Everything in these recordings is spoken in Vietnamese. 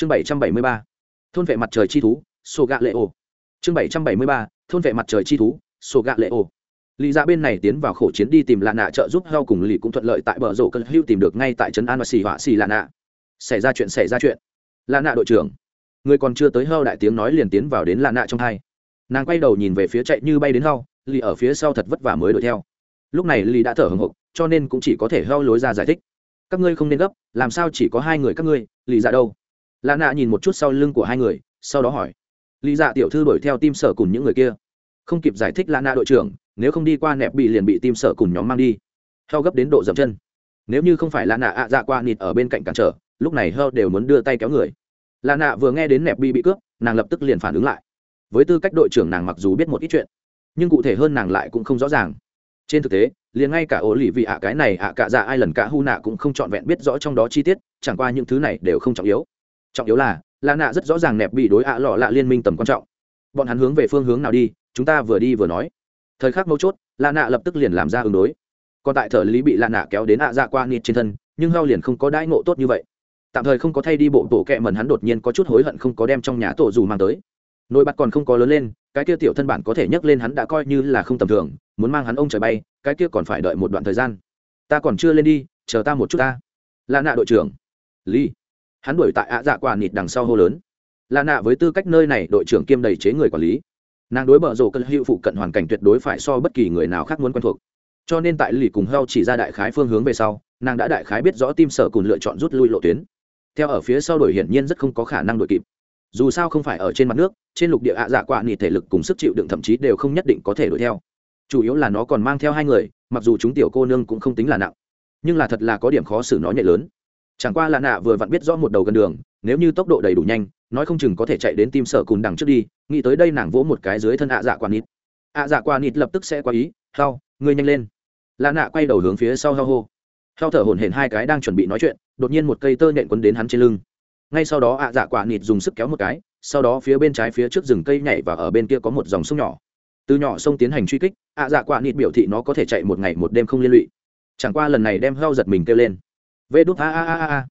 chương bảy trăm bảy mươi ba, thôn vệ mặt trời chi thú sổ gạ lệ ổ. chương bảy trăm bảy mươi ba, thôn vệ mặt trời chi thú sổ gạ lệ ổ. lý ra bên này tiến vào khổ chiến đi tìm lạ nạ trợ giúp heo cùng lì cũng thuận lợi tại bờ rổ cân hưu tìm được ngay tại trấn an và xì họa xì lạ nạ. Xảy ra chuyện, xảy ra chuyện. Lạ nạ đội trưởng, người còn chưa tới heo đại tiếng nói liền tiến vào đến lạ nạ trong hai. Nàng quay đầu nhìn về phía chạy như bay đến heo lì ở phía sau thật vất vả mới đuổi theo. Lúc này lì đã thở hồng hộc, cho nên cũng chỉ có thể heo lối ra giải thích. Các ngươi không nên gấp, làm sao chỉ có hai người các ngươi lì ra dạ đâu? Lạ nạ nhìn một chút sau lưng của hai người, sau đó hỏi. Lý dạ tiểu thư đuổi theo tim sở cùng những người kia. Không kịp giải thích lạ nạ đội trưởng, nếu không đi qua nẹp bị liền bị tim sở cùng nhóm mang đi. Heo gấp đến độ dậm chân. Nếu như không phải lạ nạ ạ dạ qua nịt ở bên cạnh cản trở, lúc này heo đều muốn đưa tay kéo người. Lạ nạ vừa nghe đến nẹp bị bị cướp, nàng lập tức liền phản ứng lại. Với tư cách đội trưởng nàng mặc dù biết một ít chuyện, nhưng cụ thể hơn nàng lại cũng không rõ ràng. Trên thực tế, liền ngay cả ổ lì vị ạ cái này ạ cả dạ ai lần cả hu nạ cũng không trọn vẹn biết rõ trong đó chi tiết, chẳng qua những thứ này đều không trọng yếu trọng yếu là lạ nạ rất rõ ràng nẹp bị đối ạ lọ lạ liên minh tầm quan trọng. Bọn hắn hướng về phương hướng nào đi, chúng ta vừa đi vừa nói. Thời khắc mấu chốt lạ nạ lập tức liền làm ra ứng đối. Còn tại thợ lý bị lạ nạ kéo đến ạ dạ qua nịt trên thân, nhưng hao liền không có đãi ngộ tốt như vậy. Tạm thời không có thay đi bộ tổ kẹ mần hắn đột nhiên có chút hối hận không có đem trong nhà tổ dù mang tới. Nồi bắt còn không có lớn lên, cái kia tiểu thân bản có thể nhấc lên hắn đã coi như là không tầm thường, muốn mang hắn ông trời bay, cái kia còn phải đợi một đoạn thời gian. Ta còn chưa lên đi, chờ ta một chút ta. Lạ nạ đội trưởng. Lý hắn đuổi tại ạ dạ quả nịt đằng sau hô lớn. Là nạ với tư cách nơi này, đội trưởng kiêm đầy chế người quản lý. Nàng đối bờ rổ cân hữu phụ cận hoàn cảnh tuyệt đối phải so bất kỳ người nào khác muốn quen thuộc. Cho nên tại lì cùng heo chỉ ra đại khái phương hướng về sau, nàng đã đại khái biết rõ tim sở cùng lựa chọn rút lui lộ tuyến. Theo ở phía sau đổi hiển nhiên rất không có khả năng đổi kịp. Dù sao không phải ở trên mặt nước, trên lục địa ạ dạ quả nịt thể lực cùng sức chịu đựng thậm chí đều không nhất định có thể đuổi theo. Chủ yếu là nó còn mang theo hai người, mặc dù chúng tiểu cô nương cũng không tính là nặng. Nhưng là thật là có điểm khó xử nó nhẹ lớn chẳng qua là nạ vừa vặn biết rõ một đầu gần đường, nếu như tốc độ đầy đủ nhanh, nói không chừng có thể chạy đến tim sở cùng đằng trước đi, nghĩ tới đây nàng vỗ một cái dưới thân ạ dạ quả nịt ạ dạ quả nịt lập tức sẽ qua ý, hao, ngươi nhanh lên. Lạ nạ quay đầu hướng phía sau hao hô. Hao thở hổn hển hai cái đang chuẩn bị nói chuyện, đột nhiên một cây tơ nhện quấn đến hắn trên lưng. Ngay sau đó ạ dạ quả nịt dùng sức kéo một cái, sau đó phía bên trái phía trước rừng cây nhảy và ở bên kia có một dòng sông nhỏ. Từ nhỏ sông tiến hành truy kích, ạ dạ quả nịt biểu thị nó có thể chạy một ngày một đêm không liên lụy. Chẳng qua lần này đem heo giật mình kêu lên vê đút a a a a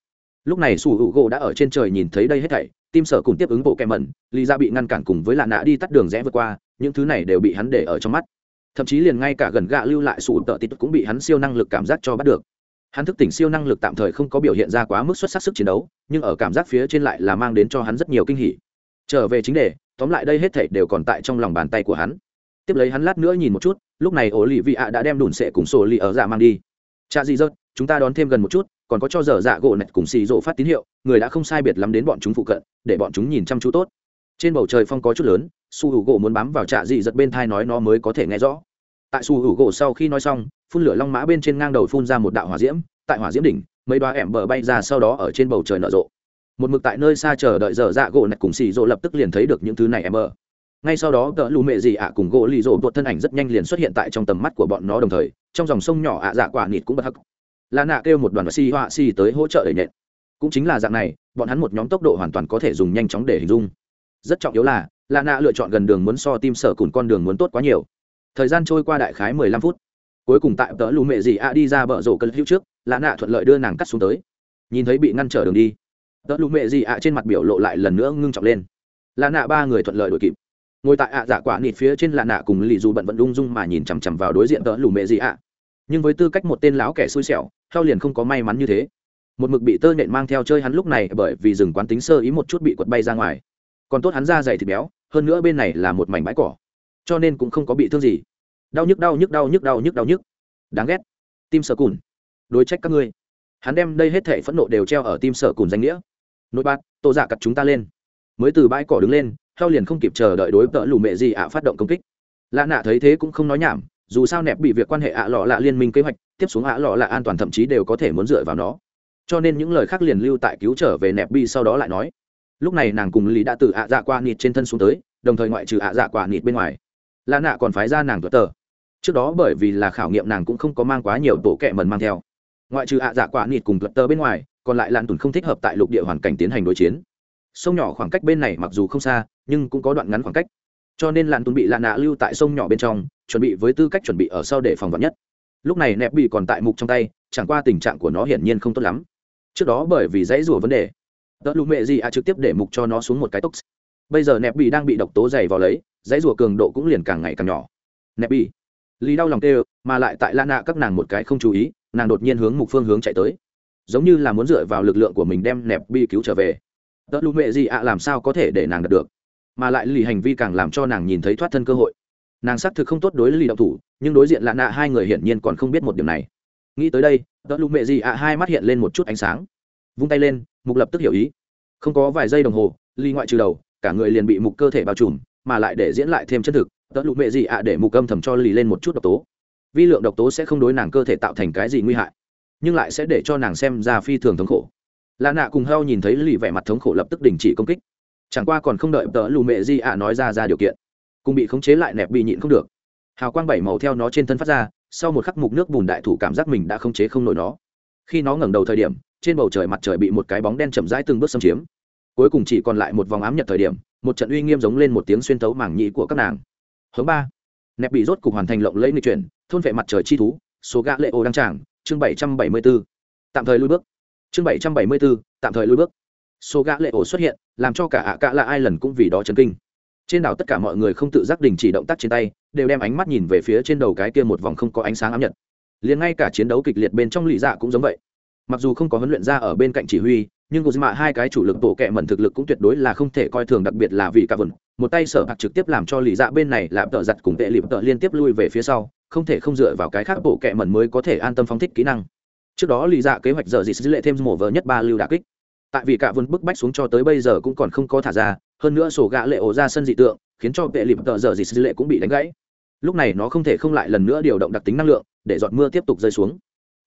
lúc này sủ hữu gỗ đã ở trên trời nhìn thấy đây hết thảy, tim sở cùng tiếp ứng bộ kèm mẩn lý ra bị ngăn cản cùng với lạ nạ đi tắt đường rẽ vượt qua, những thứ này đều bị hắn để ở trong mắt. Thậm chí liền ngay cả gần gạ lưu lại sủ tợ tít cũng bị hắn siêu năng lực cảm giác cho bắt được. Hắn thức tỉnh siêu năng lực tạm thời không có biểu hiện ra quá mức xuất sắc sức chiến đấu, nhưng ở cảm giác phía trên lại là mang đến cho hắn rất nhiều kinh hỉ. Trở về chính đề, tóm lại đây hết thảy đều còn tại trong lòng bàn tay của hắn. Tiếp lấy hắn lát nữa nhìn một chút, lúc này ổ lì vị ạ đã đem đùn sệ cùng sổ lì ở dạ mang đi. Cha di rớt chúng ta đón thêm gần một chút còn có cho dở dạ gỗ nạch cùng xì rộ phát tín hiệu, người đã không sai biệt lắm đến bọn chúng phụ cận, để bọn chúng nhìn chăm chú tốt. Trên bầu trời phong có chút lớn, su hữu gỗ muốn bám vào trạ dị giật bên thai nói nó mới có thể nghe rõ. Tại su hữu gỗ sau khi nói xong, phun lửa long mã bên trên ngang đầu phun ra một đạo hỏa diễm, tại hỏa diễm đỉnh, mấy đoá ẻm bờ bay ra sau đó ở trên bầu trời nở rộ. Một mực tại nơi xa chờ đợi dở dạ gỗ nạch cùng xì rộ lập tức liền thấy được những thứ này em bờ. Ngay sau đó cỡ lù mẹ gì ạ cùng gỗ lì rộ tuột thân ảnh rất nhanh liền xuất hiện tại trong tầm mắt của bọn nó đồng thời, trong dòng sông nhỏ ạ dạ quả nịt cũng bất hắc là nạ kêu một đoàn xi họa xi tới hỗ trợ đẩy nhện cũng chính là dạng này, bọn hắn một nhóm tốc độ hoàn toàn có thể dùng nhanh chóng để hình dung. Rất trọng yếu là là nạ lựa chọn gần đường muốn so tim sở cùng con đường muốn tốt quá nhiều. Thời gian trôi qua đại khái mười lăm phút. Cuối cùng tại tớ lù mẹ gì ạ đi ra bờ rổ cân hữu trước, là nạ thuận lợi đưa nàng cắt xuống tới. Nhìn thấy bị ngăn trở đường đi tớ lù mẹ gì ạ trên mặt biểu lộ lại lần nữa ngưng trọng lên. Là nạ ba người thuận lợi đuổi kịp. Ngồi tại ạ à dạ quả nịt phía trên là nạ cùng lì dù bận vận lung dung mà nhìn chằm chằm vào đối diện tớ lù mẹ gì ạ nhưng với tư cách một tên lão kẻ xui xẻo heo liền không có may mắn như thế. Một mực bị tơ nện mang theo chơi hắn lúc này bởi vì rừng quán tính sơ ý một chút bị quật bay ra ngoài. Còn tốt hắn ra dày thịt béo, hơn nữa bên này là một mảnh bãi cỏ, cho nên cũng không có bị thương gì. Đau nhức đau nhức đau nhức đau nhức đau nhức. Đáng ghét. Tim sở cùn. Đối trách các ngươi. Hắn đem đây hết thể phẫn nộ đều treo ở tim sở cùn danh nghĩa. Nội bạt tô dạ cặt chúng ta lên. Mới từ bãi cỏ đứng lên heo liền không kịp chờ đợi đối tợ lù mẹ gì ạ phát động công kích. Lạ nạ thấy thế cũng không nói nhảm dù sao nẹp bị việc quan hệ ạ lọ lạ liên minh kế hoạch, tiếp xuống ạ lọ lạ an toàn thậm chí đều có thể muốn dựa vào nó. Cho nên những lời khác liền lưu tại cứu trở về nẹp bi sau đó lại nói. Lúc này nàng cùng lý đã từ ạ dạ qua nịt trên thân xuống tới, đồng thời ngoại trừ ạ dạ quả nịt bên ngoài. Lạ nạ còn phái ra nàng tuật tờ. Trước đó bởi vì là khảo nghiệm nàng cũng không có mang quá nhiều tổ kẹ mần mang theo. Ngoại trừ ạ dạ quả nịt cùng tuật tờ bên ngoài, còn lại lạn tùn không thích hợp tại lục địa hoàn cảnh tiến hành đối chiến. Sông nhỏ khoảng cách bên này mặc dù không xa, nhưng cũng có đoạn ngắn khoảng cách cho nên lạn tùn bị lạ nạ lưu tại sông nhỏ bên trong, chuẩn bị với tư cách chuẩn bị ở sau để phòng vật nhất. Lúc này nẹp bị còn tại mục trong tay, chẳng qua tình trạng của nó hiển nhiên không tốt lắm. Trước đó bởi vì dãy rủa vấn đề, tớ lụ mẹ gì ạ trực tiếp để mục cho nó xuống một cái tốc. Bây giờ nẹp bị đang bị độc tố dày vào lấy, dãy rủa cường độ cũng liền càng ngày càng nhỏ. Nẹp bị, lý đau lòng tê mà lại tại lạn nạ các nàng một cái không chú ý, nàng đột nhiên hướng mục phương hướng chạy tới. Giống như là muốn dựa vào lực lượng của mình đem nẹp bị cứu trở về. Tớ lụ mẹ gì ạ làm sao có thể để nàng đạt được? Mà lại lì hành vi càng làm cho nàng nhìn thấy thoát thân cơ hội. Nàng xác thực không tốt đối lì động thủ, nhưng đối diện lạ nạ hai người hiển nhiên còn không biết một điểm này. Nghĩ tới đây đợt lụ mẹ gì ạ hai mắt hiện lên một chút ánh sáng. Vung tay lên, mục lập tức hiểu ý. Không có vài giây đồng hồ ly ngoại trừ đầu, cả người liền bị mục cơ thể bao trùm, mà lại để diễn lại thêm chân thực. Đợt lụ mẹ gì ạ để mục âm thầm cho lì lên một chút độc tố. Vi lượng độc tố sẽ không đối nàng cơ thể tạo thành cái gì nguy hại, nhưng lại sẽ để cho nàng xem ra phi thường thống khổ. Lạ nạ cùng heo nhìn thấy lì vẻ mặt thống khổ lập tức đình chỉ công kích chẳng qua còn không đợi tờ lù mẹ di ạ nói ra ra điều kiện. Cùng bị khống chế lại nẹp bị nhịn không được. Hào quang bảy màu theo nó trên thân phát ra, sau một khắc mục nước bùn đại thủ cảm giác mình đã khống chế không nổi nó. Khi nó ngẩng đầu thời điểm, trên bầu trời mặt trời bị một cái bóng đen chậm rãi từng bước xâm chiếm. Cuối cùng chỉ còn lại một vòng ám nhật thời điểm, một trận uy nghiêm giống lên một tiếng xuyên tấu mảng nhị của các nàng. Hướng ba. Nẹp bị rốt cục hoàn thành lộng lẫy nghịch chuyển, thôn vệ mặt trời chi thú, số gã lệ ô đăng tràng, chương bảy trăm bảy mươi b ố tạm thời lui bước. Chương bảy trăm bảy mươi b ố tạm thời lui bước số gã lệ ổ xuất hiện, làm cho cả ạ cả là ai lần cũng vì đó chấn kinh. Trên đảo tất cả mọi người không tự giác đình chỉ động tác trên tay, đều đem ánh mắt nhìn về phía trên đầu cái kia một vòng không có ánh sáng ám nhật. Liền ngay cả chiến đấu kịch liệt bên trong lì dạ cũng giống vậy. Mặc dù không có huấn luyện ra ở bên cạnh chỉ huy, nhưng gozma hai cái chủ lực tổ kẹ mẩn thực lực cũng tuyệt đối là không thể coi thường, đặc biệt là vì cả một tay sở hạt trực tiếp làm cho lì dạ bên này lạm tợ giặt cùng tệ lịp tợ liên tiếp lui về phía sau, không thể không dựa vào cái khác bộ kẹ mẩn mới có thể an tâm phóng thích kỹ năng. Trước đó lì dạ kế hoạch giờ dị dữ lệ thêm mổ vờ nhất ba lưu đà kích tại vì cả vườn bức bách xuống cho tới bây giờ cũng còn không có thả ra, hơn nữa sổ gạ lệ ổ ra sân dị tượng, khiến cho vệ lịp tợ giờ dị dữ lệ cũng bị đánh gãy. Lúc này nó không thể không lại lần nữa điều động đặc tính năng lượng, để giọt mưa tiếp tục rơi xuống.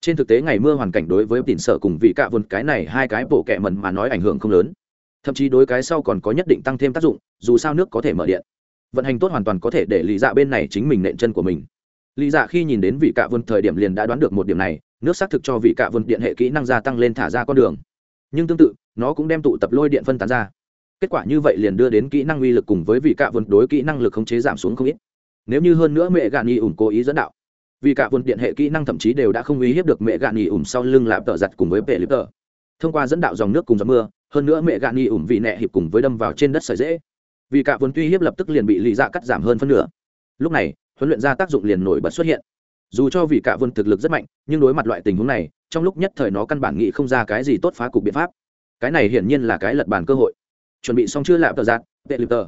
Trên thực tế ngày mưa hoàn cảnh đối với tỉnh sở cùng vị cạ vườn, cái này hai cái bộ kẹ mần mà nói ảnh hưởng không lớn. Thậm chí đối cái sau còn có nhất định tăng thêm tác dụng, dù sao nước có thể mở điện. Vận hành tốt hoàn toàn có thể để lý dạ bên này chính mình nện chân của mình. Lý dạ khi nhìn đến vị cạ vườn thời điểm liền đã đoán được một điểm này, nước xác thực cho vị cạ vườn điện hệ kỹ năng gia tăng lên thả ra con đường nhưng tương tự, nó cũng đem tụ tập lôi điện phân tán ra. Kết quả như vậy liền đưa đến kỹ năng uy lực cùng với vị cạ vườn đối kỹ năng lực khống chế giảm xuống không ít. Nếu như hơn nữa mẹ gạn nghi ủng cố ý dẫn đạo vì cả vườn điện hệ kỹ năng thậm chí đều đã không uy hiếp được mẹ gạn nghỉ ủng sau lưng lạp tợ giặt cùng với vệ lip tợ thông qua dẫn đạo dòng nước cùng gió mưa, hơn nữa mẹ gạn nghỉ ủng vị nẹ hiệp cùng với đâm vào trên đất sợi dễ. Vì cả vườn uy hiếp lập tức liền bị lì dạ cắt giảm hơn phân nửa. Lúc này, huấn luyện ra tác dụng liền nổi bật xuất hiện. Dù cho vì cả vườn thực lực rất mạnh, nhưng đối mặt loại tình huống này trong lúc nhất thời nó căn bản nghĩ không ra cái gì tốt phá cục biện pháp. Cái này hiển nhiên là cái lật bàn cơ hội. Chuẩn bị xong chưa lạp tờ giạt vệ lịp tờ.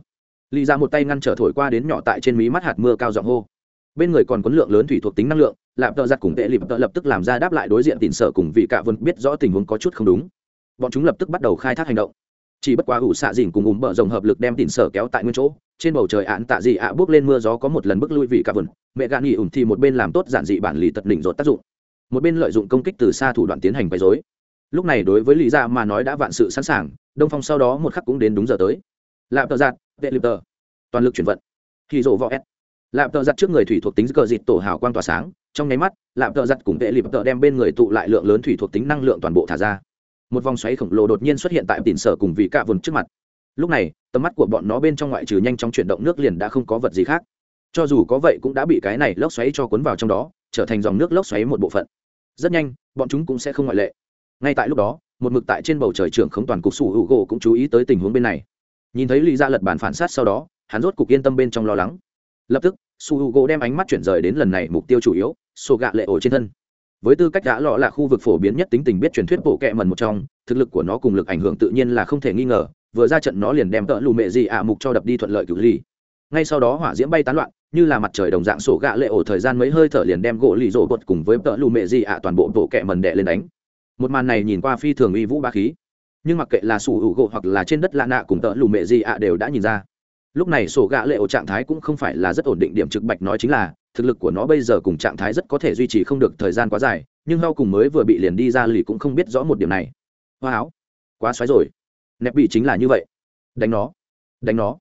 Lì ra một tay ngăn trở thổi qua đến nhỏ tại trên mí mắt hạt mưa cao giọng hô. Bên người còn có lượng lớn thủy thuộc tính năng lượng lạp tợ giặt cùng tệ lịp tợ lập tức làm ra đáp lại đối diện tịn sở cùng vị cạ vân biết rõ tình huống có chút không đúng. Bọn chúng lập tức bắt đầu khai thác hành động. Chỉ bất quá ủ xạ dìn cùng ùm bờ rồng hợp lực đem tịn sở kéo tại nguyên chỗ, trên bầu trời án tạ dị ạ bước lên mưa gió có một lần bước lui vị cạ vân, mẹ gạn nghỉ ùm thì một bên làm tốt giản dị bản lì tật đỉnh rột tác dụng một bên lợi dụng công kích từ xa thủ đoạn tiến hành quấy dối lúc này đối với lý ra mà nói đã vạn sự sẵn sàng, đông phong sau đó một khắc cũng đến đúng giờ tới. Lạp tợ giạt, vệ lịp tợ. Toàn lực chuyển vận. Khi rộ võ s. Lạp tợ giặt trước người thủy thuộc tính cờ dịt tổ hào quang tỏa sáng, trong nháy mắt, lạp tợ giặt cùng vệ lịp tợ đem bên người tụ lại lượng lớn thủy thuộc tính năng lượng toàn bộ thả ra. Một vòng xoáy khổng lồ đột nhiên xuất hiện tại tỉnh sở cùng vị cạ vườn trước mặt. Lúc này, tầm mắt của bọn nó bên trong ngoại trừ nhanh chóng chuyển động nước liền đã không có vật gì khác. Cho dù có vậy cũng đã bị cái này lốc xoáy cho cuốn vào trong đó, trở thành dòng nước lốc xoáy một bộ phận rất nhanh, bọn chúng cũng sẽ không ngoại lệ. Ngay tại lúc đó, một mực tại trên bầu trời trưởng khống toàn cục sủ hữu gỗ cũng chú ý tới tình huống bên này. Nhìn thấy lý ra lật bản phản sát sau đó, hắn rốt cục yên tâm bên trong lo lắng. Lập tức su h u gỗ đem ánh mắt chuyển rời đến lần này mục tiêu chủ yếu, sổ gạ lệ ổ trên thân. Với tư cách đã lọ là khu vực phổ biến nhất tính tình biết truyền thuyết bộ kệ mần một trong, thực lực của nó cùng lực ảnh hưởng tự nhiên là không thể nghi ngờ, vừa ra trận nó liền đem tợ lù mệ gì ạ mục cho đập đi thuận lợi cử ly ngay sau đó hỏa diễm bay tán loạn như là mặt trời đồng dạng sổ gạ lệ ổ thời gian mấy hơi thở liền đem gỗ lì rổ bột cùng với tợ lù mệ gì ạ toàn bộ bộ kệ mần đệ lên đánh. Một màn này nhìn qua phi thường uy vũ ba khí. Nhưng mặc kệ là sủ hữu gỗ hoặc là trên đất lạ nạ cùng tợ lù mệ gì ạ đều đã nhìn ra. Lúc này sổ gạ lệ ổ trạng thái cũng không phải là rất ổn định, điểm trực bạch nói chính là, thực lực của nó bây giờ cùng trạng thái rất có thể duy trì không được thời gian quá dài, nhưng hao cùng mới vừa bị liền đi ra lì cũng không biết rõ một điểm này. Hoa áo, quá xoáy rồi. Nẹp bị chính là như vậy. Đánh nó đánh nó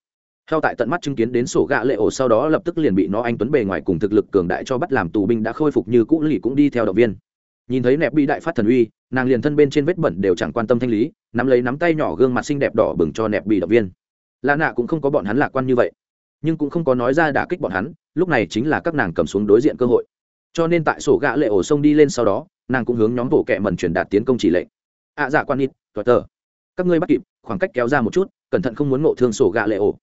theo tại tận mắt chứng kiến đến sổ gạ lệ ổ sau đó lập tức liền bị nó anh tuấn bề ngoài cùng thực lực cường đại cho bắt làm tù binh đã khôi phục như cũ lì cũng đi theo động viên. Nhìn thấy nẹp bị đại phát thần uy, nàng liền thân bên trên vết bẩn đều chẳng quan tâm thanh lý, nắm lấy nắm tay nhỏ gương mặt xinh đẹp đỏ bừng cho nẹp bị động viên. Lạ nạ cũng không có bọn hắn lạc quan như vậy, nhưng cũng không có nói ra đả kích bọn hắn, lúc này chính là các nàng cầm xuống đối diện cơ hội. Cho nên tại sổ gạ lệ ổ sông đi lên sau đó, nàng cũng hướng nhóm bộ kệ mần truyền đạt tiến công chỉ lệnh. Ạ dạ quan ít tờ. Các ngươi bắt kịp, khoảng cách kéo ra một chút, cẩn thận không muốn ngộ thương sổ gạ lệ ổ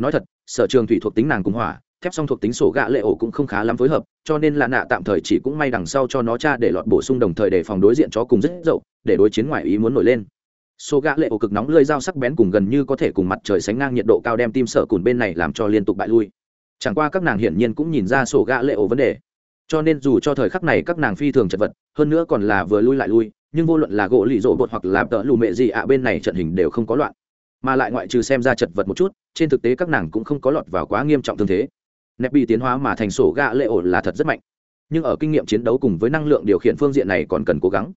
nói thật, sở trường thủy thuộc tính nàng cùng hỏa, thép song thuộc tính sổ gạ lệ ổ cũng không khá lắm phối hợp, cho nên là nạ tạm thời chỉ cũng may đằng sau cho nó cha để lọt bổ sung đồng thời để phòng đối diện chó cùng rất dậu, để đối chiến ngoài ý muốn nổi lên. Sổ gạ lệ ổ cực nóng lơi dao sắc bén cùng gần như có thể cùng mặt trời sánh ngang nhiệt độ cao đem tim sở cùn bên này làm cho liên tục bại lui. Chẳng qua các nàng hiển nhiên cũng nhìn ra sổ gạ lệ ổ vấn đề. Cho nên dù cho thời khắc này các nàng phi thường chật vật, hơn nữa còn là vừa lui lại lui, nhưng vô luận là gỗ lì rộ bột hoặc là tợ lù mệ gì ạ, bên này trận hình đều không có loạn mà lại ngoại trừ xem ra chật vật một chút, trên thực tế các nàng cũng không có lọt vào quá nghiêm trọng thương thế. Nẹp bị tiến hóa mà thành sổ gạ lệ ổ là thật rất mạnh. Nhưng ở kinh nghiệm chiến đấu cùng với năng lượng điều khiển phương diện này còn cần cố gắng.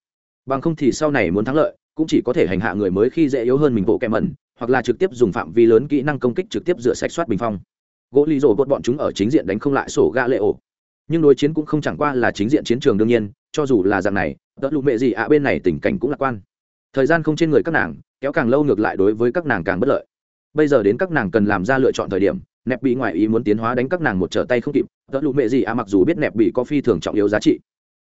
Bằng không thì sau này muốn thắng lợi, cũng chỉ có thể hành hạ người mới khi dễ yếu hơn mình bộ kẹm mẩn, hoặc là trực tiếp dùng phạm vi lớn kỹ năng công kích trực tiếp rửa sạch soát bình phong. Gỗ lì rổ bột bọn chúng ở chính diện đánh không lại sổ gạ lệ ổ. Nhưng đối chiến cũng không chẳng qua là chính diện chiến trường đương nhiên, cho dù là dạng này đỡ lụ mệ gì ạ, bên này tình cảnh cũng lạc quan. Thời gian không trên người các nàng kéo càng lâu ngược lại đối với các nàng càng bất lợi. Bây giờ đến các nàng cần làm ra lựa chọn thời điểm, nẹp bị ngoại ý muốn tiến hóa đánh các nàng một trở tay không kịp đỡ lụ mệ gì à mặc dù biết nẹp bị có phi thường trọng yếu giá trị,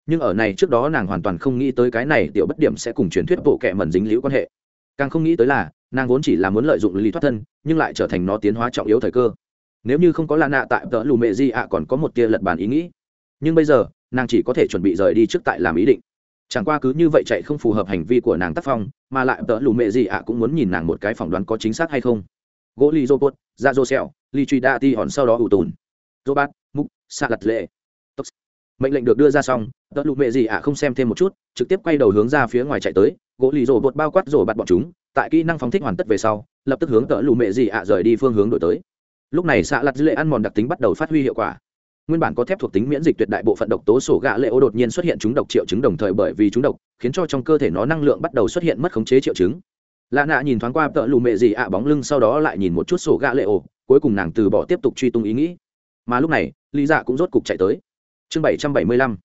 nhưng ở này trước đó nàng hoàn toàn không nghĩ tới cái này tiểu bất điểm sẽ cùng truyền thuyết bộ kệ mẩn dính liễu quan hệ. Càng không nghĩ tới là, nàng vốn chỉ là muốn lợi dụng lý thoát thân, nhưng lại trở thành nó tiến hóa trọng yếu thời cơ. Nếu như không có là nạ tại đỡ lù mệ di ạ còn có một tia lật bàn ý nghĩ. Nhưng bây giờ, nàng chỉ có thể chuẩn bị rời đi trước tại làm ý định chẳng qua cứ như vậy chạy không phù hợp hành vi của nàng tác phong, mà lại tợ lù mệ gì ạ cũng muốn nhìn nàng một cái phỏng đoán có chính xác hay không. Gỗ li robot ra rô xẹo li truy đa ti hòn sau đó ủ tùn. Robot múc xa lặt lệ. Mệnh lệnh được đưa ra xong tợ lù mệ gì ạ không xem thêm một chút, trực tiếp quay đầu hướng ra phía ngoài chạy tới. Gỗ li rổ bao quát rổ bạt bọn chúng, tại kỹ năng phóng thích hoàn tất về sau, lập tức hướng tợ lù mệ gì ạ rời đi phương hướng đổi tới. Lúc này xạ lặt dư lệ ăn mòn đặc tính bắt đầu phát huy hiệu quả nguyên bản có thép thuộc tính miễn dịch tuyệt đại bộ phận độc tố sổ gạ lệ ô đột nhiên xuất hiện chúng độc triệu chứng đồng thời bởi vì chúng độc, khiến cho trong cơ thể nó năng lượng bắt đầu xuất hiện mất khống chế triệu chứng. Lạ nạ nhìn thoáng qua tợ lù mệ gì ạ, bóng lưng sau đó lại nhìn một chút sổ gạ lệ ô, cuối cùng nàng từ bỏ tiếp tục truy tung ý nghĩ. Mà lúc này, lý dạ cũng rốt cục chạy tới. Chương bảy trăm bảy mươi lăm,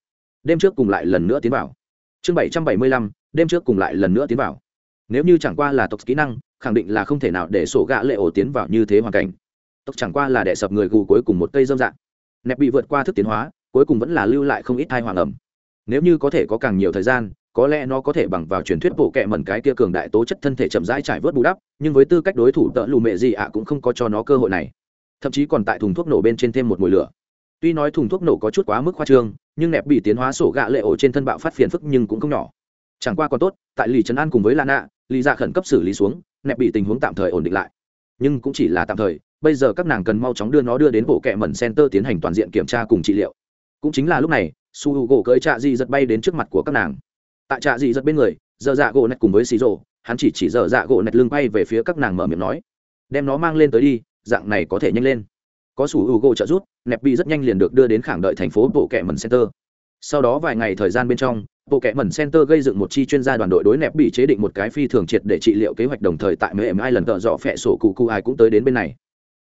đêm trước cùng lại lần nữa tiến vào. Chương bảy trăm bảy mươi lăm, đêm trước cùng lại lần nữa tiến vào. Nếu như chẳng qua là tộc kỹ năng, khẳng định là không thể nào để sổ gạ lệ ổ tiến vào như thế hoàn cảnh. Tộc chẳng qua là đẻ sập người gù cuối cùng một cây dâm dạng nẹp bị vượt qua thức tiến hóa, cuối cùng vẫn là lưu lại không ít thai hoàng ẩm. Nếu như có thể có càng nhiều thời gian, có lẽ nó có thể bằng vào truyền thuyết bộ kệ mẩn cái kia cường đại tố chất thân thể chậm rãi trải vớt bù đắp, nhưng với tư cách đối thủ tợ lù mệ gì ạ cũng không có cho nó cơ hội này. Thậm chí còn tại thùng thuốc nổ bên trên thêm một mùi lửa. Tuy nói thùng thuốc nổ có chút quá mức khoa trương, nhưng nẹp bị tiến hóa sổ gạ lệ ổ trên thân bạo phát phiền phức nhưng cũng không nhỏ. Chẳng qua còn tốt, tại lì trấn an cùng với lana, lì dạ khẩn cấp xử lý xuống, nẹp bị tình huống tạm thời ổn định lại. Nhưng cũng chỉ là tạm thời bây giờ các nàng cần mau chóng đưa nó đưa đến bộ kệ mẩn center tiến hành toàn diện kiểm tra cùng trị liệu. Cũng chính là lúc này, su h u gỗ cưỡi trạ dị giật bay đến trước mặt của các nàng. Tại trạ dị giật bên người dơ dạ gỗ nạch cùng với xì rồ, hắn chỉ chỉ dơ dạ gỗ nạch lưng bay về phía các nàng mở miệng nói, đem nó mang lên tới đi, dạng này có thể nhanh lên. Có su h u gỗ trợ rút nẹp bị rất nhanh liền được đưa đến khảng đợi thành phố bộ kệ mẩn center. Sau đó vài ngày thời gian bên trong, bộ kệ mẩn center gây dựng một chi chuyên gia đoàn đội đối nẹp bị chế định một cái phi thường triệt để trị liệu kế hoạch đồng thời tại mềm ai lần tợ dọ phẹ sổ cụ cụ ai cũng tới đến bên này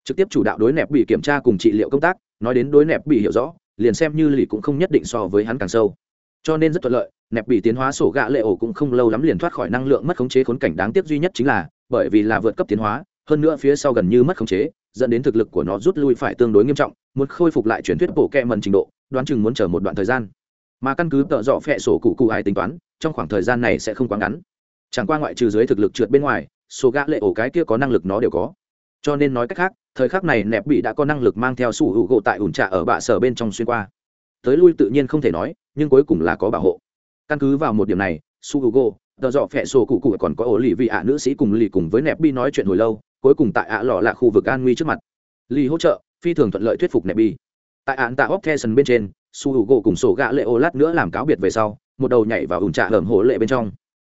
trực tiếp chủ đạo đối nẹp bị kiểm tra cùng trị liệu công tác, nói đến đối nẹp bị hiểu rõ, liền xem như lì cũng không nhất định so với hắn càng sâu. Cho nên rất thuận lợi, nẹp bị tiến hóa sổ gạ lệ ổ cũng không lâu lắm liền thoát khỏi năng lượng mất khống chế khốn cảnh đáng tiếc duy nhất chính là, bởi vì là vượt cấp tiến hóa, hơn nữa phía sau gần như mất khống chế, dẫn đến thực lực của nó rút lui phải tương đối nghiêm trọng, muốn khôi phục lại truyền thuyết bộ kẹ mần trình độ, đoán chừng muốn chờ một đoạn thời gian. Mà căn cứ tợ dọ phẹ sổ cụ cụ ai tính toán, trong khoảng thời gian này sẽ không quá ngắn. Chẳng qua ngoại trừ dưới thực lực trượt bên ngoài số gã lệ ổ cái kia có năng lực nó đều có. Cho nên nói cách khác thời khắc này nẹp bị đã có năng lực mang theo sủ hữu gỗ tại ủn trạ ở bạ sở bên trong xuyên qua. Tới lui tự nhiên không thể nói, nhưng cuối cùng là có bảo hộ. Căn cứ vào một điểm này su hữu gỗ, tờ dọ phẹ sổ cụ cụ còn có ổ lì vị ạ nữ sĩ cùng lì cùng với nẹp bị nói chuyện hồi lâu, cuối cùng tại ạ lọ là khu vực an nguy trước mặt. Lì hỗ trợ, phi thường thuận lợi thuyết phục nẹp bị. Tại án tạ óc the sân bên trên su hữu gỗ cùng sổ gạ lệ ô lát nữa làm cáo biệt về sau, một đầu nhảy vào ủn trạ hởm hổ lệ bên trong.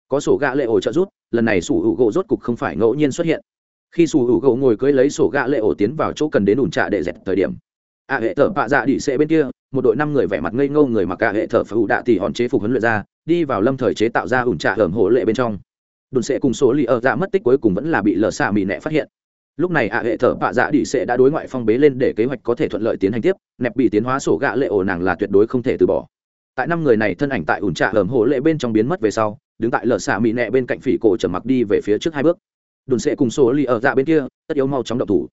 Có sổ gạ lệ ổ trợ rút lần này sủ hữu gỗ rốt cục không phải ngẫu nhiên xuất hiện khi sủ hữu gỗ ngồi cưới lấy sổ gạ lệ ổ tiến vào chỗ cần đến ủn trạ để dẹp thời điểm À hệ thở bạ dạ đi xệ bên kia, một đội năm người vẻ mặt ngây ngô người mặc a hệ thở phụ đạ tỉ hòn chế phục huấn luyện ra, đi vào lâm thời chế tạo ra ủn trạ hởm hổ lệ bên trong. Đồn sẽ cùng số lì ở dạ mất tích cuối cùng vẫn là bị lờ xạ mì nẹ phát hiện. Lúc này ạ hệ thở bạ dạ đi sẽ đã đối ngoại phong bế lên để kế hoạch có thể thuận lợi tiến hành tiếp, nẹp bị tiến hóa sổ gạ lệ ổ nàng là tuyệt đối không thể từ bỏ. Tại năm người này thân ảnh tại ủn trạ hởm hổ lệ bên trong biến mất về sau, đứng tại lờ xạ mì nẹ bên cạnh phỉ cổ trầm mặc đi về phía trước hai bước đồn sẽ cùng số lì ở dạ bên kia, tất yếu mau chóng động thủ.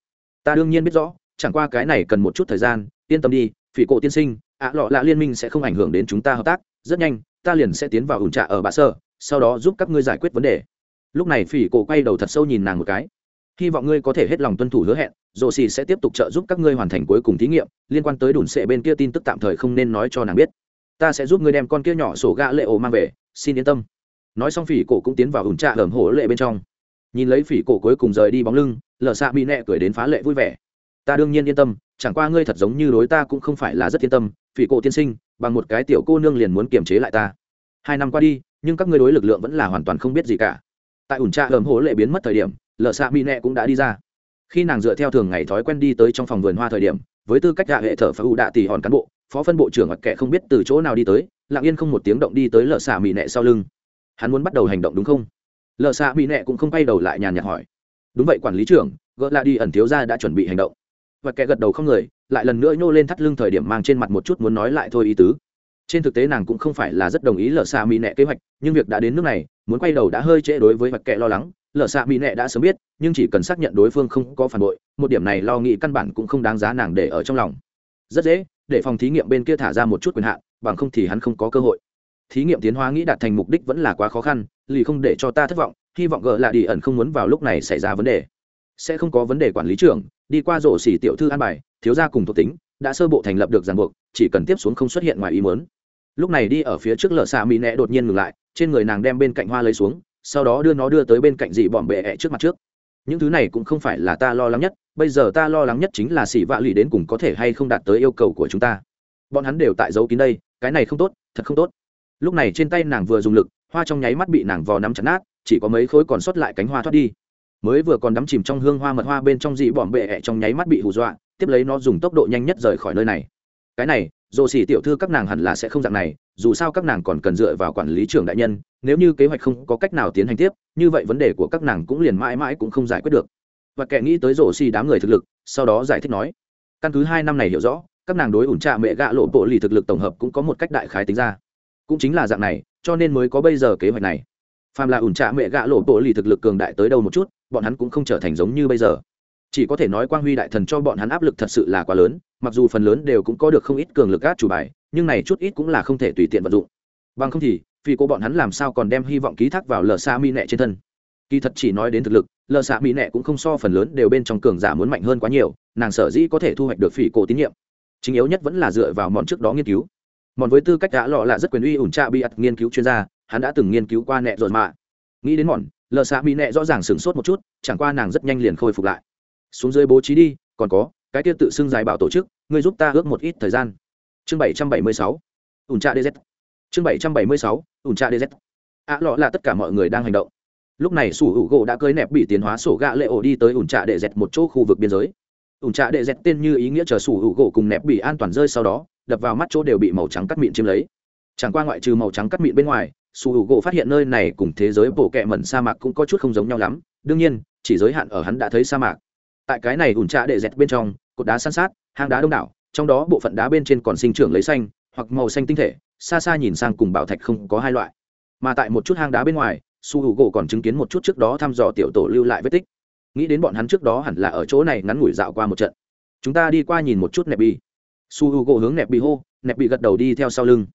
Ta đương nhiên biết rõ, chẳng qua cái này cần một chút thời gian, yên tâm đi, phỉ cổ tiên sinh, ạ lọ lạ liên minh sẽ không ảnh hưởng đến chúng ta hợp tác, rất nhanh, ta liền sẽ tiến vào ủn trạ ở bạ sơ, sau đó giúp các ngươi giải quyết vấn đề. Lúc này phỉ cổ quay đầu thật sâu nhìn nàng một cái. Hy vọng ngươi có thể hết lòng tuân thủ hứa hẹn rồ xì sẽ tiếp tục trợ giúp các ngươi hoàn thành cuối cùng thí nghiệm, liên quan tới đồn sệ bên kia tin tức tạm thời không nên nói cho nàng biết. Ta sẽ giúp ngươi đem con kia nhỏ sổ gạ lệ ổ mang về, xin yên tâm. Nói xong phỉ cổ cũng tiến vào ủn trạ hởm hổ lệ bên trong nhìn lấy phỉ cổ cuối cùng rời đi bóng lưng lờ xạ mỹ nẹ cười đến phá lệ vui vẻ. Ta đương nhiên yên tâm, chẳng qua ngươi thật giống như đối ta cũng không phải là rất yên tâm, phỉ cổ tiên sinh, bằng một cái tiểu cô nương liền muốn kiềm chế lại ta. Hai năm qua đi, nhưng các ngươi đối lực lượng vẫn là hoàn toàn không biết gì cả. Tại ủn trạ hầm hổ lệ biến mất thời điểm lờ xạ mỹ nẹ cũng đã đi ra. Khi nàng dựa theo thường ngày thói quen đi tới trong phòng vườn hoa thời điểm, với tư cách hạ hệ thở phá ưu đạ tỷ hòn cán bộ, phó phân bộ trưởng hoặc kẻ không biết từ chỗ nào đi tới, lặng yên không một tiếng động đi tới lờ xạ mỹ nẹ sau lưng. Hắn muốn bắt đầu hành động đúng không? Lờ xạ mỹ nẹ cũng không quay đầu lại nhàn nhạt hỏi. Đúng vậy, quản lý trưởng, gỡ lại đi ẩn thiếu ra đã chuẩn bị hành động. Và kẻ gật đầu không người, lại lần nữa nhô lên thắt lưng thời điểm mang trên mặt một chút muốn nói lại thôi ý tứ. Trên thực tế nàng cũng không phải là rất đồng ý lờ xạ mỹ nẹ kế hoạch, nhưng việc đã đến nước này, muốn quay đầu đã hơi trễ đối với vật kệ lo lắng. Lờ xạ mỹ nẹ đã sớm biết, nhưng chỉ cần xác nhận đối phương không có phản bội, một điểm này lo nghĩ căn bản cũng không đáng giá nàng để ở trong lòng. Rất dễ, để phòng thí nghiệm bên kia thả ra một chút quyền hạn, bằng không thì hắn không có cơ hội. Thí nghiệm tiến hóa nghĩ đạt thành mục đích vẫn là quá khó khăn lì không để cho ta thất vọng, hy vọng gỡ là đi ẩn không muốn vào lúc này xảy ra vấn đề. Sẽ không có vấn đề quản lý trưởng, đi qua rổ xỉ tiểu thư an bài, thiếu gia cùng thuộc tính, đã sơ bộ thành lập được ràng buộc, chỉ cần tiếp xuống không xuất hiện ngoài ý muốn. Lúc này đi ở phía trước lở xạ mỹ nẹ đột nhiên ngừng lại, trên người nàng đem bên cạnh hoa lấy xuống, sau đó đưa nó đưa tới bên cạnh dị bọm bệ ẹ trước mặt trước. Những thứ này cũng không phải là ta lo lắng nhất, bây giờ ta lo lắng nhất chính là xỉ vạ lì đến cùng có thể hay không đạt tới yêu cầu của chúng ta. Bọn hắn đều tại dấu kín đây, cái này không tốt, thật không tốt. Lúc này trên tay nàng vừa dùng lực hoa trong nháy mắt bị nàng vò nắm chặt nát, chỉ có mấy khối còn sót lại cánh hoa thoát đi. Mới vừa còn đắm chìm trong hương hoa mật hoa bên trong dị bỏm bệ ẹ trong nháy mắt bị hù dọa, tiếp lấy nó dùng tốc độ nhanh nhất rời khỏi nơi này. Cái này dồ xỉ tiểu thư các nàng hẳn là sẽ không dạng này, dù sao các nàng còn cần dựa vào quản lý trưởng đại nhân, nếu như kế hoạch không có cách nào tiến hành tiếp, như vậy vấn đề của các nàng cũng liền mãi mãi cũng không giải quyết được. Và kẻ nghĩ tới rổ xì đám người thực lực, sau đó giải thích nói, căn cứ hai năm này hiểu rõ, các nàng đối ủn trạ mẹ gạ lộ bộ lì thực lực tổng hợp cũng có một cách đại khái tính ra cũng chính là dạng này, cho nên mới có bây giờ kế hoạch này. Phàm là ủn trạ mẹ gạ lộ bộ lì thực lực cường đại tới đâu một chút, bọn hắn cũng không trở thành giống như bây giờ. Chỉ có thể nói quang huy đại thần cho bọn hắn áp lực thật sự là quá lớn, mặc dù phần lớn đều cũng có được không ít cường lực át chủ bài, nhưng này chút ít cũng là không thể tùy tiện vận dụng. Bằng không thì vì cô bọn hắn làm sao còn đem hy vọng ký thác vào lờ xa mi nẹ trên thân? Kỳ thật chỉ nói đến thực lực, lờ xạ mỹ nẹ cũng không so phần lớn đều bên trong cường giả muốn mạnh hơn quá nhiều, nàng sở dĩ có thể thu hoạch được phỉ cổ tín nhiệm. Chính yếu nhất vẫn là dựa vào món trước đó nghiên cứu mòn với tư cách đã lọ là rất quyền uy ủn trạ bị ạt nghiên cứu chuyên gia, hắn đã từng nghiên cứu qua nẹ rồi mà nghĩ đến mòn, lờ xạ mỹ nẹ rõ ràng sửng sốt một chút, chẳng qua nàng rất nhanh liền khôi phục lại. Xuống dưới bố trí đi, còn có, cái tiêu tự xưng giải bảo tổ chức, ngươi giúp ta ước một ít thời gian. Chương bảy trăm bảy mươi sáu, ủn trạ dz chương bảy trăm bảy mươi sáu, ủn trạ dz ạ à, lọ là tất cả mọi người đang hành động. Lúc này sủ hữu gỗ đã cưới nẹp bị tiến hóa sổ gạ lệ ổ đi tới ủn trạ đệ dẹt một chỗ khu vực biên giới ủn trạ đệ dẹt tên như ý nghĩa chờ sủ hữu gỗ cùng nẹp bị an toàn rơi sau đó, đập vào mắt chỗ đều bị màu trắng cắt mịn chiếm lấy. Chẳng qua ngoại trừ màu trắng cắt mịn bên ngoài, sủ hữu gỗ phát hiện nơi này cùng thế giới bộ kẹ mẩn sa mạc cũng có chút không giống nhau lắm. Đương nhiên, chỉ giới hạn ở hắn đã thấy sa mạc. Tại cái này ủn trạ đệ dẹt bên trong, cột đá san sát, hang đá đông đảo, trong đó bộ phận đá bên trên còn sinh trưởng lấy xanh, hoặc màu xanh tinh thể, xa xa nhìn sang cùng bảo thạch không có hai loại. Mà tại một chút hang đá bên ngoài su h u gỗ còn chứng kiến một chút trước đó thăm dò tiểu tổ lưu lại vết tích nghĩ đến bọn hắn trước đó hẳn là ở chỗ này ngắn ngủi dạo qua một trận. Chúng ta đi qua nhìn một chút nẹp bi su h u gỗ hướng nẹp bi hô nẹp bị gật đầu đi theo sau lưng.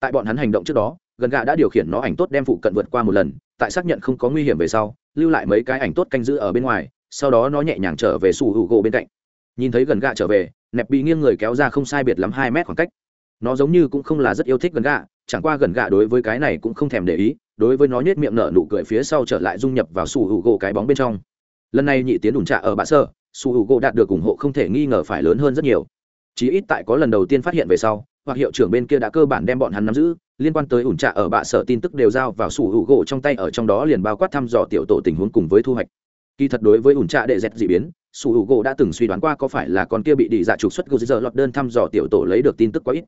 Tại bọn hắn hành động trước đó, gần gà đã điều khiển nó ảnh tốt đem phụ cận vượt qua một lần, tại xác nhận không có nguy hiểm về sau, lưu lại mấy cái ảnh tốt canh giữ ở bên ngoài, sau đó nó nhẹ nhàng trở về su h u gỗ bên cạnh. Nhìn thấy gần gà trở về nẹp bị nghiêng người kéo ra không sai biệt lắm hai mét khoảng cách. Nó giống như cũng không là rất yêu thích gần gà chẳng qua gần gà đối với cái này cũng không thèm để ý, đối với nó nhếch miệng nở nụ cười phía sau trở lại dung nhập vào su h u gỗ cái bóng bên trong lần này nhị tiến ủn trạ ở bạ sơ sủ hữu gỗ đạt được ủng hộ không thể nghi ngờ phải lớn hơn rất nhiều. Chí ít tại có lần đầu tiên phát hiện về sau, hoặc hiệu trưởng bên kia đã cơ bản đem bọn hắn nắm giữ, liên quan tới ủn trạ ở bạ sở tin tức đều giao vào sủ hữu gỗ trong tay ở trong đó liền bao quát thăm dò tiểu tổ tình huống cùng với thu hoạch. Kỳ thật đối với ủn trạ đệ dẹt dị biến sủ hữu gỗ đã từng suy đoán qua có phải là con kia bị đi dạ trục xuất gô giờ lọt đơn thăm dò tiểu tổ lấy được tin tức quá ít.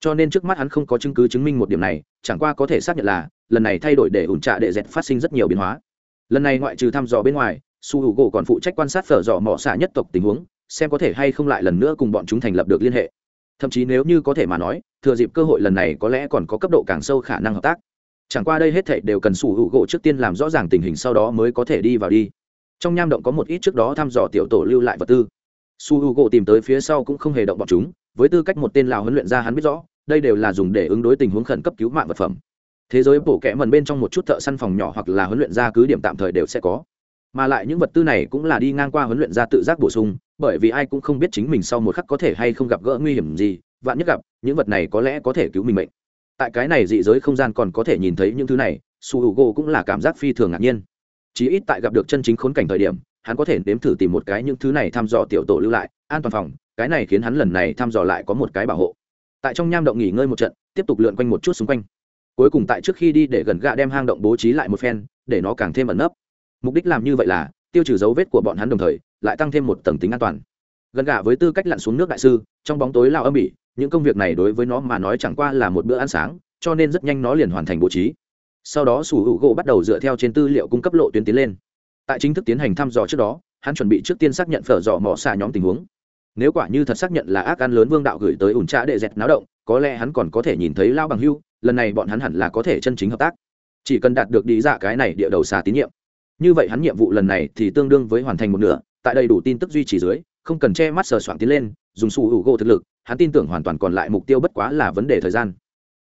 Cho nên trước mắt hắn không có chứng cứ chứng minh một điểm này, chẳng qua có thể xác nhận là, lần này thay đổi để ủn trạ đệ dẹt phát sinh rất nhiều biến hóa. Lần này ngoại trừ thăm dò bên ngoài su h u gỗ còn phụ trách quan sát phở dò mỏ xạ nhất tộc tình huống, xem có thể hay không lại lần nữa cùng bọn chúng thành lập được liên hệ. Thậm chí nếu như có thể mà nói, thừa dịp cơ hội lần này có lẽ còn có cấp độ càng sâu khả năng hợp tác. Chẳng qua đây hết thảy đều cần su h u gỗ trước tiên làm rõ ràng tình hình sau đó mới có thể đi vào đi. Trong nham động có một ít trước đó thăm dò tiểu tổ lưu lại vật tư. Su h u gỗ tìm tới phía sau cũng không hề động bọn chúng, với tư cách một tên lào huấn luyện ra hắn biết rõ, đây đều là dùng để ứng đối tình huống khẩn cấp cứu mạng vật phẩm. Thế giới bổ kẽ mần bên trong một chút thợ săn phòng nhỏ hoặc là huấn luyện gia cứ điểm tạm thời đều sẽ có mà lại những vật tư này cũng là đi ngang qua huấn luyện ra tự giác bổ sung, bởi vì ai cũng không biết chính mình sau một khắc có thể hay không gặp gỡ nguy hiểm gì, vạn nhất gặp, những vật này có lẽ có thể cứu mình mệnh. Tại cái này dị giới không gian còn có thể nhìn thấy những thứ này, su h u gỗ cũng là cảm giác phi thường ngạc nhiên. Chí ít tại gặp được chân chính khốn cảnh thời điểm, hắn có thể nếm thử tìm một cái những thứ này thăm dò tiểu tổ lưu lại, an toàn phòng, cái này khiến hắn lần này thăm dò lại có một cái bảo hộ. Tại trong nham động nghỉ ngơi một trận, tiếp tục lượn quanh một chút xung quanh. Cuối cùng tại trước khi đi để gần gạ đem hang động bố trí lại một phen, để nó càng thêm ẩn nấp mục đích làm như vậy là tiêu trừ dấu vết của bọn hắn đồng thời lại tăng thêm một tầng tính an toàn. Gần gà với tư cách lặn xuống nước đại sư, trong bóng tối lao âm ỉ những công việc này đối với nó mà nói chẳng qua là một bữa ăn sáng, cho nên rất nhanh nó liền hoàn thành bố trí. Sau đó sủ hữu gỗ bắt đầu dựa theo trên tư liệu cung cấp lộ tuyến tiến lên. Tại chính thức tiến hành thăm dò trước đó, hắn chuẩn bị trước tiên xác nhận phở dò mỏ xạ nhóm tình huống. Nếu quả như thật xác nhận là ác ăn lớn vương đạo gửi tới ủn trạ đệ dẹt náo động, có lẽ hắn còn có thể nhìn thấy lao bằng hưu, lần này bọn hắn hẳn là có thể chân chính hợp tác. Chỉ cần đạt được đi dạ cái này địa đầu xà tín nhiệm như vậy hắn nhiệm vụ lần này thì tương đương với hoàn thành một nửa, tại đây đủ tin tức duy trì dưới, không cần che mắt sờ soạn tiến lên, dùng su hữu gỗ thực lực, hắn tin tưởng hoàn toàn còn lại mục tiêu bất quá là vấn đề thời gian.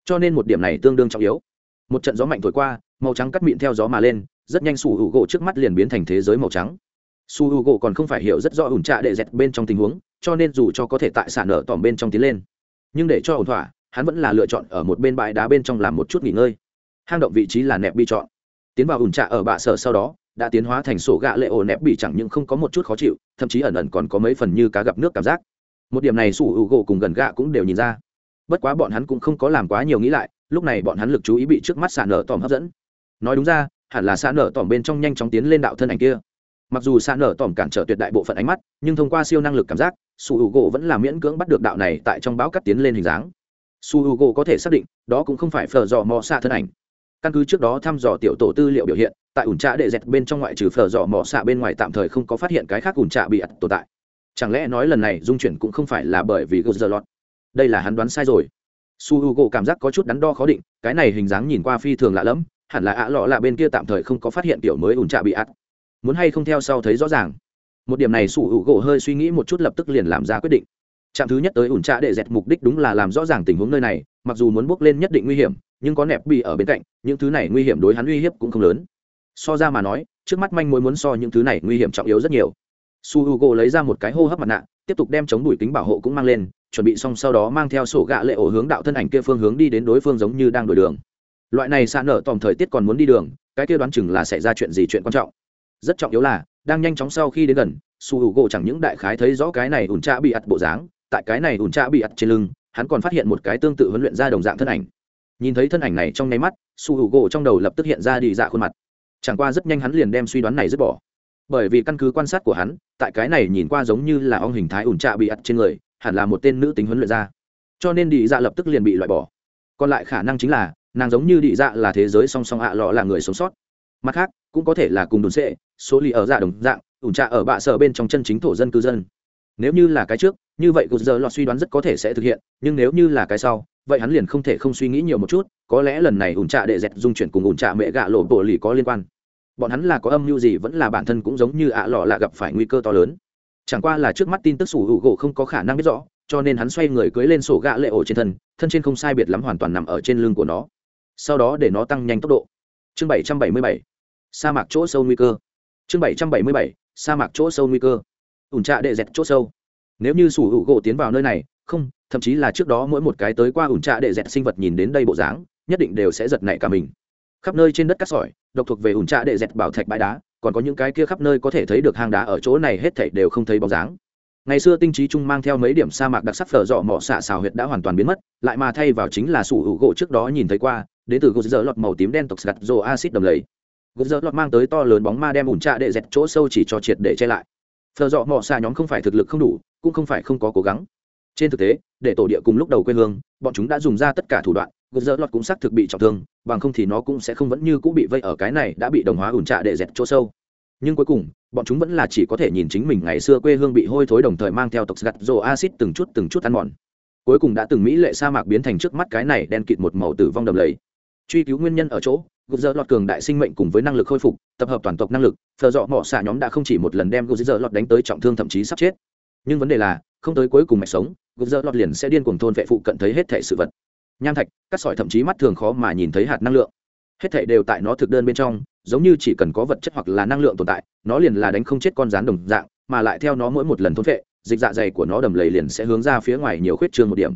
Cho nên một điểm này tương đương trọng yếu. Một trận gió mạnh thổi qua, màu trắng cắt mịn theo gió mà lên, rất nhanh su hữu gỗ trước mắt liền biến thành thế giới màu trắng. Su hữu gỗ còn không phải hiểu rất rõ ủn trạ đệ dẹt bên trong tình huống, cho nên dù cho có thể tại sản nở tỏm bên trong tiến lên, nhưng để cho ổn thỏa, hắn vẫn là lựa chọn ở một bên bãi đá bên trong làm một chút nghỉ ngơi. Hang động vị trí là nẹp bi chọn. Tiến vào ủn trạ ở bạ sở sau đó đã tiến hóa thành sổ gạ lệ ổ nẹp bị chẳng những không có một chút khó chịu, thậm chí ẩn ẩn còn có mấy phần như cá gặp nước cảm giác. Một điểm này sủ hữu gỗ cùng gần gạ cũng đều nhìn ra. Bất quá bọn hắn cũng không có làm quá nhiều nghĩ lại, lúc này bọn hắn lực chú ý bị trước mắt xả nở tòm hấp dẫn. Nói đúng ra, hẳn là xả nở tòm bên trong nhanh chóng tiến lên đạo thân ảnh kia. Mặc dù xả nở tòm cản trở tuyệt đại bộ phận ánh mắt, nhưng thông qua siêu năng lực cảm giác su h u gỗ vẫn là miễn cưỡng bắt được đạo này tại trong báo cắt tiến lên hình dáng. Su h u gỗ có thể xác định, đó cũng không phải phở dò mò xạ thân ảnh. Căn cứ trước đó thăm dò tiểu tổ tư liệu biểu hiện tại ủn trạ đệ dẹt bên trong ngoại trừ phở dọ mỏ xạ bên ngoài tạm thời không có phát hiện cái khác ủn trạ bị ặt tồn tại. Chẳng lẽ nói lần này dung chuyển cũng không phải là bởi vì gờ giờ lọt đây là hắn đoán sai rồi. Su h u gỗ cảm giác có chút đắn đo khó định, cái này hình dáng nhìn qua phi thường lạ lẫm, hẳn là ạ lọ là bên kia tạm thời không có phát hiện tiểu mới ủn trạ bị ắt muốn hay không theo sau thấy rõ ràng. Một điểm này su h u gỗ hơi suy nghĩ một chút lập tức liền làm ra quyết định. Trạm thứ nhất tới ủn trạ để dẹt mục đích đúng là làm rõ ràng tình huống nơi này, mặc dù muốn bước lên nhất định nguy hiểm, nhưng có nẹp bị ở bên cạnh, những thứ này nguy hiểm đối hắn uy hiếp cũng không lớn so ra mà nói, trước mắt manh mối muốn so những thứ này nguy hiểm trọng yếu rất nhiều. Su h u g o lấy ra một cái hô hấp mặt nạ, tiếp tục đem chống đùi kính bảo hộ cũng mang lên, chuẩn bị xong sau đó mang theo sổ gạ lệ ổ hướng đạo thân ảnh kia phương hướng đi đến đối phương giống như đang đổi đường. Loại này xa nở tòm thời tiết còn muốn đi đường, cái kia đoán chừng là xảy ra chuyện gì chuyện quan trọng. Rất trọng yếu là, đang nhanh chóng sau khi đến gần, su h u gỗ chẳng những đại khái thấy rõ cái này ủn trạ bị ặt bộ dáng, tại cái này ủn trạ bị ặt trên lưng, hắn còn phát hiện một cái tương tự huấn luyện ra đồng dạng thân ảnh. Nhìn thấy thân ảnh này trong nháy mắt, su h u gỗ trong đầu lập tức hiện ra đi dạ khuôn mặt chẳng qua rất nhanh hắn liền đem suy đoán này dứt bỏ. Bởi vì căn cứ quan sát của hắn, tại cái này nhìn qua giống như là ong hình thái ủn trạ bị ặt trên người, hẳn là một tên nữ tính huấn luyện ra. Cho nên đi dạ lập tức liền bị loại bỏ. Còn lại khả năng chính là, nàng giống như đi dạ là thế giới song song ạ lọ là người sống sót. Mặt khác, cũng có thể là cùng đồn sệ, số lì ở dạ đồng dạng, ủn trạ ở bạ sở bên trong chân chính thổ dân cư dân. Nếu như là cái trước, như vậy cụt giờ lọt suy đoán rất có thể sẽ thực hiện, nhưng nếu như là cái sau, vậy hắn liền không thể không suy nghĩ nhiều một chút, có lẽ lần này ủn trạ đệ dẹt dung chuyển cùng ủn trạ mẹ gạ lộ bộ lì có liên quan bọn hắn là có âm mưu gì vẫn là bản thân cũng giống như ạ lọ là gặp phải nguy cơ to lớn. Chẳng qua là trước mắt tin tức sủ hữu gỗ không có khả năng biết rõ, cho nên hắn xoay người cưới lên sổ gạ lệ ổ trên thân thân trên không sai biệt lắm hoàn toàn nằm ở trên lưng của nó. Sau đó để nó tăng nhanh tốc độ. Chương bảy trăm bảy mươi bảy, sa mạc chỗ sâu nguy cơ. Chương bảy trăm bảy mươi bảy, sa mạc chỗ sâu nguy cơ. Ủn trạ đệ dẹt chỗ sâu. Nếu như sủ hữu gỗ tiến vào nơi này, không, thậm chí là trước đó mỗi một cái tới qua ủn trạ đệ dẹt sinh vật nhìn đến đây bộ dáng, nhất định đều sẽ giật nảy cả mình khắp nơi trên đất cát sỏi, độc thuộc về ủn trạ đệ dẹt bảo thạch bãi đá, còn có những cái kia khắp nơi có thể thấy được hang đá ở chỗ này hết thảy đều không thấy bóng dáng. Ngày xưa tinh trí trung mang theo mấy điểm sa mạc đặc sắc phở dọ mỏ xạ xào huyệt đã hoàn toàn biến mất, lại mà thay vào chính là sủ hữu gỗ trước đó nhìn thấy qua, đến từ gột dở lọt màu tím đen tộc gặt rồ acid đầm lầy. Gột dở lọt mang tới to lớn bóng ma đem ủn trạ đệ dẹt chỗ sâu chỉ cho triệt để che lại. Phở dọ mỏ xạ nhóm không phải thực lực không đủ, cũng không phải không có cố gắng. Trên thực tế, để tổ địa cùng lúc đầu quê hương, bọn chúng đã dùng ra tất cả thủ đoạn, gột dở lọt cũng xác thực bị trọng thương bằng không thì nó cũng sẽ không vẫn như cũng bị vây ở cái này đã bị đồng hóa ủn trạ để dẹt chỗ sâu. Nhưng cuối cùng, bọn chúng vẫn là chỉ có thể nhìn chính mình ngày xưa quê hương bị hôi thối đồng thời mang theo tộc gặt rồ acid từng chút từng chút ăn mòn. Cuối cùng đã từng mỹ lệ sa mạc biến thành trước mắt cái này đen kịt một màu tử vong đầm lầy. Truy cứu nguyên nhân ở chỗ gục dơ lọt cường đại sinh mệnh cùng với năng lực khôi phục, tập hợp toàn tộc năng lực phờ dọ mỏ xạ nhóm đã không chỉ một lần đem gục dơ lọt đánh tới trọng thương thậm chí sắp chết. Nhưng vấn đề là, không tới cuối cùng mạch sống gục dơ lọt liền sẽ điên cuồng thôn vệ phụ cận thấy hết thể sự vật nham thạch, cắt sỏi thậm chí mắt thường khó mà nhìn thấy hạt năng lượng. Hết thảy đều tại nó thực đơn bên trong, giống như chỉ cần có vật chất hoặc là năng lượng tồn tại, nó liền là đánh không chết con rán đồng dạng, mà lại theo nó mỗi một lần thôn vệ dịch dạ dày của nó đầm lầy liền sẽ hướng ra phía ngoài nhiều khuyết trương một điểm.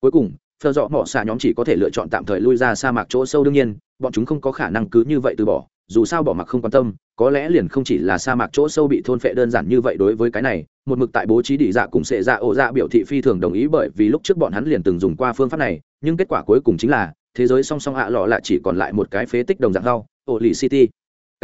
Cuối cùng phờ dọ mỏ xạ nhóm chỉ có thể lựa chọn tạm thời lui ra sa mạc chỗ sâu đương nhiên, bọn chúng không có khả năng cứ như vậy từ bỏ dù sao bỏ mặc không quan tâm, có lẽ liền không chỉ là sa mạc chỗ sâu bị thôn phệ đơn giản như vậy đối với cái này, một mực tại bố trí đỉ dạ cùng sệ dạ ổ dạ biểu thị phi thường đồng ý bởi vì lúc trước bọn hắn liền từng dùng qua phương pháp này, nhưng kết quả cuối cùng chính là, thế giới song song hạ lọ là chỉ còn lại một cái phế tích đồng dạng rau ổ lì city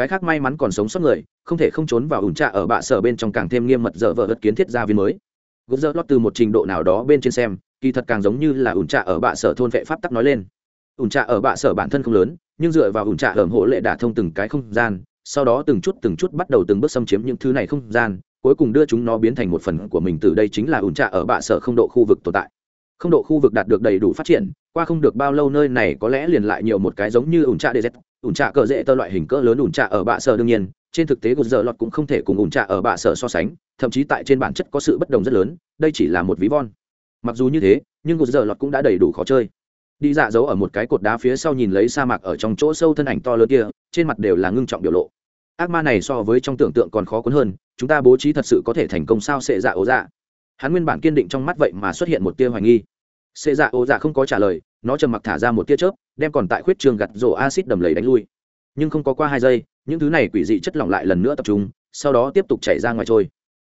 cái khác may mắn còn sống sót người, không thể không trốn vào ủn trạ ở bạ sở bên trong càng thêm nghiêm mật dở vợ đất kiến thiết gia viên mới. Gốc dơ lót từ một trình độ nào đó bên trên xem, kỳ thật càng giống như là ủn trạ ở bạ sở thôn vệ pháp tắc nói lên. Ủn trạ ở bạ sở bản thân không lớn nhưng dựa vào ủn trạ hởm hộ lệ đả thông từng cái không gian, sau đó từng chút từng chút bắt đầu từng bước xâm chiếm những thứ này không gian, cuối cùng đưa chúng nó biến thành một phần của mình, từ đây chính là ủn trạ ở bạ sở không độ khu vực tồn tại. Không độ khu vực đạt được đầy đủ phát triển, qua không được bao lâu nơi này có lẽ liền lại nhiều một cái giống như ủn trạ dz ủn trạ cờ dễ tơ loại hình cỡ lớn ủn trạ ở bạ sở đương nhiên, trên thực tế gột giờ lọt cũng không thể cùng ủn trạ ở bạ sở so sánh, thậm chí tại trên bản chất có sự bất đồng rất lớn, đây chỉ là một ví von. Mặc dù như thế, nhưng gột giờ lọt cũng đã đầy đủ khó chơi đi dạ giấu ở một cái cột đá phía sau nhìn lấy sa mạc ở trong chỗ sâu thân ảnh to lớn kia, trên mặt đều là ngưng trọng biểu lộ. Ác ma này so với trong tưởng tượng còn khó cuốn hơn, chúng ta bố trí thật sự có thể thành công sao sệ dạ ố dạ? Hắn nguyên bản kiên định trong mắt vậy mà xuất hiện một tia hoài nghi. Sệ dạ ố dạ không có trả lời, nó trầm mặc thả ra một tia chớp, đem còn tại khuyết trường gặt rổ acid đầm lầy đánh lui. Nhưng không có qua hai giây, những thứ này quỷ dị chất lỏng lại lần nữa tập trung, sau đó tiếp tục chảy ra ngoài trôi.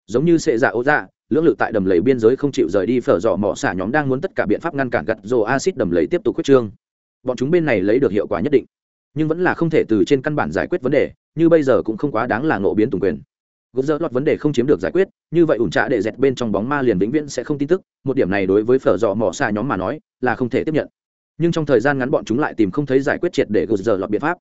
Giống như sệ dạ ố dạ lưỡng lự tại đầm lầy biên giới không chịu rời đi phở dọ mỏ xả nhóm đang muốn tất cả biện pháp ngăn cản gặt dồ acid đầm lầy tiếp tục khuyết trương. Bọn chúng bên này lấy được hiệu quả nhất định, nhưng vẫn là không thể từ trên căn bản giải quyết vấn đề, như bây giờ cũng không quá đáng là ngộ biến tùng quyền. Gốc dỡ lọt vấn đề không chiếm được giải quyết, như vậy ủn trạ để dẹt bên trong bóng ma liền vĩnh viễn sẽ không tin tức, một điểm này đối với phở dọ mỏ xả nhóm mà nói là không thể tiếp nhận. Nhưng trong thời gian ngắn bọn chúng lại tìm không thấy giải quyết triệt để gốc dỡ lọt biện pháp.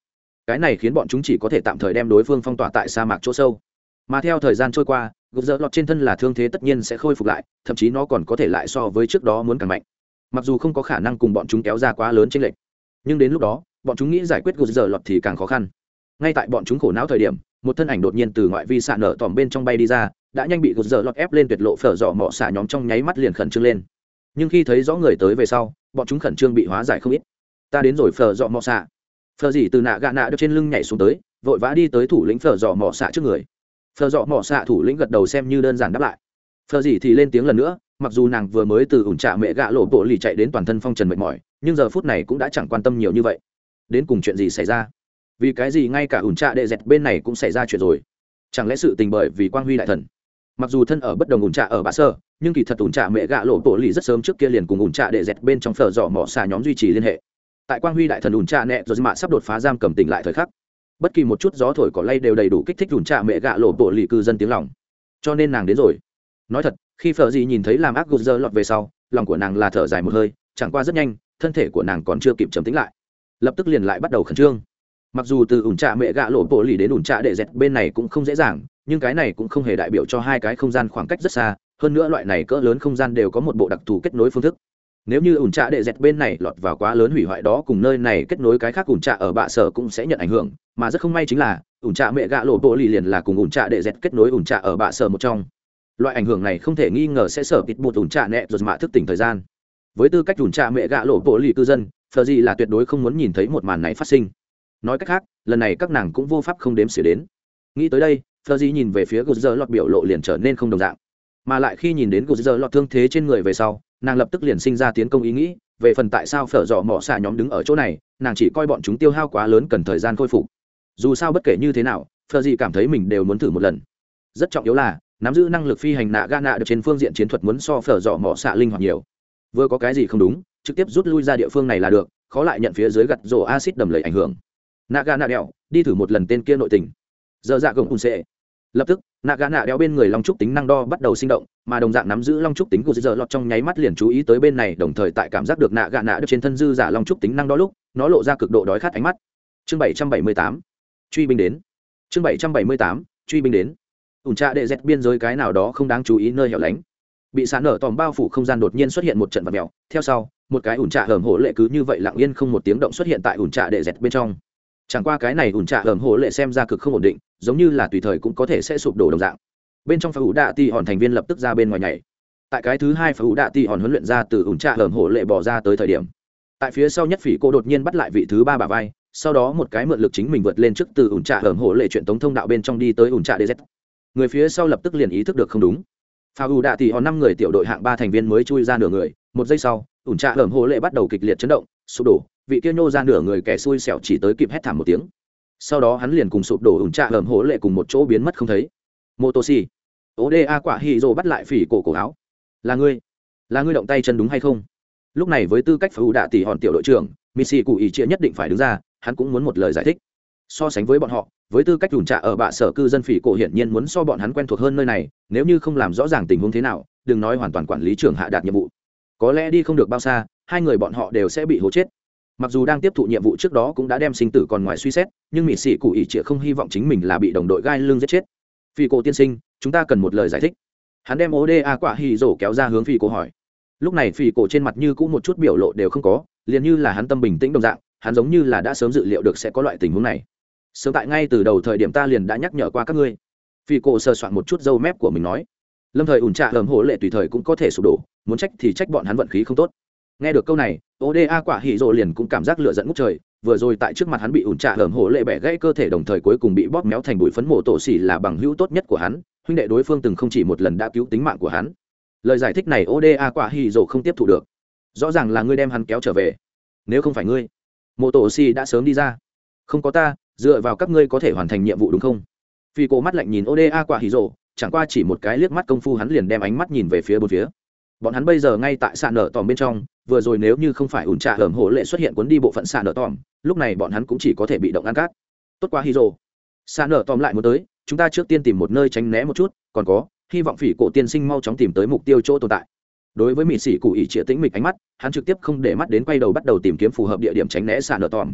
Cái này khiến bọn chúng chỉ có thể tạm thời đem đối phương phong tỏa tại sa mạc chỗ sâu. Mà theo thời gian trôi qua gục dỡ lọt trên thân là thương thế tất nhiên sẽ khôi phục lại, thậm chí nó còn có thể lại so với trước đó muốn càng mạnh. Mặc dù không có khả năng cùng bọn chúng kéo ra quá lớn trên lệch, nhưng đến lúc đó, bọn chúng nghĩ giải quyết gục dỡ lọt thì càng khó khăn. Ngay tại bọn chúng khổ não thời điểm, một thân ảnh đột nhiên từ ngoại vi xạ nở tòm bên trong bay đi ra, đã nhanh bị gột dỡ lọt ép lên tuyệt lộ phở dọ mọ xạ nhóm trong nháy mắt liền khẩn trương lên. Nhưng khi thấy rõ người tới về sau, bọn chúng khẩn trương bị hóa giải không ít. Ta đến rồi, phở dọ mọ xạ. Phở dỉ từ nạ gạ nạ được trên lưng nhảy xuống tới, vội vã đi tới thủ lĩnh phở dọ mọ xạ trước người phở dọ mỏ xạ thủ lĩnh gật đầu xem như đơn giản đáp lại. Phở gì thì lên tiếng lần nữa, mặc dù nàng vừa mới từ ủn trạ mẹ gạ lộ bộ lì chạy đến toàn thân phong trần mệt mỏi, nhưng giờ phút này cũng đã chẳng quan tâm nhiều như vậy. Đến cùng chuyện gì xảy ra? Vì cái gì ngay cả ủn trạ đệ dẹt bên này cũng xảy ra chuyện rồi? Chẳng lẽ sự tình bởi vì quang huy đại thần? Mặc dù thân ở bất đồng ủn trạ ở bà sơ, nhưng kỳ thật ủn trạ mẹ gạ lộ bộ lì rất sớm trước kia liền cùng ủn trạ đệ dẹt bên trong phở dọ mỏ xà nhóm duy trì liên hệ. Tại quang huy đại thần ủn trạ nẹ rồi mạ sắp đột phá giam cầm tỉnh lại thời khắc bất kỳ một chút gió thổi cỏ lay đều đầy đủ kích thích ủn trạ mẹ gạ lộ bộ lì cư dân tiếng lòng. Cho nên nàng đến rồi. Nói thật, khi phở gì nhìn thấy làm ác gục dơ lọt về sau, lòng của nàng là thở dài một hơi, chẳng qua rất nhanh, thân thể của nàng còn chưa kịp trầm tính lại. Lập tức liền lại bắt đầu khẩn trương. Mặc dù từ ủn trạ mẹ gạ lộ bộ lì đến ủn trạ để dẹt bên này cũng không dễ dàng, nhưng cái này cũng không hề đại biểu cho hai cái không gian khoảng cách rất xa, hơn nữa loại này cỡ lớn không gian đều có một bộ đặc thù kết nối phương thức nếu như ủn trạ đệ dẹt bên này lọt vào quá lớn hủy hoại đó cùng nơi này kết nối cái khác ủn trạ ở bạ sở cũng sẽ nhận ảnh hưởng, mà rất không may chính là, ủn trạ mẹ gạ lộ bộ lì liền là cùng ủn trạ đệ dẹt kết nối ủn trạ ở bạ sở một trong. Loại ảnh hưởng này không thể nghi ngờ sẽ sở kịch bụt ủn trạ nẹ rồi mạ thức tỉnh thời gian. Với tư cách ủn trạ mẹ gạ lộ bộ lì cư dân, phờ gì là tuyệt đối không muốn nhìn thấy một màn này phát sinh. Nói cách khác, lần này các nàng cũng vô pháp không đếm xỉa đến. Nghĩ tới đây, phờ gì nhìn về phía gờ giờ lọt biểu lộ liền trở nên không đồng dạng mà lại khi nhìn đến gột giờ lọt thương thế trên người về sau, nàng lập tức liền sinh ra tiến công ý nghĩ, về phần tại sao phở dọ mỏ xạ nhóm đứng ở chỗ này, nàng chỉ coi bọn chúng tiêu hao quá lớn cần thời gian khôi phục. Dù sao bất kể như thế nào, phở gì cảm thấy mình đều muốn thử một lần. Rất trọng yếu là, nắm giữ năng lực phi hành nạ ga nạ được trên phương diện chiến thuật muốn so phở dọ mỏ xạ linh hoạt nhiều. Vừa có cái gì không đúng, trực tiếp rút lui ra địa phương này là được, khó lại nhận phía dưới gặt rổ acid đầm lầy ảnh hưởng. Nạ ga nạ đèo đi thử một lần tên kia nội tình. Giờ dạ gồng ùn xệ lập tức nạ gà nạ đeo bên người long trúc tính năng đo bắt đầu sinh động, mà đồng dạng nắm giữ long trúc tính của dơ lọt trong nháy mắt liền chú ý tới bên này, đồng thời tại cảm giác được nạ gà nạ đeo trên thân dư giả long trúc tính năng đo lúc, nó lộ ra cực độ đói khát ánh mắt. Chương bảy trăm bảy mươi tám, truy binh đến. Chương bảy trăm bảy mươi tám, truy binh đến. Ủn trạ đệ dẹt biên giới cái nào đó không đáng chú ý nơi hẻo lánh. Bị sán nở tòm bao phủ không gian đột nhiên xuất hiện một trận vật mèo, theo sau, một cái ủn trạ hởm hổ lệ cứ như vậy lặng yên không một tiếng động xuất hiện tại ủn trạ đệ dẹt bên trong. Chẳng qua cái này ủn trạ hởm hổ lệ xem ra cực không ổn định giống như là tùy thời cũng có thể sẽ sụp đổ đồng dạng. Bên trong phá ủ đạ ti hòn thành viên lập tức ra bên ngoài nhảy. Tại cái thứ hai phá ủ đạ ti hòn huấn luyện ra từ ủn trạ hởm hổ lệ bỏ ra tới thời điểm. Tại phía sau nhất phỉ cô đột nhiên bắt lại vị thứ ba bà vai, sau đó một cái mượn lực chính mình vượt lên trước từ ủn trạ hởm hổ lệ chuyện tống thông đạo bên trong đi tới ủn trạ dz. Người phía sau lập tức liền ý thức được không đúng. Pha u đạ thì họ năm người tiểu đội hạng ba thành viên mới chui ra nửa người, một giây sau, ủn trạ hởm hổ lệ bắt đầu kịch liệt chấn động, sụp đổ, vị kia nhô ra nửa người kẻ xui xẻo chỉ tới kịp hét thảm một tiếng sau đó hắn liền cùng sụp đổ ủn trạ hởm hộ lệ cùng một chỗ biến mất không thấy. Mô oda quả hì rồ bắt lại phỉ cổ cổ áo. Là ngươi là ngươi động tay chân đúng hay không? Lúc này với tư cách phải đạ tỷ hòn tiểu đội trưởng missy cụ ý chia nhất định phải đứng ra, hắn cũng muốn một lời giải thích. So sánh với bọn họ, với tư cách đùn trạ ở bạ sở cư dân phỉ cổ hiển nhiên muốn so bọn hắn quen thuộc hơn nơi này, nếu như không làm rõ ràng tình huống thế nào, đừng nói hoàn toàn quản lý trưởng hạ đạt nhiệm vụ. Có lẽ đi không được bao xa, hai người bọn họ đều sẽ bị hố chết mặc dù đang tiếp thụ nhiệm vụ trước đó cũng đã đem sinh tử còn ngoài suy xét, nhưng mỹ sĩ cụ ý chĩa không hy vọng chính mình là bị đồng đội gai lưng giết chết. Phi cổ tiên sinh, chúng ta cần một lời giải thích. Hắn đem oda quả hì rổ kéo ra hướng phi cổ hỏi. Lúc này phi cổ trên mặt như cũng một chút biểu lộ đều không có, liền như là hắn tâm bình tĩnh đồng dạng, hắn giống như là đã sớm dự liệu được sẽ có loại tình huống này. Sớm tại ngay từ đầu thời điểm ta liền đã nhắc nhở qua các ngươi. Phi cổ sơ soạn một chút dâu mép của mình nói. Lâm thời ủn trạ hầm hổ lệ tùy thời cũng có thể sụp đổ, muốn trách thì trách bọn hắn vận khí không tốt nghe được câu này oda quả hỉ rộ liền cũng cảm giác lựa dẫn ngút trời, vừa rồi tại trước mặt hắn bị ủn trạ hởm hổ lệ bẻ gãy cơ thể đồng thời cuối cùng bị bóp méo thành bụi phấn mổ tổ xỉ là bằng hữu tốt nhất của hắn, huynh đệ đối phương từng không chỉ một lần đã cứu tính mạng của hắn. Lời giải thích này oda quả hỉ rộ không tiếp thu được. Rõ ràng là ngươi đem hắn kéo trở về. Nếu không phải ngươi, mổ tổ xỉ đã sớm đi ra. Không có ta, dựa vào các ngươi có thể hoàn thành nhiệm vụ đúng không? Vì cổ mắt lạnh nhìn oda quả hỉ rộ, chẳng qua chỉ một cái liếc mắt công phu hắn liền đem ánh mắt nhìn về phía bốn phía. Bọn hắn bây giờ ngay tại sạn nở tòm bên trong vừa rồi nếu như không phải ủn trà hởm hổ lệ xuất hiện cuốn đi bộ phận sàn nở tòm, lúc này bọn hắn cũng chỉ có thể bị động ăn cát. Tốt quá hydro sàn nở tòm lại muốn tới, chúng ta trước tiên tìm một nơi tránh né một chút, còn có, hy vọng phỉ cổ tiên sinh mau chóng tìm tới mục tiêu chỗ tồn tại. Đối với mỹ sĩ cụ ý chĩa tĩnh mịch ánh mắt, hắn trực tiếp không để mắt đến quay đầu bắt đầu tìm kiếm phù hợp địa điểm tránh né sàn nở tòm.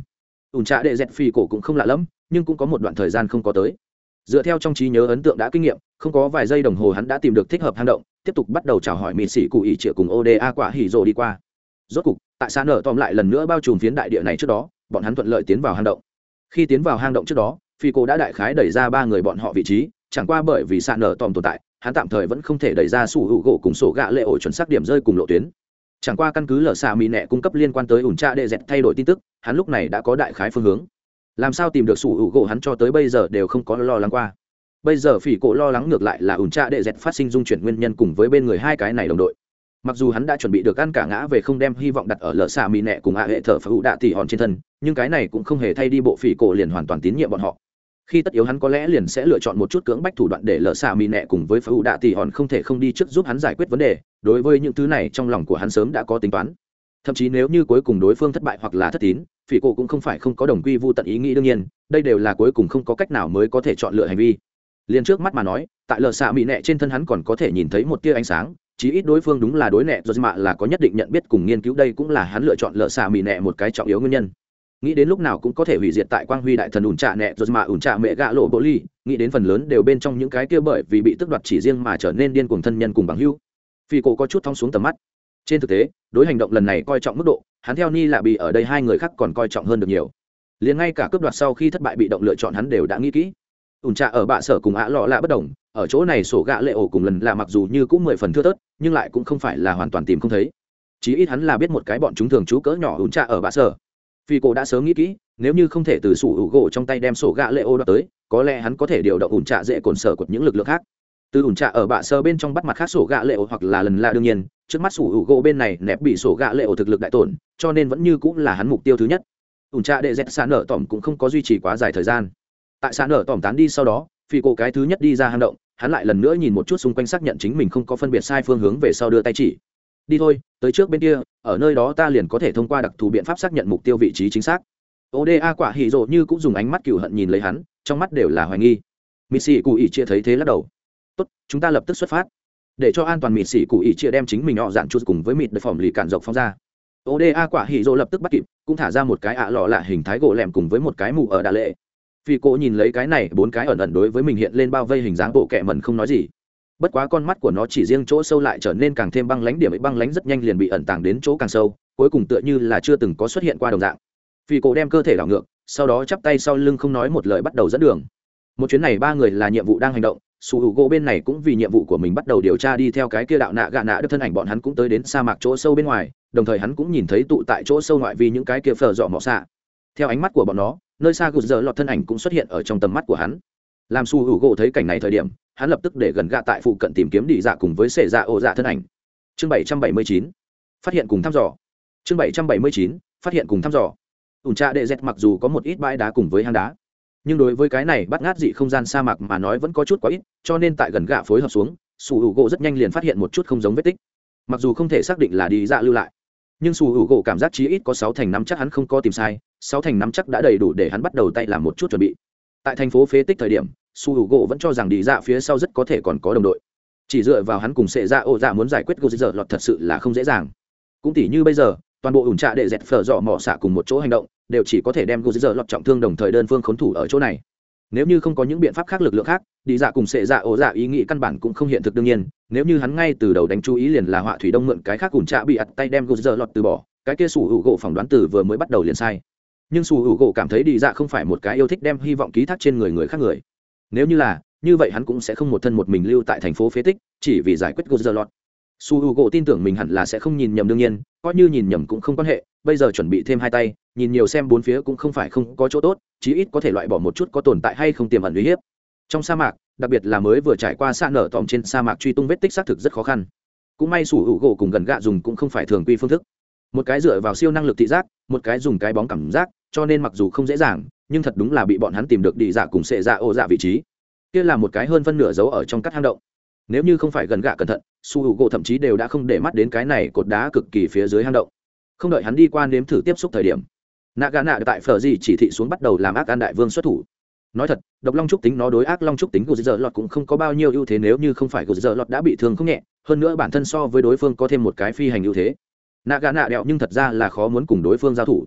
Ủn trà đệ dẹt phỉ cổ cũng không lạ lẫm, nhưng cũng có một đoạn thời gian không có tới. Dựa theo trong trí nhớ ấn tượng đã kinh nghiệm, không có vài giây đồng hồ hắn đã tìm được thích hợp hang động, tiếp tục bắt đầu chào hỏi mỹ sĩ cụ ý chĩa cùng oda quả hỉ rồ đi qua rốt cục, tại xã nở tòm lại lần nữa bao trùm phiến đại địa này trước đó, bọn hắn thuận lợi tiến vào hang động. Khi tiến vào hang động trước đó, phi cô đã đại khái đẩy ra ba người bọn họ vị trí, chẳng qua bởi vì xã nở tòm tồn tại, hắn tạm thời vẫn không thể đẩy ra sủ hữu gỗ cùng sổ gạ lệ ổ chuẩn xác điểm rơi cùng lộ tuyến. Chẳng qua căn cứ lở xà mỹ nẹ cung cấp liên quan tới ủn tra đệ dẹt thay đổi tin tức, hắn lúc này đã có đại khái phương hướng. Làm sao tìm được sủ hữu gỗ hắn cho tới bây giờ đều không có lo lắng qua. Bây giờ phỉ cổ lo lắng ngược lại là ủn tra đệ dẹt phát sinh dung chuyển nguyên nhân cùng với bên người hai cái này đồng đội mặc dù hắn đã chuẩn bị được ăn cả ngã về không đem hy vọng đặt ở lỡ xạ mỹ nẹ cùng hạ hệ thờ phá hữu đạ tỉ hòn trên thân, nhưng cái này cũng không hề thay đi bộ phỉ cổ liền hoàn toàn tín nhiệm bọn họ. Khi tất yếu hắn có lẽ liền sẽ lựa chọn một chút cưỡng bách thủ đoạn để lỡ xạ mỹ nẹ cùng với phá hữu đạ tỉ hòn không thể không đi trước giúp hắn giải quyết vấn đề, đối với những thứ này trong lòng của hắn sớm đã có tính toán. Thậm chí nếu như cuối cùng đối phương thất bại hoặc là thất tín, phỉ cổ cũng không phải không có đồng quy vô tận ý nghĩ đương nhiên, đây đều là cuối cùng không có cách nào mới có thể chọn lựa hành vi. Liền trước mắt mà nói, tại lờ xạ mỹ nẹ trên thân hắn còn có thể nhìn thấy một tia ánh sáng chí ít đối phương đúng là đối nẹ do mạ là có nhất định nhận biết cùng nghiên cứu, đây cũng là hắn lựa chọn lợ xạ mì nẹ một cái trọng yếu nguyên nhân. Nghĩ đến lúc nào cũng có thể hủy diệt tại quang huy đại thần ủn trạ nẹ rồi mà ủn trạ mẹ gạ lộ bộ ly, nghĩ đến phần lớn đều bên trong những cái kia bởi vì bị tức đoạt chỉ riêng mà trở nên điên cuồng thân nhân cùng bằng hưu phi cổ có chút thong xuống tầm mắt. Trên thực tế, đối hành động lần này coi trọng mức độ, hắn theo ni là bị ở đây hai người khác còn coi trọng hơn được nhiều. Liền ngay cả cướp đoạt sau khi thất bại bị động lựa chọn hắn đều đã nghĩ kỹ. Ủn trạ ở bạ sở cùng ạ lọ lạ bất đồng ở chỗ này sổ gạ lệ ổ cùng lần là mặc dù như cũng mười phần thưa tớt nhưng lại cũng không phải là hoàn toàn tìm không thấy. Chí ít hắn là biết một cái bọn chúng thường trú cỡ nhỏ ủn trạ ở bạ sở. Phi cổ đã sớm nghĩ kỹ, nếu như không thể từ sủ hữu gỗ trong tay đem sổ gạ lệ ô đ tới, có lẽ hắn có thể điều động ủn trạ dễ cồn sở của những lực lượng khác. Từ ủn trạ ở bạ sơ bên trong bắt mặt khác sổ gạ lệ ổ hoặc là lần là đương nhiên, trước mắt sủ hữu gỗ bên này nẹp bị sổ gạ lệ ổ thực lực đại tổn, cho nên vẫn như cũng là hắn mục tiêu thứ nhất. Ủn trạ đệ dẹt xa nở tỏm cũng không có duy trì quá dài thời gian. Tại xa nở tỏm tán đi sau đó, phi cổ cái thứ nhất đi ra hang động hắn lại lần nữa nhìn một chút xung quanh xác nhận chính mình không có phân biệt sai phương hướng về sau đưa tay chỉ. Đi thôi, tới trước bên kia, ở nơi đó ta liền có thể thông qua đặc thù biện pháp xác nhận mục tiêu vị trí chính xác. Oda quả hỉ rộ như cũng dùng ánh mắt cựu hận nhìn lấy hắn, trong mắt đều là hoài nghi. Mị sĩ cụ ỉ chia thấy thế lắc đầu. Tốt, chúng ta lập tức xuất phát. Để cho an toàn Mị sĩ cụ ỉ chia đem chính mình họ dạn chút cùng với mịt đ phòng lì cản dọc phong ra. Oda quả hỉ rộ lập tức bắt kịp, cũng thả ra một cái ạ lọ lạ hình thái gỗ lẻm cùng với một cái mù ở đà lệ phi cô nhìn lấy cái này, bốn cái ẩn ẩn đối với mình hiện lên bao vây hình dáng bộ kẹ mần không nói gì. Bất quá con mắt của nó chỉ riêng chỗ sâu lại trở nên càng thêm băng lánh điểm ấy băng lánh rất nhanh liền bị ẩn tàng đến chỗ càng sâu, cuối cùng tựa như là chưa từng có xuất hiện qua đồng dạng. Phi cô đem cơ thể đảo ngược, sau đó chắp tay sau lưng không nói một lời bắt đầu dẫn đường. Một chuyến này ba người là nhiệm vụ đang hành động, su hữu gỗ bên này cũng vì nhiệm vụ của mình bắt đầu điều tra đi theo cái kia đạo nạ gạ nạ được thân ảnh bọn hắn cũng tới đến sa mạc chỗ sâu bên ngoài, đồng thời hắn cũng nhìn thấy tụ tại chỗ sâu ngoại vì những cái kia phở dọ mọ xạ. Theo ánh mắt của bọn nó nơi xa gục giờ lọt thân ảnh cũng xuất hiện ở trong tầm mắt của hắn. Làm su hữu gỗ thấy cảnh này thời điểm, hắn lập tức để gần gạ tại phụ cận tìm kiếm đi dạ cùng với sệ dạ ô dạ thân ảnh. Chương bảy trăm bảy mươi chín, phát hiện cùng thăm dò. Chương bảy trăm bảy mươi chín, phát hiện cùng thăm dò. Ủn tra đệ dẹt mặc dù có một ít bãi đá cùng với hang đá, nhưng đối với cái này bắt ngát dị không gian sa mạc mà nói vẫn có chút quá ít, cho nên tại gần gạ phối hợp xuống, su hữu gỗ rất nhanh liền phát hiện một chút không giống vết tích. Mặc dù không thể xác định là đi dạ lưu lại, nhưng su hữu gỗ cảm giác chí ít có sáu thành năm chắc hắn không có tìm sai sáu thành nắm chắc đã đầy đủ để hắn bắt đầu tay làm một chút chuẩn bị. Tại thành phố phế tích thời điểm, su hữu gỗ vẫn cho rằng đi dạ phía sau rất có thể còn có đồng đội. Chỉ dựa vào hắn cùng sệ dạ ô dạ muốn giải quyết gô dơ lọt thật sự là không dễ dàng. Cũng tỉ như bây giờ, toàn bộ ủn trạ để dẹt phở dọ mỏ xạ cùng một chỗ hành động, đều chỉ có thể đem gô dơ lọt trọng thương đồng thời đơn phương khốn thủ ở chỗ này. Nếu như không có những biện pháp khác lực lượng khác đi dạ cùng sệ dạ ổ dạ ý nghĩ căn bản cũng không hiện thực đương nhiên. Nếu như hắn ngay từ đầu đánh chú ý liền là họa thủy đông mượn cái khác ủn trạ bị ặt tay đem gô dơ lọt từ bỏ, cái kia sủ hữu gỗ phỏng đoán từ vừa mới bắt đầu liền sai nhưng su hữu gỗ cảm thấy đi dạ không phải một cái yêu thích đem hy vọng ký thác trên người người khác người nếu như là như vậy hắn cũng sẽ không một thân một mình lưu tại thành phố phế tích chỉ vì giải quyết Gozerlot. Su Hugo tin tưởng mình hẳn là sẽ không nhìn nhầm đương nhiên, coi như nhìn nhầm cũng không quan hệ, bây giờ chuẩn bị thêm hai tay, nhìn nhiều xem bốn phía cũng không phải không có chỗ tốt, chí ít có thể loại bỏ một chút có tồn tại hay không tiềm ẩn uy hiếp. Trong sa mạc, đặc biệt là mới vừa trải qua xa nở tòm trên sa mạc truy tung vết tích xác thực rất khó khăn. Cũng may Su gỗ cùng gần gạ dùng cũng không phải thường quy phương thức. Một cái dựa vào siêu năng lực thị giác, một cái dùng cái bóng cảm giác, cho nên mặc dù không dễ dàng, nhưng thật đúng là bị bọn hắn tìm được đi dạ cùng xệ dạ ô dạ vị trí. Kia là một cái hơn phân nửa dấu ở trong các hang động. Nếu như không phải gần gạ cẩn thận su h u gỗ thậm chí đều đã không để mắt đến cái này cột đá cực kỳ phía dưới hang động. Không đợi hắn đi qua nếm thử tiếp xúc thời điểm nạ gà nạ tại phở gì chỉ thị xuống bắt đầu làm ác an đại vương xuất thủ. Nói thật độc long trúc tính nó đối ác long trúc tính của giờ lọt cũng không có bao nhiêu ưu thế nếu như không phải của giờ lọt đã bị thương không nhẹ hơn nữa bản thân so với đối phương có thêm một cái phi hành ưu thế nạ gà nạ đẹo nhưng thật ra là khó muốn cùng đối phương giao thủ.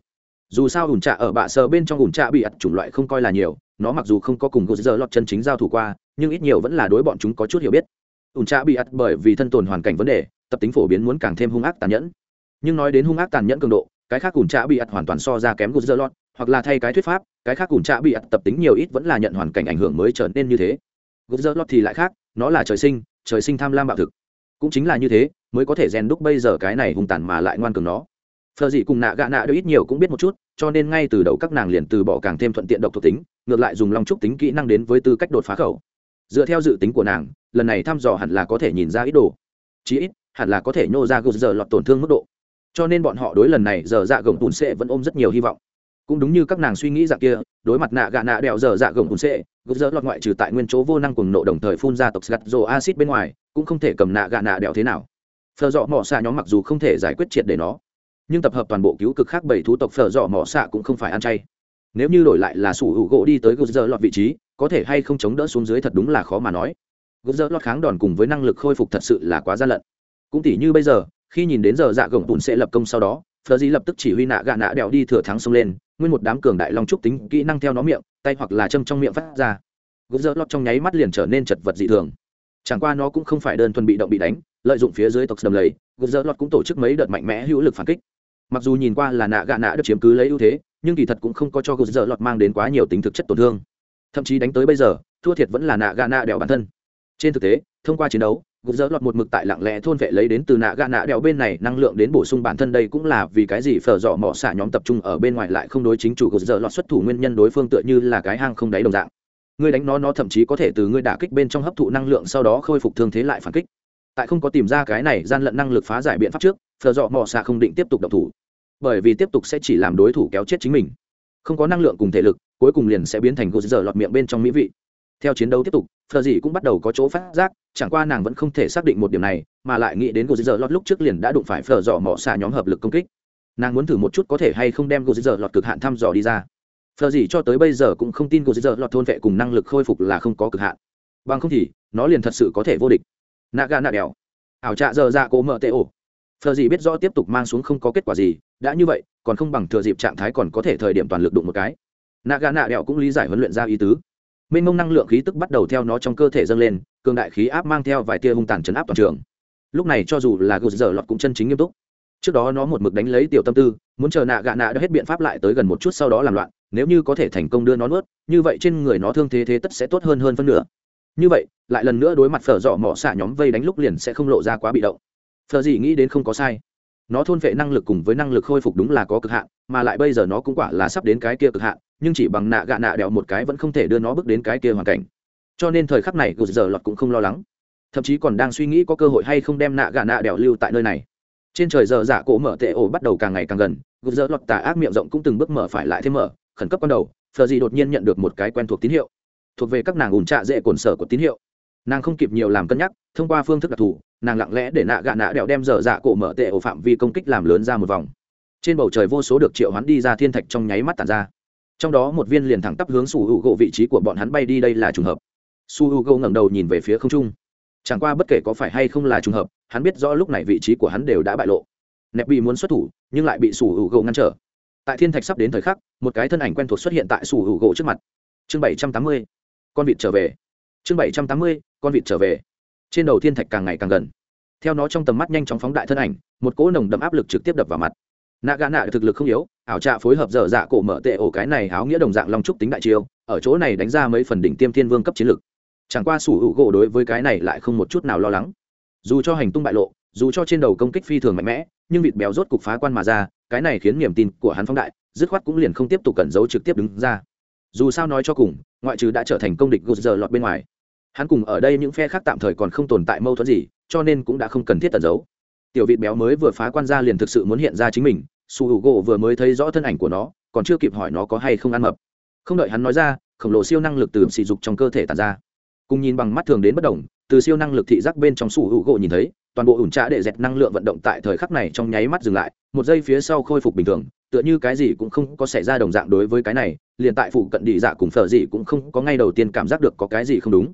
Dù sao ủn trạ ở bạ sờ bên trong ủn trạ bị ặt chủng loại không coi là nhiều, nó mặc dù không có cùng gô dơ lọt chân chính giao thủ qua, nhưng ít nhiều vẫn là đối bọn chúng có chút hiểu biết. Ủn trạ bị ặt bởi vì thân tồn hoàn cảnh vấn đề, tập tính phổ biến muốn càng thêm hung ác tàn nhẫn. Nhưng nói đến hung ác tàn nhẫn cường độ, cái khác ủn trạ bị ặt hoàn toàn so ra kém gô dơ lọt, hoặc là thay cái thuyết pháp, cái khác ủn trạ bị ặt tập tính nhiều ít vẫn là nhận hoàn cảnh ảnh hưởng mới trở nên như thế. Gô dơ lọt thì lại khác, nó là trời sinh trời sinh tham lam bạo thực cũng chính là như thế, mới có thể rèn đúc bây giờ cái này hung tàn mà lại ngoan cường nó. Phờ dị cùng nạ gạ nạ đôi ít nhiều cũng biết một chút, cho nên ngay từ đầu các nàng liền từ bỏ càng thêm thuận tiện độc thuộc tính, ngược lại dùng long trúc tính kỹ năng đến với tư cách đột phá khẩu. Dựa theo dự tính của nàng, lần này thăm dò hẳn là có thể nhìn ra ít đồ. Chí ít, hẳn là có thể nhô ra gột giờ lọt tổn thương mức độ. Cho nên bọn họ đối lần này giờ dạ gồng tùn sệ vẫn ôm rất nhiều hy vọng cũng đúng như các nàng suy nghĩ dạng kia, đối mặt nạ gạ nạ đèo dở dạ gồng cùng sệ, gục dỡ lọt ngoại trừ tại nguyên chỗ vô năng cùng nộ đồng thời phun ra tộc gặt rồ acid bên ngoài, cũng không thể cầm nạ gạ nạ đèo thế nào. Phờ dọ mỏ xạ nhóm mặc dù không thể giải quyết triệt để nó, nhưng tập hợp toàn bộ cứu cực khác bảy thú tộc phở dọ mỏ xạ cũng không phải ăn chay. Nếu như đổi lại là sủ hữu gỗ đi tới gục dỡ lọt vị trí, có thể hay không chống đỡ xuống dưới thật đúng là khó mà nói. Gục dỡ lọt kháng đòn cùng với năng lực khôi phục thật sự là quá gian lận. Cũng tỉ như bây giờ, khi nhìn đến giờ dạ gồng bùn sẽ lập công sau đó phờ di lập tức chỉ huy nạ gạ nạ đèo đi thừa thắng xông lên nguyên một đám cường đại long trúc tính kỹ năng theo nó miệng, tay hoặc là châm trong miệng phát ra. Gốc dơ lọt trong nháy mắt liền trở nên chật vật dị thường. Chẳng qua nó cũng không phải đơn thuần bị động bị đánh, lợi dụng phía dưới tộc đầm lầy gốc dơ lọt cũng tổ chức mấy đợt mạnh mẽ hữu lực phản kích. Mặc dù nhìn qua là nạ gạ nạ được chiếm cứ lấy ưu thế, nhưng kỳ thật cũng không có cho gốc dơ lọt mang đến quá nhiều tính thực chất tổn thương. Thậm chí đánh tới bây giờ, thua thiệt vẫn là nạ gạ nạ đèo bản thân. Trên thực tế, thông qua chiến đấu gục dỡ lọt một mực tại lặng lẽ thôn vệ lấy đến từ nạ gạ nạ đèo bên này, năng lượng đến bổ sung bản thân đây cũng là vì cái gì phở dọ mỏ xả nhóm tập trung ở bên ngoài lại không đối chính chủ gục dỡ lọt xuất thủ nguyên nhân đối phương tựa như là cái hang không đáy đồng dạng. Ngươi đánh nó nó thậm chí có thể từ ngươi đả kích bên trong hấp thụ năng lượng sau đó khôi phục thương thế lại phản kích. Tại không có tìm ra cái này, gian lận năng lực phá giải biện pháp trước, phở dọ mỏ xả không định tiếp tục độc thủ. Bởi vì tiếp tục sẽ chỉ làm đối thủ kéo chết chính mình. Không có năng lượng cùng thể lực, cuối cùng liền sẽ biến thành gục dỡ lọt miệng bên trong mỹ vị theo chiến đấu tiếp tục phờ dì cũng bắt đầu có chỗ phát giác, chẳng qua nàng vẫn không thể xác định một điểm này, mà lại nghĩ đến gỗ dở lọt lúc trước liền đã đụng phải phờ dọ mỏ xạ nhóm hợp lực công kích. Nàng muốn thử một chút có thể hay không đem gỗ dở lọt cực hạn thăm dò đi ra. Phờ dì cho tới bây giờ cũng không tin gỗ dở lọt thôn vệ cùng năng lực khôi phục là không có cực hạn. Bằng không thì, nó liền thật sự có thể vô địch. Nạ gà nạ đèo. Ảo trạ dơ ra cố mở tê ổ. Phờ dì biết rõ tiếp tục mang xuống không có kết quả gì, đã như vậy, còn không bằng thừa dịp trạng thái còn có thể thời điểm toàn lực đụng một cái. Nạ gà nạ đèo cũng lý giải huấn luyện ra ý tứ mênh mông năng lượng khí tức bắt đầu theo nó trong cơ thể dâng lên, cường đại khí áp mang theo vài tia hung tàn chấn áp toàn trường. Lúc này cho dù là gờ giờ lọt cũng chân chính nghiêm túc. Trước đó nó một mực đánh lấy tiểu tâm tư, muốn chờ nạ gạ nạ đã hết biện pháp lại tới gần một chút sau đó làm loạn, nếu như có thể thành công đưa nó nuốt, như vậy trên người nó thương thế thế tất sẽ tốt hơn hơn phân nửa. Như vậy, lại lần nữa đối mặt phở dọ mỏ xạ nhóm vây đánh lúc liền sẽ không lộ ra quá bị động. Phở gì nghĩ đến không có sai nó thôn vệ năng lực cùng với năng lực khôi phục đúng là có cực hạn, mà lại bây giờ nó cũng quả là sắp đến cái kia cực hạn, nhưng chỉ bằng nạ gạ nạ đèo một cái vẫn không thể đưa nó bước đến cái kia hoàn cảnh. Cho nên thời khắc này gột giờ lọt cũng không lo lắng. Thậm chí còn đang suy nghĩ có cơ hội hay không đem nạ gạ nạ đèo lưu tại nơi này. Trên trời giờ dạ cổ mở tệ ổ bắt đầu càng ngày càng gần gột giờ lọt tà ác miệng rộng cũng từng bước mở phải lại thêm mở, khẩn cấp ban đầu, phờ gì đột nhiên nhận được một cái quen thuộc tín hiệu. Thuộc về các nàng ủn trạ dễ cồn sở của tín hiệu nàng không kịp nhiều làm cân nhắc, thông qua phương thức đặc thù, nàng lặng lẽ để nạ gạ nạ đèo đem dở dạ cổ mở tệ ổ phạm vi công kích làm lớn ra một vòng. Trên bầu trời vô số được triệu hắn đi ra thiên thạch trong nháy mắt tàn ra. Trong đó một viên liền thẳng tắp hướng su hữu gỗ vị trí của bọn hắn bay đi đây là trùng hợp. Su hữu gỗ ngẩng đầu nhìn về phía không trung. Chẳng qua bất kể có phải hay không là trùng hợp, hắn biết rõ lúc này vị trí của hắn đều đã bại lộ. Nẹp bị muốn xuất thủ, nhưng lại bị su hữu gỗ ngăn trở. Tại thiên thạch sắp đến thời khắc, một cái thân ảnh quen thuộc xuất hiện tại su hữu gỗ trước mặt. Chương bảy trăm tám mươi. Con vịt trở về chương bảy trăm tám mươi, con vịt trở về. Trên đầu thiên thạch càng ngày càng gần. Theo nó trong tầm mắt nhanh chóng phóng đại thân ảnh, một cỗ nồng đậm áp lực trực tiếp đập vào mặt. Nạ gà nạ thực lực không yếu, ảo trạ phối hợp dở dạ cổ mở tệ ổ cái này áo nghĩa đồng dạng long trúc tính đại chiêu, ở chỗ này đánh ra mấy phần đỉnh tiêm thiên vương cấp chiến lực. Chẳng qua sủ hữu gỗ đối với cái này lại không một chút nào lo lắng. Dù cho hành tung bại lộ, dù cho trên đầu công kích phi thường mạnh mẽ, nhưng vịt béo rốt cục phá quan mà ra, cái này khiến niềm tin của hắn phóng đại, dứt khoát cũng liền không tiếp tục cẩn giấu trực tiếp đứng ra. Dù sao nói cho cùng, ngoại trừ đã trở thành công địch gột giờ lọt bên ngoài hắn cùng ở đây những phe khác tạm thời còn không tồn tại mâu thuẫn gì, cho nên cũng đã không cần thiết tẩn giấu. Tiểu vịt béo mới vừa phá quan ra liền thực sự muốn hiện ra chính mình, su u gỗ vừa mới thấy rõ thân ảnh của nó, còn chưa kịp hỏi nó có hay không ăn mập. Không đợi hắn nói ra, khổng lồ siêu năng lực từ sỉ dục trong cơ thể tàn ra. Cùng nhìn bằng mắt thường đến bất đồng, từ siêu năng lực thị giác bên trong su u gỗ nhìn thấy, toàn bộ ủn trạ để dẹt năng lượng vận động tại thời khắc này trong nháy mắt dừng lại, một giây phía sau khôi phục bình thường, tựa như cái gì cũng không có xảy ra đồng dạng đối với cái này, liền tại phụ cận đi dạ cùng phở gì cũng không có ngay đầu tiên cảm giác được có cái gì không đúng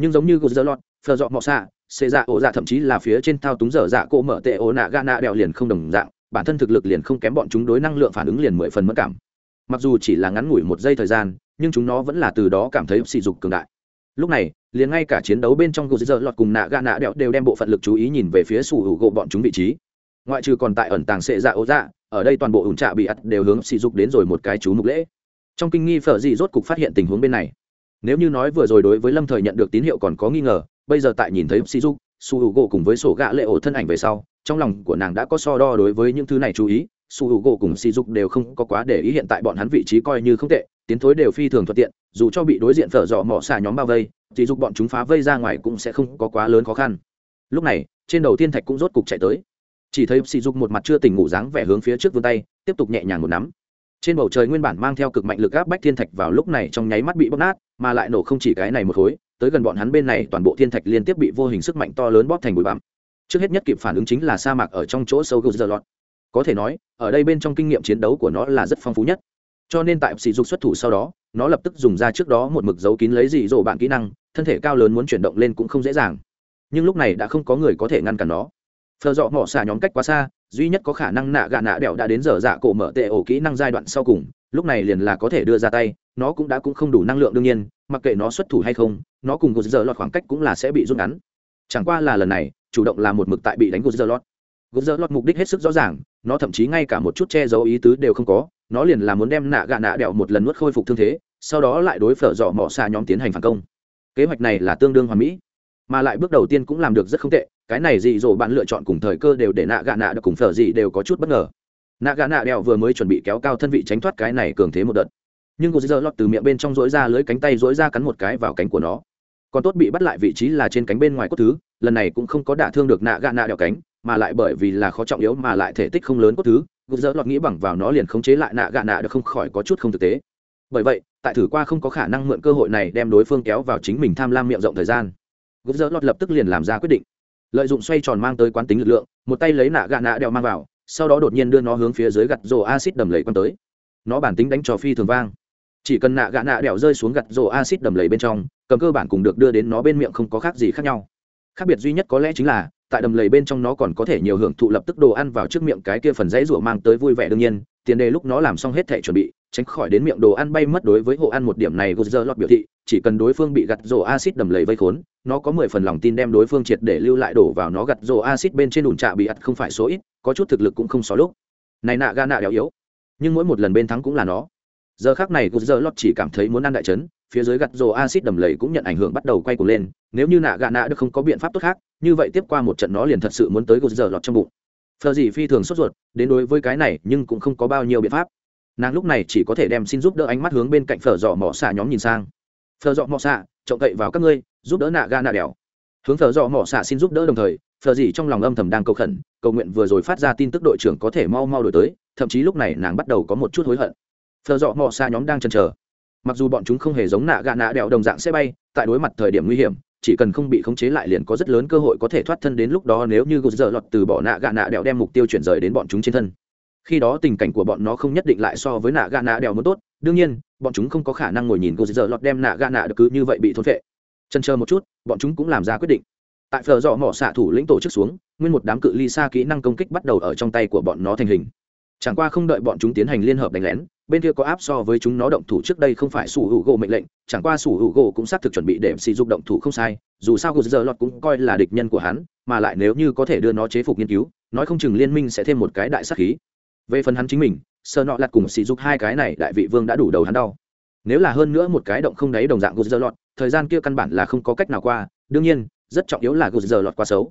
nhưng giống như gột dơ lọt phở dọ mọ xạ, xê dạ ổ dạ thậm chí là phía trên thao túng dở dạ cỗ mở tệ ổ nạ ga nạ đèo liền không đồng dạng, bản thân thực lực liền không kém bọn chúng đối năng lượng phản ứng liền mười phần mất cảm. Mặc dù chỉ là ngắn ngủi một giây thời gian, nhưng chúng nó vẫn là từ đó cảm thấy sỉ dục cường đại. Lúc này, liền ngay cả chiến đấu bên trong gột dơ lọt cùng nạ ga nạ đèo đều đem bộ phận lực chú ý nhìn về phía sủ hữu gỗ bọn chúng vị trí. Ngoại trừ còn tại ẩn tàng xệ dạ ổ dạ ở đây toàn bộ ủn trạ bị ắt đều hướng sỉ dục đến rồi một cái chú mục lễ. Trong kinh nghi phở dị rốt cục phát hiện tình huống bên này nếu như nói vừa rồi đối với lâm thời nhận được tín hiệu còn có nghi ngờ, bây giờ tại nhìn thấy sỉ dục su h u gỗ cùng với sổ gạ lệ ổ thân ảnh về sau, trong lòng của nàng đã có so đo đối với những thứ này chú ý. Su h u gỗ cùng sỉ dục đều không có quá để ý hiện tại bọn hắn vị trí coi như không tệ, tiến thối đều phi thường thuận tiện, dù cho bị đối diện phở dọ mỏ xả nhóm bao vây sỉ dục bọn chúng phá vây ra ngoài cũng sẽ không có quá lớn khó khăn. Lúc này, trên đầu tiên thạch cũng rốt cục chạy tới. Chỉ thấy sỉ dục một mặt chưa tỉnh ngủ dáng vẻ hướng phía trước vươn tay, tiếp tục nhẹ nhàng một nắm. Trên bầu trời nguyên bản mang theo cực mạnh lực áp bách thiên thạch vào lúc này trong nháy mắt bị bóc nát mà lại nổ không chỉ cái này một khối, tới gần bọn hắn bên này toàn bộ thiên thạch liên tiếp bị vô hình sức mạnh to lớn bóp thành bụi bặm. Trước hết nhất kịp phản ứng chính là sa mạc ở trong chỗ sâu gấu dơ lọt. Có thể nói, ở đây bên trong kinh nghiệm chiến đấu của nó là rất phong phú nhất. Cho nên tại sỉ dục xuất thủ sau đó, nó lập tức dùng ra trước đó một mực dấu kín lấy dị dỗ bạn kỹ năng, thân thể cao lớn muốn chuyển động lên cũng không dễ dàng. Nhưng lúc này đã không có người có thể ngăn cản nó. Phờ dọ mỏ xả nhóm cách quá xa duy nhất có khả năng nạ gạ nạ đẹo đã đến giờ dạ cổ mở tệ ổ kỹ năng giai đoạn sau cùng, lúc này liền là có thể đưa ra tay, nó cũng đã cũng không đủ năng lượng đương nhiên, mặc kệ nó xuất thủ hay không, nó cùng gột giờ lọt khoảng cách cũng là sẽ bị rút ngắn. Chẳng qua là lần này, chủ động là một mực tại bị đánh gột giờ lọt. Gột giờ lọt mục đích hết sức rõ ràng, nó thậm chí ngay cả một chút che giấu ý tứ đều không có, nó liền là muốn đem nạ gạ nạ đẹo một lần nuốt khôi phục thương thế, sau đó lại đối phở dọ mỏ xa nhóm tiến hành phản công. Kế hoạch này là tương đương hoàn mỹ, mà lại bước đầu tiên cũng làm được rất không tệ cái này dị dỗ bạn lựa chọn cùng thời cơ đều để nạ gạ nạ được cùng phở dị đều có chút bất ngờ. Nạ gạ nạ đèo vừa mới chuẩn bị kéo cao thân vị tránh thoát cái này cường thế một đợt. Nhưng cô dơ lọt từ miệng bên trong dối ra lưới cánh tay dối ra cắn một cái vào cánh của nó. Còn tốt bị bắt lại vị trí là trên cánh bên ngoài cốt thứ, lần này cũng không có đả thương được nạ gạ nạ đèo cánh, mà lại bởi vì là khó trọng yếu mà lại thể tích không lớn cốt thứ cô dơ lọt nghĩ bằng vào nó liền khống chế lại nạ gạ nạ được không khỏi có chút không thực tế. Bởi vậy, tại thử qua không có khả năng mượn cơ hội này đem đối phương kéo vào chính mình tham lam miệng rộng thời gian gốc dơ lọt lập tức liền làm ra quyết định lợi dụng xoay tròn mang tới quán tính lực lượng, một tay lấy nạ gạ nạ đeo mang vào, sau đó đột nhiên đưa nó hướng phía dưới gặt rổ acid đầm lầy quăng tới. Nó bản tính đánh trò phi thường vang. Chỉ cần nạ gạ nạ đeo rơi xuống gặt rổ acid đầm lầy bên trong, cầm cơ bản cùng được đưa đến nó bên miệng không có khác gì khác nhau. Khác biệt duy nhất có lẽ chính là, tại đầm lầy bên trong nó còn có thể nhiều hưởng thụ lập tức đồ ăn vào trước miệng cái kia phần dãy rủa mang tới vui vẻ đương nhiên, tiền đề lúc nó làm xong hết thể chuẩn bị, tránh khỏi đến miệng đồ ăn bay mất đối với hộ ăn một điểm này gozzer lọt biểu thị, chỉ cần đối phương bị gặt rổ acid đầm lầy vây khốn nó có mười phần lòng tin đem đối phương triệt để lưu lại đổ vào nó gặt rổ acid bên trên đùn trạ bị ắt không phải số ít, có chút thực lực cũng không xó lúc. Này nạ ga nạ đéo yếu. Nhưng mỗi một lần bên thắng cũng là nó. Giờ khác này gozzer lọt chỉ cảm thấy muốn ăn đại chấn phía dưới gặt rổ acid đầm lầy cũng nhận ảnh hưởng bắt đầu quay cuồng lên, nếu như nạ gạ nạ được không có biện pháp tốt khác, như vậy tiếp qua một trận nó liền thật sự muốn tới gozzer lọt trong bụng. Phờ gì phi thường sốt ruột, đến đối với cái này nhưng cũng không có bao nhiêu biện pháp. Nàng lúc này chỉ có thể đem xin giúp đỡ ánh mắt hướng bên cạnh phở dọ mỏ xạ nhóm nhìn sang. Phở dọ mỏ xạ trọng cậy vào các ngươi, giúp đỡ nạ ga nạ đèo hướng thờ dọ mỏ xạ xin giúp đỡ đồng thời phở gì trong lòng âm thầm đang cầu khẩn, cầu nguyện vừa rồi phát ra tin tức đội trưởng có thể mau mau đổi tới, thậm chí lúc này nàng bắt đầu có một chút hối hận. Phở dọ mỏ xạ nhóm đang chần chờ. Mặc dù bọn chúng không hề giống nạ gạ nạ đèo đồng dạng sẽ bay, tại đối mặt thời điểm nguy hiểm, chỉ cần không bị khống chế lại liền có rất lớn cơ hội có thể thoát thân đến lúc đó nếu như gột dở lọt từ bỏ nạ gạ nạ đèo đem mục tiêu chuyển rời đến bọn chúng trên thân. Khi đó tình cảnh của bọn nó không nhất định lại so với nạ gạ nạ đèo muốn tốt, đương nhiên bọn chúng không có khả năng ngồi nhìn cô giờ lọt đem nạ gạ nạ được cứ như vậy bị thôn vệ. chân chờ một chút, bọn chúng cũng làm ra quyết định. Tại phở dọ mỏ xạ thủ lĩnh tổ chức xuống, nguyên một đám cự ly xa kỹ năng công kích bắt đầu ở trong tay của bọn nó thành hình. Chẳng qua không đợi bọn chúng tiến hành liên hợp đánh lén, bên kia có áp so với chúng nó động thủ trước đây không phải sủ hữu gỗ mệnh lệnh, chẳng qua sủ hữu gỗ cũng xác thực chuẩn bị để sử dụng động thủ không sai, dù sao gỗ giờ lọt cũng coi là địch nhân của hắn, mà lại nếu như có thể đưa nó chế phục nghiên cứu, nói không chừng liên minh sẽ thêm một cái đại sắc khí. Về phần hắn chính mình sợ nọ lặt cùng sỉ dục hai cái này đại vị vương đã đủ đầu hắn đau. Nếu là hơn nữa một cái động không đáy đồng dạng gỗ dơ lọt, thời gian kia căn bản là không có cách nào qua. Đương nhiên, rất trọng yếu là gỗ dơ lọt quá xấu.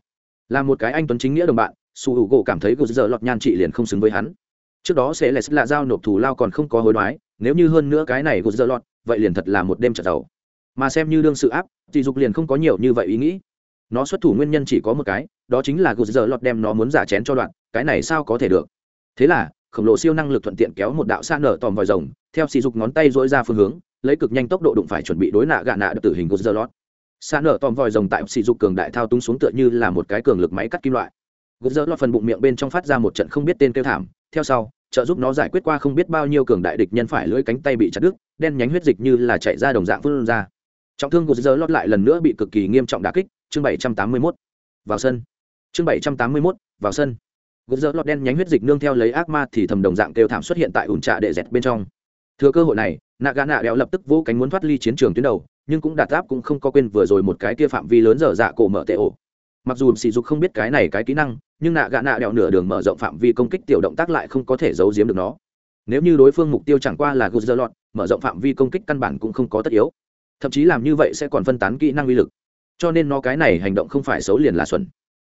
Là một cái anh tuấn chính nghĩa đồng bạn, su hữu gỗ cảm thấy gỗ dơ lọt nhan trị liền không xứng với hắn. Trước đó sẽ lại là giao nộp thù lao còn không có hối đoái, nếu như hơn nữa cái này gột dơ lọt, vậy liền thật là một đêm trận giàu mà xem như đương sự áp thì dục liền không có nhiều như vậy ý nghĩ. Nó xuất thủ nguyên nhân chỉ có một cái, đó chính là gột dơ lọt đem nó muốn giả chén cho đoạn, cái này sao có thể được? Thế là khổng lồ siêu năng lực thuận tiện kéo một đạo xa nở tòm vòi rồng, theo sỉ dục ngón tay dỗi ra phương hướng, lấy cực nhanh tốc độ đụng phải chuẩn bị đối nạ gạ nạ được tử hình gột dơ xa nở tòm vòi rồng tại sỉ dục cường đại thao túng xuống tựa như là một cái cường lực máy cắt kim loại. Gột dơ phần bụng miệng bên trong phát ra một trận không biết tên kêu thảm, theo sau, trợ giúp nó giải quyết qua không biết bao nhiêu cường đại địch nhân phải lưỡi cánh tay bị chặt đứt, đen nhánh huyết dịch như là chạy ra đồng dạng phương ra. Trọng thương của giờ lót lại lần nữa bị cực kỳ nghiêm trọng đả kích, chương bảy trăm tám mươi 781 vào sân. Chương bảy trăm tám mươi 781 vào sân gớt giờ lọt đen nhánh huyết dịch nương theo lấy ác ma thì thầm đồng dạng kêu thảm xuất hiện tại ủn trạ đệ dẹt bên trong. Thừa cơ hội này nạ gà nạ đeo lập tức vỗ cánh muốn thoát ly chiến trường tuyến đầu, nhưng cũng đạt áp cũng không có quên vừa rồi một cái kia phạm vi lớn dở dạ cổ mở tệ ổ. Mặc dù sỉ dục không biết cái này cái kỹ năng, nhưng nạ gạ nạ đẹo nửa đường mở rộng phạm vi công kích tiểu động tác lại không có thể giấu giếm được nó. Nếu như đối phương mục tiêu chẳng qua là guzzer lọt, mở rộng phạm vi công kích căn bản cũng không có tất yếu. Thậm chí làm như vậy sẽ còn phân tán kỹ năng uy lực. Cho nên nó cái này hành động không phải xấu liền là xuẩn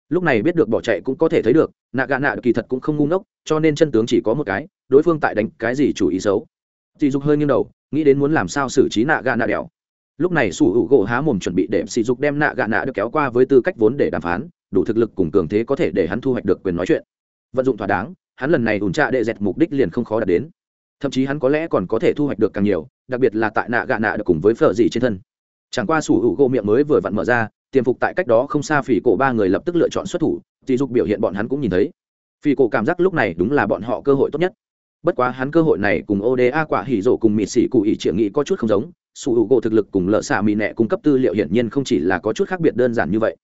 lúc này biết được bỏ chạy cũng có thể thấy được nạ gạ nạ kỳ thật cũng không ngu ngốc, cho nên chân tướng chỉ có một cái, đối phương tại đánh cái gì chủ ý xấu. Dì dục hơi nghiêng đầu, nghĩ đến muốn làm sao xử trí nạ gạ nạ đèo lúc này sủ hữu gỗ há mồm chuẩn bị để sỉ dục đem nạ gạ nạ được kéo qua với tư cách vốn để đàm phán, đủ thực lực cùng cường thế có thể để hắn thu hoạch được quyền nói chuyện. Vận dụng thỏa đáng, hắn lần này ủn trạ đệ dẹt mục đích liền không khó đạt đến. Thậm chí hắn có lẽ còn có thể thu hoạch được càng nhiều, đặc biệt là tại nạ gạ nạ được cùng với phở dị trên thân. Chẳng qua sủ hữu gỗ miệng mới vừa vặn mở ra tiềm phục tại cách đó không xa phỉ cổ ba người lập tức lựa chọn xuất thủ dì dục biểu hiện bọn hắn cũng nhìn thấy. Phỉ cổ cảm giác lúc này đúng là bọn họ cơ hội tốt nhất. Bất quá hắn cơ hội này cùng oda quả hỉ rổ cùng mịt xỉ cụ ỉ triệu nghĩ có chút không giống su hữu gỗ thực lực cùng lợ xạ mì nẹ cung cấp tư liệu hiển nhiên không chỉ là có chút khác biệt đơn giản như vậy.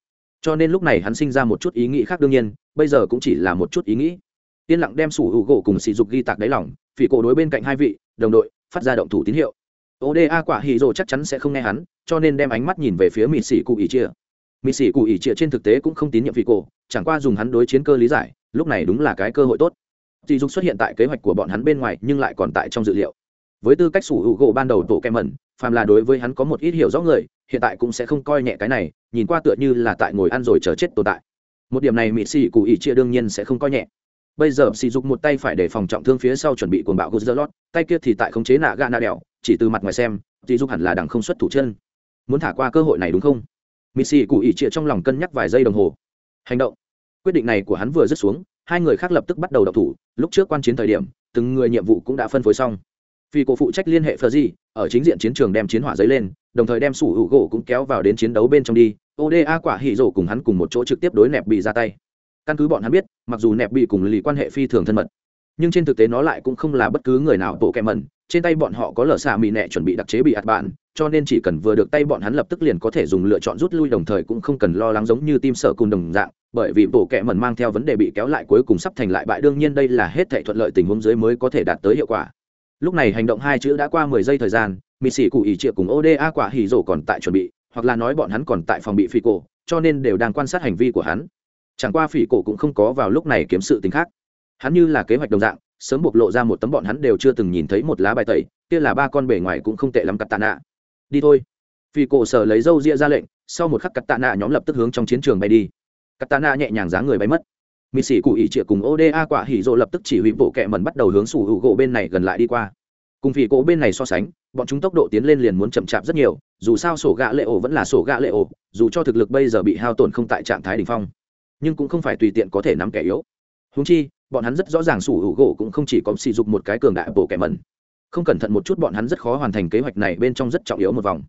Cho nên lúc này hắn sinh ra một chút ý nghĩ khác đương nhiên, bây giờ cũng chỉ là một chút ý nghĩ. Yên lặng đem sủ hữu gỗ cùng sỉ dục ghi tạc đáy lỏng phỉ cổ đối bên cạnh hai vị, đồng đội, phát ra động thủ tín hiệu oda quả hỉ rồ chắc chắn sẽ không nghe hắn, cho nên đem ánh mắt nhìn về phía mịt xỉ cụ ỉ chia mịt xỉ cụ ỉ chia trên thực tế cũng không tín nhiệm vị cổ chẳng qua dùng hắn đối chiến cơ lý giải, lúc này đúng là cái cơ hội tốt. Tỷ dục xuất hiện tại kế hoạch của bọn hắn bên ngoài, nhưng lại còn tại trong dự liệu. Với tư cách sủ hữu gỗ ban đầu tổ kem mẩn, phàm là đối với hắn có một ít hiểu rõ người, hiện tại cũng sẽ không coi nhẹ cái này, nhìn qua tựa như là tại ngồi ăn rồi chờ chết tồn tại. Một điểm này mị xì cụ ỉ chia đương nhiên sẽ không coi nhẹ. Bây giờ sỉ dục một tay phải để phòng trọng thương phía sau chuẩn bị cuồng bạo gozerlot tay kia thì tại khống chế nạ gạ nạ đèo chỉ từ mặt ngoài xem thì dục hẳn là đằng không xuất thủ chân. Muốn thả qua cơ hội này đúng không? Mỹ cụ ỉ chia trong lòng cân nhắc vài giây đồng hồ. Hành động. Quyết định này của hắn vừa dứt xuống, hai người khác lập tức bắt đầu đọc thủ. Lúc trước quan chiến thời điểm, từng người nhiệm vụ cũng đã phân phối xong. Vì cổ phụ trách liên hệ phờ di, ở chính diện chiến trường đem chiến hỏa giấy lên, đồng thời đem sủ hữu gỗ cũng kéo vào đến chiến đấu bên trong đi. Oda quả hỉ rổ cùng hắn cùng một chỗ trực tiếp đối nẹp bị ra tay. Căn cứ bọn hắn biết, mặc dù nẹp bị cùng lì quan hệ phi thường thân mật nhưng trên thực tế nó lại cũng không là bất cứ người nào bộ kẹ mẩn trên tay bọn họ có lở xạ mì nẹ chuẩn bị đặc chế bị ạt bạn, cho nên chỉ cần vừa được tay bọn hắn lập tức liền có thể dùng lựa chọn rút lui, đồng thời cũng không cần lo lắng giống như tim sợ cùng đồng dạng, bởi vì bộ kẹ mẩn mang theo vấn đề bị kéo lại cuối cùng sắp thành lại bại. Đương nhiên đây là hết thể thuận lợi tình huống dưới mới có thể đạt tới hiệu quả. Lúc này hành động hai chữ đã qua mười giây thời gian mị sĩ cụ ý triệu cùng oda quả hỉ rổ còn tại chuẩn bị, hoặc là nói bọn hắn còn tại phòng bị phi cổ, cho nên đều đang quan sát hành vi của hắn. Chẳng qua phỉ cổ cũng không có vào lúc này kiếm sự t khác hắn như là kế hoạch đồng dạng, sớm bộc lộ ra một tấm bọn hắn đều chưa từng nhìn thấy một lá bài tẩy, kia là ba con bể ngoài cũng không tệ lắm cắt tạ nạ đi thôi. Vì cổ sở lấy dâu ria ra lệnh, sau một khắc cắt tạ nạ nhóm lập tức hướng trong chiến trường bay đi. Cắt tạ nạ nhẹ nhàng dáng người bay mất. Mì xỉ cụ ỉ trịa cùng oda quả hỉ rộ lập tức chỉ huy bộ kẹ mẩn bắt đầu hướng sủ hữu gỗ bên này gần lại đi qua. Cùng vì cổ bên này so sánh, bọn chúng tốc độ tiến lên liền muốn chậm chạp rất nhiều, dù sao sổ gạ lệ ổ vẫn là sổ gạ lệ ổ, dù cho thực lực bây giờ bị hao tổn không tại trạng thái đ ỉ n h phong, nhưng cũng không phải tùy tiện có thể nắm kẻ yếu. Húng chi bọn hắn rất rõ ràng sủ hữu gỗ cũng không chỉ có sỉ dục một cái cường đại bộ kẻ mẩn. Không cẩn thận một chút bọn hắn rất khó hoàn thành kế hoạch này, bên trong rất trọng yếu một vòng.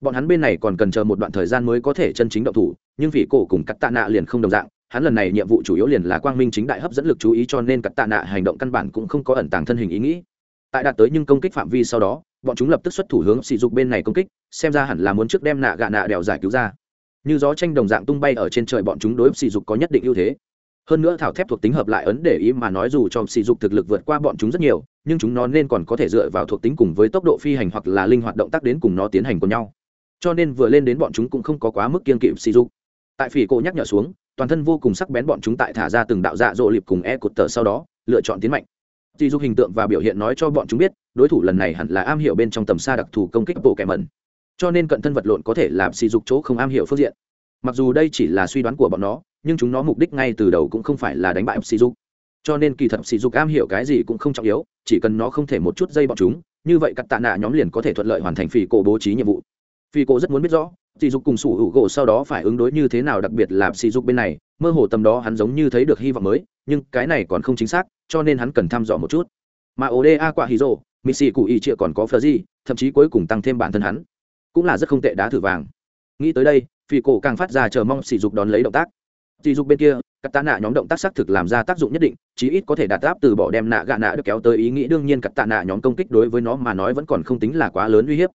Bọn hắn bên này còn cần chờ một đoạn thời gian mới có thể chân chính động thủ, nhưng vì cổ cùng cắt tạ nạ liền không đồng dạng, hắn lần này nhiệm vụ chủ yếu liền là quang minh chính đại hấp dẫn lực chú ý cho nên cắt tạ nạ hành động căn bản cũng không có ẩn tàng thân hình ý nghĩ. Tại đạt tới nhưng công kích phạm vi sau đó, bọn chúng lập tức xuất thủ hướng sỉ dục bên này công kích, xem ra hẳn là muốn trước đem nạ gạ nạ đèo giải cứu ra. Như gió tranh đồng dạng tung bay ở trên trời bọn chúng đối sỉ dục có nhất định ưu thế hơn nữa thảo thép thuộc tính hợp lại ấn để ý mà nói dù cho sỉ dục thực lực vượt qua bọn chúng rất nhiều nhưng chúng nó nên còn có thể dựa vào thuộc tính cùng với tốc độ phi hành hoặc là linh hoạt động tác đến cùng nó tiến hành cùng nhau cho nên vừa lên đến bọn chúng cũng không có quá mức kiên kỵ sỉ dục tại phỉ cổ nhắc nhở xuống toàn thân vô cùng sắc bén bọn chúng tại thả ra từng đạo dạ dỗ liệp cùng e cột tờ sau đó lựa chọn tiến mạnh sỉ dục hình tượng và biểu hiện nói cho bọn chúng biết, đối thủ lần này hẳn là am hiểu bên trong tầm xa đặc thù công kích bộ kẻ mẩn. Cho nên cận thân vật lộn có thể làm sỉ dục chỗ không am hiểu phương diện. Mặc dù đây chỉ là suy đoán của bọn nó, nhưng chúng nó mục đích ngay từ đầu cũng không phải là đánh bại sỉ dục. Cho nên kỳ thật sỉ dục am hiểu cái gì cũng không trọng yếu, chỉ cần nó không thể một chút dây bọn chúng, như vậy cặp tạ nạ nhóm liền có thể thuận lợi hoàn thành phỉ cổ bố trí nhiệm vụ. Phi cổ rất muốn biết rõ, sỉ dục cùng sủ hữu gỗ sau đó phải ứng đối như thế nào đặc biệt là sỉ dục bên này, mơ hồ tầm đó hắn giống như thấy được hy vọng mới, nhưng cái này còn không chính xác, cho nên hắn cần thăm dò một chút mà oda quả hì rồ mỹ xì cụ ý chịa còn có phờ gì thậm chí cuối cùng tăng thêm bản thân hắn cũng là rất không tệ đá thử vàng nghĩ tới đây phi cổ càng phát ra chờ mong sỉ dục đón lấy động tác. Sỉ dục bên kia cắt tạ nạ nhóm động tác xác thực làm ra tác dụng nhất định chí ít có thể đạt áp từ bỏ đem nạ gạ nạ được kéo tới ý nghĩ. Đương nhiên cắt tạ nạ nhóm công kích đối với nó mà nói vẫn còn không tính là quá lớn uy hiếp.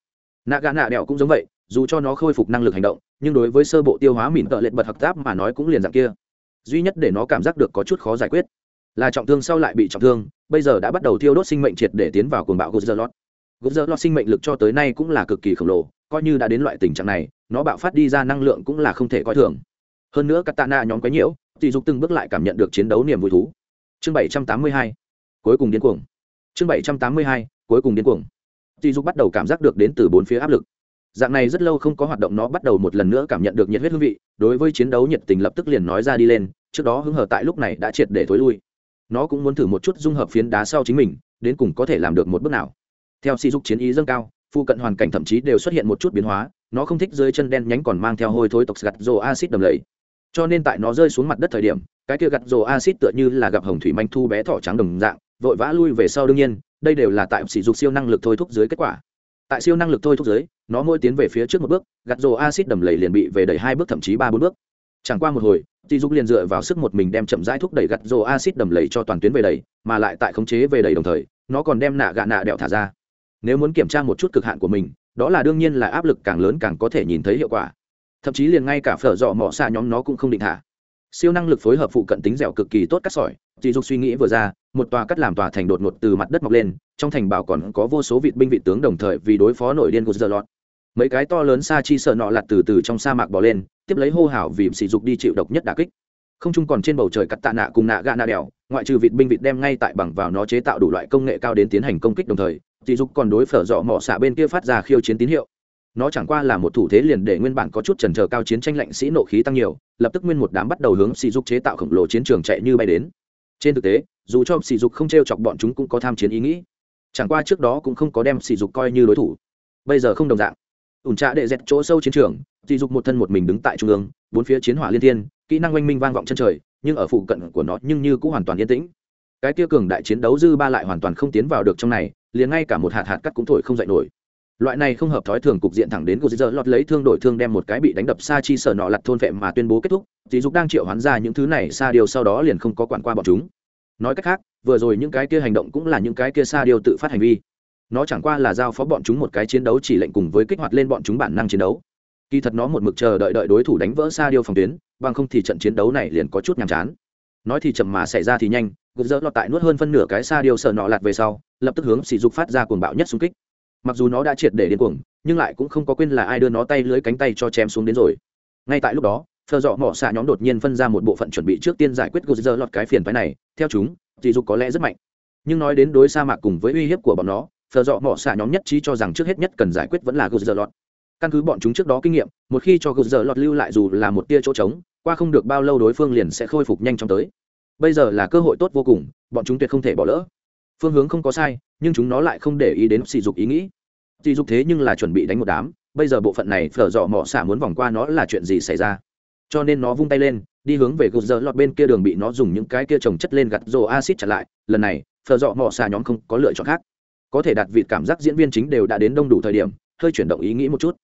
Nạ gạ nạ đẹo cũng giống vậy dù cho nó khôi phục năng lực hành động nhưng đối với sơ bộ tiêu hóa mìn tợ lệ bật hợp tác mà nói cũng liền dạng kia. Duy nhất để nó cảm giác được có chút khó giải quyết là trọng thương sau lại bị trọng thương bây giờ đã bắt đầu thiêu đốt sinh mệnh triệt để tiến vào cuồng bạo dơ lót sinh mệnh lực cho tới nay cũng là cực kỳ khổng lồ, coi như đã đến loại tình trạng này, nó bạo phát đi ra năng lượng cũng là không thể coi thường. Hơn nữa Katana nhóm quấy nhiễu, tỷ dục từng bước lại cảm nhận được chiến đấu niềm vui thú. Chương 782, cuối cùng điên cuồng. Chương 782, cuối cùng điên cuồng. Tỷ dục bắt đầu cảm giác được đến từ bốn phía áp lực. Dạng này rất lâu không có hoạt động nó bắt đầu một lần nữa cảm nhận được nhiệt huyết hương vị, đối với chiến đấu nhiệt tình lập tức liền nói ra đi lên, trước đó hứng hở tại lúc này đã triệt để thối lui nó cũng muốn thử một chút dung hợp phiến đá sau chính mình đến cùng có thể làm được một bước nào theo sỉ dục chiến ý dâng cao phụ cận hoàn cảnh thậm chí đều xuất hiện một chút biến hóa nó không thích dưới chân đen nhánh còn mang theo hôi thối tộc gặt rồ acid đầm lầy. Cho nên tại nó rơi xuống mặt đất thời điểm cái kia gặt rồ acid tựa như là gặp hồng thủy manh thu bé thỏ trắng đồng dạng vội vã lui về sau đương nhiên đây đều là tại sỉ dục siêu năng lực thôi thúc dưới kết quả. Tại siêu năng lực thôi thúc dưới nó mỗi tiến về phía trước một bước gặt rồ acid đầm lầy liền bị về đẩy hai bước thậm chí ba bốn bước. Chẳng qua một hồi Tỷ dục liền dựa vào sức một mình đem chậm rãi thúc đẩy gặt rồ acid đầm lầy cho toàn tuyến về đầy, mà lại tại khống chế về đầy đồng thời, nó còn đem nạ gạ nạ đẹo thả ra. Nếu muốn kiểm tra một chút cực hạn của mình, đó là đương nhiên là áp lực càng lớn càng có thể nhìn thấy hiệu quả. Thậm chí liền ngay cả phở dọ mỏ xa nhóm nó cũng không định thả. Siêu năng lực phối hợp phụ cận tính dẻo cực kỳ tốt cắt sỏi, chỉ dục suy nghĩ vừa ra, một tòa cắt làm tòa thành đột ngột từ mặt đất mọc lên, trong thành bảo còn có vô số vị binh vị tướng đồng thời vì đối phó nội điên của lọt mấy cái to lớn xa chi sợ nọ lặt từ từ trong sa mạc bỏ lên tiếp lấy hô hào vì sỉ dục đi chịu độc nhất đà kích không chung còn trên bầu trời cắt tạ nạ cùng nạ gạ nạ đèo, ngoại trừ vịt binh vịt đem ngay tại bằng vào nó chế tạo đủ loại công nghệ cao đến tiến hành công kích đồng thời sỉ dục còn đối phở dọ mỏ xạ bên kia phát ra khiêu chiến tín hiệu. Nó chẳng qua là một thủ thế liền để nguyên bản có chút trần trờ cao chiến tranh lạnh sĩ nộ khí tăng nhiều, lập tức nguyên một đám bắt đầu hướng sỉ dục chế tạo khổng lồ chiến trường chạy như bay đến. Trên thực tế, dù cho sỉ dục không t r e o chọc bọn chúng cũng có tham chiến ý nghĩ. Chẳng qua trước đó cũng không có đem sỉ dục coi như đối thủ. Bây giờ không đồng dạng. Ủn trạ đệ dẹt chỗ sâu chiến trường, dị dục một thân một mình đứng tại trung ương, bốn phía chiến hỏa liên thiên kỹ năng oanh minh vang vọng chân trời, nhưng ở phụ cận của nó nhưng như cũng hoàn toàn yên tĩnh. Cái kia cường đại chiến đấu dư ba lại hoàn toàn không tiến vào được trong này, liền ngay cả một hạt hạt cắt cũng thổi không dậy nổi. Loại này không hợp thói thường cục diện thẳng đến của giờ lọt lấy thương đổi thương đem một cái bị đánh đập xa chi sở nọ lặt thôn vệ mà tuyên bố kết thúc dì dục đang triệu hoán ra những thứ này xa điều sau đó liền không có quản qua bọn chúng. Nói cách khác, vừa rồi những cái kia hành động cũng là những cái kia xa điều tự phát hành vi. Nó chẳng qua là giao phó bọn chúng một cái chiến đấu chỉ lệnh cùng với kích hoạt lên bọn chúng bản năng chiến đấu. Kỳ thật nó một mực chờ đợi đợi đối thủ đánh vỡ xa điều phòng tuyến bằng không thì trận chiến đấu này liền có chút nhàm chán. Nói thì chậm mà xảy ra thì nhanh, gục dỡ lọt tại nuốt hơn phân nửa cái xa điều sợ nọ lạt về sau, lập tức hướng sỉ dục phát ra cuồng bạo nhất xung kích. Mặc dù nó đã triệt để điên cuồng, nhưng lại cũng không có quên là ai đưa nó tay lưới cánh tay cho chém xuống đến rồi. Ngay tại lúc đó thợ dọ mỏ xạ nhóm đột nhiên phân ra một bộ phận chuẩn bị trước tiên giải quyết gục dỡ lọt cái phiền phái này. Theo chúng, sỉ dục có lẽ rất mạnh. Nhưng nói đến đối sa mạc cùng với uy hiếp của bọn nó thợ dọ mỏ xạ nhóm nhất trí cho rằng trước hết nhất cần giải quyết vẫn là gục dỡ lọt căn cứ bọn chúng trước đó kinh nghiệm, một khi cho gục giờ lọt lưu lại dù là một tia chỗ trống, qua không được bao lâu đối phương liền sẽ khôi phục nhanh chóng tới. Bây giờ là cơ hội tốt vô cùng, bọn chúng tuyệt không thể bỏ lỡ. Phương hướng không có sai, nhưng chúng nó lại không để ý đến sỉ dục ý nghĩ. Sỉ dục thế nhưng là chuẩn bị đánh một đám, bây giờ bộ phận này phở dọ mỏ xả muốn vòng qua nó là chuyện gì xảy ra? Cho nên nó vung tay lên, đi hướng về gột giờ lọt bên kia đường bị nó dùng những cái kia trồng chất lên gặt rồ acid chặn lại. Lần này, phở dọ mỏ xả nhóm không có lựa chọn khác. Có thể đặt vịt cảm giác diễn viên chính đều đã đến đông đủ thời điểm, hơi chuyển động ý nghĩ một chút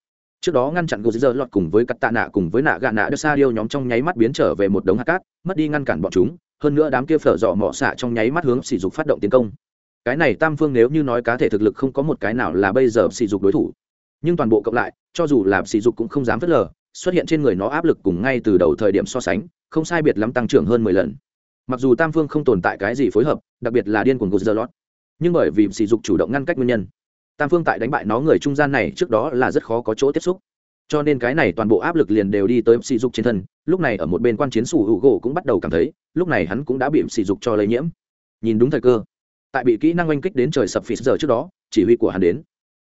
trước đó ngăn chặn gột lọt cùng với cắt tạ nạ cùng với nạ gạ nạ đưa xa điêu nhóm trong nháy mắt biến trở về một đống hạt cát, mất đi ngăn cản bọn chúng, hơn nữa đám kia phở dọ mọ xạ trong nháy mắt hướng sỉ dục phát động tiến công. Cái này tam phương nếu như nói cá thể thực lực không có một cái nào là bây giờ sỉ dục đối thủ, nhưng toàn bộ cộng lại, cho dù là sỉ dục cũng không dám phớt lờ, xuất hiện trên người nó áp lực cùng ngay từ đầu thời điểm so sánh, không sai biệt lắm tăng trưởng hơn mười lần. Mặc dù tam phương không tồn tại cái gì phối hợp, đặc biệt là điên cuồng gột giờ nhưng bởi vì sỉ dục chủ động ngăn cách nguyên nhân tam phương tại đánh bại nó người trung gian này trước đó là rất khó có chỗ tiếp xúc. Cho nên cái này toàn bộ áp lực liền đều đi tới sỉ dục trên thân, lúc này ở một bên quan chiến sủ hữu gỗ cũng bắt đầu cảm thấy, lúc này hắn cũng đã bị sỉ dục cho lây nhiễm. Nhìn đúng thời cơ, tại bị kỹ năng oanh kích đến trời sập phì giờ trước đó, chỉ huy của hắn đến.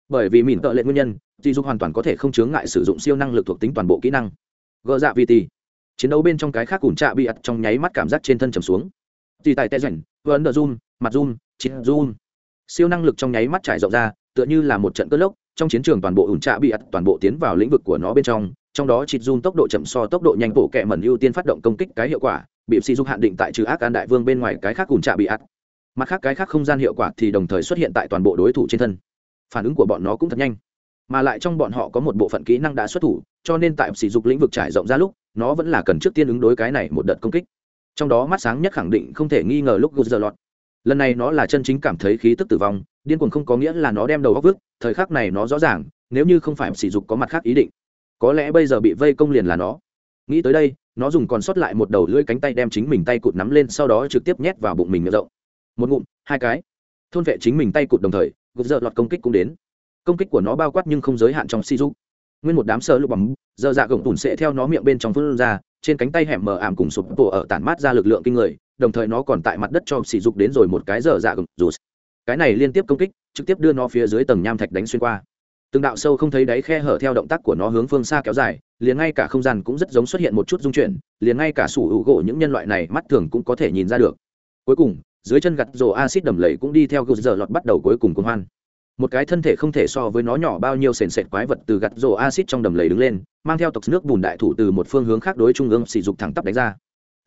Bởi vì mìn tợ lệ nguyên nhân, sỉ dục hoàn toàn có thể không chướng ngại sử dụng siêu năng lực thuộc tính toàn bộ kỹ năng. Gỡ dạ vi tì. Chiến đấu bên trong cái khác ủn trạ bị ặt trong nháy mắt cảm giác trên thân trầm xuống. Tì tại tè rảnh vân đờ zoom, mặt zoom chín zoom. Siêu năng lực trong nháy mắt trải rộng ra tựa như là một trận cất lốc, trong chiến trường toàn bộ ủn trạ bị ắt toàn bộ tiến vào lĩnh vực của nó bên trong trong đó chịt run tốc độ chậm so tốc độ nhanh bộ kẹ mẩn ưu tiên phát động công kích cái hiệu quả, bị sỉ dục hạn định tại trừ ác an đại vương bên ngoài cái khác ủn trạ bị ắt mặt khác cái khác không gian hiệu quả thì đồng thời xuất hiện tại toàn bộ đối thủ trên thân. Phản ứng của bọn nó cũng thật nhanh. Mà lại trong bọn họ có một bộ phận kỹ năng đã xuất thủ, cho nên tại sử dụng lĩnh vực trải rộng ra lúc, nó vẫn là cần trước tiên ứng đối cái này một đợt công kích. Trong đó mắt sáng nhất khẳng định không thể nghi ngờ lúc gút giờ lọt lần này nó là chân chính cảm thấy khí tức tử vong, điên cuồng không có nghĩa là nó đem đầu góc vứt, thời khắc này nó rõ ràng, nếu như không phải sỉ dục có mặt khác ý định, có lẽ bây giờ bị vây công liền là nó. Nghĩ tới đây, nó dùng còn sót lại một đầu lưỡi cánh tay đem chính mình tay cụt nắm lên, sau đó trực tiếp nhét vào bụng mình miệng rộng. Một ngụm, hai cái. Thôn vệ chính mình tay cụt đồng thời, gục dợ lọt công kích cũng đến. Công kích của nó bao quát nhưng không giới hạn trong si dục. Nguyên một đám sơ lục bằng dơ dạ gồng tủn sẽ theo nó miệng bên trong phương ra, trên cánh tay hẻm mờ ảm cùng sụp bộ ở tản mát ra lực lượng kinh người đồng thời nó còn tại mặt đất cho sỉ dục đến rồi một cái dở dạ gừng rùa cái này liên tiếp công kích, trực tiếp đưa nó phía dưới tầng nham thạch đánh xuyên qua. Từng đạo sâu không thấy đáy khe hở theo động tác của nó hướng phương xa kéo dài, liền ngay cả không gian cũng rất giống xuất hiện một chút dung chuyển, liền ngay cả sủ hữu gỗ những nhân loại này mắt thường cũng có thể nhìn ra được. Cuối cùng, dưới chân gặt rổ acid đầm lầy cũng đi theo gừng giờ lọt bắt đầu cuối cùng cuồng hoan. Một cái thân thể không thể so với nó nhỏ bao nhiêu sền sệt quái vật từ gặt rổ acid trong đầm lầy đứng lên, mang theo tộc nước bùn đại thủ từ một phương hướng khác đối trung ương sỉ dục thẳng tắp đánh ra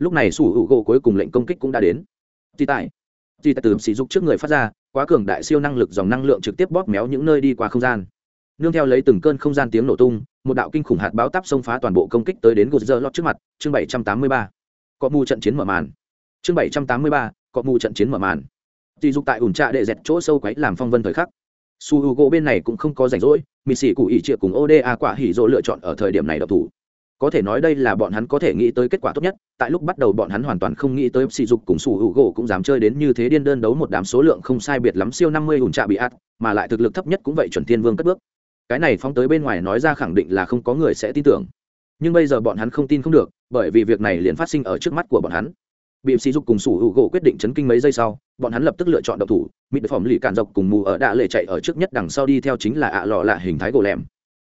lúc này sủ hữu gỗ cuối cùng lệnh công kích cũng đã đến. Tì tại tì tại từ sỉ dục trước người phát ra, quá cường đại siêu năng lực dòng năng lượng trực tiếp bóp méo những nơi đi qua không gian. Nương theo lấy từng cơn không gian tiếng nổ tung, một đạo kinh khủng hạt báo táp xông phá toàn bộ công kích tới đến gột dơ lót trước mặt, chương bảy trăm tám mươi ba. Có mù trận chiến mở màn. Chương bảy trăm tám mươi ba, có mù trận chiến mở màn. Tì dục tại ủn trạ đệ dẹt chỗ sâu quấy làm phong vân thời khắc. Su h u gỗ bên này cũng không có rảnh rỗi, mì xỉ cụ ỉ trịa cùng oda quả hỉ dỗ lựa chọn ở thời điểm này độc thủ có thể nói đây là bọn hắn có thể nghĩ tới kết quả tốt nhất, tại lúc bắt đầu bọn hắn hoàn toàn không nghĩ tới sỉ dục cùng sủ hữu gỗ cũng dám chơi đến như thế điên đơn đấu một đám số lượng không sai biệt lắm siêu năm mươi ủn trạ bị át mà lại thực lực thấp nhất cũng vậy chuẩn thiên vương cất bước. Cái này phóng tới bên ngoài nói ra khẳng định là không có người sẽ tin tưởng. Nhưng bây giờ bọn hắn không tin không được, bởi vì việc này liền phát sinh ở trước mắt của bọn hắn. Bị sỉ dục cùng sủ hữu gỗ quyết định chấn kinh mấy giây sau, bọn hắn lập tức lựa chọn độc thủ, mịt phẩm lì cản dọc cùng mù ở đạ lệ chạy ở trước nhất đằng sau đi theo chính là ạ lọ lạ hình thái gỗ lẻm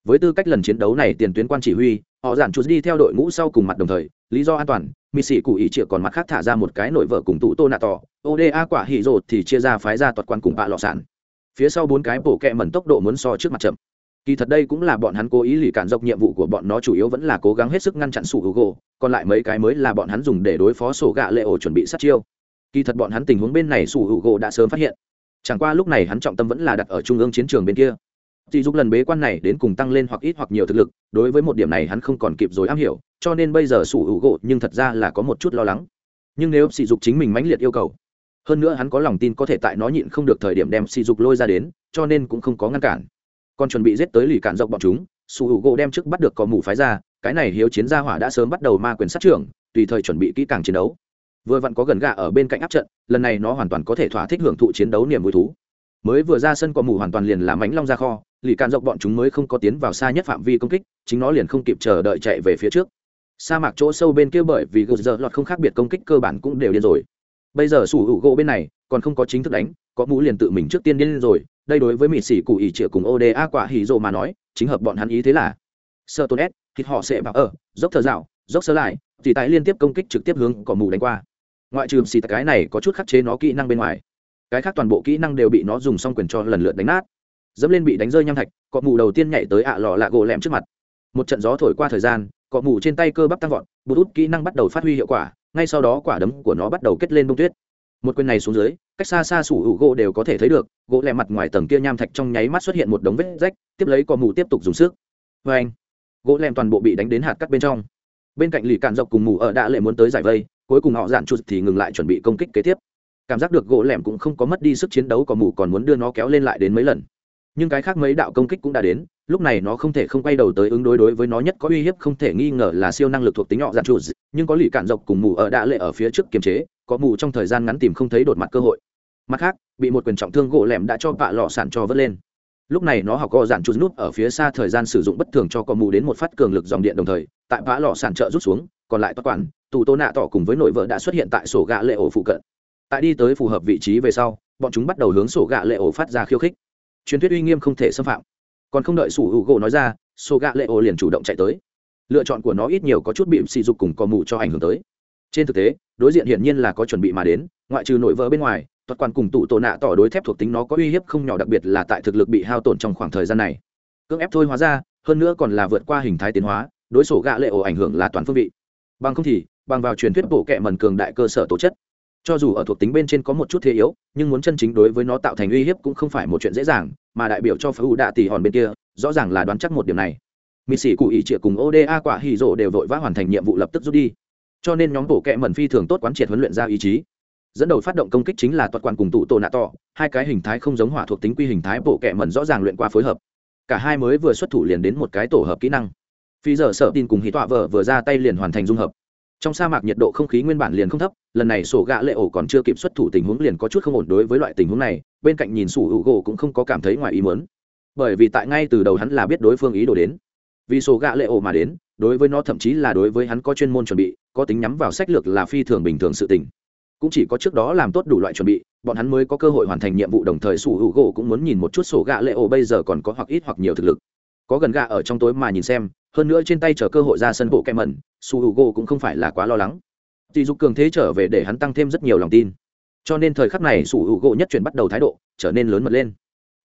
với tư cách lần chiến đấu này tiền tuyến quan chỉ huy, họ giản chút đi theo đội ngũ sau cùng mặt đồng thời, lý do an toàn mì sĩ cụ ý chịa còn mặt khác thả ra một cái nội vợ cùng tụ tô nạ tỏ oda quả hỉ rột thì chia ra phái ra toạt quan cùng bạ lọ sản phía sau bốn cái bổ kẹ mẩn tốc độ muốn so trước mặt chậm. Kỳ thật đây cũng là bọn hắn cố ý lì cản dọc nhiệm vụ của bọn nó chủ yếu vẫn là cố gắng hết sức ngăn chặn sủ hữu gỗ còn lại mấy cái mới là bọn hắn dùng để đối phó sổ gạ lệ ổ chuẩn bị sát chiêu. Kỳ thật bọn hắn tình huống bên này sủ hữu gỗ đã sớm phát hiện. Chẳng qua lúc này hắn trọng tâm vẫn là đặt ở trung ương chiến trường bên kia. Tỷ dục lần bế quan này đến cùng tăng lên hoặc ít hoặc nhiều thực lực, đối với một điểm này hắn không còn kịp rồi am hiểu, cho nên bây giờ sủ hữu gỗ nhưng thật ra là có một chút lo lắng. Nhưng nếu sỉ dục chính mình mãnh liệt yêu cầu, hơn nữa hắn có lòng tin có thể tại nó nhịn không được thời điểm đem sỉ dục lôi ra đến, cho nên cũng không có ngăn cản. Còn chuẩn bị giết tới lì cản dọc bọn chúng sủ hữu gỗ đem trước bắt được có mù phái ra cái này hiếu chiến gia hỏa đã sớm bắt đầu ma quyền sát trưởng tùy thời chuẩn bị kỹ càng chiến đấu. Vừa vặn có gần gà ở bên cạnh áp trận lần này nó hoàn toàn có thể thỏa thích hưởng thụ chiến đấu niềm vui thú. Mới vừa ra sân có mù hoàn toàn liền làm mánh long ra kho lì cản dọc bọn chúng mới không có tiến vào xa nhất phạm vi công kích, chính nó liền không kịp chờ đợi chạy về phía trước. Sa mạc chỗ sâu bên kia bởi vì gờ giờ lọt không khác biệt công kích cơ bản cũng đều điên rồi. Bây giờ sủ hữu gỗ bên này còn không có chính thức đánh, có mũ liền tự mình trước tiên điên rồi, đây đối với mỹ sĩ cụ ỉ trịa cùng oda quả hỉ rộ mà nói, chính hợp bọn hắn ý thế là. Sợ tôn s thịt họ sẽ bảo ở, dốc thờ dạo, dốc sơ lại, thì tái liên tiếp công kích trực tiếp hướng cỏ mù đánh qua. Ngoại trừ xì cái này có chút khắc chế nó kỹ năng bên ngoài, cái khác toàn bộ kỹ năng đều bị nó dùng xong quyền cho lần lượt đánh nát dẫm lên bị đánh rơi nham thạch, cọ mù đầu tiên nhảy tới ạ lò lạ gỗ lẹm trước mặt. Một trận gió thổi qua thời gian, cọ mù trên tay cơ bắp tăng vọt bút út kỹ năng bắt đầu phát huy hiệu quả, ngay sau đó quả đấm của nó bắt đầu kết lên bông tuyết. Một quyền này xuống dưới, cách xa xa sủ hữu gỗ đều có thể thấy được, gỗ lẹ mặt ngoài tầng kia nham thạch trong nháy mắt xuất hiện một đống vết rách, tiếp lấy cọ mù tiếp tục dùng sức. Vê anh, gỗ lẹm toàn bộ bị đánh đến hạt cắt bên trong. Bên cạnh lì cạn dọc cùng mù ở đã lệ muốn tới giải vây, cuối cùng họ dạn chuột thì ngừng lại chuẩn bị công kích kế tiếp. Cảm giác được gỗ lẻm cũng không có mất đi sức chiến đấu có mù còn muốn đưa nó kéo lên lại đến mấy lần nhưng cái khác mấy đạo công kích cũng đã đến, lúc này nó không thể không quay đầu tới ứng đối đối với nó nhất có uy hiếp, không thể nghi ngờ là siêu năng lực thuộc tính nhỏ dạn chuột, nhưng có lì cạn dọc cùng mù ở đã lệ ở phía trước kiềm chế, có mù trong thời gian ngắn tìm không thấy đột mặt cơ hội. Mặt khác, bị một quyền trọng thương gỗ lẻm đã cho vạ lọ sản cho vớt lên. Lúc này nó học co dạn chút nút ở phía xa thời gian sử dụng bất thường cho có mù đến một phát cường lực dòng điện đồng thời, tại vã lọ sản trợ rút xuống, còn lại toát quản, tù tô nạ tỏ cùng với nội vợ đã xuất hiện tại sổ gạ lệ ổ phụ cận. Tại đi tới phù hợp vị trí về sau, bọn chúng bắt đầu hướng sổ gạ lệ ổ phát ra khiêu khích truyền thuyết uy nghiêm không thể xâm phạm. Còn không đợi sủ hữu gỗ nói ra sổ gạ lệ ổ liền chủ động chạy tới. Lựa chọn của nó ít nhiều có chút bị sỉ dục cùng cò mù cho ảnh hưởng tới. Trên thực tế, đối diện hiển nhiên là có chuẩn bị mà đến, ngoại trừ nội vỡ bên ngoài thuật quan cùng tụ tổ nạ tỏ đối thép thuộc tính nó có uy hiếp không nhỏ đặc biệt là tại thực lực bị hao tổn trong khoảng thời gian này. Cưỡng ép thôi hóa ra, hơn nữa còn là vượt qua hình thái tiến hóa, đối sổ gạ lệ ổ ảnh hưởng là toàn phương vị. Bằng không thì, bằng vào truyền thuyết bộ kệ mần cường đại cơ sở tố chất cho dù ở thuộc tính bên trên có một chút thế yếu, nhưng muốn chân chính đối với nó tạo thành uy hiếp cũng không phải một chuyện dễ dàng, mà đại biểu cho phá ưu đạ tỷ hòn bên kia, rõ ràng là đoán chắc một điểm này. Mị sĩ cụ ý trịa cùng oda quả hì rộ đều vội vã hoàn thành nhiệm vụ lập tức rút đi. Cho nên nhóm bộ kệ mẩn phi thường tốt quán triệt huấn luyện ra ý chí. Dẫn đầu phát động công kích chính là toàn quản cùng tụ tổ nạ to. hai cái hình thái không giống hỏa thuộc tính quy hình thái bộ kệ mẩn rõ ràng luyện qua phối hợp. Cả hai mới vừa xuất thủ liền đến một cái tổ hợp kỹ năng. Phi giờ sợ tin cùng hí tọa vợ vừa ra tay liền hoàn thành dung hợp trong sa mạc nhiệt độ không khí nguyên bản liền không thấp, lần này sổ gạ lệ ổ còn chưa kịp xuất thủ tình huống liền có chút không ổn đối với loại tình huống này, bên cạnh nhìn sủ hữu gỗ cũng không có cảm thấy ngoài ý mớn bởi vì tại ngay từ đầu hắn là biết đối phương ý đồ đến. Vì sổ gạ lệ ổ mà đến, đối với nó thậm chí là đối với hắn có chuyên môn chuẩn bị, có tính nhắm vào sách lược là phi thường bình thường sự tình. Cũng chỉ có trước đó làm tốt đủ loại chuẩn bị, bọn hắn mới có cơ hội hoàn thành nhiệm vụ đồng thời sủ hữu gỗ cũng muốn nhìn một chút sổ gạ lệ ổ bây giờ còn có hoặc ít hoặc nhiều thực lực. Có gần gạ ở trong tối mà nhìn xem hơn nữa trên tay chờ cơ hội ra sân bộ kem mẩn, su h u cũng không phải là quá lo lắng. Tỷ dục cường thế trở về để hắn tăng thêm rất nhiều lòng tin. Cho nên thời khắc này su h u nhất chuyển bắt đầu thái độ, trở nên lớn mật lên.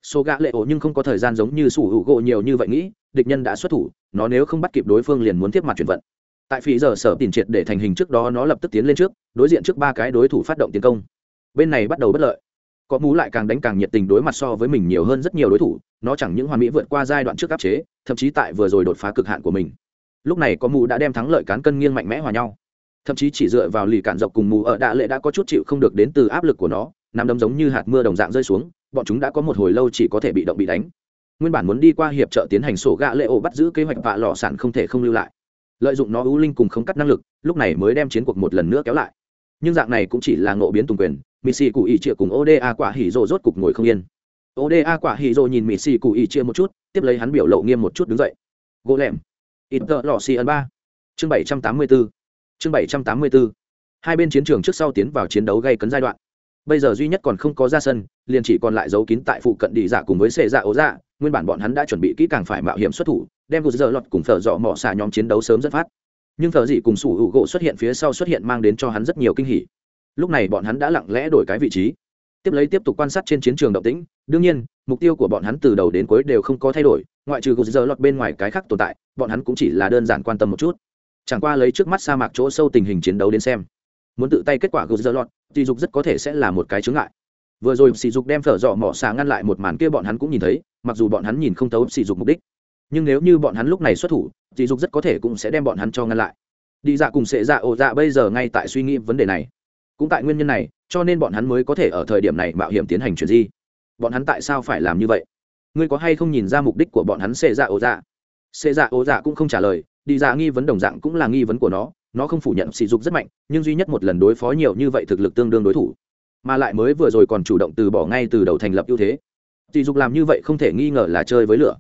Số gã lệ ổ nhưng không có thời gian giống như su h u nhiều như vậy nghĩ, địch nhân đã xuất thủ, nó nếu không bắt kịp đối phương liền muốn tiếp mặt chuyển vận. Tại phí giờ sở tìm triệt để thành hình trước đó nó lập tức tiến lên trước, đối diện trước ba cái đối thủ phát động tiến công. Bên này bắt đầu bất lợi. Có mũ lại càng đánh càng nhiệt tình đối mặt so với mình nhiều hơn rất nhiều đối thủ nó chẳng những hoàn mỹ vượt qua giai đoạn trước áp chế, thậm chí tại vừa rồi đột phá cực hạn của mình. Lúc này có mù đã đem thắng lợi cán cân nghiêng mạnh mẽ hòa nhau. Thậm chí chỉ dựa vào lì cản dọc cùng mù ở đạ lệ đã có chút chịu không được đến từ áp lực của nó nằm đấm giống như hạt mưa đồng dạng rơi xuống, bọn chúng đã có một hồi lâu chỉ có thể bị động bị đánh. Nguyên bản muốn đi qua hiệp trợ tiến hành sổ gạ lệ ổ bắt giữ kế hoạch vạ lò sản không thể không lưu lại. Lợi dụng nó ưu linh cùng không cắt năng lực, lúc này mới đem chiến cuộc một lần nữa kéo lại. Nhưng dạng này cũng chỉ là ngộ biến tùng quyền mì xì cụ ý cùng oda quả hỉ rồ rốt cục ngồi không yên oda quả hỉ rồ nhìn mì xì cụ ý chia một chút, tiếp lấy hắn biểu lộ nghiêm một chút đứng dậy. Gỗ lẻm. Ít tợ lò xì ấn ba. Chương bảy trăm tám mươi bốn chương bảy trăm tám mươi bốn hai bên chiến trường trước sau tiến vào chiến đấu gây cấn giai đoạn. Bây giờ duy nhất còn không có ra sân, liền chỉ còn lại giấu kín tại phụ cận đi dạ cùng với xệ dạ ố dạ nguyên bản bọn hắn đã chuẩn bị kỹ càng phải mạo hiểm xuất thủ, đem gục giờ lọt cùng thợ dọ mỏ xả nhóm chiến đấu sớm dẫn phát. Nhưng thợ dị cùng sủ hữu gỗ xuất hiện phía sau xuất hiện mang đến cho hắn rất nhiều kinh hỉ. Lúc này bọn hắn đã lặng lẽ đổi cái vị trí tiếp lấy tiếp tục quan sát trên chiến trường động tĩnh. Đương nhiên, mục tiêu của bọn hắn từ đầu đến cuối đều không có thay đổi, ngoại trừ gục giờ lọt bên ngoài cái khác tồn tại, bọn hắn cũng chỉ là đơn giản quan tâm một chút. Chẳng qua lấy trước mắt sa mạc chỗ sâu tình hình chiến đấu đến xem, muốn tự tay kết quả gục giờ lọt, thì dục rất có thể sẽ là một cái chướng ngại. Vừa rồi sỉ dục đem phở dọ mỏ xà ngăn lại một màn kia bọn hắn cũng nhìn thấy, mặc dù bọn hắn nhìn không thấu sỉ dục mục đích. Nhưng nếu như bọn hắn lúc này xuất thủ, sỉ dục rất có thể cũng sẽ đem bọn hắn cho ngăn lại. Đi dạ cùng sệ dạ ổ dạ bây giờ ngay tại suy nghĩ vấn đề này cũng tại nguyên nhân này, cho nên bọn hắn mới có thể ở thời điểm này mạo hiểm tiến hành chuyển di. Bọn hắn tại sao phải làm như vậy? Ngươi có hay không nhìn ra mục đích của bọn hắn xê dạ ố dạ xê dạ ố dạ cũng không trả lời, đi dạ nghi vấn đồng dạng cũng là nghi vấn của nó nó không phủ nhận sỉ dục rất mạnh, nhưng duy nhất một lần đối phó nhiều như vậy thực lực tương đương đối thủ. Mà lại mới vừa rồi còn chủ động từ bỏ ngay từ đầu thành lập ưu thế. Sỉ dục làm như vậy không thể nghi ngờ là chơi với lửa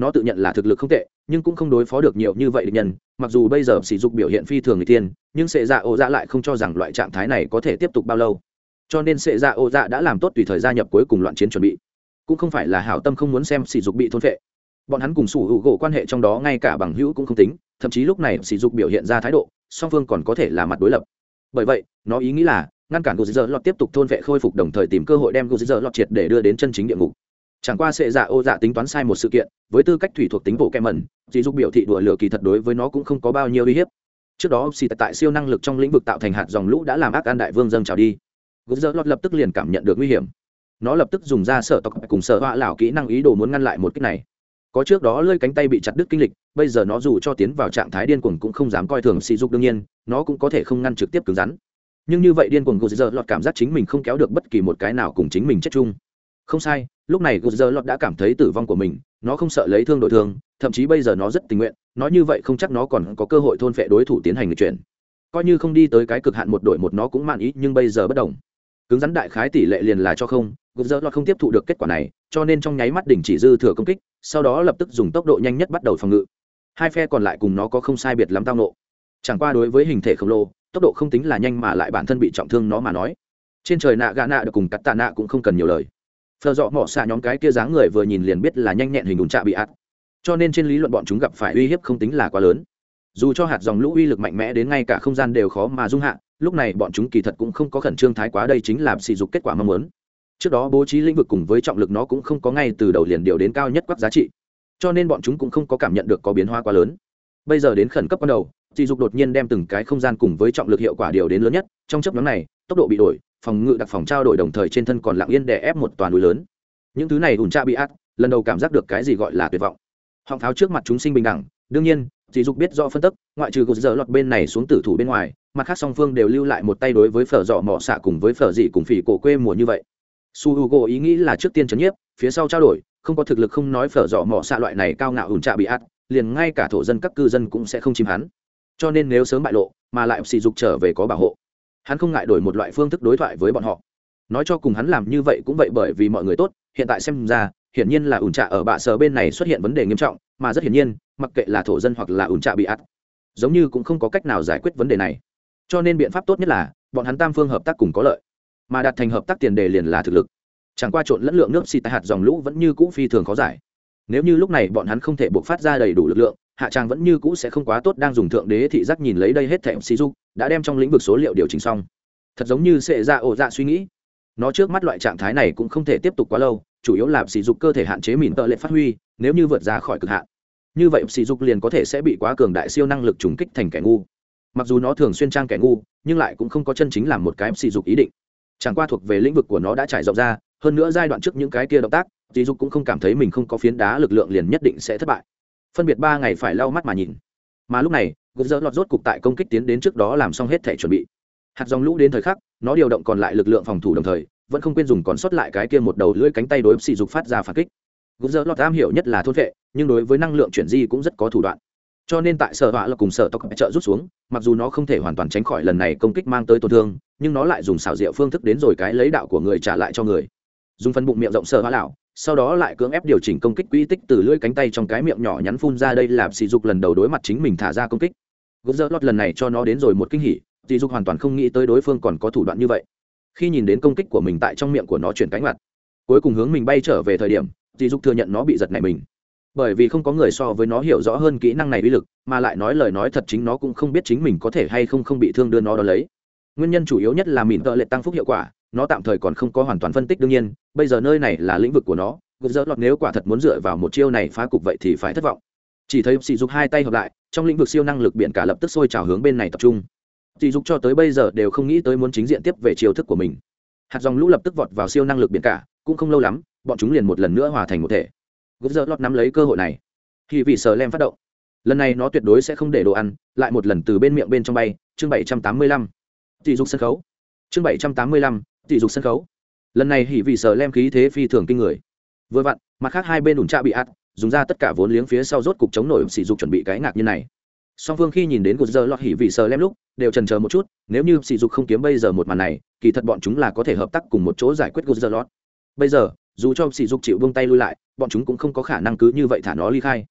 nó tự nhận là thực lực không tệ, nhưng cũng không đối phó được nhiều như vậy địch nhân, mặc dù bây giờ sỉ dục biểu hiện phi thường người tiên, nhưng sệ dạ Ô dạ lại không cho rằng loại trạng thái này có thể tiếp tục bao lâu. Cho nên sệ dạ Ô dạ đã làm tốt tùy thời gia nhập cuối cùng loạn chiến chuẩn bị. Cũng không phải là hảo tâm không muốn xem sỉ dục bị thôn phệ. Bọn hắn cùng sủ hữu gỗ quan hệ trong đó ngay cả bằng hữu cũng không tính, thậm chí lúc này sỉ dục biểu hiện ra thái độ, song phương còn có thể là mặt đối lập. Bởi vậy, nó ý nghĩ là, ngăn cản gô dơ lọt tiếp tục thôn vệ khôi phục đồng thời tìm cơ hội đem gô dơ lọt triệt để đưa đến chân chính địa ngục chẳng qua sệ dạ ô dạ tính toán sai một sự kiện, với tư cách thủy thuộc tính bộ kem mẩn dì dục biểu thị đùa lửa kỳ thật đối với nó cũng không có bao nhiêu uy hiếp. Trước đó, xì tại siêu năng lực trong lĩnh vực tạo thành hạt dòng lũ đã làm ác an đại vương dâng trào đi. Gô dơ lọt lập tức liền cảm nhận được nguy hiểm. Nó lập tức dùng ra sở tộc cùng sở họa lảo kỹ năng ý đồ muốn ngăn lại một cách này. Có trước đó lơi cánh tay bị chặt đứt kinh lịch, bây giờ nó dù cho tiến vào trạng thái điên cuồng cũng không dám coi thường sỉ dục đương nhiên, nó cũng có thể không ngăn trực tiếp cứng rắn. Nhưng như vậy điên cuồng gột giờ lọt cảm giác chính mình không kéo được bất kỳ một cái nào cùng chính mình chết chung không sai, lúc này gút giờ lọt đã cảm thấy tử vong của mình, nó không sợ lấy thương đội thương, thậm chí bây giờ nó rất tình nguyện, nói như vậy không chắc nó còn có cơ hội thôn phệ đối thủ tiến hành người chuyển. Coi như không đi tới cái cực hạn một đội một nó cũng mạn ý, nhưng bây giờ bất đồng. Cứng rắn đại khái tỷ lệ liền là cho không gột giờ lọt không tiếp thụ được kết quả này, cho nên trong nháy mắt đỉnh chỉ dư thừa công kích, sau đó lập tức dùng tốc độ nhanh nhất bắt đầu phòng ngự. Hai phe còn lại cùng nó có không sai biệt lắm tao nộ. Chẳng qua đối với hình thể khổng lồ, tốc độ không tính là nhanh mà lại bản thân bị trọng thương nó mà nói. Trên trời nạ gạ nạ được cùng cắt tạ nạ cũng không cần nhiều lời phờ dọ mỏ xạ nhóm cái kia dáng người vừa nhìn liền biết là nhanh nhẹn hình đùn trạ bị ạt cho nên trên lý luận bọn chúng gặp phải uy hiếp không tính là quá lớn. Dù cho hạt dòng lũ uy lực mạnh mẽ đến ngay cả không gian đều khó mà dung hạ, lúc này bọn chúng kỳ thật cũng không có khẩn trương thái quá đây chính là sỉ dục kết quả mong muốn. Trước đó bố trí lĩnh vực cùng với trọng lực nó cũng không có ngay từ đầu liền điều đến cao nhất quắc giá trị. Cho nên bọn chúng cũng không có cảm nhận được có biến hóa quá lớn. Bây giờ đến khẩn cấp ban đầu, sỉ dục đột nhiên đem từng cái không gian cùng với trọng lực hiệu quả điều đến lớn nhất, trong chấp nhóm này, tốc độ bị đổi phòng ngự đặc phòng trao đổi đồng thời trên thân còn lặng yên đè ép một toàn núi lớn. Những thứ này ủn tra bị át, lần đầu cảm giác được cái gì gọi là tuyệt vọng. Họng tháo trước mặt chúng sinh bình đẳng, đương nhiên dì dục biết rõ phân tức, ngoại trừ gột giờ lọt bên này xuống tử thủ bên ngoài, mặt khác song phương đều lưu lại một tay đối với phở dọ mỏ xạ cùng với phở dị cùng phỉ cổ quê mùa như vậy. Su h u g o ý nghĩ là trước tiên c h ấ n nhiếp, phía sau trao đổi, không có thực lực không nói phở dọ mỏ xạ loại này cao ngạo ủn trạ bị át, liền ngay cả thổ dân các cư dân cũng sẽ không chìm hắn. Cho nên nếu sớm bại lộ, mà lại sỉ dục trở về có bảo hộ hắn không ngại đổi một loại phương thức đối thoại với bọn họ. Nói cho cùng hắn làm như vậy cũng vậy bởi vì mọi người tốt, hiện tại xem ra, hiển nhiên là ủn trạ ở bạ sở bên này xuất hiện vấn đề nghiêm trọng, mà rất hiển nhiên, mặc kệ là thổ dân hoặc là ủn trạ bị át giống như cũng không có cách nào giải quyết vấn đề này. Cho nên biện pháp tốt nhất là, bọn hắn tam phương hợp tác cùng có lợi. Mà đạt thành hợp tác tiền đề liền là thực lực. Chẳng qua trộn lẫn lượng nước xì tại hạt dòng lũ vẫn như cũ phi thường khó giải. Nếu như lúc này bọn hắn không thể buộc phát ra đầy đủ lực lượng hạ trang vẫn như cũ sẽ không quá tốt đang dùng thượng đế thị giác nhìn lấy đây hết thẻ Sĩ dục, đã đem trong lĩnh vực số liệu điều chỉnh xong. Thật giống như sẽ ra ổ dạ suy nghĩ. Nó trước mắt loại trạng thái này cũng không thể tiếp tục quá lâu, chủ yếu là sỉ dục cơ thể hạn chế mìn tợ lệ phát huy, nếu như vượt ra khỏi cực hạn. Như vậy sỉ dục liền có thể sẽ bị quá cường đại siêu năng lực trùng kích thành kẻ ngu. Mặc dù nó thường xuyên trang kẻ ngu, nhưng lại cũng không có chân chính làm một cái sỉ dục ý định. Chẳng qua thuộc về lĩnh vực của nó đã trải rộng ra, hơn nữa giai đoạn trước những cái kia động tác Sĩ dục cũng không cảm thấy mình không có phiến đá lực lượng liền nhất định sẽ thất bại phân biệt ba ngày phải lau mắt mà nhìn. Mà lúc này, gục dỡ lọt rốt cục tại công kích tiến đến trước đó làm xong hết thể chuẩn bị. Hạt dòng lũ đến thời khắc, nó điều động còn lại lực lượng phòng thủ đồng thời, vẫn không quên dùng còn sót lại cái kia một đầu lưỡi cánh tay đối xì dục phát ra phản kích. Gục dỡ lọt am hiểu nhất là thôn vệ, nhưng đối với năng lượng chuyển di cũng rất có thủ đoạn. Cho nên tại sở họa là cùng sở tộc trợ rút xuống, mặc dù nó không thể hoàn toàn tránh khỏi lần này công kích mang tới tổn thương, nhưng nó lại dùng xảo diệu phương thức đến rồi cái lấy đạo của người trả lại cho người. Dùng phân bụng miệng rộng sở họa lão sau đó lại cưỡng ép điều chỉnh công kích quỹ tích từ lưỡi cánh tay trong cái miệng nhỏ nhắn phun ra đây là sỉ dục lần đầu đối mặt chính mình thả ra công kích. Gốc dơ lót lần này cho nó đến rồi một kinh hỉ, sỉ dục hoàn toàn không nghĩ tới đối phương còn có thủ đoạn như vậy. Khi nhìn đến công kích của mình tại trong miệng của nó chuyển cánh mặt, cuối cùng hướng mình bay trở về thời điểm, sỉ dục thừa nhận nó bị giật này mình. Bởi vì không có người so với nó hiểu rõ hơn kỹ năng này uy lực, mà lại nói lời nói thật chính nó cũng không biết chính mình có thể hay không không bị thương đưa nó đó lấy. Nguyên nhân chủ yếu nhất là mìn tợ lệ tăng phúc hiệu quả nó tạm thời còn không có hoàn toàn phân tích đương nhiên, bây giờ nơi này là lĩnh vực của nó gật dỡ lọt nếu quả thật muốn dựa vào một chiêu này phá cục vậy thì phải thất vọng. Chỉ thấy sỉ dục hai tay hợp lại, trong lĩnh vực siêu năng lực biển cả lập tức sôi trào hướng bên này tập trung. Sỉ dục cho tới bây giờ đều không nghĩ tới muốn chính diện tiếp về chiêu thức của mình. Hạt dòng lũ lập tức vọt vào siêu năng lực biển cả, cũng không lâu lắm, bọn chúng liền một lần nữa hòa thành một thể. Gốc dỡ lọt nắm lấy cơ hội này. Khi vị sờ lem phát động. Lần này nó tuyệt đối sẽ không để đồ ăn, lại một lần từ bên miệng bên trong bay. Chương bảy trăm tám mươi lăm. Sỉ dục sân khấu. Chương bảy trăm tám mươi lăm tỷ dục sân khấu. Lần này hỉ vì sở lem khí thế phi thường kinh người. Vừa vặn, mặt khác hai bên ủn trạ bị ắt dùng ra tất cả vốn liếng phía sau rốt cục chống nổi sỉ dục chuẩn bị cái ngạc như này. Song phương khi nhìn đến gột giờ lọt hỉ vì sờ lem lúc, đều trần chờ một chút, nếu như sỉ dục không kiếm bây giờ một màn này, kỳ thật bọn chúng là có thể hợp tác cùng một chỗ giải quyết gột giờ lọt. Bây giờ, dù cho sỉ dục chịu buông tay lui lại, bọn chúng cũng không có khả năng cứ như vậy thả nó ly khai.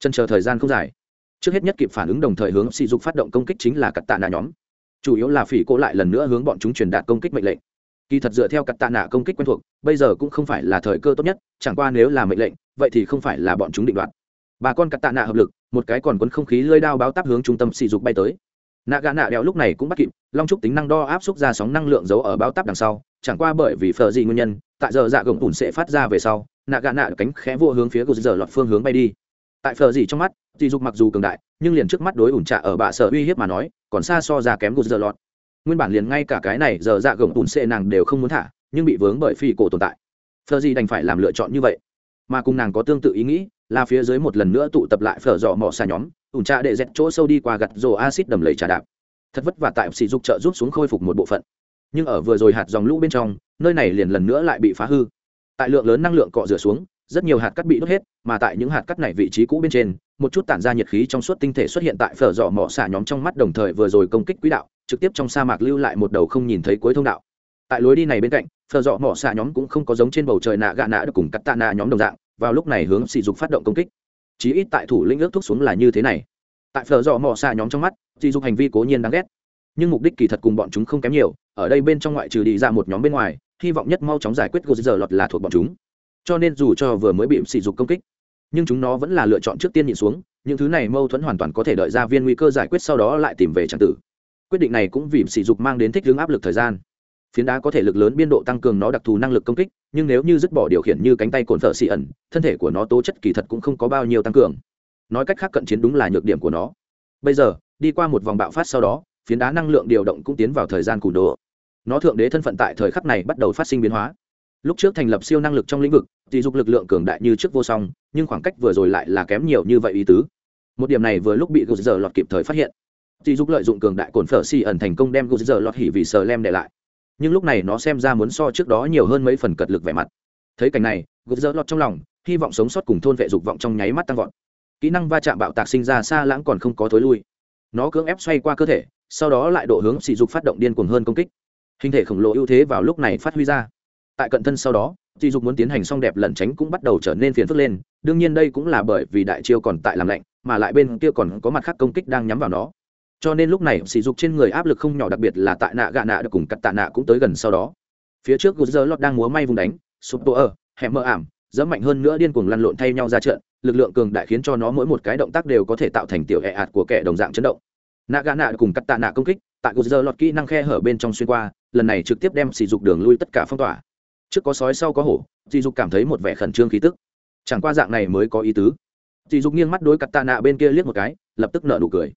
Trần chờ thời gian không dài. Trước hết nhất kịp phản ứng đồng thời hướng sỉ dục phát động công kích chính là cặt tạ nạ nhóm. Chủ yếu là phỉ cô lại lần nữa hướng bọn chúng truyền đạt công kích mệnh lệnh kỳ thật dựa theo cắt tạ nạ công kích quen thuộc, bây giờ cũng không phải là thời cơ tốt nhất, chẳng qua nếu là mệnh lệnh, vậy thì không phải là bọn chúng định đoạt. Bà con cắt tạ nạ hợp lực, một cái còn quấn không khí lơi đao báo táp hướng trung tâm sỉ dục bay tới. Nạ gà nạ đeo lúc này cũng bắt kịp, long trúc tính năng đo áp xúc ra sóng năng lượng giấu ở báo táp đằng sau, chẳng qua bởi vì phờ gì nguyên nhân, tại giờ dạ gồng ủn sẽ phát ra về sau, nạ gà nạ cánh khẽ vô hướng phía gờ giờ lọt phương hướng bay đi. Tại phờ gì trong mắt dì dục mặc dù cường đại, nhưng liền trước mắt đối ủn trạ ở bạ sở uy hiếp mà nói, còn xa so ra kém gờ giờ lọt nguyên bản liền ngay cả cái này giờ dạ gồng ủn xệ nàng đều không muốn thả, nhưng bị vướng bởi phi cổ tồn tại. Phờ gì đành phải làm lựa chọn như vậy. Mà cùng nàng có tương tự ý nghĩ, là phía dưới một lần nữa tụ tập lại phở dọ mỏ xa nhóm ủn trạ để dẹt chỗ sâu đi qua gặt rồ acid đầm lầy trà đạp. Thật vất vả tại sỉ dục trợ rút xuống khôi phục một bộ phận. Nhưng ở vừa rồi hạt dòng lũ bên trong, nơi này liền lần nữa lại bị phá hư. Tại lượng lớn năng lượng cọ rửa xuống, rất nhiều hạt cắt bị đốt hết, mà tại những hạt cắt này vị trí cũ bên trên, một chút tản ra nhiệt khí trong suốt tinh thể xuất hiện tại phở dọ mỏ xả nhóm trong mắt đồng thời vừa rồi công kích quỹ đạo trực tiếp trong sa mạc lưu lại một đầu không nhìn thấy cuối thông đạo. Tại lối đi này bên cạnh phờ dọ mỏ xạ nhóm cũng không có giống trên bầu trời nạ gạ nạ được cùng cắt tạ nạ nhóm đồng dạng, vào lúc này hướng sỉ dục phát động công kích. Chí ít tại thủ lĩnh ước thúc xuống là như thế này. Tại phờ dọ mỏ xạ nhóm trong mắt, sỉ dục hành vi cố nhiên đáng ghét. Nhưng mục đích kỳ thật cùng bọn chúng không kém nhiều, ở đây bên trong ngoại trừ đi ra một nhóm bên ngoài, hy vọng nhất mau chóng giải quyết gột giờ lọt là thuộc bọn chúng. Cho nên dù cho vừa mới bị sỉ dục công kích, nhưng chúng nó vẫn là lựa chọn trước tiên nhịn xuống, những thứ này mâu thuẫn hoàn toàn có thể đợi ra viên nguy cơ giải quyết sau đó lại tìm về tràng tử quyết định này cũng vì sỉ dục mang đến thích hướng áp lực thời gian. Phiến đá có thể lực lớn biên độ tăng cường nó đặc thù năng lực công kích, nhưng nếu như dứt bỏ điều khiển như cánh tay cồn thợ xị ẩn, thân thể của nó tố chất kỳ thật cũng không có bao nhiêu tăng cường. Nói cách khác cận chiến đúng là nhược điểm của nó. Bây giờ, đi qua một vòng bạo phát sau đó, phiến đá năng lượng điều động cũng tiến vào thời gian cùn đồ. Nó thượng đế thân phận tại thời khắc này bắt đầu phát sinh biến hóa. Lúc trước thành lập siêu năng lực trong lĩnh vực, thì dục lực lượng cường đại như trước vô song, nhưng khoảng cách vừa rồi lại là kém nhiều như vậy ý tứ. Một điểm này vừa lúc bị gờ giờ lọt kịp thời phát hiện thì dục lợi dụng cường đại cồn phở si ẩn thành công đem gục giờ lọt hỉ vì sờ lem để lại. Nhưng lúc này nó xem ra muốn so trước đó nhiều hơn mấy phần cật lực vẻ mặt. Thấy cảnh này gục giờ lọt trong lòng, hy vọng sống sót cùng thôn vệ dục vọng trong nháy mắt tăng vọt. Kỹ năng va chạm bạo tạc sinh ra xa lãng còn không có thối lui. Nó cưỡng ép xoay qua cơ thể, sau đó lại độ hướng sỉ dục phát động điên cuồng hơn công kích. Hình thể khổng lồ ưu thế vào lúc này phát huy ra. Tại cận thân sau đó sỉ dục muốn tiến hành xong đẹp lẩn tránh cũng bắt đầu trở nên phiền phức lên. Đương nhiên đây cũng là bởi vì đại chiêu còn tại làm lạnh, mà lại bên kia còn có mặt khác công kích đang nhắm vào nó cho nên lúc này sỉ dục trên người áp lực không nhỏ đặc biệt là tại nạ gạ nạ được cùng cắt tạ nạ cũng tới gần sau đó. Phía trước guzzer lót đang múa may vùng đánh, sụp tổ ở, hẻm mơ ảm, dẫm mạnh hơn nữa điên cuồng lăn lộn thay nhau ra trận, lực lượng cường đại khiến cho nó mỗi một cái động tác đều có thể tạo thành tiểu hệ ạt của kẻ đồng dạng chấn động. Nạ gạ nạ cùng cắt tạ nạ công kích, tại gút giờ lọt kỹ năng khe hở bên trong xuyên qua, lần này trực tiếp đem sỉ dục đường lui tất cả phong tỏa. Trước có sói, sau có hổ, sỉ dục cảm thấy một vẻ khẩn trương khí tức. Chẳng qua dạng này mới có ý tứ. Sỉ dục nghiêng mắt đối cắt tạ nạ bên kia liếc một cái, lập tức nợ nụ cười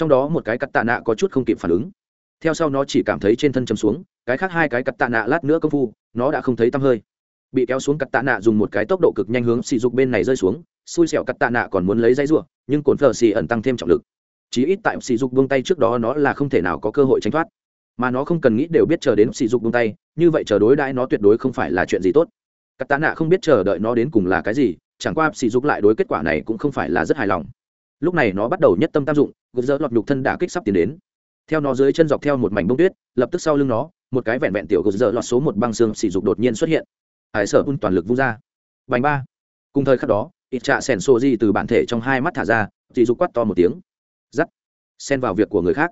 trong đó một cái cắt tạ nạ có chút không kịp phản ứng. Theo sau nó chỉ cảm thấy trên thân chấm xuống, cái khác hai cái cắt tạ nạ lát nữa công phu, nó đã không thấy tăm hơi. Bị kéo xuống cắt tạ nạ dùng một cái tốc độ cực nhanh hướng xì dục bên này rơi xuống, xui xẻo cắt tạ nạ còn muốn lấy dây ruộng nhưng cồn phở xì ẩn tăng thêm trọng lực. Chí ít tại xì dục buông tay trước đó nó là không thể nào có cơ hội tránh thoát. Mà nó không cần nghĩ đều biết chờ đến sỉ dục buông tay, như vậy chờ đối đãi nó tuyệt đối không phải là chuyện gì tốt. Cắt tạ nạ không biết chờ đợi nó đến cùng là cái gì, chẳng qua sỉ dục lại đối kết quả này cũng không phải là rất hài lòng lúc này nó bắt đầu nhất tâm tam dụng gật dỡ lọt nhục thân đả kích sắp tiến đến. Theo nó dưới chân dọc theo một mảnh bông tuyết, lập tức sau lưng nó, một cái vẹn vẹn tiểu gật dỡ lọt số một băng xương xỉ dục đột nhiên xuất hiện. Hải sở un toàn lực vung ra. Bành ba. Cùng thời khắc đó, ít trạ sèn sô di từ bản thể trong hai mắt thả ra dị dục quát to một tiếng. Giắt. Xen vào việc của người khác.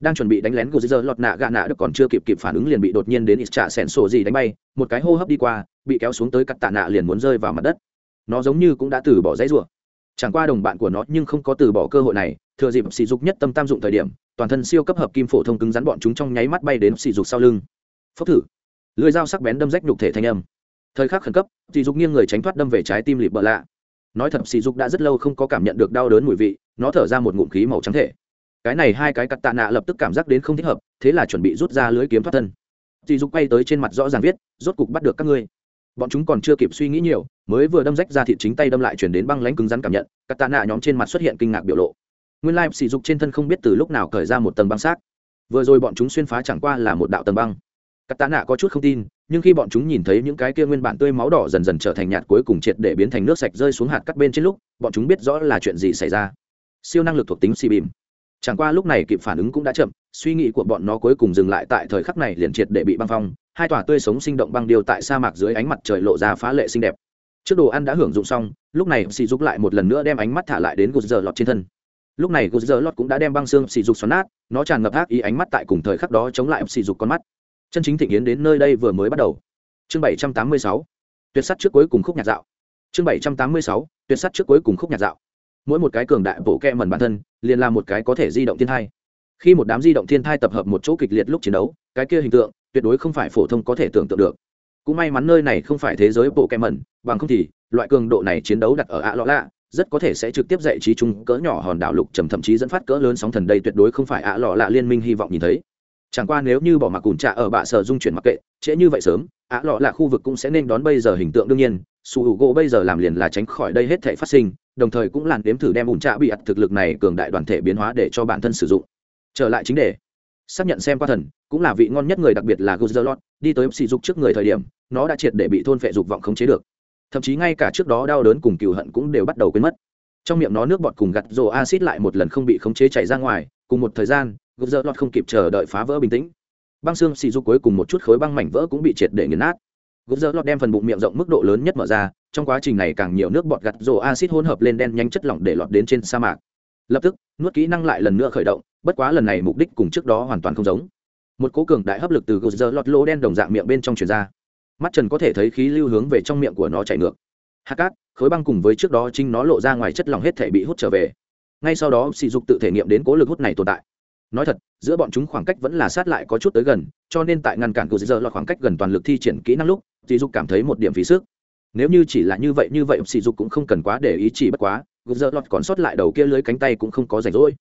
Đang chuẩn bị đánh lén của giờ lọt nạ gạ nạ được còn chưa kịp kịp phản ứng liền bị đột nhiên đến ít trạ sèn sổ gì đánh bay, một cái hô hấp đi qua, bị kéo xuống tới cắt tạ nạ liền muốn rơi vào mặt đất. Nó giống như cũng đã từ bỏ dãy rủa chẳng qua đồng bạn của nó nhưng không có từ bỏ cơ hội này, thừa dịp sỉ dục nhất tâm tam dụng thời điểm, toàn thân siêu cấp hợp kim phổ thông cứng rắn bọn chúng trong nháy mắt bay đến sỉ dục sau lưng. Phốc thử. Lưỡi dao sắc bén đâm rách nhục thể thanh âm. Thời khắc khẩn cấp, sỉ dục nghiêng người tránh thoát đâm về trái tim lịp bợ lạ. Nói thật, sỉ dục đã rất lâu không có cảm nhận được đau đớn mùi vị, nó thở ra một ngụm khí màu trắng thể. Cái này hai cái cắt tạ nạ lập tức cảm giác đến không thích hợp, thế là chuẩn bị rút ra lưới kiếm thoát thân. Sỉ dục bay tới trên mặt rõ ràng viết, rốt cục bắt được các ngươi bọn chúng còn chưa kịp suy nghĩ nhiều, mới vừa đâm rách ra thịt chính tay đâm lại chuyển đến băng lãnh cứng rắn cảm nhận các tạ nạ nhóm trên mặt xuất hiện kinh ngạc biểu lộ. Nguyên lai sỉ dục trên thân không biết từ lúc nào cởi ra một tầng băng xác. Vừa rồi bọn chúng xuyên phá chẳng qua là một đạo tầng băng. Các tạ nạ có chút không tin, nhưng khi bọn chúng nhìn thấy những cái kia nguyên bản tươi máu đỏ dần dần trở thành nhạt cuối cùng triệt để biến thành nước sạch rơi xuống hạt cắt bên trên lúc, bọn chúng biết rõ là chuyện gì xảy ra. Siêu năng lực thuộc tính xì bìm. Chẳng qua lúc này kịp phản ứng cũng đã chậm, suy nghĩ của bọn nó cuối cùng dừng lại tại thời khắc này liền triệt để bị băng phong hai tòa tươi sống sinh động băng điêu tại sa mạc dưới ánh mặt trời lộ ra phá lệ xinh đẹp. Trước đồ ăn đã hưởng dụng xong, lúc này sỉ dục lại một lần nữa đem ánh mắt thả lại đến gột giờ lọt trên thân. Lúc này gột giờ lọt cũng đã đem băng xương sỉ dục xoắn nát, nó tràn ngập ác ý ánh mắt tại cùng thời khắc đó chống lại sỉ dục con mắt. Chân chính thịnh yến đến nơi đây vừa mới bắt đầu. Chương bảy trăm tám mươi sáu, tuyệt sắt trước cuối cùng khúc nhạc dạo. Chương bảy trăm tám mươi sáu, tuyệt sắt trước cuối cùng khúc nhạc dạo. Mỗi một cái cường đại bổ kẹ mần bản thân, liền là một cái có thể di động thiên thai. Khi một đám di động thiên thai tập hợp một chỗ kịch liệt lúc chiến đấu, cái kia hình tượng tuyệt đối không phải phổ thông có thể tưởng tượng được. Cũng may mắn nơi này không phải thế giới bộ kem mẩn bằng không thì, loại cường độ này chiến đấu đặt ở ạ lọ lạ rất có thể sẽ trực tiếp dạy trí trung cỡ nhỏ hòn đảo lục trầm thậm chí dẫn phát cỡ lớn sóng thần đây tuyệt đối không phải ạ lọ lạ liên minh hy vọng nhìn thấy. Chẳng qua nếu như bỏ mặc cùn trạ ở bạ sở dung chuyển mặc kệ, trễ như vậy sớm ạ lọ lạ khu vực cũng sẽ nên đón bây giờ hình tượng đương nhiên. Su hữu gỗ bây giờ làm liền là tránh khỏi đây hết thể phát sinh, đồng thời cũng làn đếm thử đem ủn trạ bị ặt thực lực này cường đại đoàn thể biến hóa để cho bản thân sử dụng. Trở lại chính đề xác nhận xem qua thần cũng là vị ngon nhất người đặc biệt là Guzerlot, đi tới sỉ dục trước người thời điểm nó đã triệt để bị thôn phệ dục vọng khống chế được. Thậm chí ngay cả trước đó đau đớn cùng cừu hận cũng đều bắt đầu quên mất. Trong miệng nó nước bọt cùng gặt rồ acid lại một lần không bị khống chế chảy ra ngoài cùng một thời gian Guzerlot không kịp chờ đợi phá vỡ bình tĩnh. Băng xương sỉ dục cuối cùng một chút khối băng mảnh vỡ cũng bị triệt để nghiền nát. Guzerlot đem phần bụng miệng rộng mức độ lớn nhất mở ra trong quá trình này càng nhiều nước bọt gặt rồ acid hỗn hợp lên đen nhanh chất lỏng để lọt đến trên sa mạc lập tức, nuốt kỹ năng lại lần nữa khởi động, bất quá lần này mục đích cùng trước đó hoàn toàn không giống. Một cố cường đại hấp lực từ gờ giờ lọt lỗ đen đồng dạng miệng bên trong truyền ra. Mắt trần có thể thấy khí lưu hướng về trong miệng của nó chảy ngược. Hạt cát, khối băng cùng với trước đó chính nó lộ ra ngoài chất lỏng hết thể bị hút trở về. Ngay sau đó, sỉ dục tự thể nghiệm đến cố lực hút này tồn tại. Nói thật, giữa bọn chúng khoảng cách vẫn là sát lại có chút tới gần, cho nên tại ngăn cản gờ giờ lọt khoảng cách gần toàn lực thi triển kỹ năng lúc, sỉ dục cảm thấy một điểm phí sức. Nếu như chỉ là như vậy như vậy, sỉ dục cũng không cần quá để ý chỉ bất quá gờ dơ lọt còn sót lại đầu kia lưới cánh tay cũng không có rảnh rỗi.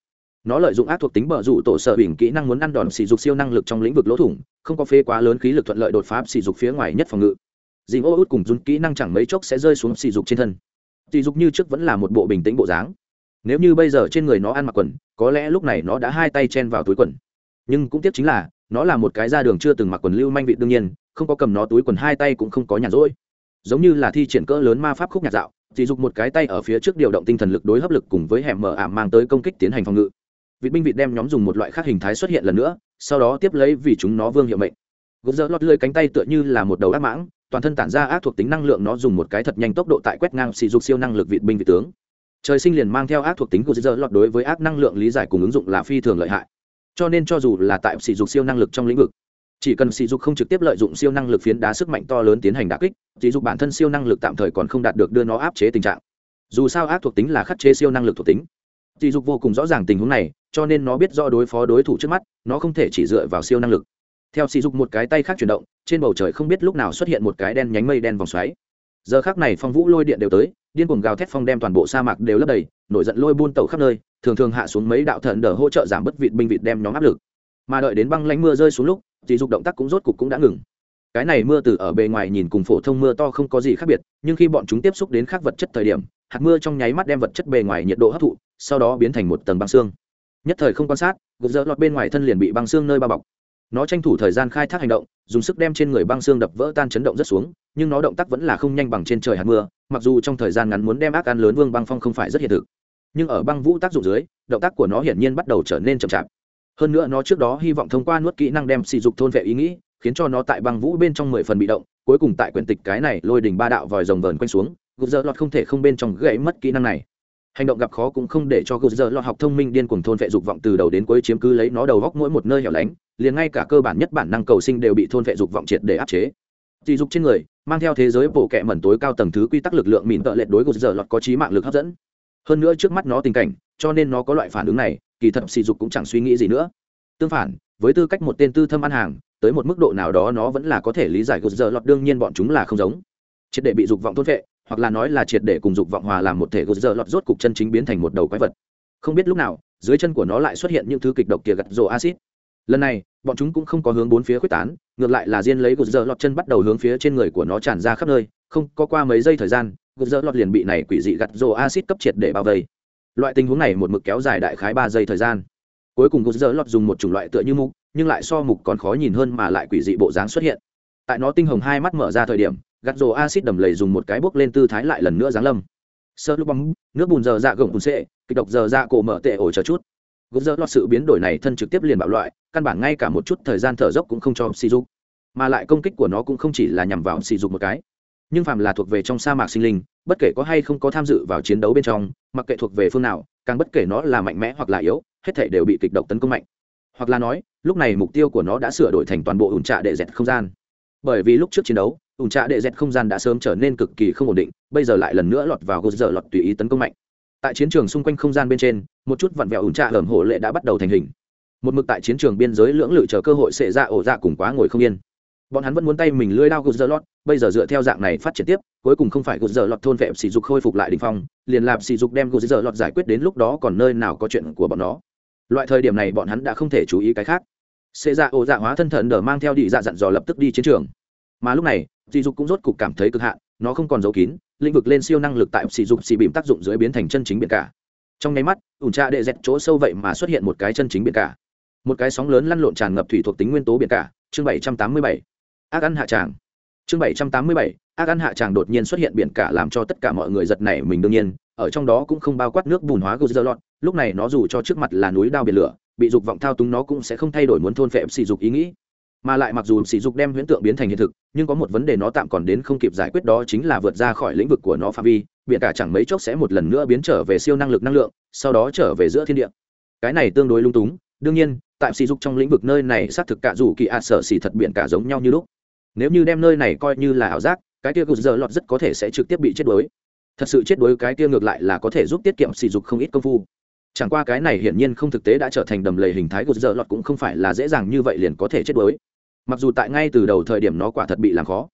Nó lợi dụng ác thuộc tính bờ rủ tổ sợ bình kỹ năng muốn ăn đòn sỉ dục siêu năng lực trong lĩnh vực lỗ thủng, không có phê quá lớn khí lực thuận lợi đột phá sỉ dục phía ngoài nhất phòng ngự. Dì ô út cùng dùng kỹ năng chẳng mấy chốc sẽ rơi xuống sỉ dục trên thân. Sỉ dục như trước vẫn là một bộ bình tĩnh bộ dáng. Nếu như bây giờ trên người nó ăn mặc quần, có lẽ lúc này nó đã hai tay chen vào túi quần. Nhưng cũng tiếc chính là, nó là một cái ra đường chưa từng mặc quần lưu manh vị đương nhiên, không có cầm nó túi quần hai tay cũng không có nhàn rỗi. Giống như là thi triển cỡ lớn ma pháp khúc nhạc dạo chỉ dục một cái tay ở phía trước điều động tinh thần lực đối hấp lực cùng với hẻm mở ảm mang tới công kích tiến hành phòng ngự. Vị binh vị đem nhóm dùng một loại khác hình thái xuất hiện lần nữa, sau đó tiếp lấy vì chúng nó vương hiệu mệnh. Gốc dỡ lót lưới cánh tay tựa như là một đầu ác mãng, toàn thân tản ra ác thuộc tính năng lượng nó dùng một cái thật nhanh tốc độ tại quét ngang sỉ dục siêu năng lực vị binh vị tướng. Trời sinh liền mang theo ác thuộc tính của dỡ lọt đối với ác năng lượng lý giải cùng ứng dụng là phi thường lợi hại. Cho nên cho dù là tại sỉ dục siêu năng lực trong lĩnh vực chỉ cần sỉ dục không trực tiếp lợi dụng siêu năng lực phiến đá sức mạnh to lớn tiến hành đả kích sỉ dục bản thân siêu năng lực tạm thời còn không đạt được đưa nó áp chế tình trạng. Dù sao ác thuộc tính là khắc chế siêu năng lực thuộc tính. Sỉ dục vô cùng rõ ràng tình huống này, cho nên nó biết rõ đối phó đối thủ trước mắt, nó không thể chỉ dựa vào siêu năng lực. Theo sỉ dục một cái tay khác chuyển động, trên bầu trời không biết lúc nào xuất hiện một cái đen nhánh mây đen vòng xoáy. Giờ khác này phong vũ lôi điện đều tới, điên cuồng gào thét phong đem toàn bộ sa mạc đều lấp đầy, nổi giận lôi buôn tàu khắp nơi, thường thường hạ xuống mấy đạo thần đỡ hỗ trợ giảm bất vịt binh vịt đem nhóm áp lực. Mà đợi đến băng lánh mưa rơi xuống lúc sỉ dục động tác cũng rốt cục cũng đã ngừng. Cái này mưa từ ở bề ngoài nhìn cùng phổ thông mưa to không có gì khác biệt, nhưng khi bọn chúng tiếp xúc đến khác vật chất thời điểm, hạt mưa trong nháy mắt đem vật chất bề ngoài nhiệt độ hấp thụ, sau đó biến thành một tầng băng xương. Nhất thời không quan sát, gục dỡ lọt bên ngoài thân liền bị băng xương nơi bao bọc. Nó tranh thủ thời gian khai thác hành động, dùng sức đem trên người băng xương đập vỡ tan chấn động rất xuống, nhưng nó động tác vẫn là không nhanh bằng trên trời hạt mưa, mặc dù trong thời gian ngắn muốn đem ác ăn lớn vương băng phong không phải rất hiện thực. Nhưng ở băng vũ tác dụng dưới, động tác của nó hiển nhiên bắt đầu trở nên chậm chạp hơn nữa nó trước đó hy vọng thông qua nuốt kỹ năng đem sỉ dục thôn vệ ý nghĩ, khiến cho nó tại băng vũ bên trong mười phần bị động, cuối cùng tại quyển tịch cái này lôi đỉnh ba đạo vòi rồng vờn quanh xuống, gục dơ lọt không thể không bên trong gãy mất kỹ năng này. Hành động gặp khó cũng không để cho gục dơ lọt học thông minh điên cuồng thôn vệ dục vọng từ đầu đến cuối chiếm cứ lấy nó đầu góc mỗi một nơi hẻo lánh, liền ngay cả cơ bản nhất bản năng cầu sinh đều bị thôn vệ dục vọng triệt để áp chế. Dị dục trên người, mang theo thế giới bộ kệ mẩn tối cao tầng thứ quy tắc lực lượng mìn tợ lệch đối gục dơ lọt có trí mạng lực hấp dẫn. Hơn nữa trước mắt nó tình cảnh, cho nên nó có loại phản ứng này kỳ thật sỉ dục cũng chẳng suy nghĩ gì nữa. Tương phản, với tư cách một tên tư thâm ăn hàng, tới một mức độ nào đó nó vẫn là có thể lý giải gột giờ lọt đương nhiên bọn chúng là không giống. Triệt để bị dục vọng thôn vệ, hoặc là nói là triệt để cùng dục vọng hòa làm một thể gột giờ lọt rốt cục chân chính biến thành một đầu quái vật. Không biết lúc nào, dưới chân của nó lại xuất hiện những thứ kịch độc kia gặt rồ acid lần này, bọn chúng cũng không có hướng bốn phía quyết tán, ngược lại là riêng lấy gột giờ lọt chân bắt đầu hướng phía trên người của nó tràn ra khắp nơi. Không, có qua mấy giây thời gian, gột giờ lọt liền bị này quỷ dị gặt rồ acid cấp triệt để bao vây loại tình huống này một mực kéo dài đại khái ba giây thời gian. Cuối cùng gột dơ lọt dùng một chủng loại tựa như mục, nhưng lại so mục còn khó nhìn hơn mà lại quỷ dị bộ dáng xuất hiện. Tại nó tinh hồng hai mắt mở ra thời điểm, gạt rồ acid đầm lầy dùng một cái bước lên tư thái lại lần nữa giáng lâm. Sơ lúc bóng, nước bùn giờ dạ gồng bùn xệ, kịch độc giờ dạ cổ mở tệ ổ chờ chút. Gốc dơ lọt sự biến đổi này thân trực tiếp liền bạo loại, căn bản ngay cả một chút thời gian thở dốc cũng không cho sỉ dục mà lại công kích của nó cũng không chỉ là nhằm vào sỉ dục một cái, nhưng phàm là thuộc về trong sa mạc sinh linh bất kể có hay không có tham dự vào chiến đấu bên trong, mặc kệ thuộc về phương nào, càng bất kể nó là mạnh mẽ hoặc là yếu, hết thể đều bị kịch độc tấn công mạnh. Hoặc là nói, lúc này mục tiêu của nó đã sửa đổi thành toàn bộ ủn trạ đệ dẹt không gian. Bởi vì lúc trước chiến đấu, ủn trạ đệ dẹt không gian đã sớm trở nên cực kỳ không ổn định, bây giờ lại lần nữa lọt vào gô dở lọt tùy ý tấn công mạnh. Tại chiến trường xung quanh không gian bên trên, một chút vặn vẹo ủn trạ hởm hổ lệ đã bắt đầu thành hình. Một mực tại chiến trường biên giới lưỡng lự chờ cơ hội sẽ ra ổ dạ cùng quá ngồi không yên bọn hắn vẫn muốn tay mình lưới đao gút giờ lót bây giờ dựa theo dạng này phát triển tiếp, cuối cùng không phải gút giờ lọt thôn vẹp sỉ dục khôi phục lại đình phong, liền làm sỉ dục đem gút giờ lọt giải quyết đến lúc đó còn nơi nào có chuyện của bọn nó. Loại thời điểm này bọn hắn đã không thể chú ý cái khác. Xê dạ ổ dạ hóa thân thần đờ mang theo đi dạ dặn dò lập tức đi chiến trường. Mà lúc này, sỉ dục cũng rốt cục cảm thấy cực hạn, nó không còn giấu kín, lĩnh vực lên siêu năng lực tại sỉ dục xì bìm tác dụng dưới biến thành chân chính biển cả. Trong nháy mắt, ủn tra đệ dẹt chỗ sâu vậy mà xuất hiện một cái chân chính biển cả. Một cái sóng lớn lăn lộn tràn ngập thủy thuộc tính nguyên tố biển cả, chương bảy trăm tám mươi bảy ác ăn hạ tràng. Chương bảy trăm tám mươi bảy, ác ăn hạ tràng đột nhiên xuất hiện biển cả làm cho tất cả mọi người giật nảy mình đương nhiên, ở trong đó cũng không bao quát nước bùn hóa gô dơ lọt, lúc này nó dù cho trước mặt là núi đao biển lửa, bị dục vọng thao túng nó cũng sẽ không thay đổi muốn thôn phệ sỉ dục ý nghĩ. Mà lại mặc dù sỉ dục đem huyễn tượng biến thành hiện thực, nhưng có một vấn đề nó tạm còn đến không kịp giải quyết đó chính là vượt ra khỏi lĩnh vực của nó phạm vi, biển cả chẳng mấy chốc sẽ một lần nữa biến trở về siêu năng lực năng lượng, sau đó trở về giữa thiên địa. Cái này tương đối lung túng, đương nhiên, tại sỉ dục trong lĩnh vực nơi này xác thực cả dù kỳ ạt sở xỉ thật biển cả giống nhau như lúc nếu như đem nơi này coi như là ảo giác, cái kia gột giờ lọt rất có thể sẽ trực tiếp bị chết đuối. Thật sự chết đuối cái kia ngược lại là có thể giúp tiết kiệm sỉ dục không ít công phu. Chẳng qua cái này hiển nhiên không thực tế đã trở thành đầm lầy hình thái gột giờ lọt cũng không phải là dễ dàng như vậy liền có thể chết đuối. Mặc dù tại ngay từ đầu thời điểm nó quả thật bị làm khó,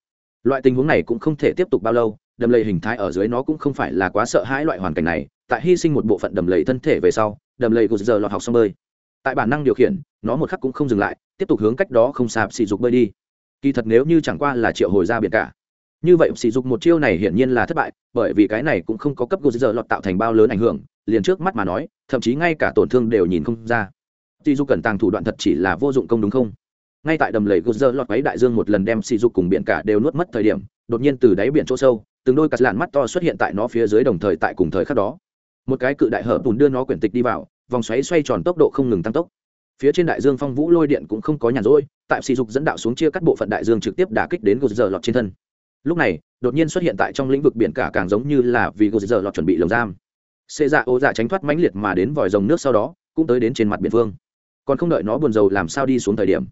loại tình huống này cũng không thể tiếp tục bao lâu, đầm lầy hình thái ở dưới nó cũng không phải là quá sợ hãi loại hoàn cảnh này. Tại hy sinh một bộ phận đầm lầy thân thể về sau, đầm lầy gột giờ lọt học xong bơi. Tại bản năng điều khiển, nó một khắc cũng không dừng lại, tiếp tục hướng cách đó không sạp sỉ dục bơi đi kỳ thật nếu như chẳng qua là triệu hồi ra biển cả. Như vậy, sỉ dục một chiêu này hiển nhiên là thất bại, bởi vì cái này cũng không có cấp gột giờ lọt tạo thành bao lớn ảnh hưởng, liền trước mắt mà nói, thậm chí ngay cả tổn thương đều nhìn không ra. Sỉ dục cần tàng thủ đoạn thật chỉ là vô dụng công đúng không? Ngay tại đầm lầy gột giờ lọt ấy đại dương một lần đem sỉ dục cùng biển cả đều nuốt mất thời điểm, đột nhiên từ đáy biển chỗ sâu, từng đôi cắt lạn mắt to xuất hiện tại nó phía dưới đồng thời tại cùng thời khắc đó. Một cái cự đại hở bùn đưa nó quyển tịch đi vào, vòng xoáy xoay tròn tốc độ không ngừng tăng tốc phía trên đại dương phong vũ lôi điện cũng không có nhàn rỗi, tại sỉ dục dẫn đạo xuống chia cắt bộ phận đại dương trực tiếp đả kích đến gột giờ lọt trên thân. Lúc này, đột nhiên xuất hiện tại trong lĩnh vực biển cả càng giống như là vì gột giờ lọt chuẩn bị lồng giam. Xê dạ ô dạ tránh thoát mãnh liệt mà đến vòi rồng nước sau đó, cũng tới đến trên mặt biển phương còn không đợi nó buồn rầu làm sao đi xuống thời điểm,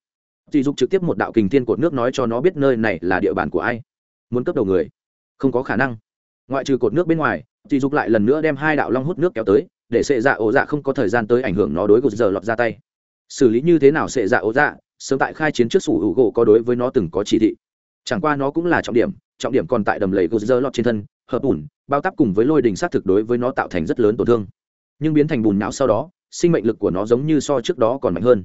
sỉ dục trực tiếp một đạo kình thiên cột nước nói cho nó biết nơi này là địa bàn của ai. Muốn cấp đầu người? Không có khả năng. Ngoại trừ cột nước bên ngoài, sỉ dục lại lần nữa đem hai đạo long hút nước kéo tới, để xê dạ ô dạ không có thời gian tới ảnh hưởng nó đối gột giờ lọt ra tay xử lý như thế nào sẽ dạ ố dạ sớm tại khai chiến trước sủ hữu gỗ có đối với nó từng có chỉ thị. Chẳng qua nó cũng là trọng điểm trọng điểm còn tại đầm lầy gột lọt trên thân, hợp ủn bao tắp cùng với lôi đình sát thực đối với nó tạo thành rất lớn tổn thương. Nhưng biến thành bùn não sau đó, sinh mệnh lực của nó giống như so trước đó còn mạnh hơn.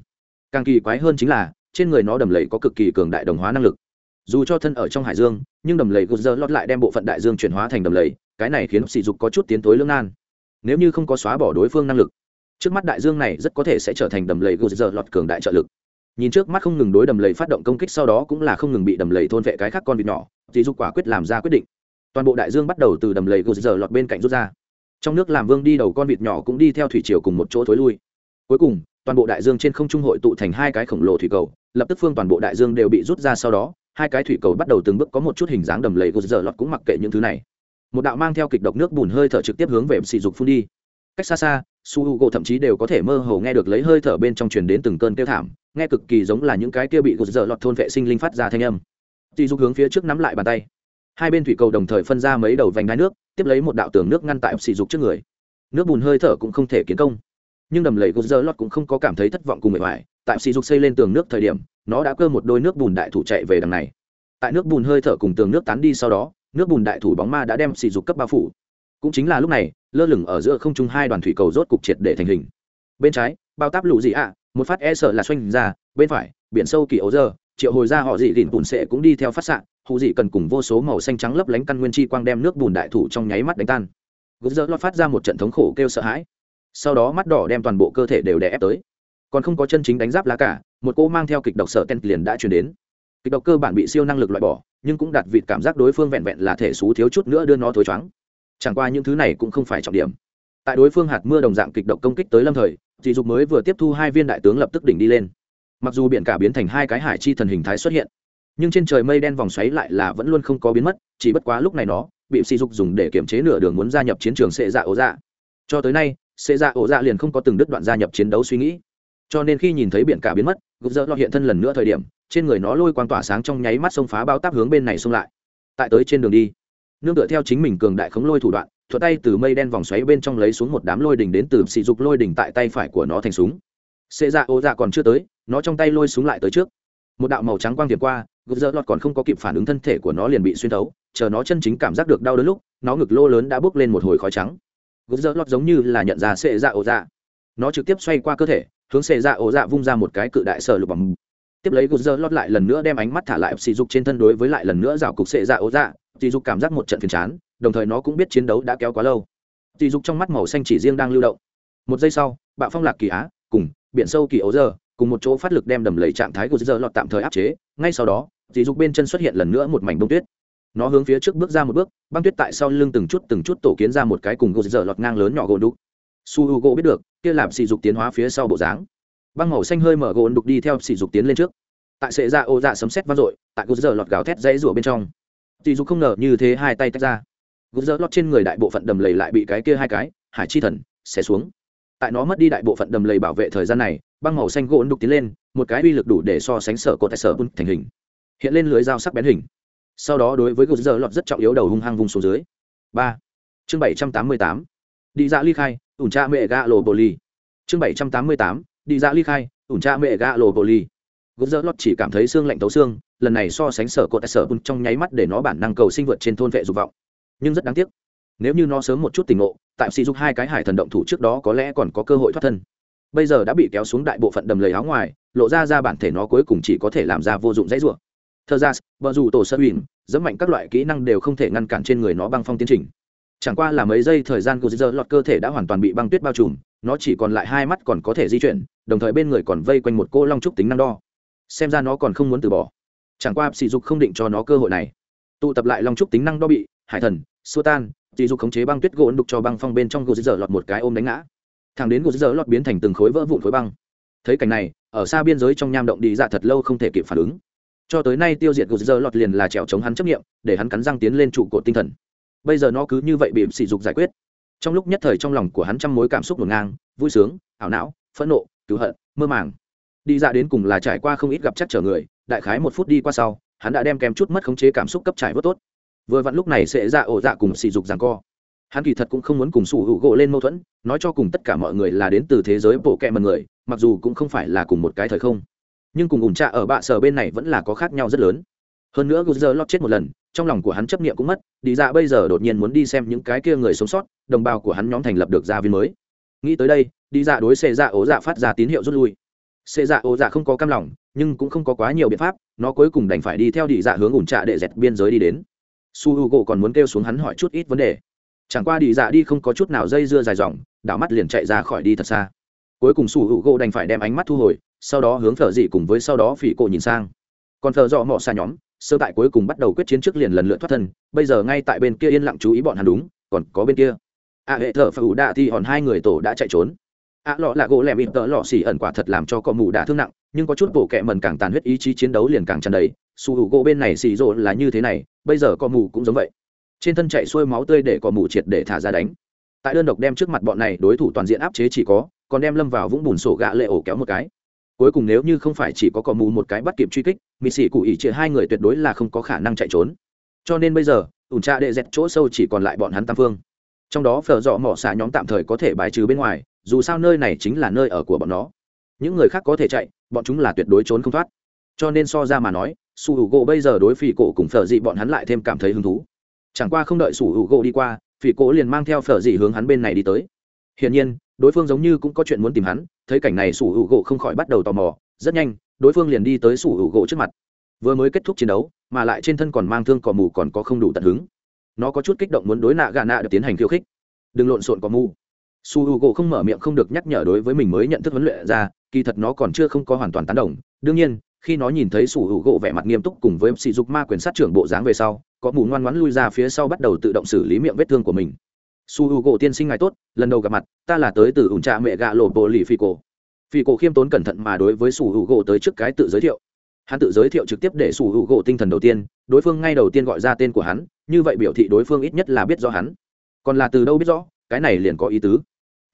Càng kỳ quái hơn chính là, trên người nó đầm lầy có cực kỳ cường đại đồng hóa năng lực. Dù cho thân ở trong hải dương, nhưng đầm lầy gột lọt lại đem bộ phận đại dương chuyển hóa thành đầm lầy, cái này khiến sỉ dục có chút tiến tối lương nan. Nếu như không có xóa bỏ đối phương năng lực trước mắt đại dương này rất có thể sẽ trở thành đầm lầy gô giờ lọt cường đại trợ lực. Nhìn trước mắt không ngừng đối đầm lầy phát động công kích sau đó cũng là không ngừng bị đầm lầy thôn vệ cái khác con vịt nhỏ, thì dục quả quyết làm ra quyết định. Toàn bộ đại dương bắt đầu từ đầm lầy gô giờ lọt bên cạnh rút ra. Trong nước làm vương đi đầu con vịt nhỏ cũng đi theo thủy triều cùng một chỗ thối lui. Cuối cùng, toàn bộ đại dương trên không trung hội tụ thành hai cái khổng lồ thủy cầu, lập tức phương toàn bộ đại dương đều bị rút ra sau đó, hai cái thủy cầu bắt đầu từng bước có một chút hình dáng đầm lầy gô giờ lọt cũng mặc kệ những thứ này. Một đạo mang theo kịch độc nước bùn hơi thở trực tiếp hướng về sỉ dục phun đi. Cách xa xa su h u gỗ thậm chí đều có thể mơ hồ nghe được lấy hơi thở bên trong truyền đến từng cơn kêu thảm, nghe cực kỳ giống là những cái kia bị gột dở lọt thôn vệ sinh linh phát ra thanh âm. Sỉ dục hướng phía trước nắm lại bàn tay. Hai bên thủy cầu đồng thời phân ra mấy đầu vành đai nước, tiếp lấy một đạo tường nước ngăn tại sỉ dục trước người. Nước bùn hơi thở cũng không thể kiến công. Nhưng đầm lầy gột dở lọt cũng không có cảm thấy thất vọng cùng mệt mỏi. Tại sỉ dục xây lên tường nước thời điểm, nó đã cơ một đôi nước bùn đại thủ chạy về đằng này. Tại nước bùn hơi thở cùng tường nước tán đi sau đó, nước bùn đại thủ bóng ma đã đem sỉ dục cấp bao phủ cũng chính là lúc này, lơ lửng ở giữa không trung hai đoàn thủy cầu rốt cục triệt để thành hình. Bên trái, bao táp lũ dị ạ, một phát e sợ là xoanh ra, bên phải, biển sâu kỳ ấu dơ, triệu hồi ra họ dị đỉnh bùn sệ cũng đi theo phát xạ hụ dị cần cùng vô số màu xanh trắng lấp lánh căn nguyên chi quang đem nước bùn đại thủ trong nháy mắt đánh tan. Gục dơ lo phát ra một trận thống khổ kêu sợ hãi. Sau đó mắt đỏ đem toàn bộ cơ thể đều đè ép tới. Còn không có chân chính đánh giáp lá cả, một cô mang theo kịch độc sợ ten liền đã chuyển đến. Kịch độc cơ bản bị siêu năng lực loại bỏ, nhưng cũng đặt vịt cảm giác đối phương vẹn vẹn là thể xú thiếu chút nữa đưa nó thối choáng chẳng qua những thứ này cũng không phải trọng điểm. Tại đối phương hạt mưa đồng dạng kịch động công kích tới lâm thời dì dục mới vừa tiếp thu hai viên đại tướng lập tức đỉnh đi lên. Mặc dù biển cả biến thành hai cái hải chi thần hình thái xuất hiện, nhưng trên trời mây đen vòng xoáy lại là vẫn luôn không có biến mất, chỉ bất quá lúc này nó bị sỉ dục dùng để kiểm chế nửa đường muốn gia nhập chiến trường sệ dạ ổ dạ. Cho tới nay, sệ dạ ổ dạ liền không có từng đứt đoạn gia nhập chiến đấu suy nghĩ. Cho nên khi nhìn thấy biển cả biến mất, gục dỡ lo hiện thân lần nữa thời điểm, trên người nó lôi quang tỏa sáng trong nháy mắt xông phá bao táp hướng bên này xông lại. Tại tới trên đường đi nương tựa theo chính mình cường đại khống lôi thủ đoạn thuật tay từ mây đen vòng xoáy bên trong lấy xuống một đám lôi đỉnh đến từ sỉ dục lôi đỉnh tại tay phải của nó thành súng. Xê dạ ô dạ còn chưa tới, nó trong tay lôi súng lại tới trước. Một đạo màu trắng quang tiệp qua, gục dơ lọt còn không có kịp phản ứng thân thể của nó liền bị xuyên thấu, chờ nó chân chính cảm giác được đau đớn lúc, nó ngực lô lớn đã bốc lên một hồi khói trắng. Gục dơ lọt giống như là nhận ra xê dạ ô dạ. Nó trực tiếp xoay qua cơ thể, hướng xê dạ ô dạ vung ra một cái cự đại sờ lục bằng tiếp lấy gục dơ lọt lại lần nữa đem ánh mắt thả lại sỉ dục trên thân đối với lại lần nữa rào cục xê dạ ô dạ. Tỷ dục cảm giác một trận phiền chán, đồng thời nó cũng biết chiến đấu đã kéo quá lâu. Tỷ dục trong mắt màu xanh chỉ riêng đang lưu động. Một giây sau, bạo phong lạc kỳ á, cùng biển sâu kỳ ấu giờ cùng một chỗ phát lực đem đầm lầy trạng thái của giờ lọt tạm thời áp chế. Ngay sau đó tỷ dục bên chân xuất hiện lần nữa một mảnh bông tuyết. Nó hướng phía trước bước ra một bước, băng tuyết tại sau lưng từng chút từng chút tổ kiến ra một cái cùng giờ lọt ngang lớn nhỏ gỗ đục. Su Hugo biết được, kia làm sỉ dục tiến hóa phía sau bộ dáng. Băng màu xanh hơi mở gỗ đục đi theo sỉ dục tiến lên trước. Tại sệ ra ô dạ sấm sét vang dội, tại giờ lọt gào thét dãy rủa bên trong sỉ dục không ngờ như thế hai tay tách ra. Gỗ dở lọt trên người đại bộ phận đầm lầy lại bị cái kia hai cái, hải chi thần, xé xuống. Tại nó mất đi đại bộ phận đầm lầy bảo vệ thời gian này, băng màu xanh gỗ đục tiến lên, một cái uy lực đủ để so sánh sở cột tại sở bun thành hình. Hiện lên lưới dao sắc bén hình. Sau đó đối với gột dỡ lọt rất trọng yếu đầu hung hăng vùng xuống dưới. Ba. Chương bảy trăm tám mươi tám. Đi dạ ly khai, ủn cha mẹ gạ lộ bồ ly chương bảy trăm tám mươi tám. Đi dạ ly khai, ủn cha mẹ gạ lộ bồ ly gột dơ lót chỉ cảm thấy xương lạnh tấu xương, lần này so sánh sở cột sở bùn trong nháy mắt để nó bản năng cầu sinh vượt trên thôn vệ dục vọng. Nhưng rất đáng tiếc, nếu như nó sớm một chút tình ngộ, tại sỉ dục hai cái hải thần động thủ trước đó có lẽ còn có cơ hội thoát thân. Bây giờ đã bị kéo xuống đại bộ phận đầm lầy áo ngoài, lộ ra ra bản thể nó cuối cùng chỉ có thể làm ra vô dụng dãy rủa. Thơ ra vợ dù tổ sơ huỳnh dẫn mạnh các loại kỹ năng đều không thể ngăn cản trên người nó băng phong tiến trình. Chẳng qua là mấy giây thời gian của dơ lọt cơ thể đã hoàn toàn bị băng tuyết bao trùm, nó chỉ còn lại hai mắt còn có thể di chuyển, đồng thời bên người còn vây quanh một cô long trúc tính năng đo xem ra nó còn không muốn từ bỏ. Chẳng qua sỉ dục không định cho nó cơ hội này. Tụ tập lại long trúc tính năng đo bị hải thần, xua tan, sỉ dục khống chế băng tuyết gỗ đục cho băng phong bên trong gỗ giờ lọt một cái ôm đánh ngã. Thằng đến gỗ giờ lọt biến thành từng khối vỡ vụn khối băng. Thấy cảnh này, ở xa biên giới trong nham động đi dạ thật lâu không thể kịp phản ứng. Cho tới nay tiêu diệt gỗ giờ lọt liền là trèo chống hắn chấp nghiệm, để hắn cắn răng tiến lên trụ cột tinh thần. Bây giờ nó cứ như vậy bị sỉ dục giải quyết. Trong lúc nhất thời trong lòng của hắn trăm mối cảm xúc ngổn ngang, vui sướng, ảo não, phẫn nộ, cứu hận, mơ màng đi ra đến cùng là trải qua không ít gặp chắc trở người, đại khái một phút đi qua sau, hắn đã đem kèm chút mất khống chế cảm xúc cấp trải vớt tốt. Vừa vặn lúc này sẽ ra ổ dạ cùng sỉ dục rằng co. Hắn kỳ thật cũng không muốn cùng sủ hữu gỗ lên mâu thuẫn, nói cho cùng tất cả mọi người là đến từ thế giới bộ kẹ mật người, mặc dù cũng không phải là cùng một cái thời không. Nhưng cùng ủn trạ ở bạ sở bên này vẫn là có khác nhau rất lớn. Hơn nữa guzzer lót chết một lần, trong lòng của hắn chấp niệm cũng mất, đi ra bây giờ đột nhiên muốn đi xem những cái kia người sống sót, đồng bào của hắn nhóm thành lập được gia viên mới. Nghĩ tới đây, đi ra đối xê dạ ố dạ phát ra tín hiệu rút lui xê dạ ô dạ không có cam lòng nhưng cũng không có quá nhiều biện pháp nó cuối cùng đành phải đi theo đi dạ hướng ủn trạ để dẹt biên giới đi đến. Su h u gỗ còn muốn kêu xuống hắn hỏi chút ít vấn đề. Chẳng qua đi dạ đi không có chút nào dây dưa dài dòng đảo mắt liền chạy ra khỏi đi thật xa. Cuối cùng su h u gỗ đành phải đem ánh mắt thu hồi sau đó hướng thợ dị cùng với sau đó phỉ cổ nhìn sang. Còn thợ dọ mọ xa nhóm sơ tại cuối cùng bắt đầu quyết chiến trước liền lần lượt thoát thân bây giờ ngay tại bên kia yên lặng chú ý bọn hắn đúng còn có bên kia. A à, hệ thợ phụ đạ thì hòn hai người tổ đã chạy trốn ạ à, lọ là gỗ lẻm ít tợ lọ xỉ ẩn quả thật làm cho cọ mù đã thương nặng nhưng có chút bộ kẹ mần càng tàn huyết ý chí chiến đấu liền càng tràn đầy. Su hữu gỗ bên này xỉ rộ là như thế này bây giờ cọ mù cũng giống vậy. Trên thân chạy xuôi máu tươi để cọ mù triệt để thả ra đánh. Tại đơn độc đem trước mặt bọn này đối thủ toàn diện áp chế chỉ có còn đem lâm vào vũng bùn sổ gạ lệ ổ kéo một cái. Cuối cùng nếu như không phải chỉ có cò mù một cái bắt kịp truy kích mị sĩ cụ ỉ chia hai người tuyệt đối là không có khả năng chạy trốn. Cho nên bây giờ ủn tra đệ dẹt chỗ sâu chỉ còn lại bọn hắn tam phương. Trong đó phở dọ mỏ xạ nhóm tạm thời có thể bài trừ bên ngoài dù sao nơi này chính là nơi ở của bọn nó. Những người khác có thể chạy, bọn chúng là tuyệt đối trốn không thoát. Cho nên so ra mà nói, su hữu gỗ bây giờ đối phỉ cổ cùng phở dị bọn hắn lại thêm cảm thấy hứng thú. Chẳng qua không đợi su hữu gỗ đi qua, phỉ cổ liền mang theo phở dị hướng hắn bên này đi tới. Hiển nhiên, đối phương giống như cũng có chuyện muốn tìm hắn, thấy cảnh này su h u gỗ không khỏi bắt đầu tò mò, rất nhanh, đối phương liền đi tới su h u gỗ trước mặt. Vừa mới kết thúc chiến đấu, mà lại trên thân còn mang thương cỏ mù còn có không đủ tận hứng. Nó có chút kích động muốn đối nạ gà nạ được tiến hành khiêu khích. Đừng lộn xộn cỏ mù su h u gỗ không mở miệng không được nhắc nhở đối với mình mới nhận thức huấn luyện ra, kỳ thật nó còn chưa không có hoàn toàn tán đồng. Đương nhiên, khi nó nhìn thấy su h u gỗ vẻ mặt nghiêm túc cùng với sỉ dục ma quyền sát trưởng bộ dáng về sau, có mù ngoan ngoãn lui ra phía sau bắt đầu tự động xử lý miệng vết thương của mình. Su h u gỗ tiên sinh ngài tốt, lần đầu gặp mặt, ta là tới từ ủn trà mẹ gạ lộ bộ lì phi cổ phi cổ khiêm tốn cẩn thận mà đối với su h u gỗ tới trước cái tự giới thiệu. Hắn tự giới thiệu trực tiếp để su h u gỗ tinh thần đầu tiên, đối phương ngay đầu tiên gọi ra tên của hắn, như vậy biểu thị đối phương ít nhất là biết rõ hắn. Còn là từ đâu biết rõ, cái này liền có ý tứ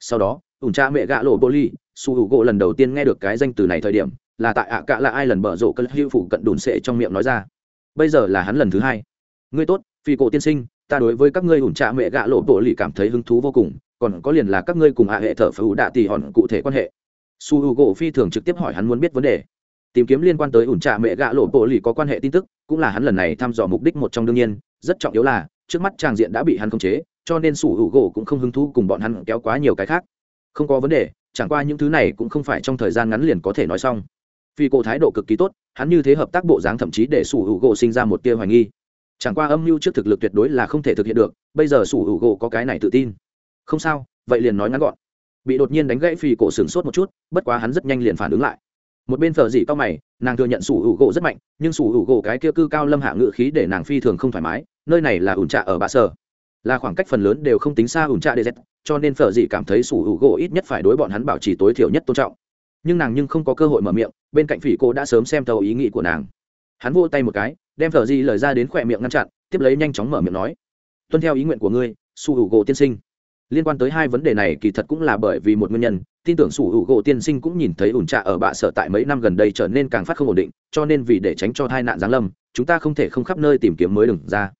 sau đó, ủn cha mẹ gạ lộ bô ly su h u gỗ lần đầu tiên nghe được cái danh từ này thời điểm, là tại ạ à cả là ai lần bở rộ cân hữu phủ cận đùn sệ trong miệng nói ra. Bây giờ là hắn lần thứ hai. Ngươi tốt, phi cổ tiên sinh, ta đối với các ngươi ủn cha mẹ gạ lộ bộ lì cảm thấy hứng thú vô cùng, còn có liền là các ngươi cùng ạ hệ thở phải ủ đạ tỉ hòn cụ thể quan hệ. Su h u gỗ phi thường trực tiếp hỏi hắn muốn biết vấn đề. Tìm kiếm liên quan tới ủn trạ mẹ gạ lộ bộ lì có quan hệ tin tức, cũng là hắn lần này thăm dò mục đích một trong đương nhiên, rất trọng yếu là, trước mắt tràng diện đã bị hắn khống chế cho nên sủ hữu gỗ cũng không hứng thú cùng bọn hắn kéo quá nhiều cái khác. Không có vấn đề, chẳng qua những thứ này cũng không phải trong thời gian ngắn liền có thể nói xong. Vì cổ thái độ cực kỳ tốt, hắn như thế hợp tác bộ dáng thậm chí để sủ hữu gỗ sinh ra một tia hoài nghi. Chẳng qua âm mưu trước thực lực tuyệt đối là không thể thực hiện được, bây giờ sủ hữu gỗ có cái này tự tin. Không sao, vậy liền nói ngắn gọn. Bị đột nhiên đánh gãy phi cổ sửng sốt một chút, bất quá hắn rất nhanh liền phản ứng lại. Một bên thợ dị cao mày, nàng thừa nhận sủ hữu gỗ rất mạnh, nhưng sủ hữu gỗ cái kia cư cao lâm hạ ngự khí để nàng phi thường không thoải mái, nơi này là ủn trạ ở bạ sở là khoảng cách phần lớn đều không tính xa ủn trạ dz cho nên phở dị cảm thấy sủ hữu gỗ ít nhất phải đối bọn hắn bảo trì tối thiểu nhất tôn trọng. Nhưng nàng nhưng không có cơ hội mở miệng, bên cạnh phỉ cô đã sớm xem tàu ý nghĩ của nàng. Hắn vô tay một cái, đem phở dị lời ra đến khỏe miệng ngăn chặn, tiếp lấy nhanh chóng mở miệng nói, tuân theo ý nguyện của ngươi, sủ hữu gỗ tiên sinh. Liên quan tới hai vấn đề này kỳ thật cũng là bởi vì một nguyên nhân, tin tưởng sủ hữu gỗ tiên sinh cũng nhìn thấy ủn trạ ở bạ sở tại mấy năm gần đây trở nên càng phát không ổn định, cho nên vì để tránh cho tai nạn giáng lâm, chúng ta không thể không khắp nơi tìm kiếm mới đừng ra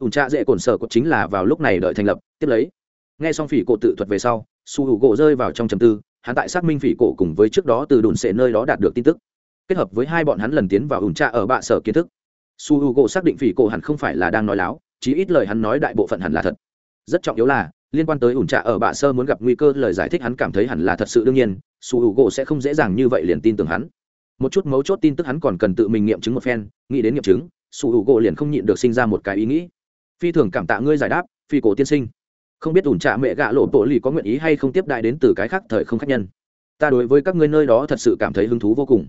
ủn trạ dễ cồn sở cột chính là vào lúc này đợi thành lập, tiếp lấy. Nghe xong phỉ cổ tự thuật về sau, su hữu gỗ rơi vào trong trầm tư, hắn tại xác minh phỉ cổ cùng với trước đó từ đồn sệ nơi đó đạt được tin tức. Kết hợp với hai bọn hắn lần tiến vào ủn trạ ở bạ sở kiến thức. Su hữu gỗ xác định phỉ cổ hẳn không phải là đang nói láo, chí ít lời hắn nói đại bộ phận hẳn là thật. Rất trọng yếu là, liên quan tới ủn trạ ở bạ sơ muốn gặp nguy cơ lời giải thích hắn cảm thấy hẳn là thật sự đương nhiên, su hữu gỗ sẽ không dễ dàng như vậy liền tin tưởng hắn. Một chút mấu chốt tin tức hắn còn cần tự mình nghiệm chứng một phen, nghĩ đến nghiệm chứng, su hữu gỗ liền không nhịn được sinh ra một cái ý nghĩ phi thường cảm tạ ngươi giải đáp, phi cổ tiên sinh. Không biết ủn trạ mẹ gạ lộ bộ lì có nguyện ý hay không tiếp đại đến từ cái khác thời không khác nhân. Ta đối với các ngươi nơi đó thật sự cảm thấy hứng thú vô cùng.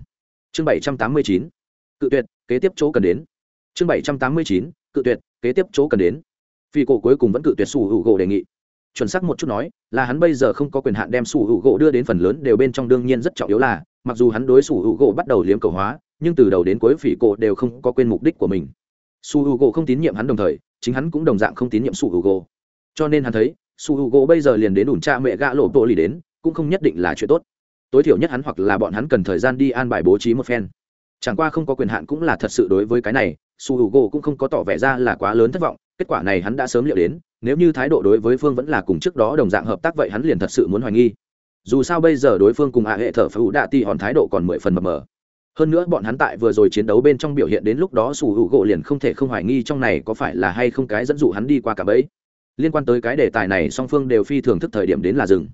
Chương bảy trăm tám mươi chín. Cự tuyệt, kế tiếp chỗ cần đến. Chương bảy trăm tám mươi chín. Cự tuyệt, kế tiếp chỗ cần đến. Phi cổ cuối cùng vẫn cự tuyệt sủ hữu u gỗ đề nghị. Chuẩn xác một chút nói, là hắn bây giờ không có quyền hạn đem sủ hữu gỗ đưa đến phần lớn đều bên trong đương nhiên rất trọng yếu là, mặc dù hắn đối sủ hữu gỗ bắt đầu liếm cầu hóa, nhưng từ đầu đến cuối phỉ cổ đều không có quên mục đích của mình. Su u gỗ không tín nhiệm hắn đồng thời chính hắn cũng đồng dạng không tín nhiệm su hugo. Cho nên hắn thấy, su hugo bây giờ liền đến ủn cha mẹ gã lộ bộ lì đến, cũng không nhất định là chuyện tốt. Tối thiểu nhất hắn hoặc là bọn hắn cần thời gian đi an bài bố trí một phen. Chẳng qua không có quyền hạn cũng là thật sự đối với cái này, su hugo cũng không có tỏ vẻ ra là quá lớn thất vọng, kết quả này hắn đã sớm liệu đến, nếu như thái độ đối với phương vẫn là cùng trước đó đồng dạng hợp tác vậy hắn liền thật sự muốn hoài nghi. Dù sao bây giờ đối phương cùng hạ hệ thở phù đạ ti hòn thái độ còn mười phần mập mờ hơn nữa bọn hắn tại vừa rồi chiến đấu bên trong biểu hiện đến lúc đó sủ hữu gỗ liền không thể không hoài nghi trong này có phải là hay không cái dẫn dụ hắn đi qua cả bẫy. Liên quan tới cái đề tài này, song phương đều phi thường thức thời điểm đến là rừng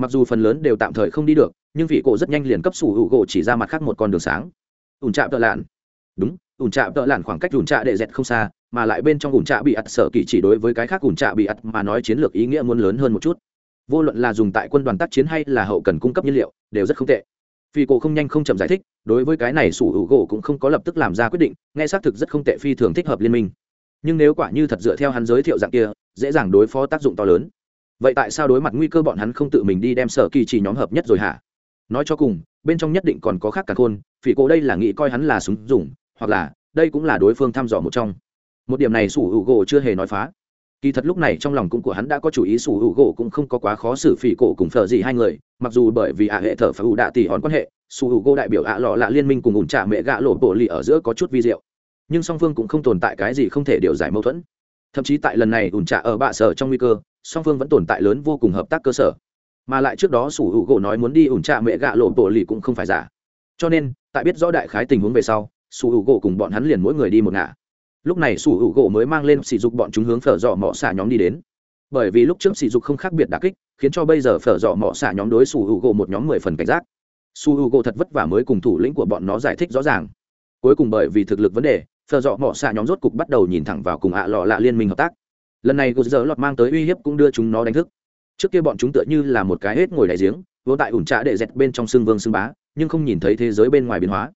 mặc dù phần lớn đều tạm thời không đi được, nhưng vị cổ rất nhanh liền cấp sủ hữu gỗ chỉ ra mặt khác một con đường sáng. Ủn trạm tợ lạn. Đúng, ủn trạm tợ lạn khoảng cách ủn trạ đệ dẹt không xa, mà lại bên trong ủn trạ bị ắt sở kỳ chỉ đối với cái khác ủn trạ bị ắt mà nói chiến lược ý nghĩa muốn lớn hơn một chút. Vô luận là dùng tại quân đoàn tác chiến hay là hậu cần cung cấp nhiên liệu, đều rất không tệ phi cổ không nhanh không chậm giải thích, đối với cái này sủ hữu gỗ cũng không có lập tức làm ra quyết định, nghe xác thực rất không tệ phi thường thích hợp liên minh. Nhưng nếu quả như thật dựa theo hắn giới thiệu dạng kia, dễ dàng đối phó tác dụng to lớn. Vậy tại sao đối mặt nguy cơ bọn hắn không tự mình đi đem sở kỳ chỉ nhóm hợp nhất rồi hả? Nói cho cùng, bên trong nhất định còn có khác cả khôn phỉ cổ đây là nghĩ coi hắn là súng dùng, hoặc là, đây cũng là đối phương thăm dò một trong. Một điểm này sủ hữu gỗ chưa hề nói phá kỳ thật lúc này trong lòng cũng của hắn đã có chủ ý, sủ hữu gỗ cũng không có quá khó xử phỉ cổ cùng phở gì hai người, mặc dù bởi vì ạ hệ thở phải ủ đạ tỷ hòn quan hệ, sủ hữu gỗ đại biểu ạ lọ lạ liên minh cùng ủn trả mẹ gạ lộ bộ lì ở giữa có chút vi diệu. Nhưng song phương cũng không tồn tại cái gì không thể điều giải mâu thuẫn. Thậm chí tại lần này ủn trả ở bạ sở trong nguy cơ, song phương vẫn tồn tại lớn vô cùng hợp tác cơ sở. Mà lại trước đó sủ hữu gỗ nói muốn đi ủn trả mẹ gạ lộ bộ lì cũng không phải giả. Cho nên, tại biết rõ đại khái tình huống về sau, sủ hữu gỗ cùng bọn hắn liền mỗi người đi một ngả lúc này sủ hữu gỗ mới mang lên sỉ dục bọn chúng hướng phở dọ mọ xả nhóm đi đến. Bởi vì lúc trước sỉ dục không khác biệt đà kích, khiến cho bây giờ phở dọ mọ xả nhóm đối sủ hữu gỗ một nhóm mười phần cảnh giác. Su hữu gỗ thật vất vả mới cùng thủ lĩnh của bọn nó giải thích rõ ràng. Cuối cùng bởi vì thực lực vấn đề, phở dọ mỏ xả nhóm rốt cục bắt đầu nhìn thẳng vào cùng ạ lọ lạ liên minh hợp tác. Lần này gô dơ lọt mang tới uy hiếp cũng đưa chúng nó đánh thức. Trước kia bọn chúng tựa như là một cái hết ngồi đại giếng, vô tại ủn trạ để dẹt bên trong xương vương xương bá, nhưng không nhìn thấy thế giới bên ngoài biến hóa.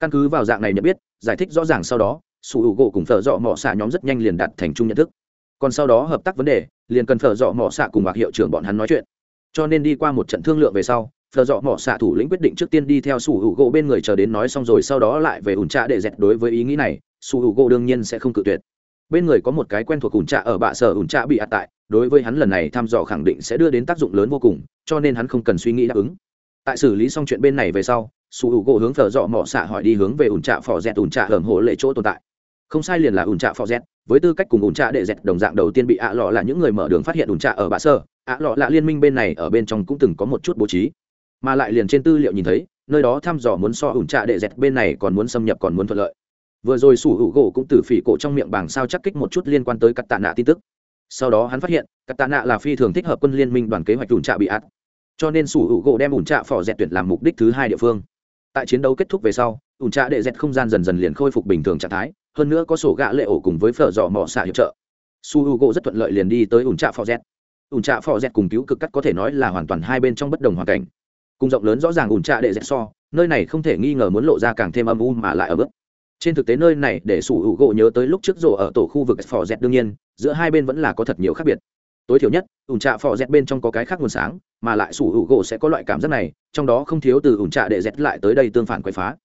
Căn cứ vào dạng này nhận biết, giải thích rõ ràng sau đó sủ hữu gỗ cùng phở dọ mỏ xạ nhóm rất nhanh liền đạt thành chung nhận thức. Còn sau đó hợp tác vấn đề, liền cần phở dọ mỏ xạ cùng hoặc hiệu trưởng bọn hắn nói chuyện. Cho nên đi qua một trận thương lượng về sau, phở dọ mỏ xạ thủ lĩnh quyết định trước tiên đi theo sủ hữu gỗ bên người chờ đến nói xong rồi sau đó lại về ủn trạ để dẹt đối với ý nghĩ này, sủ hữu gỗ đương nhiên sẽ không cự tuyệt. Bên người có một cái quen thuộc ủn trạ ở bạ sở ủn trạ bị ạt tại, đối với hắn lần này thăm dò khẳng định sẽ đưa đến tác dụng lớn vô cùng, cho nên hắn không cần suy nghĩ đáp ứng. Tại xử lý xong chuyện bên này về sau, sủ hữu gỗ hướng thợ dọ mỏ xạ hỏi đi hướng về ủn trạ phò dẹt ủn trạ hởm hộ lệ chỗ tồn tại không sai liền là ủn trạ phò dẹt, với tư cách cùng ủn trạ đệ dẹt đồng dạng đầu tiên bị ạ lọ là những người mở đường phát hiện ủn trạ ở bạ sơ, ạ lọ là liên minh bên này ở bên trong cũng từng có một chút bố trí. Mà lại liền trên tư liệu nhìn thấy, nơi đó thăm dò muốn so ủn trạ đệ dẹt bên này còn muốn xâm nhập còn muốn thuận lợi. Vừa rồi sủ hữu gỗ cũng từ phỉ cổ trong miệng bảng sao chắc kích một chút liên quan tới cắt tạ nạ tin tức. Sau đó hắn phát hiện, cắt tạ nạ là phi thường thích hợp quân liên minh đoàn kế hoạch ủn trạ bị ạt. Cho nên sủ hữu gỗ đem ủn trạ phò dẹt tuyển làm mục đích thứ hai địa phương. Tại chiến đấu kết thúc về sau, ủn trạ đệ dẹt không gian dần dần liền khôi phục bình thường trạng thái hơn nữa có sổ gạ lệ ổ cùng với phở dò mỏ xạ hiệp trợ. Su h u gỗ rất thuận lợi liền đi tới ủn trạ phò z ủn trạ phò z cùng cứu cực cắt có thể nói là hoàn toàn hai bên trong bất đồng hoàn cảnh. Cùng rộng lớn rõ ràng ủn trạ đệ z so, nơi này không thể nghi ngờ muốn lộ ra càng thêm âm u mà lại ở bước. Trên thực tế nơi này để su h u gỗ nhớ tới lúc trước rổ ở tổ khu vực phò z đương nhiên, giữa hai bên vẫn là có thật nhiều khác biệt. Tối thiểu nhất, ủn trạ phò z bên trong có cái khác nguồn sáng, mà lại su h u gỗ sẽ có loại cảm giác này, trong đó không thiếu từ ủn trạ đệ z lại tới đây tương phản quậy phá.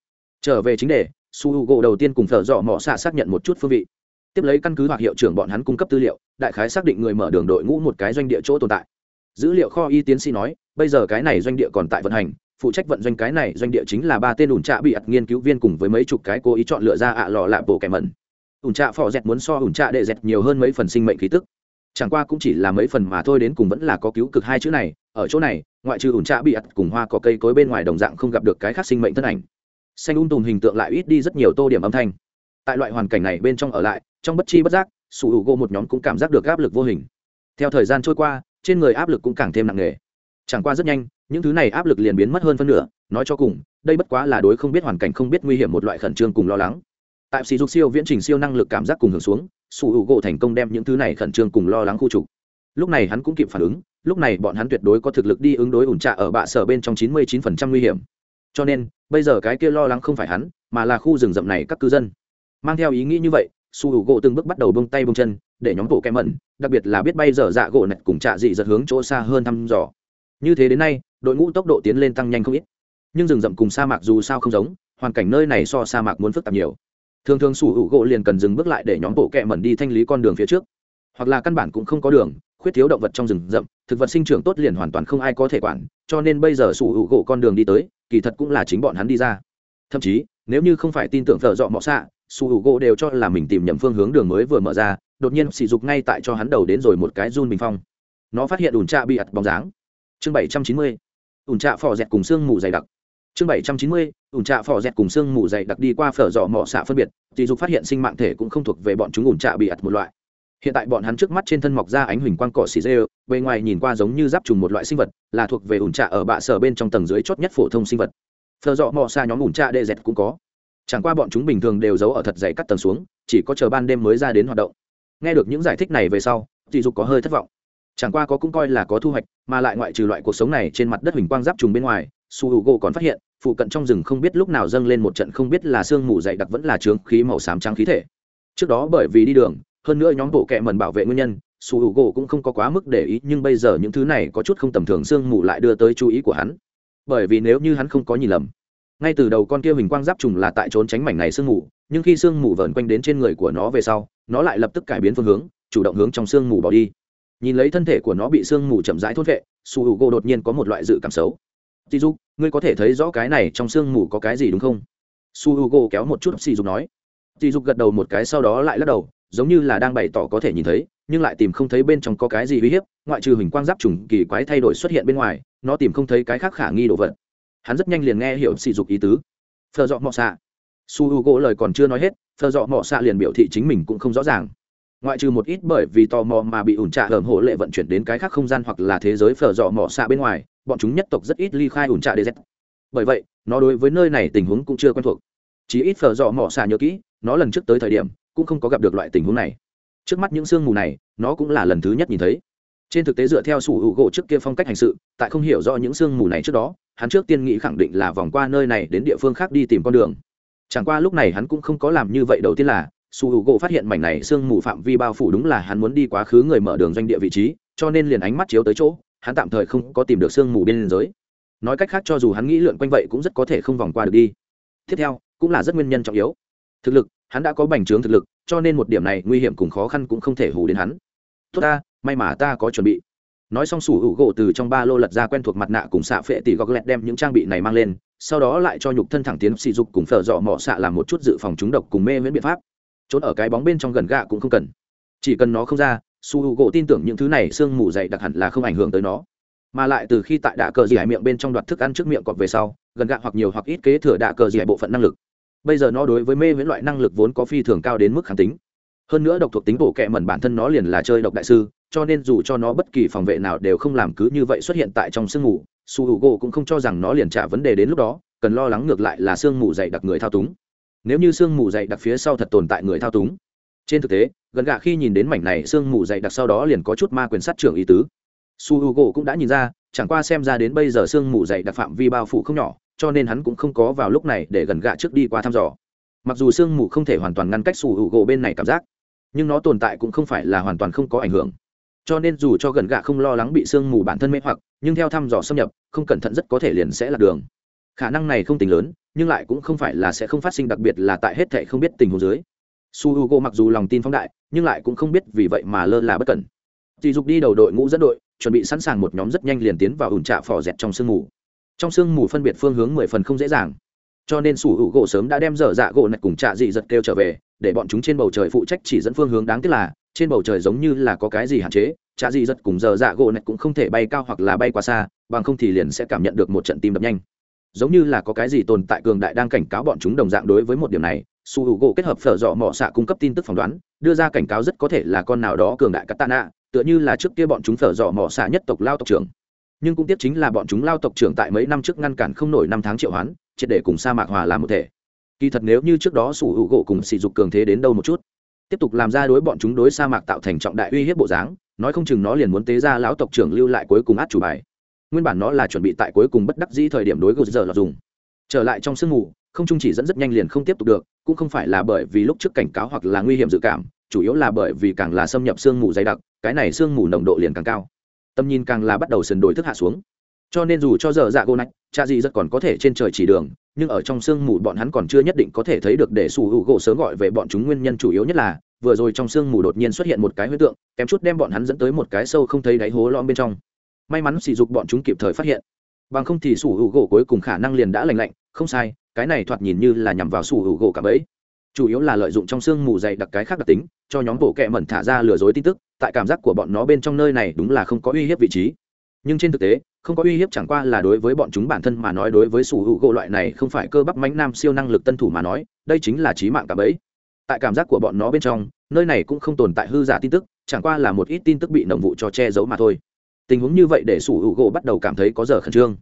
Trở về chính đề su h u gỗ đầu tiên cùng thợ dọ mỏ xạ xác nhận một chút phương vị. Tiếp lấy căn cứ hoặc hiệu trưởng bọn hắn cung cấp tư liệu, đại khái xác định người mở đường đội ngũ một cái doanh địa chỗ tồn tại. Dữ liệu kho y tiến sĩ nói, bây giờ cái này doanh địa còn tại vận hành, phụ trách vận doanh cái này doanh địa chính là ba tên ủn trạ bị ặt nghiên cứu viên cùng với mấy chục cái cố ý chọn lựa ra ạ lò lạ bộ kẻ mẩn. Ủn trạ phò dẹt muốn so ủn trạ đệ dẹt nhiều hơn mấy phần sinh mệnh khí tức. Chẳng qua cũng chỉ là mấy phần mà thôi đến cùng vẫn là có cứu cực hai chữ này, ở chỗ này, ngoại trừ ủn trạ bị ặt cùng hoa có cây cối bên ngoài đồng dạng không gặp được cái khác sinh mệnh thân ảnh xanh Un um tùm hình tượng lại ít đi rất nhiều tô điểm âm thanh. Tại loại hoàn cảnh này bên trong ở lại, trong bất chi bất giác, sủ hữu gỗ một nhóm cũng cảm giác được áp lực vô hình. Theo thời gian trôi qua, trên người áp lực cũng càng thêm nặng nề. Chẳng qua rất nhanh, những thứ này áp lực liền biến mất hơn phân nửa, nói cho cùng, đây bất quá là đối không biết hoàn cảnh không biết nguy hiểm một loại khẩn trương cùng lo lắng. Tại sỉ dục siêu viễn trình siêu năng lực cảm giác cùng hưởng xuống, sủ hữu gỗ thành công đem những thứ này khẩn trương cùng lo lắng khu trục. Lúc này hắn cũng kịp phản ứng, lúc này bọn hắn tuyệt đối có thực lực đi ứng đối ủn trạ ở bạ sở bên trong chín mươi chín phần trăm nguy hiểm cho nên, bây giờ cái kia lo lắng không phải hắn, mà là khu rừng rậm này các cư dân. Mang theo ý nghĩ như vậy, su h u gỗ từng bước bắt đầu bông tay bông chân, để nhóm bộ kem mẩn, đặc biệt là biết bay dở dạ gỗ nạch cùng trạ dị giật hướng chỗ xa hơn thăm dò. Như thế đến nay, đội ngũ tốc độ tiến lên tăng nhanh không ít. Nhưng rừng rậm cùng sa mạc dù sao không giống, hoàn cảnh nơi này so sa mạc muốn phức tạp nhiều. Thường thường su h u gỗ liền cần dừng bước lại để nhóm bộ kẹ mẩn đi thanh lý con đường phía trước. Hoặc là căn bản cũng không có đường, khuyết thiếu động vật trong rừng rậm, thực vật sinh trưởng tốt liền hoàn toàn không ai có thể quản, cho nên bây giờ su h u gỗ con đường đi tới kỳ thật cũng là chính bọn hắn đi ra. Thậm chí, nếu như không phải tin tưởng thợ dọ mọ xạ, su h u gỗ đều cho là mình tìm nhầm phương hướng đường mới vừa mở ra, đột nhiên sỉ dục ngay tại cho hắn đầu đến rồi một cái run bình phong. Nó phát hiện ủn trạ bị ặt bóng dáng. Chương bảy trăm chín mươi, ủn trạ phò dẹt cùng xương mù dày đặc. Chương bảy trăm chín mươi, ủn trạ phò dẹt cùng xương mù dày đặc đi qua phở dọ mọ xạ phân biệt, sỉ dục phát hiện sinh mạng thể cũng không thuộc về bọn chúng ủn trạ bị ặt một loại. Hiện tại bọn hắn trước mắt trên thân mọc ra ánh huỳnh quang cỏ xì dê bề ngoài nhìn qua giống như giáp trùng một loại sinh vật, là thuộc về ủn trạ ở bạ sở bên trong tầng dưới chót nhất phổ thông sinh vật. Phờ dọ mò xa nhóm ủn trạ đệ dẹt cũng có. Chẳng qua bọn chúng bình thường đều giấu ở thật dày cắt tầng xuống, chỉ có chờ ban đêm mới ra đến hoạt động. Nghe được những giải thích này về sau dị dục có hơi thất vọng. Chẳng qua có cũng coi là có thu hoạch, mà lại ngoại trừ loại cuộc sống này trên mặt đất huỳnh quang giáp trùng bên ngoài, su h u gỗ còn phát hiện, phụ cận trong rừng không biết lúc nào dâng lên một trận không biết là sương mù dày đặc vẫn là trướng khí màu xám trắng khí thể. Trước đó bởi vì đi đường, hơn nữa nhóm bộ kẹ mần bảo vệ nguyên nhân su h u gỗ cũng không có quá mức để ý, nhưng bây giờ những thứ này có chút không tầm thường, sương mù lại đưa tới chú ý của hắn. Bởi vì nếu như hắn không có nhìn lầm, ngay từ đầu con kia hình quang giáp trùng là tại trốn tránh mảnh này sương mù, nhưng khi sương mù vờn quanh đến trên người của nó về sau, nó lại lập tức cải biến phương hướng, chủ động hướng trong sương mù bỏ đi. Nhìn lấy thân thể của nó bị sương mù chậm rãi thốt vệ su hữu gỗ đột nhiên có một loại dự cảm xấu. Dì dục, ngươi có thể thấy rõ cái này trong sương mù có cái gì đúng không? Su hữu gỗ kéo một chút xì dục nói. Dì dục gật đầu một cái, sau đó lại lắc đầu, giống như là đang bày tỏ có thể nhìn thấy nhưng lại tìm không thấy bên trong có cái gì uy hiếp, ngoại trừ hình quang giáp trùng kỳ quái thay đổi xuất hiện bên ngoài, nó tìm không thấy cái khác khả nghi đồ vật. Hắn rất nhanh liền nghe hiểu sỉ dục ý tứ. Phờ dọ mọ xạ. Su h u gỗ lời còn chưa nói hết phờ dọ mọ xạ liền biểu thị chính mình cũng không rõ ràng. Ngoại trừ một ít bởi vì tò mò mà bị ủn trạ hởm hổ lệ vận chuyển đến cái khác không gian hoặc là thế giới phở dọ mỏ xạ bên ngoài, bọn chúng nhất tộc rất ít ly khai ủn trạ dz bởi vậy, nó đối với nơi này tình huống cũng chưa quen thuộc. Chỉ ít phở dọ mỏ xạ nhớ kỹ, nó lần trước tới thời điểm cũng không có gặp được loại tình huống này trước mắt những sương mù này, nó cũng là lần thứ nhất nhìn thấy. Trên thực tế dựa theo sủ hữu gỗ trước kia phong cách hành sự, tại không hiểu rõ những sương mù này trước đó, hắn trước tiên nghĩ khẳng định là vòng qua nơi này đến địa phương khác đi tìm con đường. Chẳng qua lúc này hắn cũng không có làm như vậy, đầu tiên là su h u gỗ phát hiện mảnh này sương mù phạm vi bao phủ đúng là hắn muốn đi quá khứ người mở đường doanh địa vị trí, cho nên liền ánh mắt chiếu tới chỗ, hắn tạm thời không có tìm được sương mù bên giới nói cách khác cho dù hắn nghĩ lượn quanh vậy cũng rất có thể không vòng qua được đi. Tiếp theo, cũng là rất nguyên nhân trọng yếu. Thực lực hắn đã có bành trướng thực lực, cho nên một điểm này nguy hiểm cùng khó khăn cũng không thể hù đến hắn. Tốt ta, may mà ta có chuẩn bị. Nói xong sủ hữu gỗ từ trong ba lô lật ra quen thuộc mặt nạ cùng xạ phệ tỷ gọc lẹt đem những trang bị này mang lên, sau đó lại cho nhục thân thẳng tiến sỉ dục cùng phở dọ mỏ xạ làm một chút dự phòng chúng độc cùng mê miễn biện pháp. Trốn ở cái bóng bên trong gần gạ cũng không cần. Chỉ cần nó không ra su hữu gỗ tin tưởng những thứ này sương mù dày đặc hẳn là không ảnh hưởng tới nó. Mà lại từ khi tại đạ cờ dì hải miệng bên trong đoạt thức ăn trước miệng cọp về sau, gần gạ hoặc nhiều hoặc ít kế thừa đạ cờ dì hải bộ phận năng lực bây giờ nó đối với mê viễn loại năng lực vốn có phi thường cao đến mức kháng tính. Hơn nữa độc thuộc tính bổ kẹ mẩn bản thân nó liền là chơi độc đại sư, cho nên dù cho nó bất kỳ phòng vệ nào đều không làm cứ như vậy xuất hiện tại trong sương mù, su hữu gỗ cũng không cho rằng nó liền trả vấn đề đến lúc đó, cần lo lắng ngược lại là sương mù dày đặc người thao túng. Nếu như sương mù dày đặc phía sau thật tồn tại người thao túng. Trên thực tế, gần gà khi nhìn đến mảnh này sương mù dày đặc sau đó liền có chút ma quyền sát trưởng ý tứ. Su hữu gỗ cũng đã nhìn ra, chẳng qua xem ra đến bây giờ sương mù dày đặc phạm vi bao phủ không nhỏ cho nên hắn cũng không có vào lúc này để gần gạ trước đi qua thăm dò. Mặc dù sương mù không thể hoàn toàn ngăn cách sủ hữu u gỗ bên này cảm giác, nhưng nó tồn tại cũng không phải là hoàn toàn không có ảnh hưởng. Cho nên dù cho gần gạ không lo lắng bị sương mù bản thân mê hoặc, nhưng theo thăm dò xâm nhập, không cẩn thận rất có thể liền sẽ lạc đường. Khả năng này không tính lớn, nhưng lại cũng không phải là sẽ không phát sinh, đặc biệt là tại hết thệ không biết tình huống dưới. Su h u g o mặc dù lòng tin phóng đại, nhưng lại cũng không biết vì vậy mà lơ là bất cẩn. Dì dục đi đầu đội ngũ dẫn đội, chuẩn bị sẵn sàng một nhóm rất nhanh liền tiến vào ủn trạ phò dẹt trong sương mù trong sương mù phân biệt phương hướng mười phần không dễ dàng. Cho nên sủ hữu gỗ sớm đã đem dở dạ gỗ nạch cùng trạ dị giật kêu trở về, để bọn chúng trên bầu trời phụ trách chỉ dẫn phương hướng đáng tiếc là, trên bầu trời giống như là có cái gì hạn chế, trạ dị giật cùng dở dạ gỗ nạch cũng không thể bay cao hoặc là bay quá xa, bằng không thì liền sẽ cảm nhận được một trận tim đập nhanh. Giống như là có cái gì tồn tại cường đại đang cảnh cáo bọn chúng đồng dạng đối với một điểm này su hữu gỗ kết hợp phở dọ mỏ xạ cung cấp tin tức phỏng đoán, đưa ra cảnh cáo rất có thể là con nào đó cường đại katana, tựa như là trước kia bọn chúng phở dọ mỏ xạ nhất tộc lao tộc trưởng nhưng cũng tiếp chính là bọn chúng lao tộc trưởng tại mấy năm trước ngăn cản không nổi năm tháng triệu hoán, triệt để cùng sa mạc hòa làm một thể. Kỳ thật nếu như trước đó sủ hữu gỗ cùng sỉ dục cường thế đến đâu một chút, tiếp tục làm ra đối bọn chúng đối sa mạc tạo thành trọng đại uy hiếp bộ dáng, nói không chừng nó liền muốn tế ra lão tộc trưởng lưu lại cuối cùng át chủ bài. Nguyên bản nó là chuẩn bị tại cuối cùng bất đắc dĩ thời điểm đối gô giờ là dùng. Trở lại trong sương mù, không trung chỉ dẫn rất nhanh liền không tiếp tục được, cũng không phải là bởi vì lúc trước cảnh cáo hoặc là nguy hiểm dự cảm, chủ yếu là bởi vì càng là xâm nhập sương mù dày đặc, cái này sương mù nồng độ liền càng cao tầm nhìn càng là bắt đầu sần đổi thức hạ xuống. Cho nên dù cho giờ dạ gỗ nạch cha gì rất còn có thể trên trời chỉ đường, nhưng ở trong sương mù bọn hắn còn chưa nhất định có thể thấy được để sủ hữu gỗ sớm gọi về bọn chúng nguyên nhân chủ yếu nhất là, vừa rồi trong sương mù đột nhiên xuất hiện một cái huyết tượng, kém chút đem bọn hắn dẫn tới một cái sâu không thấy đáy hố lõm bên trong. May mắn sỉ dục bọn chúng kịp thời phát hiện. Bằng không thì sủ hữu gỗ cuối cùng khả năng liền đã lành lạnh, không sai, cái này thoạt nhìn như là nhằm vào sủ hữu gỗ cả bấy chủ yếu là lợi dụng trong sương mù dày đặc cái khác đặc tính, cho nhóm bộ kẹ mẩn thả ra lừa dối tin tức, tại cảm giác của bọn nó bên trong nơi này đúng là không có uy hiếp vị trí. Nhưng trên thực tế, không có uy hiếp chẳng qua là đối với bọn chúng bản thân mà nói đối với sủ hữu gỗ loại này không phải cơ bắp mánh nam siêu năng lực tân thủ mà nói, đây chính là trí mạng cả bấy tại cảm giác của bọn nó bên trong, nơi này cũng không tồn tại hư giả tin tức, chẳng qua là một ít tin tức bị nồng vụ cho che giấu mà thôi. Tình huống như vậy để sủ hữu gỗ bắt đầu cảm thấy có giờ khẩn trương.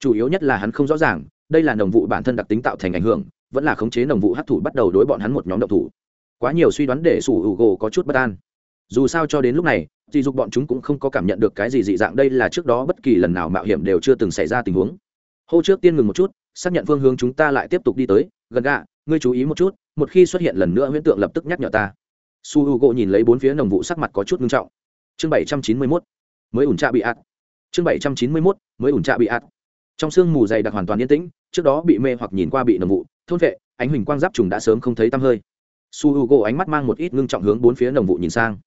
Chủ yếu nhất là hắn không rõ ràng, đây là nồng vụ bản thân đặc tính tạo thành ảnh hưởng vẫn là khống chế nồng vụ hấp thụ bắt đầu đối bọn hắn một nhóm động thủ. Quá nhiều suy đoán để sủ hữu gỗ có chút bất an. Dù sao cho đến lúc này, dị dục bọn chúng cũng không có cảm nhận được cái gì dị dạng đây là trước đó bất kỳ lần nào mạo hiểm đều chưa từng xảy ra tình huống. Hô trước tiên ngừng một chút, xác nhận phương hướng chúng ta lại tiếp tục đi tới. Gần gạ, ngươi chú ý một chút, một khi xuất hiện lần nữa huyễn tượng lập tức nhắc nhở ta. Su h u gỗ nhìn lấy bốn phía nồng vụ sắc mặt có chút nghiêm trọng. Chương bảy trăm chín mươi mốt, mới ủn trạ bị ạt. Chương bảy trăm chín mươi mốt, mới ủn trạ bị ạt. Trong sương mù dày đặc hoàn toàn yên tĩnh, trước đó bị mê hoặc nhìn qua bị nồng vụ thôn vệ, ánh huỳnh quang giáp trùng đã sớm không thấy tăm hơi. Su h u gỗ ánh mắt mang một ít ngưng trọng hướng bốn phía nồng vụ nhìn sang.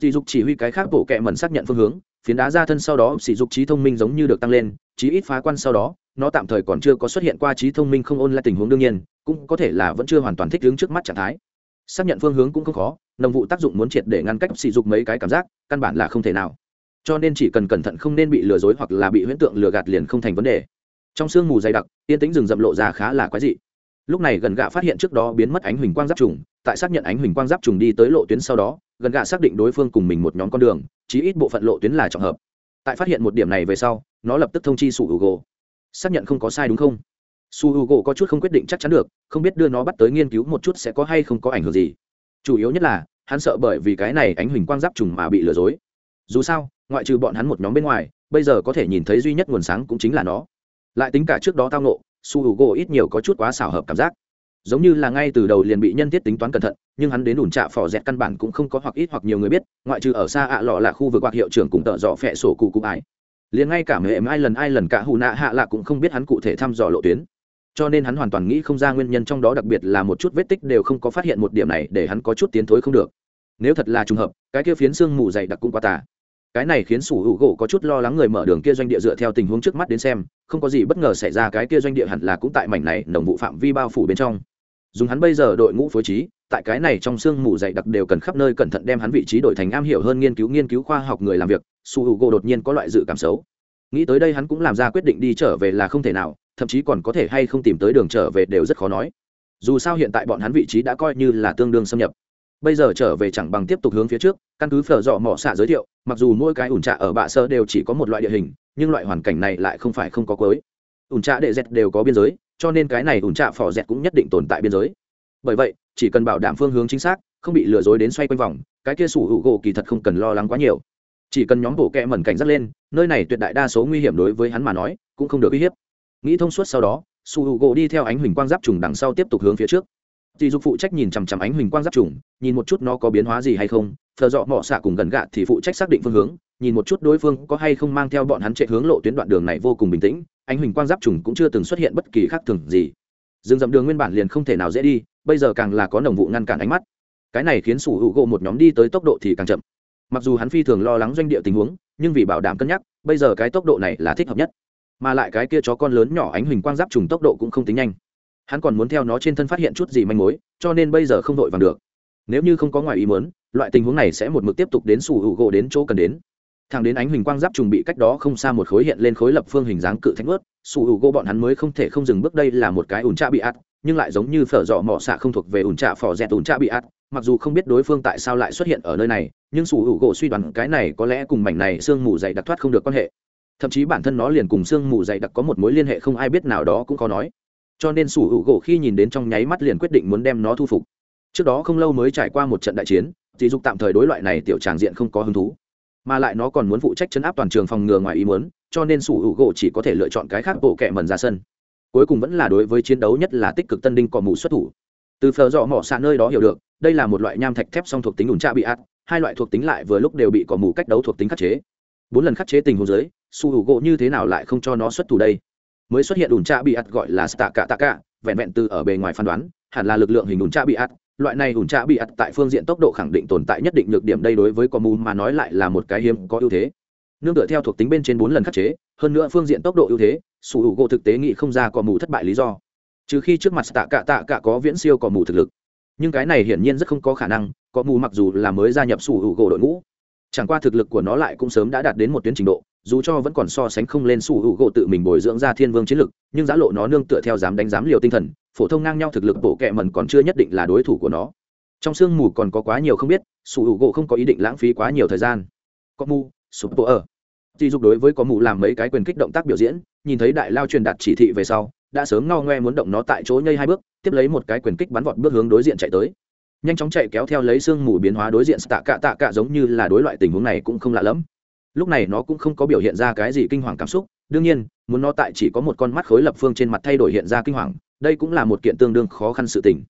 Sỉ dục chỉ huy cái khác bộ kệ mẩn xác nhận phương hướng, phiến đá ra thân sau đó sỉ dục trí thông minh giống như được tăng lên trí ít phá quan sau đó, nó tạm thời còn chưa có xuất hiện qua trí thông minh không ôn lại tình huống đương nhiên, cũng có thể là vẫn chưa hoàn toàn thích ứng trước mắt trạng thái. Xác nhận phương hướng cũng không khó, nồng vụ tác dụng muốn triệt để ngăn cách sỉ dục mấy cái cảm giác, căn bản là không thể nào. Cho nên chỉ cần cẩn thận không nên bị lừa dối hoặc là bị huyễn tượng lừa gạt liền không thành vấn đề. Trong sương mù dày đặc, yên tĩnh rừng rậm lộ ra khá là quái dị lúc này gần gạ phát hiện trước đó biến mất ánh huỳnh quang giáp trùng, tại xác nhận ánh huỳnh quang giáp trùng đi tới lộ tuyến sau đó, gần gạ xác định đối phương cùng mình một nhóm con đường, chí ít bộ phận lộ tuyến là trọng hợp. Tại phát hiện một điểm này về sau, nó lập tức thông chi su hugo. Xác nhận không có sai đúng không? Su hugo có chút không quyết định chắc chắn được, không biết đưa nó bắt tới nghiên cứu một chút sẽ có hay không có ảnh hưởng gì. Chủ yếu nhất là, hắn sợ bởi vì cái này ánh huỳnh quang giáp trùng mà bị lừa dối. Dù sao, ngoại trừ bọn hắn một nhóm bên ngoài, bây giờ có thể nhìn thấy duy nhất nguồn sáng cũng chính là nó. Lại tính cả trước đó tao nộ su h u gỗ ít nhiều có chút quá xảo hợp cảm giác. Giống như là ngay từ đầu liền bị nhân thiết tính toán cẩn thận, nhưng hắn đến ủn trạ phò dẹt căn bản cũng không có hoặc ít hoặc nhiều người biết, ngoại trừ ở xa ạ lọ là khu vực hoặc hiệu trưởng cùng tợ dọ phẹ sổ cụ cụ ải. Liền ngay cả mềm ai lần ai lần cả hù nạ hạ lạ cũng không biết hắn cụ thể thăm dò lộ tuyến. Cho nên hắn hoàn toàn nghĩ không ra nguyên nhân trong đó đặc biệt là một chút vết tích đều không có phát hiện một điểm này để hắn có chút tiến thối không được. Nếu thật là trùng hợp, cái kia phiến xương mù dày đặc cũng quá tà cái này khiến sủ hữu gỗ có chút lo lắng người mở đường kia doanh địa dựa theo tình huống trước mắt đến xem, không có gì bất ngờ xảy ra, cái kia doanh địa hẳn là cũng tại mảnh này nồng vụ phạm vi bao phủ bên trong. Dùng hắn bây giờ đội ngũ phối trí, tại cái này trong sương mù dày đặc đều cần khắp nơi cẩn thận đem hắn vị trí đổi thành am hiểu hơn nghiên cứu nghiên cứu khoa học người làm việc su h u g o đột nhiên có loại dự cảm xấu. Nghĩ tới đây hắn cũng làm ra quyết định đi trở về là không thể nào, thậm chí còn có thể hay không tìm tới đường trở về đều rất khó nói. Dù sao hiện tại bọn hắn vị trí đã coi như là tương đương xâm nhập bây giờ trở về chẳng bằng tiếp tục hướng phía trước, căn cứ phở dọ mỏ xạ giới thiệu, mặc dù mỗi cái ủn trạ ở bạ sơ đều chỉ có một loại địa hình, nhưng loại hoàn cảnh này lại không phải không có cuối. Ủn trạ đệ dẹt đều có biên giới, cho nên cái này ủn trạ phỏ dẹt cũng nhất định tồn tại biên giới. Bởi vậy, chỉ cần bảo đảm phương hướng chính xác, không bị lừa dối đến xoay quanh vòng, cái kia sủ hữu gỗ kỳ thật không cần lo lắng quá nhiều. Chỉ cần nhóm bộ kẹ mẩn cảnh dắt lên, nơi này tuyệt đại đa số nguy hiểm đối với hắn mà nói, cũng không được uy hiếp. Nghĩ thông suốt sau đó, sủ hữu gỗ đi theo ánh huỳnh quang giáp trùng đằng sau tiếp tục hướng phía trước dì dục phụ trách nhìn chằm chằm ánh huỳnh quang giáp trùng, nhìn một chút nó có biến hóa gì hay không thợ dọ mỏ xạ cùng gần gạ thì phụ trách xác định phương hướng, nhìn một chút đối phương có hay không mang theo bọn hắn chạy hướng lộ tuyến đoạn đường này vô cùng bình tĩnh, ánh huỳnh quang giáp trùng cũng chưa từng xuất hiện bất kỳ khác thường gì. Rừng dậm đường nguyên bản liền không thể nào dễ đi, bây giờ càng là có nồng vụ ngăn cản ánh mắt. Cái này khiến sủ hữu gỗ một nhóm đi tới tốc độ thì càng chậm. Mặc dù hắn phi thường lo lắng doanh địa tình huống, nhưng vì bảo đảm cân nhắc, bây giờ cái tốc độ này là thích hợp nhất. Mà lại cái kia chó con lớn nhỏ ánh huỳnh quang giáp trùng tốc độ cũng không tính nhanh hắn còn muốn theo nó trên thân phát hiện chút gì manh mối, cho nên bây giờ không vội vàng được. Nếu như không có ngoài ý muốn, loại tình huống này sẽ một mực tiếp tục đến sủ hữu gỗ đến chỗ cần đến. Thẳng đến ánh huỳnh quang giáp trùng bị cách đó không xa một khối hiện lên khối lập phương hình dáng cự thánh ướt, sủ hữu gỗ bọn hắn mới không thể không dừng bước đây là một cái ủn trạ bị ạt, nhưng lại giống như phở dọ mỏ xạ không thuộc về ủn trạ phò dẹt ủn trạ bị ạt, mặc dù không biết đối phương tại sao lại xuất hiện ở nơi này, nhưng sủ hữu gỗ suy đoán cái này có lẽ cùng mảnh này sương mù dày đặc thoát không được quan hệ. Thậm chí bản thân nó liền cùng sương mù dày đặc có một mối liên hệ không ai biết nào đó cũng có nói cho nên sủ hữu gỗ khi nhìn đến trong nháy mắt liền quyết định muốn đem nó thu phục. Trước đó không lâu mới trải qua một trận đại chiến dì dục tạm thời đối loại này tiểu tràng diện không có hứng thú. Mà lại nó còn muốn phụ trách chấn áp toàn trường phòng ngừa ngoài ý muốn cho nên sủ hữu gỗ chỉ có thể lựa chọn cái khác bộ kẹ mần ra sân. Cuối cùng vẫn là đối với chiến đấu nhất là tích cực tân đinh cỏ mù xuất thủ. Từ phờ dọ mỏ xạ nơi đó hiểu được đây là một loại nham thạch thép song thuộc tính ủn tra bị ạt hai loại thuộc tính lại vừa lúc đều bị cỏ mù cách đấu thuộc tính khắc chế. Bốn lần khắc chế tình huống giới, su hữu gỗ như thế nào lại không cho nó xuất thủ đây? Mới xuất hiện ủn tra bị ạt gọi là staka taka vẹn vẹn từ ở bề ngoài phán đoán, hẳn là lực lượng hình ủn tra bị ạt. Loại này ủn tra bị ạt tại phương diện tốc độ khẳng định tồn tại nhất định nhược điểm đây đối với cỏ mù mà nói lại là một cái hiếm có ưu thế. Nương tựa theo thuộc tính bên trên bốn lần khắc chế, hơn nữa phương diện tốc độ ưu thế, sủ hữu gỗ thực tế nghĩ không ra cỏ mù thất bại lý do. Trừ khi trước mặt tạ cạ tạ cạ có viễn siêu cỏ mù thực lực. Nhưng cái này hiển nhiên rất không có khả năng có mù mặc dù là mới gia nhập sủ hữu gỗ đội ngũ chẳng qua thực lực của nó lại cũng sớm đã đạt đến một tuyến trình độ, dù cho vẫn còn so sánh không lên su hữu gỗ tự mình bồi dưỡng ra thiên vương chiến lực, nhưng giá lộ nó nương tựa theo dám đánh giám liều tinh thần, phổ thông ngang nhau thực lực bộ kệ mần còn chưa nhất định là đối thủ của nó. Trong sương mù còn có quá nhiều không biết, su hữu gỗ không có ý định lãng phí quá nhiều thời gian. Có mù sụp bộ ở. Chỉ dục đối với có mù làm mấy cái quyền kích động tác biểu diễn, nhìn thấy đại lao truyền đạt chỉ thị về sau, đã sớm ngao ngoe muốn động nó tại chỗ nhây hai bước, tiếp lấy một cái quyền kích bắn vọt bước hướng đối diện chạy tới nhanh chóng chạy kéo theo lấy sương mù biến hóa đối diện tạ cạ tạ cạ giống như là đối loại tình huống này cũng không lạ lẫm. Lúc này nó cũng không có biểu hiện ra cái gì kinh hoàng cảm xúc, đương nhiên, muốn nó tại chỉ có một con mắt khối lập phương trên mặt thay đổi hiện ra kinh hoàng, đây cũng là một kiện tương đương khó khăn sự tình.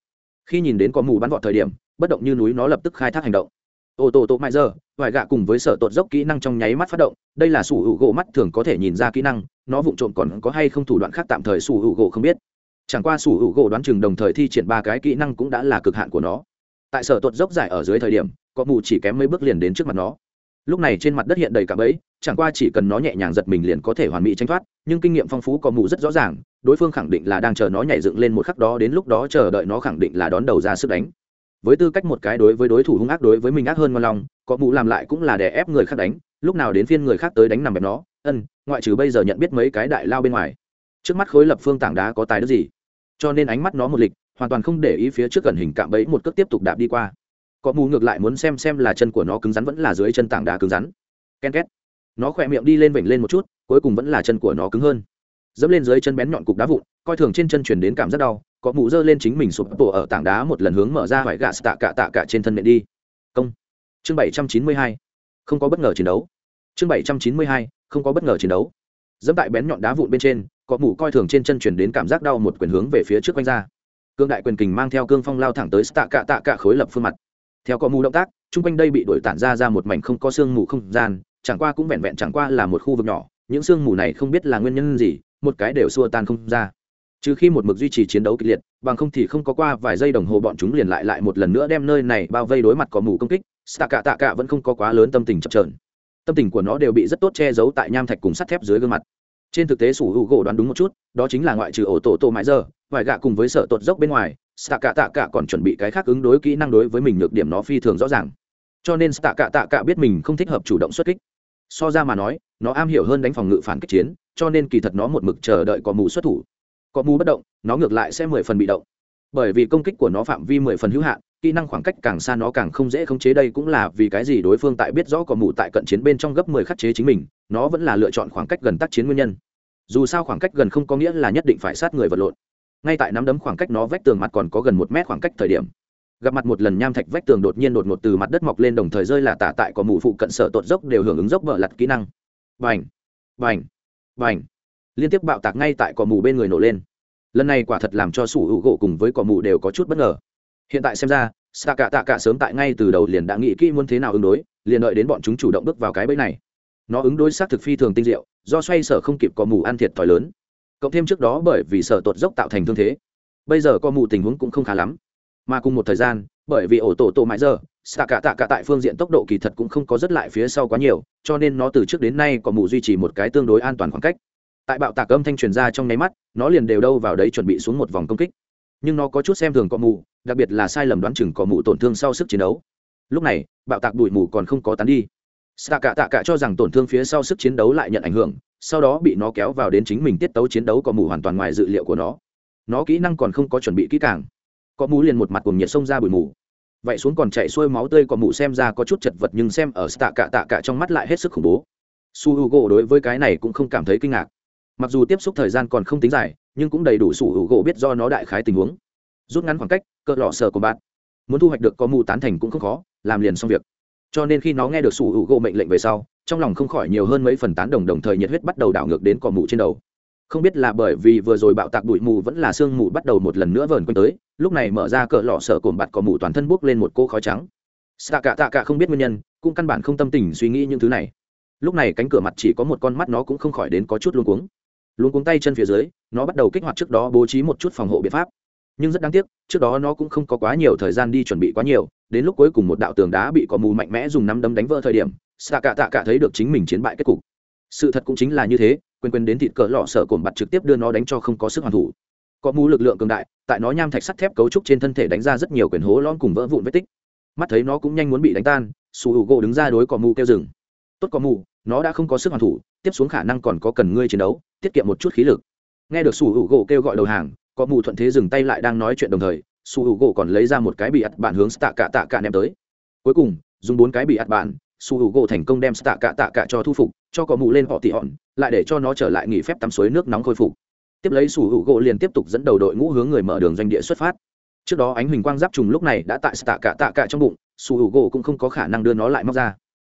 Khi nhìn đến có mù bắn vọt thời điểm, bất động như núi nó lập tức khai thác hành động. Ô tô tô mãi giờ vải gạ cùng với sở tột dốc kỹ năng trong nháy mắt phát động, đây là sủ hữu gỗ mắt thường có thể nhìn ra kỹ năng, nó vụng trộm còn có hay không thủ đoạn khác tạm thời sủ hữu gỗ không biết. Chẳng qua sủ hữu gỗ đoán chừng đồng thời thi triển ba cái kỹ năng cũng đã là cực hạn của nó tại sở tuột dốc dài ở dưới thời điểm, có mù chỉ kém mấy bước liền đến trước mặt nó. Lúc này trên mặt đất hiện đầy cả bẫy, chẳng qua chỉ cần nó nhẹ nhàng giật mình liền có thể hoàn mỹ tranh thoát, nhưng kinh nghiệm phong phú có mù rất rõ ràng, đối phương khẳng định là đang chờ nó nhảy dựng lên một khắc đó, đến lúc đó chờ đợi nó khẳng định là đón đầu ra sức đánh. Với tư cách một cái đối với đối thủ hung ác đối với mình ác hơn ngon lòng, có mù làm lại cũng là để ép người khác đánh, lúc nào đến phiên người khác tới đánh nằm bẹp nó, ân, ngoại trừ bây giờ nhận biết mấy cái đại lao bên ngoài. Trước mắt khối lập phương tảng đá có tài đức gì? Cho nên ánh mắt nó một lịch hoàn toàn không để ý phía trước gần hình cạm bẫy một cước tiếp tục đạp đi qua. Có mù ngược lại muốn xem xem là chân của nó cứng rắn vẫn là dưới chân tảng đá cứng rắn. Ken két. Nó khỏe miệng đi lên vểnh lên một chút, cuối cùng vẫn là chân của nó cứng hơn. Dẫm lên dưới chân bén nhọn cục đá vụn, coi thường trên chân chuyển đến cảm giác đau, có mù dơ lên chính mình sụp bộ ở tảng đá một lần hướng mở ra vải gạ tạ cả tạ cả trên thân nện đi. Công. Chương bảy trăm chín mươi hai. Không có bất ngờ chiến đấu. Chương bảy trăm chín mươi hai, không có bất ngờ chiến đấu. Dẫm tại bén nhọn đá vụn bên trên, có mù coi thường trên chân chuyển đến cảm giác đau một quyền hướng về phía trước quanh ra cương đại quyền kình mang theo cương phong lao thẳng tới tạ cạ tạ cạ khối lập phương mặt. Theo có mù động tác, chung quanh đây bị đổi tản ra ra một mảnh không có sương mù không gian, chẳng qua cũng vẹn vẹn chẳng qua là một khu vực nhỏ, những sương mù này không biết là nguyên nhân gì, một cái đều xua tan không ra. Trừ khi một mực duy trì chiến đấu kịch liệt, bằng không thì không có qua vài giây đồng hồ bọn chúng liền lại lại một lần nữa đem nơi này bao vây đối mặt có mù công kích, tạ cạ tạ cạ vẫn không có quá lớn tâm tình chập trờn tâm tình của nó đều bị rất tốt che giấu tại nham thạch cùng sắt thép dưới gương mặt. Trên thực tế sủ hữu gỗ đoán đúng một chút, đó chính là ngoại trừ ổ tổ tổ mãi giờ vài gạ cùng với sở tột dốc bên ngoài tạ cạ tạ cạ còn chuẩn bị cái khác ứng đối kỹ năng đối với mình nhược điểm nó phi thường rõ ràng. Cho nên tạ cạ tạ cạ biết mình không thích hợp chủ động xuất kích. So ra mà nói, nó am hiểu hơn đánh phòng ngự phản kích chiến, cho nên kỳ thật nó một mực chờ đợi có mù xuất thủ. Có mù bất động, nó ngược lại sẽ mười phần bị động. Bởi vì công kích của nó phạm vi mười phần hữu hạn, kỹ năng khoảng cách càng xa nó càng không dễ khống chế. Đây cũng là vì cái gì đối phương tại biết rõ có mù tại cận chiến bên trong gấp mười khắc chế chính mình, nó vẫn là lựa chọn khoảng cách gần tác chiến nguyên nhân. Dù sao khoảng cách gần không có nghĩa là nhất định phải sát người vật lộn ngay tại nắm đấm khoảng cách nó vách tường mặt còn có gần một mét khoảng cách thời điểm, gặp mặt một lần nham thạch vách tường đột nhiên đột ngột từ mặt đất mọc lên đồng thời rơi là tả tại có mù phụ cận sở tột dốc đều hưởng ứng dốc vợ lặt kỹ năng. Vành vành vành liên tiếp bạo tạc ngay tại cỏ mù bên người nổ lên. Lần này quả thật làm cho sủ hữu gỗ cùng với cỏ mù đều có chút bất ngờ. Hiện tại xem ra sa cả tạ cả sớm tại ngay từ đầu liền đã nghĩ kỹ muốn thế nào ứng đối, liền đợi đến bọn chúng chủ động bước vào cái bẫy này. Nó ứng đối xác thực phi thường tinh diệu, do xoay sở không kịp cỏ mù ăn thiệt thòi lớn cộng thêm trước đó bởi vì sở tột dốc tạo thành thương thế. Bây giờ cỏ mù tình huống cũng không khá lắm. Mà cùng một thời gian, bởi vì ổ tổ tổ mãi giờ, xạ cả tạ cả tại phương diện tốc độ kỳ thật cũng không có rất lại phía sau quá nhiều, cho nên nó từ trước đến nay có mù duy trì một cái tương đối an toàn khoảng cách. Tại bạo tạc âm thanh truyền ra trong nháy mắt, nó liền đều đâu vào đấy chuẩn bị xuống một vòng công kích. Nhưng nó có chút xem thường cọ mù, đặc biệt là sai lầm đoán chừng cọ mù tổn thương sau sức chiến đấu. Lúc này, bạo tạc bụi mù còn không có tán đi. Xạ cả tạ cả cho rằng tổn thương phía sau sức chiến đấu lại nhận ảnh hưởng sau đó bị nó kéo vào đến chính mình tiết tấu chiến đấu cọ mù hoàn toàn ngoài dự liệu của nó. Nó kỹ năng còn không có chuẩn bị kỹ càng. Có mù liền một mặt cùng nhiệt xông ra bụi mù. Vậy xuống còn chạy xuôi máu tươi còn mù xem ra có chút chật vật nhưng xem ở tạ cạ tạ cạ trong mắt lại hết sức khủng bố. Su h u gỗ đối với cái này cũng không cảm thấy kinh ngạc. Mặc dù tiếp xúc thời gian còn không tính dài, nhưng cũng đầy đủ su h u gỗ biết do nó đại khái tình huống. Rút ngắn khoảng cách cỡ lọ sờ của bạn. Muốn thu hoạch được có mù tán thành cũng không khó, làm liền xong việc. Cho nên khi nó nghe được su h u gỗ mệnh lệnh về sau trong lòng không khỏi nhiều hơn mấy phần tán đồng đồng thời nhiệt huyết bắt đầu đảo ngược đến cỏ mù trên đầu. Không biết là bởi vì vừa rồi bạo tạc bụi mù vẫn là sương mù bắt đầu một lần nữa vờn quanh tới, lúc này mở ra cỡ lọ sợ cồn bạt cỏ mù toàn thân bốc lên một cô khói trắng. Xạ cả tạ cả không biết nguyên nhân, cũng căn bản không tâm tình suy nghĩ những thứ này. Lúc này cánh cửa mặt chỉ có một con mắt nó cũng không khỏi đến có chút luống cuống. Luống cuống tay chân phía dưới, nó bắt đầu kích hoạt trước đó bố trí một chút phòng hộ biện pháp. Nhưng rất đáng tiếc, trước đó nó cũng không có quá nhiều thời gian đi chuẩn bị quá nhiều, đến lúc cuối cùng một đạo tường đá bị cỏ mù mạnh mẽ dùng nắm đấm đánh vỡ thời điểm xạ cả tạ cả thấy được chính mình chiến bại kết cục. Sự thật cũng chính là như thế quên quên đến thịt cỡ lọ sợ cồn bặt trực tiếp đưa nó đánh cho không có sức hoàn thủ. Có mũ lực lượng cường đại, tại nó nham thạch sắt thép cấu trúc trên thân thể đánh ra rất nhiều quyền hố lon cùng vỡ vụn vết tích. Mắt thấy nó cũng nhanh muốn bị đánh tan, su hữu gỗ đứng ra đối cỏ mù kêu rừng tốt cỏ mù nó đã không có sức hoàn thủ, tiếp xuống khả năng còn có cần ngươi chiến đấu, tiết kiệm một chút khí lực. Nghe được su hữu gỗ kêu gọi đầu hàng cỏ mù thuận thế dừng tay lại đang nói chuyện đồng thời, su hữu gỗ còn lấy ra một cái bị ắt bạn hướng tạ cả tạ cả ném tới. Cuối cùng, dùng bốn cái bị ắt bạn su hữu gỗ thành công đem tạ cạ tạ cạ cho thu phục, cho cỏ mù lên họ tị hòn, lại để cho nó trở lại nghỉ phép tắm suối nước nóng khôi phục. Tiếp lấy su h u gỗ liền tiếp tục dẫn đầu đội ngũ hướng người mở đường doanh địa xuất phát. Trước đó ánh huỳnh quang giáp trùng lúc này đã tại tạ cạ tạ cạ trong bụng, su h u gỗ cũng không có khả năng đưa nó lại móc ra.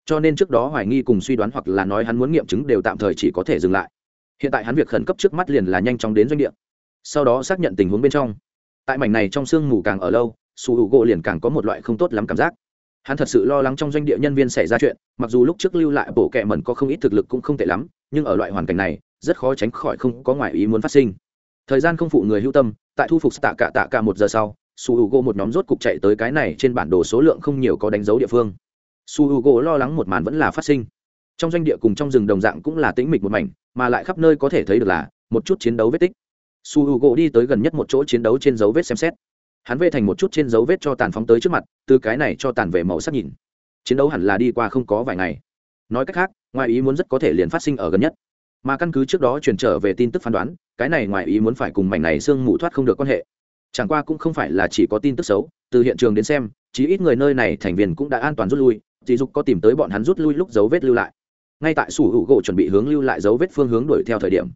Cho nên trước đó hoài nghi cùng suy đoán hoặc là nói hắn muốn nghiệm chứng đều tạm thời chỉ có thể dừng lại. Hiện tại hắn việc khẩn cấp trước mắt liền là nhanh chóng đến doanh địa. Sau đó xác nhận tình huống bên trong. Tại mảnh này trong sương mù càng ở lâu, su h u gỗ liền càng có một loại không tốt lắm cảm giác hắn thật sự lo lắng trong doanh địa nhân viên xảy ra chuyện, mặc dù lúc trước lưu lại bộ kệ mẩn có không ít thực lực cũng không tệ lắm, nhưng ở loại hoàn cảnh này, rất khó tránh khỏi không có ngoại ý muốn phát sinh. Thời gian không phụ người hữu tâm, tại thu phục tạ cả tạ cả một giờ sau, su h u g một nhóm rốt cục chạy tới cái này trên bản đồ số lượng không nhiều có đánh dấu địa phương. Su h u g lo lắng một màn vẫn là phát sinh. Trong doanh địa cùng trong rừng đồng dạng cũng là tĩnh mịch một mảnh, mà lại khắp nơi có thể thấy được là một chút chiến đấu vết tích. Su h u g đi tới gần nhất một chỗ chiến đấu trên dấu vết xem xét hắn vê thành một chút trên dấu vết cho tàn phóng tới trước mặt, từ cái này cho tàn về màu sắc nhìn. Chiến đấu hẳn là đi qua không có vài ngày. Nói cách khác, ngoài ý muốn rất có thể liền phát sinh ở gần nhất. Mà căn cứ trước đó truyền trở về tin tức phán đoán, cái này ngoài ý muốn phải cùng mảnh này sương mù thoát không được quan hệ. Chẳng qua cũng không phải là chỉ có tin tức xấu, từ hiện trường đến xem, chí ít người nơi này thành viên cũng đã an toàn rút lui dì dục có tìm tới bọn hắn rút lui lúc dấu vết lưu lại. Ngay tại sủ hữu gỗ chuẩn bị hướng lưu lại dấu vết phương hướng đuổi theo thời điểm,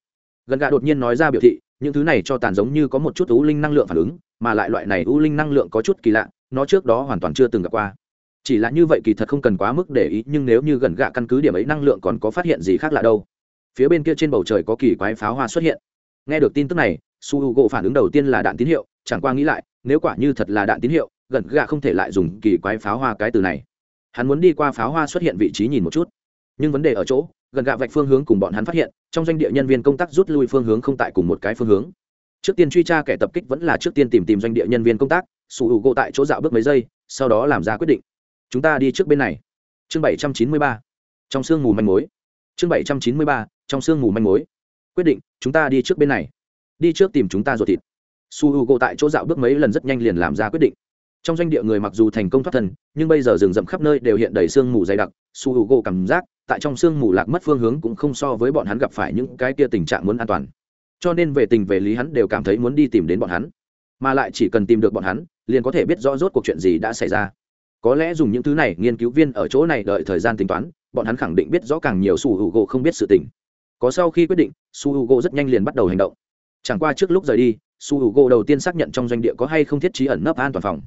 gần gà đột nhiên nói ra biểu thị những thứ này cho tàn giống như có một chút u linh năng lượng phản ứng, mà lại loại này u linh năng lượng có chút kỳ lạ, nó trước đó hoàn toàn chưa từng gặp qua. Chỉ là như vậy kỳ thật không cần quá mức để ý, nhưng nếu như gần gạ căn cứ điểm ấy năng lượng còn có phát hiện gì khác lạ đâu? Phía bên kia trên bầu trời có kỳ quái pháo hoa xuất hiện. Nghe được tin tức này, su h u gỗ phản ứng đầu tiên là đạn tín hiệu, chẳng qua nghĩ lại, nếu quả như thật là đạn tín hiệu, gần gạ không thể lại dùng kỳ quái pháo hoa cái từ này. Hắn muốn đi qua pháo hoa xuất hiện vị trí nhìn một chút. Nhưng vấn đề ở chỗ, gần gạ vạch phương hướng cùng bọn hắn phát hiện trong doanh địa nhân viên công tác rút lui phương hướng không tại cùng một cái phương hướng. Trước tiên truy tra kẻ tập kích vẫn là trước tiên tìm tìm doanh địa nhân viên công tác, sủ hữu gỗ tại chỗ dạo bước mấy giây, sau đó làm ra quyết định. Chúng ta đi trước bên này. Chương bảy trăm chín mươi ba. Trong sương mù manh mối. Chương bảy trăm chín mươi ba. Trong sương mù manh mối. Quyết định, chúng ta đi trước bên này. Đi trước tìm chúng ta ruột thịt. Su h u gỗ tại chỗ dạo bước mấy lần rất nhanh liền làm ra quyết định. Trong doanh địa người mặc dù thành công thoát thân, nhưng bây giờ rừng rậm khắp nơi đều hiện đầy sương mù dày đặc su h u gỗ cảm giác tại trong sương mù lạc mất phương hướng cũng không so với bọn hắn gặp phải những cái kia tình trạng muốn an toàn. Cho nên về tình về lý hắn đều cảm thấy muốn đi tìm đến bọn hắn. Mà lại chỉ cần tìm được bọn hắn, liền có thể biết rõ rốt cuộc chuyện gì đã xảy ra. Có lẽ dùng những thứ này nghiên cứu viên ở chỗ này đợi thời gian tính toán, bọn hắn khẳng định biết rõ càng nhiều su h u gỗ không biết sự tình. Có sau khi quyết định, su h u gỗ rất nhanh liền bắt đầu hành động. Chẳng qua trước lúc rời đi, su h u gỗ đầu tiên xác nhận trong doanh địa có hay không thiết trí ẩn nấp an toàn phòng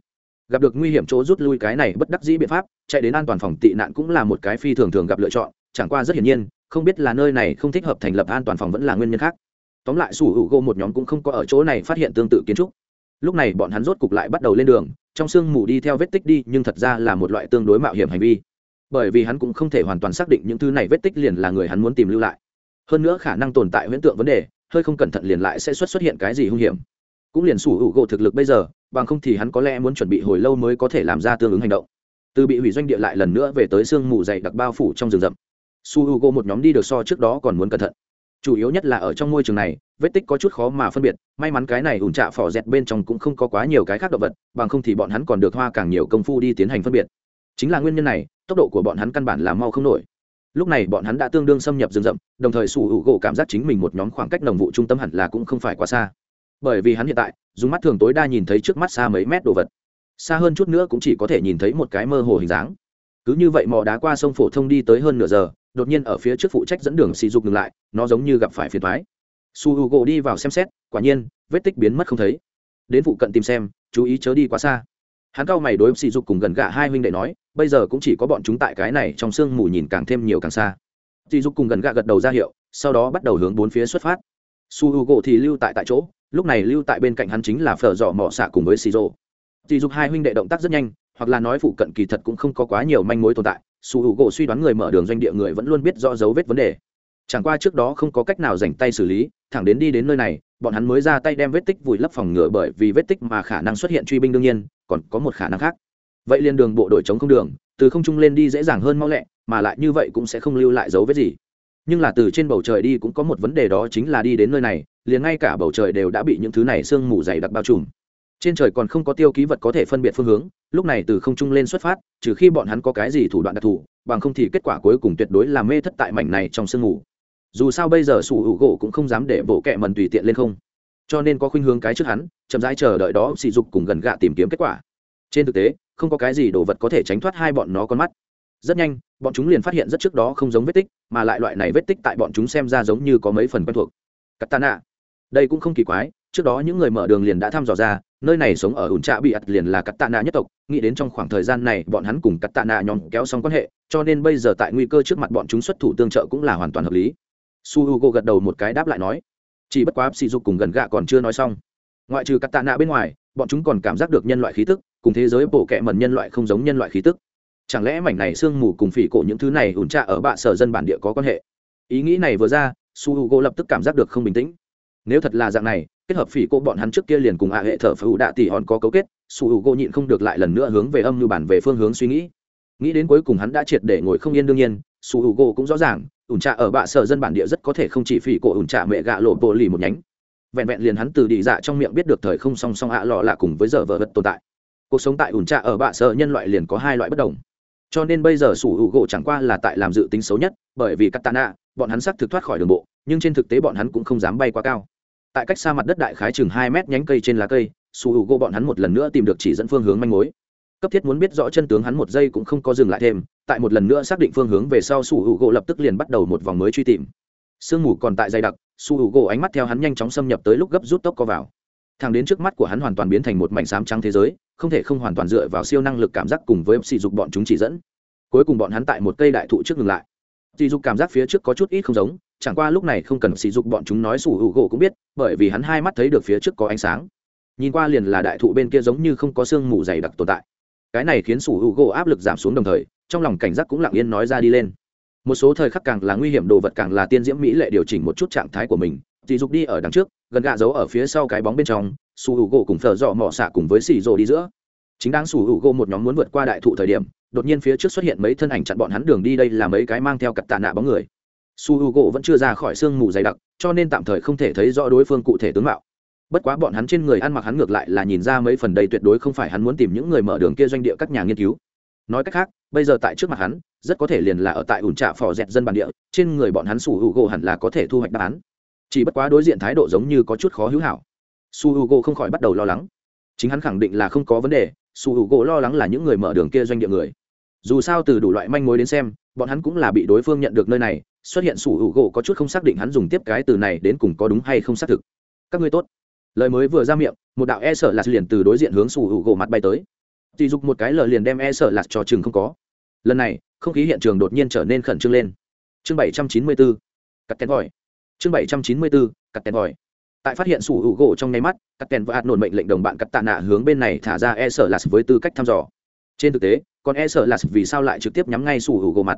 gặp được nguy hiểm chỗ rút lui cái này bất đắc dĩ biện pháp, chạy đến an toàn phòng tị nạn cũng là một cái phi thường thường gặp lựa chọn, chẳng qua rất hiển nhiên, không biết là nơi này không thích hợp thành lập an toàn phòng vẫn là nguyên nhân khác. Tóm lại sủ hữu gô gỗ một nhóm cũng không có ở chỗ này phát hiện tương tự kiến trúc. Lúc này bọn hắn rốt cục lại bắt đầu lên đường, trong sương mù đi theo vết tích đi, nhưng thật ra là một loại tương đối mạo hiểm hành vi. Bởi vì hắn cũng không thể hoàn toàn xác định những thứ này vết tích liền là người hắn muốn tìm lưu lại. Hơn nữa khả năng tồn tại huyễn tượng vấn đề, hơi không cẩn thận liền lại sẽ xuất xuất hiện cái gì hung hiểm. Cũng liền sủ hữu gỗ thực lực bây giờ bằng không thì hắn có lẽ muốn chuẩn bị hồi lâu mới có thể làm ra tương ứng hành động. Từ bị hủy doanh địa lại lần nữa về tới sương mù dày đặc bao phủ trong rừng rậm. Su h u g o một nhóm đi được so trước đó còn muốn cẩn thận. Chủ yếu nhất là ở trong môi trường này, vết tích có chút khó mà phân biệt, may mắn cái này ủn trạ phỏ dẹt bên trong cũng không có quá nhiều cái khác động vật, bằng không thì bọn hắn còn được hoa càng nhiều công phu đi tiến hành phân biệt. Chính là nguyên nhân này, tốc độ của bọn hắn căn bản là mau không nổi. Lúc này bọn hắn đã tương đương xâm nhập rừng rậm, đồng thời sủ hữu gỗ cảm giác chính mình một nhóm khoảng cách đồng vụ trung tâm hẳn là cũng không phải quá xa bởi vì hắn hiện tại, dùng mắt thường tối đa nhìn thấy trước mắt xa mấy mét đồ vật. Xa hơn chút nữa cũng chỉ có thể nhìn thấy một cái mơ hồ hình dáng. Cứ như vậy mò đá qua sông phổ thông đi tới hơn nửa giờ, đột nhiên ở phía trước phụ trách dẫn đường xì dục ngừng lại, nó giống như gặp phải phiền thoái su h u gỗ đi vào xem xét, quả nhiên, vết tích biến mất không thấy. Đến phụ cận tìm xem, chú ý chớ đi quá xa. Hắn cao mày đối xì dục cùng gần gạ hai huynh đệ nói, bây giờ cũng chỉ có bọn chúng tại cái này trong sương mù nhìn càng thêm nhiều càng xa. Xì dục cùng gần gạ gật đầu ra hiệu, sau đó bắt đầu hướng bốn phía xuất phát su h u gỗ thì lưu tại tại chỗ, lúc này lưu tại bên cạnh hắn chính là phở dọ mỏ xạ cùng với xì rô dì dục hai huynh đệ động tác rất nhanh, hoặc là nói phụ cận kỳ thật cũng không có quá nhiều manh mối tồn tại. Su h u gỗ suy đoán người mở đường doanh địa người vẫn luôn biết rõ dấu vết vấn đề. Chẳng qua trước đó không có cách nào dành tay xử lý, thẳng đến đi đến nơi này, bọn hắn mới ra tay đem vết tích vùi lấp phòng ngừa bởi vì vết tích mà khả năng xuất hiện truy binh đương nhiên, còn có một khả năng khác. Vậy liền đường bộ đội chống không đường, từ không trung lên đi dễ dàng hơn mau lẹ, mà lại như vậy cũng sẽ không lưu lại dấu vết gì nhưng là từ trên bầu trời đi cũng có một vấn đề đó chính là đi đến nơi này, liền ngay cả bầu trời đều đã bị những thứ này sương mù dày đặc bao trùm. Trên trời còn không có tiêu ký vật có thể phân biệt phương hướng, lúc này từ không trung lên xuất phát, trừ khi bọn hắn có cái gì thủ đoạn đặc thù, bằng không thì kết quả cuối cùng tuyệt đối là mê thất tại mảnh này trong sương mù. Dù sao bây giờ sủ hữu gỗ cũng không dám để bộ kẹ mần tùy tiện lên không. Cho nên có khuynh hướng cái trước hắn, chậm rãi chờ đợi đó sỉ dục cùng gần gạ tìm kiếm kết quả. Trên thực tế, không có cái gì đồ vật có thể tránh thoát hai bọn nó con mắt rất nhanh, bọn chúng liền phát hiện rất trước đó không giống vết tích, mà lại loại này vết tích tại bọn chúng xem ra giống như có mấy phần quen thuộc. Katana. Đây cũng không kỳ quái, trước đó những người mở đường liền đã thăm dò ra, nơi này sống ở ủn trạ bị ặt liền là cắt tạ nạ nhất tộc, nghĩ đến trong khoảng thời gian này bọn hắn cùng cắt tạ nạ nhóm kéo xong quan hệ, cho nên bây giờ tại nguy cơ trước mặt bọn chúng xuất thủ tương trợ cũng là hoàn toàn hợp lý. Su h u g o gật đầu một cái đáp lại nói, chỉ bất quá sỉ dục cùng gần gạ còn chưa nói xong. Ngoại trừ cắt tạ nạ bên ngoài, bọn chúng còn cảm giác được nhân loại khí tức, cùng thế giới bổ kẹ mần nhân loại không giống nhân loại khí tức chẳng lẽ mảnh này sương mù cùng phỉ cổ những thứ này ủn trạ ở bạ sở dân bản địa có quan hệ? Ý nghĩ này vừa ra, su h u g o lập tức cảm giác được không bình tĩnh. Nếu thật là dạng này, kết hợp phỉ cô bọn hắn trước kia liền cùng ạ hệ thở phải ủ đạ tỷ hòn có cấu kết, su hữu gỗ nhịn không được lại lần nữa hướng về âm như bản về phương hướng suy nghĩ. Nghĩ đến cuối cùng hắn đã triệt để ngồi không yên đương nhiên, su hữu gỗ cũng rõ ràng, ủn trà ở bạ sở dân bản địa rất có thể không chỉ phỉ cổ ủn trà mẹ gạ lộ bộ lì một nhánh. Vẹn vẹn liền hắn từ đi dạ trong miệng biết được thời không song song ạ lọ lạ cùng với giờ vợ vật tồn tại. Cuộc sống tại ủn trà ở bạ sở nhân loại liền có hai loại bất đồng cho nên bây giờ sủ hữu gỗ chẳng qua là tại làm dự tính xấu nhất, bởi vì katana bọn hắn xác thực thoát khỏi đường bộ, nhưng trên thực tế bọn hắn cũng không dám bay quá cao. Tại cách xa mặt đất đại khái chừng hai mét nhánh cây trên lá cây, sủ hữu u gỗ bọn hắn một lần nữa tìm được chỉ dẫn phương hướng manh mối. Cấp thiết muốn biết rõ chân tướng hắn một giây cũng không có dừng lại thêm, tại một lần nữa xác định phương hướng về sau sủ hữu u gỗ lập tức liền bắt đầu một vòng mới truy tìm. Sương mù còn tại dày đặc, sủ hữu u gỗ ánh mắt theo hắn nhanh chóng xâm nhập tới lúc gấp rút tốc co vào. Thằng đến trước mắt của hắn hoàn toàn biến thành một mảnh xám trắng thế giới không thể không hoàn toàn dựa vào siêu năng lực cảm giác cùng với sỉ dục bọn chúng chỉ dẫn. Cuối cùng bọn hắn tại một cây đại thụ trước ngừng lại. Sỉ dục cảm giác phía trước có chút ít không giống, chẳng qua lúc này không cần sỉ dục bọn chúng nói sủ hữu gỗ cũng biết, bởi vì hắn hai mắt thấy được phía trước có ánh sáng. Nhìn qua liền là đại thụ bên kia giống như không có sương mù dày đặc tồn tại. Cái này khiến sủ hữu gỗ áp lực giảm xuống đồng thời, trong lòng cảnh giác cũng lặng yên nói ra đi lên. Một số thời khắc càng là nguy hiểm, đồ vật càng là tiên diễm mỹ lệ điều chỉnh một chút trạng thái của mình sỉ dục đi ở đằng trước, gần gạ giấu ở phía sau cái bóng bên trong, Su hữu gỗ cùng thợ dọ mỏ xạ cùng với xì rồ đi giữa. Chính đang Su hữu gỗ một nhóm muốn vượt qua đại thụ thời điểm, đột nhiên phía trước xuất hiện mấy thân ảnh chặn bọn hắn đường đi đây là mấy cái mang theo cặp tạ nạ bóng người. Su hữu gỗ vẫn chưa ra khỏi sương mù dày đặc, cho nên tạm thời không thể thấy rõ đối phương cụ thể tướng mạo. Bất quá bọn hắn trên người ăn mặc hắn ngược lại là nhìn ra mấy phần đây tuyệt đối không phải hắn muốn tìm những người mở đường kia doanh địa các nhà nghiên cứu. Nói cách khác, bây giờ tại trước mặt hắn, rất có thể liền là ở tại ủn trạ phò dẹt dân bản địa, trên người bọn hắn su hữu gỗ hẳn là có thể thu hoạch đáp án chỉ bất quá đối diện thái độ giống như có chút khó hữu hảo. Su hữu gỗ không khỏi bắt đầu lo lắng. Chính hắn khẳng định là không có vấn đề, su hữu gỗ lo lắng là những người mở đường kia doanh địa người. Dù sao từ đủ loại manh mối đến xem, bọn hắn cũng là bị đối phương nhận được nơi này, xuất hiện su h u g o có chút không xác định hắn dùng tiếp cái từ này đến cùng có đúng hay không xác thực. Các ngươi tốt. Lời mới vừa ra miệng, một đạo e sợ lạt liền từ đối diện hướng su h u g o mặt bay tới. Chỉ dục một cái lời liền đem e sợ lạt cho chừng không có. Lần này, không khí hiện trường đột nhiên trở nên khẩn trương lên. Chương bảy trăm chín mươi bốn. Cắt kén vòi chương bảy trăm chín mươi bốn, cắt kén vòi. Tại phát hiện sủ hữu gỗ trong nháy mắt, cắt kèn và hạt nổn mệnh lệnh đồng bạn cắt tạ nạ hướng bên này thả ra e sợ lạt với tư cách thăm dò. Trên thực tế, còn e sợ lạt vì sao lại trực tiếp nhắm ngay sủ hữu gỗ mặt.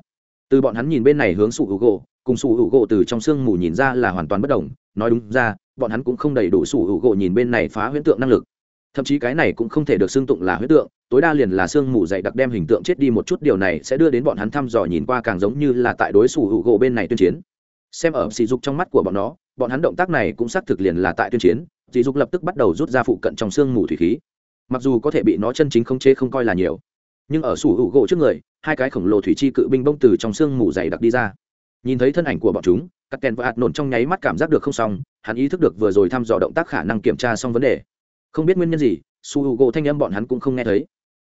Từ bọn hắn nhìn bên này hướng sủ hữu gỗ, cùng sủ hữu gỗ từ trong sương mù nhìn ra là hoàn toàn bất đồng. Nói đúng ra, bọn hắn cũng không đầy đủ sủ hữu gỗ nhìn bên này phá huyễn tượng năng lực. Thậm chí cái này cũng không thể được xưng tụng là huyễn tượng, tối đa liền là sương mù dày đặc đem hình tượng chết đi một chút, điều này sẽ đưa đến bọn hắn thăm dò nhìn qua càng giống như là tại đối sủ hữu gỗ bên này tuyên chiến xem ở sỉ dục trong mắt của bọn nó, bọn hắn động tác này cũng xác thực liền là tại tuyên chiến, sỉ dục lập tức bắt đầu rút ra phụ cận trong xương mù thủy khí. Mặc dù có thể bị nó chân chính không chế không coi là nhiều, nhưng ở sủ hữu gỗ trước người, hai cái khổng lồ thủy chi cự binh bông từ trong xương mù dày đặc đi ra. Nhìn thấy thân ảnh của bọn chúng, các kèn và hạt nổn trong nháy mắt cảm giác được không xong, hắn ý thức được vừa rồi thăm dò động tác khả năng kiểm tra xong vấn đề. Không biết nguyên nhân gì su h u gỗ thanh âm bọn hắn cũng không nghe thấy.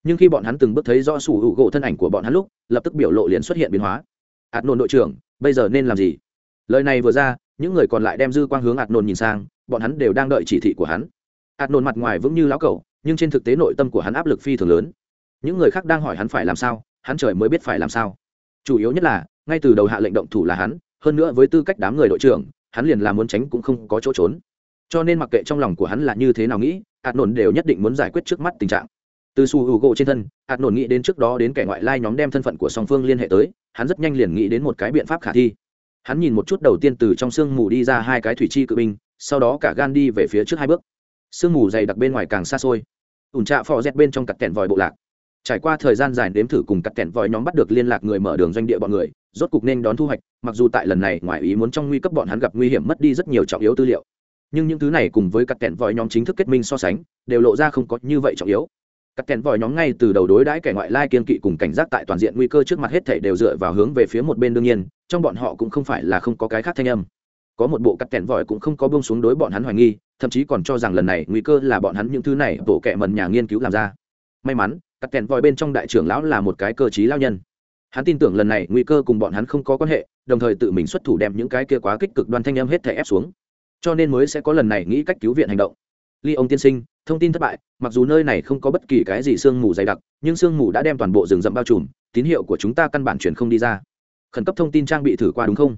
Nhưng khi bọn hắn từng bước thấy do su h u gỗ thân ảnh của bọn hắn lúc, lập tức biểu lộ liền xuất hiện biến hóa. Hạt nổn đội trưởng, bây giờ nên làm gì? Lời này vừa ra, những người còn lại đem dư quang hướng hạt nôn nhìn sang, bọn hắn đều đang đợi chỉ thị của hắn. Hạt nôn mặt ngoài vững như lão cẩu, nhưng trên thực tế nội tâm của hắn áp lực phi thường lớn. Những người khác đang hỏi hắn phải làm sao, hắn trời mới biết phải làm sao. Chủ yếu nhất là, ngay từ đầu hạ lệnh động thủ là hắn, hơn nữa với tư cách đám người đội trưởng, hắn liền là muốn tránh cũng không có chỗ trốn. Cho nên mặc kệ trong lòng của hắn là như thế nào nghĩ hạt nổn đều nhất định muốn giải quyết trước mắt tình trạng. Từ su hữu gỗ trên thân hạt nổn nghĩ đến trước đó đến kẻ ngoại lai nhóm đem thân phận của song phương liên hệ tới, hắn rất nhanh liền nghĩ đến một cái biện pháp khả thi hắn nhìn một chút đầu tiên từ trong sương mù đi ra hai cái thủy chi cự binh, sau đó cả gan đi về phía trước hai bước. Sương mù dày đặc bên ngoài càng xa xôi. Ủn trạ phò rét bên trong cặt kẹn vòi bộ lạc. Trải qua thời gian dài đếm thử cùng cắt kẹn vòi nhóm bắt được liên lạc người mở đường doanh địa bọn người, rốt cục nên đón thu hoạch, mặc dù tại lần này ngoài ý muốn trong nguy cấp bọn hắn gặp nguy hiểm mất đi rất nhiều trọng yếu tư liệu. Nhưng những thứ này cùng với cắt kẹn vòi nhóm chính thức kết minh so sánh, đều lộ ra không có như vậy trọng yếu. Các kèn vòi nhóm ngay từ đầu đối đãi kẻ ngoại lai kiên kỵ cùng cảnh giác tại toàn diện nguy cơ trước mặt hết thể đều dựa vào hướng về phía một bên đương nhiên, trong bọn họ cũng không phải là không có cái khác thanh âm. Có một bộ cắt kèn vòi cũng không có bông xuống đối bọn hắn hoài nghi, thậm chí còn cho rằng lần này nguy cơ là bọn hắn những thứ này bộ kệ mần nhà nghiên cứu làm ra. May mắn, cắt kèn vòi bên trong đại trưởng lão là một cái cơ chí lao nhân. Hắn tin tưởng lần này nguy cơ cùng bọn hắn không có quan hệ, đồng thời tự mình xuất thủ đem những cái kia quá kích cực đoan thanh âm hết thể ép xuống. Cho nên mới sẽ có lần này nghĩ cách cứu viện hành động ly ông tiên sinh, thông tin thất bại, mặc dù nơi này không có bất kỳ cái gì sương mù dày đặc, nhưng sương mù đã đem toàn bộ rừng rậm bao trùm, tín hiệu của chúng ta căn bản chuyển không đi ra. Khẩn cấp thông tin trang bị thử qua đúng không?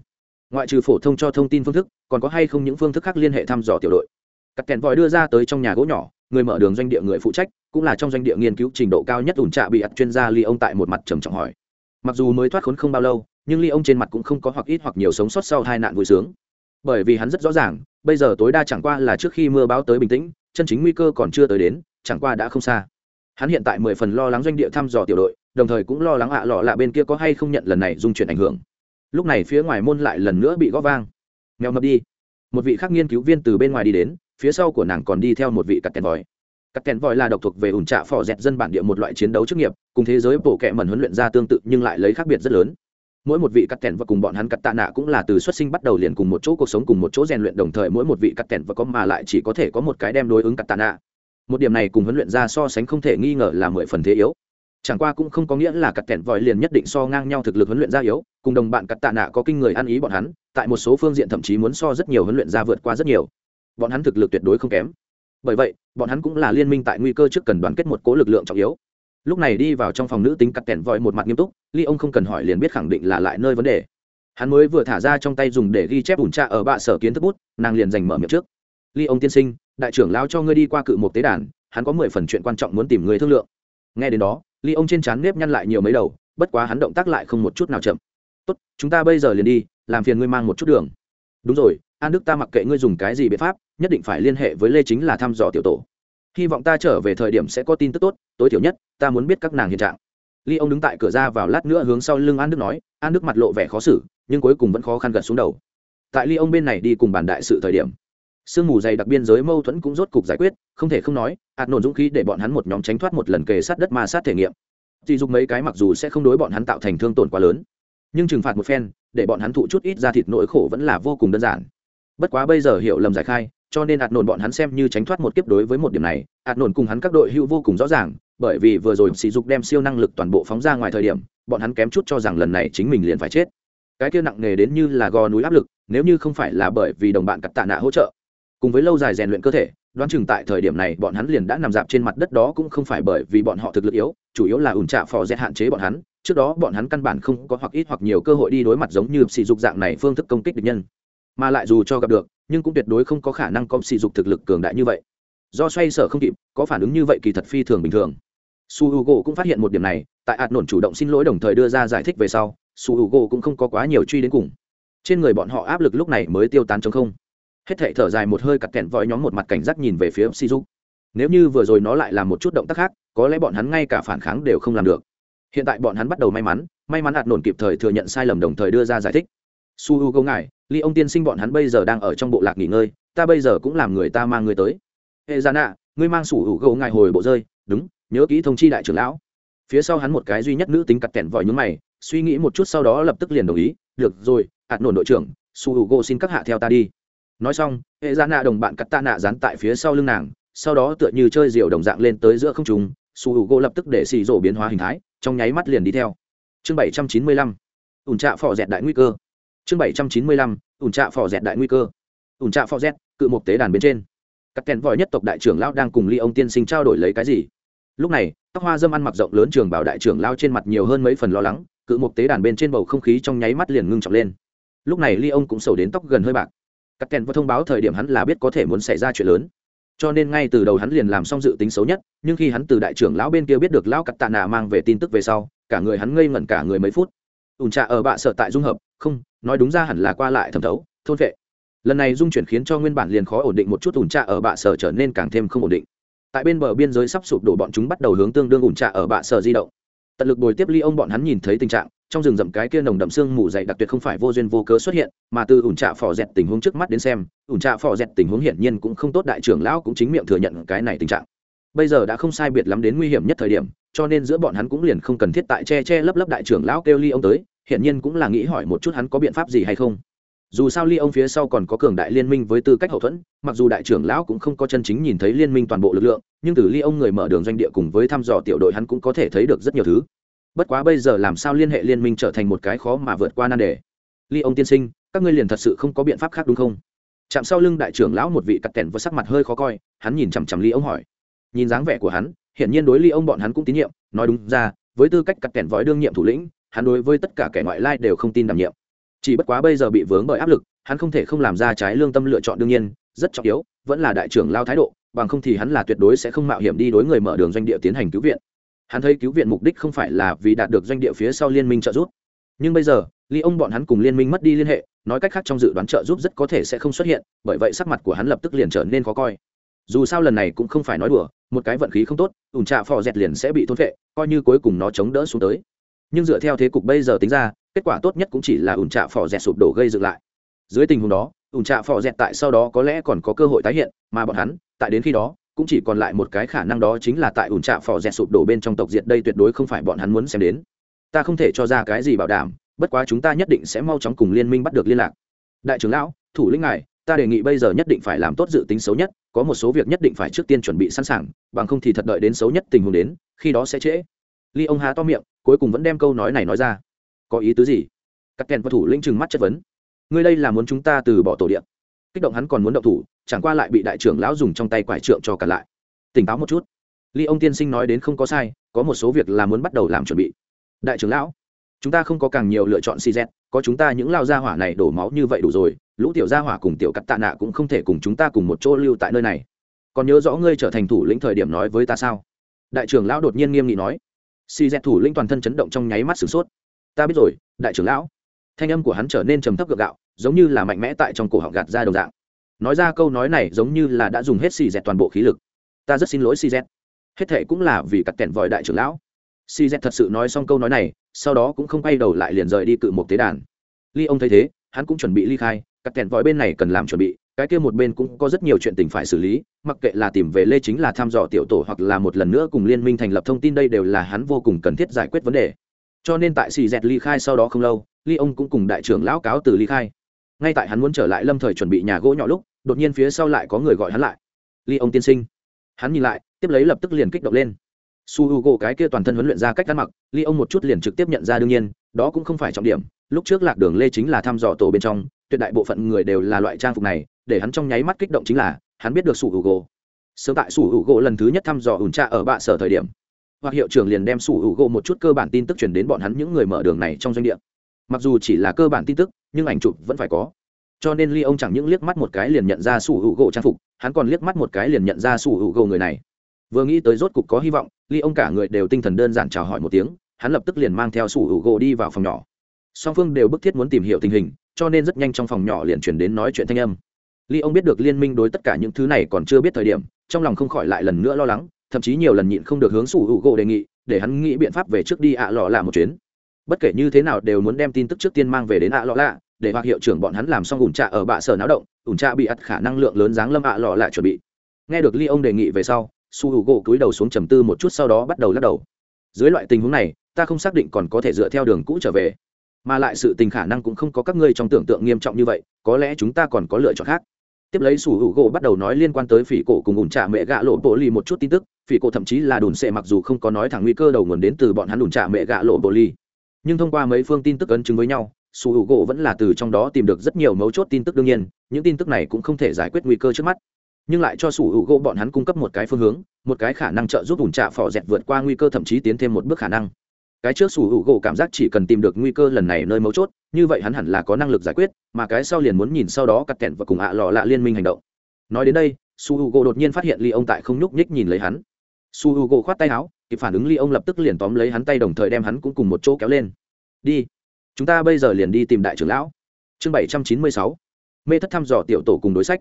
Ngoại trừ phổ thông cho thông tin phương thức, còn có hay không những phương thức khác liên hệ thăm dò tiểu đội? Các kèn vòi đưa ra tới trong nhà gỗ nhỏ, người mở đường doanh địa người phụ trách, cũng là trong doanh địa nghiên cứu trình độ cao nhất ủn trạ bị ặt chuyên gia ly ông tại một mặt trầm trọng hỏi. Mặc dù mới thoát khốn không bao lâu, nhưng ly ông trên mặt cũng không có hoặc ít hoặc nhiều sống sót sau hai nạn vui sướng. Bởi vì hắn rất rõ ràng bây giờ tối đa chẳng qua là trước khi mưa báo tới bình tĩnh, chân chính nguy cơ còn chưa tới đến, chẳng qua đã không xa. Hắn hiện tại mười phần lo lắng doanh địa thăm dò tiểu đội, đồng thời cũng lo lắng ạ lọ lạ bên kia có hay không nhận lần này dung chuyển ảnh hưởng. Lúc này phía ngoài môn lại lần nữa bị gõ vang. Mèo mập đi. Một vị khác nghiên cứu viên từ bên ngoài đi đến, phía sau của nàng còn đi theo một vị cắt kèn vòi. Cắt kèn vòi là độc thuộc về ủn trạ phò dẹt dân bản địa một loại chiến đấu chức nghiệp, cùng thế giới bộ kệ mẩn huấn luyện ra tương tự nhưng lại lấy khác biệt rất lớn mỗi một vị cắt kèn và cùng bọn hắn cắt tạ nạ cũng là từ xuất sinh bắt đầu liền cùng một chỗ cuộc sống cùng một chỗ rèn luyện đồng thời mỗi một vị cắt kèn và có mà lại chỉ có thể có một cái đem đối ứng cắt tạ nạ. Một điểm này cùng huấn luyện ra so sánh không thể nghi ngờ là mười phần thế yếu. Chẳng qua cũng không có nghĩa là cắt kèn vòi liền nhất định so ngang nhau thực lực huấn luyện ra yếu, cùng đồng bạn cắt tạ nạ có kinh người ăn ý bọn hắn, tại một số phương diện thậm chí muốn so rất nhiều huấn luyện ra vượt qua rất nhiều. Bọn hắn thực lực tuyệt đối không kém. Bởi vậy, bọn hắn cũng là liên minh tại nguy cơ trước cần đoàn kết một cố lực lượng trọng yếu lúc này đi vào trong phòng nữ tính cắt kẹn vòi một mặt nghiêm túc, ly ông không cần hỏi liền biết khẳng định là lại nơi vấn đề. Hắn mới vừa thả ra trong tay dùng để ghi chép ủn tra ở bạ sở kiến thức bút, nàng liền giành mở miệng trước. Ly ông tiên sinh, đại trưởng lao cho ngươi đi qua cự một tế đàn, hắn có mười phần chuyện quan trọng muốn tìm người thương lượng. Nghe đến đó, ly ông trên trán nếp nhăn lại nhiều mấy đầu, bất quá hắn động tác lại không một chút nào chậm. Tốt, chúng ta bây giờ liền đi, làm phiền ngươi mang một chút đường. Đúng rồi, an đức ta mặc kệ ngươi dùng cái gì biện pháp, nhất định phải liên hệ với lê chính là thăm dò tiểu tổ hy vọng ta trở về thời điểm sẽ có tin tức tốt, tối thiểu nhất, ta muốn biết các nàng hiện trạng. Ly ông đứng tại cửa ra vào lát nữa hướng sau lưng an đức nói, an đức mặt lộ vẻ khó xử, nhưng cuối cùng vẫn khó khăn gật xuống đầu. Tại ly ông bên này đi cùng bàn đại sự thời điểm, sương mù dày đặc biên giới mâu thuẫn cũng rốt cục giải quyết, không thể không nói, hạt nổn dũng khí để bọn hắn một nhóm tránh thoát một lần kề sát đất ma sát thể nghiệm. Dì dục mấy cái mặc dù sẽ không đối bọn hắn tạo thành thương tổn quá lớn, nhưng trừng phạt một phen, để bọn hắn thụ chút ít ra thịt nỗi khổ vẫn là vô cùng đơn giản. Bất quá bây giờ hiểu lầm giải khai cho nên ạt nổn bọn hắn xem như tránh thoát một kiếp đối với một điểm này, ạt nổn cùng hắn các đội hữu vô cùng rõ ràng, bởi vì vừa rồi sỉ dục đem siêu năng lực toàn bộ phóng ra ngoài thời điểm, bọn hắn kém chút cho rằng lần này chính mình liền phải chết. Cái kia nặng nề đến như là gò núi áp lực, nếu như không phải là bởi vì đồng bạn cặp tạ nạ hỗ trợ. Cùng với lâu dài rèn luyện cơ thể, đoán chừng tại thời điểm này bọn hắn liền đã nằm dạp trên mặt đất đó cũng không phải bởi vì bọn họ thực lực yếu, chủ yếu là ủn trạ phò rét hạn chế bọn hắn, trước đó bọn hắn căn bản không có hoặc ít hoặc nhiều cơ hội đi đối mặt giống như sỉ dục dạng này phương thức công kích địch nhân. Mà lại dù cho gặp được nhưng cũng tuyệt đối không có khả năng có sỉ dục thực lực cường đại như vậy. Do xoay sở không kịp, có phản ứng như vậy kỳ thật phi thường bình thường. Su h u g o cũng phát hiện một điểm này, tại ạt nổn chủ động xin lỗi đồng thời đưa ra giải thích về sau, su h u g o cũng không có quá nhiều truy đến cùng. Trên người bọn họ áp lực lúc này mới tiêu tán chống không. Hết thệ thở dài một hơi cặt kẹn vòi nhóm một mặt cảnh giác nhìn về phía si dục. Nếu như vừa rồi nó lại làm một chút động tác khác, có lẽ bọn hắn ngay cả phản kháng đều không làm được. Hiện tại bọn hắn bắt đầu may mắn may mắn ạt nổn kịp thời thừa nhận sai lầm đồng thời đưa ra giải thích su h u câu ngài ly ông tiên sinh bọn hắn bây giờ đang ở trong bộ lạc nghỉ ngơi, ta bây giờ cũng làm người ta mang người tới. Hệ gia dạ nạ, ngươi mang sủ hữu gấu ngài hồi bộ rơi, đúng, nhớ kỹ thông chi đại trưởng lão. Phía sau hắn một cái duy nhất nữ tính cặt kẹn vòi nhúng mày, suy nghĩ một chút sau đó lập tức liền đồng ý, được rồi, hạt nổn đội trưởng, su hữu gỗ xin các hạ theo ta đi. Nói xong hệ gia dạ nạ đồng bạn cắt ta nạ dán tại phía sau lưng nàng, sau đó tựa như chơi diều đồng dạng lên tới giữa không trùng su hữu gỗ lập tức để xì rổ biến hóa hình thái, trong nháy mắt liền đi theo. Chương bảy trăm chín mươi lăm, ủn trạ phò dẹt đại nguy cơ chương bảy trăm chín mươi lăm, ủn trạ phò dẹt đại nguy cơ. Ủn trạ phò dẹt, cự mục tế đàn bên trên. Các kèn vòi nhất tộc đại trưởng lão đang cùng ly ông tiên sinh trao đổi lấy cái gì? Lúc này, tóc hoa dâm ăn mặc rộng lớn trường bảo đại trưởng lao trên mặt nhiều hơn mấy phần lo lắng, cự mục tế đàn bên trên bầu không khí trong nháy mắt liền ngưng trọng lên. Lúc này ly ông cũng sầu đến tóc gần hơi bạc. Các kèn vừa thông báo thời điểm hắn là biết có thể muốn xảy ra chuyện lớn. Cho nên ngay từ đầu hắn liền làm xong dự tính xấu nhất, nhưng khi hắn từ đại trưởng lão bên kia biết được lão cặp tạ nạ mang về tin tức về sau, cả người hắn ngây ngẩn cả người mấy phút. Ủn trà ở bạ sợ tại dung hợp, không nói đúng ra hẳn là qua lại thẩm thấu, thôn vệ. Lần này dung chuyển khiến cho nguyên bản liền khó ổn định một chút ủn trà ở bạ sở trở nên càng thêm không ổn định. Tại bên bờ biên giới sắp sụp đổ bọn chúng bắt đầu hướng tương đương ủn trà ở bạ sở di động. Tận lực bồi tiếp ly ông bọn hắn nhìn thấy tình trạng, trong rừng rậm cái kia nồng đậm xương mù dày đặc tuyệt không phải vô duyên vô cớ xuất hiện, mà từ ủn trà phò dẹt tình huống trước mắt đến xem, ủn trà phò dẹt tình huống hiển nhiên cũng không tốt, đại trưởng lão cũng chính miệng thừa nhận cái này tình trạng. Bây giờ đã không sai biệt lắm đến nguy hiểm nhất thời điểm, cho nên giữa bọn hắn cũng liền không cần thiết tại che che lấp lấp đại trưởng lão kêu ly ông tới Hiện nhiên cũng là nghĩ hỏi một chút hắn có biện pháp gì hay không. Dù sao ly ông phía sau còn có cường đại liên minh với tư cách hậu thuẫn, mặc dù đại trưởng lão cũng không có chân chính nhìn thấy liên minh toàn bộ lực lượng, nhưng từ ly ông người mở đường doanh địa cùng với thăm dò tiểu đội hắn cũng có thể thấy được rất nhiều thứ. Bất quá bây giờ làm sao liên hệ liên minh trở thành một cái khó mà vượt qua nan đề? Ly ông tiên sinh, các ngươi liền thật sự không có biện pháp khác đúng không? Chạm sau lưng đại trưởng lão một vị cặt kèn với sắc mặt hơi khó coi, hắn nhìn chằm chằm ly ông hỏi. Nhìn dáng vẻ của hắn, hiển nhiên đối ly ông bọn hắn cũng tín nhiệm, nói đúng ra, với tư cách cặt kèn vói đương nhiệm thủ lĩnh hắn đối với tất cả kẻ ngoại lai đều không tin đảm nhiệm. Chỉ bất quá bây giờ bị vướng bởi áp lực, hắn không thể không làm ra trái lương tâm lựa chọn đương nhiên, rất trọng yếu, vẫn là đại trưởng lao thái độ, bằng không thì hắn là tuyệt đối sẽ không mạo hiểm đi đối người mở đường doanh địa tiến hành cứu viện. Hắn thấy cứu viện mục đích không phải là vì đạt được doanh địa phía sau liên minh trợ giúp. Nhưng bây giờ ly ông bọn hắn cùng liên minh mất đi liên hệ, nói cách khác trong dự đoán trợ giúp rất có thể sẽ không xuất hiện, bởi vậy sắc mặt của hắn lập tức liền trở nên khó coi. Dù sao lần này cũng không phải nói đùa, một cái vận khí không tốt, ủn trạ phò dẹt liền sẽ bị thôn vệ coi như cuối cùng nó chống đỡ xuống tới nhưng dựa theo thế cục bây giờ tính ra, kết quả tốt nhất cũng chỉ là ủn trạ phò dẹt sụp đổ gây dựng lại. Dưới tình huống đó, ủn trạ phò dẹt tại sau đó có lẽ còn có cơ hội tái hiện, mà bọn hắn, tại đến khi đó, cũng chỉ còn lại một cái khả năng đó chính là tại ủn trạ phò dẹt sụp đổ bên trong tộc diệt đây tuyệt đối không phải bọn hắn muốn xem đến. Ta không thể cho ra cái gì bảo đảm, bất quá chúng ta nhất định sẽ mau chóng cùng liên minh bắt được liên lạc. Đại trưởng lão, thủ lĩnh ngài, ta đề nghị bây giờ nhất định phải làm tốt dự tính xấu nhất, có một số việc nhất định phải trước tiên chuẩn bị sẵn sàng, bằng không thì thật đợi đến xấu nhất tình huống đến, khi đó sẽ trễ. Ly ông há to miệng cuối cùng vẫn đem câu nói này nói ra. Có ý tứ gì? Các kèn và thủ lĩnh trừng mắt chất vấn. Ngươi đây là muốn chúng ta từ bỏ tổ điện kích động hắn còn muốn động thủ, chẳng qua lại bị đại trưởng lão dùng trong tay quải trượng cho cả lại. Tỉnh táo một chút. Ly ông tiên sinh nói đến không có sai, có một số việc là muốn bắt đầu làm chuẩn bị. Đại trưởng lão, chúng ta không có càng nhiều lựa chọn cz có chúng ta những lao gia hỏa này đổ máu như vậy đủ rồi, lũ tiểu gia hỏa cùng tiểu cắt tạ nạ cũng không thể cùng chúng ta cùng một chỗ lưu tại nơi này. Còn nhớ rõ ngươi trở thành thủ lĩnh thời điểm nói với ta sao? Đại trưởng lão đột nhiên nghiêm nghị nói cz thủ lĩnh toàn thân chấn động trong nháy mắt sửng sốt. Ta biết rồi, đại trưởng lão. Thanh âm của hắn trở nên trầm thấp gượng gạo, giống như là mạnh mẽ tại trong cổ họng gạt ra đồng dạng. Nói ra câu nói này giống như là đã dùng hết xì dẹt toàn bộ khí lực. Ta rất xin lỗi xì dẹt. Hết thệ cũng là vì cặt kẹn vòi đại trưởng lão. Xì dẹt thật sự nói xong câu nói này, sau đó cũng không quay đầu lại liền rời đi cự một tế đàn. Ly ông thấy thế, hắn cũng chuẩn bị ly khai cặt kẹn vòi bên này cần làm chuẩn bị cái kia một bên cũng có rất nhiều chuyện tình phải xử lý, mặc kệ là tìm về lê chính là thăm dò tiểu tổ hoặc là một lần nữa cùng liên minh thành lập thông tin đây đều là hắn vô cùng cần thiết giải quyết vấn đề. Cho nên tại xì dẹt ly khai sau đó không lâu, ly ông cũng cùng đại trưởng lão cáo từ ly khai. Ngay tại hắn muốn trở lại lâm thời chuẩn bị nhà gỗ nhỏ lúc, đột nhiên phía sau lại có người gọi hắn lại. Ly ông tiên sinh. Hắn nhìn lại, tiếp lấy lập tức liền kích động lên. Su h u gỗ cái kia toàn thân huấn luyện ra cách ăn mặc, ly ông một chút liền trực tiếp nhận ra đương nhiên, đó cũng không phải trọng điểm. Lúc trước lạc đường lê chính là thăm dò tổ bên trong tuyệt đại bộ phận người đều là loại trang phục này, để hắn trong nháy mắt kích động chính là, hắn biết được sủ hữu gỗ. Sớm tại sủ hữu gỗ lần thứ nhất thăm dò ủn tra ở bạ sở thời điểm, hoặc hiệu trưởng liền đem sủ hữu gỗ một chút cơ bản tin tức chuyển đến bọn hắn những người mở đường này trong doanh địa. Mặc dù chỉ là cơ bản tin tức, nhưng ảnh chụp vẫn phải có. Cho nên ly ông chẳng những liếc mắt một cái liền nhận ra sủ hữu gỗ trang phục, hắn còn liếc mắt một cái liền nhận ra sủ hữu gỗ người này. Vừa nghĩ tới rốt cục có hy vọng, ly ông cả người đều tinh thần đơn giản chào hỏi một tiếng, hắn lập tức liền mang theo sủ hữu gỗ đi vào phòng nhỏ song phương đều bức thiết muốn tìm hiểu tình hình, cho nên rất nhanh trong phòng nhỏ liền chuyển đến nói chuyện thanh âm. Ly ông biết được liên minh đối tất cả những thứ này còn chưa biết thời điểm, trong lòng không khỏi lại lần nữa lo lắng, thậm chí nhiều lần nhịn không được hướng sủ hữu gỗ đề nghị, để hắn nghĩ biện pháp về trước đi ạ à lọ lạ một chuyến. Bất kể như thế nào đều muốn đem tin tức trước tiên mang về đến ạ à lọ lạ, để hoặc hiệu trưởng bọn hắn làm xong ủn trạ ở bạ sở náo động, ủn trạ bị ắt khả năng lượng lớn dáng lâm ạ à lọ lạ chuẩn bị. Nghe được ly ông đề nghị về sau su hữu gỗ cúi đầu xuống trầm tư một chút sau đó bắt đầu lắc đầu. Dưới loại tình huống này, ta không xác định còn có thể dựa theo đường cũ trở về mà lại sự tình khả năng cũng không có các ngươi trong tưởng tượng nghiêm trọng như vậy, có lẽ chúng ta còn có lựa chọn khác. Tiếp lấy sủ hữu gỗ bắt đầu nói liên quan tới phỉ cổ cùng ủn trả mẹ gạ lộ bộ ly một chút tin tức, phỉ cổ thậm chí là đùn xệ mặc dù không có nói thẳng nguy cơ đầu nguồn đến từ bọn hắn đùn trả mẹ gạ lộ bộ ly nhưng thông qua mấy phương tin tức ấn chứng với nhau, sủ hữu gỗ vẫn là từ trong đó tìm được rất nhiều mấu chốt tin tức đương nhiên, những tin tức này cũng không thể giải quyết nguy cơ trước mắt. Nhưng lại cho sủ hữu gỗ bọn hắn cung cấp một cái phương hướng, một cái khả năng trợ giúp ủn trả phò dẹt vượt qua nguy cơ thậm chí tiến thêm một bước khả năng cái trước sủ hữu gỗ cảm giác chỉ cần tìm được nguy cơ lần này nơi mấu chốt, như vậy hắn hẳn là có năng lực giải quyết, mà cái sau liền muốn nhìn sau đó cắt kẹn và cùng ạ lọ lạ liên minh hành động. Nói đến đây su h u gỗ đột nhiên phát hiện ly ông tại không nhúc nhích nhìn lấy hắn. Su h u gỗ khoát tay áo, kịp phản ứng ly ông lập tức liền tóm lấy hắn tay đồng thời đem hắn cũng cùng một chỗ kéo lên. Đi, chúng ta bây giờ liền đi tìm đại trưởng lão. Chương bảy trăm chín mươi sáu, mê thất thăm dò tiểu tổ cùng đối sách.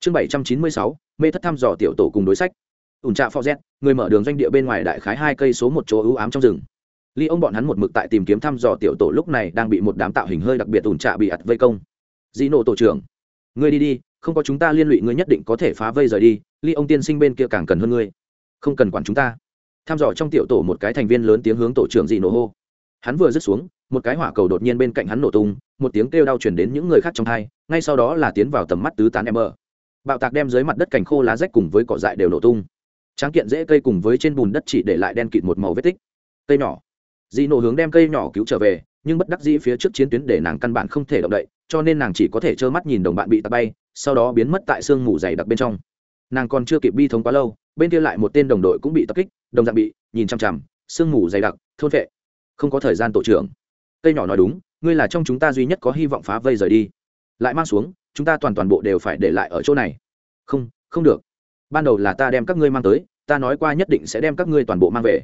Chương bảy trăm chín mươi sáu, mê thất thăm dò tiểu tổ cùng đối sách. Ủn trạ phó z, người mở đường doanh địa bên ngoài đại khái hai cây số một chỗ ưu ám trong rừng ly ông bọn hắn một mực tại tìm kiếm thăm dò tiểu tổ lúc này đang bị một đám tạo hình hơi đặc biệt ủn trạ bị ặt vây công. Dĩ nộ tổ trưởng, ngươi đi đi, không có chúng ta liên lụy ngươi nhất định có thể phá vây rời đi ly ông tiên sinh bên kia càng cần hơn ngươi. Không cần quản chúng ta. Thăm dò trong tiểu tổ một cái thành viên lớn tiếng hướng tổ trưởng dị nổ hô. Hắn vừa dứt xuống, một cái hỏa cầu đột nhiên bên cạnh hắn nổ tung, một tiếng kêu đau chuyển đến những người khác trong hai, ngay sau đó là tiến vào tầm mắt tứ tán em mờ bạo tạc đem dưới mặt đất cành khô lá rách cùng với cỏ dại đều nổ tung. Tráng kiện dễ cây cùng với trên bùn đất chỉ để lại đen kịt một màu vết tích. Cây nhỏ dị nổ hướng đem cây nhỏ cứu trở về, nhưng bất đắc dĩ phía trước chiến tuyến để nàng căn bản không thể động đậy, cho nên nàng chỉ có thể trơ mắt nhìn đồng bạn bị tạt bay, sau đó biến mất tại sương mù dày đặc bên trong. Nàng còn chưa kịp bi thống quá lâu, bên kia lại một tên đồng đội cũng bị tập kích, đồng dạng bị, nhìn chằm chằm, sương mù dày đặc, thôn vệ không có thời gian tổ trưởng. Cây nhỏ nói đúng, ngươi là trong chúng ta duy nhất có hy vọng phá vây rời đi. Lại mang xuống, chúng ta toàn toàn bộ đều phải để lại ở chỗ này. Không không được. Ban đầu là ta đem các ngươi mang tới, ta nói qua nhất định sẽ đem các ngươi toàn bộ mang về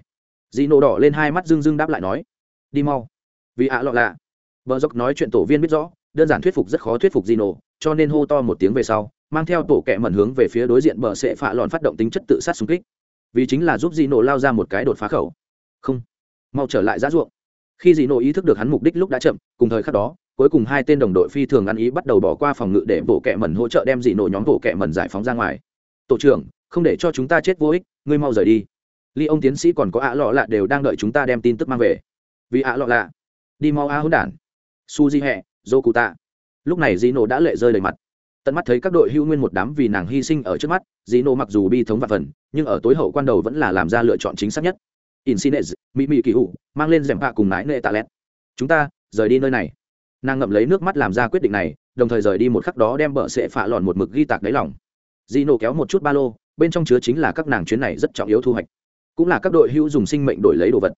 dị nổ đỏ lên hai mắt dưng dưng đáp lại nói, đi mau. Vì ạ lọ lạ. Vợ dốc nói chuyện tổ viên biết rõ, đơn giản thuyết phục rất khó thuyết phục dị nổ, cho nên hô to một tiếng về sau, mang theo tổ kẹ mẩn hướng về phía đối diện bờ sẽ phạ lọn phát động tính chất tự sát xung kích. Vì chính là giúp dị nổ lao ra một cái đột phá khẩu. Không, mau trở lại giá ruộng. Khi dị nổ ý thức được hắn mục đích lúc đã chậm, cùng thời khắc đó, cuối cùng hai tên đồng đội phi thường ăn ý bắt đầu bỏ qua phòng ngự để bộ kẹ mẩn hỗ trợ đem dị nổ nhóm bộ kẹ mẩn giải phóng ra ngoài. Tổ trưởng, không để cho chúng ta chết vô ích, ngươi mau rời đi ly ông tiến sĩ còn có ạ lọ lạ đều đang đợi chúng ta đem tin tức mang về. Vì ạ lọ lạ, đi mau a hỗn đản. Su di hẹ dô cụ tạ lúc này dị nổ đã lệ rơi đầy mặt. Tận mắt thấy các đội hưu nguyên một đám vì nàng hy sinh ở trước mắt dị nổ mặc dù bi thống và phần, nhưng ở tối hậu quan đầu vẫn là làm ra lựa chọn chính xác nhất. Insinez mỹ mỹ kỳ hụ, mang lên rèm hạ cùng nái nệ tạ lét chúng ta, rời đi nơi này. Nàng ngậm lấy nước mắt làm ra quyết định này, đồng thời rời đi một khắc đó đem bờ sệ phạ lòn một mực ghi tạc đáy lòng. Di nổ kéo một chút ba lô, bên trong chứa chính là các nàng chuyến này rất trọng yếu thu hoạch cũng là các đội hữu dùng sinh mệnh đổi lấy đồ vật.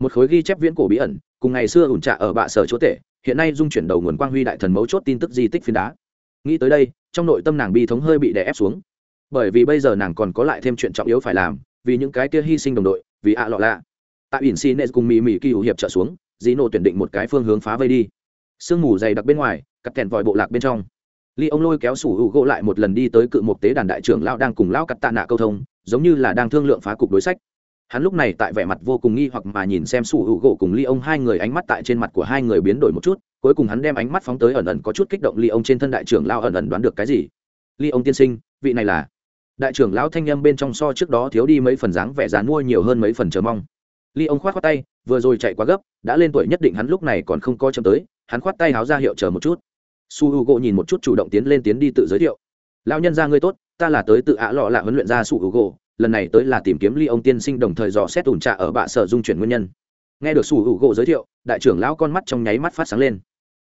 Một khối ghi chép viễn cổ bí ẩn, cùng ngày xưa ủn trạ ở bạ sở chỗ tể, hiện nay dung chuyển đầu nguồn quang huy đại thần mấu chốt tin tức di tích phiến đá. Nghĩ tới đây, trong nội tâm nàng bi thống hơi bị đè ép xuống. Bởi vì bây giờ nàng còn có lại thêm chuyện trọng yếu phải làm, vì những cái kia hy sinh đồng đội, vì ạ lọ lạ. Tại ỉn xi nệ cùng mì mì kỳ hữu hiệp trợ xuống dĩ nộ tuyển định một cái phương hướng phá vây đi. Sương mù dày đặc bên ngoài cặp kèn vòi bộ lạc bên trong. Ly ông lôi kéo sủ hữu gỗ lại một lần đi tới cự một tế đàn đại trưởng lao đang cùng lao cắt tạ nạ câu thông, giống như là đang thương lượng phá cục đối sách hắn lúc này tại vẻ mặt vô cùng nghi hoặc mà nhìn xem sủ hữu gỗ cùng ly ông. Hai người ánh mắt tại trên mặt của hai người biến đổi một chút, cuối cùng hắn đem ánh mắt phóng tới ẩn ẩn có chút kích động ly ông trên thân đại trưởng lao ẩn ẩn đoán được cái gì. Ly ông tiên sinh, vị này là? Đại trưởng lão thanh â bên trong so trước đó thiếu đi mấy phần dáng vẻ dán mua nhiều hơn mấy phần chờ mong. Ly ông khoát khoát tay, vừa rồi chạy quá gấp, đã lên tuổi nhất định hắn lúc này còn không coi chậm tới, hắn khoát tay háo ra hiệu chờ một chút. Su h u gỗ nhìn một chút chủ động tiến lên tiến đi tự giới thiệu. Lão nhân ra ngươi tốt, ta là tới tự ạ lọ lạ huấn luyện ra su h u gỗ lần này tới là tìm kiếm ly ông tiên sinh đồng thời dò xét ủn trạ ở bạ sở dung chuyển nguyên nhân. Nghe được sủ hữu u gỗ giới thiệu, đại trưởng lão con mắt trong nháy mắt phát sáng lên.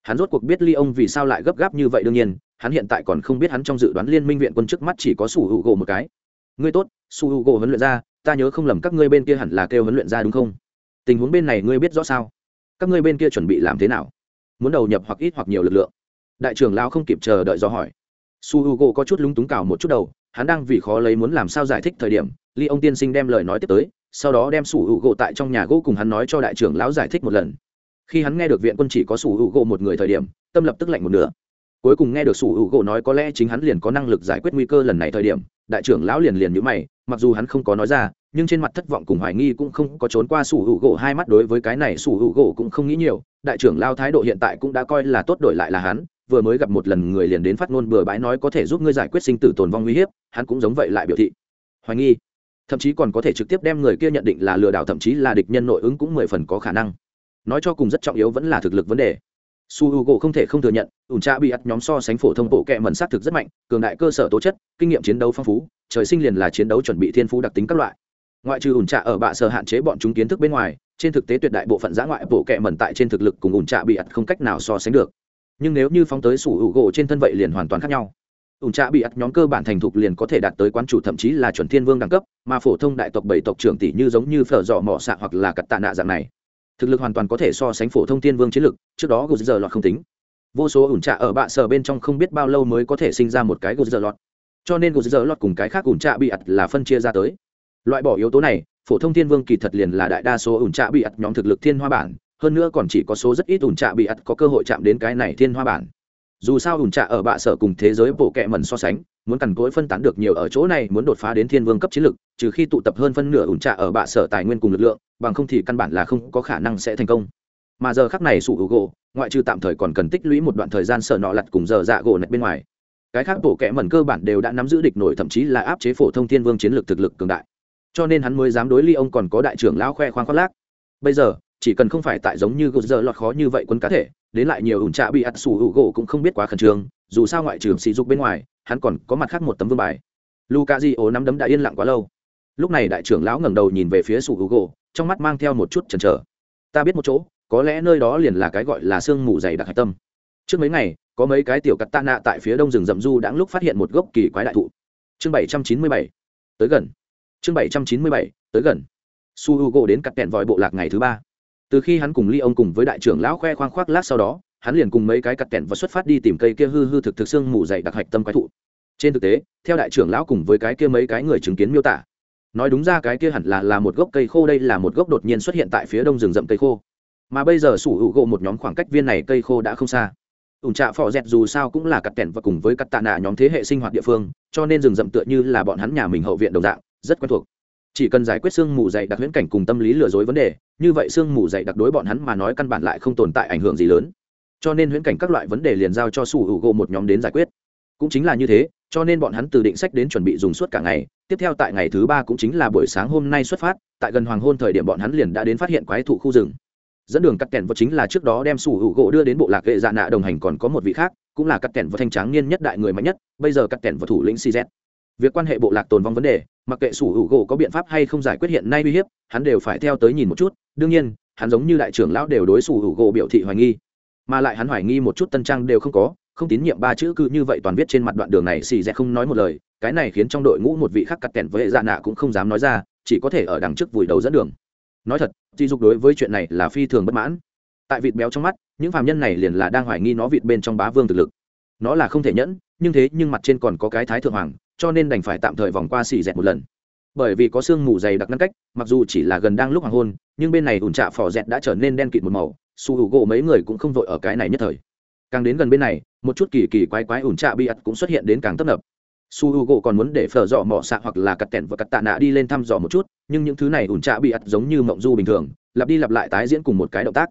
Hắn rốt cuộc biết ly ông vì sao lại gấp gáp như vậy đương nhiên, hắn hiện tại còn không biết hắn trong dự đoán liên minh viện quân trước mắt chỉ có sủ hữu u gỗ một cái. Ngươi tốt, sủ hữu u gỗ huấn luyện ra, ta nhớ không lầm các ngươi bên kia hẳn là kêu huấn luyện ra đúng không? Tình huống bên này ngươi biết rõ sao? Các ngươi bên kia chuẩn bị làm thế nào? Muốn đầu nhập hoặc ít hoặc nhiều lực lượng? Đại trưởng lão không kịp chờ đợi do hỏi. Su h u g o có chút lúng túng cào một chút đầu hắn đang vì khó lấy muốn làm sao giải thích thời điểm ly ông tiên sinh đem lời nói tiếp tới, sau đó đem sủ hữu gỗ tại trong nhà gỗ cùng hắn nói cho đại trưởng lão giải thích một lần. Khi hắn nghe được viện quân chỉ có sủ hữu gỗ một người thời điểm, tâm lập tức lạnh một nửa. Cuối cùng nghe được sủ hữu gỗ nói có lẽ chính hắn liền có năng lực giải quyết nguy cơ lần này thời điểm, đại trưởng lão liền liền nhữ mày, mặc dù hắn không có nói ra, nhưng trên mặt thất vọng cùng hoài nghi cũng không có trốn qua sủ hữu gỗ, hai mắt đối với cái này sủ hữu gỗ cũng không nghĩ nhiều, đại trưởng lao thái độ hiện tại cũng đã coi là tốt đổi lại là hắn vừa mới gặp một lần người liền đến phát ngôn bừa bãi nói có thể giúp ngươi giải quyết sinh tử tồn vong nguy hiếp, hắn cũng giống vậy lại biểu thị. Hoài nghi, thậm chí còn có thể trực tiếp đem người kia nhận định là lừa đảo, thậm chí là địch nhân nội ứng cũng mười phần có khả năng. Nói cho cùng rất trọng yếu vẫn là thực lực vấn đề. Su h u g o không thể không thừa nhận ủn tra bị ắt nhóm so sánh phổ thông bộ kệ mẩn s á t thực rất mạnh, cường đại cơ sở tố chất, kinh nghiệm chiến đấu phong phú, trời sinh liền là chiến đấu chuẩn bị thiên phú đặc tính các loại. Ngoại trừ ủn trạ ở bạ sở hạn chế bọn chúng kiến thức bên ngoài, trên thực tế tuyệt đại bộ phận giã ngoại bộ kệ mẩn tại trên thực lực cùng ủn trạ bị ắt không cách nào so sánh được nhưng nếu như phóng tới sủ hữu gỗ trên thân vậy liền hoàn toàn khác nhau. Ủn trạ bị ắt nhóm cơ bản thành thục liền có thể đạt tới quán chủ thậm chí là chuẩn thiên vương đẳng cấp, mà phổ thông đại tộc bảy tộc trưởng tỷ như giống như phở dọ mỏ xạ hoặc là cặt tạ nạ dạng này. Thực lực hoàn toàn có thể so sánh phổ thông thiên vương chiến lực, trước đó gột giờ lọt không tính. Vô số ủn trạ ở bạ sở bên trong không biết bao lâu mới có thể sinh ra một cái gột giờ lọt. Cho nên gột giờ lọt cùng cái khác ủn trạ bị ắt là phân chia ra tới. Loại bỏ yếu tố này, phổ thông thiên vương kỳ thật liền là đại đa số ủn trạ bị ắt nhóm thực lực thiên hoa bản hơn nữa còn chỉ có số rất ít ủn trạ bị ắt có cơ hội chạm đến cái này thiên hoa bản. Dù sao ủn trạ ở bạ sở cùng thế giới bộ kệ mẩn so sánh, muốn cằn cỗi phân tán được nhiều ở chỗ này muốn đột phá đến thiên vương cấp chiến lực, trừ khi tụ tập hơn phân nửa ủn trạ ở bạ sở tài nguyên cùng lực lượng, bằng không thì căn bản là không có khả năng sẽ thành công. Mà giờ khắc này sủ hữu gỗ, ngoại trừ tạm thời còn cần tích lũy một đoạn thời gian sợ nọ lặt cùng giờ dạ gỗ nạch bên ngoài. Cái khác bộ kệ mẩn cơ bản đều đã nắm giữ địch nổi thậm chí là áp chế phổ thông thiên vương chiến lược thực lực cường đại. Cho nên hắn mới dám đối ly ông còn có đại trưởng lão khoe khoang khoác lác. Bây giờ chỉ cần không phải tại giống như gột giờ lọt khó như vậy quân cá thể, đến lại nhiều ủn trạ bị ắt sủ hữu gỗ cũng không biết quá khẩn trương, dù sao ngoại trường sỉ dục bên ngoài, hắn còn có mặt khác một tấm vương bài. Luka di ố nắm đấm đã yên lặng quá lâu. Lúc này đại trưởng lão ngẩng đầu nhìn về phía sủ hữu gỗ, trong mắt mang theo một chút chần chờ. Ta biết một chỗ, có lẽ nơi đó liền là cái gọi là sương mù dày đặc hạch tâm. Trước mấy ngày, có mấy cái tiểu cắt tạ nạ tại phía đông rừng rậm du đãng lúc phát hiện một gốc kỳ quái đại thụ. Chương bảy trăm chín mươi bảy, tới gần. Chương bảy trăm chín mươi bảy, tới gần. Su h u gỗ đến cặp kẹn vòi bộ lạc ngày thứ ba từ khi hắn cùng ly ông cùng với đại trưởng lão khoe khoang khoác lát sau đó, hắn liền cùng mấy cái cặt kẹn và xuất phát đi tìm cây kia hư hư thực thực xương mù dày đặc hạch tâm quái thụ. Trên thực tế, theo đại trưởng lão cùng với cái kia mấy cái người chứng kiến miêu tả, nói đúng ra cái kia hẳn là là một gốc cây khô, đây là một gốc đột nhiên xuất hiện tại phía đông rừng rậm cây khô. Mà bây giờ sủ hữu gộ một nhóm khoảng cách viên này cây khô đã không xa. Ủn trạ phò dẹt dù sao cũng là cặt kẹn và cùng với cặt tạ nạ nhóm thế hệ sinh hoạt địa phương, cho nên rừng rậm tựa như là bọn hắn nhà mình hậu viện đồng dạng, rất quen thuộc chỉ cần giải quyết sương mù dày đặc huyễn cảnh cùng tâm lý lừa dối vấn đề, như vậy sương mù dày đặc đối bọn hắn mà nói căn bản lại không tồn tại ảnh hưởng gì lớn. Cho nên huyễn cảnh các loại vấn đề liền giao cho sủ hữu gỗ một nhóm đến giải quyết. Cũng chính là như thế, cho nên bọn hắn từ định sách đến chuẩn bị dùng suốt cả ngày. Tiếp theo tại ngày thứ ba cũng chính là buổi sáng hôm nay xuất phát, tại gần hoàng hôn thời điểm bọn hắn liền đã đến phát hiện quái thụ khu rừng. Dẫn đường cắt kèn vật chính là trước đó đem sủ hữu gỗ đưa đến bộ lạc hệ dạ nạ đồng hành còn có một vị khác, cũng là cắt kèn vật thanh tráng niên nhất đại người mạnh nhất, bây giờ cắt kèn vật thủ lĩnh cz việc quan hệ bộ lạc tồn vong vấn đề, mặc kệ sủ hữu gỗ có biện pháp hay không giải quyết hiện nay uy hiếp, hắn đều phải theo tới nhìn một chút. Đương nhiên, hắn giống như đại trưởng lão đều đối sủ hữu gỗ biểu thị hoài nghi, mà lại hắn hoài nghi một chút tân trang đều không có, không tín nhiệm ba chữ cứ như vậy toàn viết trên mặt đoạn đường này xì dẹ không nói một lời, cái này khiến trong đội ngũ một vị khác cắt kẹn với hệ dạ nạ cũng không dám nói ra, chỉ có thể ở đằng trước vùi đầu dẫn đường. Nói thật di dục đối với chuyện này là phi thường bất mãn. Tại vịt béo trong mắt, những phạm nhân này liền là đang hoài nghi nó vịt bên trong bá vương thực lực. Nó là không thể nhẫn, nhưng thế nhưng mặt trên còn có cái thái thượng hoàng cho nên đành phải tạm thời vòng qua xì dẹt một lần. Bởi vì có sương mù dày đặc ngăn cách, mặc dù chỉ là gần đang lúc hoàng hôn, nhưng bên này ủn trạ phò dẹt đã trở nên đen kịt một màu, su hữu gỗ mấy người cũng không vội ở cái này nhất thời. Càng đến gần bên này, một chút kỳ kỳ quái quái ủn trạ bị ặt cũng xuất hiện đến càng tấp nập. Su hữu gỗ còn muốn để phở dọ mỏ xạ hoặc là cắt tẻn và cắt tạ nạ đi lên thăm dò một chút, nhưng những thứ này ủn trạ bị ặt giống như mộng du bình thường, lặp đi lặp lại tái diễn cùng một cái động tác.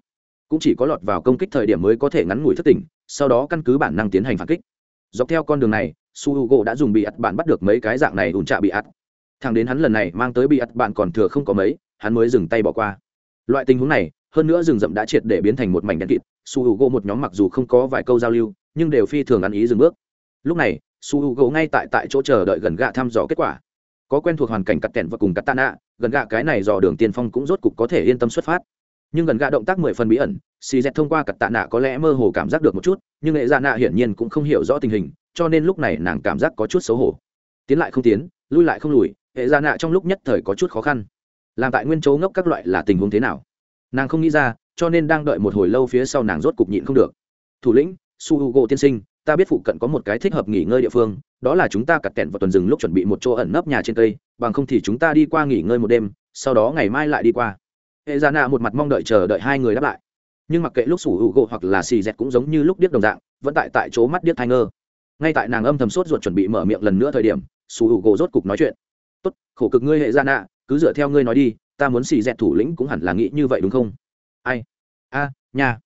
Cũng chỉ có lọt vào công kích thời điểm mới có thể ngắn ngủi thất tỉnh, sau đó căn cứ bản năng tiến hành phản kích. Dọc theo con đường này su h u gỗ đã dùng bị ắt bạn bắt được mấy cái dạng này ủn trạ bị ắt thằng đến hắn lần này mang tới bị ắt bạn còn thừa không có mấy, hắn mới dừng tay bỏ qua. Loại tình huống này, hơn nữa rừng rậm đã triệt để biến thành một mảnh đen kịt, su h u gỗ một nhóm mặc dù không có vài câu giao lưu, nhưng đều phi thường ăn ý dừng bước. Lúc này, su h u gỗ ngay tại tại chỗ chờ đợi gần gạ thăm dò kết quả. Có quen thuộc hoàn cảnh cắt kẹn và cùng cắt tạ nạ, gần gạ cái này dò đường tiên phong cũng rốt cục có thể yên tâm xuất phát. Nhưng gần gạ động tác mười phần bí ẩn, xì dẹt thông qua cặt tạ nạ có lẽ mơ hồ cảm giác được một chút, nhưng nghệ dạ nạ hiển nhiên cũng không hiểu rõ tình hình cho nên lúc này nàng cảm giác có chút xấu hổ. Tiến lại không tiến, lui lại không lùi, hệ dạ nạ trong lúc nhất thời có chút khó khăn. Làm tại nguyên chỗ ngốc các loại là tình huống thế nào? Nàng không nghĩ ra, cho nên đang đợi một hồi lâu phía sau nàng rốt cục nhịn không được. Thủ lĩnh, su h u gỗ tiên sinh, ta biết phụ cận có một cái thích hợp nghỉ ngơi địa phương, đó là chúng ta cặt kẹn vào tuần rừng lúc chuẩn bị một chỗ ẩn nấp nhà trên cây, bằng không thì chúng ta đi qua nghỉ ngơi một đêm, sau đó ngày mai lại đi qua. Hệ dạ nạ một mặt mong đợi chờ đợi hai người đáp lại. Nhưng mặc kệ lúc sủ hữu gỗ hoặc là xì dẹt cũng giống như lúc điếc đồng dạng, vẫn tại tại chỗ mắt điếc thai ngơ ngay tại nàng âm thầm sốt ruột chuẩn bị mở miệng lần nữa thời điểm sủ hữu gỗ rốt cục nói chuyện. Tốt khổ cực ngươi hệ dạ nạ cứ dựa theo ngươi nói đi ta muốn xì dẹt thủ lĩnh cũng hẳn là nghĩ như vậy đúng không? Ai? A à, nhà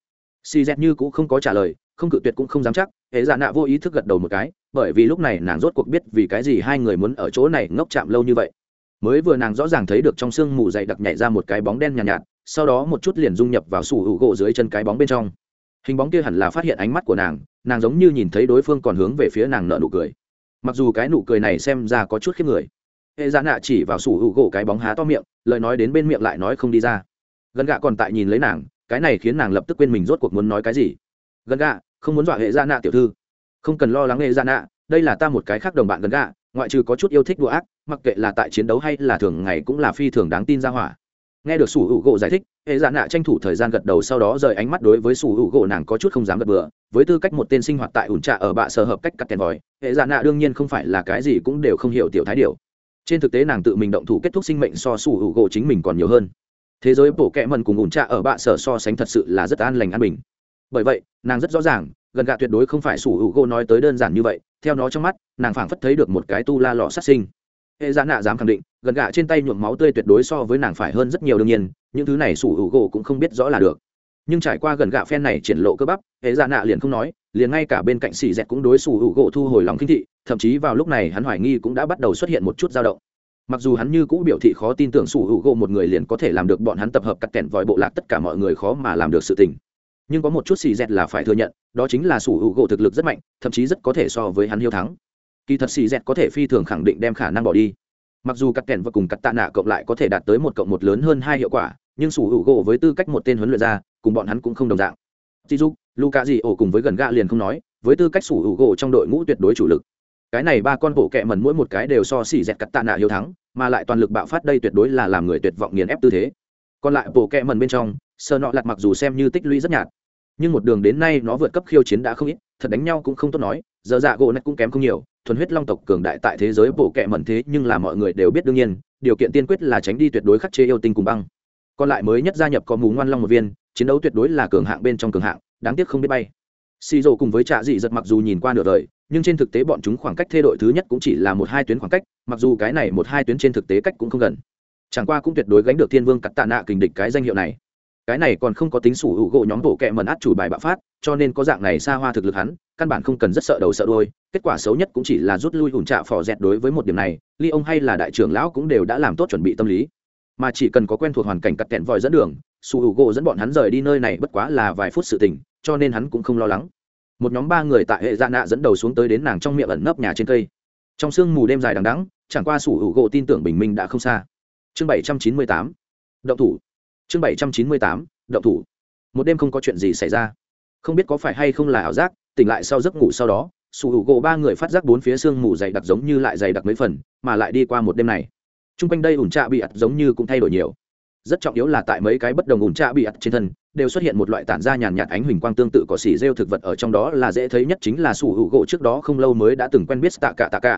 xì dẹt như cũng không có trả lời không cự tuyệt cũng không dám chắc hệ dạ nạ vô ý thức gật đầu một cái bởi vì lúc này nàng rốt cuộc biết vì cái gì hai người muốn ở chỗ này ngốc chạm lâu như vậy. Mới vừa nàng rõ ràng thấy được trong sương mù dày đặc nhảy ra một cái bóng đen nhàn nhạt, nhạt sau đó một chút liền dung nhập vào sủ hữu gỗ dưới chân cái bóng bên trong hình bóng kia hẳn là phát hiện ánh mắt của nàng nàng giống như nhìn thấy đối phương còn hướng về phía nàng nợ nụ cười. Mặc dù cái nụ cười này xem ra có chút khiếp người. Hệ giả nạ chỉ vào sủ hữu gỗ cái bóng há to miệng, lời nói đến bên miệng lại nói không đi ra. Gần gạ còn tại nhìn lấy nàng, cái này khiến nàng lập tức quên mình rốt cuộc muốn nói cái gì. Gần gạ, không muốn dọa hệ giả nạ tiểu thư. Không cần lo lắng hệ giả nạ, đây là ta một cái khác đồng bạn gần gạ, ngoại trừ có chút yêu thích đùa ác, mặc kệ là tại chiến đấu hay là thường ngày cũng là phi thường đáng tin ra hỏa nghe được sủ hữu gỗ giải thích, hệ dạ nạ tranh thủ thời gian gật đầu, sau đó rời ánh mắt đối với sủ hữu gỗ, nàng có chút không dám gật bừa. Với tư cách một tên sinh hoạt tại ủn trạ ở bạ sở hợp cách cắt kèn vòi, hệ dạ nạ đương nhiên không phải là cái gì cũng đều không hiểu tiểu thái điều trên thực tế nàng tự mình động thủ kết thúc sinh mệnh so sủ hữu gỗ chính mình còn nhiều hơn. Thế giới bổ kẹ mần cùng ủn trạ ở bạ sở so sánh thật sự là rất an lành an bình. Bởi vậy, nàng rất rõ ràng, gần gạ tuyệt đối không phải sủ hữu gỗ nói tới đơn giản như vậy, theo nó trong mắt, nàng phảng phất thấy được một cái tu la lọ sát sinh hệ giả nạ dám khẳng định, gần gạ trên tay nhuộm máu tươi tuyệt đối so với nàng phải hơn rất nhiều đương nhiên, những thứ này sủ hữu gỗ cũng không biết rõ là được. Nhưng trải qua gần gạ phen này triển lộ cơ bắp, hệ giả nạ liền không nói, liền ngay cả bên cạnh xì dẹt cũng đối sủ hữu gỗ thu hồi lòng kinh thị, thậm chí vào lúc này hắn hoài nghi cũng đã bắt đầu xuất hiện một chút dao động. Mặc dù hắn như cũ biểu thị khó tin tưởng sủ hữu gỗ một người liền có thể làm được bọn hắn tập hợp cắt kẹn vòi bộ lạc tất cả mọi người khó mà làm được sự tình. Nhưng có một chút xì dẹt là phải thừa nhận, đó chính là sủ hữu gỗ thực lực rất mạnh, thậm chí rất có thể so với hắn hiếu thắng kỳ thật xì dẹt có thể phi thường khẳng định đem khả năng bỏ đi. Mặc dù cắt kèn và cùng cắt tạ nạ cộng lại có thể đạt tới một cộng một lớn hơn hai hiệu quả, nhưng sủ hữu gỗ với tư cách một tên huấn luyện gia, cùng bọn hắn cũng không đồng dạng. Tí dục luka gì ổ cùng với gần gạ liền không nói, với tư cách sủ hữu gỗ trong đội ngũ tuyệt đối chủ lực. Cái này ba con bộ kẹ mần mỗi một cái đều so xỉ dẹt cắt tạ nạ hiếu thắng, mà lại toàn lực bạo phát đây tuyệt đối là làm người tuyệt vọng nghiền ép tư thế. Còn lại bộ kẹ mần bên trong sơ nọ lặt mặc dù xem như tích lũy rất nhạt, nhưng một đường đến nay nó vượt cấp khiêu chiến đã không ít, thật đánh nhau cũng không tốt nói, giờ dạ gỗ này cũng kém không nhiều thuần huyết long tộc cường đại tại thế giới bộ kệ mẩn thế nhưng là mọi người đều biết đương nhiên, điều kiện tiên quyết là tránh đi tuyệt đối khắc chế yêu tinh cùng băng. Còn lại mới nhất gia nhập có mù ngoan long một viên, chiến đấu tuyệt đối là cường hạng bên trong cường hạng, đáng tiếc không biết bay. Xì rồ cùng với trạ dị giật mặc dù nhìn qua nửa đời, nhưng trên thực tế bọn chúng khoảng cách thay đổi thứ nhất cũng chỉ là một hai tuyến khoảng cách, mặc dù cái này một hai tuyến trên thực tế cách cũng không gần. Chẳng qua cũng tuyệt đối gánh được thiên vương cắt tạ nạ kình địch cái danh hiệu này. Cái này còn không có tính sủ hữu gỗ nhóm bộ kẹ mần át chủ bài bạo phát, cho nên có dạng này xa hoa thực lực hắn căn bản không cần rất sợ đầu sợ đôi kết quả xấu nhất cũng chỉ là rút lui ủn trạ phò dẹt đối với một điểm này ly ông hay là đại trưởng lão cũng đều đã làm tốt chuẩn bị tâm lý. Mà chỉ cần có quen thuộc hoàn cảnh cắt kẹn vòi dẫn đường, su hữu gỗ dẫn bọn hắn rời đi nơi này bất quá là vài phút sự tình, cho nên hắn cũng không lo lắng. Một nhóm ba người tại hệ dạ nạ dẫn đầu xuống tới đến nàng trong miệng ẩn nấp nhà trên cây. Trong sương mù đêm dài đằng đắng chẳng qua su hữu gỗ tin tưởng bình minh đã không xa. Chương bảy trăm chín mươi tám, động thủ. Chương bảy trăm chín mươi tám, động thủ. Một đêm không có chuyện gì xảy ra. Không biết có phải hay không là ảo giác tỉnh lại sau giấc ngủ sau đó, sủ hữu gỗ ba người phát giác bốn phía sương mù dày đặc giống như lại dày đặc mấy phần, mà lại đi qua một đêm này. T r u n g quanh đây ủn trạ bị ặt giống như cũng thay đổi nhiều. Rất trọng yếu là tại mấy cái bất đồng ủn trạ bị ặt trên thân, đều xuất hiện một loại tản ra nhàn nhạt ánh huỳnh quang tương tự cỏ xỉ rêu thực vật ở trong đó là dễ thấy nhất chính là sủ hữu gỗ trước đó không lâu mới đã từng quen biết tạ cả tạ cả.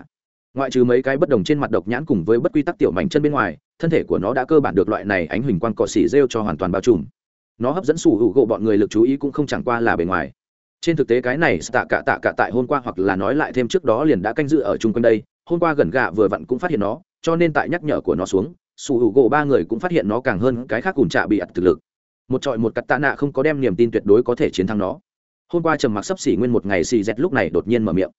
Ngoại trừ mấy cái bất đồng trên mặt độc nhãn cùng với bất quy tắc tiểu mảnh chân bên ngoài, thân thể của nó đã cơ bản được loại này ánh huỳnh quang cỏ xỉ rêu cho hoàn toàn bao trùm. Nó hấp dẫn sủ hữu gỗ bọn người lực chú ý cũng không chẳng qua là bề ngoài trên thực tế cái này tạ cả tạ cả tại hôm qua hoặc là nói lại thêm trước đó liền đã canh dự ở chung quanh đây, hôm qua gần gạ vừa vặn cũng phát hiện nó, cho nên tại nhắc nhở của nó xuống, sủ hữu gỗ ba người cũng phát hiện nó càng hơn cái khác cùng trạ bị ặt thực lực. Một trọi một cắt tạ nạ không có đem niềm tin tuyệt đối có thể chiến thắng nó. Hôm qua trầm mặc sắp xỉ nguyên một ngày xì dẹt lúc này đột nhiên mở miệng.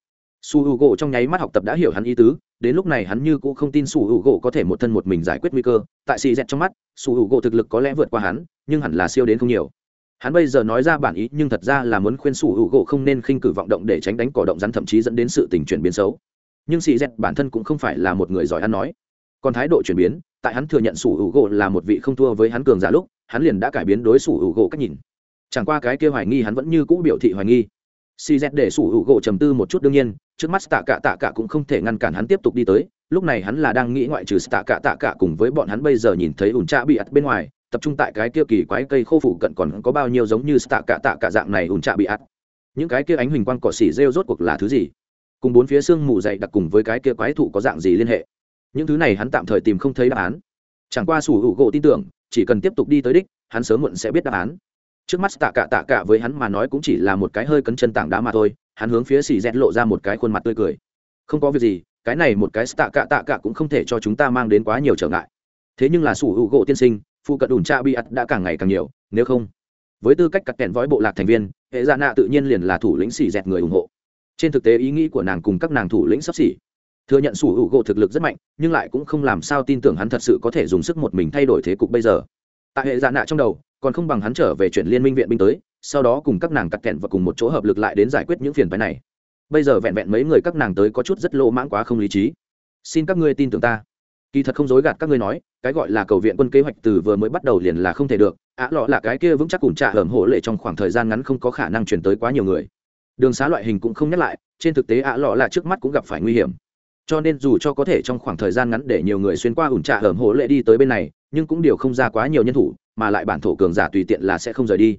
Su h u gỗ trong nháy mắt học tập đã hiểu hắn ý tứ, đến lúc này hắn như cũng không tin su h u gỗ có thể một thân một mình giải quyết nguy cơ, tại xì dẹt trong mắt su h u gỗ thực lực có lẽ vượt qua hắn, nhưng hẳn là siêu đến không nhiều hắn bây giờ nói ra bản ý, nhưng thật ra là muốn khuyên sủ hữu gỗ không nên khinh cử vọng động để tránh đánh cỏ động rắn, thậm chí dẫn đến sự tình chuyển biến xấu. Nhưng xì dẹt bản thân cũng không phải là một người giỏi ăn nói. Còn thái độ chuyển biến, tại hắn thừa nhận sủ hữu gỗ là một vị không thua với hắn cường giả lúc, hắn liền đã cải biến đối sủ hữu gỗ cách nhìn. Chẳng qua cái kia hoài nghi hắn vẫn như cũ biểu thị hoài nghi. Cz để sủ hữu gỗ trầm tư một chút, đương nhiên, trước mắt tạ cả tạ cả cũng không thể ngăn cản hắn tiếp tục đi tới. Lúc này hắn là đang nghĩ ngoại trừ tạ cả tạ cả cùng với bọn hắn bây giờ nhìn thấy ủn trạ bị ắt bên ngoài tập trung tại cái kia kỳ quái cây khô phủ cận còn có bao nhiêu giống như tạ cả tạ cả dạng này ủn trạ bị ạt. Những cái kia ánh huỳnh quang cỏ xỉ rêu rốt cuộc là thứ gì? Cùng bốn phía xương mù dày đặc cùng với cái kia quái thụ có dạng gì liên hệ? Những thứ này hắn tạm thời tìm không thấy đáp án. Chẳng qua sủ hữu gỗ tin tưởng, chỉ cần tiếp tục đi tới đích, hắn sớm muộn sẽ biết đáp án. Trước mắt tạ cả tạ cả với hắn mà nói cũng chỉ là một cái hơi cấn chân tảng đá mà thôi, hắn hướng phía xì dẹt lộ ra một cái khuôn mặt tươi cười. Không có việc gì, cái này một cái tạ cả tạ cả cũng không thể cho chúng ta mang đến quá nhiều trở ngại. Thế nhưng là sủ hữu gỗ tiên sinh phụ cận ủn trạ bị ắt đã càng ngày càng nhiều, nếu không, với tư cách cắt kẹn vói bộ lạc thành viên, hệ dạ nạ tự nhiên liền là thủ lĩnh xì dẹt người ủng hộ. Trên thực tế ý nghĩ của nàng cùng các nàng thủ lĩnh sắp xỉ. Thừa nhận sủ hữu gỗ thực lực rất mạnh, nhưng lại cũng không làm sao tin tưởng hắn thật sự có thể dùng sức một mình thay đổi thế cục bây giờ. Tại hệ dạ nạ trong đầu, còn không bằng hắn trở về chuyện liên minh viện binh tới, sau đó cùng các nàng cắt kẹn và cùng một chỗ hợp lực lại đến giải quyết những phiền phái này. Bây giờ vẹn vẹn mấy người các nàng tới có chút rất lộ mãng quá không lý trí. Xin các ngươi tin tưởng ta kỳ thật không dối gạt các ngươi nói, cái gọi là cầu viện quân kế hoạch từ vừa mới bắt đầu liền là không thể được. Ạ lọ là cái kia vững chắc ủn trà hởm hổ lệ trong khoảng thời gian ngắn không có khả năng chuyển tới quá nhiều người. Đường xá loại hình cũng không nhắc lại, trên thực tế ạ lọ là trước mắt cũng gặp phải nguy hiểm. Cho nên dù cho có thể trong khoảng thời gian ngắn để nhiều người xuyên qua ủn trà hởm hổ lệ đi tới bên này, nhưng cũng điều không ra quá nhiều nhân thủ, mà lại bản thổ cường giả tùy tiện là sẽ không rời đi.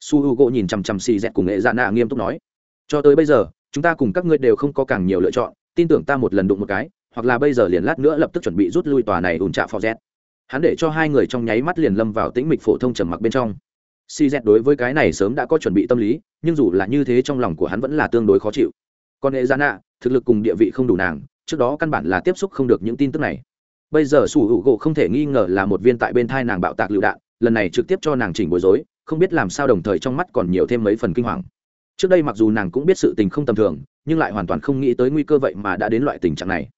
Su h u gỗ nhìn chằm chằm xì dẹt cùng nghệ dạ nạ nghiêm túc nói, cho tới bây giờ, chúng ta cùng các ngươi đều không có càng nhiều lựa chọn, tin tưởng ta một lần đụng một cái hoặc là bây giờ liền lát nữa lập tức chuẩn bị rút lui tòa này ủn trạ phò z. Hắn để cho hai người trong nháy mắt liền lâm vào tĩnh mịch phổ thông trầm mặc bên trong. Cz đối với cái này sớm đã có chuẩn bị tâm lý, nhưng dù là như thế trong lòng của hắn vẫn là tương đối khó chịu. Còn hệ gian nạ thực lực cùng địa vị không đủ nàng, trước đó căn bản là tiếp xúc không được những tin tức này. Bây giờ sủ hữu gỗ không thể nghi ngờ là một viên tại bên thai nàng bạo tạc lựu đạn, lần này trực tiếp cho nàng chỉnh bối rối, không biết làm sao đồng thời trong mắt còn nhiều thêm mấy phần kinh hoàng. Trước đây mặc dù nàng cũng biết sự tình không tầm thường, nhưng lại hoàn toàn không nghĩ tới nguy cơ vậy mà đã đến loại tình trạng này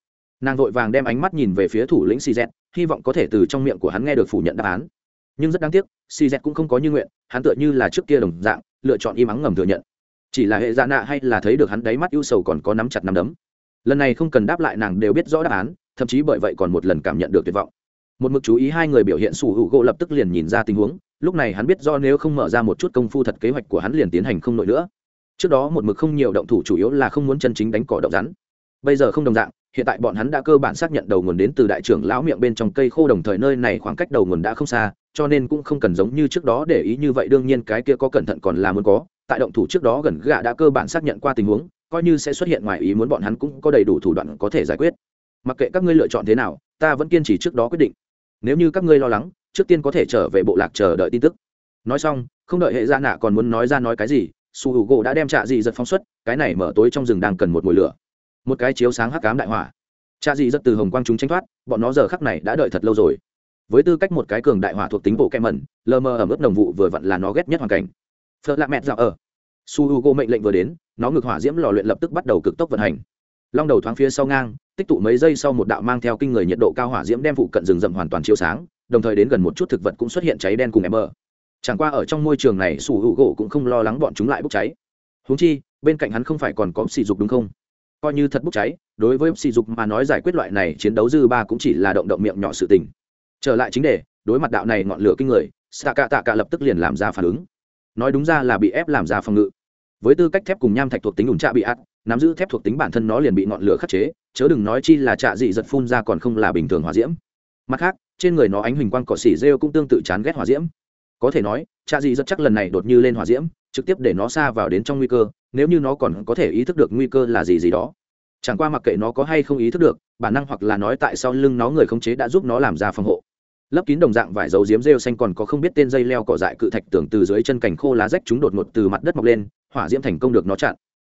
nàng vội vàng đem ánh mắt nhìn về phía thủ lĩnh cz hy vọng có thể từ trong miệng của hắn nghe được phủ nhận đáp án. Nhưng rất đáng tiếc cz cũng không có như nguyện, hắn tựa như là trước kia đồng dạng, lựa chọn im ắng ngầm thừa nhận. Chỉ là hệ dạ nạ hay là thấy được hắn đáy mắt ưu sầu còn có nắm chặt nắm đấm. Lần này không cần đáp lại nàng đều biết rõ đáp án, thậm chí bởi vậy còn một lần cảm nhận được tuyệt vọng. Một mực chú ý hai người biểu hiện sủ hữu gỗ lập tức liền nhìn ra tình huống, lúc này hắn biết do nếu không mở ra một chút công phu thật kế hoạch của hắn liền tiến hành không nổi nữa. Trước đó một mực không nhiều động thủ chủ yếu là không muốn chân chính đánh cỏ động rắn. Bây giờ không đồng dạng hiện tại bọn hắn đã cơ bản xác nhận đầu nguồn đến từ đại trưởng lão miệng bên trong cây khô đồng thời nơi này khoảng cách đầu nguồn đã không xa, cho nên cũng không cần giống như trước đó để ý như vậy, đương nhiên cái kia có cẩn thận còn là muốn có, tại động thủ trước đó gần gạ đã cơ bản xác nhận qua tình huống, coi như sẽ xuất hiện ngoài ý muốn bọn hắn cũng có đầy đủ thủ đoạn có thể giải quyết. Mặc kệ các ngươi lựa chọn thế nào, ta vẫn kiên trì trước đó quyết định. Nếu như các ngươi lo lắng, trước tiên có thể trở về bộ lạc chờ đợi tin tức. Nói xong, không đợi hệ gia nạ còn muốn nói ra nói cái gì, su h u gỗ đã đem trạ dị giật phóng xuất, cái này mở tối trong rừng đang cần một mùi lửa một cái chiếu sáng hắc cám đại hỏa. Cha dị rất từ hồng quang chúng tranh thoát, bọn nó giờ khắc này đã đợi thật lâu rồi. Với tư cách một cái cường đại hỏa thuộc tính bộ kem mẩn lơ mơ ở mức đồng vụ vừa vặn là nó ghét nhất hoàn cảnh. Phật lạ mẹt dạo ở. Su h u gỗ mệnh lệnh vừa đến, nó ngược hỏa diễm lò luyện lập tức bắt đầu cực tốc vận hành. Long đầu thoáng phía sau ngang, tích tụ mấy giây sau một đạo mang theo kinh người nhiệt độ cao hỏa diễm đem phụ cận rừng rậm hoàn toàn chiếu sáng, đồng thời đến gần một chút thực vật cũng xuất hiện cháy đen cùng em mờ. Chẳng qua ở trong môi trường này sủ hữu gỗ cũng không lo lắng bọn chúng lại bốc cháy. Húng chi, bên cạnh hắn không phải còn có sỉ dục đúng không? Coi như thật bốc cháy, đối với sỉ dục mà nói giải quyết loại này chiến đấu dư ba cũng chỉ là động động miệng nhỏ sự tình. Trở lại chính đề, đối mặt đạo này ngọn lửa kinh người xạ cạ tạ cạ lập tức liền làm ra phản ứng. Nói đúng ra là bị ép làm ra phòng ngự. Với tư cách thép cùng nham thạch thuộc tính ủn trạ bị ắt nắm giữ thép thuộc tính bản thân nó liền bị ngọn lửa khắc chế, chớ đừng nói chi là trạ dị giật phun ra còn không là bình thường hỏa diễm. Mặt khác, trên người nó ánh huỳnh quang cỏ xỉ rêu cũng tương tự chán ghét hỏa diễm có thể nói cha dị rất chắc lần này đột như lên hỏa diễm, trực tiếp để nó xa vào đến trong nguy cơ, nếu như nó còn có thể ý thức được nguy cơ là gì gì đó. Chẳng qua mặc kệ nó có hay không ý thức được, bản năng hoặc là nói tại sao lưng nó người khống chế đã giúp nó làm ra phòng hộ. Lấp kín đồng dạng vải dấu diếm rêu xanh còn có không biết tên dây leo cỏ dại cự thạch tưởng từ dưới chân cành khô lá rách chúng đột ngột từ mặt đất mọc lên, hỏa diễm thành công được nó chặn.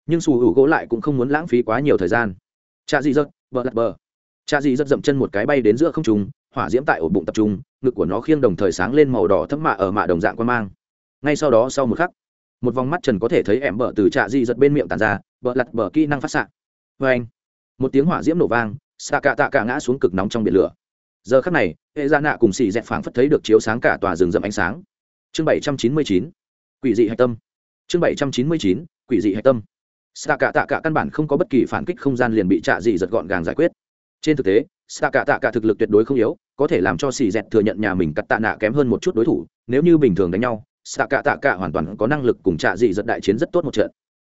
Nhưng sù hữu gỗ lại cũng không muốn lãng phí quá nhiều thời gian. Cha dị rất bờ lặt bờ. Cha dị rất dậm chân một cái bay đến giữa không trùng hỏa diễm tại ổ bụng tập trung, ngực của nó khiêng đồng thời sáng lên màu đỏ thấm mạ ở mạ đồng dạng quan mang. Ngay sau đó sau một khắc, một vòng mắt trần có thể thấy ẻm bờ từ trạ di giật bên miệng tàn ra, bờ lặt bờ kỹ năng phát xạ. Vê anh, một tiếng hỏa diễm nổ vang, xạ cạ tạ cả ngã xuống cực nóng trong biển lửa. Giờ khắc này, hệ gia nạ cùng xì dẹt phảng phất thấy được chiếu sáng cả tòa rừng rậm ánh sáng. Chương bảy trăm chín mươi chín, quỷ dị hạch tâm. Chương bảy trăm chín mươi chín, quỷ dị hạch tâm. Xạ cạ tạ cả căn bản không có bất kỳ phản kích không gian liền bị trạ dị giật gọn gàng giải quyết. Trên thực tế xạ Cả tạ cả thực lực tuyệt đối không yếu, có thể làm cho xì dẹt thừa nhận nhà mình cắt tạ nạ kém hơn một chút đối thủ, nếu như bình thường đánh nhau xạ Cả tạ cả hoàn toàn có năng lực cùng trạ dị giật đại chiến rất tốt một trận.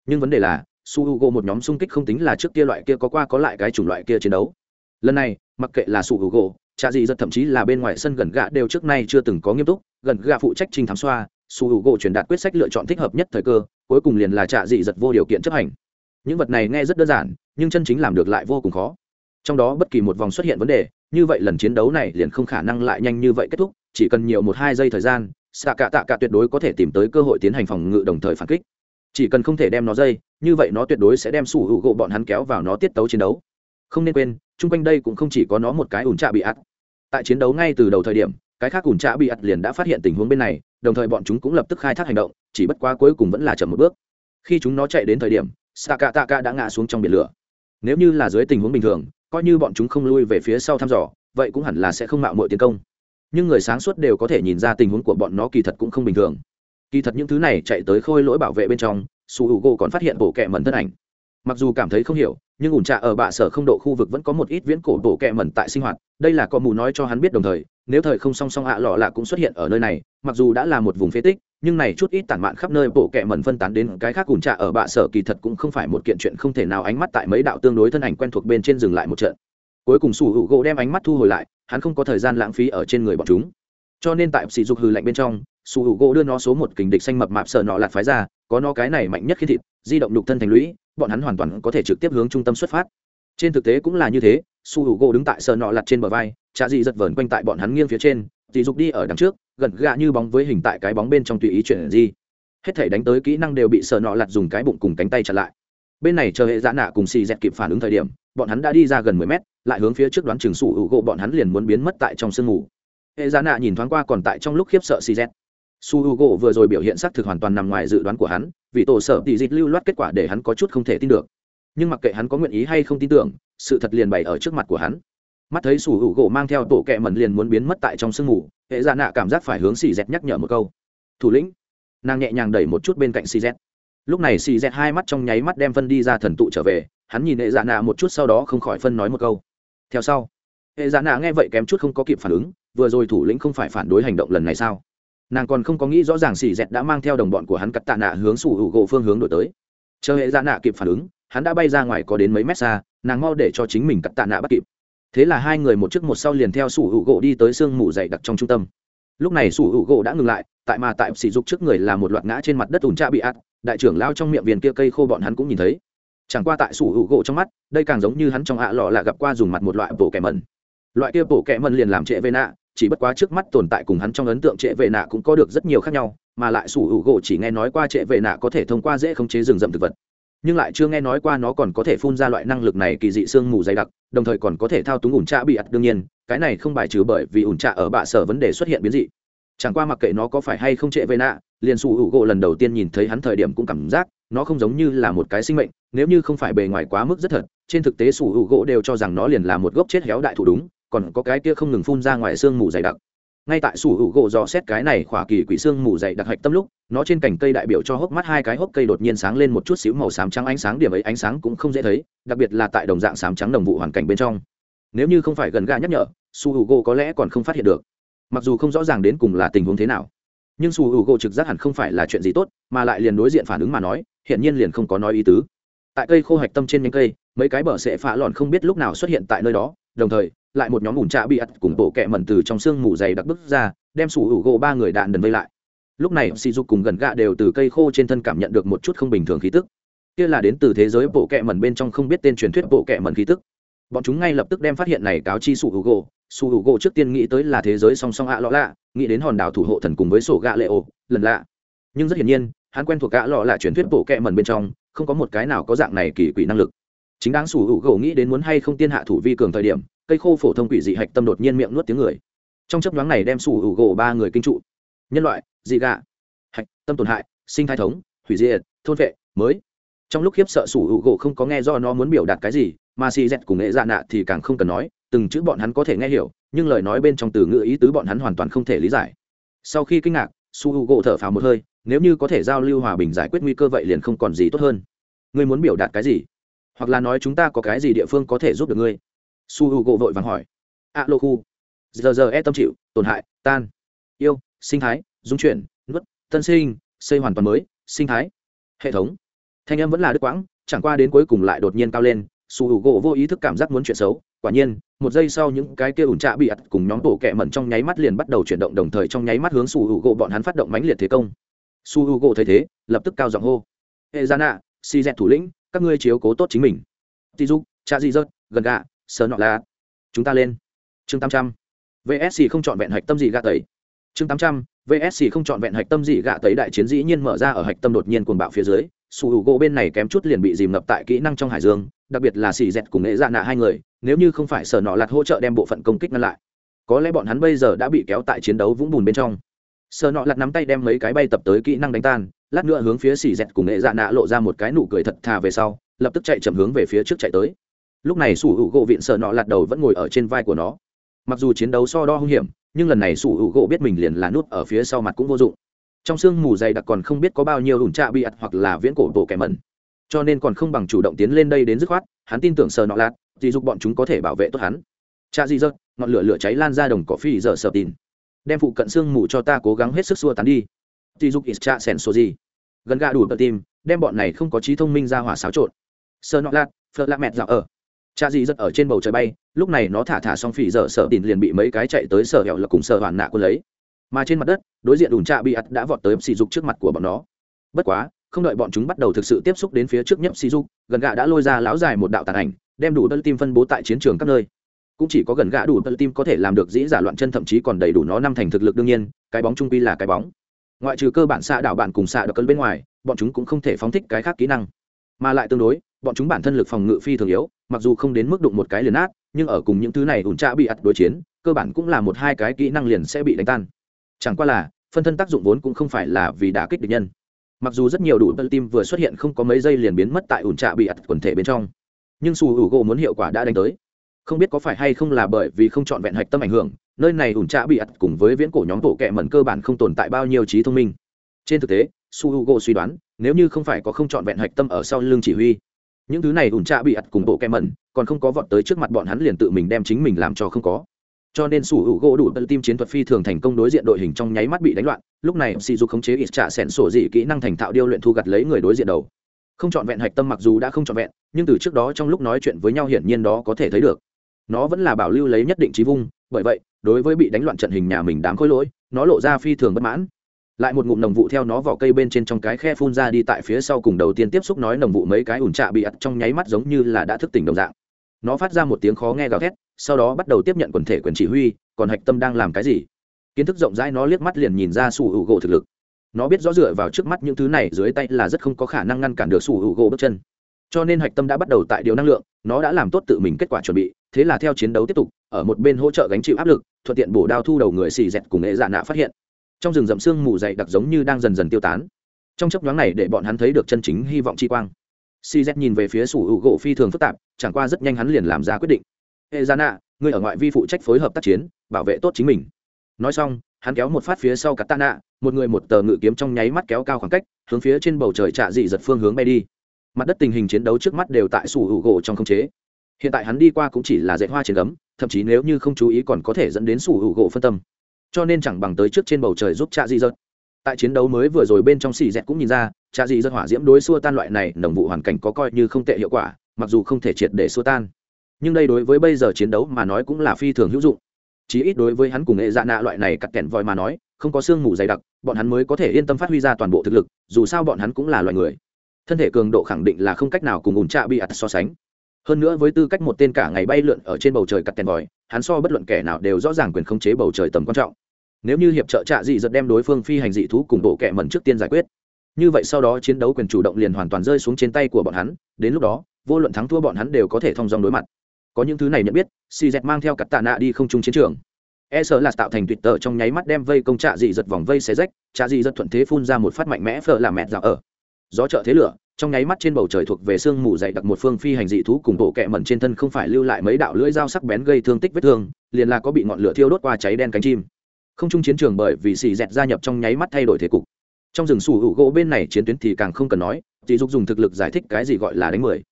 Nhưng vấn đề là, su h u g o một nhóm xung kích không tính là trước kia loại kia có qua có lại cái chủng loại kia chiến đấu. Lần này, mặc kệ là su h u g o trạ dị giật thậm chí là bên ngoài sân gần gạ đều trước nay chưa từng có nghiêm túc, gần gạ phụ trách trình thám xoa, su h u g o truyền đạt quyết sách lựa chọn thích hợp nhất thời cơ, cuối cùng liền là trạ dị giật vô điều kiện chấp hành. Những vật này nghe rất đơn giản, nhưng chân chính làm được lại vô cùng khó trong đó bất kỳ một vòng xuất hiện vấn đề, như vậy lần chiến đấu này liền không khả năng lại nhanh như vậy kết thúc, chỉ cần nhiều một hai giây thời gian, xạ cạ tạ cạ tuyệt đối có thể tìm tới cơ hội tiến hành phòng ngự đồng thời phản kích. Chỉ cần không thể đem nó dây, như vậy nó tuyệt đối sẽ đem sủ hữu gỗ bọn hắn kéo vào nó tiết tấu chiến đấu. Không nên quên, chung quanh đây cũng không chỉ có nó một cái ủn trạ bị ắt. Tại chiến đấu ngay từ đầu thời điểm, cái khác ủn trạ bị ắt liền đã phát hiện tình huống bên này, đồng thời bọn chúng cũng lập tức khai thác hành động, chỉ bất quá cuối cùng vẫn là chậm một bước. Khi chúng nó chạy đến thời điểm staka taka đã ngã xuống trong biển lửa. Nếu như là dưới tình huống bình thường coi như bọn chúng không lui về phía sau thăm dò, vậy cũng hẳn là sẽ không mạo mọi tiến công. Nhưng người sáng suốt đều có thể nhìn ra tình huống của bọn nó kỳ thật cũng không bình thường. Kỳ thật những thứ này chạy tới khôi lỗi bảo vệ bên trong, su h u g o còn phát hiện bộ kẹ mẩn thân ảnh mặc dù cảm thấy không hiểu, nhưng ủn trạ ở bạ sở không độ khu vực vẫn có một ít viễn cổ bổ kẹ mẩn tại sinh hoạt. Đây là có mù nói cho hắn biết đồng thời, nếu thời không song song ạ lọ lạ cũng xuất hiện ở nơi này, mặc dù đã là một vùng phế tích, nhưng này chút ít tản mạn khắp nơi bộ kẹ mẩn phân tán đến cái khác ủn trạ ở bạ sở kỳ thật cũng không phải một kiện chuyện không thể nào ánh mắt tại mấy đạo tương đối thân ảnh quen thuộc bên trên dừng lại một trận. Cuối cùng sủ hữu gỗ đem ánh mắt thu hồi lại, hắn không có thời gian lãng phí ở trên người bọn chúng. Cho nên tại sỉ dục hư lạnh bên trong, sủ hữu gỗ đưa nó số một kình địch xanh mập mạp sợ nọ lạt phái ra, có nó cái này mạnh nhất khi thịt, di động lục thân thành lũy bọn hắn hoàn toàn có thể trực tiếp hướng trung tâm xuất phát. Trên thực tế cũng là như thế, su h u gỗ đứng tại sợ nọ lạt trên bờ vai trà dị giật vờn quanh tại bọn hắn nghiêng phía trên dì dục đi ở đằng trước, gần gạ như bóng với hình tại cái bóng bên trong tùy ý chuyển di. Hết thể đánh tới kỹ năng đều bị sợ nọ lặt dùng cái bụng cùng cánh tay chặn lại. Bên này chờ hệ giã nạ cùng xì dẹt kịp phản ứng thời điểm, bọn hắn đã đi ra gần mười mét, lại hướng phía trước đoán chừng sủ hữu gỗ bọn hắn liền muốn biến mất tại trong sương mù. Hệ giã nạ nhìn thoáng qua còn tại trong lúc khiếp sợ xì dẹt. Su h u g o vừa rồi biểu hiện xác thực hoàn toàn nằm ngoài dự đoán của hắn vì tổ sở tỷ dịch lưu loát kết quả để hắn có chút không thể tin được. Nhưng mặc kệ hắn có nguyện ý hay không tin tưởng, sự thật liền bày ở trước mặt của hắn. Mắt thấy sủ hữu gỗ mang theo tổ kẹ mẩn liền muốn biến mất tại trong sương mù, hệ dạ nạ cảm giác phải hướng xì dẹt nhắc nhở một câu. Thủ lĩnh. Nàng nhẹ nhàng đẩy một chút bên cạnh xì dẹt. Lúc này xì dẹt hai mắt trong nháy mắt đem phân đi ra thần tụ trở về, hắn nhìn hệ dạ nạ một chút sau đó không khỏi phân nói một câu. Theo sau. Hệ dạ nạ nghe vậy kém chút không có kịp phản ứng, vừa rồi thủ lĩnh không phải phản đối hành động lần này sao? Nàng còn không có nghĩ rõ ràng xì dẹt đã mang theo đồng bọn của hắn cắt tạ nạ hướng sủ hữu gỗ phương hướng đổi tới. Chờ hệ dạ nạ kịp phản ứng, hắn đã bay ra ngoài có đến mấy mét xa, nàng mau để cho chính mình cắt tạ nạ bắt kịp. Thế là hai người một trước một sau liền theo sủ hữu gỗ đi tới sương mù dày đặc trong trung tâm. Lúc này sủ hữu gỗ đã ngừng lại, tại mà tại sỉ dục trước người là một loạt ngã trên mặt đất ủn tra bị ạt, đại trưởng lao trong miệng viền kia cây khô bọn hắn cũng nhìn thấy. Chẳng qua tại sủ hữu gỗ trong mắt, đây càng giống như hắn trong ạ lọ là gặp qua dùng mặt một loại bổ kẻ mẩn. Loại kia bổ kẻ mẩn liền làm trệ về nạ chỉ bất quá trước mắt tồn tại cùng hắn trong ấn tượng trệ vệ nạ cũng có được rất nhiều khác nhau, mà lại sủ hữu gỗ chỉ nghe nói qua trệ vệ nạ có thể thông qua dễ khống chế rừng rậm thực vật. Nhưng lại chưa nghe nói qua nó còn có thể phun ra loại năng lực này kỳ dị sương mù dày đặc, đồng thời còn có thể thao túng ủn trạ bị ặt đương nhiên, cái này không bài trừ bởi vì ủn trạ ở bạ sở vấn đề xuất hiện biến dị. Chẳng qua mặc kệ nó có phải hay không trệ vệ nạ, liền sủ hữu gỗ lần đầu tiên nhìn thấy hắn thời điểm cũng cảm giác, nó không giống như là một cái sinh mệnh, nếu như không phải bề ngoài quá mức rất thật, trên thực tế sủ hữu gỗ đều cho rằng nó liền là một gốc chết héo đại thủ đúng còn có cái kia không ngừng phun ra ngoài xương mù dày đặc. Ngay tại sủ hữu gỗ dò xét cái này khỏa kỳ quỷ xương mù dày đặc hạch tâm lúc, nó trên cành cây đại biểu cho hốc mắt hai cái hốc cây đột nhiên sáng lên một chút xíu màu xám trắng ánh sáng, điểm ấy ánh sáng cũng không dễ thấy, đặc biệt là tại đồng dạng xám trắng đồng vụ hoàn cảnh bên trong. Nếu như không phải gần gà nhắc nhở su hữu gỗ có lẽ còn không phát hiện được. Mặc dù không rõ ràng đến cùng là tình huống thế nào, nhưng su hữu gỗ trực giác hẳn không phải là chuyện gì tốt, mà lại liền đối diện phản ứng mà nói hiện nhiên liền không có nói ý tứ. Tại cây khô hạch tâm trên nhánh cây, mấy cái bờ sẽ phá lòn không biết lúc nào xuất hiện tại nơi đó, đồng thời lại một nhóm ủn trạ bị ắt cùng bộ kẹ mẩn từ trong sương mù dày đặc bức ra, đem sủ hữu gỗ ba người đạn đần vây lại. Lúc này sỉ dục cùng gần gạ đều từ cây khô trên thân cảm nhận được một chút không bình thường khí tức. Kia là đến từ thế giới bộ kẹ mẩn bên trong không biết tên truyền thuyết bộ kẹ mẩn khí tức. Bọn chúng ngay lập tức đem phát hiện này cáo chi sủ hữu gỗ. Sủ hữu gỗ trước tiên nghĩ tới là thế giới song song ạ lọ lạ, nghĩ đến hòn đảo thủ hộ thần cùng với sổ gạ lệ ổ, lần lạ. Nhưng rất hiển nhiên, hắn quen thuộc gã lọ là truyền thuyết bộ kẹ mẩn bên trong, không có một cái nào có dạng này kỳ quỷ năng lực. Chính đáng sủ hữu gỗ nghĩ đến muốn hay không tiên hạ thủ vi cường thời điểm cây khô phổ thông quỷ dị hạch tâm đột nhiên miệng nuốt tiếng người. Trong chấp nhoáng này đem sủ hữu gỗ ba người kinh trụ. Nhân loại, dị gạ, hạch, tâm tổn hại, sinh thái thống, hủy diệt, thôn vệ, mới. Trong lúc khiếp sợ sủ hữu gỗ không có nghe do nó muốn biểu đạt cái gì, mà xì dẹt cùng nghệ dạ nạ thì càng không cần nói, từng chữ bọn hắn có thể nghe hiểu, nhưng lời nói bên trong từ ngữ ý tứ bọn hắn hoàn toàn không thể lý giải. Sau khi kinh ngạc su h u gỗ thở phào một hơi, nếu như có thể giao lưu hòa bình giải quyết nguy cơ vậy liền không còn gì tốt hơn. Ngươi muốn biểu đạt cái gì? Hoặc là nói chúng ta có cái gì địa phương có thể giúp được ngươi? Su h u gộ vội vàng hỏi. A lô khu, giờ giờ e tâm chịu, tổn hại, tan, yêu, sinh thái, dung chuyển, nuốt, tân sinh, xây hoàn toàn mới, sinh thái, hệ thống. Thanh âm vẫn là đức quãng, chẳng qua đến cuối cùng lại đột nhiên cao lên, su h u gộ vô ý thức cảm giác muốn chuyện xấu. Quả nhiên, một giây sau những cái kia ủn trạ bị ặt cùng nhóm tổ kẹ mẩn trong nháy mắt liền bắt đầu chuyển động đồng thời trong nháy mắt hướng su h u gộ bọn hắn phát động mãnh liệt thế công. Su h u gộ thấy thế, lập tức cao giọng hô. Hệ gian nạ si dẹt thủ lĩnh, các ngươi chiếu cố tốt chính mình. Tí dục, cha di rớt gần gạ sờ nọ là chúng ta lên. Chương tám trăm. Vsc không chọn vẹn hạch tâm gì gạ tẩy. Chương tám trăm. Vsc không chọn vẹn hạch tâm gì gạ tẩy đại chiến dĩ nhiên mở ra ở hạch tâm đột nhiên cuồng bạo phía dưới. Su hữu gỗ bên này kém chút liền bị dìm ngập tại kỹ năng trong hải dương, đặc biệt là xì dẹt cùng nghệ dạ nạ hai người, nếu như không phải sở nọ lạt hỗ trợ đem bộ phận công kích ngăn lại. Có lẽ bọn hắn bây giờ đã bị kéo tại chiến đấu vũng bùn bên trong. Sở nọ lạt nắm tay đem mấy cái bay tập tới kỹ năng đánh tan, lát nữa hướng phía xì dẹt cùng nghệ dạ nạ lộ ra một cái nụ cười thật thà về sau, lập tức chạy chậm hướng về phía trước chạy tới lúc này sủ hữu gỗ viện sợ nọ lạt đầu vẫn ngồi ở trên vai của nó. Mặc dù chiến đấu so đo hung hiểm, nhưng lần này sủ hữu gỗ biết mình liền là nút ở phía sau mặt cũng vô dụng. Trong sương mù dày đặc còn không biết có bao nhiêu ủn trạ bị ặt hoặc là viễn cổ tổ kẻ mẩn. Cho nên còn không bằng chủ động tiến lên đây đến dứt khoát, hắn tin tưởng sờ nọ lạt, thì dục bọn chúng có thể bảo vệ tốt hắn. Cha di dơ, ngọn lửa lửa cháy lan ra đồng cỏ phi giờ sợ tin. Đem phụ cận sương mù cho ta cố gắng hết sức xua tán đi. Thì dục ít cha sèn số gì gần gà đủ tờ tim đem bọn này không có trí thông minh ra hỏa xáo trộn. Sờ nọ lạt phật lạ mẹt dạo ở cha di giật ở trên bầu trời bay, lúc này nó thả thả xong phỉ dở sợ tin liền bị mấy cái chạy tới sở hẹo là cùng sở hoàn nạ quân lấy. Mà trên mặt đất, đối diện ủn trạ bị ắt đã vọt tới sỉ dục trước mặt của bọn nó. Bất quá, không đợi bọn chúng bắt đầu thực sự tiếp xúc đến phía trước nhấp sỉ dục, gần gạ đã lôi ra lão dài một đạo tàn ảnh, đem đủ đơn tim phân bố tại chiến trường các nơi. Cũng chỉ có gần gạ đủ đơn tim có thể làm được dĩ giả loạn chân thậm chí còn đầy đủ nó năm thành thực lực đương nhiên, cái bóng trung quy là cái bóng. Ngoại trừ cơ bản xạ đảo bạn cùng xạ đ cân bên ngoài, bọn chúng cũng không thể phóng thích cái khác kỹ năng. Mà lại tương đối, bọn chúng bản thân lực phòng ngự phi thường yếu mặc dù không đến mức đụng một cái liền át nhưng ở cùng những thứ này ủn trạ bị ắt đối chiến, cơ bản cũng là một hai cái kỹ năng liền sẽ bị đánh tan. Chẳng qua là, phân thân tác dụng vốn cũng không phải là vì đã kích địch nhân. Mặc dù rất nhiều đủ tân tim vừa xuất hiện không có mấy giây liền biến mất tại ủn trạ bị ặt quần thể bên trong. Nhưng su hữu gỗ muốn hiệu quả đã đánh tới. Không biết có phải hay không là bởi vì không chọn vẹn hạch tâm ảnh hưởng, nơi này ủn trạ bị ặt cùng với viễn cổ nhóm bộ kệ mẩn cơ bản không tồn tại bao nhiêu trí thông minh. Trên thực tế su hữu gỗ suy đoán, nếu như không phải có không chọn vẹn hạch tâm ở sau lưng chỉ huy những thứ này ủn trạ bị ặt cùng bộ kem mẩn, còn không có vọt tới trước mặt bọn hắn liền tự mình đem chính mình làm cho không có. Cho nên sủ hữu gỗ đủ tự tim chiến thuật phi thường thành công đối diện đội hình trong nháy mắt bị đánh loạn, lúc này sỉ dục khống chế ít trả sẻn sổ dị kỹ năng thành thạo điêu luyện thu gặt lấy người đối diện đầu. Không chọn vẹn hạch tâm mặc dù đã không chọn vẹn, nhưng từ trước đó trong lúc nói chuyện với nhau hiển nhiên đó có thể thấy được. Nó vẫn là bảo lưu lấy nhất định trí vung, bởi vậy, đối với bị đánh loạn trận hình nhà mình đám khối lỗi, nó lộ ra phi thường bất mãn lại một ngụm nồng vụ theo nó vào cây bên trên trong cái khe phun ra đi tại phía sau cùng đầu tiên tiếp xúc nói nồng vụ mấy cái ủn trạ bị ặt trong nháy mắt giống như là đã thức tỉnh đồng dạng. Nó phát ra một tiếng khó nghe gào thét, sau đó bắt đầu tiếp nhận quần thể quyền chỉ huy, còn hạch tâm đang làm cái gì? Kiến thức rộng rãi nó liếc mắt liền nhìn ra sủ hữu gỗ thực lực. Nó biết rõ dựa vào trước mắt những thứ này, dưới tay là rất không có khả năng ngăn cản được sủ hữu gỗ bước chân. Cho nên hạch tâm đã bắt đầu tại điều năng lượng, nó đã làm tốt tự mình kết quả chuẩn bị, thế là theo chiến đấu tiếp tục, ở một bên hỗ trợ gánh chịu áp lực, thuận tiện bổ đao thu đầu người xì dẹt cùng nghệ dạ nạ phát hiện trong rừng rậm sương mù dày đặc giống như đang dần dần tiêu tán. Trong chấp nhoáng này để bọn hắn thấy được chân chính hy vọng chi quang. Cz nhìn về phía sủ hữu gỗ phi thường phức tạp, chẳng qua rất nhanh hắn liền làm ra quyết định. Hệ gian nạ người ở ngoại vi phụ trách phối hợp tác chiến, bảo vệ tốt chính mình. Nói xong, hắn kéo một phát phía sau cắt tạ nạ một người một tờ ngự kiếm trong nháy mắt kéo cao khoảng cách, hướng phía trên bầu trời trạ dị giật phương hướng bay đi. Mặt đất tình hình chiến đấu trước mắt đều tại sủ hữu gỗ trong không chế. Hiện tại hắn đi qua cũng chỉ là dạy hoa trên gấm, thậm chí nếu như không chú ý còn có thể dẫn đến sủ hữu gỗ phân tâm cho nên chẳng bằng tới trước trên bầu trời giúp cha di rớt tại chiến đấu mới vừa rồi bên trong xì dẹt cũng nhìn ra, cha di rớt hỏa diễm đối xua tan loại này nồng vụ hoàn cảnh có coi như không tệ hiệu quả, mặc dù không thể triệt để xua tan. Nhưng đây đối với bây giờ chiến đấu mà nói cũng là phi thường hữu dụng. Chí ít đối với hắn cùng nghệ dạ nạ loại này cắt kẻn voi mà nói, không có xương mù dày đặc, bọn hắn mới có thể yên tâm phát huy ra toàn bộ thực lực, dù sao bọn hắn cũng là loài người. Thân thể cường độ khẳng định là không cách nào cùng ủn trạ bị ạt so sánh hơn nữa với tư cách một tên cả ngày bay lượn ở trên bầu trời cặt tèn vòi, hắn so bất luận kẻ nào đều rõ ràng quyền khống chế bầu trời tầm quan trọng. Nếu như hiệp trợ trạ dị giật đem đối phương phi hành dị thú cùng bộ kẻ mẩn trước tiên giải quyết, như vậy sau đó chiến đấu quyền chủ động liền hoàn toàn rơi xuống trên tay của bọn hắn, đến lúc đó, vô luận thắng thua bọn hắn đều có thể thông dong đối mặt. Có những thứ này nhận biết si cz mang theo cặp tạ nạ đi không chung chiến trường. E sợ là tạo thành tuyệt tợ trong nháy mắt đem vây công trạ dị giật vòng vây xé rách, trạ dị giật thuận thế phun ra một phát mạnh mẽ phở làm mẹt dạo ở. Gió trợ thế lửa trong nháy mắt trên bầu trời thuộc về sương mù dày đặc một phương phi hành dị thú cùng bộ kẹ mẩn trên thân không phải lưu lại mấy đạo lưỡi dao sắc bén gây thương tích vết thương, liền là có bị ngọn lửa thiêu đốt qua cháy đen cánh chim. Không chung chiến trường bởi vì xì dẹt gia nhập trong nháy mắt thay đổi thế cục. Trong rừng sủ hữu gỗ bên này chiến tuyến thì càng không cần nói, chỉ dục dùng thực lực giải thích cái gì gọi là đánh mười.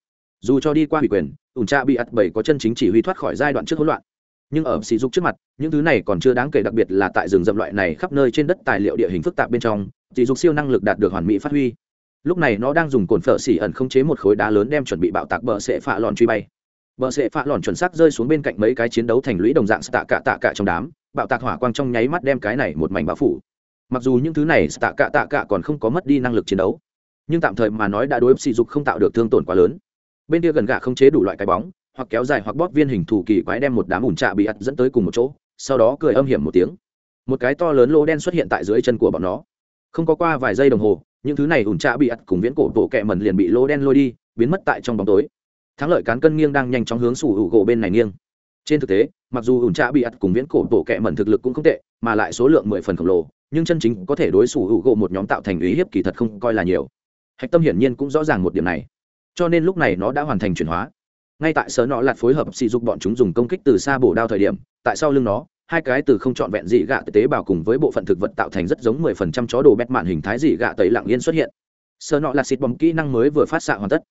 Dù cho đi qua ủy quyền ủn tra bị ắt bảy có chân chính chỉ huy thoát khỏi giai đoạn trước hỗn loạn. Nhưng ở sỉ dục trước mặt, những thứ này còn chưa đáng kể đặc biệt là tại rừng rậm loại này khắp nơi trên đất tài liệu địa hình phức tạp bên trong sỉ dục siêu năng lực đạt được hoàn mỹ phát huy lúc này nó đang dùng cồn phở xỉ ẩn không chế một khối đá lớn đem chuẩn bị bạo tạc bờ sệ phạ lòn truy bay. Bờ sệ phạ lòn chuẩn xác rơi xuống bên cạnh mấy cái chiến đấu thành lũy đồng dạng tạ cạ tạ cạ trong đám, bạo tạc hỏa quang trong nháy mắt đem cái này một mảnh bão phủ. Mặc dù những thứ này tạ cạ tạ cạ còn không có mất đi năng lực chiến đấu, nhưng tạm thời mà nói đã đối sỉ dục không tạo được thương tổn quá lớn. Bên kia gần gạ không chế đủ loại cái bóng, hoặc kéo dài hoặc bóp viên hình thủ kỳ quái đem một đám ủn trạ bị ắt dẫn tới cùng một chỗ, sau đó cười âm hiểm một tiếng. Một cái to lớn lỗ đen xuất hiện tại dưới chân của bọn nó. Không có qua vài giây đồng hồ những thứ này ủn trạ bị ắt cùng viễn cổ bộ kẹ mần liền bị lỗ đen lôi đi, biến mất tại trong bóng tối. Thắng lợi cán cân nghiêng đang nhanh chóng hướng sủ hữu gỗ bên này nghiêng. Trên thực tế, mặc dù ủn trạ bị ắt cùng viễn cổ bộ kẹ mần thực lực cũng không tệ, mà lại số lượng mười phần khổng lồ, nhưng chân chính có thể đối sủ hữu gỗ một nhóm tạo thành ý hiếp kỳ thật không coi là nhiều. Hạch tâm hiển nhiên cũng rõ ràng một điểm này. Cho nên lúc này nó đã hoàn thành chuyển hóa. Ngay tại sở nọ lạt phối hợp sỉ dục bọn chúng dùng công kích từ xa bổ đao thời điểm, tại sau lưng nó hai cái từ không trọn vẹn dị gạ tế bào cùng với bộ phận thực vật tạo thành rất giống mười phần trăm chó đồ bẹt mạn hình thái dị gạ tẩy lặng yên xuất hiện. Sơ nọ là xịt bóng kỹ năng mới vừa phát xạ hoàn tất.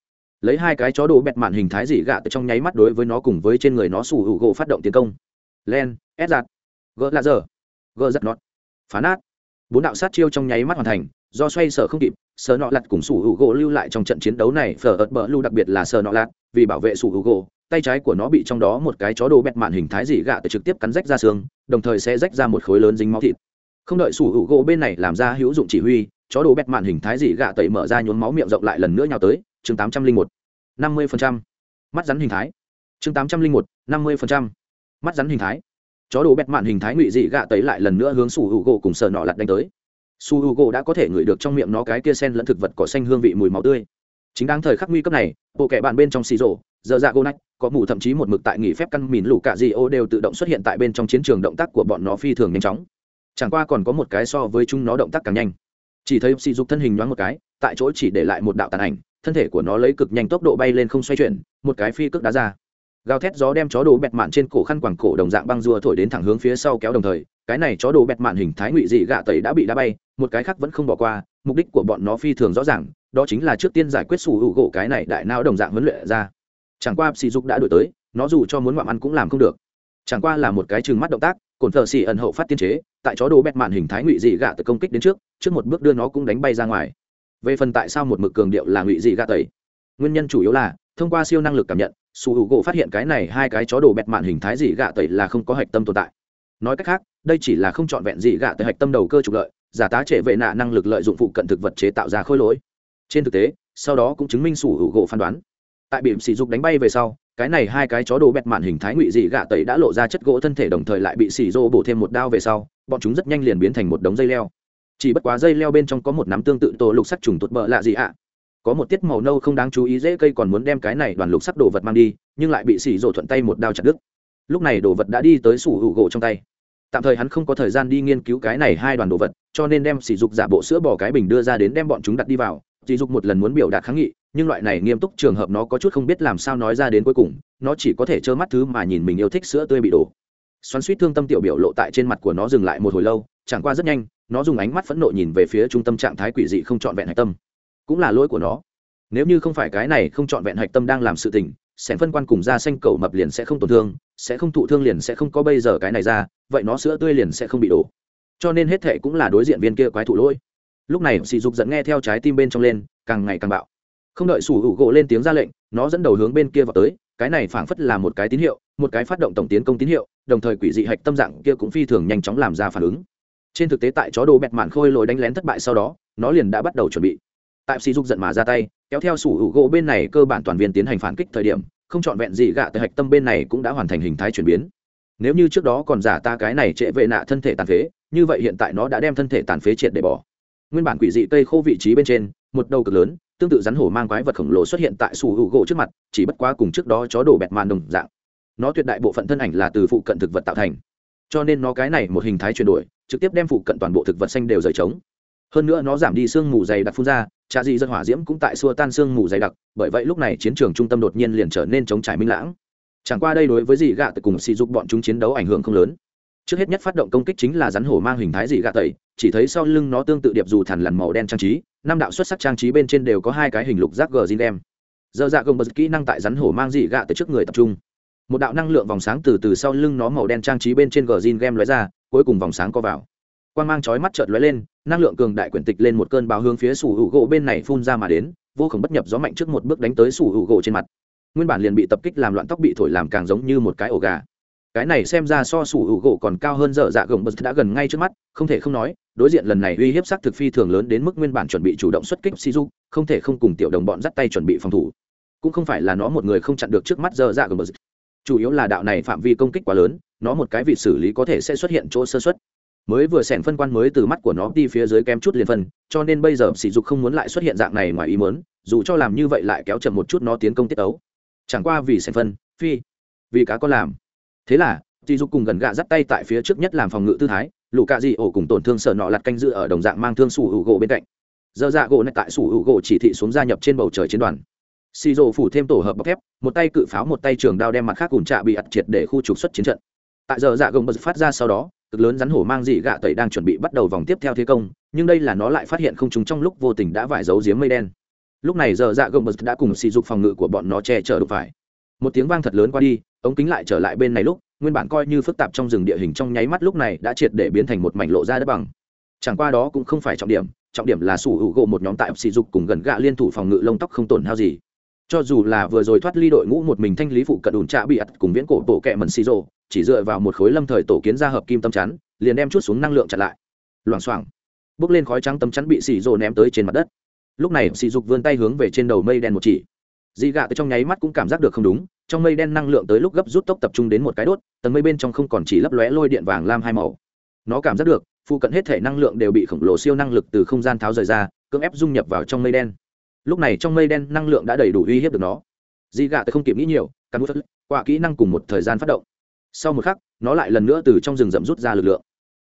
Lấy hai cái chó đồ bẹt mạn hình thái dị gạ trong nháy mắt đối với nó cùng với trên người nó sủ hữu gỗ phát động tiến công. Len ép giật. gỡ là giờ. Gỡ giật nọt. phá nát. Bốn đạo sát chiêu trong nháy mắt hoàn thành do xoay sở không kịp sơ nọ lật cùng sủ hữu gỗ lưu lại trong trận chiến đấu này phở ợt bờ lưu đặc biệt là sơ nọ lật, vì bảo vệ sủ hữu gỗ tay trái của nó bị trong đó một cái chó đồ bẹt mạn hình thái dị gạ tự trực tiếp cắn rách ra xương, đồng thời sẽ rách ra một khối lớn dính máu thịt. Không đợi sủ hữu gỗ bên này làm ra hữu dụng chỉ huy, chó đồ bẹt mạn hình thái dị gạ tẩy mở ra nhốn máu miệng rộng lại lần nữa nhào tới, chương tám trăm linh một, năm mươi mắt rắn hình thái. Chương tám trăm linh một, năm mươi mắt rắn hình thái. Chó đồ bẹt mạn hình thái ngụy dị gạ tẩy lại lần nữa hướng sủ hữu gỗ cùng sờ nọ lặt đánh tới. Su h u gỗ đã có thể ngửi được trong miệng nó cái kia sen lẫn thực vật cỏ xanh hương vị mùi máu tươi. Chính đang thời khắc nguy cấp này, bộ kẻ bạn bên trong xì rổ dơ dạ gô nách có mù thậm chí một mực tại nghỉ phép căn mìn lũ cạ di ô đều tự động xuất hiện tại bên trong chiến trường động tác của bọn nó phi thường nhanh chóng. Chẳng qua còn có một cái so với chúng nó động tác càng nhanh. Chỉ thấy sỉ dục thân hình nhoáng một cái, tại chỗ chỉ để lại một đạo tàn ảnh, thân thể của nó lấy cực nhanh tốc độ bay lên không xoay chuyển, một cái phi cước đá ra. Gào thét gió đem chó đồ bẹt mạn trên cổ khăn quàng cổ đồng dạng băng rùa thổi đến thẳng hướng phía sau kéo đồng thời, cái này chó đồ bẹt mạn hình thái ngụy dị gạ tẩy đã bị đá bay, một cái khác vẫn không bỏ qua, mục đích của bọn nó phi thường rõ ràng, đó chính là trước tiên giải quyết sủ hữu gỗ cái này đại não đồng dạng huấn luyện ra chẳng qua sỉ dục đã đổi tới, nó dù cho muốn ngoạm ăn cũng làm không được. Chẳng qua là một cái chừng mắt động tác cồn thợ xì ẩn hậu phát tiên chế, tại chó đồ bẹt mạn hình thái ngụy dị gạ từ công kích đến trước trước một bước đưa nó cũng đánh bay ra ngoài. Về phần tại sao một mực cường điệu là ngụy dị gạ tẩy? Nguyên nhân chủ yếu là, thông qua siêu năng lực cảm nhận, su hữu gỗ phát hiện cái này hai cái chó đồ bẹt mạn hình thái dị gạ tẩy là không có hạch tâm tồn tại. Nói cách khác, đây chỉ là không trọn vẹn dị gạ tới hạch tâm đầu cơ trục lợi, giả tá trệ vệ nạ năng lực lợi dụng phụ cận thực vật chế tạo ra khôi lỗi. Trên thực tế, sau đó cũng chứng minh su hữu gỗ phán đoán tại bị sỉ dục đánh bay về sau, cái này hai cái chó đồ bẹt mạn hình thái ngụy dị gạ tẩy đã lộ ra chất gỗ thân thể đồng thời lại bị xỉ rô bổ thêm một đao về sau, bọn chúng rất nhanh liền biến thành một đống dây leo. Chỉ bất quá dây leo bên trong có một nắm tương tự tổ lục sắc trùng tụt bợ lạ gì ạ. Có một tiết màu nâu không đáng chú ý dễ cây còn muốn đem cái này đoàn lục sắc đồ vật mang đi, nhưng lại bị xỉ rổ thuận tay một đao chặt đứt. Lúc này đồ vật đã đi tới sủ hữu gỗ trong tay. Tạm thời hắn không có thời gian đi nghiên cứu cái này hai đoàn đồ vật, cho nên đem sỉ dục giả bộ sữa bỏ cái bình đưa ra đến đem bọn chúng đặt đi vào. Sỉ dục một lần muốn biểu đạt kháng nghị nhưng loại này nghiêm túc trường hợp nó có chút không biết làm sao nói ra đến cuối cùng, nó chỉ có thể trơ mắt thứ mà nhìn mình yêu thích sữa tươi bị đổ. Xoắn suýt thương tâm tiểu biểu lộ tại trên mặt của nó dừng lại một hồi lâu, chẳng qua rất nhanh, nó dùng ánh mắt phẫn nộ nhìn về phía trung tâm trạng thái quỷ dị không trọn vẹn hạch tâm. Cũng là lỗi của nó. Nếu như không phải cái này không trọn vẹn hạch tâm đang làm sự tình sẽ phân quan cùng da xanh cầu mập liền sẽ không tổn thương, sẽ không thụ thương liền sẽ không có bây giờ cái này ra, vậy nó sữa tươi liền sẽ không bị đổ. Cho nên hết thệ cũng là đối diện viên kia quái thụ lỗi. Lúc này sỉ dục dẫn nghe theo trái tim bên trong lên, càng ngày càng bạo không đợi sủ hữu gỗ lên tiếng ra lệnh, nó dẫn đầu hướng bên kia vào tới, cái này phảng phất là một cái tín hiệu, một cái phát động tổng tiến công tín hiệu, đồng thời quỷ dị hạch tâm dạng kia cũng phi thường nhanh chóng làm ra phản ứng. Trên thực tế tại chó đồ bẹt mạn khôi lồi đánh lén thất bại sau đó, nó liền đã bắt đầu chuẩn bị. Tại sỉ dục giận mà ra tay, kéo theo sủ hữu gỗ bên này cơ bản toàn viên tiến hành phản kích thời điểm, không trọn vẹn gì gạ tới hạch tâm bên này cũng đã hoàn thành hình thái chuyển biến. Nếu như trước đó còn giả ta cái này trệ vệ nạ thân thể tàn phế, như vậy hiện tại nó đã đem thân thể tàn phế triệt để bỏ. Nguyên bản quỷ dị cây khô vị trí bên trên, một đầu cực lớn tương tự rắn hổ mang quái vật khổng lồ xuất hiện tại sủ hữu gỗ trước mặt, chỉ bất quá cùng trước đó chó đổ bẹt màn đồng dạng. Nó tuyệt đại bộ phận thân ảnh là từ phụ cận thực vật tạo thành. Cho nên nó cái này một hình thái chuyển đổi, trực tiếp đem phụ cận toàn bộ thực vật xanh đều rời trống. Hơn nữa nó giảm đi sương mù dày đặc phun ra trà dị dân hỏa diễm cũng tại xua tan sương mù dày đặc, bởi vậy lúc này chiến trường trung tâm đột nhiên liền trở nên chống trải minh lãng. Chẳng qua đây đối với dị gạ tự cùng sỉ dục bọn chúng chiến đấu ảnh hưởng không lớn. Trước hết nhất phát động công kích chính là rắn hổ mang hình thái dị gạ tẩy chỉ thấy sau lưng nó tương tự điệp dù thằn lằn màu đen trang trí năm đạo xuất sắc trang trí bên trên đều có hai cái hình lục giác gờ zin đem. Dơ dạ gồng bật kỹ năng tại rắn hổ mang dị gạ tới trước người tập trung. Một đạo năng lượng vòng sáng từ từ sau lưng nó màu đen trang trí bên trên gờ zin game lóe ra, cuối cùng vòng sáng co vào. Quan g mang chói mắt trợt lóe lên, năng lượng cường đại quyển tịch lên một cơn báo hướng phía sủ hữu gỗ bên này phun ra mà đến, vô khổng bất nhập gió mạnh trước một bước đánh tới sủ hữu gỗ trên mặt. Nguyên bản liền bị tập kích làm loạn tóc bị thổi làm càng giống như một cái ổ gà cái này xem ra so sủ hữu gỗ còn cao hơn dở dạ gồng bật đã gần ngay trước mắt, không thể không nói, đối diện lần này uy hiếp sắc thực phi thường lớn đến mức nguyên bản chuẩn bị chủ động xuất kích shizu, không thể không cùng tiểu đồng bọn dắt tay chuẩn bị phòng thủ. Cũng không phải là nó một người không chặn được trước mắt dở dạ gồng bật. Chủ yếu là đạo này phạm vi công kích quá lớn, nó một cái vị xử lý có thể sẽ xuất hiện chỗ sơ xuất mới vừa xẻn phân quan mới từ mắt của nó đi phía dưới kém chút liền phân, cho nên bây giờ sỉ dục không muốn lại xuất hiện dạng này ngoài ý muốn, dù cho làm như vậy lại kéo chậm một chút nó tiến công tiết ấu. Chẳng qua vì xẻn phân, phi, vì cá có làm thế là dì dục cùng gần gạ dắt tay tại phía trước nhất làm phòng ngự tư thái, lũ cạ dị ổ cùng tổn thương sợ nọ lặt canh dự ở đồng dạng mang thương sủ hữu gỗ bên cạnh. Dơ dạ gỗ này tại sủ hữu gỗ chỉ thị xuống gia nhập trên bầu trời chiến đoàn. Xì rộ phủ thêm tổ hợp bọc thép, một tay cự pháo một tay trường đao đem mặt khác cùng trạ bị ặt triệt để khu trục xuất chiến trận. Tại giờ dạ gồng bật phát ra sau đó, cực lớn rắn hổ mang dị gạ tẩy đang chuẩn bị bắt đầu vòng tiếp theo thế công, nhưng đây là nó lại phát hiện không chúng trong lúc vô tình đã vải giấu giếm mây đen. Lúc này giờ dạ gồng bật đã cùng sỉ dục phòng ngự của bọn nó che chở được phải một tiếng vang thật lớn qua đi, ống kính lại trở lại bên này lúc, nguyên bản coi như phức tạp trong rừng địa hình trong nháy mắt lúc này đã triệt để biến thành một mảnh lộ ra đất bằng. Chẳng qua đó cũng không phải trọng điểm trọng điểm là sủ hữu gỗ một nhóm tại sỉ dục cùng gần gạ liên thủ phòng ngự lông tóc không tổn hao gì. Cho dù là vừa rồi thoát ly đội ngũ một mình thanh lý phụ cận ủn trạ bị ặt cùng viễn cổ tổ kẹ mần xì rồ, chỉ dựa vào một khối lâm thời tổ kiến ra hợp kim tâm chắn, liền đem chút xuống năng lượng chặn lại. Loảng xoảng bốc lên khói trắng tâm chắn bị xì rồ ném tới trên mặt đất. Lúc này xì dục vươn tay hướng về trên đầu mây đen một chỉ dị gạ từ trong nháy mắt cũng cảm giác được không đúng, trong mây đen năng lượng tới lúc gấp rút tốc tập trung đến một cái đốt, tầng mây bên trong không còn chỉ lấp lóe lôi điện vàng lam hai màu. Nó cảm giác được, phụ cận hết thể năng lượng đều bị khổng lồ siêu năng lực từ không gian tháo rời ra, cưỡng ép dung nhập vào trong mây đen. Lúc này trong mây đen năng lượng đã đầy đủ uy hiếp được nó. Dị gạ từ không kịp nghĩ nhiều, cắn bút qua kỹ năng cùng một thời gian phát động. Sau một khắc, nó lại lần nữa từ trong rừng rậm rút ra lực lượng.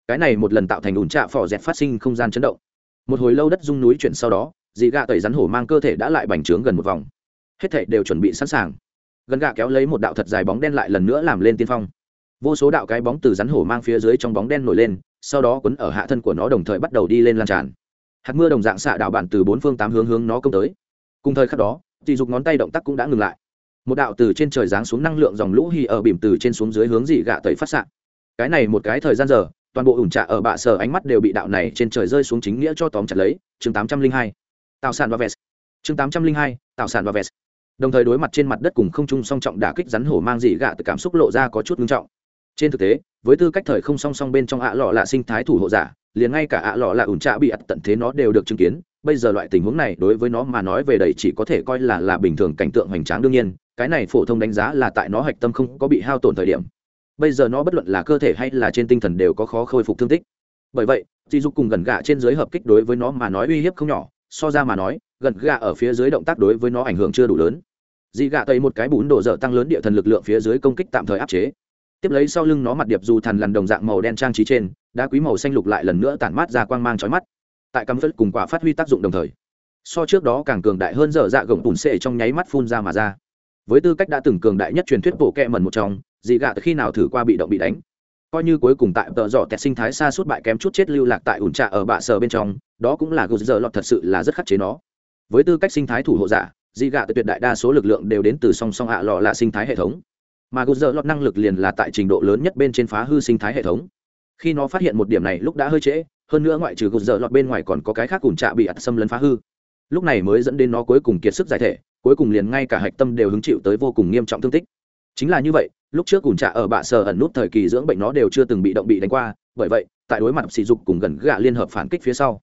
Cái này một lần tạo thành ủn trạ phò dẹt phát sinh không gian chấn động. Một hồi lâu đất rung núi chuyển sau đó dị gạ tẩy rắn hổ mang cơ thể đã lại bành trướng gần một vòng hết thảy đều chuẩn bị sẵn sàng. Gần gạ kéo lấy một đạo thật dài bóng đen lại lần nữa làm lên tiên phong. Vô số đạo cái bóng từ rắn hổ mang phía dưới trong bóng đen nổi lên, sau đó quấn ở hạ thân của nó đồng thời bắt đầu đi lên lan tràn. Hạt mưa đồng dạng xạ đạo bản từ bốn phương tám hướng hướng nó công tới. Cùng thời khắc đó dị dục ngón tay động tác cũng đã ngừng lại. Một đạo từ trên trời giáng xuống năng lượng dòng lũ hì ở bìm từ trên xuống dưới hướng dị gạ tẩy phát xạ. Cái này một cái thời gian giờ, toàn bộ ủn trạ ở bạ sở ánh mắt đều bị đạo này trên trời rơi xuống chính nghĩa cho tóm chặt lấy. Chương tám trăm linh hai tạo sản và vest chương tám trăm linh hai tạo sản và vest đồng thời đối mặt trên mặt đất cùng không trung song trọng đả kích rắn hổ mang dị gạ từ cảm xúc lộ ra có chút nghiêm trọng. Trên thực tế, với tư cách thời không song song bên trong ạ lọ là sinh thái thủ hộ giả, liền ngay cả ạ lọ là ủn trạ bị ặt tận thế nó đều được chứng kiến. Bây giờ loại tình huống này đối với nó mà nói về đầy chỉ có thể coi là là bình thường cảnh tượng hoành tráng đương nhiên, cái này phổ thông đánh giá là tại nó hạch tâm không có bị hao tổn thời điểm. Bây giờ nó bất luận là cơ thể hay là trên tinh thần đều có khó khôi phục thương tích. Bởi vậy dì dục cùng gần gạ trên dưới hợp kích đối với nó mà nói uy hiếp không nhỏ, so ra mà nói, gần gạ ở phía dưới động tác đối với nó ảnh hưởng chưa đủ lớn. Dị gạ tây một cái bún đổ dở tăng lớn địa thần lực lượng phía dưới công kích tạm thời áp chế. Tiếp lấy sau lưng nó mặt điệp dù thần lằn đồng dạng màu đen trang trí trên, đá quý màu xanh lục lại lần nữa tản mát ra quang mang trói mắt. Tại cắm phất cùng quả phát huy tác dụng đồng thời, so trước đó càng cường đại hơn dở dạ gồng tùn xệ trong nháy mắt phun ra mà ra. Với tư cách đã từng cường đại nhất truyền thuyết bộ kẹ mần một trong, dị gạ từ khi nào thử qua bị động bị đánh? Coi như cuối cùng tại tợ dọ tẹt sinh thái xa suốt bại kém chút chết lưu lạc tại ủn trà ở bạ sờ bên trong, đó cũng là gờ giờ lọt thật sự là rất khắc chế nó. Với tư cách sinh thái thủ hộ giả dị gạ tuyệt đại đa số lực lượng đều đến từ song song ạ lọ là sinh thái hệ thống. Mà gút dơ lọt năng lực liền là tại trình độ lớn nhất bên trên phá hư sinh thái hệ thống. Khi nó phát hiện một điểm này, lúc đã hơi trễ, hơn nữa ngoại trừ gút dơ lọt bên ngoài còn có cái khác cùng trạ bị ạt xâm lấn phá hư. Lúc này mới dẫn đến nó cuối cùng kiệt sức giải thể, cuối cùng liền ngay cả hạch tâm đều hứng chịu tới vô cùng nghiêm trọng thương tích. Chính là như vậy, lúc trước cùng trạ ở bạ sở ẩn nút thời kỳ dưỡng bệnh nó đều chưa từng bị động bị đánh qua, bởi vậy, tại đối mặt sỉ dục cùng gần gạ liên hợp phản kích phía sau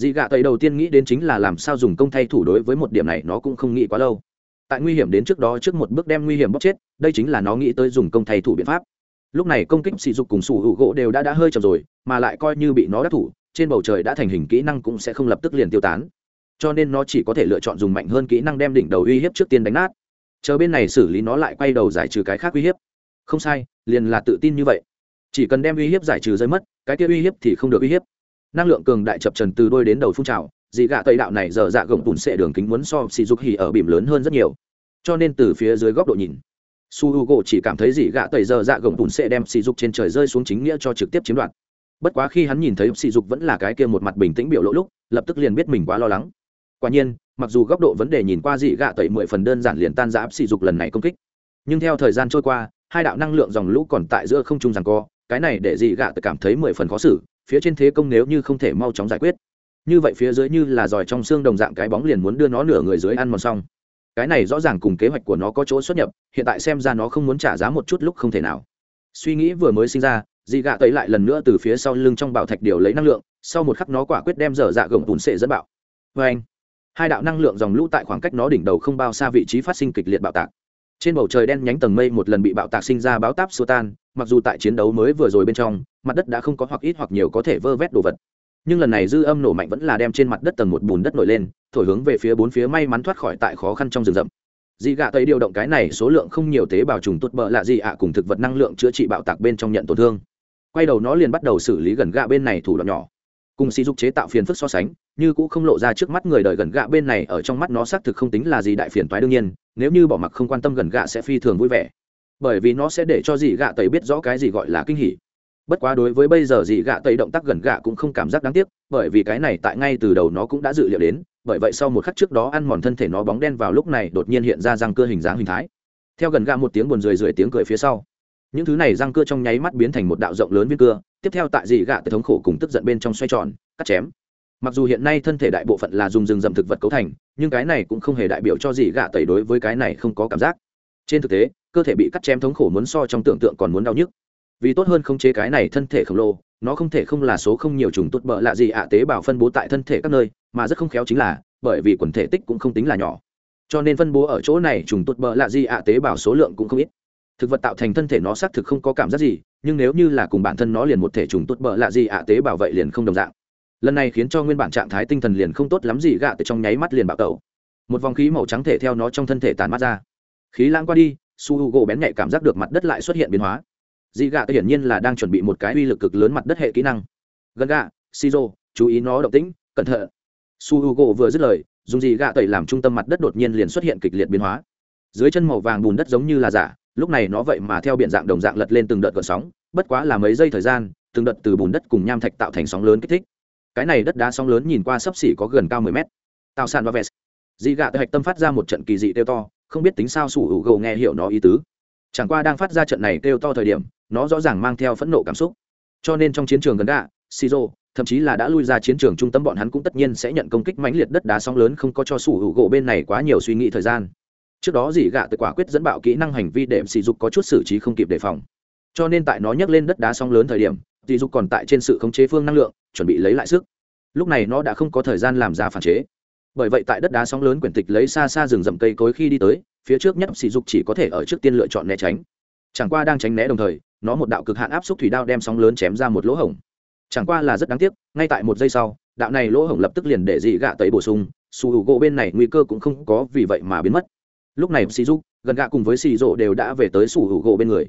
dị gạ tây đầu tiên nghĩ đến chính là làm sao dùng công thay thủ đối với một điểm này nó cũng không nghĩ quá lâu. Tại nguy hiểm đến trước đó trước một bước đem nguy hiểm bóc chết, đây chính là nó nghĩ tới dùng công thay thủ biện pháp. Lúc này công kích sỉ dục cùng sủ hữu gỗ đều đã đã hơi chậm rồi, mà lại coi như bị nó đắc thủ, trên bầu trời đã thành hình kỹ năng cũng sẽ không lập tức liền tiêu tán. Cho nên nó chỉ có thể lựa chọn dùng mạnh hơn kỹ năng đem đỉnh đầu uy hiếp trước tiên đánh nát. Chờ bên này xử lý nó lại quay đầu giải trừ cái khác uy hiếp. Không sai, liền là tự tin như vậy. Chỉ cần đem uy hiếp giải trừ rơi mất, cái kia uy hiếp thì không được uy hiếp năng lượng cường đại chập trần từ đôi đến đầu phun trào, dị gạ tây đạo này giờ dạ gồng tùn sệ đường kính muốn so xì dục hỉ ở bìm lớn hơn rất nhiều. Cho nên từ phía dưới góc độ nhìn, su h u gỗ chỉ cảm thấy dị gạ tây giờ dạ gồng tùn sệ đem xì dục trên trời rơi xuống chính nghĩa cho trực tiếp chiếm đoạt. Bất quá khi hắn nhìn thấy xì dục vẫn là cái kia một mặt bình tĩnh biểu lỗ lúc, lập tức liền biết mình quá lo lắng. Quả nhiên, mặc dù góc độ vấn đề nhìn qua dị gạ tẩy mười phần đơn giản liền tan giã sỉ dục lần này công kích, nhưng theo thời gian trôi qua, hai đạo năng lượng dòng lũ còn tại giữa không trung rằng co, cái này để dị gạ tẩy cảm thấy mười phần khó xử phía trên thế công nếu như không thể mau chóng giải quyết. Như vậy phía dưới như là giỏi trong xương đồng dạng cái bóng liền muốn đưa nó nửa người dưới ăn mòn xong. Cái này rõ ràng cùng kế hoạch của nó có chỗ xuất nhập, hiện tại xem ra nó không muốn trả giá một chút lúc không thể nào. Suy nghĩ vừa mới sinh ra, dị gạ tẩy lại lần nữa từ phía sau lưng trong bảo thạch điều lấy năng lượng, sau một khắc nó quả quyết đem dở dạ gồng bùn sệ dẫn bạo. Vê anh. Hai đạo năng lượng dòng lũ tại khoảng cách nó đỉnh đầu không bao xa vị trí phát sinh kịch liệt bạo tạc. Trên bầu trời đen nhánh tầng mây một lần bị bạo tạc sinh ra báo táp xua tan, mặc dù tại chiến đấu mới vừa rồi bên trong mặt đất đã không có hoặc ít hoặc nhiều có thể vơ vét đồ vật. Nhưng lần này dư âm nổ mạnh vẫn là đem trên mặt đất tầng một bùn đất nổi lên, thổi hướng về phía bốn phía may mắn thoát khỏi tại khó khăn trong rừng rậm. Dị gạ tây điều động cái này số lượng không nhiều tế bào trùng tốt bợ lạ gì ạ cùng thực vật năng lượng chữa trị bạo tạc bên trong nhận tổn thương. Quay đầu nó liền bắt đầu xử lý gần gạ bên này thủ đoạn nhỏ. Cùng sĩ dục chế tạo phiền phức so sánh, như cũng không lộ ra trước mắt người đời gần gạ bên này, ở trong mắt nó xác thực không tính là gì đại phiền toái đương nhiên, nếu như bỏ mặc không quan tâm gần gạ sẽ phi thường vui vẻ. Bởi vì nó sẽ để cho dị gạ tẩy biết rõ cái gì gọi là kinh hỉ bất quá đối với bây giờ dị gạ tẩy động tác gần gạ cũng không cảm giác đáng tiếc, bởi vì cái này tại ngay từ đầu nó cũng đã dự liệu đến, bởi vậy sau một khắc trước đó ăn mòn thân thể nó bóng đen vào lúc này đột nhiên hiện ra răng cưa hình dáng hình thái. Theo gần gạ một tiếng buồn rười rượi tiếng cười phía sau, những thứ này răng cưa trong nháy mắt biến thành một đạo rộng lớn viên cưa, tiếp theo tại dị gạ tới thống khổ cùng tức giận bên trong xoay tròn, cắt chém. Mặc dù hiện nay thân thể đại bộ phận là dùng rừng rậm thực vật cấu thành, nhưng cái này cũng không hề đại biểu cho dị gạ tẩy đối với cái này không có cảm giác. Trên thực tế, cơ thể bị cắt chém thống khổ muốn so trong tưởng tượng còn muốn đau nhức vì tốt hơn không chế cái này thân thể khổng lồ, nó không thể không là số không nhiều trùng tốt bợ lạ gì ạ, tế bào phân bố tại thân thể các nơi, mà rất không khéo chính là, bởi vì quần thể tích cũng không tính là nhỏ. Cho nên phân bố ở chỗ này trùng tốt bợ lạ gì ạ, tế bào số lượng cũng không ít. Thực vật tạo thành thân thể nó xác thực không có cảm giác gì, nhưng nếu như là cùng bản thân nó liền một thể trùng tốt bợ lạ gì ạ, tế bào vậy liền không đồng dạng. Lần này khiến cho nguyên bản trạng thái tinh thần liền không tốt lắm gì gạ từ trong nháy mắt liền bạo tẩu. Một vòng khí màu trắng thể theo nó trong thân thể tàn mắt ra. Khí lãng qua đi, su h u gỗ bén nhạy cảm giác được mặt đất lại xuất hiện biến hóa dị gạ hiển nhiên là đang chuẩn bị một cái uy lực cực lớn mặt đất hệ kỹ năng. Gần gạ, shizu, chú ý nó động tĩnh, cẩn thận. Su h u gỗ vừa dứt lời, dùng dị gạ tẩy làm trung tâm mặt đất đột nhiên liền xuất hiện kịch liệt biến hóa. Dưới chân màu vàng bùn đất giống như là giả, lúc này nó vậy mà theo biện dạng đồng dạng lật lên từng đợt gợn sóng, bất quá là mấy giây thời gian, từng đợt từ bùn đất cùng nham thạch tạo thành sóng lớn kích thích. Cái này đất đá sóng lớn nhìn qua sấp xỉ có gần cao mười mét. Tạo sàn và vest dị gạ tẩy hạch tâm phát ra một trận kỳ dị tiêu to, không biết tính sao sủ hữu gầu nghe hiểu nó ý tứ. Chẳng qua đang phát ra trận này kêu to thời điểm nó rõ ràng mang theo phẫn nộ cảm xúc. Cho nên trong chiến trường gần gạ, shizu, thậm chí là đã lui ra chiến trường trung tâm bọn hắn cũng tất nhiên sẽ nhận công kích mãnh liệt đất đá sóng lớn không có cho sủ hữu gỗ bên này quá nhiều suy nghĩ thời gian. Trước đó dỉ gạ tự quả quyết dẫn bạo kỹ năng hành vi đệm sỉ dục có chút xử trí không kịp đề phòng. Cho nên tại nó nhấc lên đất đá sóng lớn thời điểm dì dục còn tại trên sự khống chế phương năng lượng, chuẩn bị lấy lại sức. Lúc này nó đã không có thời gian làm ra phản chế. Bởi vậy tại đất đá sóng lớn quyển tịch lấy xa xa rừng rậm cây cối khi đi tới, phía trước nhất sỉ dục chỉ có thể ở trước tiên lựa chọn né tránh. Chẳng qua đang tránh né đồng thời nó một đạo cực hạn áp xúc thủy đao đem sóng lớn chém ra một lỗ hổng. Chẳng qua là rất đáng tiếc, ngay tại một giây sau, đạo này lỗ hổng lập tức liền để dị gạ tẩy bổ sung, su hữu gỗ bên này nguy cơ cũng không có vì vậy mà biến mất. Lúc này sỉ dục, gần gạ cùng với xì rộ đều đã về tới su hữu gỗ bên người.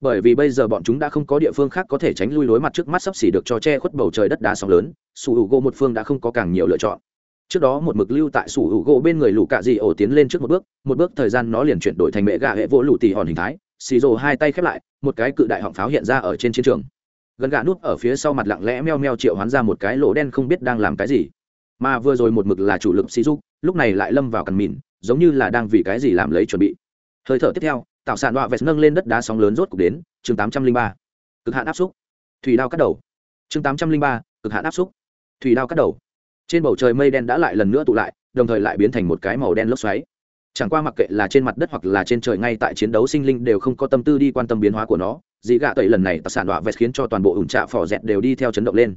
Bởi vì bây giờ bọn chúng đã không có địa phương khác có thể tránh lui lối mặt trước mắt sắp xỉ được cho che khuất bầu trời đất đá sóng lớn, su hữu gỗ một phương đã không có càng nhiều lựa chọn. Trước đó một mực lưu tại sủ hữu gỗ bên người lũ cạ dị ổ tiến lên trước một bước một bước thời gian nó liền chuyển đổi thành mẹ gạ hệ vỗ lũ tỉ hòn hình thái xì rồ hai tay khép lại, một cái cự đại họng pháo hiện ra ở trên chiến trường. Gần gà nút ở phía sau mặt lặng lẽ meo meo triệu hoán ra một cái lỗ đen không biết đang làm cái gì. Mà vừa rồi một mực là chủ lực xì giúp lúc này lại lâm vào cằn mìn giống như là đang vì cái gì làm lấy chuẩn bị. Hơi thở tiếp theo tạo sản đọa vẹt nâng lên đất đá sóng lớn rốt cục đến, chương tám trăm linh ba. Cực hạn áp xúc. Thủy đao cắt đầu. Chương tám trăm linh ba, cực hạn áp xúc. Thủy đao cắt đầu. Trên bầu trời mây đen đã lại lần nữa tụ lại, đồng thời lại biến thành một cái màu đen lốc xoáy chẳng qua mặc kệ là trên mặt đất hoặc là trên trời ngay tại chiến đấu sinh linh đều không có tâm tư đi quan tâm biến hóa của nó Dị gạ tẩy lần này tài sản đọa vẹt khiến cho toàn bộ ủn trạ phò dẹt đều đi theo chấn động lên.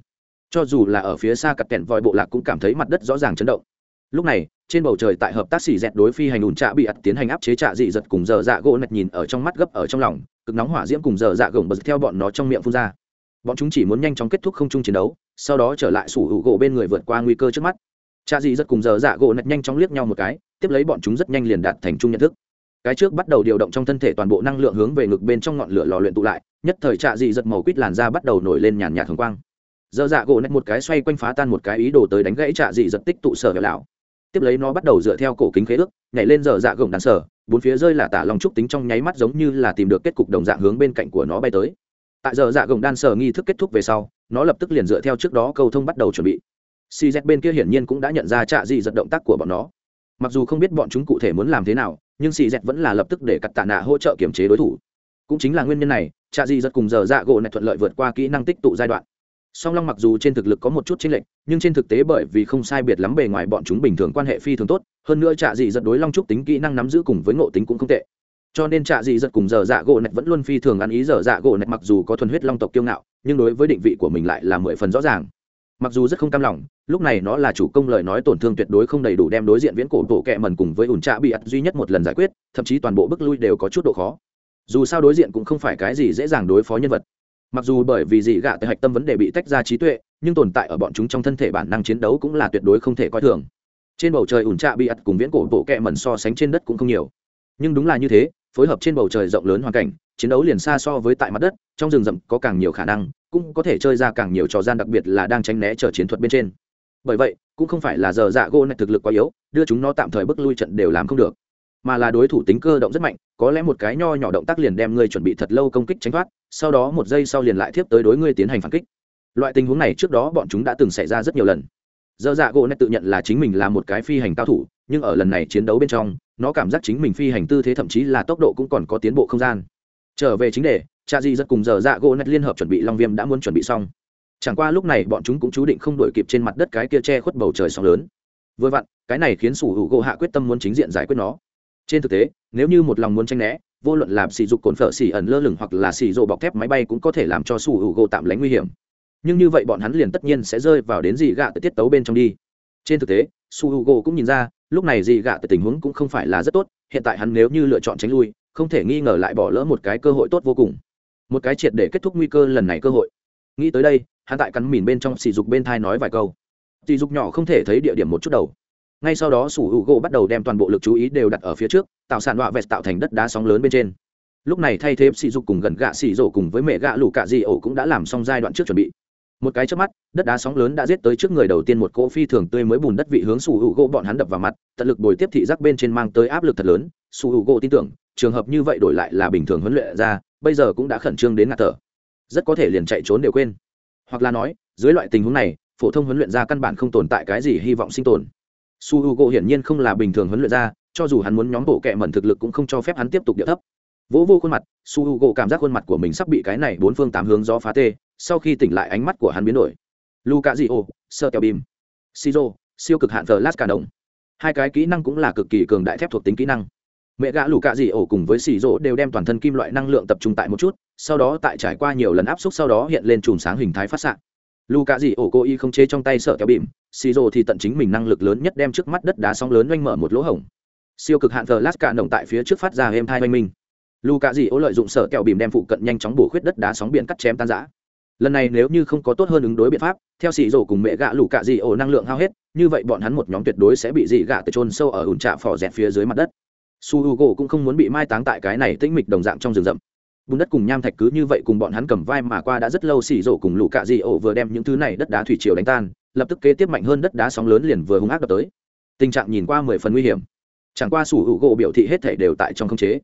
Cho dù là ở phía xa cặp kẹn vòi bộ lạc cũng cảm thấy mặt đất rõ ràng chấn động. Lúc này, trên bầu trời tại hợp tác xỉ dẹt đối phi hành ủn trạ bị ặt tiến hành áp chế trạ dị giật cùng giờ dạ gỗ nạch nhìn ở trong mắt gấp ở trong lòng, cực nóng hỏa diễm cùng giờ dạ gồng bật theo bọn nó trong miệng phun ra. Bọn chúng chỉ muốn nhanh chóng kết thúc không chung chiến đấu, sau đó trở lại sủ hữu gỗ bên người vượt qua nguy cơ trước mắt. Cha dị rất cùng giờ dạ gỗ nạch nhanh chóng liếc nhau một cái tiếp lấy bọn chúng rất nhanh liền đạt thành chung nhận thức. Cái trước bắt đầu điều động trong thân thể toàn bộ năng lượng hướng về ngực bên trong ngọn lửa lò luyện tụ lại, nhất thời trạ dị giật màu quýt làn da bắt đầu nổi lên nhàn nhạt thường quang. Dơ dạ gỗ nét một cái xoay quanh phá tan một cái ý đồ tới đánh gãy trạ dị giật tích tụ sở hẻo lão. Tiếp lấy nó bắt đầu dựa theo cổ kính khế ước, nhảy lên dở dạ gồng đàn sở, bốn phía rơi là tả lòng trúc tính trong nháy mắt giống như là tìm được kết cục đồng dạng hướng bên cạnh của nó bay tới. Tại giờ dạ gồng đan sở nghi thức kết thúc về sau, nó lập tức liền dựa theo trước đó câu thông bắt đầu chuẩn bị. Cz bên kia hiển nhiên cũng đã nhận ra trạ dị giật động tác của bọn nó mặc dù không biết bọn chúng cụ thể muốn làm thế nào, nhưng xì dẹt vẫn là lập tức để cắt tạ nạ hỗ trợ kiểm chế đối thủ. Cũng chính là nguyên nhân này, trạ dị rất cùng giờ dạ gỗ này thuận lợi vượt qua kỹ năng tích tụ giai đoạn. Song long mặc dù trên thực lực có một chút chênh lệch, nhưng trên thực tế bởi vì không sai biệt lắm bề ngoài bọn chúng bình thường quan hệ phi thường tốt, hơn nữa trạ dị giật đối long trúc tính kỹ năng nắm giữ cùng với ngộ tính cũng không tệ. Cho nên trạ dị giật cùng giờ dạ gỗ nạch vẫn luôn phi thường ăn ý giờ dạ gỗ nạch mặc dù có thuần huyết long tộc kiêu ngạo, nhưng đối với định vị của mình lại là mười phần rõ ràng mặc dù rất không cam lòng, lúc này nó là chủ công lời nói tổn thương tuyệt đối không đầy đủ đem đối diện viễn cổ tổ kẹ mần cùng với ủn trạ bị ặt duy nhất một lần giải quyết, thậm chí toàn bộ bức lui đều có chút độ khó. Dù sao đối diện cũng không phải cái gì dễ dàng đối phó nhân vật. Mặc dù bởi vì dị gạ tới hạch tâm vấn đề bị tách ra trí tuệ, nhưng tồn tại ở bọn chúng trong thân thể bản năng chiến đấu cũng là tuyệt đối không thể coi thường. Trên bầu trời ủn trạ bị ặt cùng viễn cổ tổ kẹ mần so sánh trên đất cũng không nhiều. Nhưng đúng là như thế, phối hợp trên bầu trời rộng lớn hoàn cảnh, chiến đấu liền xa so với tại mặt đất, trong rừng rậm có càng nhiều khả năng cũng có thể chơi ra càng nhiều trò gian đặc biệt là đang tránh né chờ chiến thuật bên trên. Bởi vậy, cũng không phải là giờ dạ gỗ này thực lực quá yếu, đưa chúng nó tạm thời bước lui trận đều làm không được. Mà là đối thủ tính cơ động rất mạnh, có lẽ một cái nho nhỏ động tác liền đem ngươi chuẩn bị thật lâu công kích tránh thoát, sau đó một giây sau liền lại tiếp tới đối ngươi tiến hành phản kích. Loại tình huống này trước đó bọn chúng đã từng xảy ra rất nhiều lần. Giờ dạ gỗ này tự nhận là chính mình là một cái phi hành cao thủ, nhưng ở lần này chiến đấu bên trong, nó cảm giác chính mình phi hành tư thế thậm chí là tốc độ cũng còn có tiến bộ không gian. Trở về chính đề cha di rất cùng giờ dạ gỗ nạch liên hợp chuẩn bị long viêm đã muốn chuẩn bị xong. Chẳng qua lúc này bọn chúng cũng chú định không đổi kịp trên mặt đất cái kia che khuất bầu trời sóng lớn. Vừa vặn, cái này khiến sủ hữu gỗ hạ quyết tâm muốn chính diện giải quyết nó. Trên thực tế, nếu như một lòng muốn tranh né, vô luận là sỉ dục cồn phở xỉ ẩn lơ lửng hoặc là xỉ rộ bọc thép máy bay cũng có thể làm cho sủ hữu gỗ tạm lánh nguy hiểm. Nhưng như vậy bọn hắn liền tất nhiên sẽ rơi vào đến dị gạ tới tiết tấu bên trong đi. Trên thực tế su h u g o cũng nhìn ra, lúc này dị gạ tới tình huống cũng không phải là rất tốt, hiện tại hắn nếu như lựa chọn tránh lui, không thể nghi ngờ lại bỏ lỡ một cái cơ hội tốt vô cùng một cái triệt để kết thúc nguy cơ lần này cơ hội. Nghĩ tới đây, hắn tại cắn mìn bên trong sỉ dục bên thai nói vài câu. Sỉ dục nhỏ không thể thấy địa điểm một chút đầu. Ngay sau đó sủ hữu gỗ bắt đầu đem toàn bộ lực chú ý đều đặt ở phía trước, tạo sản đọa vẹt tạo thành đất đá sóng lớn bên trên. Lúc này thay thế sỉ dục cùng gần gạ xì rổ cùng với mẹ gạ lù cạ dị ổ cũng đã làm xong giai đoạn trước chuẩn bị. Một cái trước mắt, đất đá sóng lớn đã giết tới trước người đầu tiên một cỗ phi thường tươi mới bùn đất vị hướng sủ hữu gỗ bọn hắn đập vào mặt, tận lực bồi tiếp thị giác bên trên mang tới áp lực thật lớn. Sủ hữu gỗ tin tưởng, trường hợp như vậy đổi lại là bình thường huấn luyện ra bây giờ cũng đã khẩn trương đến ngạt thở. Rất có thể liền chạy trốn đều quên. Hoặc là nói, dưới loại tình huống này, phổ thông huấn luyện ra căn bản không tồn tại cái gì hy vọng sinh tồn. Su h u gỗ hiển nhiên không là bình thường huấn luyện ra cho dù hắn muốn nhóm bộ kệ mẩn thực lực cũng không cho phép hắn tiếp tục địa thấp. Vỗ vô khuôn mặt, su h u gỗ cảm giác khuôn mặt của mình sắp bị cái này bốn phương tám hướng gió phá tê, sau khi tỉnh lại ánh mắt của hắn biến đổi. Luka di ô sơ kèo bìm sizo siêu cực hạn thờ lát cả đồng hai cái kỹ năng cũng là cực kỳ cường đại thép thuộc tính kỹ năng mẹ gã lù cạ dị ổ cùng với xì rỗ đều đem toàn thân kim loại năng lượng tập trung tại một chút, sau đó tại trải qua nhiều lần áp suất sau đó hiện lên chùm sáng hình thái phát s ạ lù cạ dị ổ cô y không chế trong tay sợ kéo bìm, xì rỗ thì tận chính mình năng lực lớn nhất đem trước mắt đất đá sóng lớn oanh mở một lỗ hổng. Siêu cực hạn thờ lát cả nồng tại phía trước phát ra êm thai oanh minh. Lù cạ dị ổ lợi dụng sợ kẹo bìm đem phụ cận nhanh chóng bổ khuyết đất đá sóng biển cắt chém tan giã lần này nếu như không có tốt hơn ứng đối biện pháp, theo xì rổ cùng mẹ gạ lù cạ dị ổ năng lượng hao hết, như vậy bọn hắn một nhóm tuyệt đối sẽ bị dị gạ từ trôn sâu ở ủn trạ phò dẹt phía dưới mặt đất su h u gỗ cũng không muốn bị mai táng tại cái này tĩnh mịch đồng dạng trong rừng rậm. Bùn đất cùng nham thạch cứ như vậy cùng bọn hắn cầm vai mà qua đã rất lâu xỉ rổ cùng lũ cạ dị ổ vừa đem những thứ này đất đá thủy triều đánh tan, lập tức kế tiếp mạnh hơn đất đá sóng lớn liền vừa hung ác đập tới. Tình trạng nhìn qua mười phần nguy hiểm. Chẳng qua sủ hữu gỗ biểu thị hết thể đều tại trong khống chế.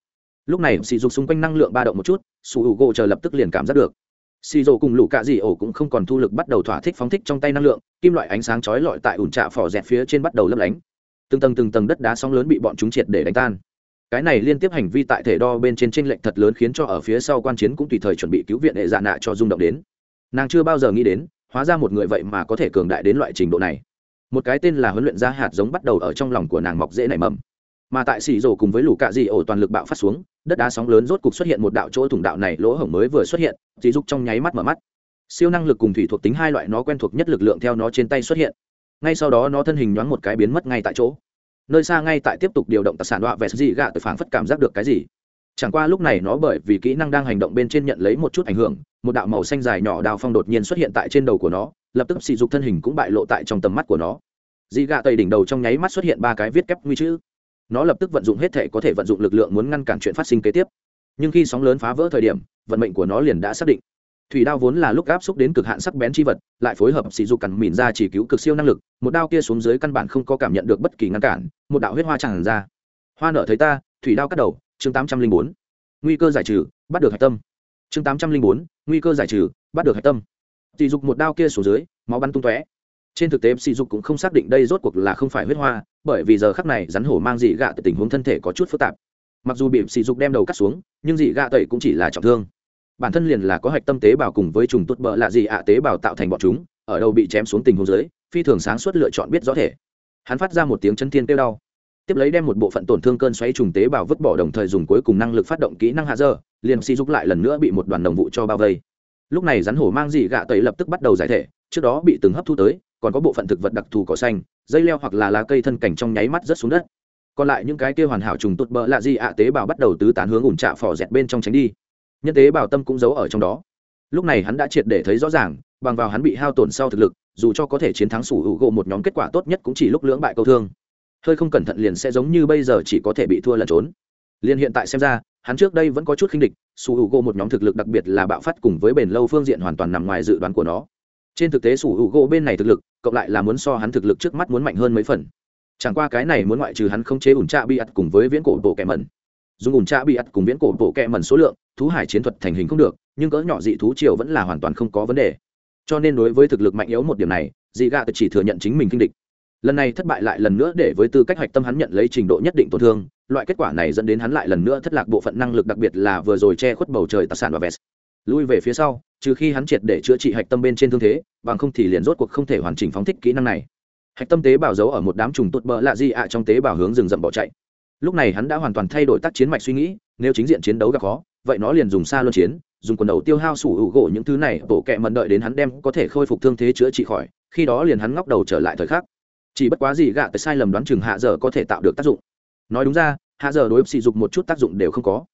Lúc này, xỉ dục xung quanh năng lượng ba động một chút sủ hữu gỗ chờ lập tức liền cảm giác được. Xì rổ cùng lũ cạ dị ổ cũng không còn thu lực bắt đầu thỏa thích phóng thích trong tay năng lượng, kim loại ánh sáng chói lọi tại ủn trạ phỏ dẹt phía trên bắt đầu lấp lánh. Từng tầng từng tầng đất đá sóng lớn bị bọn chúng triệt để đánh tan cái này liên tiếp hành vi tại thể đo bên trên tranh lệnh thật lớn khiến cho ở phía sau quan chiến cũng tùy thời chuẩn bị cứu viện hệ dạ nạ cho rung động đến. Nàng chưa bao giờ nghĩ đến, hóa ra một người vậy mà có thể cường đại đến loại trình độ này. Một cái tên là huấn luyện gia hạt giống bắt đầu ở trong lòng của nàng mọc dễ nảy mầm. Mà tại xì rổ cùng với lũ cạ dị ổ toàn lực bạo phát xuống, đất đá sóng lớn rốt cục xuất hiện một đạo chỗ thủng đạo này lỗ hổng mới vừa xuất hiện dì dục trong nháy mắt mở mắt. Siêu năng lực cùng thủy thuộc tính hai loại nó quen thuộc nhất lực lượng theo nó trên tay xuất hiện. Ngay sau đó nó thân hình nhoáng một cái biến mất ngay tại chỗ nơi xa ngay tại tiếp tục điều động tài sản đọa vẹt dị gạ từ phảng phất cảm giác được cái gì. Chẳng qua lúc này nó bởi vì kỹ năng đang hành động bên trên nhận lấy một chút ảnh hưởng, một đạo màu xanh dài nhỏ đào phong đột nhiên xuất hiện tại trên đầu của nó, lập tức sỉ dục thân hình cũng bại lộ tại trong tầm mắt của nó. Dị gạ tây đỉnh đầu trong nháy mắt xuất hiện ba cái viết kép nguy chữ. Nó lập tức vận dụng hết thể có thể vận dụng lực lượng muốn ngăn cản chuyện phát sinh kế tiếp. Nhưng khi sóng lớn phá vỡ thời điểm, vận mệnh của nó liền đã xác định thủy đao vốn là lúc áp xúc đến cực hạn sắc bén chi vật, lại phối hợp sỉ dục cằn mìn ra chỉ cứu cực siêu năng lực, một đao kia xuống dưới căn bản không có cảm nhận được bất kỳ ngăn cản, một đạo huyết hoa tràn ra. Hoa nở thấy ta, thủy đao cắt đầu, chương tám trăm linh bốn. Nguy cơ giải trừ, bắt được hạch tâm. Chương tám trăm linh bốn, nguy cơ giải trừ, bắt được hạch tâm. Sỉ dục một đao kia xuống dưới, máu bắn tung tóe. Trên thực tế sỉ dục cũng không xác định đây rốt cuộc là không phải huyết hoa, bởi vì giờ khắc này rắn hổ mang dị gạ từ tình huống thân thể có chút phức tạp. Mặc dù bị sỉ dục đem đầu cắt xuống, nhưng dị gạ tẩy cũng chỉ là trọng thương bản thân liền là có hạch tâm tế bào cùng với trùng tốt bợ lạ gì ạ à tế bào tạo thành bọn chúng, ở đầu bị chém xuống tình huống dưới, phi thường sáng suốt lựa chọn biết rõ thể. Hắn phát ra một tiếng chân thiên tiêu đau. Tiếp lấy đem một bộ phận tổn thương cơn xoáy trùng tế bào vứt bỏ đồng thời dùng cuối cùng năng lực phát động kỹ năng hạ dơ liền si giúp lại lần nữa bị một đoàn đồng vụ cho bao vây. Lúc này rắn hổ mang dị gạ tẩy lập tức bắt đầu giải thể, trước đó bị từng hấp thu tới, còn có bộ phận thực vật đặc thù cỏ xanh, dây leo hoặc là lá cây thân cảnh trong nháy mắt rớt xuống đất. Còn lại những cái kia hoàn hảo trùng tốt bỡ lạ gì ạ à tế bào bắt đầu tứ tán hướng ủn trạ phò dẹt bên trong tránh đi nhân tế bào tâm cũng giấu ở trong đó. Lúc này hắn đã triệt để thấy rõ ràng, bằng vào hắn bị hao tổn sau thực lực, dù cho có thể chiến thắng sủ hữu gỗ một nhóm kết quả tốt nhất cũng chỉ lúc lưỡng bại câu thương. Hơi không cẩn thận liền sẽ giống như bây giờ chỉ có thể bị thua lẩn trốn. Liền hiện tại xem ra, hắn trước đây vẫn có chút khinh địch, sủ hữu gỗ một nhóm thực lực đặc biệt là bạo phát cùng với bền lâu phương diện hoàn toàn nằm ngoài dự đoán của nó. Trên thực tế sủ hữu gỗ bên này thực lực, cộng lại là muốn so hắn thực lực trước mắt muốn mạnh hơn mấy phần. Chẳng qua cái này muốn ngoại trừ hắn không chế ủn trạ bị ặt cùng với viễn cổ bộ kẻ mẩn. Dùng ủn trạ bị ặt cùng viễn cổ bộ kẻ mẩn số lượng thú hải chiến thuật thành hình không được, nhưng cỡ nhỏ dị thú triều vẫn là hoàn toàn không có vấn đề. Cho nên đối với thực lực mạnh yếu một điểm này, dị gạ chỉ thừa nhận chính mình kinh địch. Lần này thất bại lại lần nữa để với tư cách hạch tâm hắn nhận lấy trình độ nhất định tổn thương, loại kết quả này dẫn đến hắn lại lần nữa thất lạc bộ phận năng lực đặc biệt là vừa rồi che khuất bầu trời tạc sản và vest. Lui về phía sau, trừ khi hắn triệt để chữa trị hạch tâm bên trên thương thế, bằng không thì liền rốt cuộc không thể hoàn chỉnh phóng thích kỹ năng này. Hạch tâm tế bào giấu ở một đám trùng tụt bỡ lạ di ạ trong tế bào hướng rừng rậm bỏ chạy. Lúc này hắn đã hoàn toàn thay đổi tác chiến mạch suy nghĩ, nếu chính diện chiến đấu gặp khó vậy nó liền dùng xa luân chiến, dùng quần đầu tiêu hao sủ hữu gỗ những thứ này bộ kẹ mận đợi đến hắn đem có thể khôi phục thương thế chữa trị khỏi, khi đó liền hắn ngóc đầu trở lại thời khắc. Chỉ bất quá gì gạ tới sai lầm đoán chừng hạ giờ có thể tạo được tác dụng. Nói đúng ra, hạ giờ đối sỉ dục một chút tác dụng đều không có.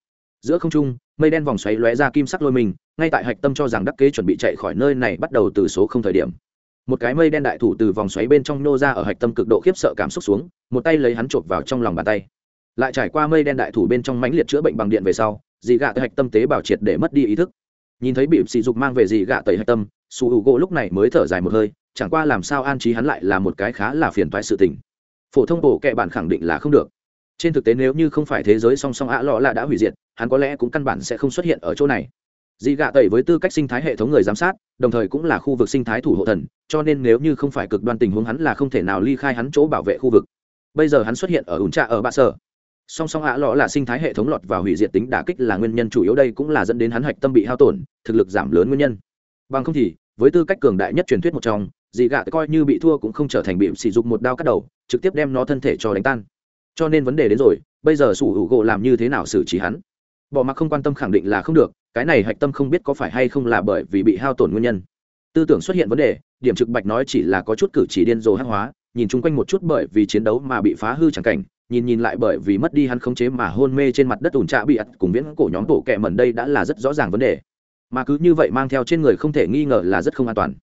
Giữa không trung, mây đen vòng xoáy lóe ra kim sắc lôi mình, ngay tại hạch tâm cho rằng đắc kế chuẩn bị chạy khỏi nơi này bắt đầu từ số không thời điểm. Một cái mây đen đại thủ từ vòng xoáy bên trong nô ra ở hạch tâm cực độ khiếp sợ cảm xúc xuống, một tay lấy hắn chộp vào trong lòng bàn tay. Lại trải qua mây đen đại thủ bên trong mãnh liệt chữa bệnh bằng điện về sau Dị gạ tẩy hạch tâm tế bào triệt để mất đi ý thức. Nhìn thấy bị sỉ dục mang về Dị gạ tẩy hạch tâm, su hữu gỗ lúc này mới thở dài một hơi, chẳng qua làm sao an trí hắn lại là một cái khá là phiền toái sự tình. Phổ thông bộ kệ bản khẳng định là không được. Trên thực tế nếu như không phải thế giới song song ạ lọ là đã hủy diệt, hắn có lẽ cũng căn bản sẽ không xuất hiện ở chỗ này. Dị gạ tẩy với tư cách sinh thái hệ thống người giám sát, đồng thời cũng là khu vực sinh thái thủ hộ thần, cho nên nếu như không phải cực đoan tình huống hắn là không thể nào ly khai hắn chỗ bảo vệ khu vực. Bây giờ hắn xuất hiện ở ủn trạ ở bạ sở song song ạ, lọ là sinh thái hệ thống lọt và hủy diệt tính đả kích là nguyên nhân chủ yếu đây cũng là dẫn đến hắn hạch tâm bị hao tổn, thực lực giảm lớn nguyên nhân. Bằng không thì, với tư cách cường đại nhất truyền thuyết một trong, dị gạ coi như bị thua cũng không trở thành bị sỉ dục một đao cắt đầu, trực tiếp đem nó thân thể cho đánh tan. Cho nên vấn đề đến rồi, bây giờ sủ hữu gỗ làm như thế nào xử trí hắn? Bỏ mặc không quan tâm khẳng định là không được, cái này hạch tâm không biết có phải hay không là bởi vì bị hao tổn nguyên nhân. Tư tưởng xuất hiện vấn đề, điểm trực bạch nói chỉ là có chút cử chỉ điên rồ hắc hóa, nhìn chung quanh một chút bởi vì chiến đấu mà bị phá hư chẳng cảnh nhìn nhìn lại bởi vì mất đi hắn khống chế mà hôn mê trên mặt đất ủn trạ bị ặt cùng viễn cổ nhóm bộ kẹ mẩn đây đã là rất rõ ràng vấn đề. Mà cứ như vậy mang theo trên người không thể nghi ngờ là rất không an toàn.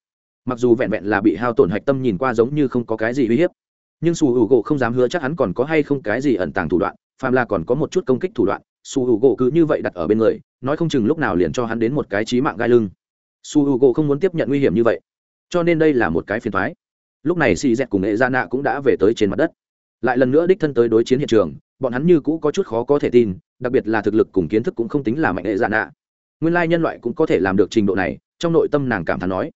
Mặc dù vẹn vẹn là bị hao tổn hạch tâm nhìn qua giống như không có cái gì uy hiếp, nhưng su hữu gỗ không dám hứa chắc hắn còn có hay không cái gì ẩn tàng thủ đoạn, phàm là còn có một chút công kích thủ đoạn, su hữu gỗ cứ như vậy đặt ở bên người, nói không chừng lúc nào liền cho hắn đến một cái trí mạng gai lưng. Su hữu gỗ không muốn tiếp nhận nguy hiểm như vậy, cho nên đây là một cái phiền thoái lúc này xì dẹt cùng nghệ gia dạ nạ cũng đã về tới trên mặt đất lại lần nữa đích thân tới đối chiến hiện trường, bọn hắn như cũ có chút khó có thể tin, đặc biệt là thực lực cùng kiến thức cũng không tính là mạnh hệ dạ nạ. Nguyên lai nhân loại cũng có thể làm được trình độ này, trong nội tâm nàng cảm thán nói.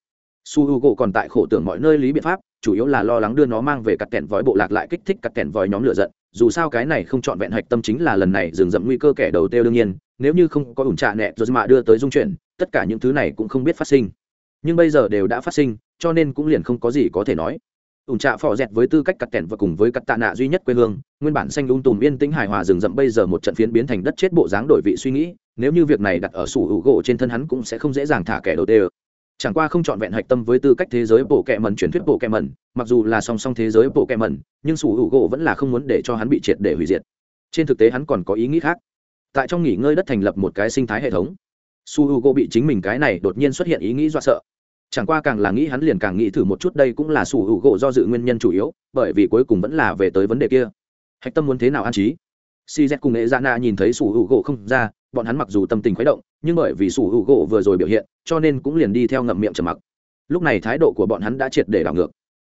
Su h u gỗ còn tại khổ tưởng mọi nơi lý biện pháp, chủ yếu là lo lắng đưa nó mang về cặt kẹn vòi bộ lạc lại kích thích cặt kẹn vòi nhóm lửa giận, dù sao cái này không trọn vẹn hạch tâm chính là lần này dừng dậm nguy cơ kẻ đầu tiêu đương nhiên, nếu như không có ủn trạ nẹ rồi mà đưa tới dung chuyển, tất cả những thứ này cũng không biết phát sinh. Nhưng bây giờ đều đã phát sinh, cho nên cũng liền không có gì có thể nói ủng trạ phò dẹt với tư cách cắt kẻn và cùng với cắt tạ nạ duy nhất quê hương, nguyên bản xanh lung tùm yên tĩnh hài hòa rừng rậm bây giờ một trận phiến biến thành đất chết bộ dáng đổi vị suy nghĩ, nếu như việc này đặt ở sủ hữu gỗ trên thân hắn cũng sẽ không dễ dàng thả kẻ đầu tê chẳng qua không chọn vẹn hạch tâm với tư cách thế giới bộ kẹ mần truyền thuyết bộ kẹ mần mặc dù là song song thế giới bộ kẹ mần nhưng sủ hữu gỗ vẫn là không muốn để cho hắn bị triệt để hủy diệt. Trên thực tế hắn còn có ý nghĩ khác. Tại trong nghỉ ngơi đất thành lập một cái sinh thái hệ thống su h u g o bị chính mình cái này đột nhiên xuất hiện ý nghĩ do sợ chẳng qua càng là nghĩ hắn liền càng nghĩ thử một chút đây cũng là sủ hữu gỗ do dự nguyên nhân chủ yếu, bởi vì cuối cùng vẫn là về tới vấn đề kia. Hạch tâm muốn thế nào an trí? Si z cùng nghệ dạ na nhìn thấy sủ hữu gỗ không ra, bọn hắn mặc dù tâm tình khuấy động, nhưng bởi vì sủ hữu gỗ vừa rồi biểu hiện, cho nên cũng liền đi theo ngậm miệng trầm mặc. Lúc này thái độ của bọn hắn đã triệt để đảo ngược.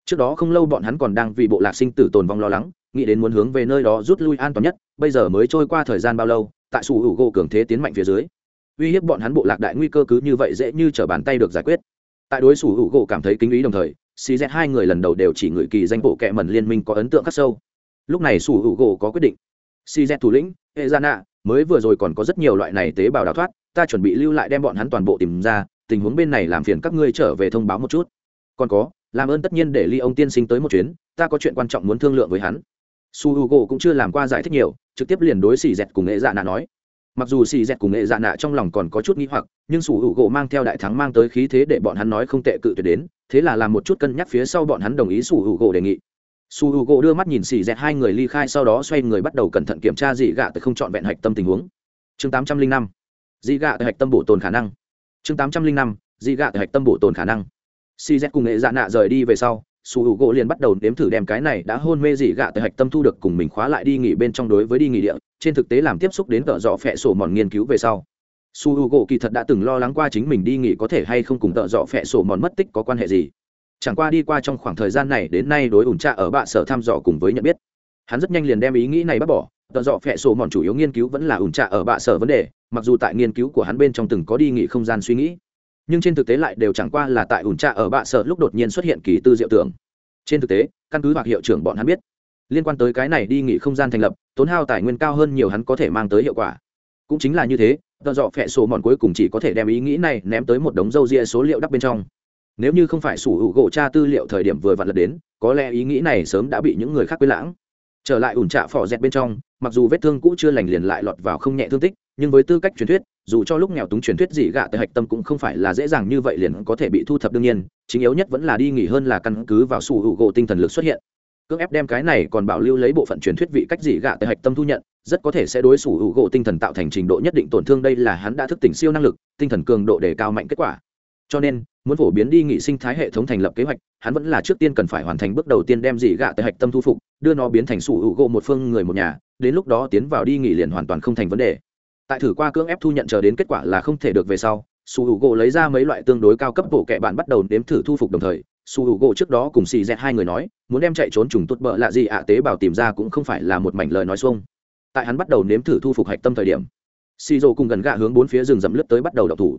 Trước đó không lâu bọn hắn còn đang vì bộ lạc sinh tử tồn vong lo lắng, nghĩ đến muốn hướng về nơi đó rút lui an toàn nhất, bây giờ mới trôi qua thời gian bao lâu, tại sủ hữu gỗ cường thế tiến mạnh phía dưới. Uy hiếp bọn hắn bộ lạc đại nguy cơ cứ như vậy dễ như t bàn tay được giải quyết tại đối xử hữu gỗ cảm thấy kính ý đồng thời xì z hai người lần đầu đều chỉ ngửi kỳ danh bộ kệ mẩn liên minh có ấn tượng khắc sâu. Lúc này xù hữu gỗ có quyết định. Xì z thủ lĩnh hệ gia nạ mới vừa rồi còn có rất nhiều loại này tế bào đào thoát, ta chuẩn bị lưu lại đem bọn hắn toàn bộ tìm ra, tình huống bên này làm phiền các ngươi trở về thông báo một chút. Còn có, làm ơn tất nhiên để ly ông tiên sinh tới một chuyến, ta có chuyện quan trọng muốn thương lượng với hắn. Su h u g o cũng chưa làm qua giải thích nhiều, trực tiếp liền đối xì dẹt cùng nghệ dạ nạ nói mặc dù xì dẹt cùng nghệ dạ nạ trong lòng còn có chút n g h i hoặc, nhưng sủ hữu gỗ mang theo đại thắng mang tới khí thế để bọn hắn nói không tệ cự tuyệt đến, thế là làm một chút cân nhắc phía sau bọn hắn đồng ý sủ hữu gỗ đề nghị. Sủ hữu gỗ đưa mắt nhìn xì dẹt hai người ly khai sau đó xoay người bắt đầu cẩn thận kiểm tra dị gạ tới không trọn vẹn hạch tâm tình huống. Chương tám trăm linh năm, dị gạ tới hạch tâm bổ tồn khả năng. Chương tám trăm linh năm, dị gạ tới hạch tâm bổ tồn khả năng. Cz cùng nghệ dạ nạ rời đi về sau su hữu gỗ liền bắt đầu nếm thử đem cái này đã hôn mê dị gạ tới hạch tâm thu được cùng mình khóa lại đi nghỉ bên trong đối với đi nghỉ địa, trên thực tế làm tiếp xúc đến tợ dọ phẹ sổ mòn nghiên cứu về sau. Su hữu gỗ kỳ thật đã từng lo lắng qua chính mình đi nghỉ có thể hay không cùng tợ dọ phẹ sổ mòn mất tích có quan hệ gì. Chẳng qua đi qua trong khoảng thời gian này đến nay đối ủn trạ ở bạ sở thăm dò cùng với nhận biết. Hắn rất nhanh liền đem ý nghĩ này bác bỏ, tợ dọ phẹ sổ mòn chủ yếu nghiên cứu vẫn là ủn trạ ở bạ sở vấn đề, mặc dù tại nghiên cứu của hắn bên trong từng có đi nghỉ không gian suy nghĩ nhưng trên thực tế lại đều chẳng qua là tại ủn trạ ở bạ sợ lúc đột nhiên xuất hiện kỳ tư diệu tưởng. Trên thực tế, căn cứ hoặc hiệu trưởng bọn hắn biết, liên quan tới cái này đi nghỉ không gian thành lập, tốn hao tài nguyên cao hơn nhiều hắn có thể mang tới hiệu quả. Cũng chính là như thế do dọ phẹ sổ mòn cuối cùng chỉ có thể đem ý nghĩ này ném tới một đống dâu ria số liệu đắp bên trong. Nếu như không phải sủ hữu gỗ tra tư liệu thời điểm vừa vặn lật đến, có lẽ ý nghĩ này sớm đã bị những người khác quên lãng. Trở lại ủn trạ phỏ dẹt bên trong, mặc dù vết thương cũ chưa lành liền lại lọt vào không nhẹ thương tích nhưng với tư cách truyền thuyết, dù cho lúc nghèo túng truyền thuyết gì gạ tại hạch tâm cũng không phải là dễ dàng như vậy liền có thể bị thu thập đương nhiên, chính yếu nhất vẫn là đi nghỉ hơn là căn cứ vào sủ hữu gỗ tinh thần lực xuất hiện. Cưỡng ép đem cái này còn bảo lưu lấy bộ phận truyền thuyết vị cách gì gạ tại hạch tâm thu nhận, rất có thể sẽ đối sủ hữu gỗ tinh thần tạo thành trình độ nhất định tổn thương, đây là hắn đã thức tỉnh siêu năng lực, tinh thần cường độ để cao mạnh kết quả. Cho nên, muốn phổ biến đi nghị sinh thái hệ thống thành lập kế hoạch, hắn vẫn là trước tiên cần phải hoàn thành bước đầu tiên đem dị gạ tại hạch tâm thu phục, đưa nó biến thành sủ hữu gỗ một phương người một nhà, đến lúc đó tiến vào đi nghỉ liền hoàn toàn không thành vấn đề tại thử qua cưỡng ép thu nhận chờ đến kết quả là không thể được về sau, su h u gỗ lấy ra mấy loại tương đối cao cấp bộ kệ bạn bắt đầu nếm thử thu phục đồng thời, su h u gỗ trước đó cùng xì dẹt hai người nói, muốn đem chạy trốn trùng tốt bợ lạ gì ạ tế bào tìm ra cũng không phải là một mảnh lời nói xuông. Tại hắn bắt đầu nếm thử thu phục hạch tâm thời điểm, xì dô cùng gần gạ hướng bốn phía rừng rậm lướt tới bắt đầu đậu thủ.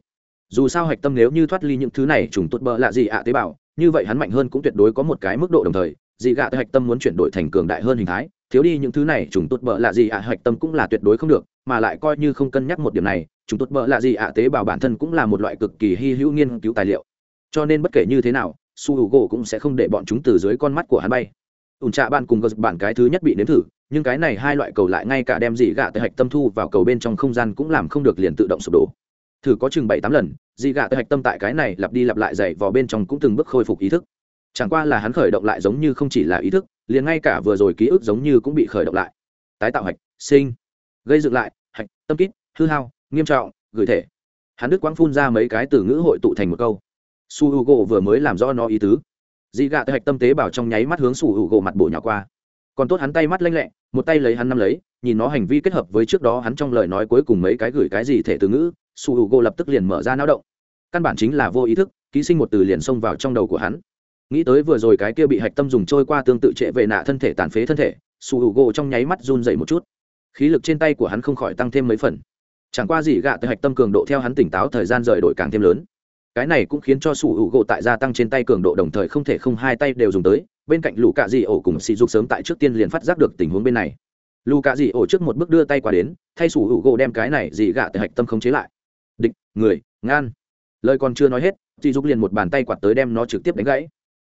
Dù sao hạch tâm nếu như thoát ly những thứ này trùng tốt bợ lạ gì ạ tế bào, như vậy hắn mạnh hơn cũng tuyệt đối có một cái mức độ đồng thời dị gạ tới hạch tâm muốn chuyển đổi thành cường đại hơn hình thái, thiếu đi những thứ này, chúng tốt bợ lạ gì ạ, hạch tâm cũng là tuyệt đối không được, mà lại coi như không cân nhắc một điểm này, chúng tốt bợ lạ gì ạ tế bào bản thân cũng là một loại cực kỳ hy hữu nghiên cứu tài liệu. Cho nên bất kể như thế nào, su h u gỗ cũng sẽ không để bọn chúng từ dưới con mắt của hắn bay. Ủn trạ bạn cùng gật bản cái thứ nhất bị nếm thử, nhưng cái này hai loại cầu lại ngay cả đem dị gạ tới hạch tâm thu vào cầu bên trong không gian cũng làm không được liền tự động sụp đổ. Thử có chừng bảy tám lần dị gạ tới hạch tâm tại cái này lặp đi lặp lại dày vào bên trong cũng từng bước khôi phục ý thức chẳng qua là hắn khởi động lại giống như không chỉ là ý thức, liền ngay cả vừa rồi ký ức giống như cũng bị khởi động lại. Tái tạo hạch, sinh. Gây dựng lại, hạch, tâm kít hư hao, nghiêm trọng, gửi thể. Hắn đức quang phun ra mấy cái từ ngữ hội tụ thành một câu. Su h u gỗ vừa mới làm rõ nó ý tứ. Dị gạ tới hạch tâm tế bảo trong nháy mắt hướng su h u gỗ mặt bộ nhỏ qua. Còn tốt hắn tay mắt lanh lẹ, một tay lấy hắn nắm lấy, nhìn nó hành vi kết hợp với trước đó hắn trong lời nói cuối cùng mấy cái gửi cái gì thể từ ngữ, su h u gỗ lập tức liền mở ra não động. Căn bản chính là vô ý thức, ký sinh một từ liền xông vào trong đầu của hắn nghĩ tới vừa rồi cái kia bị hạch tâm dùng trôi qua tương tự trệ về nạ thân thể tàn phế thân thể, su h u gỗ trong nháy mắt run dậy một chút. Khí lực trên tay của hắn không khỏi tăng thêm mấy phần. Chẳng qua gì gạ tới hạch tâm cường độ theo hắn tỉnh táo thời gian rời đổi càng thêm lớn. Cái này cũng khiến cho su h u gỗ tại gia tăng trên tay cường độ đồng thời không thể không hai tay đều dùng tới, bên cạnh lũ cạ dị ổ cùng sỉ dục sớm tại trước tiên liền phát giác được tình huống bên này. Lũ cạ dị ổ trước một bước đưa tay qua đến, thay su h u gỗ đem cái này dị gạ tới hạch tâm không chế lại. Địch, người, ngan. Lời còn chưa nói hết sỉ dục liền một bàn tay quạt tới đem nó trực tiếp đánh gãy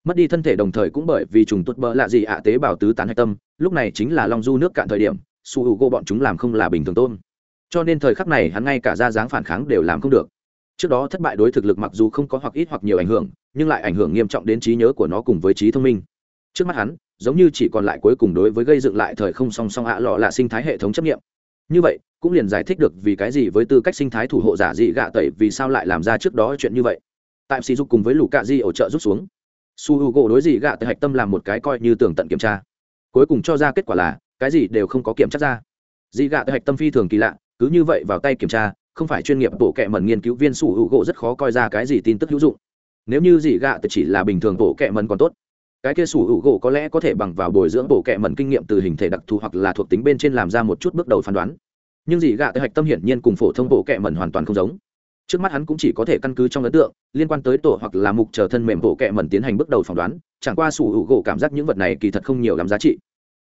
mất đi thân thể đồng thời cũng bởi vì trùng tuột bỡ lạ gì ạ tế bào tứ tán hạch tâm, lúc này chính là long du nước cạn thời điểm, su h u gô bọn chúng làm không là bình thường tôn cho nên thời khắc này hắn ngay cả ra dáng phản kháng đều làm không được. Trước đó thất bại đối thực lực mặc dù không có hoặc ít hoặc nhiều ảnh hưởng, nhưng lại ảnh hưởng nghiêm trọng đến trí nhớ của nó cùng với trí thông minh. Trước mắt hắn, giống như chỉ còn lại cuối cùng đối với gây dựng lại thời không song song ạ lọ là sinh thái hệ thống chấp nghiệm. Như vậy, cũng liền giải thích được vì cái gì với tư cách sinh thái thủ hộ giả dị gạ tẩy vì sao lại làm ra trước đó chuyện như vậy. Tại sỉ dục cùng với lũ cạ di ổ trợ rút xuống su h u gỗ đối dị gạ tại hạch tâm làm một cái coi như tường tận kiểm tra. Cuối cùng cho ra kết quả là, cái gì đều không có kiểm tra ra. Dị gạ tại hạch tâm phi thường kỳ lạ, cứ như vậy vào tay kiểm tra, không phải chuyên nghiệp bộ kệ mẩn nghiên cứu viên sủ hữu gỗ rất khó coi ra cái gì tin tức hữu dụng. Nếu như dị gạ chỉ là bình thường bộ kệ mẩn còn tốt. Cái kia sủ hữu gỗ có lẽ có thể bằng vào bồi dưỡng bộ kệ mẩn kinh nghiệm từ hình thể đặc thù hoặc là thuộc tính bên trên làm ra một chút bước đầu phán đoán. Nhưng dị gạ tới hạch tâm hiển nhiên cùng phổ thông bộ kệ mẩn hoàn toàn không giống trước mắt hắn cũng chỉ có thể căn cứ trong ấn tượng liên quan tới tổ hoặc là mục chờ thân mềm bộ kệ mẩn tiến hành bước đầu phỏng đoán chẳng qua sủ hữu gỗ cảm giác những vật này kỳ thật không nhiều lắm giá trị.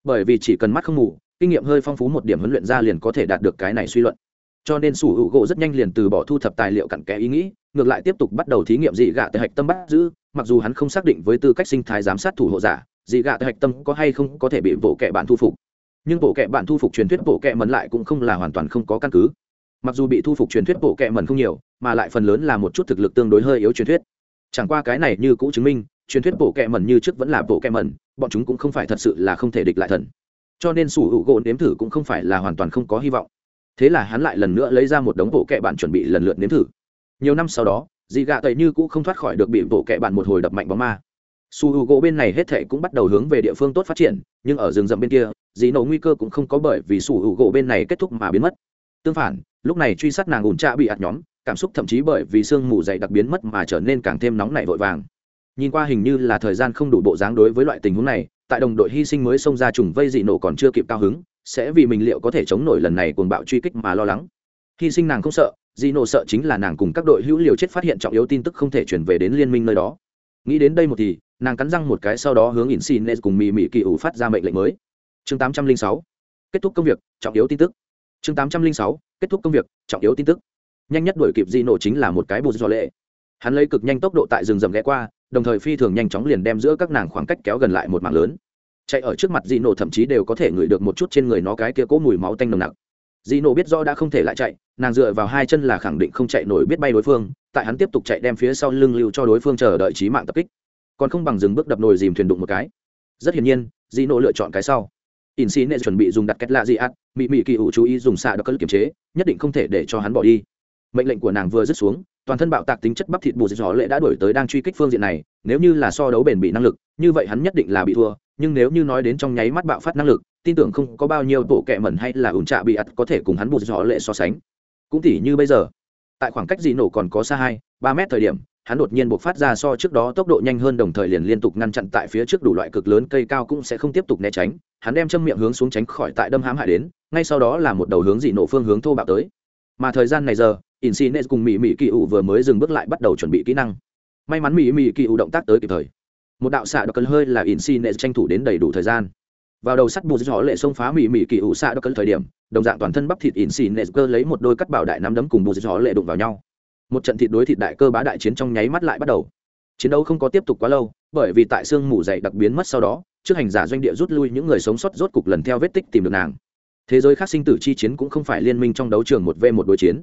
Bởi vì chỉ cần mắt không ngủ, kinh nghiệm hơi phong phú một điểm huấn luyện ra liền có thể đạt được cái này suy luận. Cho nên sủ hữu gỗ rất nhanh liền từ bỏ thu thập tài liệu cặn kẽ ý nghĩ ngược lại tiếp tục bắt đầu thí nghiệm dị gạ tới hạch tâm bắt giữ mặc dù hắn không xác định với tư cách sinh thái giám sát thủ hộ giả dị gạ tới hạch tâm có hay không có thể bị bộ kệ bạn thu phục. Nhưng bộ kệ bạn thu phục truyền thuyết bộ kệ mẩn lại cũng không là hoàn toàn không có căn cứ mặc dù bị thu phục truyền thuyết bộ kệ mẩn không nhiều, mà lại phần lớn là một chút thực lực tương đối hơi yếu truyền thuyết. Chẳng qua cái này như cũ chứng minh, truyền thuyết bộ kệ mẩn như trước vẫn là bộ kệ mẩn, bọn chúng cũng không phải thật sự là không thể địch lại thần. Cho nên sủ hữu gỗ nếm thử cũng không phải là hoàn toàn không có hy vọng. Thế là hắn lại lần nữa lấy ra một đống bộ kệ bạn chuẩn bị lần lượt nếm thử. Nhiều năm sau đó, dị gạ tẩy như cũng không thoát khỏi được bị bộ kệ bạn một hồi đập mạnh bóng ma. Su h u gỗ bên này hết thệ cũng bắt đầu hướng về địa phương tốt phát triển, nhưng ở rừng rậm bên kia, dị nổ nguy cơ cũng không có bởi vì su h u gỗ bên này kết thúc mà biến mất. Tương phản lúc này truy sát nàng ủn trạ bị ạt nhóm, cảm xúc thậm chí bởi vì sương mù dày đặc biến mất mà trở nên càng thêm nóng nảy vội vàng. Nhìn qua hình như là thời gian không đủ bộ dáng đối với loại tình huống này, tại đồng đội hy sinh mới xông ra trùng vây dị nổ còn chưa kịp cao hứng, sẽ vì mình liệu có thể chống nổi lần này cuồng bạo truy kích mà lo lắng. Hy sinh nàng không sợ, dị nổ sợ chính là nàng cùng các đội hữu liều chết phát hiện trọng yếu tin tức không thể chuyển về đến liên minh nơi đó. Nghĩ đến đây một thì, nàng cắn răng một cái sau đó hướng in xin cùng mì mì kỳ ủ phát ra mệnh lệnh mới. Chương 806 kết thúc công việc, trọng yếu tin tức chương 806 kết thúc công việc, trọng yếu tin tức. Nhanh nhất đuổi kịp di nổ chính là một cái bột do lệ. Hắn lấy cực nhanh tốc độ tại rừng rầm ghé qua, đồng thời phi thường nhanh chóng liền đem giữa các nàng khoảng cách kéo gần lại một mạng lớn. Chạy ở trước mặt di nổ thậm chí đều có thể ngửi được một chút trên người nó cái kia cố mùi máu tanh nồng nặc. Di nổ biết do đã không thể lại chạy, nàng dựa vào hai chân là khẳng định không chạy nổi biết bay đối phương, tại hắn tiếp tục chạy đem phía sau lưng lưu cho đối phương chờ đợi trí mạng tập kích. Còn không bằng dừng bước đập nồi dìm thuyền đụng một cái. Rất hiển nhiên di nổ lựa chọn cái sau in xì nệ chuẩn bị dùng đặt kết lạ gì ạt mị mị kỳ ủ chú ý dùng xạ đặc cất kiềm chế, nhất định không thể để cho hắn bỏ đi. Mệnh lệnh của nàng vừa dứt xuống, toàn thân bạo tạc tính chất bắp thịt bù gió lệ đã đổi tới đang truy kích phương diện này, nếu như là so đấu bền bị năng lực, như vậy hắn nhất định là bị thua, nhưng nếu như nói đến trong nháy mắt bạo phát năng lực, tin tưởng không có bao nhiêu tổ kẹ mẩn hay là ủn trạ bị ắt có thể cùng hắn bù gió lệ so sánh. Cũng tỉ như bây giờ, tại khoảng cách dị nổ còn có xa hai, ba mét thời điểm, hắn đột nhiên buộc phát ra so trước đó tốc độ nhanh hơn đồng thời liền liên tục ngăn chặn tại phía trước đủ loại cực lớn cây cao cũng sẽ không tiếp tục né tránh hắn đem châm miệng hướng xuống tránh khỏi tại đâm hãm hại đến ngay sau đó là một đầu hướng dị nổ phương hướng thô bạo tới mà thời gian này giờ Insinet cùng Mị Mị Kỳ ủ vừa mới dừng bước lại bắt đầu chuẩn bị kỹ năng. May mắn Mị Mị Kỳ ủ động tác tới kịp thời. Một đạo xạ đặc cơn hơi là Insinet tranh thủ đến đầy đủ thời gian. Vào đầu sắt bù gió lệ xông phá Mị Mị Kỳ ủ xạ đặc cân thời điểm, đồng dạng toàn thân bắp thịt Insinet cơ lấy một đôi cắt bảo đại nắm đấm cùng bù gió lệ đụng vào nhau. Một trận thịt đối thịt đại cơ bá đại chiến trong nháy mắt lại bắt đầu. Chiến đấu không có tiếp tục quá lâu, bởi vì tại xương mù dày đặc biến mất sau đó, trước hành giả doanh địa rút lui, những người sống sót rốt cục lần theo vết tích tìm được nàng. Thế giới khác sinh tử chi chiến cũng không phải liên minh trong đấu trường một v một đối chiến.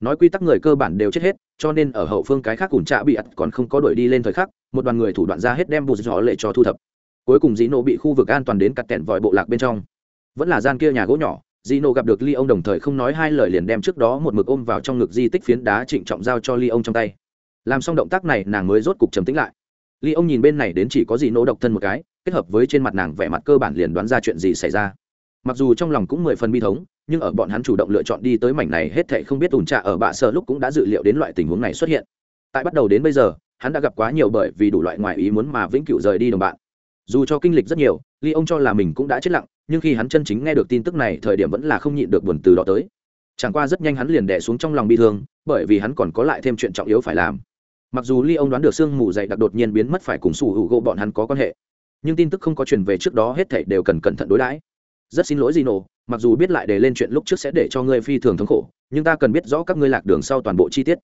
Nói quy tắc người cơ bản đều chết hết, cho nên ở hậu phương cái khác ủn trạ bị ặt còn không có đuổi đi lên thời khắc, một đoàn người thủ đoạn ra hết đem bù gió lệ cho thu thập. Cuối cùng dĩ nộ bị khu vực an toàn đến cặt tẹn vòi bộ lạc bên trong. Vẫn là gian kia nhà gỗ nhỏ, dĩ nộ gặp được ly ông đồng thời không nói hai lời liền đem trước đó một mực ôm vào trong ngực di tích phiến đá trịnh trọng giao cho ly ông trong tay. Làm xong động tác này, nàng mới rốt cục trầm tĩnh lại ly ông nhìn bên này đến chỉ có gì nỗ độc thân một cái, kết hợp với trên mặt nàng vẻ mặt cơ bản liền đoán ra chuyện gì xảy ra. Mặc dù trong lòng cũng mười phần bi thống, nhưng ở bọn hắn chủ động lựa chọn đi tới mảnh này hết thệ không biết ủn trạ ở bạ sở lúc cũng đã dự liệu đến loại tình huống này xuất hiện. Tại bắt đầu đến bây giờ, hắn đã gặp quá nhiều bởi vì đủ loại ngoại ý muốn mà vĩnh cửu rời đi đồng bạn. Dù cho kinh lịch rất nhiều ly ông cho là mình cũng đã chết lặng, nhưng khi hắn chân chính nghe được tin tức này, thời điểm vẫn là không nhịn được buồn từ đó tới. Chẳng qua rất nhanh hắn liền đẻ xuống trong lòng bi thương, bởi vì hắn còn có lại thêm chuyện trọng yếu phải làm mặc dù ly ông đoán được sương mù dày đặc đột nhiên biến mất phải cùng sủ hữu gỗ bọn hắn có quan hệ, nhưng tin tức không có truyền về trước đó hết thảy đều cần cẩn thận đối đãi. Rất xin lỗi gì nổ mặc dù biết lại để lên chuyện lúc trước sẽ để cho ngươi phi thường thống khổ, nhưng ta cần biết rõ các ngươi lạc đường sau toàn bộ chi tiết.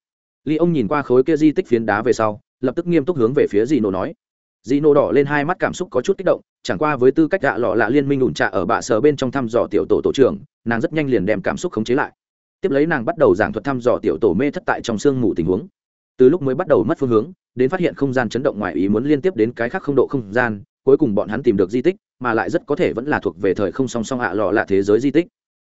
Ly ông nhìn qua khối kia di tích phiến đá về sau, lập tức nghiêm túc hướng về phía dì nổ nói. Dì nổ đỏ lên hai mắt cảm xúc có chút kích động, chẳng qua với tư cách gạ lọ lạ liên minh ủn trạ ở bạ sở bên trong thăm dò tiểu tổ tổ trưởng, nàng rất nhanh liền đem cảm xúc khống chế lại. Tiếp lấy nàng bắt đầu giảng thuật thăm dò tiểu tổ mê thất tại trong sương mù tình huống từ lúc mới bắt đầu mất phương hướng, đến phát hiện không gian chấn động ngoài ý muốn liên tiếp đến cái khác không độ không gian, cuối cùng bọn hắn tìm được di tích, mà lại rất có thể vẫn là thuộc về thời không song song ạ lọ lạ thế giới di tích.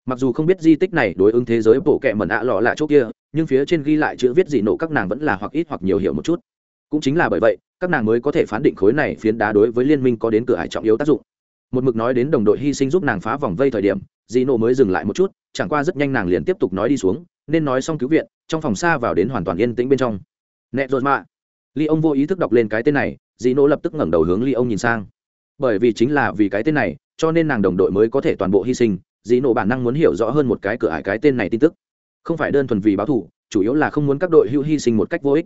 Mặc dù không biết di tích này đối ứng thế giới bộ kệ mẩn ạ lọ lạ chỗ kia, nhưng phía trên ghi lại chữ viết gì nổ các nàng vẫn là hoặc ít hoặc nhiều hiểu một chút. Cũng chính là bởi vậy, các nàng mới có thể phán định khối này phiến đá đối với liên minh có đến cửa hải trọng yếu tác dụng. Một mực nói đến đồng đội hy sinh giúp nàng phá vòng vây thời điểm dị nộ mới dừng lại một chút, chẳng qua rất nhanh nàng liền tiếp tục nói đi xuống, nên nói xong cứu viện, trong phòng xa vào đến hoàn toàn yên tĩnh bên trong nẹ rồi mạ, ly ông vô ý thức đọc lên cái tên này dì Nỗ lập tức ngẩng đầu hướng ly ông nhìn sang. Bởi vì chính là vì cái tên này cho nên nàng đồng đội mới có thể toàn bộ hy sinh dì Nỗ bản năng muốn hiểu rõ hơn một cái cửa ải cái tên này tin tức. Không phải đơn thuần vì báo thù chủ yếu là không muốn các đội hưu hy sinh một cách vô ích.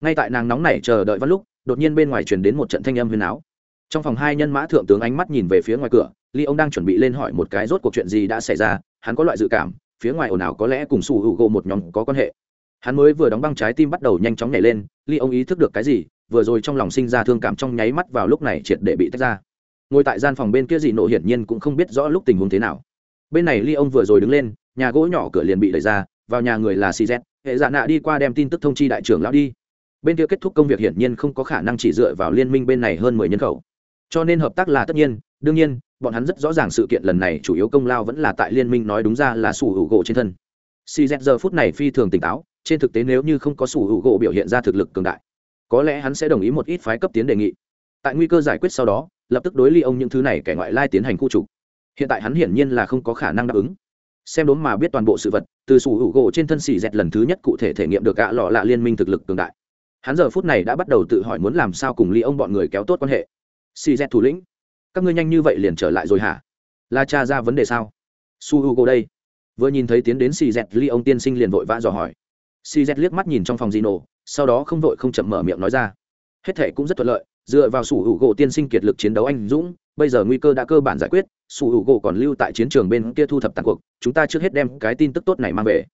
Ngay tại nàng nóng này chờ đợi văn lúc đột nhiên bên ngoài truyền đến một trận thanh âm huyền áo. Trong phòng hai nhân mã thượng tướng ánh mắt nhìn về phía ngoài cửa ly ông đang chuẩn bị lên hỏi một cái rốt cuộc chuyện gì đã xảy ra hắn có loại dự cảm phía ngoài ồn ào có lẽ cùng sủ hữu gỗ một nhóm có quan hệ hắn mới vừa đóng băng trái tim bắt đầu nhanh chóng nhảy lên, ly ông ý thức được cái gì, vừa rồi trong lòng sinh ra thương cảm trong nháy mắt vào lúc này triệt để bị tách ra. Ngồi tại gian phòng bên kia dị nộ hiển nhiên cũng không biết rõ lúc tình huống thế nào. Bên này ly ông vừa rồi đứng lên, nhà gỗ nhỏ cửa liền bị đẩy ra, vào nhà người là cz hệ dạ nạ đi qua đem tin tức thông chi đại trưởng lão đi. Bên kia kết thúc công việc hiển nhiên không có khả năng chỉ dựa vào liên minh bên này hơn mười nhân khẩu. Cho nên hợp tác là tất nhiên, đương nhiên, bọn hắn rất rõ ràng sự kiện lần này chủ yếu công lao vẫn là tại liên minh nói đúng ra là sủ hữu gỗ trên thân. Cz giờ phút này phi thường tỉnh táo trên thực tế nếu như không có sủ hữu gỗ biểu hiện ra thực lực cường đại, có lẽ hắn sẽ đồng ý một ít phái cấp tiến đề nghị. Tại nguy cơ giải quyết sau đó, lập tức đối ly ông những thứ này kẻ ngoại lai tiến hành khu trục. Hiện tại hắn hiển nhiên là không có khả năng đáp ứng. Xem đốn mà biết toàn bộ sự vật, từ sủ hữu gỗ trên thân xì dẹt lần thứ nhất cụ thể thể nghiệm được gạ lọ lạ liên minh thực lực cường đại. Hắn giờ phút này đã bắt đầu tự hỏi muốn làm sao cùng ly ông bọn người kéo tốt quan hệ. Xì dẹt thủ lĩnh, các ngươi nhanh như vậy liền trở lại rồi hả? La cha ra vấn đề sao? Su hữu gỗ đây. Vừa nhìn thấy tiến đến xì dẹt ly ông tiên sinh liền vội vã dò hỏi si dẹt liếc mắt nhìn trong phòng di nổ sau đó không vội không chậm mở miệng nói ra. Hết thể cũng rất thuận lợi, dựa vào sủ hữu gỗ tiên sinh kiệt lực chiến đấu anh dũng, bây giờ nguy cơ đã cơ bản giải quyết, sủ hữu gỗ còn lưu tại chiến trường bên kia thu thập tàn cuộc, chúng ta trước hết đem cái tin tức tốt này mang về.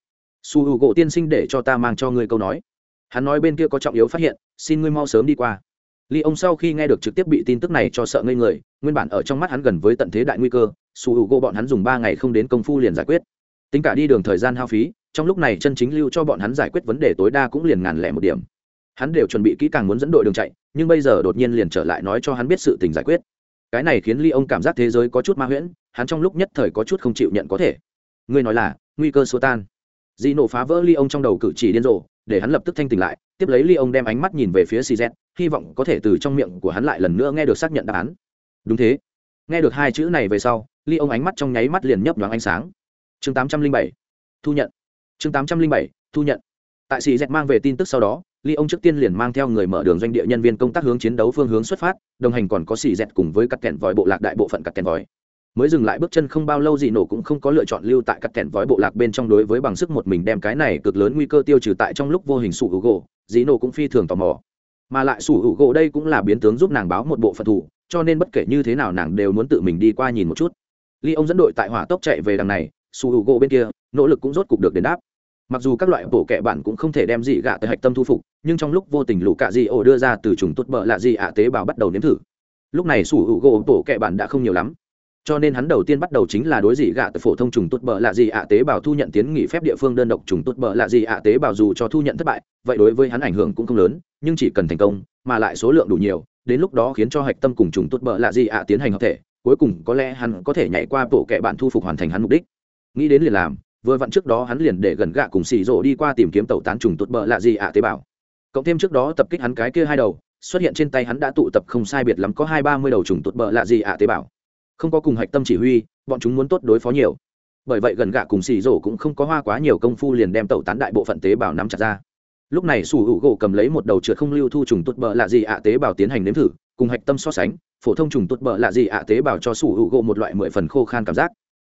Sủ hữu gỗ tiên sinh để cho ta mang cho ngươi câu nói. Hắn nói bên kia có trọng yếu phát hiện, xin ngươi mau sớm đi qua. Ly ông sau khi nghe được trực tiếp bị tin tức này cho sợ ngây người, nguyên bản ở trong mắt hắn gần với tận thế đại nguy cơ, sủ hữu gỗ bọn hắn dùng ba ngày không đến công phu liền giải quyết. Tính cả đi đường thời gian hao phí trong lúc này chân chính lưu cho bọn hắn giải quyết vấn đề tối đa cũng liền ngàn lẻ một điểm. Hắn đều chuẩn bị kỹ càng muốn dẫn đội đường chạy, nhưng bây giờ đột nhiên liền trở lại nói cho hắn biết sự tình giải quyết. Cái này khiến ly ông cảm giác thế giới có chút ma huyễn, hắn trong lúc nhất thời có chút không chịu nhận có thể. Ngươi nói là, nguy cơ xua tan. Dị nổ phá vỡ ly ông trong đầu cử chỉ điên rồ, để hắn lập tức thanh tỉnh lại, tiếp lấy ly ông đem ánh mắt nhìn về phía cz hy vọng có thể từ trong miệng của hắn lại lần nữa nghe được xác nhận đáp án. Đúng thế. Nghe được hai chữ này về sau, ly ông ánh mắt trong nháy mắt liền nhấp nhoáng ánh sáng. Chương tám trăm linh bảy, thu nhận chương tám trăm linh bảy, thu nhận. Tại cz mang về tin tức sau đó, ly ông trước tiên liền mang theo người mở đường doanh địa nhân viên công tác hướng chiến đấu phương hướng xuất phát, đồng hành còn có cz cùng với các kẹn vòi bộ lạc đại bộ phận các kẹn vòi. Mới dừng lại bước chân không bao lâu gì nổ cũng không có lựa chọn lưu tại các kẹn vói bộ lạc bên trong đối với bằng sức một mình đem cái này cực lớn nguy cơ tiêu trừ tại trong lúc vô hình sủ hữu gỗ, dĩ nổ cũng phi thường tò mò. Mà lại sủ hữu gỗ đây cũng là biến tướng giúp nàng báo một bộ phận thủ, cho nên bất kể như thế nào nàng đều muốn tự mình đi qua nhìn một chút. Ly ông dẫn đội tại hỏa tốc chạy về đằng này sủ hữu gỗ bên kia, nỗ lực cũng rốt cục được đền đáp. Mặc dù các loại bổ kẹ bản cũng không thể đem gì gạ tới hạch tâm thu phục, nhưng trong lúc vô tình lũ cạ dị ổ đưa ra từ trùng tốt bợ lạ dị ạ tế bào bắt đầu nếm thử. Lúc này sủ hữu gỗ bổ kẹ bản đã không nhiều lắm. Cho nên hắn đầu tiên bắt đầu chính là đối dị gạ tới phổ thông trùng tốt bờ lạ dị ạ tế bào thu nhận tiến nghị phép địa phương đơn độc trùng tốt bờ lạ dị ạ tế bào dù cho thu nhận thất bại, vậy đối với hắn ảnh hưởng cũng không lớn, nhưng chỉ cần thành công, mà lại số lượng đủ nhiều, đến lúc đó khiến cho hạch tâm cùng trùng tốt bờ lạ dị ạ tiến hành hợp thể, cuối cùng có lẽ hắn có thể nhảy qua bộ kệ bạn thu phục hoàn thành hắn mục đích nghĩ đến liền làm, vừa vặn trước đó hắn liền để gần gạ cùng xì rổ đi qua tìm kiếm tàu tán trùng tụt bờ lạ gì ạ tế bào. Cộng thêm trước đó tập kích hắn cái kia hai đầu, xuất hiện trên tay hắn đã tụ tập không sai biệt lắm có hai ba mươi đầu trùng tụt bờ lạ gì ạ tế bào. Không có cùng hạch tâm chỉ huy, bọn chúng muốn tốt đối phó nhiều. Bởi vậy gần gạ cùng xì rổ cũng không có hoa quá nhiều công phu liền đem tẩu tán đại bộ phận tế bào nắm chặt ra. Lúc này sủ hữu gỗ cầm lấy một đầu trượt không lưu thu trùng tụt bờ lạ gì ạ tế bào tiến hành nếm thử, cùng hạch tâm so sánh, phổ thông trùng tụt bờ lạ gì ạ tế bào cho sủ hữu gỗ một loại mười phần khô khan cảm giác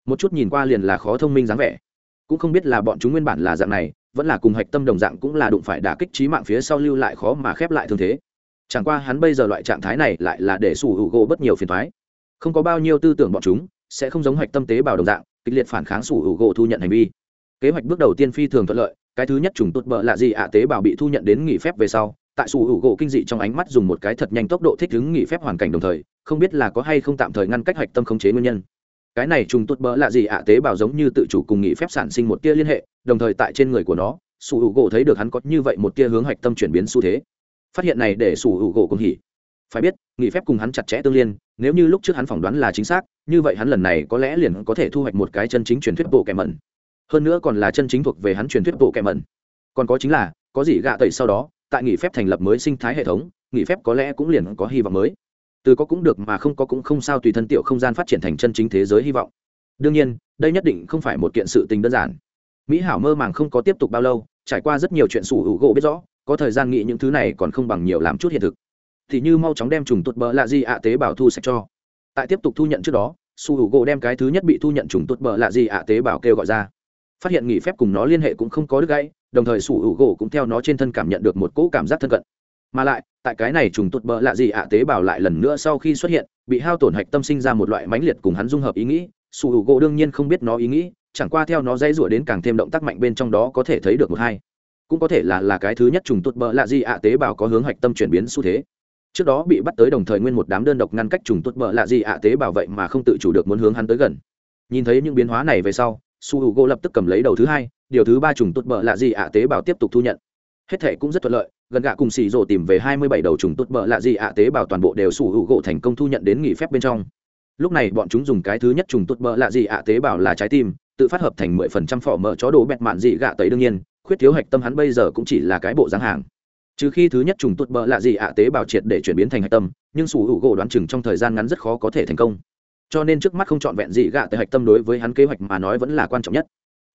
một chút nhìn qua liền là khó thông minh dáng vẻ. Cũng không biết là bọn chúng nguyên bản là dạng này, vẫn là cùng hạch tâm đồng dạng cũng là đụng phải đả kích trí mạng phía sau lưu lại khó mà khép lại thương thế. Chẳng qua hắn bây giờ loại trạng thái này lại là để sủ hữu gỗ bất nhiều phiền thoái không có bao nhiêu tư tưởng bọn chúng, sẽ không giống hạch tâm tế bào đồng dạng, kịch liệt phản kháng sủ hữu gỗ thu nhận hành vi. Kế hoạch bước đầu tiên phi thường thuận lợi, cái thứ nhất trùng tốt bợ là gì ạ tế bào bị thu nhận đến nghỉ phép về sau, tại sủ hữu gỗ kinh dị trong ánh mắt dùng một cái thật nhanh tốc độ thích ứng nghỉ phép hoàn cảnh đồng thời, không biết là có hay không tạm thời ngăn cách hạch tâm khống chế nguyên nhân cái này trùng tốt bỡ là gì ạ, tế bào giống như tự chủ cùng nghị phép sản sinh một tia liên hệ, đồng thời tại trên người của nó, sủ hữu gỗ thấy được hắn có như vậy một tia hướng hạch tâm chuyển biến xu thế. Phát hiện này để sủ hữu gỗ cũng hỉ. Phải biết nghị phép cùng hắn chặt chẽ tương liên, nếu như lúc trước hắn phỏng đoán là chính xác, như vậy hắn lần này có lẽ liền có thể thu hoạch một cái chân chính truyền thuyết bộ kẻ mẩn. Hơn nữa còn là chân chính thuộc về hắn truyền thuyết bộ kẻ mẩn. Còn có chính là, có gì gạ tẩy sau đó, tại nghị phép thành lập mới sinh thái hệ thống nghị phép có lẽ cũng liền có hy vọng mới từ có cũng được mà không có cũng không sao tùy thân tiểu không gian phát triển thành chân chính thế giới hy vọng. Đương nhiên, đây nhất định không phải một kiện sự tình đơn giản. Mỹ hảo mơ màng không có tiếp tục bao lâu, trải qua rất nhiều chuyện sủ hữu gỗ biết rõ, có thời gian nghĩ những thứ này còn không bằng nhiều làm chút hiện thực. Thì như mau chóng đem trùng tuột bờ lạ gì ạ tế bào thu sạch cho. Tại tiếp tục thu nhận trước đó su hữu gỗ đem cái thứ nhất bị thu nhận trùng tuột bờ lạ gì ạ tế bào kêu gọi ra. Phát hiện nghỉ phép cùng nó liên hệ cũng không có đứt gãy, đồng thời su hữu gỗ cũng theo nó trên thân cảm nhận được một cỗ cảm giác thân cận mà lại, tại cái này trùng tụt bợ lạ gì ạ, tế bào lại lần nữa sau khi xuất hiện, bị hao tổn hạch tâm sinh ra một loại mãnh liệt cùng hắn dung hợp ý nghĩ. Su hữu gỗ đương nhiên không biết nó ý nghĩ, chẳng qua theo nó dây rủa đến càng thêm động tác mạnh bên trong đó có thể thấy được một hai. Cũng có thể là là cái thứ nhất trùng tụt bợ lạ gì ạ, tế bào có hướng hạch tâm chuyển biến xu thế. Trước đó bị bắt tới đồng thời nguyên một đám đơn độc ngăn cách trùng tụt bợ lạ gì ạ, tế bào vậy mà không tự chủ được muốn hướng hắn tới gần. Nhìn thấy những biến hóa này về sau, su hữu gỗ lập tức cầm lấy đầu thứ hai, điều thứ ba trùng tụt bợ lạ gì ạ, tế bào tiếp tục thu nhận. Hết thể cũng rất thuận lợi gần gạ cùng xì rổ tìm về hai mươi bảy đầu trùng tốt bờ lạ gì ạ, tế bào toàn bộ đều sủ hữu gỗ thành công thu nhận đến nghỉ phép bên trong. Lúc này bọn chúng dùng cái thứ nhất trùng tốt bờ lạ gì ạ, tế bào là trái tim, tự phát hợp thành mười phần trăm phỏ mở chó đồ bẹt mạn dị gạ tẩy đương nhiên, khuyết thiếu hạch tâm hắn bây giờ cũng chỉ là cái bộ dáng hàng. Trừ khi thứ nhất trùng tốt bờ lạ gì ạ, tế bào triệt để chuyển biến thành hạch tâm, nhưng sủ hữu gỗ đoán chừng trong thời gian ngắn rất khó có thể thành công. Cho nên trước mắt không chọn vẹn dị gạ tới hạch tâm đối với hắn kế hoạch mà nói vẫn là quan trọng nhất.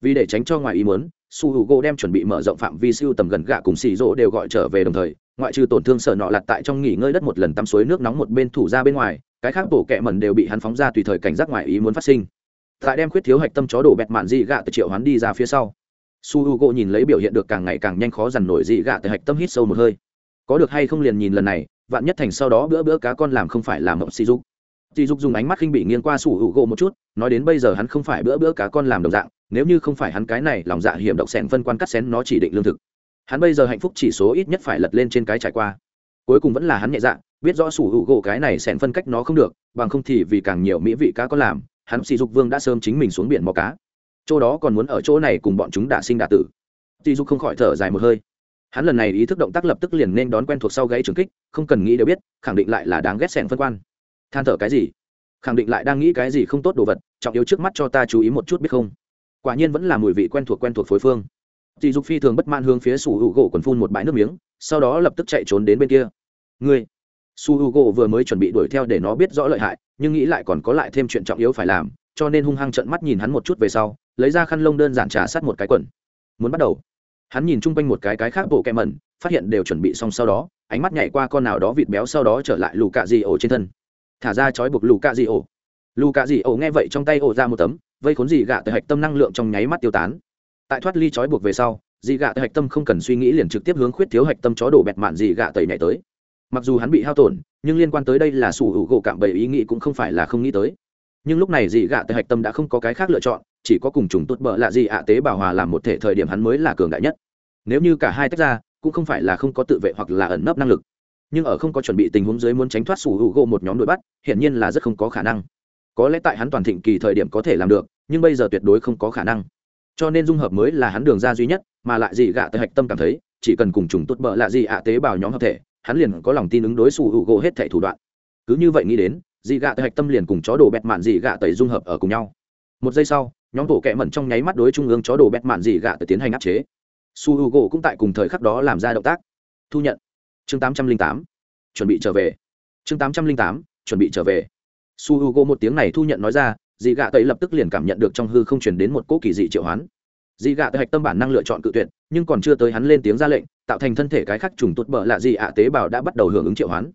Vì để tránh cho ngoài ý muốn su hữu gỗ đem chuẩn bị mở rộng phạm vi siêu tầm gần gạ cùng xì rỗ đều gọi trở về đồng thời, ngoại trừ tổn thương sợ nọ lặt tại trong nghỉ ngơi đất một lần tắm suối nước nóng một bên thủ ra bên ngoài, cái khác bổ kẹ mẩn đều bị hắn phóng ra tùy thời cảnh giác ngoài ý muốn phát sinh. Tại đem khuyết thiếu hạch tâm chó đổ bẹt mạn dị gạ từ triệu hắn đi ra phía sau. Su h u gỗ nhìn lấy biểu hiện được càng ngày càng nhanh khó dằn nổi dị gạ từ hạch tâm hít sâu một hơi. Có được hay không liền nhìn lần này, vạn nhất thành sau đó bữa bữa cá con làm không phải làm mộng xì dục. Sỉ dục dùng ánh mắt khinh bị nghiêng qua su h u gỗ một chút, nói đến bây giờ hắn không phải bữa bữa cá con làm đồng dạng nếu như không phải hắn cái này lòng dạ hiểm độc xẻn phân quan cắt xén nó chỉ định lương thực. Hắn bây giờ hạnh phúc chỉ số ít nhất phải lật lên trên cái trải qua. Cuối cùng vẫn là hắn nhẹ dạ biết rõ sủ hữu gỗ cái này xẻn phân cách nó không được, bằng không thì vì càng nhiều mỹ vị cá có làm, hắn sỉ dục vương đã sớm chính mình xuống biển mò cá. Chỗ đó còn muốn ở chỗ này cùng bọn chúng đả sinh đả tử. Sỉ dục không khỏi thở dài một hơi. Hắn lần này ý thức động tác lập tức liền nên đón quen thuộc sau gãy trừng kích, không cần nghĩ đều biết, khẳng định lại là đáng ghét xẻn phân quan. Than thở cái gì? Khẳng định lại đang nghĩ cái gì không tốt đồ vật, trọng yếu trước mắt cho ta chú ý một chút biết không? Quả nhiên vẫn là mùi vị quen thuộc quen thuộc phối phương. Dì dục phi thường bất man hướng phía sủ hữu gỗ quần phun một bãi nước miếng, sau đó lập tức chạy trốn đến bên kia. Ngươi. Su h u gỗ vừa mới chuẩn bị đuổi theo để nó biết rõ lợi hại, nhưng nghĩ lại còn có lại thêm chuyện trọng yếu phải làm, cho nên hung hăng trận mắt nhìn hắn một chút về sau, lấy ra khăn lông đơn giản trà sát một cái quần. Muốn bắt đầu. Hắn nhìn chung quanh một cái cái khác bộ kẹ mẩn, phát hiện đều chuẩn bị xong sau đó, ánh mắt nhảy qua con nào đó vịt béo sau đó trở lại lù cạ dị ổ trên thân. Thả ra trói buộc lù cạ dị ổ. Lù cạ dị ổ nghe vậy trong tay ổ ra một tấm vây khốn dị gạ tại hạch tâm năng lượng trong nháy mắt tiêu tán. Tại thoát ly trói buộc về sau, dị gạ tại hạch tâm không cần suy nghĩ liền trực tiếp hướng khuyết thiếu hạch tâm chó đổ bẹt mạn dị gạ tẩy nhảy tới. Mặc dù hắn bị hao tổn, nhưng liên quan tới đây là sủ hữu gỗ cạm bầy ý nghĩ cũng không phải là không nghĩ tới. Nhưng lúc này dị gạ tại hạch tâm đã không có cái khác lựa chọn, chỉ có cùng trùng tốt bợ lạ dị ạ tế bảo hòa làm một thể thời điểm hắn mới là cường đại nhất. Nếu như cả hai tách ra, cũng không phải là không có tự vệ hoặc là ẩn nấp năng lực. Nhưng ở không có chuẩn bị tình huống dưới muốn tránh thoát sủ hữu gỗ một nhóm đuổi bắt, hiển nhiên là rất không có khả năng. Có lẽ tại hắn toàn thịnh kỳ thời điểm có thể làm được nhưng bây giờ tuyệt đối không có khả năng. Cho nên dung hợp mới là hắn đường ra duy nhất, mà lại dị gạ tới hạch tâm cảm thấy, chỉ cần cùng trùng tốt bợ lạ dị ạ tế bào nhóm hợp thể, hắn liền có lòng tin ứng đối sủ hữu gỗ hết thảy thủ đoạn. Cứ như vậy nghĩ đến dị gạ tới hạch tâm liền cùng chó đồ bẹt mạn dị gạ tẩy dung hợp ở cùng nhau. Một giây sau, nhóm tổ kẹ mẩn trong nháy mắt đối trung ương chó đồ bẹt mạn dị gạ tới tiến hành áp chế. Su hữu gỗ cũng tại cùng thời khắc đó làm ra động tác. Thu nhận. Chương tám trăm linh tám. Chuẩn bị trở về. Chương tám trăm linh tám. Chuẩn bị trở về. Su hữu gỗ một tiếng này thu nhận nói ra dị gạ tẩy lập tức liền cảm nhận được trong hư không truyền đến một cỗ kỳ dị triệu hoán. Dị gạ tẩy hạch tâm bản năng lựa chọn cự tuyệt, nhưng còn chưa tới hắn lên tiếng ra lệnh, tạo thành thân thể cái khác trùng tốt bợ lạ dị ạ tế bào đã bắt đầu hưởng ứng triệu hoán.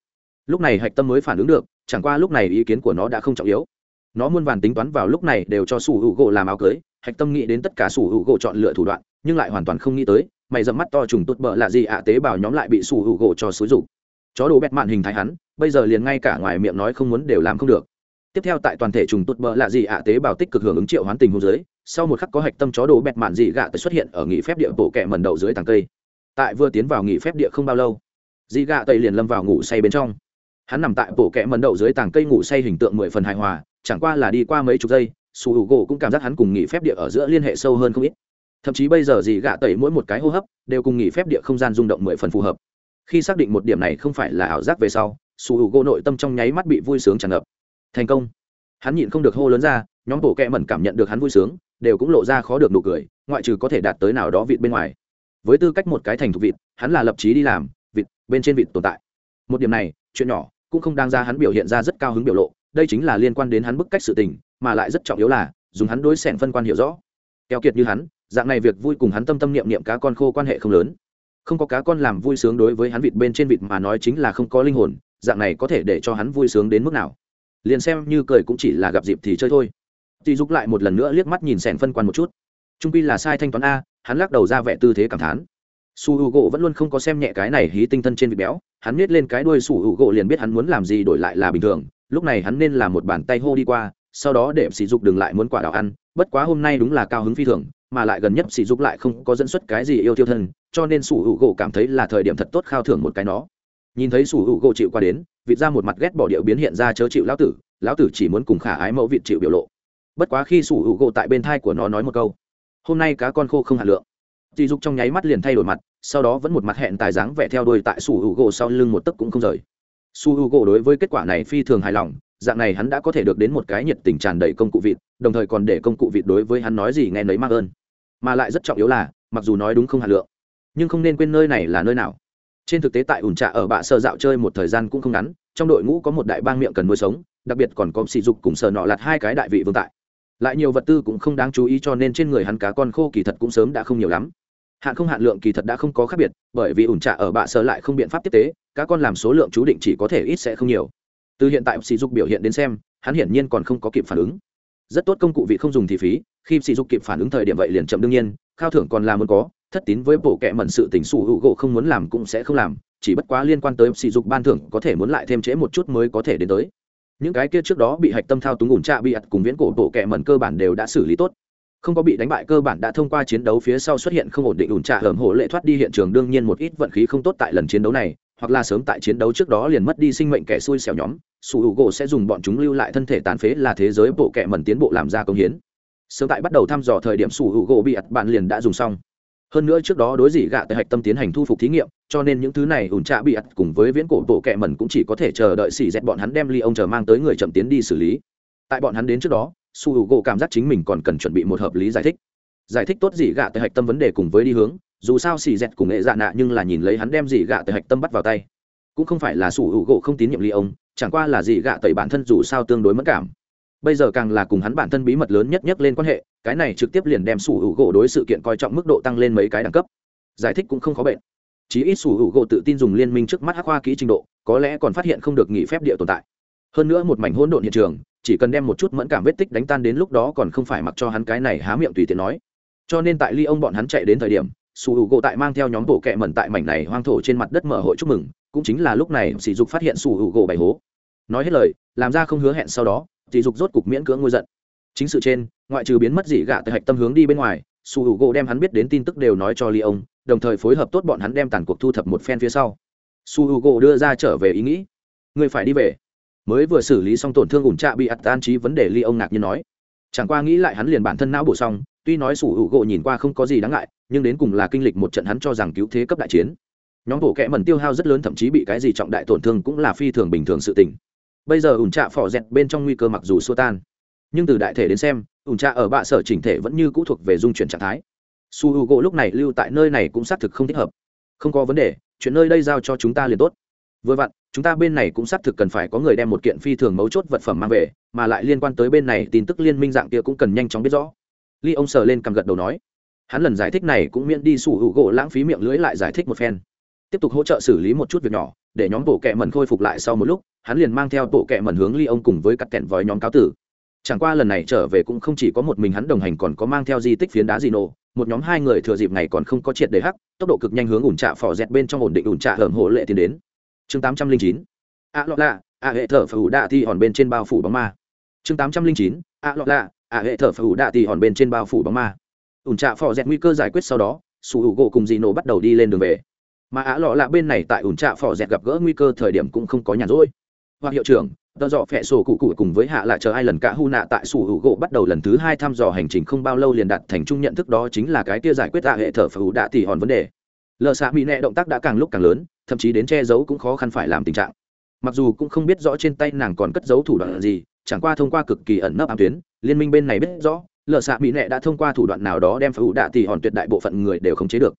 Lúc này hạch tâm mới phản ứng được, chẳng qua lúc này ý kiến của nó đã không trọng yếu. Nó muôn vàn tính toán vào lúc này đều cho sủ hữu gỗ làm áo cưới, hạch tâm nghĩ đến tất cả sủ hữu gỗ chọn lựa thủ đoạn, nhưng lại hoàn toàn không nghĩ tới, mày dẫm mắt to trùng tốt bợ lạ dị ạ tế bào nhóm lại bị sủ hữu gỗ cho xúi rục chó đồ bẹt mạn hình thái hắn, bây giờ liền ngay cả ngoài miệng nói không muốn đều làm không được tiếp theo tại toàn thể trùng tụt bờ lạ gì ạ, tế bào tích cực hưởng ứng triệu hoán tình hôn dưới, sau một khắc có hạch tâm chó đồ bẹt mạn dị gạ tới xuất hiện ở nghỉ phép địa bộ kẹ mần đậu dưới tàng cây. Tại vừa tiến vào nghỉ phép địa không bao lâu dị gạ tây liền lâm vào ngủ say bên trong. Hắn nằm tại bộ kẹ mần đậu dưới tàng cây ngủ say hình tượng mười phần hài hòa, chẳng qua là đi qua mấy chục giây, su hữu gỗ cũng cảm giác hắn cùng nghỉ phép địa ở giữa liên hệ sâu hơn không ít. Thậm chí bây giờ dị gạ tẩy mỗi một cái hô hấp đều cùng nghỉ phép địa không gian rung động mười phần phù hợp. Khi xác định một điểm này không phải là ảo giác về sau, su hữu gỗ nội tâm trong nháy mắt bị vui sướng tràn ngập thành công. Hắn nhịn không được hô lớn ra, nhóm bộ kẹ mẩn cảm nhận được hắn vui sướng, đều cũng lộ ra khó được nụ cười, ngoại trừ có thể đạt tới nào đó vịt bên ngoài. Với tư cách một cái thành thục vịt, hắn là lập trí đi làm vịt bên trên vịt tồn tại. Một điểm này, chuyện nhỏ, cũng không đang ra hắn biểu hiện ra rất cao hứng biểu lộ, đây chính là liên quan đến hắn bức cách sự tình, mà lại rất trọng yếu là, dùng hắn đối xẻn phân quan hiểu rõ. Keo kiệt như hắn, dạng này việc vui cùng hắn tâm tâm niệm niệm cá con khô quan hệ không lớn. Không có cá con làm vui sướng đối với hắn vịt bên trên vịt mà nói chính là không có linh hồn, dạng này có thể để cho hắn vui sướng đến mức nào? Liền xem như cười cũng chỉ là gặp dịp thì chơi thôi. Tỷ dục lại một lần nữa liếc mắt nhìn sẻn phân quan một chút. Trung pi là sai thanh toán a, hắn lắc đầu ra vẻ tư thế cảm thán. Su h u gỗ vẫn luôn không có xem nhẹ cái này hí tinh thân trên vịt béo, hắn biết lên cái đuôi su h u gỗ liền biết hắn muốn làm gì đổi lại là bình thường, lúc này hắn nên là một bàn tay hô đi qua, sau đó để sỉ dục đừng lại muốn quả đào ăn, bất quá hôm nay đúng là cao hứng phi thường, mà lại gần nhất sỉ dục lại không có dẫn xuất cái gì yêu tiêu thân, cho nên su h u gỗ cảm thấy là thời điểm thật tốt khao thưởng một cái nó nhìn thấy sủ hữu gỗ chịu qua đến, vịt ra một mặt ghét bỏ điệu biến hiện ra chớ chịu lão tử lão tử chỉ muốn cùng khả ái mẫu vịt chịu biểu lộ. Bất quá khi sủ hữu gỗ tại bên thai của nó nói một câu, hôm nay cá con khô không hạt lượng. Dì dục trong nháy mắt liền thay đổi mặt, sau đó vẫn một mặt hẹn tài dáng vẻ theo đuôi tại sủ hữu gỗ sau lưng một tấc cũng không rời. Su hữu gỗ đối với kết quả này phi thường hài lòng, dạng này hắn đã có thể được đến một cái nhiệt tình tràn đầy công cụ vịt, đồng thời còn để công cụ vịt đối với hắn nói gì nghe nấy mắc ơn. Mà lại rất trọng yếu là, mặc dù nói đúng không hạt lượng, nhưng không nên quên nơi này là nơi nào trên thực tế tại ủn trạ ở bạ sơ dạo chơi một thời gian cũng không ngắn, trong đội ngũ có một đại bang miệng cần nuôi sống, đặc biệt còn có sỉ dục cùng sờ nọ lạt hai cái đại vị vương tại. Lại nhiều vật tư cũng không đáng chú ý cho nên trên người hắn cá con khô kỳ thật cũng sớm đã không nhiều lắm. Hạn không hạn lượng kỳ thật đã không có khác biệt, bởi vì ủn trạ ở bạ sơ lại không biện pháp tiếp tế, cá con làm số lượng chú định chỉ có thể ít sẽ không nhiều. Từ hiện tại sỉ dục biểu hiện đến xem, hắn hiển nhiên còn không có kịp phản ứng. Rất tốt công cụ vị không dùng thì phí, khi sỉ dục kịp phản ứng thời điểm vậy liền chậm đương nhiên, khao thưởng còn là muốn có thất tín với bộ kệ mẩn sự tình sủ hữu gỗ không muốn làm cũng sẽ không làm, chỉ bất quá liên quan tới sỉ dục ban thưởng có thể muốn lại thêm trễ một chút mới có thể đến tới. Những cái kia trước đó bị hạch tâm thao túng ủn trạ bị ặt cùng viễn cổ bộ kệ mẩn cơ bản đều đã xử lý tốt. Không có bị đánh bại cơ bản đã thông qua chiến đấu phía sau xuất hiện không ổn định ủn trạ hởm hổ lệ thoát đi hiện trường, đương nhiên một ít vận khí không tốt tại lần chiến đấu này, hoặc là sớm tại chiến đấu trước đó liền mất đi sinh mệnh kẻ xui xẻo nhóm sủ hữu gỗ sẽ dùng bọn chúng lưu lại thân thể tàn phế là thế giới bộ kệ mẩn tiến bộ làm ra công hiến. Sớm tại bắt đầu thăm dò thời điểm sủ hữu gỗ bị ặt bạn liền đã dùng xong hơn nữa trước đó đối dị gạ tại hạch tâm tiến hành thu phục thí nghiệm, cho nên những thứ này ủn trạ bị ặt cùng với viễn cổ bộ kệ mẩn cũng chỉ có thể chờ đợi xỉ dẹt bọn hắn đem ly ông chờ mang tới người chậm tiến đi xử lý. Tại bọn hắn đến trước đó, su h u gỗ cảm giác chính mình còn cần chuẩn bị một hợp lý giải thích. Giải thích tốt dị gạ tại hạch tâm vấn đề cùng với đi hướng, dù sao xỉ dẹt cùng nghệ dạ nạ nhưng là nhìn lấy hắn đem dị gạ tại hạch tâm bắt vào tay. Cũng không phải là su h u gỗ không tín nhiệm ly ông, chẳng qua là dị gạ tẩy bản thân dù sao tương đối mất cảm bây giờ càng là cùng hắn bản thân bí mật lớn nhất nhất lên quan hệ, cái này trực tiếp liền đem sủ hữu gỗ đối sự kiện coi trọng mức độ tăng lên mấy cái đẳng cấp. Giải thích cũng không khó bệnh. Chí ít sủ hữu gỗ tự tin dùng liên minh trước mắt hắc hoa kỹ trình độ, có lẽ còn phát hiện không được nghỉ phép địa tồn tại. Hơn nữa một mảnh hỗn độn hiện trường, chỉ cần đem một chút mẫn cảm vết tích đánh tan đến lúc đó còn không phải mặc cho hắn cái này há miệng tùy tiện nói. Cho nên tại ly ông bọn hắn chạy đến thời điểm, sủ hữu gỗ tại mang theo nhóm bộ kẹ mẩn tại mảnh này hoang thổ trên mặt đất mở hội chúc mừng, cũng chính là lúc này sỉ dục phát hiện sủ hữu gỗ bày hố. Nói hết lời, làm ra không hứa hẹn sau đó thì dục rốt cục miễn cưỡng ngôi giận. Chính sự trên, ngoại trừ biến mất dị gạ từ hạch tâm hướng đi bên ngoài, su h u gỗ đem hắn biết đến tin tức đều nói cho ly ông, đồng thời phối hợp tốt bọn hắn đem tàn cuộc thu thập một phen phía sau. Su h u gỗ đưa ra trở về ý nghĩ. Người phải đi về. Mới vừa xử lý xong tổn thương ủn trạ bị ạt tan trí vấn đề ly ông ngạc nhiên nói. Chẳng qua nghĩ lại hắn liền bản thân não bổ xong, tuy nói sủ hữu gỗ nhìn qua không có gì đáng ngại, nhưng đến cùng là kinh lịch một trận hắn cho rằng cứu thế cấp đại chiến. Nhóm bộ kẽ mẩn tiêu hao rất lớn thậm chí bị cái gì trọng đại tổn thương cũng là phi thường bình thường sự tình bây giờ ủn trạ phỏ dẹt bên trong nguy cơ mặc dù xua tan. Nhưng từ đại thể đến xem, ủn trạ ở bạ sở chỉnh thể vẫn như cũ thuộc về dung chuyển trạng thái. Su h u gỗ lúc này lưu tại nơi này cũng xác thực không thích hợp. Không có vấn đề, chuyện nơi đây giao cho chúng ta liền tốt. Vừa vặn, chúng ta bên này cũng xác thực cần phải có người đem một kiện phi thường mấu chốt vật phẩm mang về, mà lại liên quan tới bên này, tin tức liên minh dạng kia cũng cần nhanh chóng biết rõ. Ly ông sờ lên cầm gật đầu nói. Hắn lần giải thích này cũng miễn đi sủ hữu gỗ lãng phí miệng lưới lại giải thích một phen. Tiếp tục hỗ trợ xử lý một chút việc nhỏ, để nhóm bộ kẹ mần khôi phục lại sau một lúc hắn liền mang theo bộ kệ mẩn hướng ly ông cùng với cắt kẹn vòi nhóm cáo tử. Chẳng qua lần này trở về cũng không chỉ có một mình hắn đồng hành còn có mang theo di tích phiến đá dị nổ một nhóm hai người thừa dịp này còn không có triệt để hắc, tốc độ cực nhanh hướng ủn trạ phỏ dẹt bên trong ổn định ủn trạ hởm hộ lệ tiến đến. Chương tám trăm linh chín, a lọ lạ, a hệ thở phủ đạ thì hòn bên trên bao phủ bóng ma. Chương tám trăm linh chín, a lọ lạ, a hệ thở phủ đạ thì hòn bên trên bao phủ bóng ma. Ủn trạ phò dẹt nguy cơ giải quyết sau đó, sủ hữu gỗ cùng dị nổ bắt đầu đi lên đường về. Mà á lọ lạ bên này tại ủn trạ phò dẹt gặp gỡ nguy cơ thời điểm cũng không có nhàn rỗi hoặc hiệu trưởng tờ dọ phẹ sổ cụ cụ cùng với hạ lại chờ ai lần cả hu nạ tại sủ hữu gỗ bắt đầu lần thứ hai thăm dò hành trình không bao lâu liền đặt thành chung nhận thức đó chính là cái kia giải quyết tạ hệ thở phù đã tỉ hòn vấn đề. Lờ xạ mỹ nệ động tác đã càng lúc càng lớn, thậm chí đến che giấu cũng khó khăn phải làm tình trạng. Mặc dù cũng không biết rõ trên tay nàng còn cất giấu thủ đoạn gì, chẳng qua thông qua cực kỳ ẩn nấp ám tuyến, liên minh bên này biết rõ, lờ xạ mỹ nệ đã thông qua thủ đoạn nào đó đem phù đã tỉ tỷ hòn tuyệt đại bộ phận người đều khống chế được.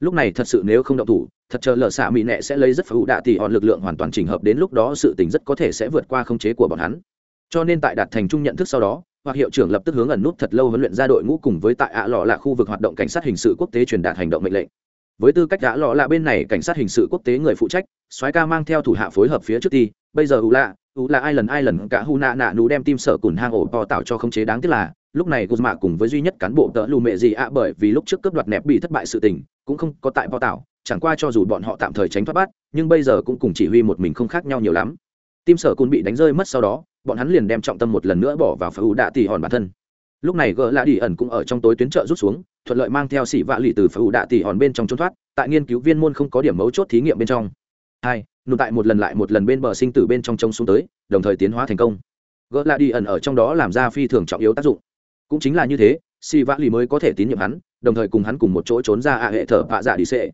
Lúc này thật sự nếu không động thủ thật chờ lờ xạ mỹ nệ sẽ lấy rất phá ủ đạ tỷ hòn lực lượng hoàn toàn trình hợp đến lúc đó sự tình rất có thể sẽ vượt qua khống chế của bọn hắn. Cho nên tại đạt thành chung nhận thức sau đó, hoặc hiệu trưởng lập tức hướng ẩn nút thật lâu huấn luyện ra đội ngũ cùng với tại ạ lọ là khu vực hoạt động cảnh sát hình sự quốc tế truyền đạt hành động mệnh lệnh. Với tư cách ạ lọ là bên này cảnh sát hình sự quốc tế người phụ trách, soái ca mang theo thủ hạ phối hợp phía trước ti bây giờ u lạ u là ai lần ai lần cả hu nạ nạ nú đem tim sở cùn hang ổ to tạo cho khống chế đáng tiếc là, lúc này guzma cùng với duy nhất cán bộ tợ lù mẹ gì ạ, bởi vì lúc trước cướp đoạt nẹp bị thất bại sự tình, cũng không có tại bao tạo chẳng qua cho dù bọn họ tạm thời tránh thoát bắt, nhưng bây giờ cũng cùng chỉ huy một mình không khác nhau nhiều lắm. Tim sở cùn bị đánh rơi mất sau đó, bọn hắn liền đem trọng tâm một lần nữa bỏ vào phá đạ tỷ hòn bản thân. Lúc này gỡ lạ đi ẩn cũng ở trong tối tuyến trợ rút xuống, thuận lợi mang theo xỉ vạ lì từ phá đạ tỷ hòn bên trong trốn thoát, tại nghiên cứu viên môn không có điểm mấu chốt thí nghiệm bên trong. Hai, nụ tại một lần lại một lần bên bờ sinh tử bên trong trông xuống tới, đồng thời tiến hóa thành công. Gỡ lạ đi ẩn ở trong đó làm ra phi thường trọng yếu tác dụng. Cũng chính là như thế xỉ vạ lì mới có thể tín nhiệm hắn, đồng thời cùng hắn cùng một chỗ trốn ra ạ hệ thở vạ dạ đi xệ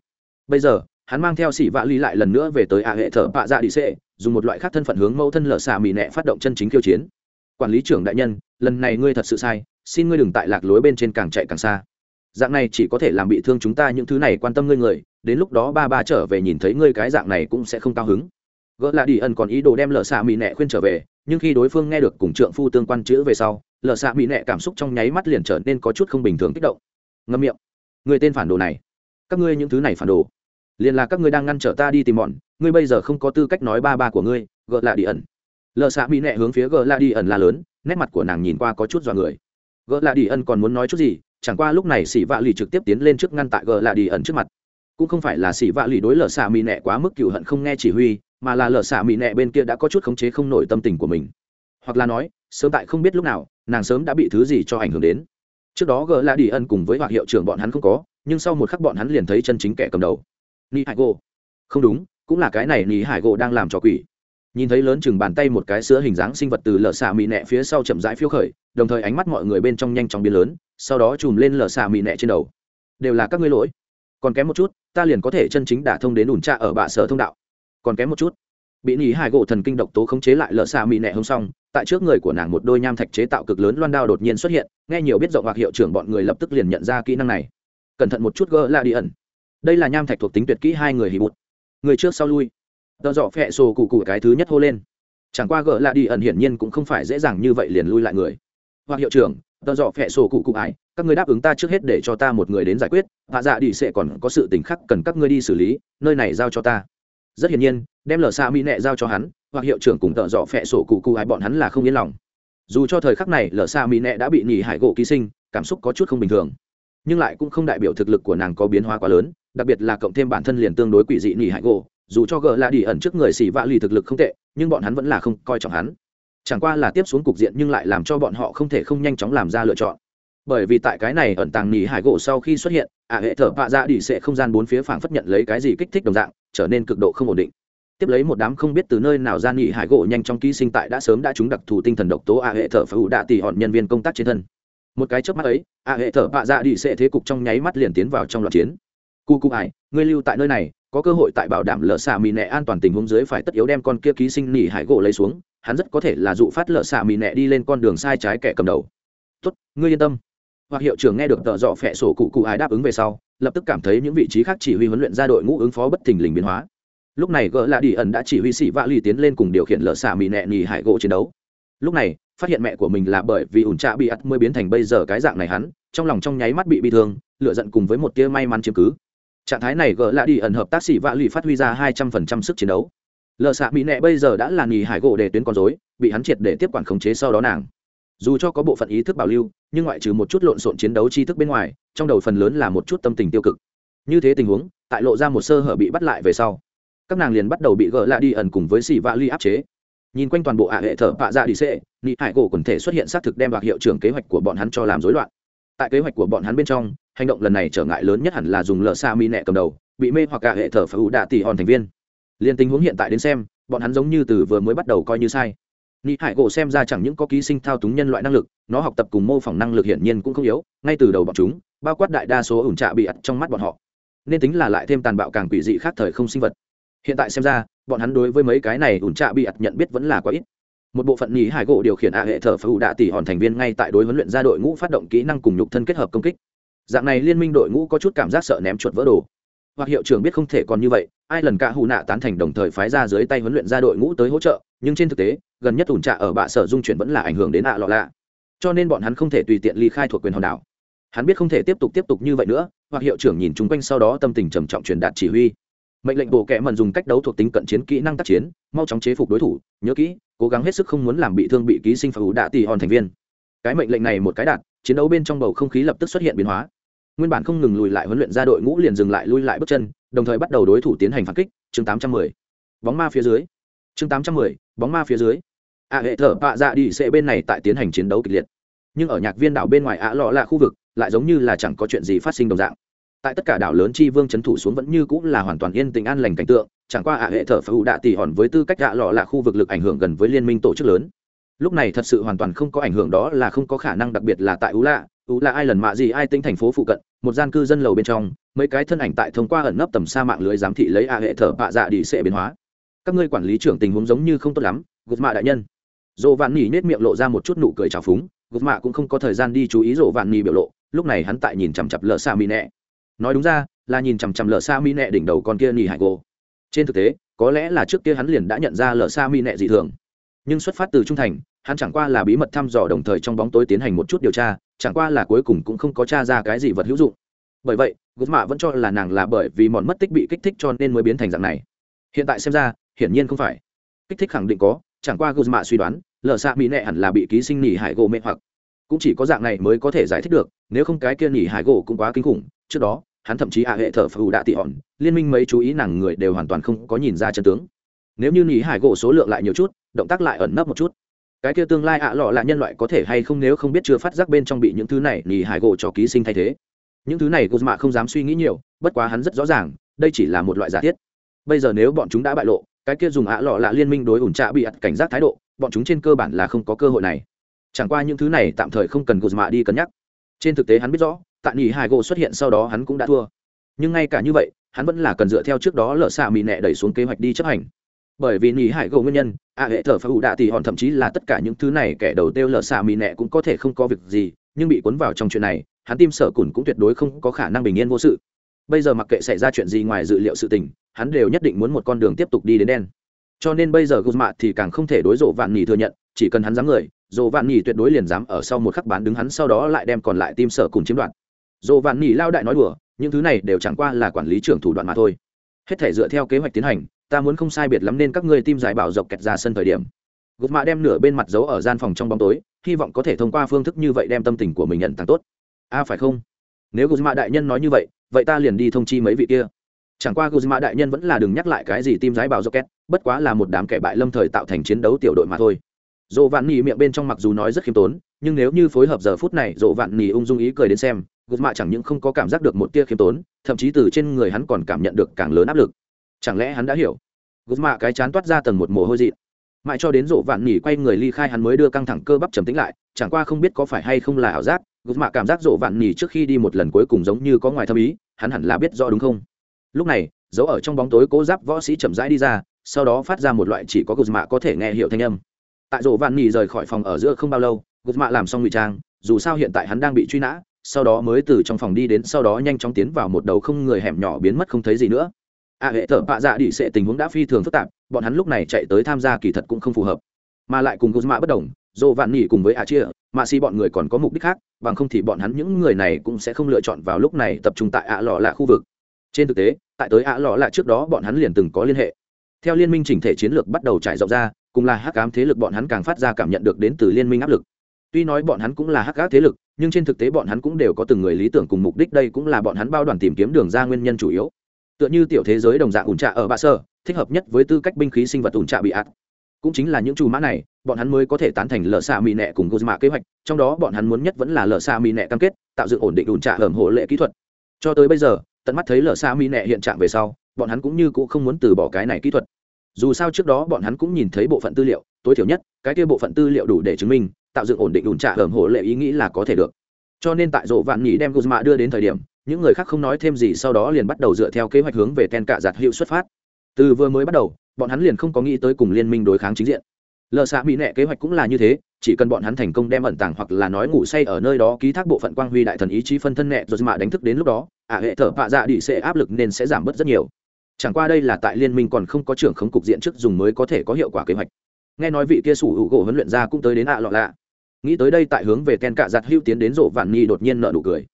bây giờ, hắn mang theo xỉ vạ ly lại lần nữa về tới ạ hệ thở bạ dạ đi xệ dùng một loại khác thân phận hướng mẫu thân lở xà mì nẹ phát động chân chính khiêu chiến. Quản lý trưởng đại nhân, lần này ngươi thật sự sai, xin ngươi đừng tại lạc lối bên trên càng chạy càng xa. Dạng này chỉ có thể làm bị thương chúng ta những thứ này quan tâm ngươi người, đến lúc đó ba ba trở về nhìn thấy ngươi cái dạng này cũng sẽ không cao hứng. Gỡ là đi ẩn còn ý đồ đem lở xạ mỹ nẹ khuyên trở về, nhưng khi đối phương nghe được cùng trượng phu tương quan chữ về sau, lở xạ mỹ nẹ cảm xúc trong nháy mắt liền trở nên có chút không bình thường kích động. Ngâm miệng. Người tên phản đồ này các ngươi những thứ này phản đồ. Liền là các ngươi đang ngăn trở ta đi tìm bọn, ngươi bây giờ không có tư cách nói ba ba của ngươi gợ lạ đi ẩn. Lờ xạ mỹ nẹ hướng phía gợ lạ đi ẩn la lớn, nét mặt của nàng nhìn qua có chút dọa người. Gợ lạ đi ẩn còn muốn nói chút gì, chẳng qua lúc này xỉ vạ lì trực tiếp tiến lên trước ngăn tại gợ lạ đi ẩn trước mặt. Cũng không phải là xỉ vạ lì đối lờ xạ mỹ nẹ quá mức cựu hận không nghe chỉ huy, mà là lờ xạ mỹ nẹ bên kia đã có chút khống chế không nổi tâm tình của mình. Hoặc là nói, sớm tại không biết lúc nào, nàng sớm đã bị thứ gì cho ảnh hưởng đến. Trước đó Gờ lại đi ẩn cùng với hoặc hiệu trưởng bọn hắn không có nhưng sau một khắc bọn hắn liền thấy chân chính kẻ cầm đầu. Ni hải gỗ không đúng, cũng là cái này ni hải gỗ đang làm trò quỷ. Nhìn thấy lớn chừng bàn tay một cái sữa hình dáng sinh vật từ lở xà mị nẹ phía sau chậm rãi phiêu khởi, đồng thời ánh mắt mọi người bên trong nhanh chóng biến lớn, sau đó chùm lên lở xà mị nẹ trên đầu. Đều là các ngươi lỗi. Còn kém một chút, ta liền có thể chân chính đả thông đến ủn tra ở bạ sở thông đạo. Còn kém một chút. Bị nỉ hải gỗ thần kinh độc tố khống chế lại lở xà mị nẹ hông xong, tại trước người của nàng một đôi nham thạch chế tạo cực lớn loan đao đột nhiên xuất hiện, nghe nhiều biết rộng hoặc hiệu trưởng bọn người lập tức liền nhận ra kỹ năng này cẩn thận một chút gỡ lạ đi ẩn. Đây là nham thạch thuộc tính tuyệt kỹ hai người hì bụt. Người trước sau lui. Tờ dọ phẹ sổ cụ cụ cái thứ nhất hô lên. Chẳng qua gỡ lạ đi ẩn hiển nhiên cũng không phải dễ dàng như vậy liền lui lại người. Hoặc hiệu trưởng, tờ dọ phẹ sổ cụ cụ ải, các người đáp ứng ta trước hết để cho ta một người đến giải quyết hạ dạ đi sẽ còn có sự tình khắc cần các ngươi đi xử lý, nơi này giao cho ta. Rất hiển nhiên, đem lờ xa mỹ nẹ giao cho hắn, hoặc hiệu trưởng cùng tợ dọ phẹ sổ cụ cụ ải bọn hắn là không yên lòng. Dù cho thời khắc này lờ xa mỹ nẹ đã bị nhì hải gỗ ký sinh, cảm xúc có chút không bình thường nhưng lại cũng không đại biểu thực lực của nàng có biến hóa quá lớn, đặc biệt là cộng thêm bản thân liền tương đối quỷ dị nỉ hải gỗ, dù cho gờ là đi ẩn trước người xỉ vạ lì thực lực không tệ, nhưng bọn hắn vẫn là không coi trọng hắn. Chẳng qua là tiếp xuống cục diện nhưng lại làm cho bọn họ không thể không nhanh chóng làm ra lựa chọn. Bởi vì tại cái này ẩn tàng nỉ hải gỗ sau khi xuất hiện ả hệ thở vạ ra đi sẽ không gian bốn phía phảng phất nhận lấy cái gì kích thích đồng dạng, trở nên cực độ không ổn định. Tiếp lấy một đám không biết từ nơi nào ra nỉ hải gỗ nhanh trong ký sinh tại đã sớm đã trúng đặc thù tinh thần độc tố ả hệ thở phải ủ đạ tỷ hòn nhân viên công tác trên thân một cái chớp mắt ấy ả hệ thở vạ dạ đi sẽ thế cục trong nháy mắt liền tiến vào trong loạt chiến. Cu cụ ải, ngươi lưu tại nơi này, có cơ hội tại bảo đảm lỡ xạ mì nẹ an toàn tình huống dưới phải tất yếu đem con kia ký sinh nỉ hải gỗ lấy xuống, hắn rất có thể là dụ phát lỡ xạ mì nẹ đi lên con đường sai trái kẻ cầm đầu. Tốt, ngươi yên tâm. Hoặc hiệu trưởng nghe được tợ dọ phẹ sổ cụ cụ ải đáp ứng về sau, lập tức cảm thấy những vị trí khác chỉ huy huấn luyện ra đội ngũ ứng phó bất thình lình biến hóa. Lúc này gỡ lạ đi ẩn đã chỉ huy sĩ vạ lì tiến lên cùng điều khiển lỡ xạ mì nẹ nỉ hải gỗ chiến đấu. Lúc này phát hiện mẹ của mình là bởi vì ủn trạ bị ắt mới biến thành bây giờ cái dạng này hắn, trong lòng trong nháy mắt bị bị thương lựa giận cùng với một tia may mắn chiếm cứ. Trạng thái này gỡ lại đi ẩn hợp tác sĩ vạ lì phát huy ra hai trăm phần trăm sức chiến đấu. Lợ xạ mỹ nẹ bây giờ đã là nghỉ hải gỗ để tuyến con dối bị hắn triệt để tiếp quản khống chế sau đó nàng. Dù cho có bộ phận ý thức bảo lưu, nhưng ngoại trừ một chút lộn xộn chiến đấu tri thức bên ngoài, trong đầu phần lớn là một chút tâm tình tiêu cực. Như thế tình huống, tại lộ ra một sơ hở bị bắt lại về sau, các nàng liền bắt đầu bị gỡ lại đi ẩn cùng với xì vạ ly áp chế nhìn quanh toàn bộ ạ hệ thở vạ dạ đi xệ nị hải gỗ quần thể xuất hiện xác thực đem bạc hiệu trưởng kế hoạch của bọn hắn cho làm rối loạn tại kế hoạch của bọn hắn bên trong hành động lần này trở ngại lớn nhất hẳn là dùng lờ xa mi nẹ cầm đầu bị mê hoặc cả hệ thở phải ủ đạ tỷ hòn thành viên liên tình huống hiện tại đến xem bọn hắn giống như từ vừa mới bắt đầu coi như sai Nị Hải Gỗ xem ra chẳng những có ký sinh thao túng nhân loại năng lực, nó học tập cùng mô phỏng năng lực hiển nhiên cũng không yếu, ngay từ đầu bọn chúng, bao quát đại đa số ủn trạ bị ắt trong mắt bọn họ. Nên tính là lại thêm tàn bạo càng quỷ dị khác thời không sinh vật. Hiện tại xem ra, bọn hắn đối với mấy cái này ủn trạ bị ắt nhận biết vẫn là quá ít. Một bộ phận nhì Hải Gỗ điều khiển ạ hệ thở phụ đạ tỷ hòn thành viên ngay tại đối huấn luyện ra đội ngũ phát động kỹ năng cùng nhục thân kết hợp công kích. Dạng này liên minh đội ngũ có chút cảm giác sợ ném chuột vỡ đồ. Hoặc hiệu trưởng biết không thể còn như vậy ai lần cả hù nạ tán thành đồng thời phái ra dưới tay huấn luyện ra đội ngũ tới hỗ trợ nhưng trên thực tế gần nhất ủn trạ ở bạ sở dung chuyển vẫn là ảnh hưởng đến ạ lọ lạ. Cho nên bọn hắn không thể tùy tiện ly khai thuộc quyền hòn đảo. Hắn biết không thể tiếp tục tiếp tục như vậy nữa hoặc hiệu trưởng nhìn chung quanh sau đó tâm tình trầm trọng truyền đạt chỉ huy mệnh lệnh bộ kẽ mần dùng cách đấu thuộc tính cận chiến kỹ năng tác chiến mau chóng chế phục đối thủ nhớ kỹ cố gắng hết sức không muốn làm bị thương bị ký sinh phá ủ đạ tỷ hòn thành viên. Cái mệnh lệnh này một cái đạt chiến đấu bên trong bầu không khí lập tức xuất hiện biến hóa. Nguyên bản không ngừng lùi lại huấn luyện ra đội ngũ liền dừng lại lui lại bước chân đồng thời bắt đầu đối thủ tiến hành phản kích. Chương 810. bóng ma phía dưới. Chương 810, bóng ma phía dưới. Ạ hệ thở bạ dạ đi sẽ bên này tại tiến hành chiến đấu kịch liệt. Nhưng ở nhạc viên đảo bên ngoài ạ lọ là khu vực lại giống như là chẳng có chuyện gì phát sinh đồng dạng tại tất cả đảo lớn chi vương trấn thủ xuống vẫn như cũng là hoàn toàn yên tĩnh an lành cảnh tượng, chẳng qua ạ hệ thở phải ủ đạ tỉ hòn với tư cách gạ lọ là khu vực lực ảnh hưởng gần với liên minh tổ chức lớn. Lúc này thật sự hoàn toàn không có ảnh hưởng đó là không có khả năng đặc biệt là tại ú lạ ú lạ ai lần mạ gì ai tính thành phố phụ cận, một gian cư dân lầu bên trong, mấy cái thân ảnh tại thông qua ẩn nấp tầm xa mạng lưới giám thị lấy a hệ thở bạ dạ đi sẽ biến hóa. Các ngươi quản lý trưởng tình huống giống như không tốt lắm gục mạ đại nhân. Dồ vạn nỉ nết miệng lộ ra một chút nụ cười trào phúng gục mạ cũng không có thời gian đi chú ý dồ vạn nỉ biểu lộ, lúc này hắn tại nhìn chằm chặp lờ xa mi nẹ nói đúng ra, là nhìn chằm chằm lở xa mi nẹ đỉnh đầu con kia nhì hải gỗ trên thực tế, có lẽ là trước kia hắn liền đã nhận ra lở xa mi nẹ dị thường. Nhưng xuất phát từ trung thành, hắn chẳng qua là bí mật thăm dò đồng thời trong bóng tối tiến hành một chút điều tra, chẳng qua là cuối cùng cũng không có t r a ra cái gì vật hữu dụng. Bởi vậy gút mạ vẫn cho là nàng là bởi vì mòn mất tích bị kích thích cho nên mới biến thành dạng này. Hiện tại xem ra, hiển nhiên không phải. Kích thích khẳng định có, chẳng qua gút mạ suy đoán, lờ xạ mỹ nệ hẳn là bị ký sinh nỉ hải gỗ mê hoặc. Cũng chỉ có dạng này mới có thể giải thích được, nếu không cái kia nỉ hải gỗ cũng quá kinh khủng, trước đó hắn thậm chí ạ hệ thờ phù đạ tị hòn, liên minh mấy chú ý nàng người đều hoàn toàn không có nhìn ra chân tướng. Nếu như nỉ hải gỗ số lượng lại nhiều chút, động tác lại ẩn nấp một chút. Cái kia tương lai ạ lọ là nhân loại có thể hay không nếu không biết chưa phát giác bên trong bị những thứ này nỉ hải gỗ cho ký sinh thay thế. Những thứ này guzma không dám suy nghĩ nhiều, bất quá hắn rất rõ ràng, đây chỉ là một loại giả thiết. Bây giờ nếu bọn chúng đã bại lộ, cái kia dùng ạ lọ là liên minh đối ủn trạ bị ặt cảnh giác thái độ, bọn chúng trên cơ bản là không có cơ hội này. Chẳng qua những thứ này tạm thời không cần guzma đi cân nhắc. Trên thực tế hắn biết rõ tại nỉ hải gỗ xuất hiện sau đó hắn cũng đã thua. Nhưng ngay cả như vậy, hắn vẫn là cần dựa theo trước đó lỡ xạ mì nẹ đẩy xuống kế hoạch đi chấp hành. Bởi vì nỉ hải gỗ nguyên nhân, a hệ thờ phá ủ đạ thì hòn thậm chí là tất cả những thứ này kẻ đầu tiêu lỡ xạ mì nẹ cũng có thể không có việc gì, nhưng bị cuốn vào trong chuyện này, hắn tim sở cùn cũng tuyệt đối không có khả năng bình yên vô sự. Bây giờ mặc kệ xảy ra chuyện gì ngoài dự liệu sự tình, hắn đều nhất định muốn một con đường tiếp tục đi đến đen. Cho nên bây giờ guzma thì càng không thể đối rộ vạn nhì thừa nhận, chỉ cần hắn dám người rộ vạn nhì tuyệt đối liền dám ở sau một khắc bán đứng hắn sau đó lại đem còn lại tim sở cùng chiếm đoạt dồ vạn Nỉ lao đại nói đùa những thứ này đều chẳng qua là quản lý trưởng thủ đoạn mà thôi. Hết thể dựa theo kế hoạch tiến hành ta muốn không sai biệt lắm nên các ngươi tim giải bảo dọc kẹt ra sân thời điểm. Gục mạ đem nửa bên mặt giấu ở gian phòng trong bóng tối hy vọng có thể thông qua phương thức như vậy đem tâm tình của mình nhận tăng tốt. A à, phải không? Nếu gục mạ đại nhân nói như vậy vậy ta liền đi thông chi mấy vị kia. Chẳng qua gục mạ đại nhân vẫn là đừng nhắc lại cái gì tim bảo dọc kẹt, bất quá là một đám kẻ bại lâm thời tạo thành chiến đấu tiểu đội mà thôi. Dồ vạn nỉ miệng bên trong mặc dù nói rất khiêm tốn nhưng nếu như phối hợp giờ phút này dồ vạn nỉ ung dung ý cười đến xem guzma chẳng những không có cảm giác được một tia khiêm tốn, thậm chí từ trên người hắn còn cảm nhận được càng lớn áp lực. Chẳng lẽ hắn đã hiểu? Guzma cái chán toát ra tầng một mồ hôi dị. Mãi cho đến rộ vạn nỉ quay người ly khai hắn mới đưa căng thẳng cơ bắp trầm tĩnh lại, chẳng qua không biết có phải hay không là ảo giác guzma cảm giác rộ vạn nỉ trước khi đi một lần cuối cùng giống như có ngoài thâm ý, hắn hẳn là biết rõ đúng không? Lúc này giấu ở trong bóng tối cố giáp võ sĩ chậm rãi đi ra, sau đó phát ra một loại chỉ có guzma có thể nghe hiểu thanh âm. Tại rộ vạn nhì rời khỏi phòng ở giữa không bao lâu guzma làm xong ngụy trang, dù sao hiện tại hắn đang bị truy nã sau đó mới từ trong phòng đi đến, sau đó nhanh chóng tiến vào một đầu không người hẻm nhỏ biến mất không thấy gì nữa. A hệ thợ bạ dạ đi sẽ tình huống đã phi thường phức tạp, bọn hắn lúc này chạy tới tham gia kỳ thật cũng không phù hợp. Mà lại cùng guzma bất đồng dồ vạn nỉ cùng với a chia mà si bọn người còn có mục đích khác, bằng không thì bọn hắn những người này cũng sẽ không lựa chọn vào lúc này tập trung tại ạ lọ là khu vực. Trên thực tế, tại tới ạ lọ là trước đó bọn hắn liền từng có liên hệ. Theo liên minh chỉnh thể chiến lược bắt đầu trải rộng ra, cùng là hắc ám thế lực bọn hắn càng phát ra cảm nhận được đến từ liên minh áp lực tuy nói bọn hắn cũng là hắc ác thế lực, nhưng trên thực tế bọn hắn cũng đều có từng người lý tưởng cùng mục đích đây cũng là bọn hắn bao đoàn tìm kiếm đường ra nguyên nhân chủ yếu. Tựa như tiểu thế giới đồng dạng ủn trạ ở bạ sơ thích hợp nhất với tư cách binh khí sinh vật ủn trạ bị ạt cũng chính là những chủ mã này, bọn hắn mới có thể tán thành lờ xạ mỹ nẹ cùng gozma kế hoạch, trong đó bọn hắn muốn nhất vẫn là lờ xạ mỹ nẹ cam kết, tạo dựng ổn định ủn trạ hởm hộ lệ kỹ thuật. Cho tới bây giờ, tận mắt thấy lờ xạ mỹ nẹ hiện trạng về sau, bọn hắn cũng như cũng không muốn từ bỏ cái này kỹ thuật. Dù sao trước đó bọn hắn cũng nhìn thấy bộ phận tư liệu, tối thiểu nhất, cái kia bộ phận tư liệu đủ để chứng minh tạo dựng ổn định ủn trả hởm hộ lệ ý nghĩ là có thể được. Cho nên tại rộ vạn nhỉ đem guzma đưa đến thời điểm, những người khác không nói thêm gì, sau đó liền bắt đầu dựa theo kế hoạch hướng về ten cạ giặt hiệu xuất phát. Từ vừa mới bắt đầu, bọn hắn liền không có nghĩ tới cùng liên minh đối kháng chính diện. Lờ xạ mỹ nệ kế hoạch cũng là như thế, chỉ cần bọn hắn thành công đem ẩn tàng hoặc là nói ngủ say ở nơi đó ký thác bộ phận quang huy đại thần ý chí phân thân nẹ rồi mà đánh thức đến lúc đó, ả hệ thở vạ dạ đi sẽ áp lực nên sẽ giảm bớt rất nhiều. Chẳng qua đây là tại liên minh còn không có trưởng khống cục diện trước dùng mới có thể có hiệu quả kế hoạch. Nghe nói vị kia sủ hữu gỗ huấn luyện ra cũng tới đến ạ lọ lạ nghĩ tới đây tại hướng về ken cạ giặt hưu tiến đến rộ vạn nhi đột nhiên nợ nụ cười.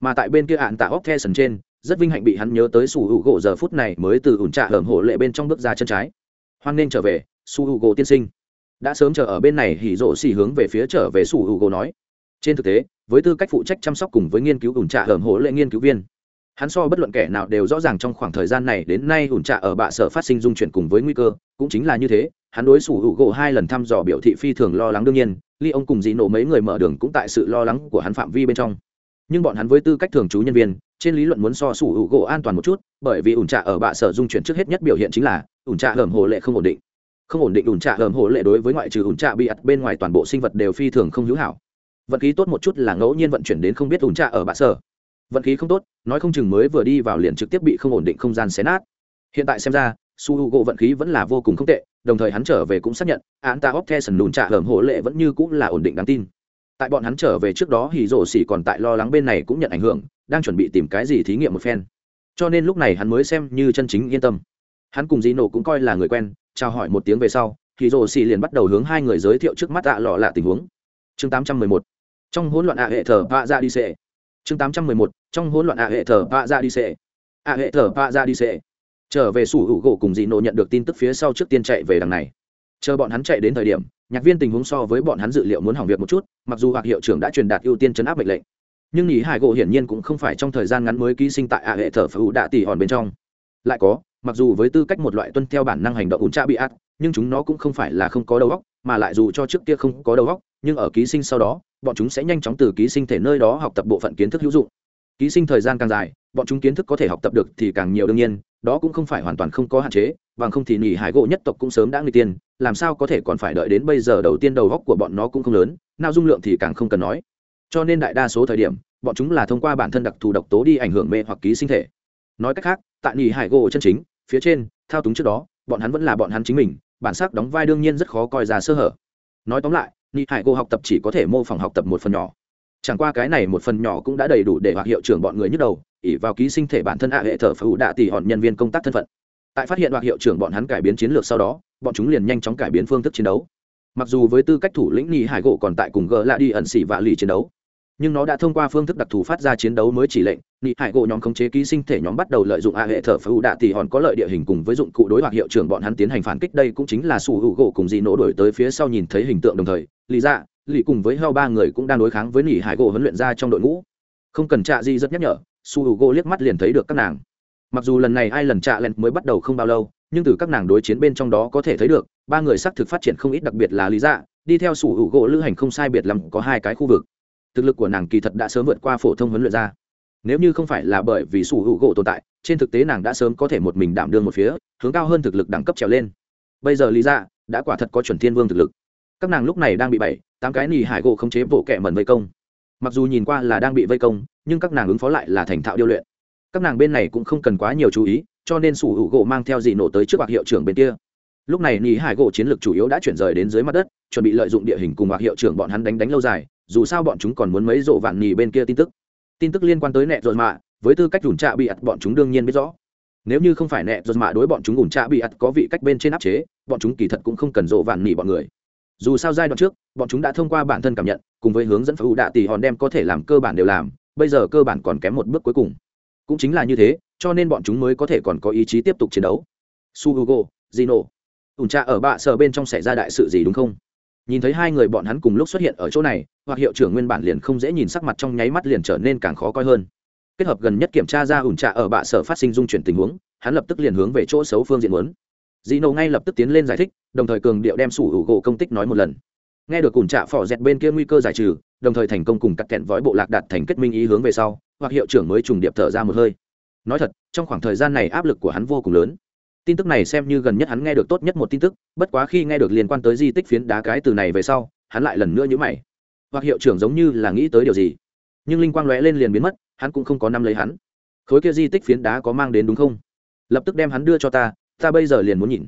Mà tại bên kia hạn tạ óc the sần trên, rất vinh hạnh bị hắn nhớ tới su hữu gỗ giờ phút này mới từ ủn trạ hởm hổ lệ bên trong bước ra chân trái. Hoan nên trở về, su hữu gỗ tiên sinh. Đã sớm chờ ở bên này hỉ rộ xì hướng về phía trở về su hữu gỗ nói. Trên thực tế, với tư cách phụ trách chăm sóc cùng với nghiên cứu ủn trạ hởm hổ lệ nghiên cứu viên, hắn so bất luận kẻ nào đều rõ ràng trong khoảng thời gian này đến nay ủn trạ ở bạ sở phát sinh dung chuyển cùng với nguy cơ, cũng chính là như thế, hắn đối xử hữu gỗ hai lần thăm dò biểu thị phi thường lo lắng đương nhiên ly ông cùng dị nổ mấy người mở đường cũng tại sự lo lắng của hắn phạm vi bên trong. Nhưng bọn hắn với tư cách thường trú nhân viên, trên lý luận muốn so sủ hữu gỗ an toàn một chút, bởi vì ủn trạ ở bạ sở dung chuyển trước hết nhất biểu hiện chính là, ủn trạ hởm hồ lệ không ổn định. Không ổn định ủn trạ hởm hồ lệ đối với ngoại trừ ủn trạ bị ặt bên ngoài toàn bộ sinh vật đều phi thường không hữu hảo. Vận khí tốt một chút là ngẫu nhiên vận chuyển đến không biết ủn trạ ở bạ sở. Vận khí không tốt, nói không chừng mới vừa đi vào liền trực tiếp bị không ổn định không gian xé nát. Hiện tại xem ra su h u gỗ vận khí vẫn là vô cùng không tệ, đồng thời hắn trở về cũng xác nhận án ta óc the sần lùn trạ hởm hộ lệ vẫn như cũng là ổn định đáng tin. Tại bọn hắn trở về trước đó hì rổ xỉ còn tại lo lắng bên này cũng nhận ảnh hưởng, đang chuẩn bị tìm cái gì thí nghiệm một phen. Cho nên lúc này hắn mới xem như chân chính yên tâm. Hắn cùng dì nổ cũng coi là người quen, chào hỏi một tiếng về sau hì rổ xỉ liền bắt đầu hướng hai người giới thiệu trước mắt ạ lọ lạ tình huống. Chương 811 trong hỗn loạn ạ hệ thờ vạ ra đi xệ. Chương 811 trong hỗn loạn ạ hệ thờ vạ ra đi xệ. ạ hệ thờ vạ ra đi xệ trở về sủ hữu gỗ cùng dì nộ nhận được tin tức phía sau trước tiên chạy về đằng này. Chờ bọn hắn chạy đến thời điểm, nhạc viên tình huống so với bọn hắn dự liệu muốn hỏng việc một chút, mặc dù hoặc hiệu trưởng đã truyền đạt ưu tiên chấn áp mệnh lệnh. Nhưng nhì hải gỗ hiển nhiên cũng không phải trong thời gian ngắn mới ký sinh tại ạ hệ thờ phù đạ tỷ hòn bên trong. Lại có, mặc dù với tư cách một loại tuân theo bản năng hành động ủn tra bị ác, nhưng chúng nó cũng không phải là không có đầu óc, mà lại dù cho trước kia không có đầu óc, nhưng ở ký sinh sau đó, bọn chúng sẽ nhanh chóng từ ký sinh thể nơi đó học tập bộ phận kiến thức hữu dụng ký sinh thời gian càng dài, bọn chúng kiến thức có thể học tập được thì càng nhiều đương nhiên, đó cũng không phải hoàn toàn không có hạn chế, bằng không thì nhị hải gỗ nhất tộc cũng sớm đã người tiên, làm sao có thể còn phải đợi đến bây giờ đầu tiên đầu góc của bọn nó cũng không lớn, nào dung lượng thì càng không cần nói. Cho nên đại đa số thời điểm, bọn chúng là thông qua bản thân đặc thù độc tố đi ảnh hưởng mê hoặc ký sinh thể. Nói cách khác, tại nhị hải gỗ chân chính, phía trên, thao túng trước đó, bọn hắn vẫn là bọn hắn chính mình, bản sắc đóng vai đương nhiên rất khó coi ra sơ hở. Nói tóm lại nhị hải gỗ học tập chỉ có thể mô phỏng học tập một phần nhỏ chẳng qua cái này một phần nhỏ cũng đã đầy đủ để hoặc hiệu trưởng bọn người nhức đầu ỉ vào ký sinh thể bản thân ạ hệ thờ phù đạ tỷ hòn nhân viên công tác thân phận. Tại phát hiện hoặc hiệu trưởng bọn hắn cải biến chiến lược sau đó, bọn chúng liền nhanh chóng cải biến phương thức chiến đấu. Mặc dù với tư cách thủ lĩnh nhị hải gỗ còn tại cùng gờ lạ đi ẩn xỉ và lì chiến đấu, nhưng nó đã thông qua phương thức đặc thù phát ra chiến đấu mới chỉ lệnh nhị hải gỗ nhóm khống chế ký sinh thể nhóm bắt đầu lợi dụng a hệ thờ phù đạ tỷ hòn có lợi địa hình cùng với dụng cụ đối hoặc hiệu trưởng bọn hắn tiến hành phản kích. Đây cũng chính là sủ hữu gỗ cùng dị nỗ đổi tới phía sau nhìn thấy hình tượng đồng thời, lý ra lì cùng với heo ba người cũng đang đối kháng với nỉ hải gỗ huấn luyện ra trong đội ngũ. Không cần trạ di rất nhắc nhở, su h u gỗ liếc mắt liền thấy được các nàng. Mặc dù lần này ai lần trạ len mới bắt đầu không bao lâu, nhưng từ các nàng đối chiến bên trong đó có thể thấy được, ba người xác thực phát triển không ít đặc biệt là lý dạ đi theo sủ hữu gỗ lữ hành không sai biệt lắm có hai cái khu vực. Thực lực của nàng kỳ thật đã sớm vượt qua phổ thông huấn luyện ra. Nếu như không phải là bởi vì sủ hữu gỗ tồn tại, trên thực tế nàng đã sớm có thể một mình đảm đương một phía, hướng cao hơn thực lực đẳng cấp trèo lên. Bây giờ lý dạ đã quả thật có chuẩn thiên vương thực lực các nàng lúc này đang bị bảy tám cái nỉ hải gỗ khống chế bộ kẹ mẩn vây công. Mặc dù nhìn qua là đang bị vây công, nhưng các nàng ứng phó lại là thành thạo điêu luyện. Các nàng bên này cũng không cần quá nhiều chú ý, cho nên sủ hữu gỗ mang theo dị nổ tới trước bạc hiệu trưởng bên kia. Lúc này nỉ hải gỗ chiến lược chủ yếu đã chuyển rời đến dưới mặt đất, chuẩn bị lợi dụng địa hình cùng bạc hiệu trưởng bọn hắn đánh đánh lâu dài, dù sao bọn chúng còn muốn mấy rộ vạn nỉ bên kia tin tức. Tin tức liên quan tới nẹ rồi mạ, với tư cách ủn trạ bị ặt bọn chúng đương nhiên biết rõ. Nếu như không phải nẹ rồi mạ đối bọn chúng ủn trạ bị ặt có vị cách bên trên áp chế, bọn chúng kỳ thật cũng không cần rộ vạn nỉ bọn người dù sao giai đoạn trước, bọn chúng đã thông qua bản thân cảm nhận, cùng với hướng dẫn phụ đạ tỷ hòn đem có thể làm cơ bản đều làm, bây giờ cơ bản còn kém một bước cuối cùng. Cũng chính là như thế, cho nên bọn chúng mới có thể còn có ý chí tiếp tục chiến đấu. Su hugo zino ủn trà ở bạ sở bên trong xảy ra đại sự gì đúng không? Nhìn thấy hai người bọn hắn cùng lúc xuất hiện ở chỗ này, hoặc hiệu trưởng nguyên bản liền không dễ nhìn sắc mặt trong nháy mắt liền trở nên càng khó coi hơn. Kết hợp gần nhất kiểm tra ra ủn trà ở bạ sở phát sinh dung chuyển tình huống, hắn lập tức liền hướng về chỗ xấu phương diện muốn dino ngay lập tức tiến lên giải thích, đồng thời cường điệu đem sủ hữu gỗ công tích nói một lần. Nghe được cùng trạ phỏ dẹt bên kia nguy cơ giải trừ, đồng thời thành công cùng cắt kẹn vói bộ lạc đạt thành kết minh ý hướng về sau, hoặc hiệu trưởng mới trùng điệp thở ra một hơi. Nói thật, trong khoảng thời gian này áp lực của hắn vô cùng lớn. Tin tức này xem như gần nhất hắn nghe được tốt nhất một tin tức, bất quá khi nghe được liên quan tới di tích phiến đá cái từ này về sau, hắn lại lần nữa nhữ mày. Hoặc hiệu trưởng giống như là nghĩ tới điều gì, nhưng linh quang lóe lên liền biến mất, hắn cũng không có năm lấy hắn. Khối kia di tích phiến đá có mang đến đúng không? Lập tức đem hắn đưa cho ta ta bây giờ liền muốn nhìn.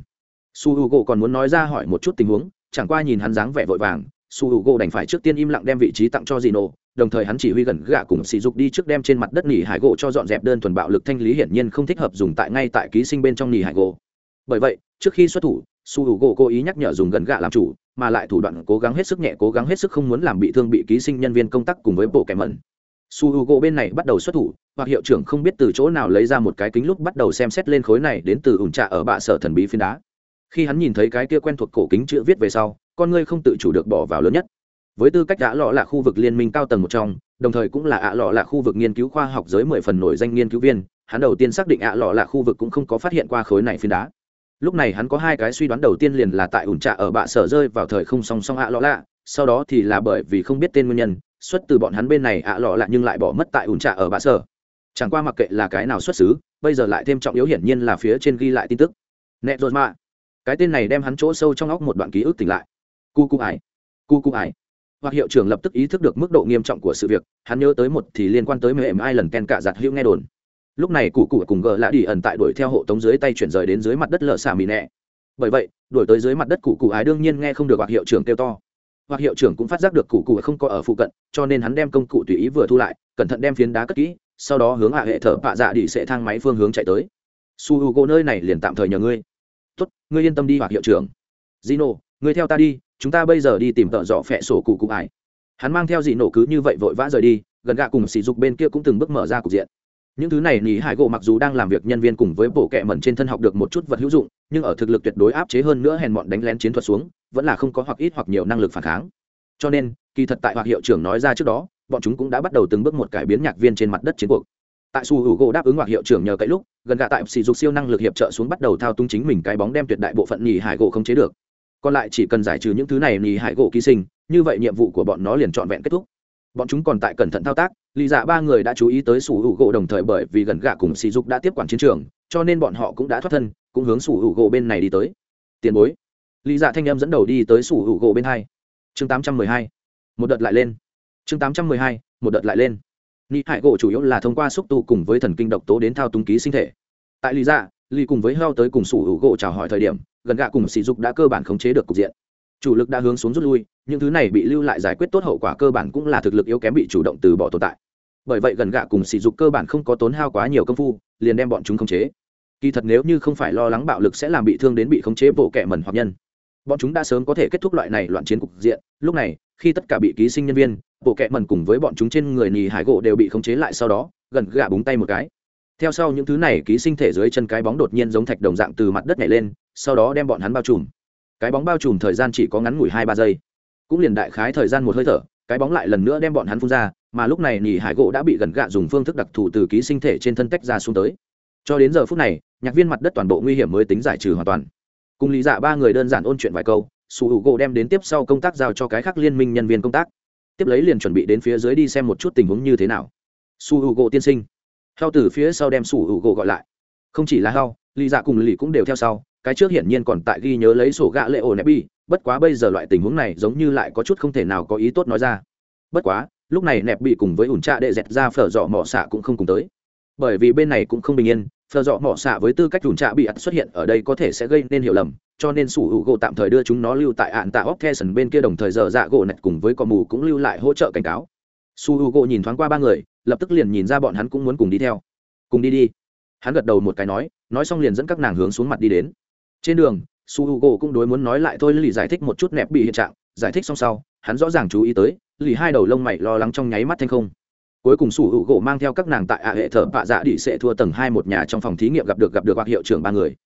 Su h u gỗ còn muốn nói ra hỏi một chút tình huống, chẳng qua nhìn hắn dáng vẻ vội vàng, su h u gỗ đành phải trước tiên im lặng đem vị trí tặng cho dì nổ đồng thời hắn chỉ huy gần gạ cùng sỉ dục đi trước đem trên mặt đất nỉ hải gỗ cho dọn dẹp đơn thuần bạo lực thanh lý hiển nhiên không thích hợp dùng tại ngay tại ký sinh bên trong nỉ hải gỗ. Bởi vậy, trước khi xuất thủ, su h u gỗ cố ý nhắc nhở dùng gần gạ làm chủ, mà lại thủ đoạn cố gắng hết sức nhẹ, cố gắng hết sức không muốn làm bị thương bị ký sinh nhân viên công tác cùng với bộ kẻ mẩn su h u gỗ bên này bắt đầu xuất thủ, hoặc hiệu trưởng không biết từ chỗ nào lấy ra một cái kính lúc bắt đầu xem xét lên khối này đến từ ủn trạ ở bạ sở thần bí phiến đá. Khi hắn nhìn thấy cái kia quen thuộc cổ kính chữ viết về sau, con ngươi không tự chủ được bỏ vào lớn nhất. Với tư cách đã lọ là khu vực liên minh cao tầng một trong, đồng thời cũng là ạ lọ là khu vực nghiên cứu khoa học giới mười phần nổi danh nghiên cứu viên, hắn đầu tiên xác định ạ lọ là khu vực cũng không có phát hiện qua khối này phiến đá. Lúc này hắn có hai cái suy đoán đầu tiên liền là tại ủn trạ ở bạ sở rơi vào thời không song song ạ lọ lạ, sau đó thì là bởi vì không biết tên nguyên nhân xuất từ bọn hắn bên này ạ lọ lại nhưng lại bỏ mất tại ủn trà ở bạ sở. Chẳng qua mặc kệ là cái nào xuất xứ, bây giờ lại thêm trọng yếu hiển nhiên là phía trên ghi lại tin tức. Nẹ rồi mà cái tên này đem hắn chỗ sâu trong óc một đoạn ký ức tỉnh lại. Cu cu ải cu cu ải hoặc hiệu trưởng lập tức ý thức được mức độ nghiêm trọng của sự việc, hắn nhớ tới một thì liên quan tới mềm ai lần ken cả giặt hữu nghe đồn. Lúc này cụ cụ cùng gờ lạ đi ẩn tại đuổi theo hộ tống dưới tay chuyển rời đến dưới mặt đất lở xả mì nẹ. Bởi vậy, đuổi tới dưới mặt đất cụ cụ ái đương nhiên nghe không được hoặc hiệu trưởng kêu to hoặc hiệu trưởng cũng phát giác được cụ cụ không có ở phụ cận cho nên hắn đem công cụ tùy ý vừa thu lại cẩn thận đem phiến đá cất kỹ sau đó hướng hạ hệ thở bạ dạ đi sẽ thang máy phương hướng chạy tới. Su h u gỗ nơi này liền tạm thời nhờ ngươi. Tốt ngươi yên tâm đi hoặc hiệu trưởng. Dino, ngươi theo ta đi chúng ta bây giờ đi tìm tợ dọ phẹ sổ cụ cụ ải. Hắn mang theo dị nổ cứ như vậy vội vã rời đi gần gạ cùng sỉ dục bên kia cũng từng bước mở ra cục diện những thứ này nỉ hải gỗ mặc dù đang làm việc nhân viên cùng với bộ kệ mẩn trên thân học được một chút vật hữu dụng, nhưng ở thực lực tuyệt đối áp chế hơn nữa hèn mọn đánh lén chiến thuật xuống, vẫn là không có hoặc ít hoặc nhiều năng lực phản kháng. Cho nên, kỳ thật tại hoặc hiệu trưởng nói ra trước đó, bọn chúng cũng đã bắt đầu từng bước một cải biến nhạc viên trên mặt đất chiến cuộc. Tại su hữu gỗ đáp ứng hoặc hiệu trưởng nhờ cậy lúc, gần gạ tại sỉ dục siêu năng lực hiệp trợ xuống bắt đầu thao túng chính mình cái bóng đem tuyệt đại bộ phận nỉ hải gỗ không chế được. Còn lại chỉ cần giải trừ những thứ này nỉ hải gỗ ký sinh, như vậy nhiệm vụ của bọn nó liền trọn vẹn kết thúc bọn chúng còn tại cẩn thận thao tác, lý dạ ba người đã chú ý tới sủ hữu gỗ đồng thời bởi vì gần gạ cùng sỉ dục đã tiếp quản chiến trường, cho nên bọn họ cũng đã thoát thân, cũng hướng sủ hữu gỗ bên này đi tới. Tiền bối. Lý dạ thanh em dẫn đầu đi tới sủ hữu gỗ bên hai. Chương tám trăm mười hai. Một đợt lại lên. Chương tám trăm mười hai, một đợt lại lên. Nị hại gỗ chủ yếu là thông qua xúc tu cùng với thần kinh độc tố đến thao túng ký sinh thể. Tại lý dạ lý cùng với heo tới cùng sủ hữu gỗ chào hỏi thời điểm, gần gạ cùng sỉ dục đã cơ bản khống chế được cục diện chủ lực đã hướng xuống rút lui, những thứ này bị lưu lại giải quyết tốt hậu quả cơ bản cũng là thực lực yếu kém bị chủ động từ bỏ tồn tại. Bởi vậy gần gạ cùng sỉ dục cơ bản không có tốn hao quá nhiều công phu, liền đem bọn chúng khống chế. Kỳ thật nếu như không phải lo lắng bạo lực sẽ làm bị thương đến bị khống chế bộ kẻ mẩn hoặc nhân. Bọn chúng đã sớm có thể kết thúc loại này loạn chiến cục diện, lúc này, khi tất cả bị ký sinh nhân viên, bộ kẹ mẩn cùng với bọn chúng trên người nì hải gỗ đều bị khống chế lại sau đó, gần gạ búng tay một cái. Theo sau những thứ này ký sinh thể dưới chân cái bóng đột nhiên giống thạch đồng dạng từ mặt đất nhảy lên, sau đó đem bọn hắn bao trùm cái bóng bao trùm thời gian chỉ có ngắn ngủi hai ba giây. Cũng liền đại khái thời gian một hơi thở, cái bóng lại lần nữa đem bọn hắn phun ra, mà lúc này nhì hải gỗ đã bị gần gạ dùng phương thức đặc thù từ ký sinh thể trên thân tách ra xuống tới. Cho đến giờ phút này, nhạc viên mặt đất toàn bộ nguy hiểm mới tính giải trừ hoàn toàn. Cùng lý dạ ba người đơn giản ôn chuyện vài câu sủ hữu gỗ đem đến tiếp sau công tác giao cho cái khác liên minh nhân viên công tác. Tiếp lấy liền chuẩn bị đến phía dưới đi xem một chút tình huống như thế nào. Su hữu gỗ tiên sinh. Heo từ phía sau đem sủ hữu gỗ gọi lại. Không chỉ là heo lý dạ cùng lì cũng đều theo sau cái trước hiển nhiên còn tại ghi nhớ lấy sổ gạ lệ ổ nẹp bi, bất quá bây giờ loại tình huống này giống như lại có chút không thể nào có ý tốt nói ra. Bất quá, lúc này nẹp bị cùng với ủn trạ đệ dẹt ra phở dọ mỏ xạ cũng không cùng tới. Bởi vì bên này cũng không bình yên, phở dọ mỏ xạ với tư cách ủn trạ bị ắt xuất hiện ở đây có thể sẽ gây nên hiểu lầm, cho nên sủ hữu gỗ tạm thời đưa chúng nó lưu tại ạn tạ óc theson bên kia đồng thời giờ dạ gỗ nẹt cùng với cò mù cũng lưu lại hỗ trợ cảnh cáo. Su hữu gỗ nhìn thoáng qua ba người, lập tức liền nhìn ra bọn hắn cũng muốn cùng đi theo. Cùng đi đi. Hắn gật đầu một cái nói nói xong liền dẫn các nàng hướng xuống mặt đi đến trên đường, su h u g o cũng đối muốn nói lại thôi, lì giải thích một chút nẹp bị hiện trạng. Giải thích xong sau, hắn rõ ràng chú ý tới, lì hai đầu lông mày lo lắng trong nháy mắt thanh không. Cuối cùng su h u g o mang theo các nàng tại ạ hệ thờ bạ dạ đi sẽ thua tầng hai một nhà trong phòng thí nghiệm gặp được gặp được hoặc hiệu trưởng ba người.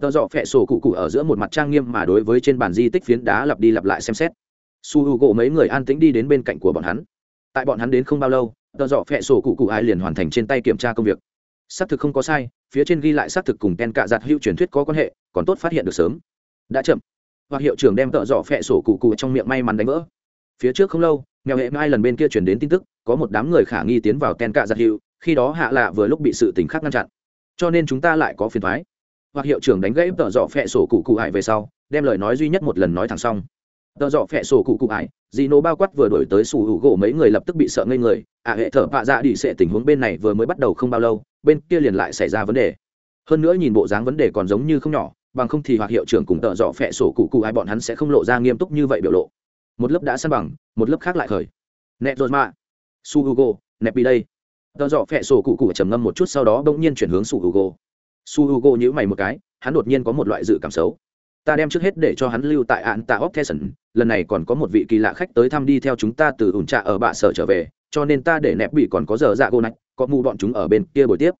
Tờ dọ phẹ sổ cụ cụ ở giữa một mặt trang nghiêm mà đối với trên bàn di tích phiến đá lặp đi lặp lại xem xét. Su h u g o mấy người an tĩnh đi đến bên cạnh của bọn hắn. Tại bọn hắn đến không bao lâu, tờ dọ phẹ sổ cụ cụ ai liền hoàn thành trên tay kiểm tra công việc. Xác thực không có sai phía trên ghi lại xác thực cùng ken cạ giặt hữu truyền thuyết có quan hệ, còn tốt phát hiện được sớm. Đã chậm. Hoặc hiệu trưởng đem tợ dọ phẹ sổ cụ cụ trong miệng may mắn đánh vỡ. Phía trước không lâu nghèo hệ mai lần bên kia chuyển đến tin tức, có một đám người khả nghi tiến vào ten cạ giặt hữu, khi đó hạ lạ vừa lúc bị sự tình khác ngăn chặn. Cho nên chúng ta lại có phiền thoái. Hoặc hiệu trưởng đánh gãy tợ dọ phẹ sổ cụ cụ hại về sau, đem lời nói duy nhất một lần nói thẳng xong tợ dọ phẹ sổ cụ cụ ải dì nổ bao quát vừa đổi tới sủ hữu gỗ, mấy người lập tức bị sợ ngây người. Ạ hệ thở vạ dạ đi sẽ tình huống bên này vừa mới bắt đầu không bao lâu, bên kia liền lại xảy ra vấn đề. Hơn nữa nhìn bộ dáng vấn đề còn giống như không nhỏ, bằng không thì hoặc hiệu trưởng cùng tợ dọ phẹ sổ cụ cụ ai bọn hắn sẽ không lộ ra nghiêm túc như vậy biểu lộ. Một lớp đã san bằng, một lớp khác lại khởi. Nẹp rồi mà. Su hugo nẹp đi đây. Tợ dọ phẹ sổ cụ cụ trầm ngâm một chút, sau đó bỗng nhiên chuyển hướng su hugo su hugo nhữ mày một cái, hắn đột nhiên có một loại dự cảm xấu ta đem trước hết để cho hắn lưu tại ạn tạ óc the lần này còn có một vị kỳ lạ khách tới thăm đi theo chúng ta từ ủn trạ ở bạ sở trở về, cho nên ta để nẹp bị còn có giờ dạ gô nạch có mù bọn chúng ở bên kia buổi tiếp.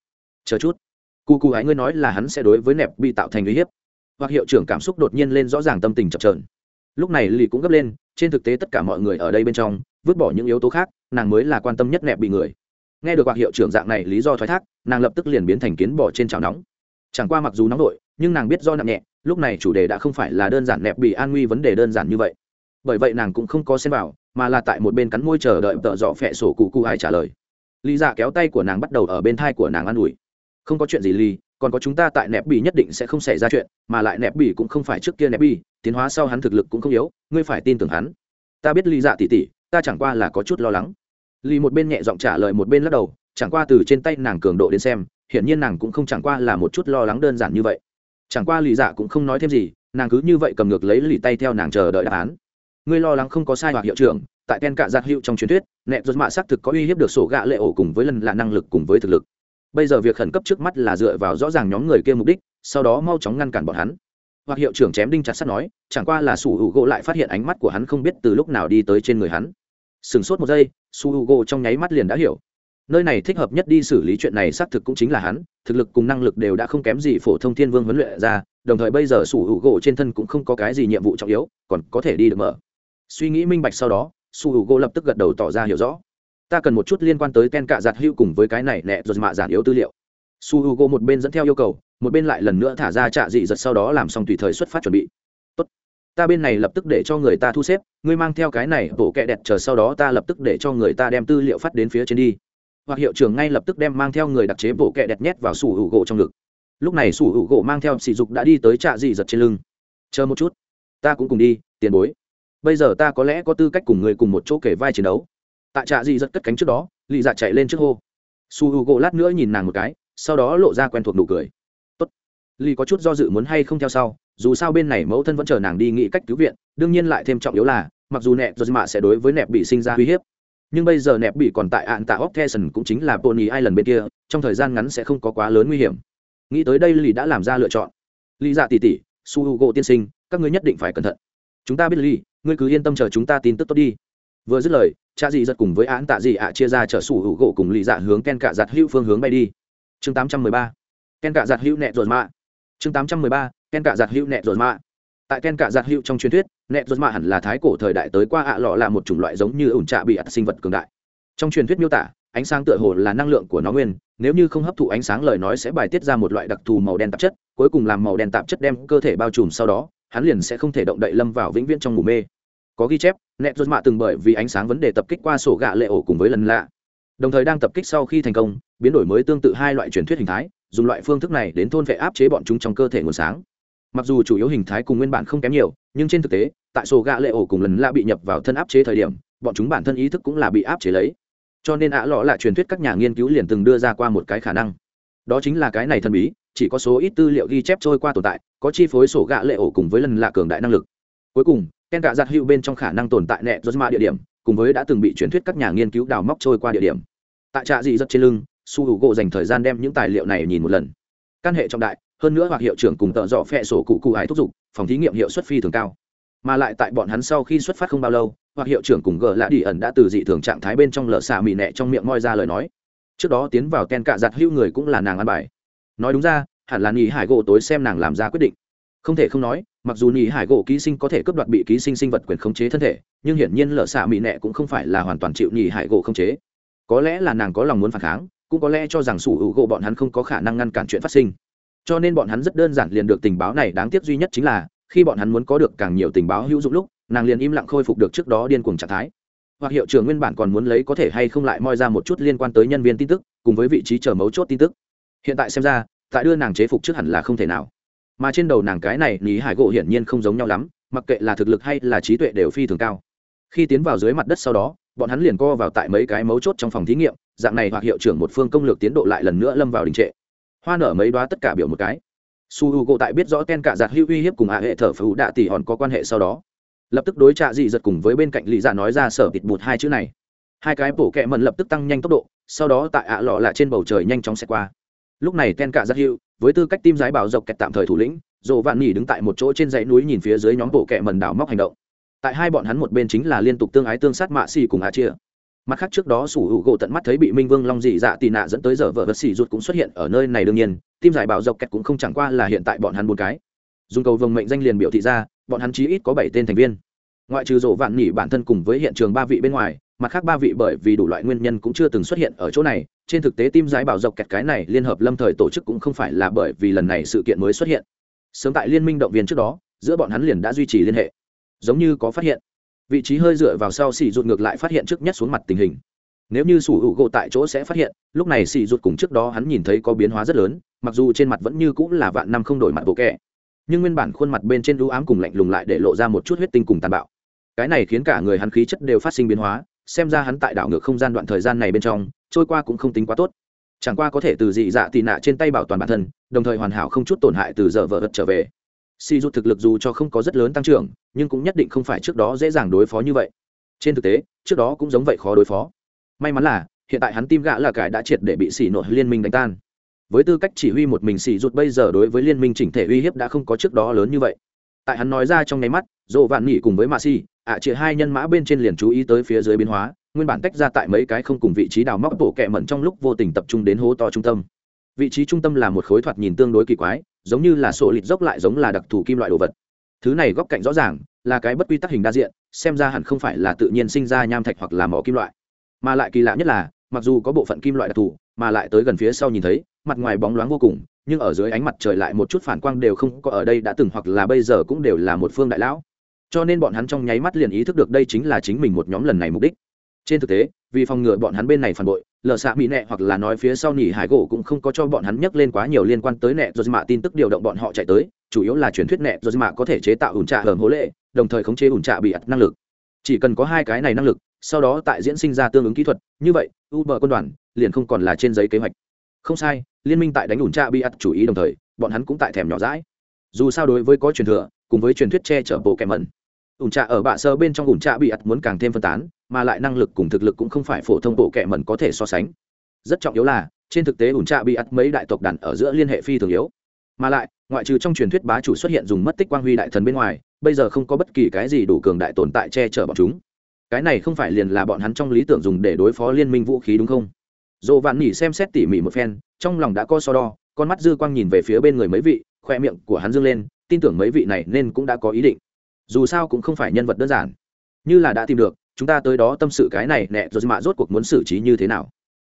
Chờ chút. Cu cu ái ngươi nói là hắn sẽ đối với nẹp bị tạo thành uy hiếp. Hoặc hiệu trưởng cảm xúc đột nhiên lên rõ ràng tâm tình chập trờn lúc này lì cũng gấp lên, trên thực tế tất cả mọi người ở đây bên trong, vứt bỏ những yếu tố khác, nàng mới là quan tâm nhất nẹp bị người. Nghe được hoặc hiệu trưởng dạng này lý do thoái thác, nàng lập tức liền biến thành kiến bỏ trên chảo nóng. Chẳng qua mặc dù nóng đội nhưng nàng biết do nặng nhẹ lúc này chủ đề đã không phải là đơn giản nẹp bị an nguy vấn đề đơn giản như vậy. Bởi vậy nàng cũng không có xem vào, mà là tại một bên cắn môi chờ đợi tợ dọ phẹ sổ cụ cụ ai trả lời. Lý dạ kéo tay của nàng bắt đầu ở bên thai của nàng an ủi. Không có chuyện gì ly còn có chúng ta tại nẹp bì nhất định sẽ không xảy ra chuyện, mà lại nẹp bì cũng không phải trước kia nẹp bì tiến hóa sau hắn thực lực cũng không yếu, ngươi phải tin tưởng hắn. Ta biết Lý dạ tỉ tỉ, ta chẳng qua là có chút lo lắng. Lì một bên nhẹ giọng trả lời một bên lắc đầu, chẳng qua từ trên tay nàng cường độ đến xem, hiển nhiên nàng cũng không chẳng qua là một chút lo lắng đơn giản như vậy chẳng qua lì dạ cũng không nói thêm gì, nàng cứ như vậy cầm ngược lấy lì tay theo nàng chờ đợi đáp án. Ngươi lo lắng không có sai hoặc hiệu trưởng, tại ken cạ giặc hiệu trong truyền thuyết, nẹ ruột mạ xác thực có uy hiếp được sổ gạ lệ ổ cùng với lần là năng lực cùng với thực lực. Bây giờ việc khẩn cấp trước mắt là dựa vào rõ ràng nhóm người kia mục đích, sau đó mau chóng ngăn cản bọn hắn. Hoặc hiệu trưởng chém đinh chặt sắt nói, chẳng qua là sủ hữu gỗ lại phát hiện ánh mắt của hắn không biết từ lúc nào đi tới trên người hắn. Sửng sốt một giây, su hữu gỗ trong nháy mắt liền đã hiểu nơi này thích hợp nhất đi xử lý chuyện này xác thực cũng chính là hắn, thực lực cùng năng lực đều đã không kém gì phổ thông thiên vương huấn luyện ra, đồng thời bây giờ sủ hữu gỗ trên thân cũng không có cái gì nhiệm vụ trọng yếu, còn có thể đi được mở. Suy nghĩ minh bạch sau đó, sủ hữu gỗ lập tức gật đầu tỏ ra hiểu rõ. Ta cần một chút liên quan tới ten cạ giặt hữu cùng với cái này nẹ rồi mạ giản yếu tư liệu. Su hữu gỗ một bên dẫn theo yêu cầu, một bên lại lần nữa thả ra trạ dị giật sau đó làm xong tùy thời xuất phát chuẩn bị. Tốt. ta bên này lập tức để cho người ta thu xếp, ngươi mang theo cái này, bộ kẹ đẹp chờ sau đó ta lập tức để cho người ta đem tư liệu phát đến phía trên đi hoặc hiệu trưởng ngay lập tức đem mang theo người đặc chế bộ kẹ đẹp nhét vào sủ hữu gỗ trong ngực. Lúc này sủ hữu gỗ mang theo sỉ dục đã đi tới trạ dị giật trên lưng. Chờ một chút, ta cũng cùng đi, tiền bối. Bây giờ ta có lẽ có tư cách cùng người cùng một chỗ kể vai chiến đấu. Tại trạ dị giật cất cánh trước đó lì dạ chạy lên trước hô. Su h u gỗ lát nữa nhìn nàng một cái, sau đó lộ ra quen thuộc nụ cười. Tốt. lì có chút do dự muốn hay không theo sau, dù sao bên này mẫu thân vẫn chờ nàng đi nghĩ cách cứu viện, đương nhiên lại thêm trọng yếu là, mặc dù nẹp giật mạ sẽ đối với nẹp bị sinh ra uy hiếp nhưng bây giờ nẹp bị còn tại ạn tạ óc Theson cũng chính là Pony Island bên kia, trong thời gian ngắn sẽ không có quá lớn nguy hiểm. Nghĩ tới đây lì đã làm ra lựa chọn. lì Dạ tỷ tỷ, Su Hugo tiên sinh, các ngươi nhất định phải cẩn thận. Chúng ta biết lì ngươi cứ yên tâm chờ chúng ta tin tức tốt đi. Vừa dứt lời, cha dị giật cùng với án tạ dị ạ chia ra chở Su gỗ cùng lì Dạ hướng Ken Cạ giặt hữu phương hướng bay đi. Chương 813. Ken Cạ giặt hữu nẹt rồi mạ. Chương 813. Ken Cạ giặt hữu nẹt rồi mạ tại ken cạ giặt hiệu trong truyền thuyết nẹt rốt mạ hẳn là thái cổ thời đại tới qua ạ lọ là một chủng loại giống như ủn trạ bị ạt sinh vật cường đại. Trong truyền thuyết miêu tả, ánh sáng tựa hồ là năng lượng của nó nguyên, nếu như không hấp thụ ánh sáng lời nói sẽ bài tiết ra một loại đặc thù màu đen tạp chất, cuối cùng làm màu đen tạp chất đem cơ thể bao trùm sau đó, hắn liền sẽ không thể động đậy lâm vào vĩnh viễn trong ngủ mê. Có ghi chép nẹt rốt mạ từng bởi vì ánh sáng vấn đề tập kích qua sổ gạ lệ ổ cùng với lần lạ. Đồng thời đang tập kích sau khi thành công, biến đổi mới tương tự hai loại truyền thuyết hình thái, dùng loại phương thức này đến thôn vệ áp chế bọn chúng trong cơ thể nguồn sáng mặc dù chủ yếu hình thái cùng nguyên bản không kém nhiều, nhưng trên thực tế, tại sổ gạ lệ ổ cùng lần lạ bị nhập vào thân áp chế thời điểm, bọn chúng bản thân ý thức cũng là bị áp chế lấy. Cho nên ạ lọ là truyền thuyết các nhà nghiên cứu liền từng đưa ra qua một cái khả năng. Đó chính là cái này thần bí, chỉ có số ít tư liệu ghi chép trôi qua tồn tại, có chi phối sổ gạ lệ ổ cùng với lần lạ cường đại năng lực. Cuối cùng, ken gạ giặt hữu bên trong khả năng tồn tại nẹ do địa điểm, cùng với đã từng bị truyền thuyết các nhà nghiên cứu đào móc trôi qua địa điểm. Tại trạ dị rất trên lưng, su hữu gỗ dành thời gian đem những tài liệu này nhìn một lần. Căn hệ trọng đại hơn nữa hoặc hiệu trưởng cùng tợ dọ phẹ sổ cụ cụ hải thúc giục, phòng thí nghiệm hiệu suất phi thường cao. Mà lại tại bọn hắn sau khi xuất phát không bao lâu, hoặc hiệu trưởng cùng gờ lạ đi ẩn đã từ dị thường trạng thái bên trong lở xạ mị nẹ trong miệng moi ra lời nói. Trước đó tiến vào ken cạ giặt hữu người cũng là nàng ăn bài. Nói đúng ra, hẳn là nhì hải gỗ tối xem nàng làm ra quyết định. Không thể không nói, mặc dù nhì hải gỗ ký sinh có thể cướp đoạt bị ký sinh sinh vật quyền khống chế thân thể, nhưng hiển nhiên lở xạ mị nẹ cũng không phải là hoàn toàn chịu nhì hải gỗ khống chế. Có lẽ là nàng có lòng muốn phản kháng, cũng có lẽ cho rằng sủ hữu gỗ bọn hắn không có khả năng ngăn cản chuyện phát sinh cho nên bọn hắn rất đơn giản liền được tình báo này đáng tiếc duy nhất chính là, khi bọn hắn muốn có được càng nhiều tình báo hữu dụng lúc, nàng liền im lặng khôi phục được trước đó điên cuồng trạng thái. Hoặc hiệu trưởng nguyên bản còn muốn lấy có thể hay không lại moi ra một chút liên quan tới nhân viên tin tức, cùng với vị trí chờ mấu chốt tin tức. Hiện tại xem ra, tại đưa nàng chế phục trước hẳn là không thể nào. Mà trên đầu nàng cái này, Lý hải gỗ hiển nhiên không giống nhau lắm, mặc kệ là thực lực hay là trí tuệ đều phi thường cao. Khi tiến vào dưới mặt đất sau đó, bọn hắn liền co vào tại mấy cái mấu chốt trong phòng thí nghiệm, dạng này hoặc hiệu trưởng một phương công lược tiến độ lại lần nữa lâm vào đình trệ hoa nở mấy đoá tất cả biểu một cái. Su h u gỗ tại biết rõ ken cả giặt hữu uy hiếp cùng hạ hệ thở phù đạ tỷ hòn có quan hệ sau đó, lập tức đối trạ dị giật cùng với bên cạnh lý giả nói ra sở bịt bụt hai chữ này. Hai cái bổ kẹ mần lập tức tăng nhanh tốc độ, sau đó tại ạ lọ lạ trên bầu trời nhanh chóng xẹt qua. Lúc này ken cả giặt hữu, với tư cách tim giái bảo dọc kẹt tạm thời thủ lĩnh dồ vạn nhỉ đứng tại một chỗ trên dãy núi nhìn phía dưới nhóm bộ kẹ mần đảo móc hành động. Tại hai bọn hắn một bên chính là liên tục tương ái tương sát mạ xì cùng hạ chia mặt khác trước đó sủ hữu gỗ tận mắt thấy bị minh vương long dị dạ tì nạ dẫn tới giờ vợ vật xỉ rụt cũng xuất hiện ở nơi này đương nhiên, tim giải bảo dọc kẹt cũng không chẳng qua là hiện tại bọn hắn một cái. Dùng cầu vồng mệnh danh liền biểu thị ra, bọn hắn chí ít có bảy tên thành viên. Ngoại trừ rộ vạn nhỉ bản thân cùng với hiện trường ba vị bên ngoài, mặt khác ba vị bởi vì đủ loại nguyên nhân cũng chưa từng xuất hiện ở chỗ này, trên thực tế tim giải bảo dọc kẹt cái này liên hợp lâm thời tổ chức cũng không phải là bởi vì lần này sự kiện mới xuất hiện. Sớm tại liên minh động viên trước đó, giữa bọn hắn liền đã duy trì liên hệ. Giống như có phát hiện vị trí hơi dựa vào sau xì rụt ngược lại phát hiện trước nhất xuống mặt tình hình. Nếu như sủ hữu gỗ tại chỗ sẽ phát hiện, lúc này xì rụt cùng trước đó hắn nhìn thấy có biến hóa rất lớn, mặc dù trên mặt vẫn như cũng là vạn năm không đổi mặt bộ kẻ. Nhưng nguyên bản khuôn mặt bên trên lũ ám cùng lạnh lùng lại để lộ ra một chút huyết tinh cùng tàn bạo. Cái này khiến cả người hắn khí chất đều phát sinh biến hóa, xem ra hắn tại đảo ngược không gian đoạn thời gian này bên trong, trôi qua cũng không tính quá tốt. Chẳng qua có thể từ dị dạ tị nạ trên tay bảo toàn bản thân, đồng thời hoàn hảo không chút tổn hại từ giờ vợ vật trở về si rút thực lực dù cho không có rất lớn tăng trưởng nhưng cũng nhất định không phải trước đó dễ dàng đối phó như vậy. Trên thực tế trước đó cũng giống vậy khó đối phó. May mắn là hiện tại hắn tim gã là cải đã triệt để bị xỉ nội liên minh đánh tan. Với tư cách chỉ huy một mình xỉ rút bây giờ đối với liên minh chỉnh thể uy hiếp đã không có trước đó lớn như vậy. Tại hắn nói ra trong nháy mắt dồ vạn nghỉ cùng với mạ xỉ ạ à, hai nhân mã bên trên liền chú ý tới phía dưới biến hóa nguyên bản tách ra tại mấy cái không cùng vị trí đào móc bộ kẹ mẩn trong lúc vô tình tập trung đến hố to trung tâm. Vị trí trung tâm là một khối thoạt nhìn tương đối kỳ quái giống như là sổ lịt dốc lại giống là đặc thù kim loại đồ vật. Thứ này góc cạnh rõ ràng là cái bất quy tắc hình đa diện, xem ra hẳn không phải là tự nhiên sinh ra nham thạch hoặc là mỏ kim loại. Mà lại kỳ lạ nhất là, mặc dù có bộ phận kim loại đặc thù, mà lại tới gần phía sau nhìn thấy, mặt ngoài bóng loáng vô cùng, nhưng ở dưới ánh mặt trời lại một chút phản quang đều không có ở đây đã từng hoặc là bây giờ cũng đều là một phương đại lão. Cho nên bọn hắn trong nháy mắt liền ý thức được đây chính là chính mình một nhóm lần này mục đích trên thực tế, vì phòng ngừa bọn hắn bên này phản bội, lờ xạ mỹ nẹ hoặc là nói phía sau nỉ hải gỗ cũng không có cho bọn hắn nhắc lên quá nhiều liên quan tới nẹ rồi mạ tin tức điều động bọn họ chạy tới, chủ yếu là truyền thuyết nẹ rồi mạ có thể chế tạo ủn trạ hởm hố lệ, đồng thời khống chế ủn trạ bị ắt năng lực. Chỉ cần có hai cái này năng lực, sau đó tại diễn sinh ra tương ứng kỹ thuật, như vậy, uber quân đoàn liền không còn là trên giấy kế hoạch. Không sai, liên minh tại đánh ủn trạ bị ắt chủ ý đồng thời, bọn hắn cũng tại thèm nhỏ rãi dù sao đối với có truyền thừa, cùng với truyền thuyết che chở bộ kèm mẩn, ủn trạ ở bạ sơ bên trong ủn trạ bị ắt muốn càng thêm phân tán mà lại năng lực cùng thực lực cũng không phải phổ thông bộ kệ mẩn có thể so sánh. Rất trọng yếu là, trên thực tế ủn trạ bị ắt mấy đại tộc đàn ở giữa liên hệ phi thường yếu. Mà lại, ngoại trừ trong truyền thuyết bá chủ xuất hiện dùng mất tích quang huy đại thần bên ngoài, bây giờ không có bất kỳ cái gì đủ cường đại tồn tại che chở bọn chúng. Cái này không phải liền là bọn hắn trong lý tưởng dùng để đối phó liên minh vũ khí đúng không? Dồ vạn nỉ xem xét tỉ mỉ một phen, trong lòng đã có so đo, con mắt dư quang nhìn về phía bên người mấy vị, khoe miệng của hắn dương lên, tin tưởng mấy vị này nên cũng đã có ý định. Dù sao cũng không phải nhân vật đơn giản. Như là đã tìm được chúng ta tới đó tâm sự cái này nẹ rồi mạ rốt cuộc muốn xử trí như thế nào?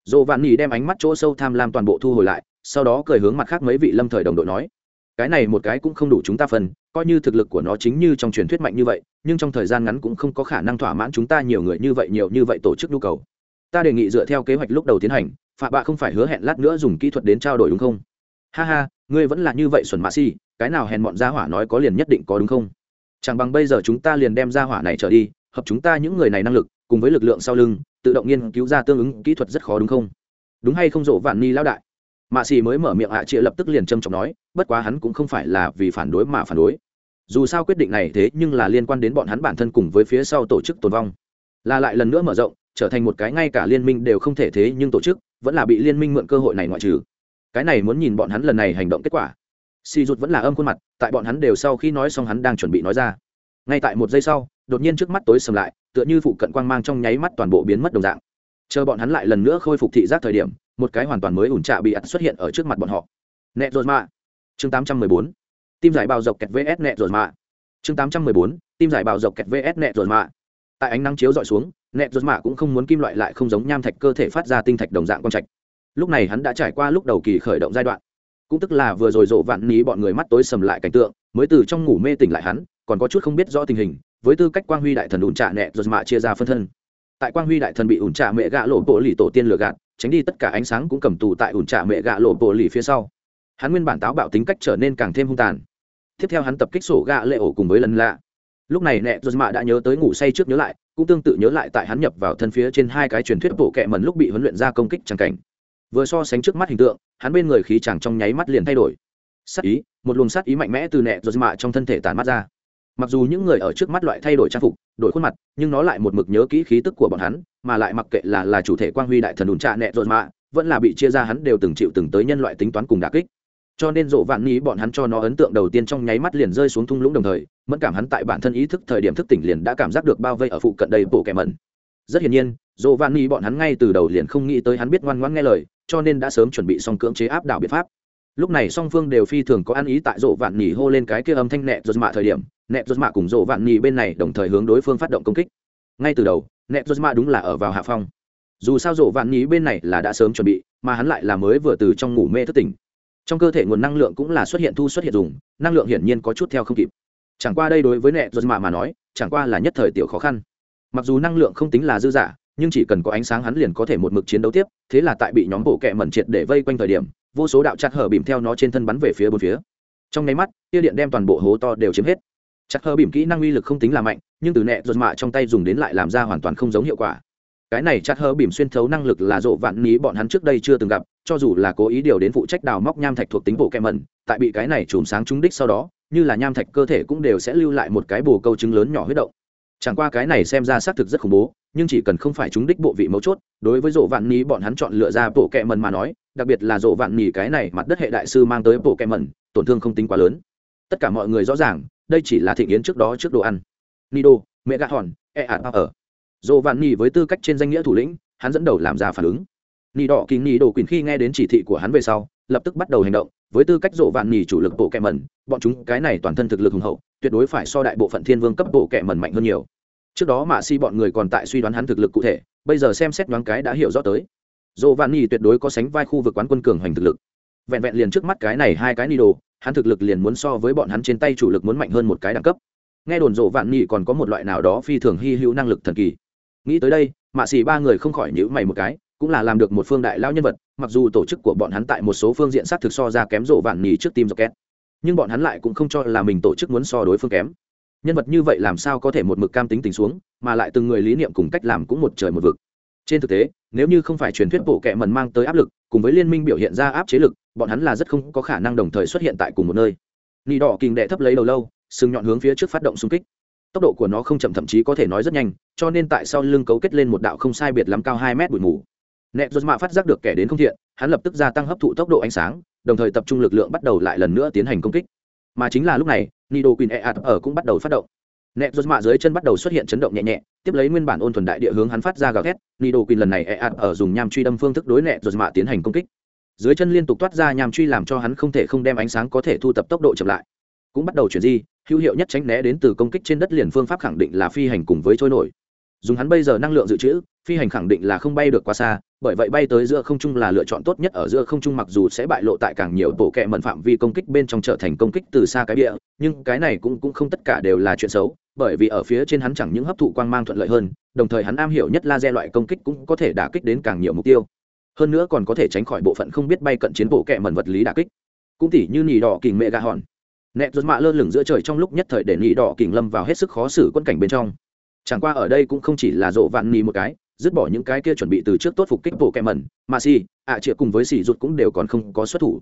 Dồ vạn nỉ đem ánh mắt chỗ sâu tham lam toàn bộ thu hồi lại, sau đó cười hướng mặt khác mấy vị lâm thời đồng đội nói, cái này một cái cũng không đủ chúng ta phần coi như thực lực của nó chính như trong truyền thuyết mạnh như vậy, nhưng trong thời gian ngắn cũng không có khả năng thỏa mãn chúng ta nhiều người như vậy, nhiều như vậy tổ chức nhu cầu. Ta đề nghị dựa theo kế hoạch lúc đầu tiến hành phạm bạ không phải hứa hẹn lát nữa dùng kỹ thuật đến trao đổi đúng không? Ha ha, ngươi vẫn là như vậy xuẩn mạ si, cái nào hèn bọn gia hỏa nói có liền nhất định có đúng không? Chẳng bằng bây giờ chúng ta liền đem gia hỏa này trở đi hợp chúng ta những người này năng lực, cùng với lực lượng sau lưng, tự động nghiên cứu ra tương ứng kỹ thuật rất khó đúng không? Đúng hay không rộ vạn ni lão đại? Mạ xì mới mở miệng hạ à lập tức liền trầm trọng nói, bất quá hắn cũng không phải là vì phản đối mà phản đối. Dù sao quyết định này thế nhưng là liên quan đến bọn hắn bản thân cùng với phía sau tổ chức tồn vong. Là lại lần nữa mở rộng, trở thành một cái ngay cả liên minh đều không thể thế nhưng tổ chức, vẫn là bị liên minh mượn cơ hội này ngoại trừ. Cái này muốn nhìn bọn hắn lần này hành động kết quả. Xì rụt vẫn là âm khuôn mặt, tại bọn hắn đều sau khi nói xong hắn đang chuẩn bị nói ra. Ngay tại một giây sau đột nhiên trước mắt tối sầm lại, tựa như phụ cận quang mang trong nháy mắt toàn bộ biến mất đồng dạng. Chờ bọn hắn lại lần nữa khôi phục thị giác thời điểm, một cái hoàn toàn mới ủn trạ bị ẩn xuất hiện ở trước mặt bọn họ. Nẹ rồi mà chương 814. tim giải bào dọc kẹt vs nẹ rồi mà chương 814. tim giải bào dọc kẹt vs nẹ rồi mà tại ánh nắng chiếu dọi xuống, nẹ rồi mà cũng không muốn kim loại lại không giống nham thạch cơ thể phát ra tinh thạch đồng dạng con trạch. Lúc này hắn đã trải qua lúc đầu kỳ khởi động giai đoạn. Cũng tức là vừa rồi rộ vạn ní bọn người mắt tối sầm lại cảnh tượng, mới từ trong ngủ mê tỉnh lại hắn, còn có chút không biết rõ tình hình với tư cách quang huy đại thần ủn trạ nẹ rồi mạ chia ra phân thân. Tại quang huy đại thần bị ủn trạ mẹ gạ lộ bộ lì tổ tiên lừa gạt, tránh đi tất cả ánh sáng cũng cầm tù tại ủn trạ mẹ gạ lộ bộ lì phía sau. Hắn nguyên bản táo bạo tính cách trở nên càng thêm hung tàn. Tiếp theo hắn tập kích sổ gạ lệ ổ cùng với lần lạ. Lúc này nẹ rồi mạ đã nhớ tới ngủ say trước nhớ lại, cũng tương tự nhớ lại tại hắn nhập vào thân phía trên hai cái truyền thuyết bộ kệ mần lúc bị huấn luyện ra công kích tràng cảnh. Vừa so sánh trước mắt hình tượng, hắn bên người khí chàng trong nháy mắt liền thay đổi. Sát ý, một luồng sát ý mạnh mẽ từ nẹ rồi mạ trong thân thể tàn mắt ra mặc dù những người ở trước mắt loại thay đổi trang phục, đổi khuôn mặt, nhưng nó lại một mực nhớ kỹ khí tức của bọn hắn, mà lại mặc kệ là là chủ thể quang huy đại thần đùn trạ nẹ rồi mạ, vẫn là bị chia ra hắn đều từng chịu từng tới nhân loại tính toán cùng đà kích. Cho nên rộ vạn ni bọn hắn cho nó ấn tượng đầu tiên trong nháy mắt liền rơi xuống thung lũng đồng thời, mẫn cảm hắn tại bản thân ý thức thời điểm thức tỉnh liền đã cảm giác được bao vây ở phụ cận đầy bộ kẻ mẩn. Rất hiển nhiên, rộ vạn ni bọn hắn ngay từ đầu liền không nghĩ tới hắn biết ngoan ngoãn nghe lời, cho nên đã sớm chuẩn bị xong cưỡng chế áp đảo biện pháp. Lúc này song phương đều phi thường có ăn ý tại rộ vạn ni hô lên cái kia âm thanh nẹ rột mạ thời điểm Nẹp rốt mạ cùng rộ vạn nhì bên này đồng thời hướng đối phương phát động công kích. Ngay từ đầu nẹp rốt mạ đúng là ở vào hạ phong. Dù sao rộ vạn nhì bên này là đã sớm chuẩn bị, mà hắn lại là mới vừa từ trong ngủ mê thức tỉnh. Trong cơ thể nguồn năng lượng cũng là xuất hiện thu xuất hiện dùng, năng lượng hiển nhiên có chút theo không kịp. Chẳng qua đây đối với nẹp rốt mạ mà nói, chẳng qua là nhất thời tiểu khó khăn. Mặc dù năng lượng không tính là dư giả nhưng chỉ cần có ánh sáng hắn liền có thể một mực chiến đấu tiếp, thế là tại bị nhóm bộ kẹ mẩn triệt để vây quanh thời điểm, vô số đạo chặt hở bìm theo nó trên thân bắn về phía bốn phía. Trong nháy mắt, tia điện đem toàn bộ hố to đều chiếm hết chặt hờ bìm kỹ năng uy lực không tính là mạnh, nhưng từ nẹ ruột mạ trong tay dùng đến lại làm ra hoàn toàn không giống hiệu quả. Cái này chặt hờ bìm xuyên thấu năng lực là rộ vạn ní bọn hắn trước đây chưa từng gặp, cho dù là cố ý điều đến phụ trách đào móc nham thạch thuộc tính bộ kẹm mẩn, tại bị cái này chùm sáng trúng đích sau đó, như là nham thạch cơ thể cũng đều sẽ lưu lại một cái bồ câu chứng lớn nhỏ huyết động. Chẳng qua cái này xem ra xác thực rất khủng bố, nhưng chỉ cần không phải chúng đích bộ vị mấu chốt, đối với rộ vạn ní bọn hắn chọn lựa ra bộ kẹ mần mà nói, đặc biệt là rộ vạn nhì cái này mặt đất hệ đại sư mang tới bộ kẹ mẩn, tổn thương không tính quá lớn. Tất cả mọi người rõ ràng đây chỉ là thị yến trước đó trước đồ ăn. Nido mẹ gạ hòn e ạt ở dồ vạn nhì với tư cách trên danh nghĩa thủ lĩnh, hắn dẫn đầu làm ra phản ứng. Nỉ đỏ kín nỉ đồ quyền khi nghe đến chỉ thị của hắn về sau, lập tức bắt đầu hành động. Với tư cách dồ vạn nhì chủ lực bộ kẹ mẩn, bọn chúng cái này toàn thân thực lực hùng hậu, tuyệt đối phải so đại bộ phận thiên vương cấp bộ kẹ mẩn mạnh hơn nhiều. Trước đó mạ si bọn người còn tại suy đoán hắn thực lực cụ thể, bây giờ xem xét đoán cái đã hiểu rõ tới. Dồ vạn nỉ tuyệt đối có sánh vai khu vực quán quân cường hoành thực lực. Vẹn vẹn liền trước mắt cái này hai cái nỉ đồ hắn thực lực liền muốn so với bọn hắn trên tay chủ lực muốn mạnh hơn một cái đẳng cấp. Nghe đồn rộ vạn nhị còn có một loại nào đó phi thường hy hữu năng lực thần kỳ. Nghĩ tới đây, mạ xì ba người không khỏi nhữ mày một cái, cũng là làm được một phương đại lao nhân vật, mặc dù tổ chức của bọn hắn tại một số phương diện sát thực so ra kém rộ vạn nhị trước tim rocket, nhưng bọn hắn lại cũng không cho là mình tổ chức muốn so đối phương kém. Nhân vật như vậy làm sao có thể một mực cam tính tình xuống, mà lại từng người lý niệm cùng cách làm cũng một trời một vực. Trên thực tế, nếu như không phải truyền thuyết bộ kệ mần mang tới áp lực cùng với liên minh biểu hiện ra áp chế lực, bọn hắn là rất không có khả năng đồng thời xuất hiện tại cùng một nơi. Nị đỏ kình đệ thấp lấy đầu lâu, sừng nhọn hướng phía trước phát động xung kích. Tốc độ của nó không chậm, thậm chí có thể nói rất nhanh, cho nên tại sau lưng cấu kết lên một đạo không sai biệt lắm cao hai mét bụi mù. Nẹt rút mạ phát giác được kẻ đến không thiện, hắn lập tức gia tăng hấp thụ tốc độ ánh sáng, đồng thời tập trung lực lượng bắt đầu lại lần nữa tiến hành công kích. Mà chính là lúc này nido quỳnh e ạt ở cũng bắt đầu phát động nẹ dốt mạ dưới chân bắt đầu xuất hiện chấn động nhẹ nhẹ, tiếp lấy nguyên bản ôn thuần đại địa hướng hắn phát ra gào thét nido quỳnh lần này e ạt ở dùng nham truy đâm phương thức đối nẹ dốt mạ tiến hành công kích. Dưới chân liên tục toát ra nham truy làm cho hắn không thể không đem ánh sáng có thể thu tập tốc độ chậm lại. Cũng bắt đầu chuyển di, hữu hiệu nhất tránh né đến từ công kích trên đất liền phương pháp khẳng định là phi hành cùng với trôi nổi dùng hắn bây giờ năng lượng dự trữ, phi hành khẳng định là không bay được quá xa, bởi vậy bay tới giữa không trung là lựa chọn tốt nhất ở giữa không trung mặc dù sẽ bại lộ tại càng nhiều bộ kệ mận phạm vi công kích bên trong trở thành công kích từ xa cái địa, nhưng cái này cũng cũng không tất cả đều là chuyện xấu, bởi vì ở phía trên hắn chẳng những hấp thụ quang mang thuận lợi hơn, đồng thời hắn am hiểu nhất laser loại công kích cũng có thể đả kích đến càng nhiều mục tiêu. Hơn nữa còn có thể tránh khỏi bộ phận không biết bay cận chiến bộ kệ mẩn vật lý đả kích. Cũng tỉ như nỉ đỏ kình mẹ gà hòn. Nẹt rốt mạ lơ lửng giữa trời trong lúc nhất thời để nỉ đỏ kình lâm vào hết sức khó xử quân cảnh bên trong chẳng qua ở đây cũng không chỉ là rộ vạn ni một cái, dứt bỏ những cái kia chuẩn bị từ trước tốt phục kích bộ kẹ mẩn, mà si ạ à cùng với sỉ rụt cũng đều còn không có xuất thủ.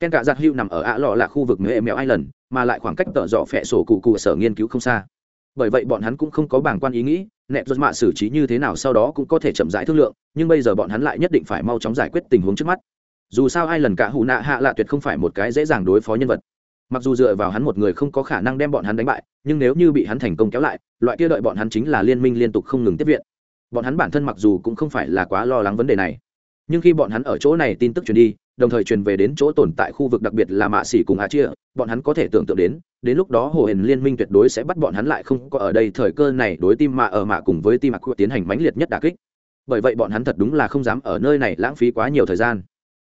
Ken cả giặc hữu nằm ở ạ lọ là khu vực mẹ mèo ai lần mà lại khoảng cách tợ dọ phẹ sổ cụ cụ sở nghiên cứu không xa. Bởi vậy bọn hắn cũng không có bảng quan ý nghĩ, nẹp rốt mạ xử trí như thế nào sau đó cũng có thể chậm rãi thương lượng, nhưng bây giờ bọn hắn lại nhất định phải mau chóng giải quyết tình huống trước mắt. Dù sao ai lần cả hụ nạ hạ lạ tuyệt không phải một cái dễ dàng đối phó nhân vật mặc dù dựa vào hắn một người không có khả năng đem bọn hắn đánh bại, nhưng nếu như bị hắn thành công kéo lại, loại kia đợi bọn hắn chính là liên minh liên tục không ngừng tiếp viện. Bọn hắn bản thân mặc dù cũng không phải là quá lo lắng vấn đề này. Nhưng khi bọn hắn ở chỗ này tin tức truyền đi, đồng thời truyền về đến chỗ tồn tại khu vực đặc biệt là mạ xỉ cùng hạ chia bọn hắn có thể tưởng tượng đến đến lúc đó hồ hển liên minh tuyệt đối sẽ bắt bọn hắn lại không có ở đây thời cơ này đối tim mạ ở mạ cùng với tim mạ tiến hành mãnh liệt nhất đà kích. Bởi vậy bọn hắn thật đúng là không dám ở nơi này lãng phí quá nhiều thời gian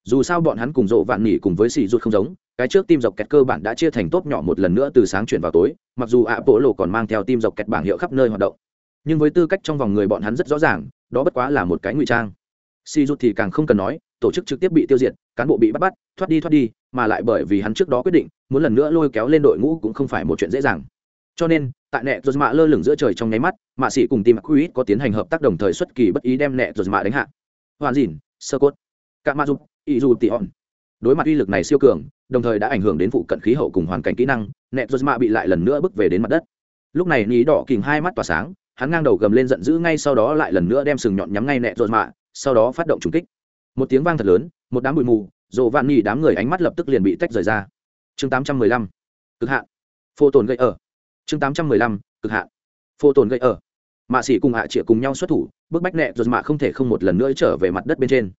dù sao bọn hắn cùng rộ vạn nỉ cùng với xì rút không giống, cái trước tim dọc kẹt cơ bản đã chia thành tốt nhỏ một lần nữa từ sáng chuyển vào tối, mặc dù ạ bộ lộ còn mang theo tim dọc kẹt bảng hiệu khắp nơi hoạt động. Nhưng với tư cách trong vòng người bọn hắn rất rõ ràng, đó bất quá là một cái ngụy trang. Xì rút thì càng không cần nói, tổ chức trực tiếp bị tiêu diệt, cán bộ bị bắt bắt, thoát đi thoát đi, mà lại bởi vì hắn trước đó quyết định, muốn lần nữa lôi kéo lên đội ngũ cũng không phải một chuyện dễ dàng. Cho nên, tại nẹ dột mạ lơ lửng giữa trời trong nháy mắt, mạ sĩ cùng tim quýt có tiến hành hợp tác đồng thời xuất kỳ bất ý đem nẹ dột mạ đánh hạ. Hoàn dìn, sơ cốt cả ma dục ý dù tỉ hòn. Đối mặt uy lực này siêu cường, đồng thời đã ảnh hưởng đến phụ cận khí hậu cùng hoàn cảnh kỹ năng nẹt rút mạ bị lại lần nữa bước về đến mặt đất. Lúc này ní đỏ kìm hai mắt tỏa sáng, hắn ngang đầu gầm lên giận dữ ngay sau đó lại lần nữa đem sừng nhọn nhắm ngay nẹt giật mạ, sau đó phát động trùng kích. Một tiếng vang thật lớn, một đám bụi mù rộ vạn nhì đám người ánh mắt lập tức liền bị tách rời ra. Chương 815. cực hạn. Phô tồn gây ở. Chương 815. cực hạn. Phô tồn gây ở. Mạ xỉ cùng hạ trịa cùng nhau xuất thủ, bức bách nẹt rồi mạ không thể không một lần nữa trở về mặt đất bên trên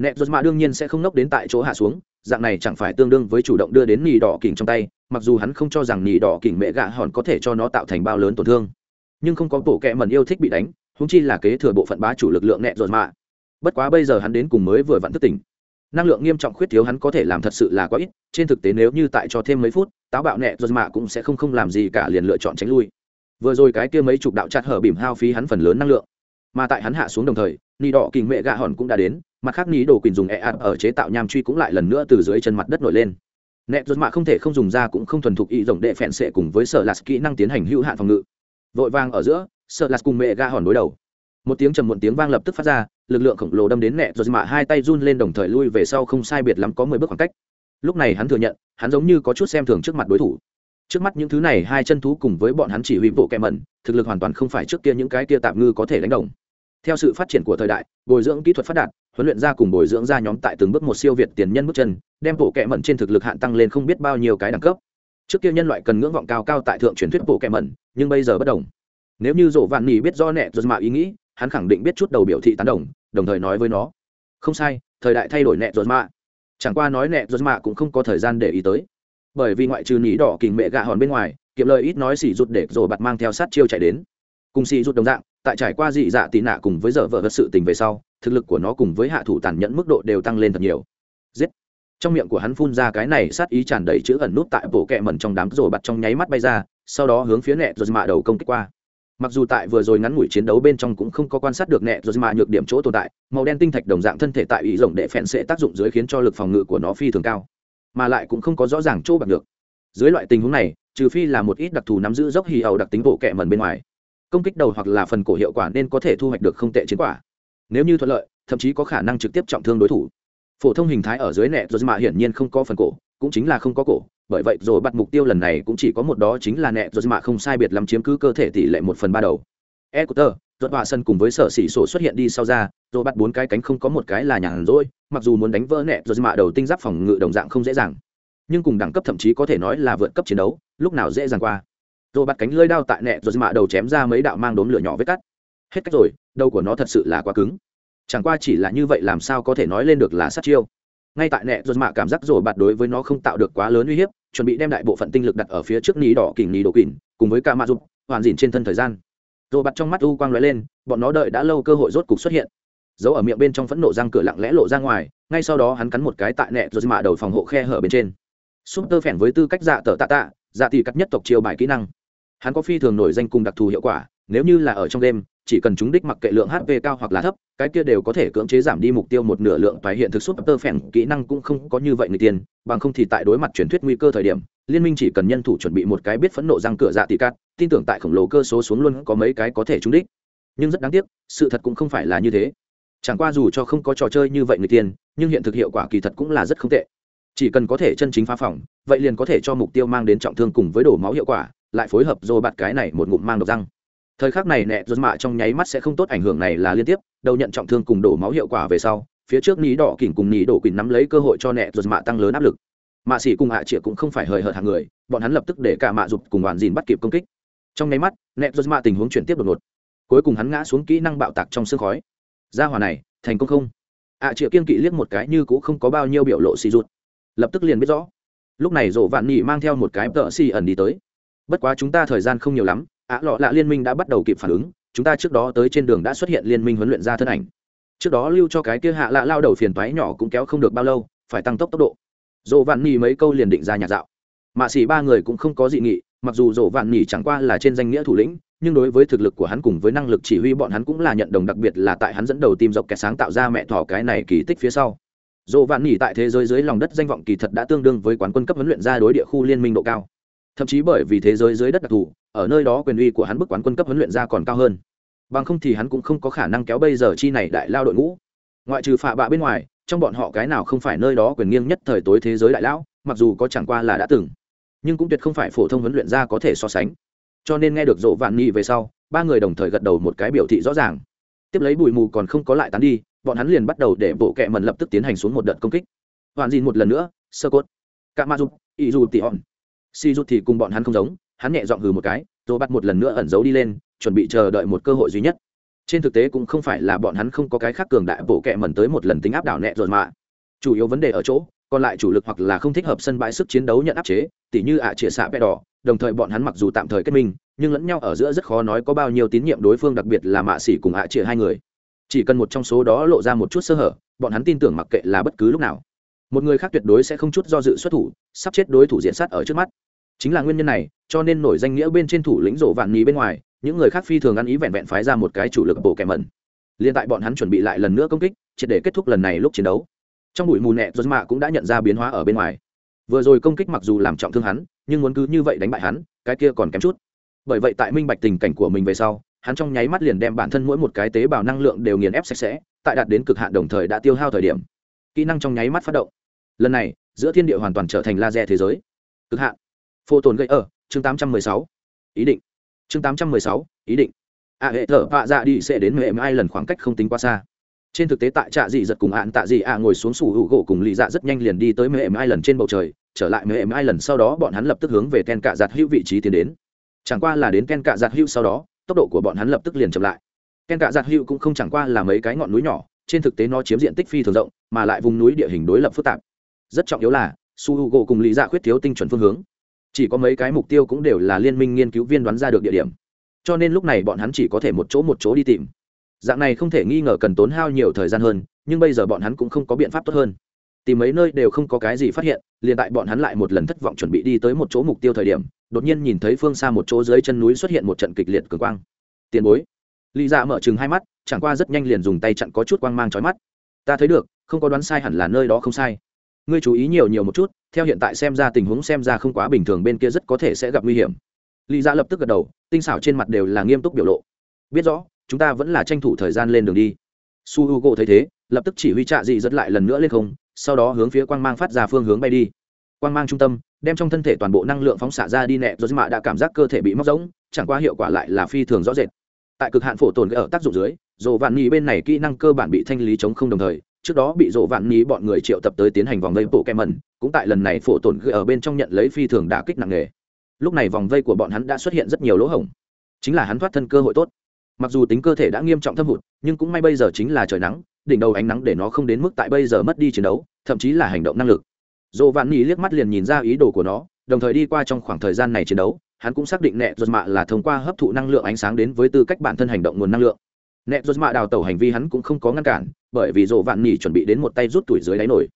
nẹt ruột mạ đương nhiên sẽ không nốc đến tại chỗ hạ xuống, dạng này chẳng phải tương đương với chủ động đưa đến nỉ đỏ kỉnh trong tay, mặc dù hắn không cho rằng nỉ đỏ kỉnh mẹ gạ hòn có thể cho nó tạo thành bao lớn tổn thương. Nhưng không có bộ kẹ mần yêu thích bị đánh húng chi là kế thừa bộ phận bá chủ lực lượng nẹt ruột mạ. Bất quá bây giờ hắn đến cùng mới vừa vặn thức tỉnh. Năng lượng nghiêm trọng khuyết thiếu hắn có thể làm thật sự là quá ít, trên thực tế nếu như tại cho thêm mấy phút, táo bạo nẹ ruột mạ cũng sẽ không không làm gì cả liền lựa chọn tránh lui. Vừa rồi cái kia mấy chục đạo chặt hở bìm hao phí hắn phần lớn năng lượng, mà tại hắn hạ xuống đồng thời ni đỏ kình mẹ gạ hòn cũng đã đến, mặt khác ní đồ quỳnh dùng e ạt ở chế tạo nham truy cũng lại lần nữa từ dưới chân mặt đất nổi lên. Nẹt rốt mạ không thể không dùng ra cũng không thuần thục ý rộng đệ phèn sệ cùng với sở lạt kỹ năng tiến hành hữu hạn phòng ngự. Vội vàng ở giữa sợ lạt cùng mẹ gạ hòn đối đầu. Một tiếng trầm muộn tiếng vang lập tức phát ra, lực lượng khổng lồ đâm đến nẹt rốt mạ hai tay run lên đồng thời lui về sau không sai biệt lắm có mười bước khoảng cách. Lúc này hắn thừa nhận, hắn giống như có chút xem thường trước mặt đối thủ. Trước mắt những thứ này hai chân thú cùng với bọn hắn chỉ huy bộ kẹ mẩn, thực lực hoàn toàn không phải trước kia những cái kia tạm ngư có thể đánh đồng theo sự phát triển của thời đại, bồi dưỡng kỹ thuật phát đạt, huấn luyện ra cùng bồi dưỡng ra nhóm tại từng bước một siêu việt tiền nhân bước chân, đem bộ kẹ mẩn trên thực lực hạn tăng lên không biết bao nhiêu cái đẳng cấp. Trước kia nhân loại cần ngưỡng vọng cao cao tại thượng truyền thuyết bộ kẹ mẩn, nhưng bây giờ bất đồng. Nếu như dỗ vạn nỉ biết do nẹ dột mạ ý nghĩ, hắn khẳng định biết chút đầu biểu thị tán đồng đồng thời nói với nó. Không sai, thời đại thay đổi nẹ dột mạ. Chẳng qua nói nẹ dột mạ cũng không có thời gian để ý tới. Bởi vì ngoại trừ nỉ đỏ kình mẹ gạ hòn bên ngoài, kiệm lời ít nói xỉ rụt để rồi bạt mang theo sát chiêu chạy đến. Cùng xỉ rụt đồng dạng tại trải qua dị dạ tị nạ cùng với dở vợ vật sự tình về sau, thực lực của nó cùng với hạ thủ tàn nhẫn mức độ đều tăng lên thật nhiều. Giết! Trong miệng của hắn phun ra cái này sát ý tràn đầy chữ ẩn nút tại bộ kẹ mẩn trong đám rồi bặt trong nháy mắt bay ra, sau đó hướng phía nẹ rồi mạ đầu công kích qua. Mặc dù tại vừa rồi ngắn ngủi chiến đấu bên trong cũng không có quan sát được nẹ rồi mạ nhược điểm chỗ tồn tại, màu đen tinh thạch đồng dạng thân thể tại ý rộng để phèn sẽ tác dụng dưới khiến cho lực phòng ngự của nó phi thường cao, mà lại cũng không có rõ ràng chỗ bạc được. Dưới loại tình huống này, trừ phi là một ít đặc thù nắm giữ dốc hì ẩu đặc tính bộ kẹ mẩn bên ngoài công kích đầu hoặc là phần cổ hiệu quả nên có thể thu hoạch được không tệ chiến quả. Nếu như thuận lợi, thậm chí có khả năng trực tiếp trọng thương đối thủ. Phổ thông hình thái ở dưới nẹ rồi mà hiển nhiên không có phần cổ, cũng chính là không có cổ, bởi vậy rồi bắt mục tiêu lần này cũng chỉ có một đó chính là nẹ rồi mà không sai biệt lắm chiếm cứ cơ thể tỷ lệ một phần ba đầu. E của tơ ruột họa sân cùng với sở xỉ sổ xuất hiện đi sau ra, rồi bắt bốn cái cánh không có một cái là nhàn rỗi, mặc dù muốn đánh vỡ nẹ rồi mà đầu tinh giáp phòng ngự đồng dạng không dễ dàng, nhưng cùng đẳng cấp thậm chí có thể nói là vượt cấp chiến đấu, lúc nào dễ dàng qua rồi bắt cánh lưỡi đao tại nẹ rồi mạ đầu chém ra mấy đạo mang đốm lửa nhỏ vết cắt. Hết cách rồi, đầu của nó thật sự là quá cứng. Chẳng qua chỉ là như vậy làm sao có thể nói lên được là sát chiêu. Ngay tại nẹ rồi mạ cảm giác rồi bạt đối với nó không tạo được quá lớn uy hiếp, chuẩn bị đem đại bộ phận tinh lực đặt ở phía trước ní đỏ kình ní đổ kình cùng với ca mạ dục hoàn dìn trên thân thời gian. Rồi bạt trong mắt u quang lóe lên, bọn nó đợi đã lâu cơ hội rốt cục xuất hiện. Giấu ở miệng bên trong phẫn nộ răng cửa lặng lẽ lộ ra ngoài, ngay sau đó hắn cắn một cái tại nẹ rồi mạ đầu phòng hộ khe hở bên trên. Súp tơ phèn với tư cách dạ tờ tạ tạ dạ thì cắt nhất tộc chiêu bài kỹ năng hắn có phi thường nổi danh cùng đặc thù hiệu quả, nếu như là ở trong đêm chỉ cần chúng đích mặc kệ lượng hp cao hoặc là thấp, cái kia đều có thể cưỡng chế giảm đi mục tiêu một nửa lượng và hiện thực suốt tơ phèn kỹ năng cũng không có như vậy người tiền bằng không thì tại đối mặt truyền thuyết nguy cơ thời điểm, liên minh chỉ cần nhân thủ chuẩn bị một cái biết phẫn nộ răng cửa dạ tị cát, tin tưởng tại khổng lồ cơ số xuống luôn có mấy cái có thể trúng đích. Nhưng rất đáng tiếc, sự thật cũng không phải là như thế. Chẳng qua dù cho không có trò chơi như vậy người tiền nhưng hiện thực hiệu quả kỳ thật cũng là rất không tệ. Chỉ cần có thể chân chính phá phỏng vậy liền có thể cho mục tiêu mang đến trọng thương cùng với đổ máu hiệu quả lại phối hợp dô bạt cái này một ngụm mang độc răng. Thời khắc này nẹ rốt mạ trong nháy mắt sẽ không tốt ảnh hưởng này là liên tiếp, đầu nhận trọng thương cùng đổ máu hiệu quả về sau, phía trước ní đỏ kỉnh cùng ní đổ quỳnh nắm lấy cơ hội cho nẹ rốt mạ tăng lớn áp lực. Mạ sĩ cùng hạ à chĩa cũng không phải hời hợt hàng người, bọn hắn lập tức để cả mạ dục cùng hoàn dìn bắt kịp công kích. Trong nháy mắt nẹ rốt mạ tình huống chuyển tiếp đột ngột. Cuối cùng hắn ngã xuống kỹ năng bạo tạc trong sương khói. Ra hòa này, thành công không? Ạ à chĩa kiên kỵ liếc một cái như cũng không có bao nhiêu biểu lộ xì rụt. Lập tức liền biết rõ. Lúc này rổ vạn nhị mang theo một cái tợ xì ẩn đi tới bất quá chúng ta thời gian không nhiều lắm, ạ lọ lạ liên minh đã bắt đầu kịp phản ứng, chúng ta trước đó tới trên đường đã xuất hiện liên minh huấn luyện ra thân ảnh. Trước đó lưu cho cái kia hạ lạ lao đầu phiền toái nhỏ cũng kéo không được bao lâu, phải tăng tốc tốc độ. Dỗ vạn nhì mấy câu liền định ra nhạc dạo. Mạ xỉ ba người cũng không có dị nghị, mặc dù dỗ vạn nhì chẳng qua là trên danh nghĩa thủ lĩnh, nhưng đối với thực lực của hắn cùng với năng lực chỉ huy bọn hắn cũng là nhận đồng đặc biệt là tại hắn dẫn đầu tìm dọc kẻ sáng tạo ra mẹ thỏ cái này kỳ tích phía sau. Dỗ vạn nhì tại thế giới dưới lòng đất danh vọng kỳ thật đã tương đương với quán quân cấp huấn luyện ra đối địa khu liên minh độ cao thậm chí bởi vì thế giới dưới đất đặc thù, ở nơi đó quyền uy của hắn bức quán quân cấp huấn luyện ra còn cao hơn. Bằng không thì hắn cũng không có khả năng kéo bây giờ chi này đại lao đội ngũ. Ngoại trừ phạ bạ bên ngoài, trong bọn họ cái nào không phải nơi đó quyền nghiêng nhất thời tối thế giới đại lão, mặc dù có chẳng qua là đã từng, nhưng cũng tuyệt không phải phổ thông huấn luyện ra có thể so sánh. Cho nên nghe được dỗ vạn nghị về sau, ba người đồng thời gật đầu một cái biểu thị rõ ràng. Tiếp lấy bụi mù còn không có lại tán đi, bọn hắn liền bắt đầu để bộ kẹ mần lập tức tiến hành xuống một đợt công kích. Hoàn dìn một lần nữa, sơ cốt. Cả ma dục ý dù tỉ hòn si rút thì cùng bọn hắn không giống, hắn nhẹ dọn hừ một cái, rồi bắt một lần nữa ẩn giấu đi lên, chuẩn bị chờ đợi một cơ hội duy nhất. Trên thực tế cũng không phải là bọn hắn không có cái khác cường đại bổ kẹ mẩn tới một lần tính áp đảo nẹ rồi mà. Chủ yếu vấn đề ở chỗ, còn lại chủ lực hoặc là không thích hợp sân bãi sức chiến đấu nhận áp chế, tỉ như ạ à xạ vẽ đỏ, đồng thời bọn hắn mặc dù tạm thời kết minh, nhưng lẫn nhau ở giữa rất khó nói có bao nhiêu tín nhiệm đối phương, đặc biệt là mạ xỉ cùng ạ à hai người. Chỉ cần một trong số đó lộ ra một chút sơ hở, bọn hắn tin tưởng mặc kệ là bất cứ lúc nào một người khác tuyệt đối sẽ không chút do dự xuất thủ, sắp chết đối thủ diện sát ở trước mắt. Chính là nguyên nhân này, cho nên nổi danh nghĩa bên trên thủ lĩnh rổ vạn nhì bên ngoài, những người khác phi thường ăn ý vẹn vẹn phái ra một cái chủ lực bộ kẻ mẩn. Liền tại bọn hắn chuẩn bị lại lần nữa công kích, triệt để kết thúc lần này lúc chiến đấu. Trong bụi mù nẹ dốt mạ cũng đã nhận ra biến hóa ở bên ngoài. Vừa rồi công kích mặc dù làm trọng thương hắn, nhưng muốn cứ như vậy đánh bại hắn, cái kia còn kém chút. Bởi vậy tại minh bạch tình cảnh của mình về sau, hắn trong nháy mắt liền đem bản thân mỗi một cái tế bào năng lượng đều nghiền ép sạch sẽ, tại đạt đến cực hạn đồng thời đã tiêu hao thời điểm. Kỹ năng trong nháy mắt phát động lần này giữa thiên địa hoàn toàn trở thành laser thế giới. Cực hạn. Phô tồn gây ở chương 816. ý định. Chương 816, ý định. A à, hệ thở vạ dạ đi sẽ đến mềm ai lần khoảng cách không tính quá xa. Trên thực tế tại trạ dị giật cùng ạn tạ dị ạ ngồi xuống sủ hữu gỗ cùng lì dạ rất nhanh liền đi tới mềm ai lần trên bầu trời trở lại mềm ai lần sau đó bọn hắn lập tức hướng về ken cạ giặt hữu vị trí tiến đến. Chẳng qua là đến ken cạ giặt hữu sau đó tốc độ của bọn hắn lập tức liền chậm lại. Ken cạ giặt hữu cũng không chẳng qua là mấy cái ngọn núi nhỏ trên thực tế nó chiếm diện tích phi thường rộng mà lại vùng núi địa hình đối lập phức tạp rất trọng yếu là, su h u gỗ cùng lý dạ khuyết thiếu tinh chuẩn phương hướng. Chỉ có mấy cái mục tiêu cũng đều là liên minh nghiên cứu viên đoán ra được địa điểm. Cho nên lúc này bọn hắn chỉ có thể một chỗ một chỗ đi tìm. Dạng này không thể nghi ngờ cần tốn hao nhiều thời gian hơn, nhưng bây giờ bọn hắn cũng không có biện pháp tốt hơn. Tìm mấy nơi đều không có cái gì phát hiện, liền tại bọn hắn lại một lần thất vọng chuẩn bị đi tới một chỗ mục tiêu thời điểm, đột nhiên nhìn thấy phương xa một chỗ dưới chân núi xuất hiện một trận kịch liệt cường quang. Tiền bối. Lý dạ mở chừng hai mắt, chẳng qua rất nhanh liền dùng tay chặn có chút quang mang trói mắt. Ta thấy được, không có đoán sai hẳn là nơi đó không sai ngươi chú ý nhiều nhiều một chút, theo hiện tại xem ra tình huống xem ra không quá bình thường bên kia rất có thể sẽ gặp nguy hiểm. Lý dạ lập tức gật đầu, tinh xảo trên mặt đều là nghiêm túc biểu lộ. Biết rõ, chúng ta vẫn là tranh thủ thời gian lên đường đi. Su h u gỗ thấy thế, lập tức chỉ huy trạ dị dẫn lại lần nữa lên không, sau đó hướng phía quang mang phát ra phương hướng bay đi. Quang mang trung tâm, đem trong thân thể toàn bộ năng lượng phóng xạ ra đi nẹ rồi mạ đã cảm giác cơ thể bị móc rỗng, chẳng qua hiệu quả lại là phi thường rõ rệt. Tại cực hạn phổ tồn ở tác dụng dưới dồ vạn nhị bên này kỹ năng cơ bản bị thanh lý chống không đồng thời trước đó bị rộ vạn ní bọn người triệu tập tới tiến hành vòng vây bộ kem mẩn, cũng tại lần này phổ tồn ở bên trong nhận lấy phi thường đả kích nặng nề. Lúc này vòng vây của bọn hắn đã xuất hiện rất nhiều lỗ hổng. Chính là hắn thoát thân cơ hội tốt. Mặc dù tính cơ thể đã nghiêm trọng thâm hụt, nhưng cũng may bây giờ chính là trời nắng, đỉnh đầu ánh nắng để nó không đến mức tại bây giờ mất đi chiến đấu, thậm chí là hành động năng lực. Dồ vạn nhì liếc mắt liền nhìn ra ý đồ của nó, đồng thời đi qua trong khoảng thời gian này chiến đấu, hắn cũng xác định nẹ ruột mạ là thông qua hấp thụ năng lượng ánh sáng đến với tư cách bản thân hành động nguồn năng lượng nẹt rột mạ đào tẩu hành vi hắn cũng không có ngăn cản, bởi vì rộ vạn nỉ chuẩn bị đến một tay rút tuổi dưới đáy nổi.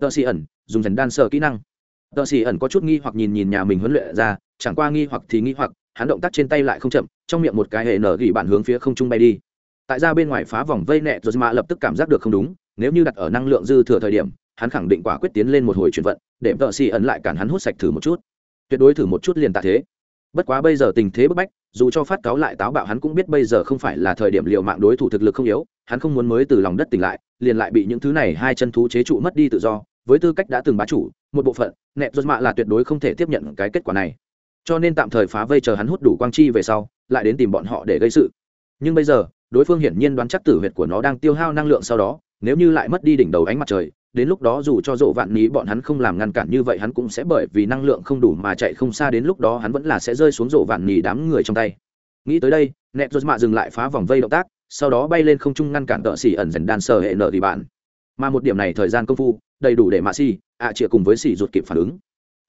Tờ xì ẩn, dùng dần đan sờ kỹ năng. Tờ xì ẩn có chút nghi hoặc nhìn nhìn nhà mình huấn luyện ra, chẳng qua nghi hoặc thì nghi hoặc, hắn động tác trên tay lại không chậm, trong miệng một cái hệ nở gỉ bản hướng phía không trung bay đi. Tại ra bên ngoài phá vòng vây nẹt rột mạ lập tức cảm giác được không đúng, nếu như đặt ở năng lượng dư thừa thời điểm, hắn khẳng định quả quyết tiến lên một hồi chuyển vận, để tờ xì ẩn lại cản hắn hút sạch thử một chút. Tuyệt đối thử một chút liền tạ thế. Bất quá bây giờ tình thế bức bách dù cho phát cáo lại táo bạo hắn cũng biết bây giờ không phải là thời điểm liệu mạng đối thủ thực lực không yếu, hắn không muốn mới từ lòng đất tỉnh lại, liền lại bị những thứ này hai chân thú chế trụ mất đi tự do. Với tư cách đã từng bá chủ, một bộ phận, nẹp rốt mạ là tuyệt đối không thể tiếp nhận cái kết quả này. Cho nên tạm thời phá vây chờ hắn hút đủ quang chi về sau, lại đến tìm bọn họ để gây sự. Nhưng bây giờ, đối phương hiển nhiên đoán chắc tử huyệt của nó đang tiêu hao năng lượng sau đó, nếu như lại mất đi đỉnh đầu ánh mặt trời đến lúc đó dù cho dỗ vạn ní bọn hắn không làm ngăn cản như vậy hắn cũng sẽ bởi vì năng lượng không đủ mà chạy không xa đến lúc đó hắn vẫn là sẽ rơi xuống dỗ vạn ní đám người trong tay. Nghĩ tới đây, nẹt rốt mạ dừng lại phá vòng vây động tác, sau đó bay lên không trung ngăn cản tợ xỉ ẩn dần đan sờ hệ nợ thì bạn. Mà một điểm này thời gian công phu, đầy đủ để mạ xỉ ạ chĩa cùng với xỉ ruột kịp phản ứng.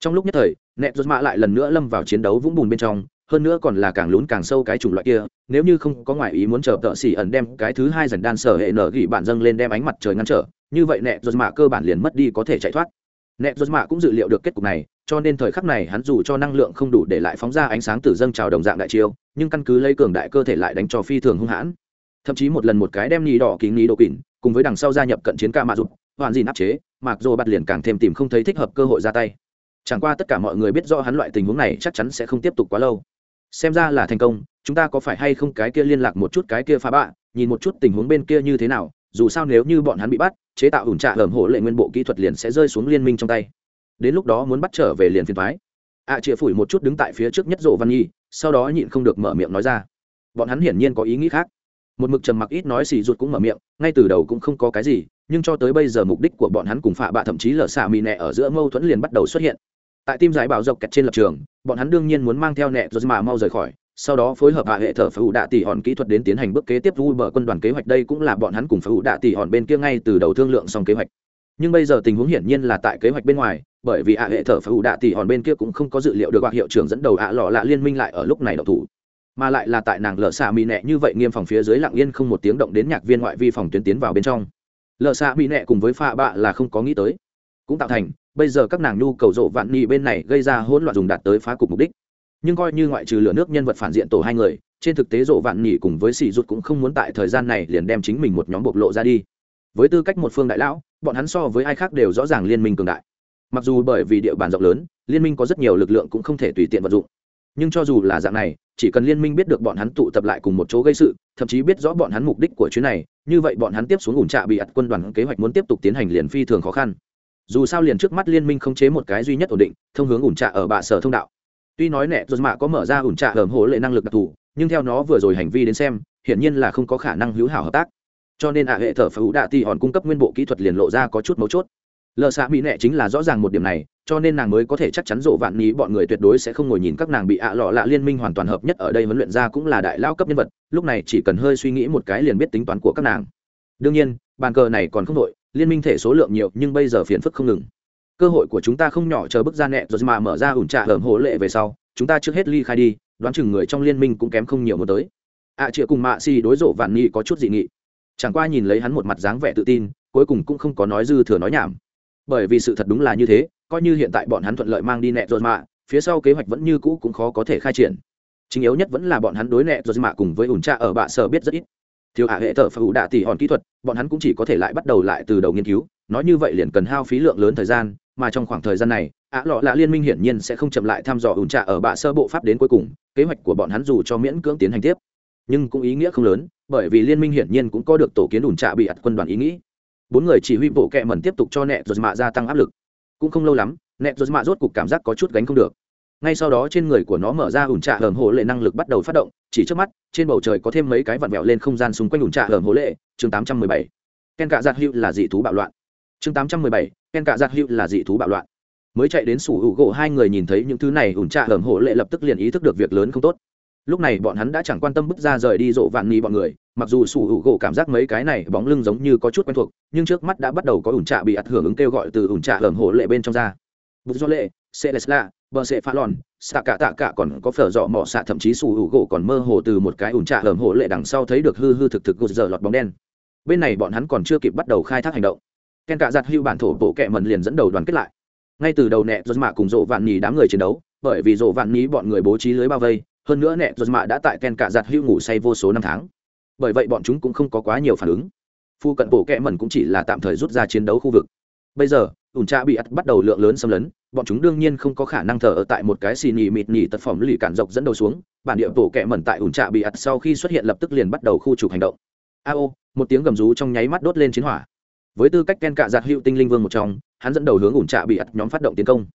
Trong lúc nhất thời, nẹt rốt mạ lại lần nữa lâm vào chiến đấu vũng bùn bên trong, hơn nữa còn là càng lún càng sâu cái chủng loại kia, nếu như không có ngoại ý muốn chờ tợ xỉ ẩn đem cái thứ hai dần đan sở hệ nở gỉ bạn dâng lên đem ánh mặt trời ngăn trở như vậy nẹt rốt mạ cơ bản liền mất đi có thể chạy thoát. Nẹt rốt mạ cũng dự liệu được kết cục này cho nên thời khắc này hắn dù cho năng lượng không đủ để lại phóng ra ánh sáng tử dâng trào đồng dạng đại chiêu nhưng căn cứ lấy cường đại cơ thể lại đánh cho phi thường hung hãn. Thậm chí một lần một cái đem nhì đỏ kính nhì độ kín, cùng với đằng sau gia nhập cận chiến ca mạ rụt hoàn gì áp chế mặc dù bắt liền càng thêm tìm không thấy thích hợp cơ hội ra tay. Chẳng qua tất cả mọi người biết rõ hắn loại tình huống này chắc chắn sẽ không tiếp tục quá lâu. Xem ra là thành công chúng ta có phải hay không cái kia liên lạc một chút cái kia phá bạ nhìn một chút tình huống bên kia như thế nào dù sao nếu như bọn hắn bị bắt chế tạo ủn trạ hởm hổ lệ nguyên bộ kỹ thuật liền sẽ rơi xuống liên minh trong tay. Đến lúc đó muốn bắt trở về liền phiền thoái ạ à, chĩa phủi một chút đứng tại phía trước nhất rộ văn nhi sau đó nhịn không được mở miệng nói ra. Bọn hắn hiển nhiên có ý nghĩ khác. Một mực trầm mặc ít nói xì ruột cũng mở miệng ngay từ đầu cũng không có cái gì nhưng cho tới bây giờ mục đích của bọn hắn cùng phạ bạ thậm chí lở xạ mì nẹ ở giữa mâu thuẫn liền bắt đầu xuất hiện. Tại tim giải bảo dọc kẹt trên lập trường bọn hắn đương nhiên muốn mang theo nẹ rồi mà mau rời khỏi sau đó phối hợp hạ hệ thờ phải ủ đạ tỷ hòn kỹ thuật đến tiến hành bước kế tiếp vui bờ quân đoàn kế hoạch. Đây cũng là bọn hắn cùng phải ủ đạ tỷ hòn bên kia ngay từ đầu thương lượng xong kế hoạch. Nhưng bây giờ tình huống hiển nhiên là tại kế hoạch bên ngoài, bởi vì hạ hệ thở phải ủ đạ tỷ hòn bên kia cũng không có dự liệu được hoặc hiệu trưởng dẫn đầu ạ lọ lạ liên minh lại ở lúc này đầu thủ. Mà lại là tại nàng lở xạ mỹ nẹ như vậy nghiêm phòng phía dưới lặng yên không một tiếng động đến nhạc viên ngoại vi phòng tuyến tiến vào bên trong. Lở xạ mỹ nẹ cùng với pha bạ là không có nghĩ tới. Cũng tạo thành, bây giờ các nàng nhu cầu rộ vạn nhị bên này gây ra hỗn loạn dùng đạt tới phá cục mục đích nhưng coi như ngoại trừ lửa nước nhân vật phản diện tổ hai người, trên thực tế rộ vạn nhỉ cùng với sỉ rụt cũng không muốn tại thời gian này liền đem chính mình một nhóm bộc lộ ra đi. Với tư cách một phương đại lão, bọn hắn so với ai khác đều rõ ràng liên minh cường đại. Mặc dù bởi vì địa bàn rộng lớn, liên minh có rất nhiều lực lượng cũng không thể tùy tiện vận dụng. Nhưng cho dù là dạng này, chỉ cần liên minh biết được bọn hắn tụ tập lại cùng một chỗ gây sự, thậm chí biết rõ bọn hắn mục đích của chuyến này, như vậy bọn hắn tiếp xuống ủn trạ bị ặt quân đoàn kế hoạch muốn tiếp tục tiến hành liền phi thường khó khăn. Dù sao liền trước mắt liên minh không chế một cái duy nhất ổn định, thông hướng ủn trạ ở bạ sở thông đạo tuy nói nẹ rồi mạ có mở ra ủn trạ hởm hổ lệ năng lực đặc thù, nhưng theo nó vừa rồi hành vi đến xem, hiển nhiên là không có khả năng hữu hảo hợp tác. Cho nên ạ hệ thờ phải ủ đạ ti hòn cung cấp nguyên bộ kỹ thuật liền lộ ra có chút mấu chốt. Lờ xạ mỹ nẹ chính là rõ ràng một điểm này, cho nên nàng mới có thể chắc chắn rộ vạn ní bọn người tuyệt đối sẽ không ngồi nhìn các nàng bị ạ à lọ lạ liên minh hoàn toàn hợp nhất ở đây huấn luyện ra cũng là đại lao cấp nhân vật, lúc này chỉ cần hơi suy nghĩ một cái liền biết tính toán của các nàng. Đương nhiên, bàn cờ này còn không đội, liên minh thể số lượng nhiều nhưng bây giờ phiền phức không ngừng cơ hội của chúng ta không nhỏ chờ bức ra nẹ rồi mà mở ra ủn trà hởm hổ lệ về sau chúng ta trước hết ly khai đi đoán chừng người trong liên minh cũng kém không nhiều một tới. Ạ à, chịa cùng mạ xì đối rộ vạn nghị có chút dị nghị. Chẳng qua nhìn lấy hắn một mặt dáng vẻ tự tin cuối cùng cũng không có nói dư thừa nói nhảm. Bởi vì sự thật đúng là như thế coi như hiện tại bọn hắn thuận lợi mang đi nẹ rồi mạ phía sau kế hoạch vẫn như cũ cũng khó có thể khai triển. Chính yếu nhất vẫn là bọn hắn đối nẹ rồi mạ cùng với ủn trà ở bạ sở biết rất ít. Thiếu hạ hệ thợ phải ủ đạ tỷ hòn kỹ thuật bọn hắn cũng chỉ có thể lại bắt đầu lại từ đầu nghiên cứu nói như vậy liền cần hao phí lượng lớn thời gian mà trong khoảng thời gian này ạ lọ là liên minh hiển nhiên sẽ không chậm lại thăm dò ủn trà ở bạ sơ bộ pháp đến cuối cùng kế hoạch của bọn hắn dù cho miễn cưỡng tiến hành tiếp nhưng cũng ý nghĩa không lớn bởi vì liên minh hiển nhiên cũng có được tổ kiến ủn trà bị ạt quân đoàn ý nghĩ. Bốn người chỉ huy bộ kệ mẩn tiếp tục cho nẹ rồi mạ gia tăng áp lực. Cũng không lâu lắm nẹ rồi mạ rốt cục cảm giác có chút gánh không được. Ngay sau đó trên người của nó mở ra ủn trà hởm hồ lệ năng lực bắt đầu phát động chỉ trước mắt trên bầu trời có thêm mấy cái vặn vẹo lên không gian xung quanh ủn trà hởm hồ lệ chương 817. ken cạ giạt hữu là dị thú bạo loạn. Chương 817, ken cạ giặt hữu là dị thú bạo loạn. Mới chạy đến sủ hữu gỗ, hai người nhìn thấy những thứ này, ủn trà hởm hổ lệ lập tức liền ý thức được việc lớn không tốt. Lúc này bọn hắn đã chẳng quan tâm bước ra rời đi rộ vạn nghi bọn người, mặc dù sủ hữu gỗ cảm giác mấy cái này bóng lưng giống như có chút quen thuộc, nhưng trước mắt đã bắt đầu có ủn trà bị ạt hưởng ứng kêu gọi từ ủn trà hởm hổ lệ bên trong ra. Bút do lệ celesla bờ sệ pha lòn, xạ cả tạ cả còn có phở dọ mỏ xạ, thậm chí sủ hữu gỗ còn mơ hồ từ một cái ủn trà hởm hổ lệ đằng sau thấy được hư hư thực thực gột giờ lọt bóng đen. Bên này bọn hắn còn chưa kịp bắt đầu khai thác hành động ken cả giặt hưu bản thổ bộ kẹ mần liền dẫn đầu đoàn kết lại. Ngay từ đầu nẹ giật mạ cùng rộ vạn nhì đám người chiến đấu, bởi vì rộ vạn nhì bọn người bố trí lưới bao vây, hơn nữa nẹ giật mạ đã tại ken cả giặt hưu ngủ say vô số năm tháng. Bởi vậy bọn chúng cũng không có quá nhiều phản ứng. Phu cận bộ kẹ mần cũng chỉ là tạm thời rút ra chiến đấu khu vực. Bây giờ, ủn trà bị ắt bắt đầu lượng lớn xâm lấn, bọn chúng đương nhiên không có khả năng thở ở tại một cái xì nhì mịt nhì tật phẩm lì cản dọc dẫn đầu xuống, bản địa bộ kẹ mẩn tại ủn trà bị ắt sau khi xuất hiện lập tức liền bắt đầu khu trục hành động. A ô, một tiếng gầm rú trong nháy mắt đốt lên chiến hỏa với tư cách ken cạ Giạt hữu tinh linh vương một trong, hắn dẫn đầu hướng ủn trạ bị ắt nhóm phát động tiến công.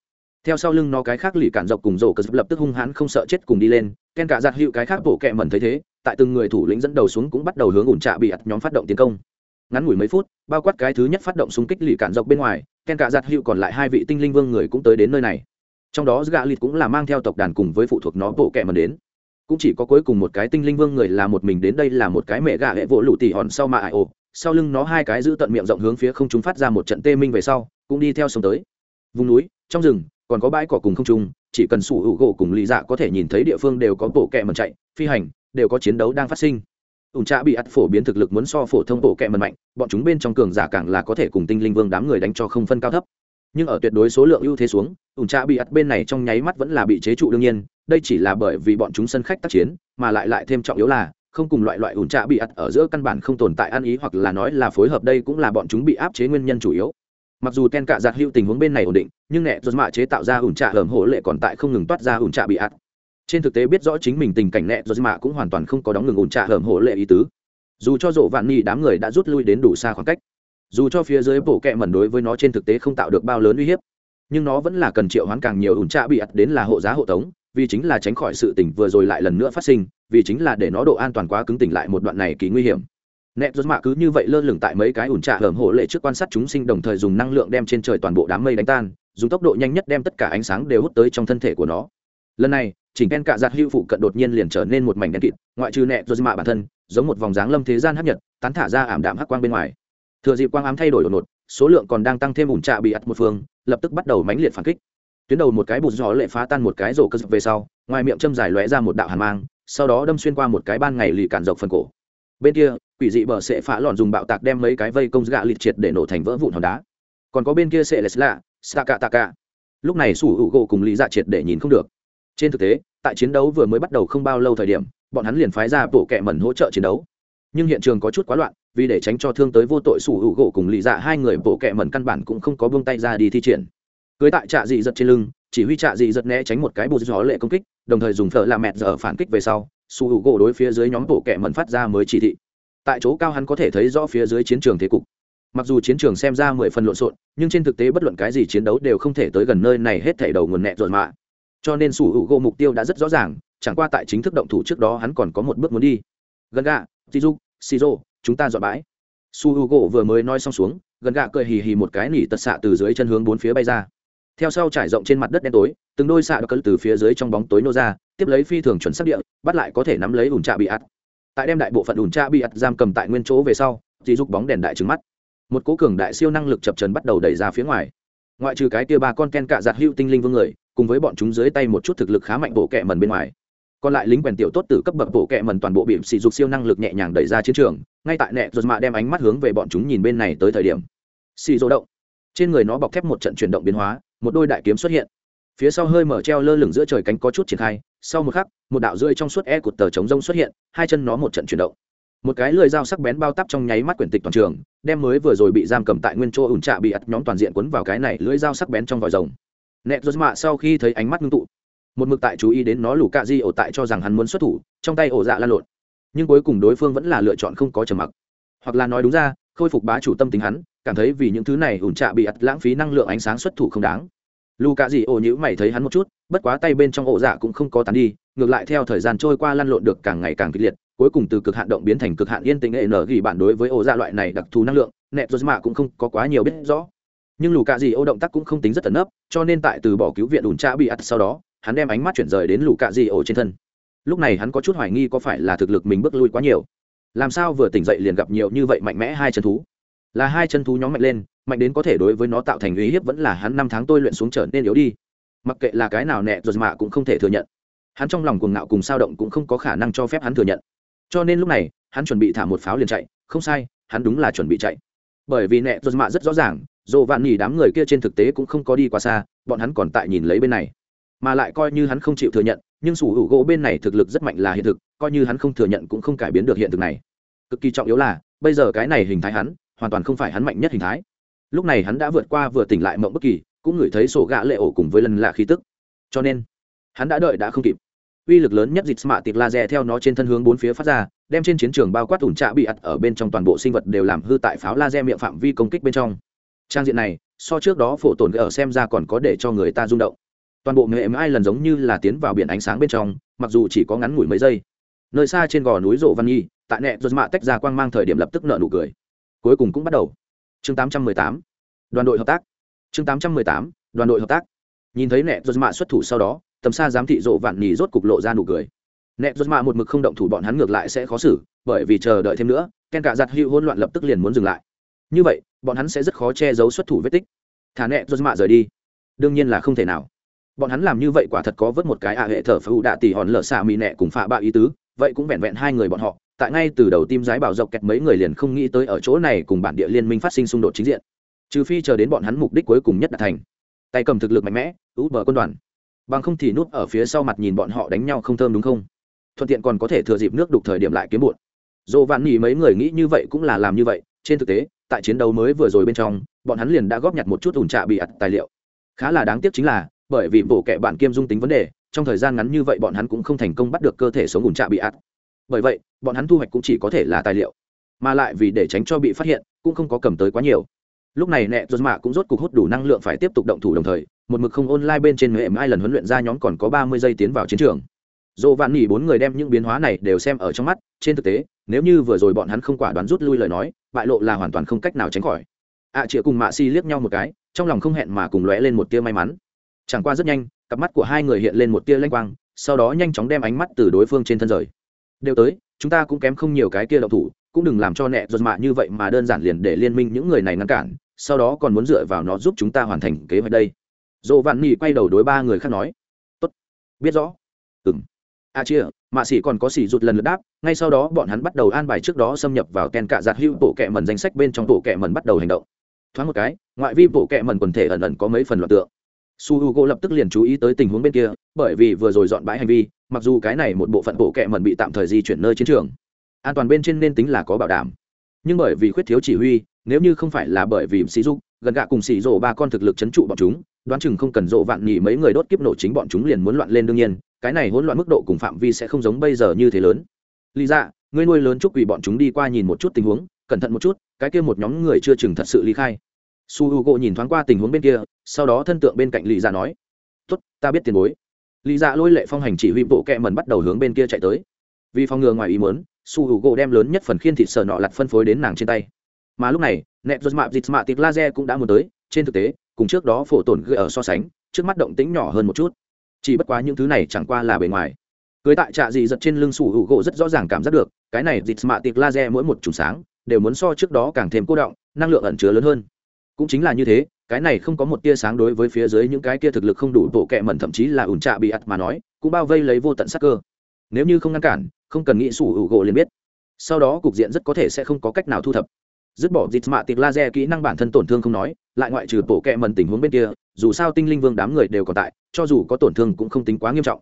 Theo sau lưng nó cái khác lì cản dọc cùng rổ cờ lập tức hung hãn không sợ chết cùng đi lên, ken cạ Giạt hữu cái khác bổ kẹ mẩn thấy thế, tại từng người thủ lĩnh dẫn đầu xuống cũng bắt đầu hướng ủn trạ bị ắt nhóm phát động tiến công. Ngắn ngủi mấy phút, bao quát cái thứ nhất phát động xung kích lì cản dọc bên ngoài, ken cả giạt hữu còn lại hai vị tinh linh vương người cũng tới đến nơi này. Trong đó gạ lịt cũng là mang theo tộc đàn cùng với phụ thuộc nó bộ kẹ mẩn đến. Cũng chỉ có cuối cùng một cái tinh linh vương người là một mình đến đây là một cái mẹ gạ hệ vỗ lụ tỉ hòn sau mà ải ồ sau lưng nó hai cái giữ tận miệng rộng hướng phía không trung phát ra một trận tê minh về sau, cũng đi theo sông tới. Vùng núi, trong rừng, còn có bãi cỏ cùng không trung, chỉ cần sủ hữu gỗ cùng lý dạ có thể nhìn thấy địa phương đều có bộ kẹ mần chạy, phi hành, đều có chiến đấu đang phát sinh. Ủn trạ bị ắt phổ biến thực lực muốn so phổ thông bộ kẹ mần mạnh, bọn chúng bên trong cường giả càng là có thể cùng tinh linh vương đám người đánh cho không phân cao thấp. Nhưng ở tuyệt đối số lượng ưu thế xuống, ủn trạ bị ắt bên này trong nháy mắt vẫn là bị chế trụ đương nhiên, đây chỉ là bởi vì bọn chúng sân khách tác chiến, mà lại lại thêm trọng yếu là không cùng loại loại ủn trạ bị ắt ở giữa căn bản không tồn tại ăn ý hoặc là nói là phối hợp đây cũng là bọn chúng bị áp chế nguyên nhân chủ yếu. Mặc dù ten cạ giặt hữu tình huống bên này ổn định, nhưng nẹ dột mạ chế tạo ra ủn trạ hởm hổ lệ còn tại không ngừng toát ra ủn trạ bị ắt. Trên thực tế biết rõ chính mình tình cảnh nẹ dột mạ cũng hoàn toàn không có đóng ngừng ủn trạ hởm hổ lệ ý tứ. Dù cho rộ vạn nhi đám người đã rút lui đến đủ xa khoảng cách, dù cho phía dưới bộ kẹ mẩn đối với nó trên thực tế không tạo được bao lớn uy hiếp, nhưng nó vẫn là cần triệu hoán càng nhiều ủn trạ bị ắt đến là hộ giá hộ tống vì chính là tránh khỏi sự tỉnh vừa rồi lại lần nữa phát sinh, vì chính là để nó độ an toàn quá cứng tỉnh lại một đoạn này kỳ nguy hiểm. Nẹt rốt mạ cứ như vậy lơ lửng tại mấy cái ủn trạ hởm hộ lệ trước quan sát chúng sinh đồng thời dùng năng lượng đem trên trời toàn bộ đám mây đánh tan, dùng tốc độ nhanh nhất đem tất cả ánh sáng đều hút tới trong thân thể của nó. Lần này, chỉnh ken cạ giặt hữu phụ cận đột nhiên liền trở nên một mảnh đen kịt, ngoại trừ nẹt rốt mạ bản thân, giống một vòng dáng lâm thế gian hấp nhật, tán thả ra ảm đạm hắc quang bên ngoài. Thừa dịp quang ám thay đổi đột ngột, số lượng còn đang tăng thêm ủn trạ bị ắt một phương, lập tức bắt đầu mãnh liệt phản kích tuyến đầu một cái bụt gió lệ phá tan một cái rổ cơ về sau, ngoài miệng châm dài lóe ra một đạo hàn mang, sau đó đâm xuyên qua một cái ban ngày lì cản dọc phần cổ. Bên kia, quỷ dị bờ sẽ phá lòn dùng bạo tạc đem mấy cái vây công gạ lịt triệt để nổ thành vỡ vụn hòn đá. Còn có bên kia sẽ lệ lạ staka taka lúc này sủ hữu gỗ cùng lý dạ triệt để nhìn không được. Trên thực tế, tại chiến đấu vừa mới bắt đầu không bao lâu thời điểm, bọn hắn liền phái ra bộ kẹ mẩn hỗ trợ chiến đấu. Nhưng hiện trường có chút quá loạn, vì để tránh cho thương tới vô tội sủ hữu gỗ cùng lý dạ hai người, bộ kẹ mẩn căn bản cũng không có buông tay ra đi thi triển cưới tại trạ dị giật trên lưng, chỉ huy trạ dị giật né tránh một cái bù gió lệ công kích, đồng thời dùng phở làm mẹt giờ phản kích về sau, su hữu gỗ đối phía dưới nhóm bộ kẻ mẩn phát ra mới chỉ thị. Tại chỗ cao hắn có thể thấy rõ phía dưới chiến trường thế cục. Mặc dù chiến trường xem ra mười phần lộn xộn, nhưng trên thực tế bất luận cái gì chiến đấu đều không thể tới gần nơi này hết thảy đầu nguồn nẹ rồi mạ cho nên sủ hữu gỗ mục tiêu đã rất rõ ràng, chẳng qua tại chính thức động thủ trước đó hắn còn có một bước muốn đi. Gần gà tizu shizu chúng ta dọn bãi. Su hữu gỗ vừa mới nói xong xuống, gần gạ cười hì hì một cái nỉ tật xạ từ dưới chân hướng bốn phía bay ra theo sau trải rộng trên mặt đất đen tối, từng đôi xạ đã cất từ phía dưới trong bóng tối nô ra, tiếp lấy phi thường chuẩn xác địa, bắt lại có thể nắm lấy ủn trạ bị ắt tại đem đại bộ phận ủn trạ bị ắt giam cầm tại nguyên chỗ về sau, dì dục bóng đèn đại trứng mắt. Một cố cường đại siêu năng lực chập trần bắt đầu đẩy ra phía ngoài. Ngoại trừ cái tia ba con ken cạ giặt hữu tinh linh vương người, cùng với bọn chúng dưới tay một chút thực lực khá mạnh bộ kẹ mần bên ngoài. Còn lại lính quèn tiểu tốt từ cấp bậc bộ kẹ mần toàn bộ bịm sỉ dục siêu năng lực nhẹ nhàng đẩy ra chiến trường, ngay tại nẹ rồi mạ đem ánh mắt hướng về bọn chúng nhìn bên này tới thời điểm. Xì rô động. Trên người nó bọc thép một trận chuyển động biến hóa một đôi đại kiếm xuất hiện. Phía sau hơi mở treo lơ lửng giữa trời cánh có chút triển khai, sau một khắc, một đạo rơi trong suốt e cột tờ chống rông xuất hiện, hai chân nó một trận chuyển động. Một cái lưỡi dao sắc bén bao tắp trong nháy mắt quyển tịch toàn trường, đem mới vừa rồi bị giam cầm tại nguyên chỗ ủn trạ bị ắt nhóm toàn diện quấn vào cái này lưỡi dao sắc bén trong vòi rồng. Nẹt rốt mạ sau khi thấy ánh mắt ngưng tụ, một mực tại chú ý đến nó lù cạ di ổ tại cho rằng hắn muốn xuất thủ, trong tay ổ dạ lan lộn. Nhưng cuối cùng đối phương vẫn là lựa chọn không có trầm mặc. Hoặc là nói đúng ra, khôi phục bá chủ tâm tính hắn, cảm thấy vì những thứ này ủn trạ bị ắt lãng phí năng lượng ánh sáng xuất thủ không đáng lù cạ dị ô nhữ mày thấy hắn một chút, bất quá tay bên trong ổ dạ cũng không có tán đi, ngược lại theo thời gian trôi qua lăn lộn được càng ngày càng kịch liệt, cuối cùng từ cực hạn động biến thành cực hạn yên tĩnh hệ nở ghi bản đối với ổ dạ loại này đặc thù năng lượng, nẹp rồi mà cũng không có quá nhiều biết rõ. Nhưng lù cạ Dị ô động tác cũng không tính rất tấn ấp cho nên tại từ bỏ cứu viện ủn trạ bị ắt sau đó, hắn đem ánh mắt chuyển rời đến lù cạ dị ô trên thân. Lúc này hắn có chút hoài nghi có phải là thực lực mình bước lui quá nhiều. Làm sao vừa tỉnh dậy liền gặp nhiều như vậy mạnh mẽ hai chân thú? Là hai chân thú nhóm mạnh lên, mạnh đến có thể đối với nó tạo thành uy hiếp vẫn là hắn năm tháng tôi luyện xuống trở nên yếu đi. Mặc kệ là cái nào nẹ, rồi mà cũng không thể thừa nhận. Hắn trong lòng cuồng ngạo cùng sao động cũng không có khả năng cho phép hắn thừa nhận. Cho nên lúc này, hắn chuẩn bị thả một pháo liền chạy. Không sai, hắn đúng là chuẩn bị chạy. Bởi vì nẹ, rồi mà rất rõ ràng dồ vạn nhì đám người kia trên thực tế cũng không có đi quá xa, bọn hắn còn tại nhìn lấy bên này. Mà lại coi như hắn không chịu thừa nhận, nhưng sủ hữu gỗ bên này thực lực rất mạnh là hiện thực, coi như hắn không thừa nhận cũng không cải biến được hiện thực này. Cực kỳ trọng yếu là, bây giờ cái này hình thái hắn hoàn toàn không phải hắn mạnh nhất hình thái. Lúc này hắn đã vượt qua vừa tỉnh lại mộng bất kỳ, cũng ngửi thấy sổ gã lệ ổ cùng với lần lạ khí tức. Cho nên, hắn đã đợi đã không kịp. Uy lực lớn nhất dịch mạ tiệc laser theo nó trên thân hướng bốn phía phát ra, đem trên chiến trường bao quát ủn trạ bị ặt ở bên trong toàn bộ sinh vật đều làm hư tại pháo laser miệng phạm vi công kích bên trong. Trang diện này, so trước đó phổ tổn ở xem ra còn có để cho người ta rung động. Toàn bộ mềm ai lần giống như là tiến vào biển ánh sáng bên trong, mặc dù chỉ có ngắn ngủi mấy giây. Nơi xa trên gò núi rộ văn nhi, tại nẹ rột mạ tách ra quang mang thời điểm lập tức nợ nụ cười cuối cùng cũng bắt đầu. Chương 818 đoàn đội hợp tác. Chương 818 đoàn đội hợp tác. Nhìn thấy nẹ giật mạ xuất thủ sau đó, tầm xa giám thị rộ vạn nhì rốt cục lộ ra nụ cười. Nẹ giật mạ một mực không động thủ bọn hắn ngược lại sẽ khó xử, bởi vì chờ đợi thêm nữa, ken cả giặt hữu hỗn loạn lập tức liền muốn dừng lại. Như vậy, bọn hắn sẽ rất khó che giấu xuất thủ vết tích. Thả nẹ giật mạ rời đi. Đương nhiên là không thể nào. Bọn hắn làm như vậy quả thật có vớt một cái ạ hệ thở phụ đạ tỷ hòn lở xạ mì nẹ cùng phạ bạo ý tứ, vậy cũng vẹn vẹn hai người bọn họ tại ngay từ đầu tim giái bảo dọc kẹt mấy người liền không nghĩ tới ở chỗ này cùng bản địa liên minh phát sinh xung đột chính diện. Trừ phi chờ đến bọn hắn mục đích cuối cùng nhất đạt thành. Tay cầm thực lực mạnh mẽ ú bờ quân đoàn. Bằng không thì núp ở phía sau mặt nhìn bọn họ đánh nhau không thơm đúng không? Thuận tiện còn có thể thừa dịp nước đục thời điểm lại kiếm bụt. Dồ vạn nghỉ mấy người nghĩ như vậy cũng là làm như vậy, trên thực tế, tại chiến đấu mới vừa rồi bên trong, bọn hắn liền đã góp nhặt một chút ủn trạ bị ặt tài liệu. Khá là đáng tiếc chính là, bởi vì bộ kệ bạn kiêm dung tính vấn đề, trong thời gian ngắn như vậy bọn hắn cũng không thành công bắt được cơ thể sống ủn trạ bị ạt bởi vậy bọn hắn thu hoạch cũng chỉ có thể là tài liệu mà lại vì để tránh cho bị phát hiện cũng không có cầm tới quá nhiều. Lúc này nẹ dột mạ cũng rốt cuộc hút đủ năng lượng phải tiếp tục động thủ đồng thời một mực không online bên trên mềm ai lần huấn luyện ra nhóm còn có ba mươi giây tiến vào chiến trường. Dồ vạn nỉ bốn người đem những biến hóa này đều xem ở trong mắt trên thực tế nếu như vừa rồi bọn hắn không quả đoán rút lui lời nói bại lộ là hoàn toàn không cách nào tránh khỏi. Ạ à, chĩa cùng mạ si liếc nhau một cái trong lòng không hẹn mà cùng lóe lên một tia may mắn. Chẳng qua rất nhanh cặp mắt của hai người hiện lên một tia lanh quang sau đó nhanh chóng đem ánh mắt từ đối phương trên thân rời đều tới, chúng ta cũng kém không nhiều cái kia động thủ, cũng đừng làm cho nẹ ruột mạ như vậy mà đơn giản liền để liên minh những người này ngăn cản, sau đó còn muốn dựa vào nó giúp chúng ta hoàn thành kế hoạch đây. Dồ vạn nghị quay đầu đối ba người khác nói. Tốt, biết rõ. Ừng a à chia mạ sĩ còn có xỉ rụt lần lượt đáp, ngay sau đó bọn hắn bắt đầu an bài trước đó xâm nhập vào kèn cạ giặt hữu bộ kẹ mần danh sách bên trong bộ kẹ mần bắt đầu hành động. Thoáng một cái, ngoại vi bộ kẹ mần quần thể ẩn ẩn có mấy phần loạt tượng. Su h u g o lập tức liền chú ý tới tình huống bên kia, bởi vì vừa rồi dọn bãi hành vi mặc dù cái này một bộ phận bộ kệ mẩn bị tạm thời di chuyển nơi chiến trường, an toàn bên trên nên tính là có bảo đảm. Nhưng bởi vì khuyết thiếu chỉ huy, nếu như không phải là bởi vì sĩ dục, gần gạ cùng xì rộ ba con thực lực c h ấ n trụ bọn chúng, đoán chừng không cần rộ vạn nhị mấy người đốt kiếp nổ chính bọn chúng liền muốn loạn lên đương nhiên, cái này hỗn loạn mức độ cùng phạm vi sẽ không giống bây giờ như thế lớn. Lý ra ngươi nuôi lớn chúc ủy bọn chúng đi qua nhìn một chút tình huống, cẩn thận một chút, cái kia một nhóm người chưa chừng thật sự ly khai. Su h u gỗ nhìn thoáng qua tình huống bên kia, sau đó thân tượng bên cạnh lý ra nói, tốt, ta biết tiền bối lý Dạ lôi lệ phong hành chỉ huy bộ kẹ mần bắt đầu hướng bên kia chạy tới. Vì phòng ngừa ngoài ý muốn, su h u gỗ đem lớn nhất phần khiên thịt sờ nọ lặt phân phối đến nàng trên tay. Mà lúc này nẹp giật mạ dịt mạ tịt laser cũng đã muốn tới, trên thực tế, cùng trước đó phổ tổn gợi ở so sánh, trước mắt động tĩnh nhỏ hơn một chút. Chỉ bất quá những thứ này chẳng qua là bề ngoài. Cưới tại trạ dị giật trên lưng sủ hữu gỗ rất rõ ràng cảm giác được, cái này dịt mạ tịt laser mỗi một chùm sáng, đều muốn so trước đó càng thêm cố động, năng lượng ẩn chứa lớn hơn cũng chính là như thế, cái này không có một tia sáng đối với phía dưới những cái kia thực lực không đủ, bộ kệ mẩn thậm chí là ủn trạ bị ắt mà nói, cũng bao vây lấy vô tận sắc cơ. Nếu như không ngăn cản, không cần nghĩ sủ hữu gỗ liền biết. Sau đó cục diện rất có thể sẽ không có cách nào thu thập. Dứt bỏ dịt mạ tiệc laser kỹ năng bản thân tổn thương không nói, lại ngoại trừ bộ kệ mẩn tình huống bên kia, dù sao tinh linh vương đám người đều còn tại, cho dù có tổn thương cũng không tính quá nghiêm trọng.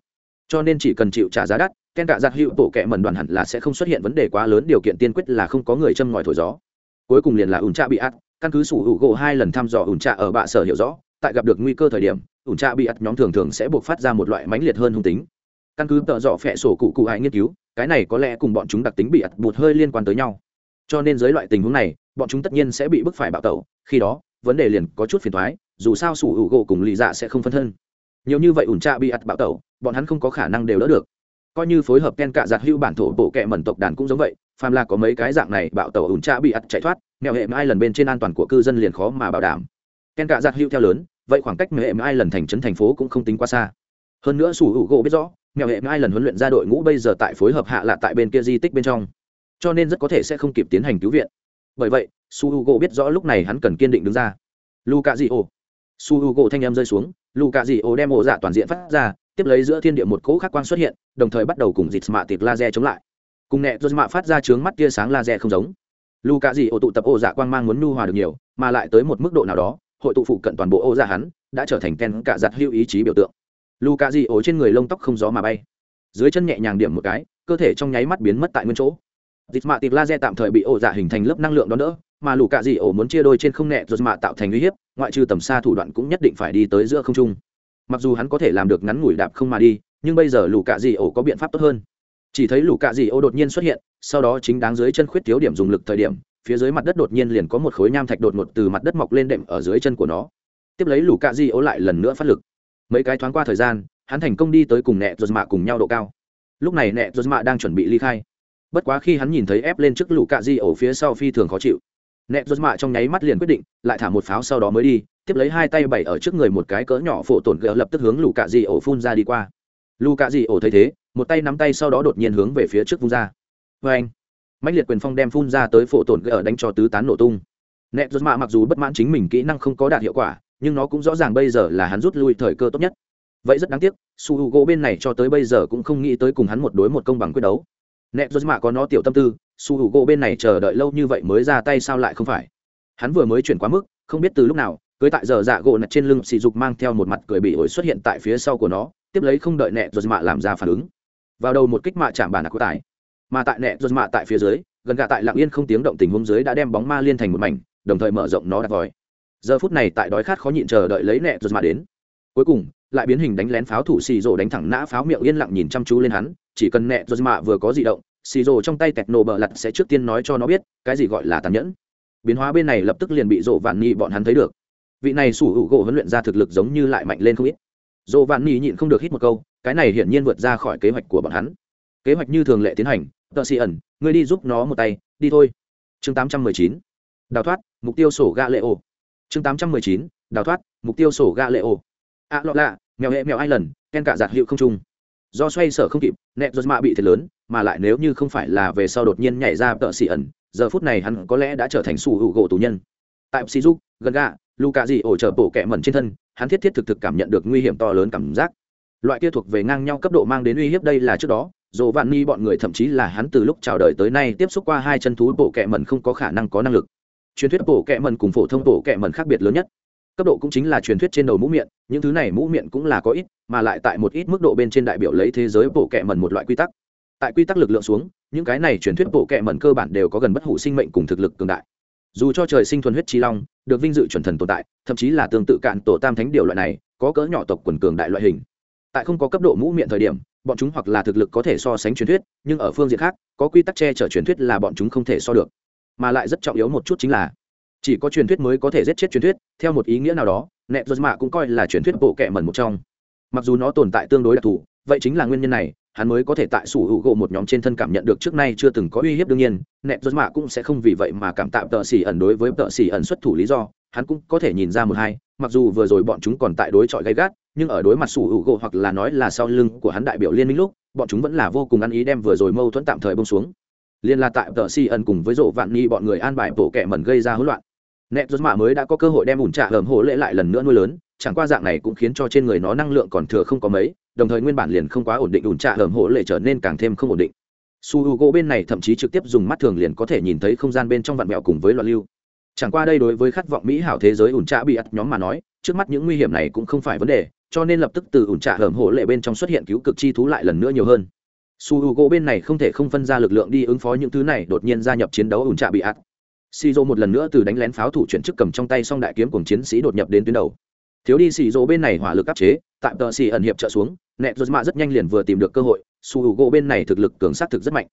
Cho nên chỉ cần chịu trả giá đắt, ken cả giặc hữu bộ kệ mẩn đoàn hẳn là sẽ không xuất hiện vấn đề quá lớn, điều kiện tiên quyết là không có người châm ngòi thổi gió. Cuối cùng liền là ủn trạ bị ắt căn cứ sủ hữu gỗ hai lần thăm dò ủn trạ ở bạ sở hiểu rõ, tại gặp được nguy cơ thời điểm, ủn trạ bị ắt nhóm thường thường sẽ buộc phát ra một loại mãnh liệt hơn hung tính. Căn cứ tợ dọ phẹ sổ cụ cụ hại nghiên cứu, cái này có lẽ cùng bọn chúng đặc tính bị ắt bụt hơi liên quan tới nhau. Cho nên dưới loại tình huống này, bọn chúng tất nhiên sẽ bị bức phải bạo tẩu, khi đó, vấn đề liền có chút phiền thoái dù sao sủ hữu gỗ cùng lì dạ sẽ không phân thân. Nhiều như vậy ủn trạ bị ắt bạo tẩu, bọn hắn không có khả năng đều đỡ được. Coi như phối hợp ken cạ giặt hữu bản thổ bộ kệ mẩn tộc đàn cũng giống vậy phàm là có mấy cái dạng này, bạo tẩu ủn trạ bị ắt chạy thoát mẹo hệ mai lần bên trên an toàn của cư dân liền khó mà bảo đảm. Ken cạ giặt hữu theo lớn, vậy khoảng cách mẹo hệ mai lần thành trấn thành phố cũng không tính quá xa. Hơn nữa sủ hữu gỗ biết rõ mẹo hệ mai lần huấn luyện ra đội ngũ bây giờ tại phối hợp hạ lạ tại bên kia di tích bên trong. Cho nên rất có thể sẽ không kịp tiến hành cứu viện. Bởi vậy su h u g o biết rõ lúc này hắn cần kiên định đứng ra. Lu di dị ô su h u g o thanh em rơi xuống lu di dị ô đem ổ dạ toàn diện phát ra, tiếp lấy giữa thiên địa một cỗ khắc quang xuất hiện, đồng thời bắt đầu cùng dịt mạ tịt laser chống lại cùng nẹ dô mạ phát ra trướng mắt tia sáng laser không giống. Lu cà dị ổ tụ tập ổ dạ quang mang muốn nu hòa được nhiều, mà lại tới một mức độ nào đó, hội tụ phụ cận toàn bộ ô dạ hắn đã trở thành ken cả giặt hữu ý chí biểu tượng. Lu cà dị ổ trên người lông tóc không gió mà bay. Dưới chân nhẹ nhàng điểm một cái, cơ thể trong nháy mắt biến mất tại nguyên chỗ. Dịch mạ tịp laser tạm thời bị ổ dạ hình thành lớp năng lượng đó đỡ, mà lũ cạ dị ổ muốn chia đôi trên không nẹ rồi mạ tạo thành uy hiếp, ngoại trừ tầm xa thủ đoạn cũng nhất định phải đi tới giữa không trung. Mặc dù hắn có thể làm được ngắn ngủi đạp không mà đi, nhưng bây giờ lù cạ dị ổ có biện pháp tốt hơn chỉ thấy lũ cạ dị ô đột nhiên xuất hiện, sau đó chính đáng dưới chân khuyết thiếu điểm dùng lực thời điểm, phía dưới mặt đất đột nhiên liền có một khối nham thạch đột ngột từ mặt đất mọc lên đệm ở dưới chân của nó. Tiếp lấy lũ cạ dị ô lại lần nữa phát lực. Mấy cái thoáng qua thời gian, hắn thành công đi tới cùng nẹ rồi mạ cùng nhau độ cao. Lúc này nẹ rồi mạ đang chuẩn bị ly khai. Bất quá khi hắn nhìn thấy ép lên trước lũ cạ di ô phía sau phi thường khó chịu. Nẹ rốt mạ trong nháy mắt liền quyết định, lại thả một pháo sau đó mới đi, tiếp lấy hai tay bày ở trước người một cái cỡ nhỏ phổ tổn gỡ lập tức hướng lũ cạ di ổ phun ra đi qua. Lũ cạ di ổ thấy thế một tay nắm tay sau đó đột nhiên hướng về phía trước phun ra. Vê anh mạnh liệt quyền phong đem phun ra tới phổ tổn gỡ đánh cho tứ tán nổ tung. Nẹt rốt mạ mặc dù bất mãn chính mình kỹ năng không có đạt hiệu quả, nhưng nó cũng rõ ràng bây giờ là hắn rút lui thời cơ tốt nhất. Vậy rất đáng tiếc, su h u gỗ bên này cho tới bây giờ cũng không nghĩ tới cùng hắn một đối một công bằng quyết đấu. Nẹt dốt mạ có nó tiểu tâm tư, su hữu gỗ bên này chờ đợi lâu như vậy mới ra tay sao lại không phải? Hắn vừa mới chuyển quá mức, không biết từ lúc nào, cưới tại giờ dạ gỗ nặt trên lưng sỉ dục mang theo một mặt cười bị ổi xuất hiện tại phía sau của nó, tiếp lấy không đợi nẹt dốt mạ làm ra phản ứng vào đầu một kích mạ chạm bản của tài mà tại nẹ dốt mạ tại phía dưới, gần gà tại lặng yên không tiếng động tình huống dưới đã đem bóng ma liên thành một mảnh, đồng thời mở rộng nó đặt vòi. Giờ phút này tại đói khát khó nhịn chờ đợi lấy nẹ dốt mạ đến. Cuối cùng, lại biến hình đánh lén pháo thủ xì rổ đánh thẳng nã pháo miệng yên lặng nhìn chăm chú lên hắn, chỉ cần nẹ dốt mạ vừa có gì động xì rổ trong tay tẹt nổ bờ lặt sẽ trước tiên nói cho nó biết, cái gì gọi là tàn nhẫn. Biến hóa bên này lập tức liền bị rộ vạn nghi bọn hắn thấy được. Vị này sủ hữu gỗ huấn luyện ra thực lực giống như lại mạnh lên không ít dồ vạn nỉ nhịn không được hít một câu, cái này hiển nhiên vượt ra khỏi kế hoạch của bọn hắn kế hoạch như thường lệ tiến hành, tợ xì ẩn, ngươi đi giúp nó một tay, đi thôi chương 819. đào thoát, mục tiêu sổ gạ lệ ổ chương 819. đào thoát, mục tiêu sổ gạ lệ ổ a lọ lạ, mèo hệ mèo ai lần ken cả giạt hiệu không trung do xoay sở không kịp nẹp giật mạ bị thiệt lớn, mà lại nếu như không phải là về sau đột nhiên nhảy ra tợ xì ẩn, giờ phút này hắn có lẽ đã trở thành sủ hữu gỗ tù nhân tại psi giúp gần gạ luka dị ổ trợ bộ kẻ mẩn trên thân hắn thiết thiết thực thực cảm nhận được nguy hiểm to lớn cảm giác. Loại kia thuộc về ngang nhau cấp độ mang đến uy hiếp đây là trước đó dồ vạn ni bọn người thậm chí là hắn từ lúc chào đời tới nay tiếp xúc qua hai chân thú bộ kẹ mẩn không có khả năng có năng lực. Truyền thuyết bộ kẹ mẩn cùng phổ thông bộ kẹ mẩn khác biệt lớn nhất. Cấp độ cũng chính là truyền thuyết trên đầu mũ miệng, những thứ này mũ miệng cũng là có ít, mà lại tại một ít mức độ bên trên đại biểu lấy thế giới bộ kẹ mẩn một loại quy tắc. Tại quy tắc lực lượng xuống, những cái này truyền thuyết bộ kẹ mẩn cơ bản đều có gần bất hủ sinh mệnh cùng thực lực cường đại. Dù cho trời sinh thuần huyết trí long được vinh dự chuẩn thần tồn tại, thậm chí là tương tự cạn tổ tam thánh điều loại này, có cỡ nhỏ tộc quần cường đại loại hình. Tại không có cấp độ mũ miệng thời điểm, bọn chúng hoặc là thực lực có thể so sánh truyền thuyết, nhưng ở phương diện khác, có quy tắc che chở truyền thuyết là bọn chúng không thể so được. Mà lại rất trọng yếu một chút chính là, chỉ có truyền thuyết mới có thể giết chết truyền thuyết, theo một ý nghĩa nào đó, nẹt giật mạ cũng coi là truyền thuyết bộ kệ mẩn một trong. Mặc dù nó tồn tại tương đối đặc thù, vậy chính là nguyên nhân này hắn mới có thể tại sủ hữu gỗ một nhóm trên thân cảm nhận được trước nay chưa từng có uy hiếp đương nhiên, nẹt dốt mạ cũng sẽ không vì vậy mà cảm tạm tợ xỉ ẩn đối với tợ xỉ ẩn xuất thủ lý do. Hắn cũng có thể nhìn ra một hai, mặc dù vừa rồi bọn chúng còn tại đối chọi gay gắt, nhưng ở đối mặt sủ hữu gỗ hoặc là nói là sau lưng của hắn đại biểu liên minh lúc, bọn chúng vẫn là vô cùng ăn ý đem vừa rồi mâu thuẫn tạm thời bông xuống. Liên là tại tợ xỉ ẩn cùng với rộ vạn nghi bọn người an bài tổ kẻ mẩn gây ra hỗn loạn. Nẹt dốt mạ mới đã có cơ hội đem ủn trả hởm hổ lễ lại lần nữa nuôi lớn chẳng qua dạng này cũng khiến cho trên người nó năng lượng còn thừa không có mấy, đồng thời nguyên bản liền không quá ổn định ủn trạ hởm hổ lệ trở nên càng thêm không ổn định. Su h u gỗ bên này thậm chí trực tiếp dùng mắt thường liền có thể nhìn thấy không gian bên trong vạn mẹo cùng với loạn lưu. Chẳng qua đây đối với khát vọng mỹ hảo thế giới ủn trạ bị ắt nhóm mà nói, trước mắt những nguy hiểm này cũng không phải vấn đề, cho nên lập tức từ ủn trạ hởm hổ lệ bên trong xuất hiện cứu cực chi thú lại lần nữa nhiều hơn. Su h u gỗ bên này không thể không phân ra lực lượng đi ứng phó những thứ này, đột nhiên gia nhập chiến đấu ủn trạ bị ắt. Si dô một lần nữa từ đánh lén pháo thủ chuyển chức cầm trong tay xong đại kiếm cùng chiến sĩ đột nhập đến tuyến đầu thiếu đi xì rỗ bên này hỏa lực áp chế, tạm tờ xì ẩn hiệp trợ xuống nẹt dô mạ rất nhanh liền vừa tìm được cơ hội su h u gỗ bên này thực lực cường sát thực rất mạnh.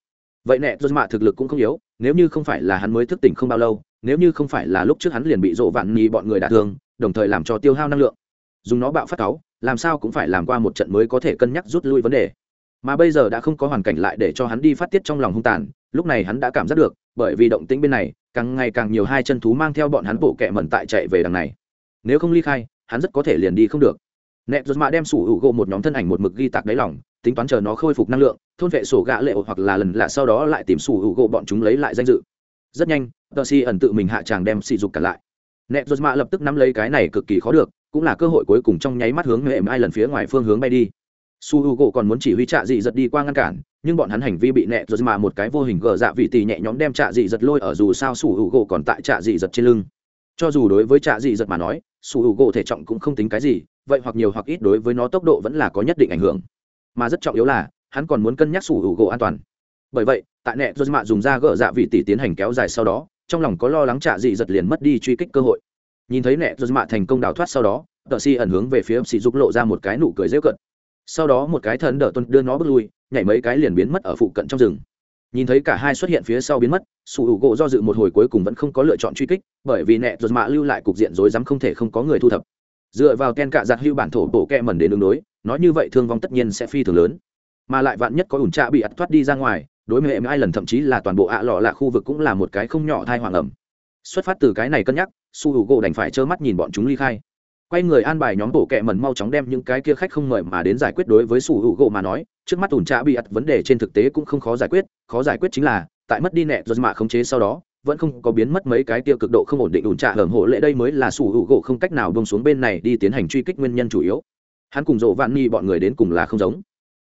Vậy nẹt dô mạ thực lực cũng không yếu, nếu như không phải là hắn mới thức tỉnh không bao lâu, nếu như không phải là lúc trước hắn liền bị rộ vạn nhì bọn người đả thương, đồng thời làm cho tiêu hao năng lượng. Dùng nó bạo phát cáu, làm sao cũng phải làm qua một trận mới có thể cân nhắc rút lui vấn đề. Mà bây giờ đã không có hoàn cảnh lại để cho hắn đi phát tiết trong lòng hung tàn, lúc này hắn đã cảm giác được, bởi vì động tĩnh bên này, càng ngày càng nhiều hai chân thú mang theo bọn hắn bộ kẹ mẩn tại chạy về đằng này. Nếu không ly khai hắn rất có thể liền đi không được. Nẹt giật mạ đem sủ hữu gỗ một nhóm thân ảnh một mực ghi tạc đáy lỏng tính toán chờ nó khôi phục năng lượng, thôn vệ sổ gạ lệ hoặc là lần lạ sau đó lại tìm sủ hữu gỗ bọn chúng lấy lại danh dự. Rất nhanh, tờ si ẩn tự mình hạ tràng đem sỉ dục cả lại. Nẹt giật mạ lập tức nắm lấy cái này cực kỳ khó được, cũng là cơ hội cuối cùng trong nháy mắt hướng mềm ai lần phía ngoài phương hướng bay đi. Su h u gỗ còn muốn chỉ huy trạ dị giật đi qua ngăn cản, nhưng bọn hắn hành vi bị nẹt giật mạ một cái vô hình gờ dạ vị tì nhẹ nhóm đem trạ dị giật lôi ở dù sao su h u gỗ còn tại trạ dị giật trên lưng cho dù đối với trạ dị giật mà nói, sủ hữu gỗ thể trọng cũng không tính cái gì, vậy hoặc nhiều hoặc ít đối với nó tốc độ vẫn là có nhất định ảnh hưởng. Mà rất trọng yếu là, hắn còn muốn cân nhắc sủ hữu gỗ an toàn. Bởi vậy, tại nẹt giật mạ dùng ra gỡ dạ vị tỷ tiến hành kéo dài sau đó, trong lòng có lo lắng trạ dị giật liền mất đi truy kích cơ hội. Nhìn thấy nẹt giật mạ thành công đào thoát sau đó tờ si ẩn hướng về phía sỉ dục lộ ra một cái nụ cười dễ cận sau đó một cái thần đỡ tuân đưa nó bước lui, nhảy mấy cái liền biến mất ở phụ cận trong rừng nhìn thấy cả hai xuất hiện phía sau biến mất, sủ hữu gỗ do dự một hồi cuối cùng vẫn không có lựa chọn truy kích, bởi vì nẹ ruột mạ lưu lại cục diện rối rắm không thể không có người thu thập. Dựa vào ken cạ giặt hưu bản thổ bộ kẹ mần đến đường đối, nói như vậy thương vong tất nhiên sẽ phi thường lớn. Mà lại vạn nhất có ủn trạ bị ắt thoát đi ra ngoài, đối với ai lần thậm chí là toàn bộ ạ lọ là khu vực cũng là một cái không nhỏ thai hoàng ẩm. Xuất phát từ cái này cân nhắc su hữu gỗ đành phải trơ mắt nhìn bọn chúng ly khai quay người an bài nhóm bộ kệ mẩn mau chóng đem những cái kia khách không mời mà đến giải quyết đối với sủ hữu gỗ mà nói. Trước mắt ủn trạ bị ặt vấn đề trên thực tế cũng không khó giải quyết. Khó giải quyết chính là, tại mất đi nẹ rồi mạ khống chế sau đó, vẫn không có biến mất mấy cái tiêu cực độ không ổn định ủn trạ hởm hộ lệ đây mới là sủ hữu gỗ không cách nào bông xuống bên này đi tiến hành truy kích nguyên nhân chủ yếu. Hắn cùng rộ vạn ni bọn người đến cùng là không giống.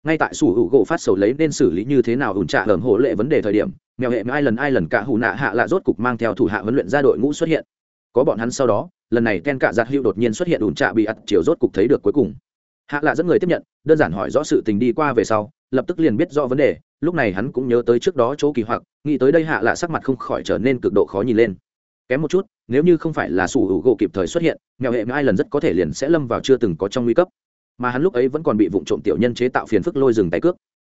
Ngay tại sủ hữu gỗ phát sầu lấy nên xử lý như thế nào ủn trạ hởm hộ lệ vấn đề thời điểm, mèo hệ ai lần ai lần cả hù nạ hạ lạ rốt cục mang theo thủ hạ huấn luyện ra đội ngũ xuất hiện. Có bọn hắn sau đó lần này ken cạ giặt hữu đột nhiên xuất hiện ủn trạ bị ắt chiều rốt cục thấy được cuối cùng. Hạ lạ dẫn người tiếp nhận, đơn giản hỏi rõ sự tình đi qua về sau, lập tức liền biết rõ vấn đề, lúc này hắn cũng nhớ tới trước đó chỗ kỳ hoặc, nghĩ tới đây hạ lạ sắc mặt không khỏi trở nên cực độ khó nhìn lên. Kém một chút, nếu như không phải là sủ hữu gỗ kịp thời xuất hiện nghèo hệ ai lần rất có thể liền sẽ lâm vào chưa từng có trong nguy cấp. Mà hắn lúc ấy vẫn còn bị vụ trộm tiểu nhân chế tạo phiền phức lôi rừng tay cước.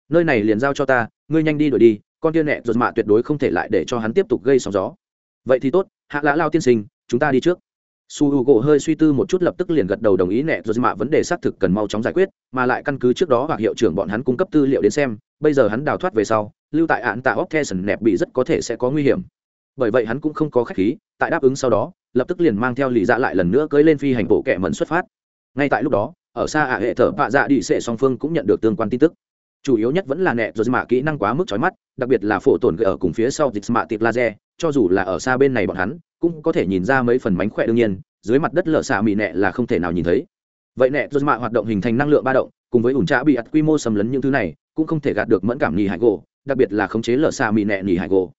Nơi này liền giao cho ta, ngươi nhanh đi đuổi đi, con tiên nẹ ruột mạ tuyệt đối không thể lại để cho hắn tiếp tục gây sóng gió. Vậy thì tốt, hạ lã lao tiên sinh, chúng ta đi trước su h u gỗ hơi suy tư một chút lập tức liền gật đầu đồng ý nẹ rồi mạ vấn đề xác thực cần mau chóng giải quyết, mà lại căn cứ trước đó hoặc hiệu trưởng bọn hắn cung cấp tư liệu đến xem, bây giờ hắn đào thoát về sau, lưu tại án tạ óc the nẹp bị rất có thể sẽ có nguy hiểm. Bởi vậy hắn cũng không có khách khí, tại đáp ứng sau đó, lập tức liền mang theo lì dạ lại lần nữa cưới lên phi hành bộ kẻ mẫn xuất phát. Ngay tại lúc đó, ở xa ả hệ thở bạ dạ đi sệ song phương cũng nhận được tương quan tin tức. Chủ yếu nhất vẫn là nẹ rồi mạ kỹ năng quá mức trói mắt, đặc biệt là phổ tổn gỡ ở cùng phía sau dịch mạ tiệp laser, cho dù là ở xa bên này bọn hắn cũng có thể nhìn ra mấy phần mánh khỏe đương nhiên, dưới mặt đất lở xạ mị nẹ là không thể nào nhìn thấy. Vậy nẹ dốt mạ hoạt động hình thành năng lượng ba động, cùng với ủn trạ bị ạt quy mô xâm lấn những thứ này, cũng không thể gạt được mẫn cảm nhì hải gỗ, đặc biệt là khống chế lở xạ mị nẹ nhì hải gỗ.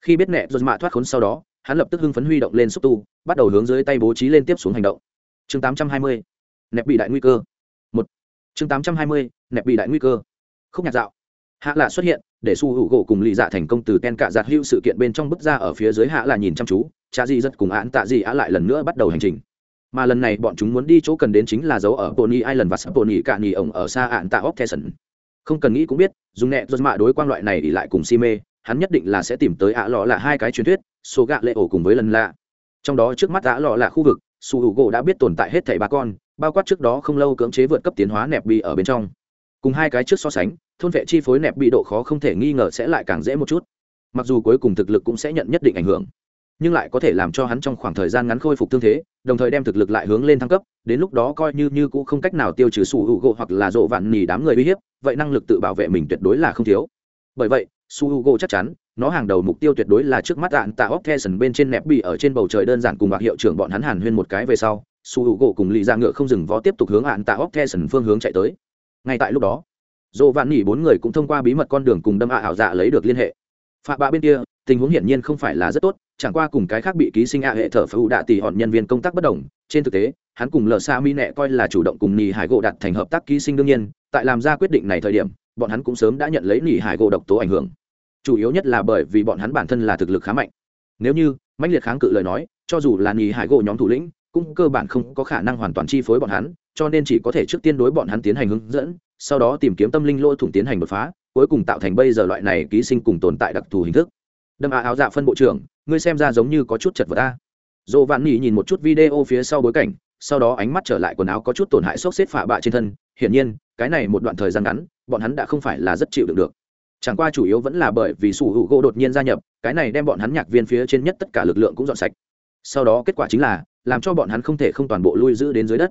Khi biết nẹ dốt mạ thoát khốn sau đó, hắn lập tức hưng phấn huy động lên xúc tu, bắt đầu hướng dưới tay bố trí lên tiếp xuống hành động. Chương 820. nẹp bị đại nguy cơ. Một. Chương 820. nẹp bị đại nguy cơ. Khúc nhạc dạo. Hạ lạ xuất hiện để su hữu gỗ cùng lì dạ thành công từ ten cạ giặt hữu sự kiện bên trong bức ra ở phía dưới hạ là nhìn chăm chú, cha di rất cùng án tạ di á lại lần nữa bắt đầu hành trình. Mà lần này bọn chúng muốn đi chỗ cần đến chính là dấu ở pony island và pony cạn nhì ổng ở xa án tạ óc theson không cần nghĩ cũng biết, dùng nẹ dốt mạ đối quan loại này thì lại cùng si mê hắn nhất định là sẽ tìm tới ạ lọ là hai cái truyền thuyết, số gạ lệ ổ cùng với lần lạ. Trong đó trước mắt ạ lọ là khu vực, su hữu gỗ đã biết tồn tại hết thảy ba con, bao quát trước đó không lâu cưỡng chế vượt cấp tiến hóa nẹp bị ở bên trong cùng hai cái trước so sánh, thôn vệ chi phối nẹp bị độ khó không thể nghi ngờ sẽ lại càng dễ một chút. Mặc dù cuối cùng thực lực cũng sẽ nhận nhất định ảnh hưởng, nhưng lại có thể làm cho hắn trong khoảng thời gian ngắn khôi phục tương thế, đồng thời đem thực lực lại hướng lên thăng cấp, đến lúc đó coi như như cũng không cách nào tiêu trừ su hữu gỗ hoặc là rộ vạn nỉ đám người uy hiếp, vậy năng lực tự bảo vệ mình tuyệt đối là không thiếu. Bởi vậy, su hữu gỗ chắc chắn, nó hàng đầu mục tiêu tuyệt đối là trước mắt đạn tạ óc theson bên trên nẹp bị ở trên bầu trời đơn giản cùng bạc hiệu trưởng bọn hắn hàn huyên một cái về sau, su hữu gỗ cùng lì ra ngựa không dừng vó tiếp tục hướng hạn tạ óc theson phương hướng chạy tới ngay tại lúc đó dồ vạn nỉ bốn người cũng thông qua bí mật con đường cùng đâm ạ ảo dạ lấy được liên hệ. Phạ bạ bên kia, tình huống hiển nhiên không phải là rất tốt, chẳng qua cùng cái khác bị ký sinh ạ hệ thở phẫu đạ tỷ hòn nhân viên công tác bất đồng, trên thực tế, hắn cùng lờ xa mi nẹ coi là chủ động cùng nỉ hải gỗ đặt thành hợp tác ký sinh đương nhiên, tại làm ra quyết định này thời điểm, bọn hắn cũng sớm đã nhận lấy nỉ hải gỗ độc tố ảnh hưởng. Chủ yếu nhất là bởi vì bọn hắn bản thân là thực lực khá mạnh. Nếu như, mãnh liệt kháng cự lời nói, cho dù là nỉ hải gỗ nhóm thủ lĩnh cũng cơ bản không có khả năng hoàn toàn chi phối bọn hắn, cho nên chỉ có thể trước tiên đối bọn hắn tiến hành hướng dẫn, sau đó tìm kiếm tâm linh lỗ thủng tiến hành đột phá, cuối cùng tạo thành bây giờ loại này ký sinh cùng tồn tại đặc thù hình thức. Đâm á áo dạ phân bộ trưởng, ngươi xem ra giống như có chút chật vật ta dồ vạn nỉ nhìn một chút video phía sau bối cảnh, sau đó ánh mắt trở lại quần áo có chút tổn hại xốc xếp phả bạ trên thân. Hiển nhiên, cái này một đoạn thời gian ngắn, bọn hắn đã không phải là rất chịu đựng được. Chẳng qua chủ yếu vẫn là bởi vì sủ hữu gỗ đột nhiên gia nhập, cái này đem bọn hắn nhạc viên phía trên nhất tất cả lực lượng cũng dọn sạch. Sau đó kết quả chính là làm cho bọn hắn không thể không toàn bộ lui giữ đến dưới đất.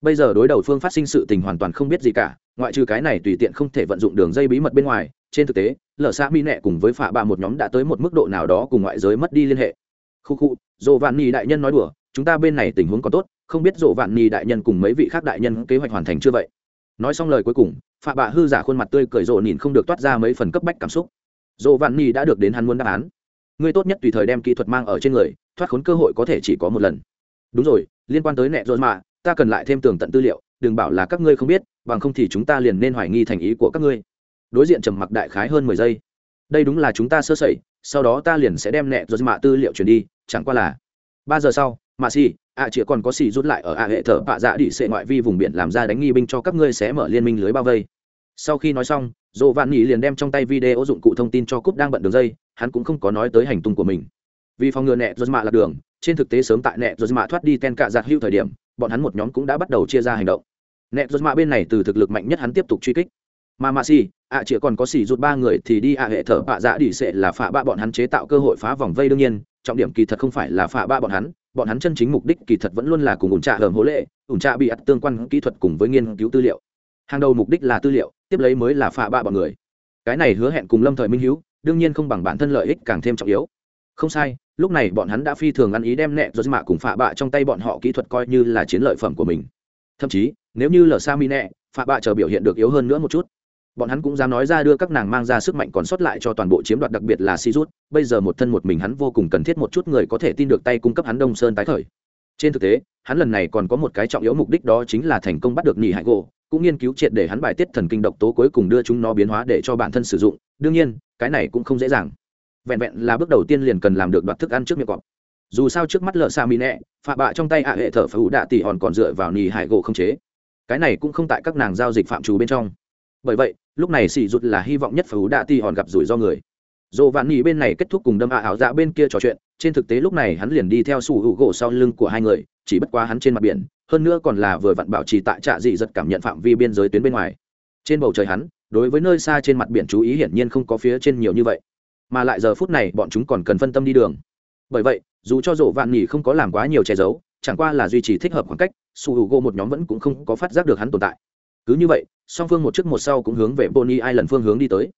Bây giờ đối đầu phương phát sinh sự tình hoàn toàn không biết gì cả, ngoại trừ cái này tùy tiện không thể vận dụng đường dây bí mật bên ngoài, trên thực tế, lở xã mi nẹ cùng với phạ bạ một nhóm đã tới một mức độ nào đó cùng ngoại giới mất đi liên hệ. Khu khu dồ vạn ni đại nhân nói đùa, chúng ta bên này tình huống còn tốt, không biết dồ vạn ni đại nhân cùng mấy vị khác đại nhân kế hoạch hoàn thành chưa vậy? Nói xong lời cuối cùng, phạ bạ hư giả khuôn mặt tươi cười rộ nhìn không được toát ra mấy phần cấp bách cảm xúc. Dồ vạn ni đã được đến hắn muốn đáp án. Ngươi tốt nhất tùy thời đem kỹ thuật mang ở trên người, thoát khốn cơ hội có thể chỉ có một lần đúng rồi liên quan tới nẹ rồi mạ, ta cần lại thêm tường tận tư liệu đừng bảo là các ngươi không biết bằng không thì chúng ta liền nên hoài nghi thành ý của các ngươi. Đối diện trầm mặc đại khái hơn mười giây. Đây đúng là chúng ta sơ sẩy sau đó ta liền sẽ đem nẹ rồi mạ tư liệu chuyển đi chẳng qua là ba giờ sau mà xì ạ chĩa còn có xì rút lại ở ạ hệ thờ bạ dạ đi xệ ngoại vi vùng biển làm ra đánh nghi binh cho các ngươi sẽ mở liên minh lưới bao vây. Sau khi nói xong dồ vạn nhị liền đem trong tay video dụng cụ thông tin cho cúp đang bận đường dây hắn cũng không có nói tới hành tung của mình. Vì phòng ngừa nẹ rồi mạ lạc đường trên thực tế sớm tại nẹ rồi mạ thoát đi ten cạ giặt hưu thời điểm, bọn hắn một nhóm cũng đã bắt đầu chia ra hành động. Nẹ rồi mạ bên này từ thực lực mạnh nhất hắn tiếp tục truy kích. Mà mạ xì, ạ chỉ còn có xì rút ba người thì đi ạ hệ thở bạ dạ đi sẽ là phạ ba bọn hắn chế tạo cơ hội phá vòng vây đương nhiên, trọng điểm kỳ thật không phải là phạ ba bọn hắn bọn hắn chân chính mục đích kỳ thật vẫn luôn là cùng ủn trạ hởm hố lệ, ủn trạ bị ắt tương quan kỹ thuật cùng với nghiên cứu tư liệu. Hàng đầu mục đích là tư liệu, tiếp lấy mới là phạ ba bọn người. Cái này hứa hẹn cùng lâm thời minh hữu đương nhiên không bằng bản thân lợi ích càng thêm trọng yếu. Không sai lúc này bọn hắn đã phi thường ăn ý đem nẹ do mạ cùng phạ bạ trong tay bọn họ kỹ thuật coi như là chiến lợi phẩm của mình. Thậm chí, nếu như lờ sa mi nẹ, phạ bạ chờ biểu hiện được yếu hơn nữa một chút. Bọn hắn cũng dám nói ra đưa các nàng mang ra sức mạnh còn sót lại cho toàn bộ chiếm đoạt đặc biệt là si rút bây giờ một thân một mình hắn vô cùng cần thiết một chút người có thể tin được tay cung cấp hắn đông sơn tái khởi. Trên thực tế, hắn lần này còn có một cái trọng yếu mục đích đó chính là thành công bắt được nhị hại gỗ, cũng nghiên cứu triệt để hắn bài tiết thần kinh độc tố cuối cùng đưa chúng nó biến hóa để cho bản thân sử dụng. Đương nhiên, cái này cũng không dễ dàng vẹn vẹn là bước đầu tiên liền cần làm được đoạt thức ăn trước miệng cọp. Dù sao trước mắt lợ xa mỹ nẹ phạ bạ trong tay ạ hệ thở phải ủ đạ tỉ hòn còn dựa vào nì hải gỗ không chế. Cái này cũng không tại các nàng giao dịch phạm trù bên trong. Bởi vậy, lúc này xì rụt là hy vọng nhất phải ủ đạ tỉ hòn gặp rủi do người. Dồ vạn nỉ bên này kết thúc cùng đâm ạ ảo dạ bên kia trò chuyện, trên thực tế lúc này hắn liền đi theo sủ hữu gỗ sau lưng của hai người, chỉ bất quá hắn trên mặt biển, hơn nữa còn là vừa vặn bảo trì tại trạ dị giật cảm nhận phạm vi biên giới tuyến bên ngoài. Trên bầu trời hắn, đối với nơi xa trên mặt biển chú ý hiển nhiên không có phía trên nhiều như vậy mà lại giờ phút này bọn chúng còn cần phân tâm đi đường. Bởi vậy, dù cho rộ vạn nhì không có làm quá nhiều che giấu, chẳng qua là duy trì thích hợp khoảng cách, su h u gỗ một nhóm vẫn cũng không có phát giác được hắn tồn tại. Cứ như vậy, song phương một trước một sau cũng hướng về bony ai lần phương hướng đi tới.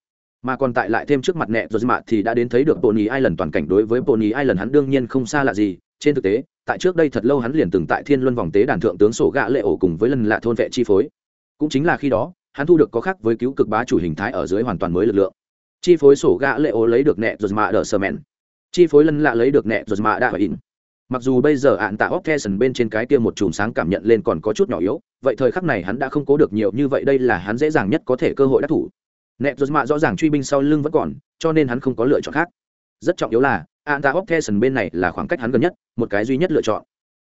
Mà còn tại lại thêm trước mặt nẹ rồi mạ thì đã đến thấy được bony ai lần toàn cảnh đối với bony ai lần hắn đương nhiên không xa lạ gì. Trên thực tế, tại trước đây thật lâu hắn liền từng tại thiên luân vòng tế đàn thượng tướng sổ gạ lệ ổ cùng với lần lạ thôn vệ chi phối. Cũng chính là khi đó, hắn thu được có khác với cứu cực bá chủ hình thái ở dưới hoàn toàn mới lực lượng chi phối sổ gã lệ ổ lấy được nẹ rồi mạ đỡ sờ mèn chi phối lần lạ lấy được nẹ rồi mạ đạ in. Mặc dù bây giờ ạn tạ óc theson bên trên cái kia một chùm sáng cảm nhận lên còn có chút nhỏ yếu, vậy thời khắc này hắn đã không cố được nhiều như vậy đây là hắn dễ dàng nhất có thể cơ hội đắc thủ. Nẹ rồi mạ rõ ràng truy binh sau lưng vẫn còn, cho nên hắn không có lựa chọn khác. Rất trọng yếu là, ạn tạ óc theson bên này là khoảng cách hắn gần nhất, một cái duy nhất lựa chọn.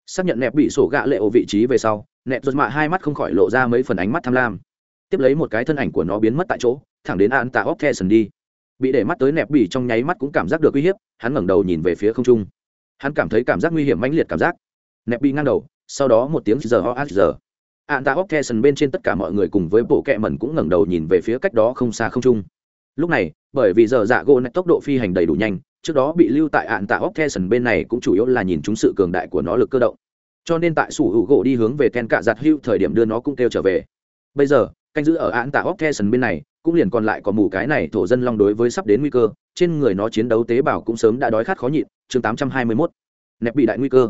Xác nhận nẹp bị sổ gạ lệ ổ vị trí về sau nẹp rồi mạ hai mắt không khỏi lộ ra mấy phần ánh mắt tham lam. Tiếp lấy một cái thân ảnh của nó biến mất tại chỗ, thẳng đến ạn tạ óc đi bị để mắt tới nẹp bỉ trong nháy mắt cũng cảm giác được uy hiếp, hắn ngẩng đầu nhìn về phía không trung. Hắn cảm thấy cảm giác nguy hiểm mãnh liệt cảm giác. Nẹp bị ngang đầu, sau đó một tiếng giờ ho giờ. Ạn tạ óc bên trên tất cả mọi người cùng với bộ kẹ mẩn cũng ngẩng đầu nhìn về phía cách đó không xa không trung. Lúc này, bởi vì giờ dạ gỗ nạch tốc độ phi hành đầy đủ nhanh, trước đó bị lưu tại ạn tạ óc bên này cũng chủ yếu là nhìn chúng sự cường đại của nó lực cơ động. Cho nên tại sủ hữu gỗ đi hướng về ken cạ giặt hưu thời điểm đưa nó cũng kêu trở về. Bây giờ canh giữ ở án tạ óc theson bên này cũng liền còn lại có mù cái này thổ dân long đối với sắp đến nguy cơ trên người nó chiến đấu tế bào cũng sớm đã đói khát khó nhịn chương 821. nẹp bị đại nguy cơ.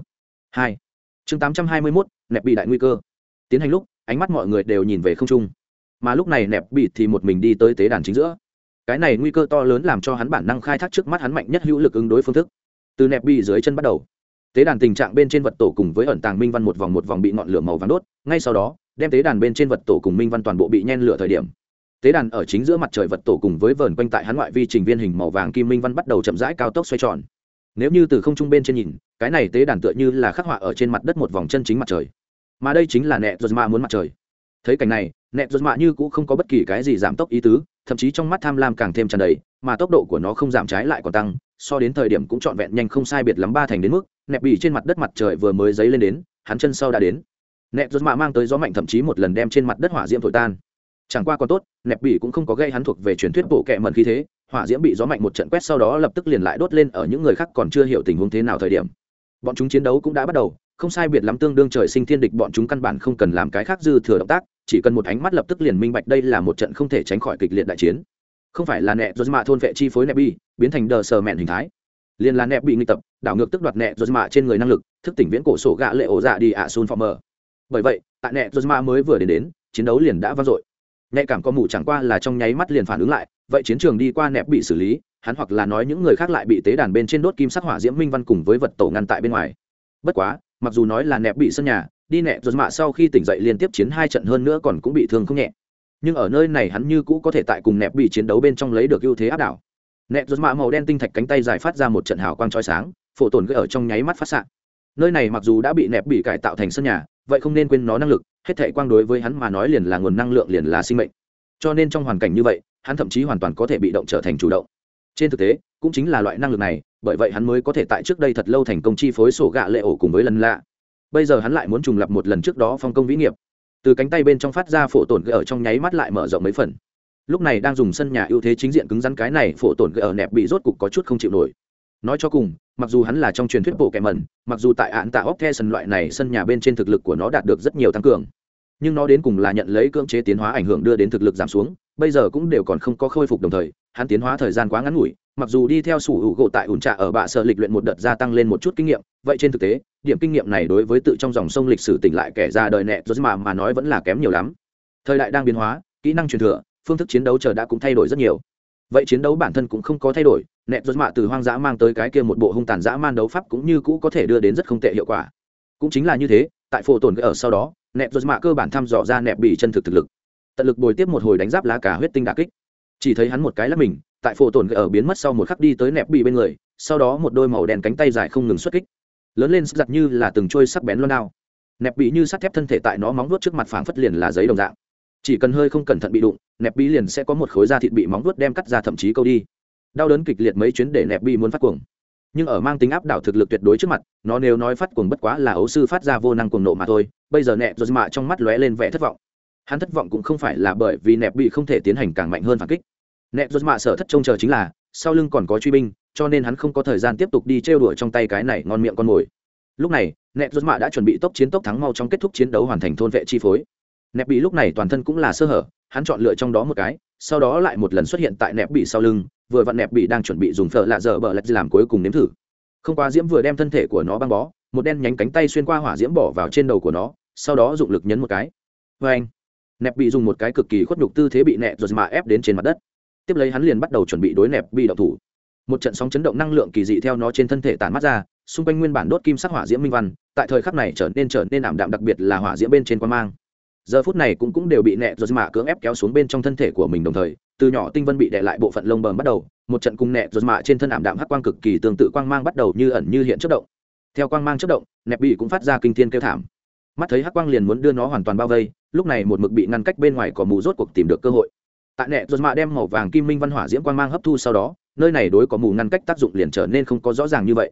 Hai chương 821, nẹp bị đại nguy cơ. Tiến hành lúc ánh mắt mọi người đều nhìn về không trung. Mà lúc này nẹp bị thì một mình đi tới tế đàn chính giữa. Cái này nguy cơ to lớn làm cho hắn bản năng khai thác trước mắt hắn mạnh nhất hữu lực ứng đối phương thức. Từ nẹp bị dưới chân bắt đầu tế đàn tình trạng bên trên vật tổ cùng với ẩn tàng minh văn một vòng một vòng bị ngọn lửa màu vàng đốt ngay sau đó đem tế đàn bên trên vật tổ cùng minh văn toàn bộ bị nhen lửa thời điểm. Tế đàn ở chính giữa mặt trời vật tổ cùng với vờn quanh tại hắn ngoại vi trình viên hình màu vàng kim minh văn bắt đầu chậm rãi cao tốc xoay tròn. Nếu như từ không trung bên trên nhìn, cái này tế đàn tựa như là khắc họa ở trên mặt đất một vòng chân chính mặt trời. Mà đây chính là nẹ giật mạ muốn mặt trời. Thấy cảnh này nẹ giật mạ như cũng không có bất kỳ cái gì giảm tốc ý tứ, thậm chí trong mắt tham lam càng thêm tràn đầy, mà tốc độ của nó không giảm trái lại còn tăng, so đến thời điểm cũng trọn vẹn nhanh không sai biệt lắm ba thành đến mức nẹp bị trên mặt đất mặt trời vừa mới dấy lên đến, hắn chân sau đã đến nẹp rốt mạ mang tới gió mạnh thậm chí một lần đem trên mặt đất hỏa diễm thổi tan. Chẳng qua còn tốt nẹp bỉ cũng không có gây hắn thuộc về truyền thuyết bộ kệ mẩn khí thế, hỏa diễm bị gió mạnh một trận quét sau đó lập tức liền lại đốt lên ở những người khác còn chưa hiểu tình huống thế nào thời điểm. Bọn chúng chiến đấu cũng đã bắt đầu, không sai biệt lắm tương đương trời sinh thiên địch bọn chúng căn bản không cần làm cái khác dư thừa động tác, chỉ cần một ánh mắt lập tức liền minh bạch đây là một trận không thể tránh khỏi kịch liệt đại chiến. Không phải là nẹp rốt mạ thôn vệ chi phối nẹp bi biến thành đờ sờ mẹn hình thái. Liền là nẹp bị nghịch tập, đảo ngược tức đoạt nẹp rốt mạ trên người năng lực, thức tỉnh viễn cổ sổ gạ lệ ổ dạ đi ạ sun phò mờ bởi vậy, tại nẹ dốt mới vừa đến đến, chiến đấu liền đã vang dội. Nhạy cảm có mù chẳng qua là trong nháy mắt liền phản ứng lại, vậy chiến trường đi qua nẹp bị xử lý, hắn hoặc là nói những người khác lại bị tế đàn bên trên đốt kim sắc hỏa diễm minh văn cùng với vật tổ ngăn tại bên ngoài. Bất quá, mặc dù nói là nẹp bị sân nhà, đi nẹp rồi mạ sau khi tỉnh dậy liên tiếp chiến hai trận hơn nữa còn cũng bị thương không nhẹ. Nhưng ở nơi này hắn như cũ có thể tại cùng nẹp bị chiến đấu bên trong lấy được ưu thế áp đảo. Nẹp rồi mạ màu đen tinh thạch cánh tay dài phát ra một trận hào quang trói sáng, phổ tổn gây ở trong nháy mắt phát xạ. Nơi này mặc dù đã bị nẹp bị cải tạo thành sân nhà vậy không nên quên nó năng lực, hết thệ quang đối với hắn mà nói liền là nguồn năng lượng liền là sinh mệnh. Cho nên trong hoàn cảnh như vậy, hắn thậm chí hoàn toàn có thể bị động trở thành chủ động. Trên thực tế, cũng chính là loại năng lực này, bởi vậy hắn mới có thể tại trước đây thật lâu thành công chi phối sổ gạ lệ ổ cùng với lần lạ. Bây giờ hắn lại muốn trùng lập một lần trước đó phong công vĩ nghiệp. Từ cánh tay bên trong phát ra phổ tổn gỡ ở trong nháy mắt lại mở rộng mấy phần. Lúc này đang dùng sân nhà ưu thế chính diện cứng rắn cái này, phổ tổn gỡ ở nẹp bị rốt cục có chút không chịu nổi. Nói cho cùng mặc dù hắn là trong truyền thuyết bộ kẻ mẩn, mặc dù tại án tạ óc the sân loại này sân nhà bên trên thực lực của nó đạt được rất nhiều tăng cường, nhưng nó đến cùng là nhận lấy cưỡng chế tiến hóa ảnh hưởng đưa đến thực lực giảm xuống, bây giờ cũng đều còn không có khôi phục đồng thời, hắn tiến hóa thời gian quá ngắn ngủi, mặc dù đi theo sủ hữu gỗ tại ủn trạ ở bạ sợ lịch luyện một đợt gia tăng lên một chút kinh nghiệm, vậy trên thực tế, điểm kinh nghiệm này đối với tự trong dòng sông lịch sử tỉnh lại kẻ ra đời nẹ rồi mà mà nói vẫn là kém nhiều lắm. Thời đại đang biến hóa, kỹ năng truyền thừa, phương thức chiến đấu chờ đã cũng thay đổi rất nhiều vậy chiến đấu bản thân cũng không có thay đổi, nẹt rút mạ từ hoang dã mang tới cái kia một bộ hung tàn dã man đấu pháp cũng như cũ có thể đưa đến rất không tệ hiệu quả. Cũng chính là như thế, tại phổ tổn ở sau đó nẹp rút mạ cơ bản thăm dò ra nẹp bị chân thực thực lực. Tận lực bồi tiếp một hồi đánh giáp lá cả huyết tinh đà kích. Chỉ thấy hắn một cái là mình, tại phổ tổn ở biến mất sau một khắc đi tới nẹp bị bên người, sau đó một đôi màu đen cánh tay dài không ngừng xuất kích. Lớn lên giặt như là từng trôi sắc bén loan đao. Nẹp bị như sắt thép thân thể tại nó móng vuốt trước mặt phảng phất liền là giấy đồng dạng chỉ cần hơi không cẩn thận bị đụng, nẹp bi liền sẽ có một khối da thịt bị móng vuốt đem cắt ra thậm chí câu đi. Đau đớn kịch liệt mấy chuyến để nẹp bi muốn phát cuồng. Nhưng ở mang tính áp đảo thực lực tuyệt đối trước mặt, nó nếu nói phát cuồng bất quá là ấu sư phát ra vô năng cuồng nộ mà thôi, bây giờ nẹp rồi mạ trong mắt lóe lên vẻ thất vọng. Hắn thất vọng cũng không phải là bởi vì nẹp bị không thể tiến hành càng mạnh hơn phản kích. Nẹp rồi mạ sở thất trông chờ chính là, sau lưng còn có truy binh, cho nên hắn không có thời gian tiếp tục đi trêu đuổi trong tay cái này ngon miệng con mồi. Lúc này, nẹp rút mạ đã chuẩn bị tốc chiến tốc thắng mau trong kết thúc chiến đấu hoàn thành thôn vệ chi phối nẹp bị lúc này toàn thân cũng là sơ hở, hắn chọn lựa trong đó một cái, sau đó lại một lần xuất hiện tại nẹp bị sau lưng, vừa vặn nẹp bị đang chuẩn bị dùng phở lạ dở bờ lạch làm cuối cùng nếm thử. Không qua diễm vừa đem thân thể của nó băng bó, một đen nhánh cánh tay xuyên qua hỏa diễm bỏ vào trên đầu của nó, sau đó dụng lực nhấn một cái. Vê anh, nẹp bị dùng một cái cực kỳ khuất nhục tư thế bị nẹp rồi mà ép đến trên mặt đất. Tiếp lấy hắn liền bắt đầu chuẩn bị đối nẹp bị đậu thủ. Một trận sóng chấn động năng lượng kỳ dị theo nó trên thân thể tàn mắt ra, xung quanh nguyên bản đốt kim sắc hỏa diễm minh văn, tại thời khắc này trở nên trở nên ảm đạm đặc biệt là hỏa diễm bên trên quan mang giờ phút này cũng cũng đều bị nẹ rồi mạ cưỡng ép kéo xuống bên trong thân thể của mình đồng thời, từ nhỏ tinh vân bị đè lại bộ phận lông bờm bắt đầu, một trận cùng nẹ rồi mạ trên thân ảm đạm hắc quang cực kỳ tương tự quang mang bắt đầu như ẩn như hiện chất động. Theo quang mang chất động nẹp bị cũng phát ra kinh thiên kêu thảm. Mắt thấy hắc quang liền muốn đưa nó hoàn toàn bao vây, lúc này một mực bị ngăn cách bên ngoài có mù rốt cuộc tìm được cơ hội. Tại nẹ rồi mạ đem màu vàng kim minh văn hỏa diễm quang mang hấp thu sau đó, nơi này đối có mù ngăn cách tác dụng liền trở nên không có rõ ràng như vậy.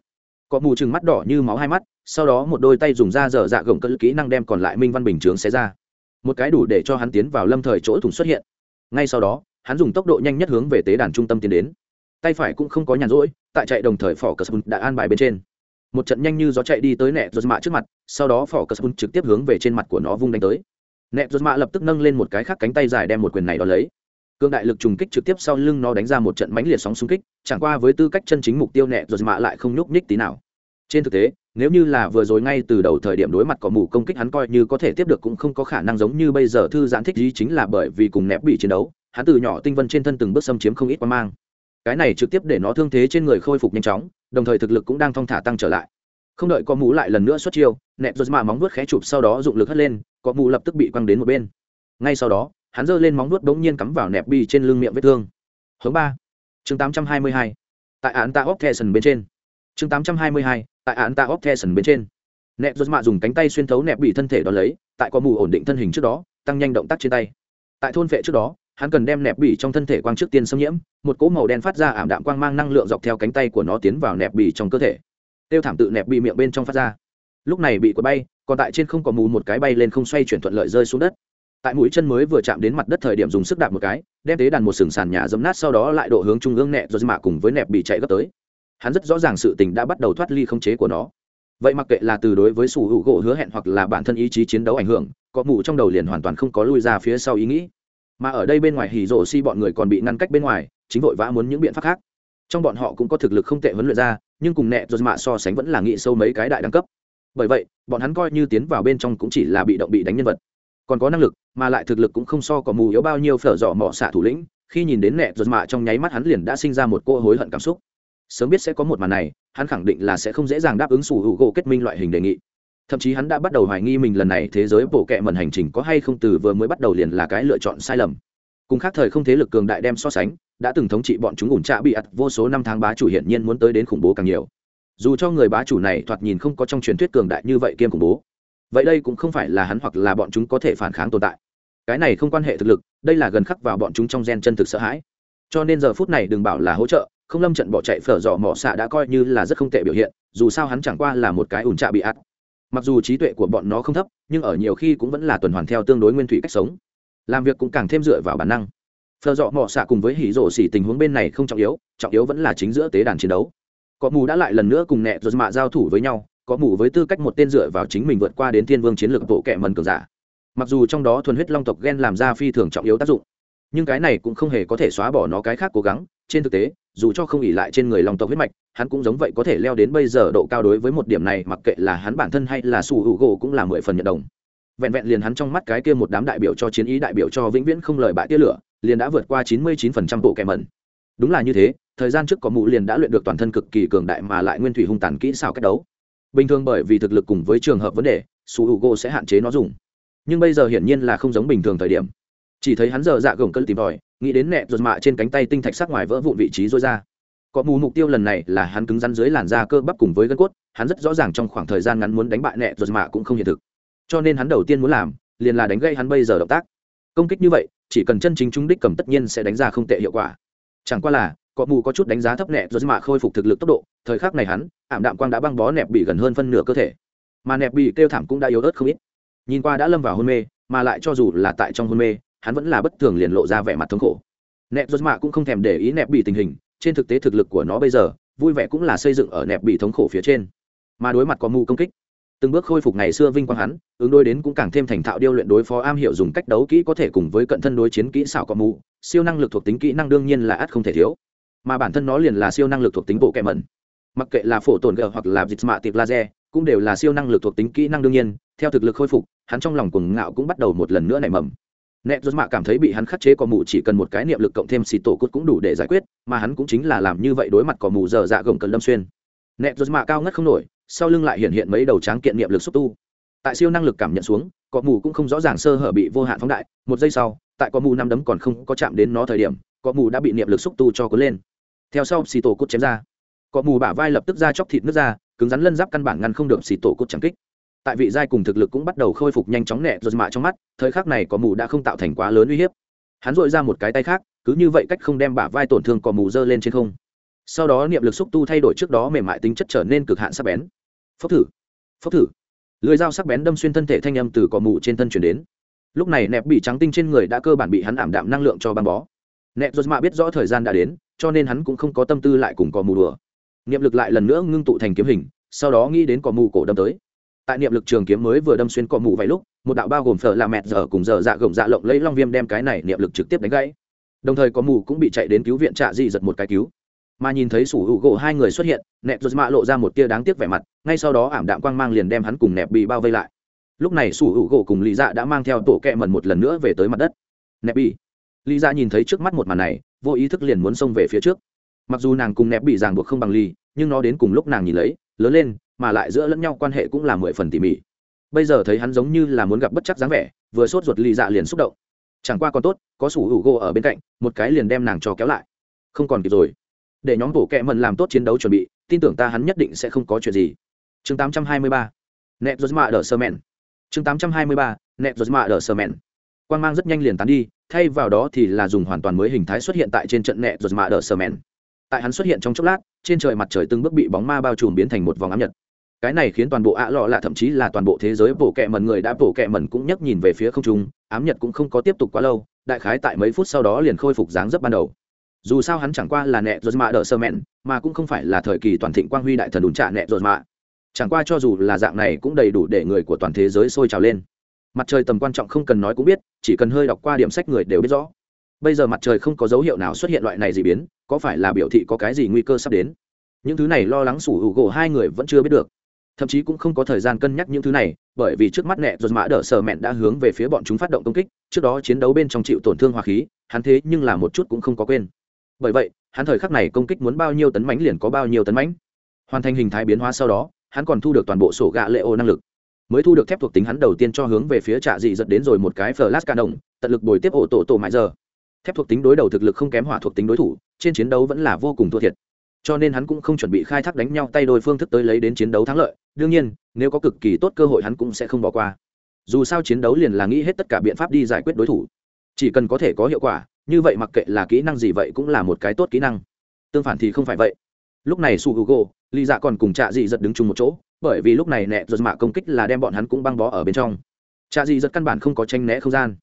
Có mù chừng mắt đỏ như máu hai mắt, sau đó một đôi tay dùng da dở dạ gồng cỡ kỹ năng đem còn lại minh văn bình chướng xé ra một cái đủ để cho hắn tiến vào lâm thời chỗ thủng xuất hiện. Ngay sau đó, hắn dùng tốc độ nhanh nhất hướng về tế đàn trung tâm tiến đến. Tay phải cũng không có nhàn rỗi, tại chạy đồng thời phỏ cờ sập đã an bài bên trên. Một trận nhanh như gió chạy đi tới nẹ giọt mạ trước mặt, sau đó phỏ cờ sập trực tiếp hướng về trên mặt của nó vung đánh tới. Nẹ giọt mạ lập tức nâng lên một cái khác cánh tay dài đem một quyền này đ ó lấy. Cương đại lực trùng kích trực tiếp sau lưng nó đánh ra một trận mãnh liệt sóng xung kích, chẳng qua với tư cách chân chính mục tiêu nẹ rồi mạ lại không nhúc nhích tí nào. Trên thực tế nếu như là vừa rồi ngay từ đầu thời điểm đối mặt có mù công kích hắn coi như có thể tiếp được cũng không có khả năng giống như bây giờ thư giãn thích gì chính là bởi vì cùng nẹp bị chiến đấu, hắn từ nhỏ tinh vân trên thân từng bước xâm chiếm không ít quan mang. Cái này trực tiếp để nó thương thế trên người khôi phục nhanh chóng, đồng thời thực lực cũng đang thong thả tăng trở lại. Không đợi có mù lại lần nữa xuất chiêu, nẹp rồi mà móng vuốt khẽ chụp sau đó dụng lực hất lên, có mù lập tức bị quăng đến một bên. Ngay sau đó, hắn giơ lên móng vuốt bỗng nhiên cắm vào nẹp bi trên lưng miệng vết thương. Hướng ba. Chương 822. tại án ta óc bên trên. Chương 822 tại án ta óc theson bên trên. Nẹp rút mạ dùng cánh tay xuyên thấu nẹp bị thân thể đón lấy, tại có mù ổn định thân hình trước đó, tăng nhanh động tác trên tay. Tại thôn vệ trước đó, hắn cần đem nẹp bị trong thân thể quang trước tiên xâm nhiễm, một cỗ màu đen phát ra ảm đạm quang mang năng lượng dọc theo cánh tay của nó tiến vào nẹp bị trong cơ thể. Tiêu thảm tự nẹp bị miệng bên trong phát ra. Lúc này bị của bay, còn tại trên không có mù một cái bay lên không xoay chuyển thuận lợi rơi xuống đất. Tại mũi chân mới vừa chạm đến mặt đất thời điểm dùng sức đạp một cái, đem tế đàn một sừng sàn nhà dấm nát sau đó lại độ hướng trung ương nẹp rồi mạ cùng với nẹp bị chạy gấp tới hắn rất rõ ràng sự tình đã bắt đầu thoát ly không chế của nó. Vậy mặc kệ là từ đối với sủ hữu gỗ hứa hẹn hoặc là bản thân ý chí chiến đấu ảnh hưởng, có mù trong đầu liền hoàn toàn không có lui ra phía sau ý nghĩ. Mà ở đây bên ngoài hỉ rổ si bọn người còn bị ngăn cách bên ngoài, chính vội vã muốn những biện pháp khác. Trong bọn họ cũng có thực lực không tệ huấn luyện ra, nhưng cùng nẹ rồi mạ so sánh vẫn là nghĩ sâu mấy cái đại đẳng cấp. Bởi vậy, bọn hắn coi như tiến vào bên trong cũng chỉ là bị động bị đánh nhân vật. Còn có năng lực, mà lại thực lực cũng không so có mù yếu bao nhiêu phở dọ mỏ xạ thủ lĩnh, khi nhìn đến nẹ dột mạ trong nháy mắt hắn liền đã sinh ra một cô hối hận cảm xúc sớm biết sẽ có một màn này, hắn khẳng định là sẽ không dễ dàng đáp ứng sủ hữu gỗ kết minh loại hình đề nghị. Thậm chí hắn đã bắt đầu hoài nghi mình lần này thế giới bổ kẹ mẩn hành trình có hay không từ vừa mới bắt đầu liền là cái lựa chọn sai lầm. Cùng khác thời không thế lực cường đại đem so sánh, đã từng thống trị bọn chúng ủn trạ bị ặt vô số năm tháng bá chủ hiển nhiên muốn tới đến khủng bố càng nhiều. Dù cho người bá chủ này thoạt nhìn không có trong truyền thuyết cường đại như vậy kiêm khủng bố, vậy đây cũng không phải là hắn hoặc là bọn chúng có thể phản kháng tồn tại. Cái này không quan hệ thực lực, đây là gần khắc vào bọn chúng trong gen chân thực sợ hãi. Cho nên giờ phút này đừng bảo là hỗ trợ không lâm trận bỏ chạy phở dò mỏ xạ đã coi như là rất không tệ biểu hiện, dù sao hắn chẳng qua là một cái ủn trạ bị ắt. Mặc dù trí tuệ của bọn nó không thấp, nhưng ở nhiều khi cũng vẫn là tuần hoàn theo tương đối nguyên thủy cách sống. Làm việc cũng càng thêm dựa vào bản năng. Phở dọ mỏ xạ cùng với hỉ rổ xỉ tình huống bên này không trọng yếu trọng yếu vẫn là chính giữa tế đàn chiến đấu. Có mù đã lại lần nữa cùng nẹ rồi mạ giao thủ với nhau, có mù với tư cách một tên dựa vào chính mình vượt qua đến thiên vương chiến lược bộ kệ mần cường giả. Mặc dù trong đó thuần huyết long tộc ghen làm ra phi thường trọng yếu tác dụng nhưng cái này cũng không hề có thể xóa bỏ nó cái khác cố gắng. Trên thực tế, dù cho không ỉ lại trên người long tộc huyết mạch, hắn cũng giống vậy có thể leo đến bây giờ độ cao đối với một điểm này, mặc kệ là hắn bản thân hay là su hữu gỗ cũng là mười phần nhận đồng. Vẹn vẹn liền hắn trong mắt cái kia một đám đại biểu cho chiến ý đại biểu cho vĩnh viễn không lời bại tia lửa, liền đã vượt qua chín mươi chín phần trăm bộ kẻ mẩn. Đúng là như thế, thời gian trước có mụ liền đã luyện được toàn thân cực kỳ cường đại mà lại nguyên thủy hung tàn kỹ sao cách đấu. Bình thường bởi vì thực lực cùng với trường hợp vấn đề, su hữu u sẽ hạn chế nó dùng. Nhưng bây giờ hiển nhiên là không giống bình thường thời điểm chỉ thấy hắn giờ dạ gồng cân tìm tòi, nghĩ đến nẹ ruột mạ trên cánh tay tinh thạch sắc ngoài vỡ vụn vị trí rối ra. Có mù mục tiêu lần này là hắn cứng rắn dưới làn da cơ bắp cùng với gân cốt, hắn rất rõ ràng trong khoảng thời gian ngắn muốn đánh bại nẹ ruột mạ cũng không hiện thực. Cho nên hắn đầu tiên muốn làm, liền là đánh gây hắn bây giờ động tác. Công kích như vậy, chỉ cần chân chính chúng đích cầm tất nhiên sẽ đánh ra không tệ hiệu quả. Chẳng qua là, có mù có chút đánh giá thấp nẹ rồi mạ khôi phục thực lực tốc độ, thời khắc này hắn, ảm đạm quang đã băng bó nẹp bị gần hơn phân nửa cơ thể. Mà nẹp bị kêu thảm cũng đã yếu ớt không ít. Nhìn qua đã lâm vào hôn mê, mà lại cho dù là tại trong hôn mê hắn vẫn là bất thường liền lộ ra vẻ mặt thống khổ. Nẹp rốt mạ cũng không thèm để ý nẹp bị tình hình, trên thực tế thực lực của nó bây giờ, vui vẻ cũng là xây dựng ở nẹp bị thống khổ phía trên. Mà đối mặt có mù công kích, từng bước khôi phục ngày xưa vinh quang hắn, ứng đối đến cũng càng thêm thành thạo điêu luyện đối phó am hiểu dùng cách đấu kỹ có thể cùng với cận thân đối chiến kỹ xảo có mù, siêu năng lực thuộc tính kỹ năng đương nhiên là ắt không thể thiếu. Mà bản thân nó liền là siêu năng lực thuộc tính bộ kẹ mẩn. Mặc kệ là phổ tổn gờ hoặc là dịch mạ tiệp laser, cũng đều là siêu năng lực thuộc tính kỹ năng đương nhiên, theo thực lực khôi phục, hắn trong lòng cuồng ngạo cũng bắt đầu một lần nữa nảy mầm. Nẹt rốt mạ cảm thấy bị hắn khắc chế có mù chỉ cần một cái niệm lực cộng thêm xì tổ cốt cũng đủ để giải quyết, mà hắn cũng chính là làm như vậy đối mặt có mù dở dạ gồng cần lâm xuyên. Nẹt rốt mạ cao ngất không nổi, sau lưng lại hiện hiện mấy đầu tráng kiện niệm lực xúc tu. Tại siêu năng lực cảm nhận xuống có mù cũng không rõ ràng sơ hở bị vô hạn phóng đại, một giây sau, tại có mù năm đấm còn không có chạm đến nó thời điểm có mù đã bị niệm lực xúc tu cho cuốn lên. Theo sau, xì tổ cốt chém ra. Có mù bả vai lập tức ra chóc thịt nước ra, cứng rắn lân giáp căn bản ngăn không được xì tổ cốt chẳng kích tại vị giai cùng thực lực cũng bắt đầu khôi phục nhanh chóng nẹ rồi mạ trong mắt, thời khắc này có mù đã không tạo thành quá lớn uy hiếp. Hắn dội ra một cái tay khác, cứ như vậy cách không đem bả vai tổn thương có mù dơ lên trên không. Sau đó niệm lực xúc tu thay đổi trước đó mềm mại tính chất trở nên cực hạn sắc bén. Phốc thử phốc thử. Lưới dao sắc bén đâm xuyên thân thể thanh âm từ cỏ mù trên thân chuyển đến. Lúc này nẹp bị trắng tinh trên người đã cơ bản bị hắn ảm đạm năng lượng cho băng bó. Nẹp rồi mạ biết rõ thời gian đã đến, cho nên hắn cũng không có tâm tư lại cùng cỏ mù đùa. Niệm lực lại lần nữa ngưng tụ thành kiếm hình, sau đó nghĩ đến cỏ mù cổ đâm tới tại niệm lực trường kiếm mới vừa đâm xuyên cọ mù vài lúc, một đạo bao gồm phở là mẹt giờ cùng giờ dạ gồng dạ lộng lấy long viêm đem cái này niệm lực trực tiếp đánh gãy. Đồng thời có mù cũng bị chạy đến cứu viện trạ di giật một cái cứu. Mà nhìn thấy sủ hữu gỗ hai người xuất hiện nẹp giật mạ lộ ra một tia đáng tiếc vẻ mặt, ngay sau đó ảm đạm quang mang liền đem hắn cùng nẹp bị bao vây lại. Lúc này sủ hữu gỗ cùng lý dạ đã mang theo tổ kẹ mần một lần nữa về tới mặt đất. Nẹp bị. Lý dạ nhìn thấy trước mắt một màn này, vô ý thức liền muốn xông về phía trước. Mặc dù nàng cùng nẹp bị ràng buộc không bằng ly nhưng nó đến cùng lúc nàng nhìn lấy, lớn lên mà lại giữa lẫn nhau quan hệ cũng là mười phần tỉ mỉ. Bây giờ thấy hắn giống như là muốn gặp bất chắc dáng vẻ, vừa sốt ruột lì dạ liền xúc động. Chẳng qua còn tốt, có sủ hữu gỗ ở bên cạnh, một cái liền đem nàng cho kéo lại. Không còn kịp rồi. Để nhóm bộ kẹ mần làm tốt chiến đấu chuẩn bị, tin tưởng ta hắn nhất định sẽ không có chuyện gì. Chương 823 nẹp rốt mạ đỡ sơ mẹn. Chương 823 nẹp rốt mạ đỡ sơ mẹn. Quang mang rất nhanh liền tán đi, thay vào đó thì là dùng hoàn toàn mới hình thái xuất hiện tại trên trận nẹp rốt mạ đỡ sơ mẹn. Tại hắn xuất hiện trong chốc lát, trên trời mặt trời từng bước bị bóng ma bao trùm biến thành một vòng ám nhật cái này khiến toàn bộ ạ lọ lạ thậm chí là toàn bộ thế giới bổ kẹ mần người đã bổ kẹ mần cũng nhấc nhìn về phía không trung, ám nhật cũng không có tiếp tục quá lâu, đại khái tại mấy phút sau đó liền khôi phục dáng dấp ban đầu. Dù sao hắn chẳng qua là nẹ dột mạ đỡ sơ mẹn, mà cũng không phải là thời kỳ toàn thịnh quang huy đại thần đùn trả nẹ dột mạ. Chẳng qua cho dù là dạng này cũng đầy đủ để người của toàn thế giới sôi trào lên. Mặt trời tầm quan trọng không cần nói cũng biết, chỉ cần hơi đọc qua điểm sách người đều biết rõ. Bây giờ mặt trời không có dấu hiệu nào xuất hiện loại này gì biến, có phải là biểu thị có cái gì nguy cơ sắp đến? Những thứ này lo lắng sủ hữu gỗ hai người vẫn chưa biết được thậm chí cũng không có thời gian cân nhắc những thứ này, bởi vì trước mắt nẹ dột mã đỡ sở mẹn đã hướng về phía bọn chúng phát động công kích, trước đó chiến đấu bên trong chịu tổn thương hòa khí, hắn thế nhưng là một chút cũng không có quên. Bởi vậy, hắn thời khắc này công kích muốn bao nhiêu tấn mánh liền có bao nhiêu tấn mánh hoàn thành hình thái biến hóa sau đó, hắn còn thu được toàn bộ sổ gạ lệ ô năng lực. Mới thu được thép thuộc tính hắn đầu tiên cho hướng về phía trạ dị giật đến rồi một cái flash ca đồng, tận lực bồi tiếp ổ tổ tổ mãi giờ. Thép thuộc tính đối đầu thực lực không kém hỏa thuộc tính đối thủ, trên chiến đấu vẫn là vô cùng thua thiệt cho nên hắn cũng không chuẩn bị khai thác đánh nhau tay đôi phương thức tới lấy đến chiến đấu thắng lợi. Đương nhiên, nếu có cực kỳ tốt cơ hội hắn cũng sẽ không bỏ qua. Dù sao chiến đấu liền là nghĩ hết tất cả biện pháp đi giải quyết đối thủ. Chỉ cần có thể có hiệu quả, như vậy mặc kệ là kỹ năng gì vậy cũng là một cái tốt kỹ năng. Tương phản thì không phải vậy. Lúc này su google lì dạ còn cùng trạ dị giật đứng chung một chỗ, bởi vì lúc này nẹ giật mạ công kích là đem bọn hắn cũng băng bó ở bên trong. Trạ dị giật căn bản không có tranh né không gian.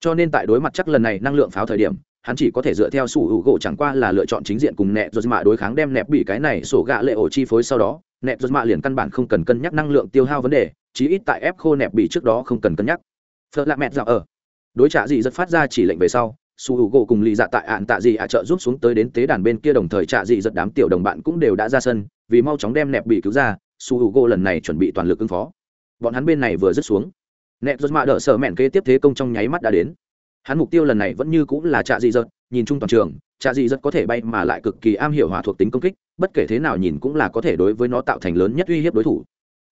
Cho nên tại đối mặt chắc lần này năng lượng pháo thời điểm hắn chỉ có thể dựa theo sủ hữu gỗ chẳng qua là lựa chọn chính diện cùng nẹ giật mạ đối kháng đem nẹp bị cái này sổ gạ lệ ổ chi phối sau đó nẹp giật mạ liền căn bản không cần cân nhắc năng lượng tiêu hao vấn đề, chí ít tại ép khô nẹp bị trước đó không cần cân nhắc. Phật lạ mẹt dạo ở. Đối trả dị giật phát ra chỉ lệnh về sau su hữu gỗ cùng lì dạ tại ạn tạ dị ạ trợ rút xuống tới đến tế đàn bên kia đồng thời trả dị giật đám tiểu đồng bạn cũng đều đã ra sân, vì mau chóng đem nẹp bị cứu ra su hữu gỗ lần này chuẩn bị toàn lực ứng phó. Bọn hắn bên này vừa dứt xuống. Nẹp giật mạ đỡ sợ mẹn kế tiếp thế công trong nháy mắt đã đến hắn mục tiêu lần này vẫn như cũng là trạ dị Dật. nhìn chung toàn trường, trạ dị Dật có thể bay mà lại cực kỳ am hiểu hỏa thuộc tính công kích, bất kể thế nào nhìn cũng là có thể đối với nó tạo thành lớn nhất uy hiếp đối thủ.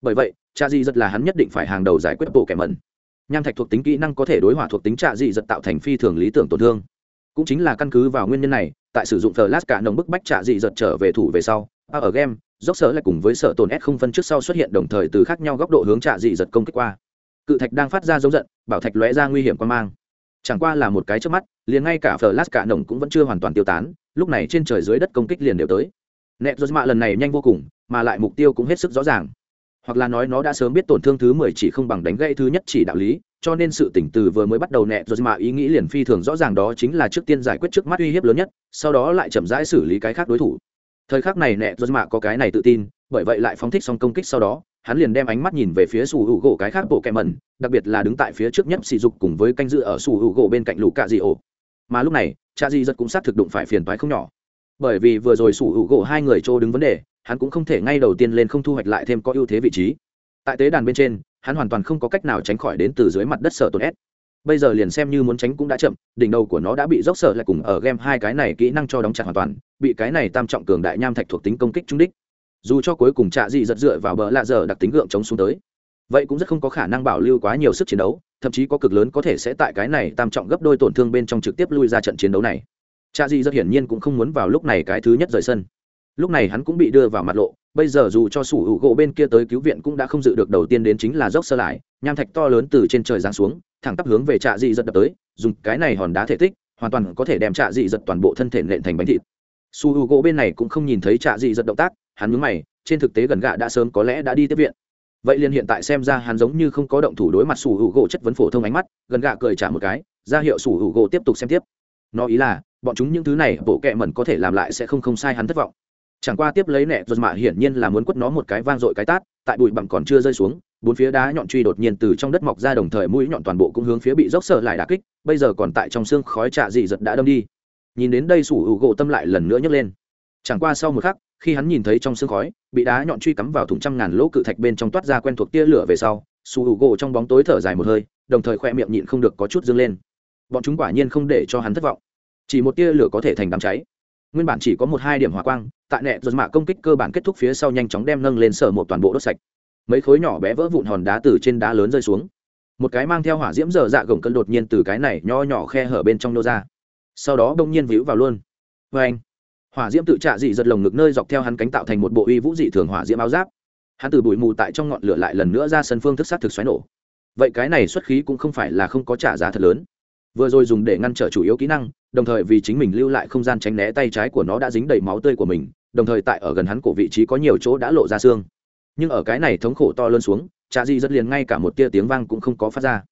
Bởi vậy, trạ dị Dật là hắn nhất định phải hàng đầu giải quyết bộ kẻ mẩn. Nham thạch thuộc tính kỹ năng có thể đối hỏa thuộc tính trạ dị Dật tạo thành phi thường lý tưởng tổn thương. Cũng chính là căn cứ vào nguyên nhân này, tại sử dụng flash cả nồng bức bách trạ dị Dật trở về thủ về sau ở game dốc sở lại cùng với sở tồn s không phân trước sau xuất hiện đồng thời từ khác nhau góc độ hướng trạ dị Dật công kích qua. Cự thạch đang phát ra dấu giận, bảo thạch lóe ra nguy hiểm quan mang chẳng qua là một cái trước mắt, liền ngay cả flash cả nồng cũng vẫn chưa hoàn toàn tiêu tán, lúc này trên trời dưới đất công kích liền đều tới. Nẹt giật mạ lần này nhanh vô cùng, mà lại mục tiêu cũng hết sức rõ ràng. Hoặc là nói nó đã sớm biết tổn thương thứ mười chỉ không bằng đánh gãy thứ nhất chỉ đạo lý, cho nên sự tỉnh từ vừa mới bắt đầu nẹt rồi mạ ý nghĩ liền phi thường rõ ràng đó chính là trước tiên giải quyết trước mắt uy hiếp lớn nhất, sau đó lại chậm rãi xử lý cái khác đối thủ. Thời khắc này nẹt rồi mạ có cái này tự tin, bởi vậy lại phóng thích xong công kích sau đó hắn liền đem ánh mắt nhìn về phía sủ hữu gỗ cái khác bộ kẹ mẩn, đặc biệt là đứng tại phía trước nhất sỉ dục cùng với canh dự ở sủ hữu gỗ bên cạnh lũ cạ dị ổ. Mà lúc này cha di rất cũng xác thực đụng phải phiền toái không nhỏ. Bởi vì vừa rồi sủ hữu gỗ hai người trô đứng vấn đề, hắn cũng không thể ngay đầu tiên lên không thu hoạch lại thêm có ưu thế vị trí. Tại tế đàn bên trên, hắn hoàn toàn không có cách nào tránh khỏi đến từ dưới mặt đất sở tổn s bây giờ liền xem như muốn tránh cũng đã chậm, đỉnh đầu của nó đã bị dốc sở lại cùng ở game hai cái này kỹ năng cho đóng chặt hoàn toàn, bị cái này tam trọng cường đại nham thạch thuộc tính công kích trung đích dù cho cuối cùng trạ dị giật dựa vào bờ lạ giờ đặc tính gượng chống xuống tới, vậy cũng rất không có khả năng bảo lưu quá nhiều sức chiến đấu, thậm chí có cực lớn có thể sẽ tại cái này tam trọng gấp đôi tổn thương bên trong trực tiếp lui ra trận chiến đấu này. Trạ dị rất hiển nhiên cũng không muốn vào lúc này cái thứ nhất rời sân. Lúc này hắn cũng bị đưa vào mặt lộ, bây giờ dù cho sủ hữu gỗ bên kia tới cứu viện cũng đã không dự được đầu tiên đến chính là dốc sơ lại, nham thạch to lớn từ trên trời giáng xuống, thẳng tắp hướng về trạ dị giật đập tới, dùng cái này hòn đá thể tích, hoàn toàn có thể đem trạ dị giật toàn bộ thân thể nện thành bánh thịt. Su hữu gỗ bên này cũng không nhìn thấy trạ dị giật động tác hắn nhướng mày, trên thực tế gần gạ đã sớm có lẽ đã đi tiếp viện. Vậy liền hiện tại xem ra hắn giống như không có động thủ đối mặt sủ hữu gỗ chất vấn phổ thông ánh mắt, gần gạ cười trả một cái, ra hiệu sủ hữu gỗ tiếp tục xem tiếp. Nó ý là, bọn chúng những thứ này, bộ kệ mẩn có thể làm lại sẽ không không sai hắn thất vọng. Chẳng qua tiếp lấy nẹ giật mạ hiển nhiên là muốn quất nó một cái vang dội cái tát, tại bụi bặm còn chưa rơi xuống, bốn phía đá nhọn truy đột nhiên từ trong đất mọc ra đồng thời mũi nhọn toàn bộ cũng hướng phía bị dốc sợ lại đà kích, bây giờ còn tại trong xương khói trạ dị giật đã đâm đi. Nhìn đến đây sủ hữu gỗ tâm lại lần nữa nhấc lên. Chẳng qua sau một khắc khi hắn nhìn thấy trong xương khói, bị đá nhọn truy cắm vào thùng trăm ngàn lỗ cự thạch bên trong toát ra quen thuộc tia lửa về sau, su hữu gỗ trong bóng tối thở dài một hơi, đồng thời khoe miệng nhịn không được có chút dâng lên. Bọn chúng quả nhiên không để cho hắn thất vọng. Chỉ một tia lửa có thể thành đám cháy. Nguyên bản chỉ có một hai điểm hỏa quang, tại nẹ dột mạ công kích cơ bản kết thúc phía sau nhanh chóng đem nâng lên sở một toàn bộ đốt sạch. Mấy khối nhỏ bé vỡ vụn hòn đá từ trên đá lớn rơi xuống. Một cái mang theo hỏa diễm dở dạ gồng cân đột nhiên từ cái này nho nhỏ khe hở bên trong nô ra. Sau đó đông nhiên víu vào luôn. Vê anh hỏa diễm tự trạ dị giật lồng ngực nơi dọc theo hắn cánh tạo thành một bộ uy vũ dị thường hỏa diễm áo giáp. Hắn từ bụi mù tại trong ngọn lửa lại lần nữa ra sân phương thức sát thực xoáy nổ. Vậy cái này xuất khí cũng không phải là không có trả giá thật lớn. Vừa rồi dùng để ngăn trở chủ yếu kỹ năng, đồng thời vì chính mình lưu lại không gian tránh né tay trái của nó đã dính đầy máu tươi của mình, đồng thời tại ở gần hắn cổ vị trí có nhiều chỗ đã lộ ra xương. Nhưng ở cái này thống khổ to lớn xuống trà di rất liền ngay cả một tia tiếng vang cũng không có phát ra.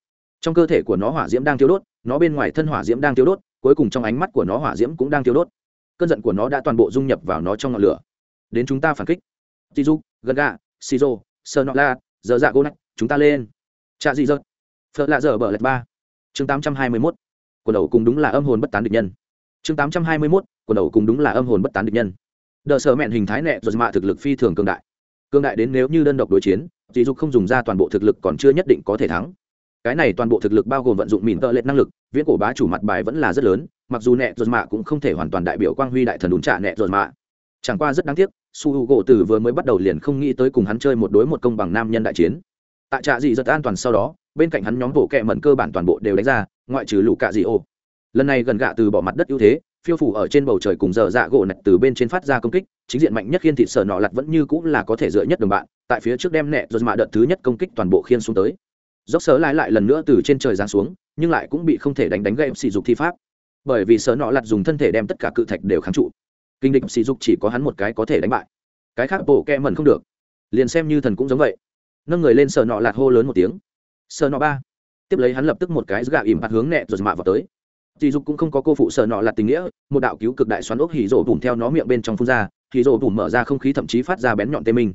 Trong cơ thể của nó hỏa diễm đang thiếu đốt, nó bên ngoài thân hỏa diễm đang thiếu đốt, cuối cùng trong ánh mắt của nó hỏa diễm cũng đang thiếu đốt cơn giận của nó đã toàn bộ dung nhập vào nó trong ngọn lửa. Đến chúng ta phản kích. Tizu gần gà shizu sơ nọ la giờ dạ gô nách chúng ta lên. Cha dị dợt. Phật lạ giờ bờ lệch ba. Chương tám trăm hai mươi mốt. Quần đầu cùng đúng là âm hồn bất tán địch nhân. Chương tám trăm hai mươi mốt. Quần đầu cùng đúng là âm hồn bất tán địch nhân. Đờ sở mẹn hình thái nẹ rồi mạ thực lực phi thường cường đại. Cường đại đến nếu như đơn độc đối chiến, dị dục không dùng ra toàn bộ thực lực còn chưa nhất định có thể thắng. Cái này toàn bộ thực lực bao gồm vận dụng mìn tợ lệ năng lực, viễn cổ bá chủ mặt bài vẫn là rất lớn mặc dù nẹ ruột mạ cũng không thể hoàn toàn đại biểu quang huy đại thần đúng trả nẹ ruột mạ. Chẳng qua rất đáng tiếc, su h u gỗ tử vừa mới bắt đầu liền không nghĩ tới cùng hắn chơi một đối một công bằng nam nhân đại chiến. Tại trạ dị rất an toàn sau đó, bên cạnh hắn nhóm bộ kẹ mẩn cơ bản toàn bộ đều đánh ra, ngoại trừ lũ cạ dị ô. Lần này gần gạ từ bỏ mặt đất ưu thế, phiêu phủ ở trên bầu trời cùng giờ dạ gỗ nạch từ bên trên phát ra công kích, chính diện mạnh nhất khiên thịt sở nọ lặt vẫn như cũng là có thể dựa nhất đồng bạn, tại phía trước đem nẹ rồi mạ đợt thứ nhất công kích toàn bộ khiên xuống tới. Dốc sớ lái lại lần nữa từ trên trời giáng xuống, nhưng lại cũng bị không thể đánh đánh gây sỉ dục thi pháp bởi vì sở nọ lặt dùng thân thể đem tất cả cự thạch đều kháng trụ. Kinh địch sỉ dục chỉ có hắn một cái có thể đánh bại. Cái khác bộ kẹ mẩn không được. Liền xem như thần cũng giống vậy. Nâng người lên sở nọ lạt hô lớn một tiếng. Sở nọ ba. Tiếp lấy hắn lập tức một cái gạ ìm hạt hướng nẹ rồi mạ vào tới. Sỉ dục cũng không có cô phụ sở nọ lạt tình nghĩa, một đạo cứu cực đại xoắn ốc hỉ rổ bùm theo nó miệng bên trong phun ra, hỉ rổ bùm mở ra không khí thậm chí phát ra bén nhọn tê minh.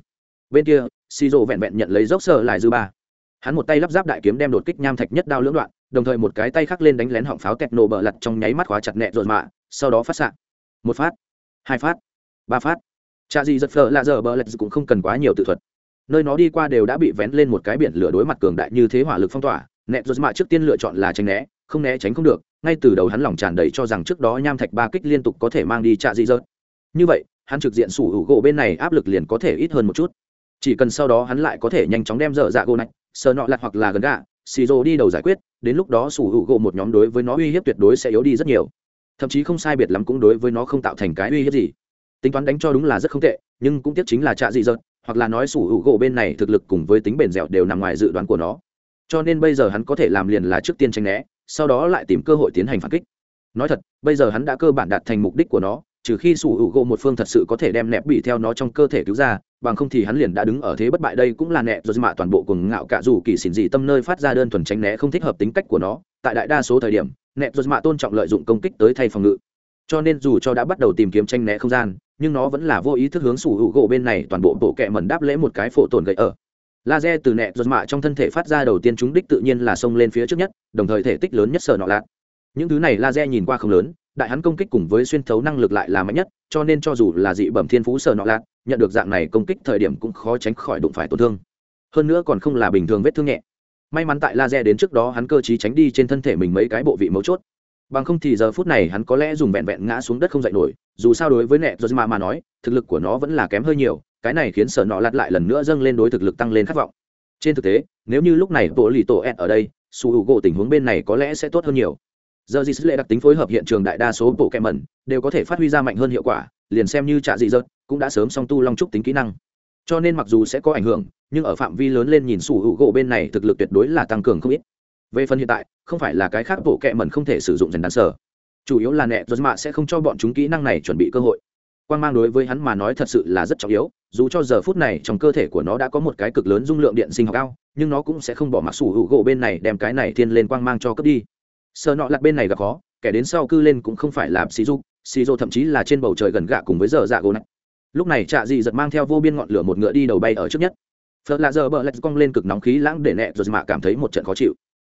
Bên kia, sỉ rổ vẹn vẹn nhận lấy dốc sở lại dư ba. Hắn một tay lắp ráp đại kiếm đem đột kích nham thạch nhất đao lưỡng đoạn đồng thời một cái tay khác lên đánh lén họng pháo tẹt nổ bờ lặt trong nháy mắt khóa chặt nẹ rồi mạ, sau đó phát xạ. Một phát, hai phát, ba phát. Cha gì giật phở là giờ bờ lặt cũng không cần quá nhiều tự thuật. Nơi nó đi qua đều đã bị vén lên một cái biển lửa đối mặt cường đại như thế hỏa lực phong tỏa nẹt rồi mạ trước tiên lựa chọn là tránh né, không né tránh không được, ngay từ đầu hắn lòng tràn đầy cho rằng trước đó nham thạch ba kích liên tục có thể mang đi cha dị dợt như vậy, hắn trực diện sủ hữu gỗ bên này áp lực liền có thể ít hơn một chút. Chỉ cần sau đó hắn lại có thể nhanh chóng đem dở dạ gỗ này, sờ nọ lặt hoặc là gần gạ xì rô đi đầu giải quyết, đến lúc đó sủ hữu gỗ một nhóm đối với nó uy hiếp tuyệt đối sẽ yếu đi rất nhiều. Thậm chí không sai biệt lắm cũng đối với nó không tạo thành cái uy hiếp gì. Tính toán đánh cho đúng là rất không tệ, nhưng cũng tiếc chính là trạ dị dợt hoặc là nói sủ hữu gỗ bên này thực lực cùng với tính bền dẻo đều nằm ngoài dự đoán của nó. Cho nên bây giờ hắn có thể làm liền là trước tiên tranh né, sau đó lại tìm cơ hội tiến hành phản kích. Nói thật, bây giờ hắn đã cơ bản đạt thành mục đích của nó trừ khi sủ hữu gỗ một phương thật sự có thể đem nẹp bị theo nó trong cơ thể cứu ra, bằng không thì hắn liền đã đứng ở thế bất bại đây cũng là nẹp rồi mạ toàn bộ cùng ngạo cả dù kỳ xỉn dị tâm nơi phát ra đơn thuần tránh né không thích hợp tính cách của nó. Tại đại đa số thời điểm, nẹp rồi mạ tôn trọng lợi dụng công kích tới thay phòng ngự. Cho nên dù cho đã bắt đầu tìm kiếm tranh né không gian, nhưng nó vẫn là vô ý thức hướng sủ hữu gỗ bên này toàn bộ bộ kẹ mẩn đáp lễ một cái phổ tổn gậy ở. Laser từ nẹp rồi mạ trong thân thể phát ra đầu tiên chúng đích tự nhiên là xông lên phía trước nhất, đồng thời thể tích lớn nhất sở nọ lạc. Những thứ này laser nhìn qua không lớn đại hắn công kích cùng với xuyên thấu năng lực lại là mạnh nhất, cho nên cho dù là dị bẩm thiên phú sở nọ lạc nhận được dạng này công kích thời điểm cũng khó tránh khỏi đụng phải tổn thương. Hơn nữa còn không là bình thường vết thương nhẹ. May mắn tại laser đến trước đó hắn cơ chí tránh đi trên thân thể mình mấy cái bộ vị mấu chốt. Bằng không thì giờ phút này hắn có lẽ dùng vẹn vẹn ngã xuống đất không dậy nổi, dù sao đối với nẹ rồi mà mà nói, thực lực của nó vẫn là kém hơi nhiều, cái này khiến sở nọ lặt lại lần nữa dâng lên đối thực lực tăng lên khát vọng. Trên thực tế, nếu như lúc này tổ lì tổ ed ở đây, su h u gỗ tình huống bên này có lẽ sẽ tốt hơn nhiều giờ dì lệ đặc tính phối hợp hiện trường đại đa số bộ kẹm mẩn đều có thể phát huy ra mạnh hơn hiệu quả, liền xem như trạ dị dợt cũng đã sớm song tu long trúc tính kỹ năng. Cho nên mặc dù sẽ có ảnh hưởng, nhưng ở phạm vi lớn lên nhìn sủ hữu gỗ bên này thực lực tuyệt đối là tăng cường không ít. Về phần hiện tại, không phải là cái khác bộ kẹ mẩn không thể sử dụng dần đàn sở. Chủ yếu là nẹ dốt mạ sẽ không cho bọn chúng kỹ năng này chuẩn bị cơ hội. Quan mang đối với hắn mà nói thật sự là rất trọng yếu, dù cho giờ phút này trong cơ thể của nó đã có một cái cực lớn dung lượng điện sinh học cao nhưng nó cũng sẽ không bỏ mặc sủ hữu gỗ bên này đem cái này thiên lên quang mang cho cấp đi sợ nọ lặt bên này gặp khó, kẻ đến sau cư lên cũng không phải là xì dục xì dô thậm chí là trên bầu trời gần gạ cùng với giờ dạ gỗ này. Lúc này trạ dị giật mang theo vô biên ngọn lửa một ngựa đi đầu bay ở trước nhất. Phật là giờ bờ lạch cong lên cực nóng khí lãng để nẹ rồi mạ cảm thấy một trận khó chịu.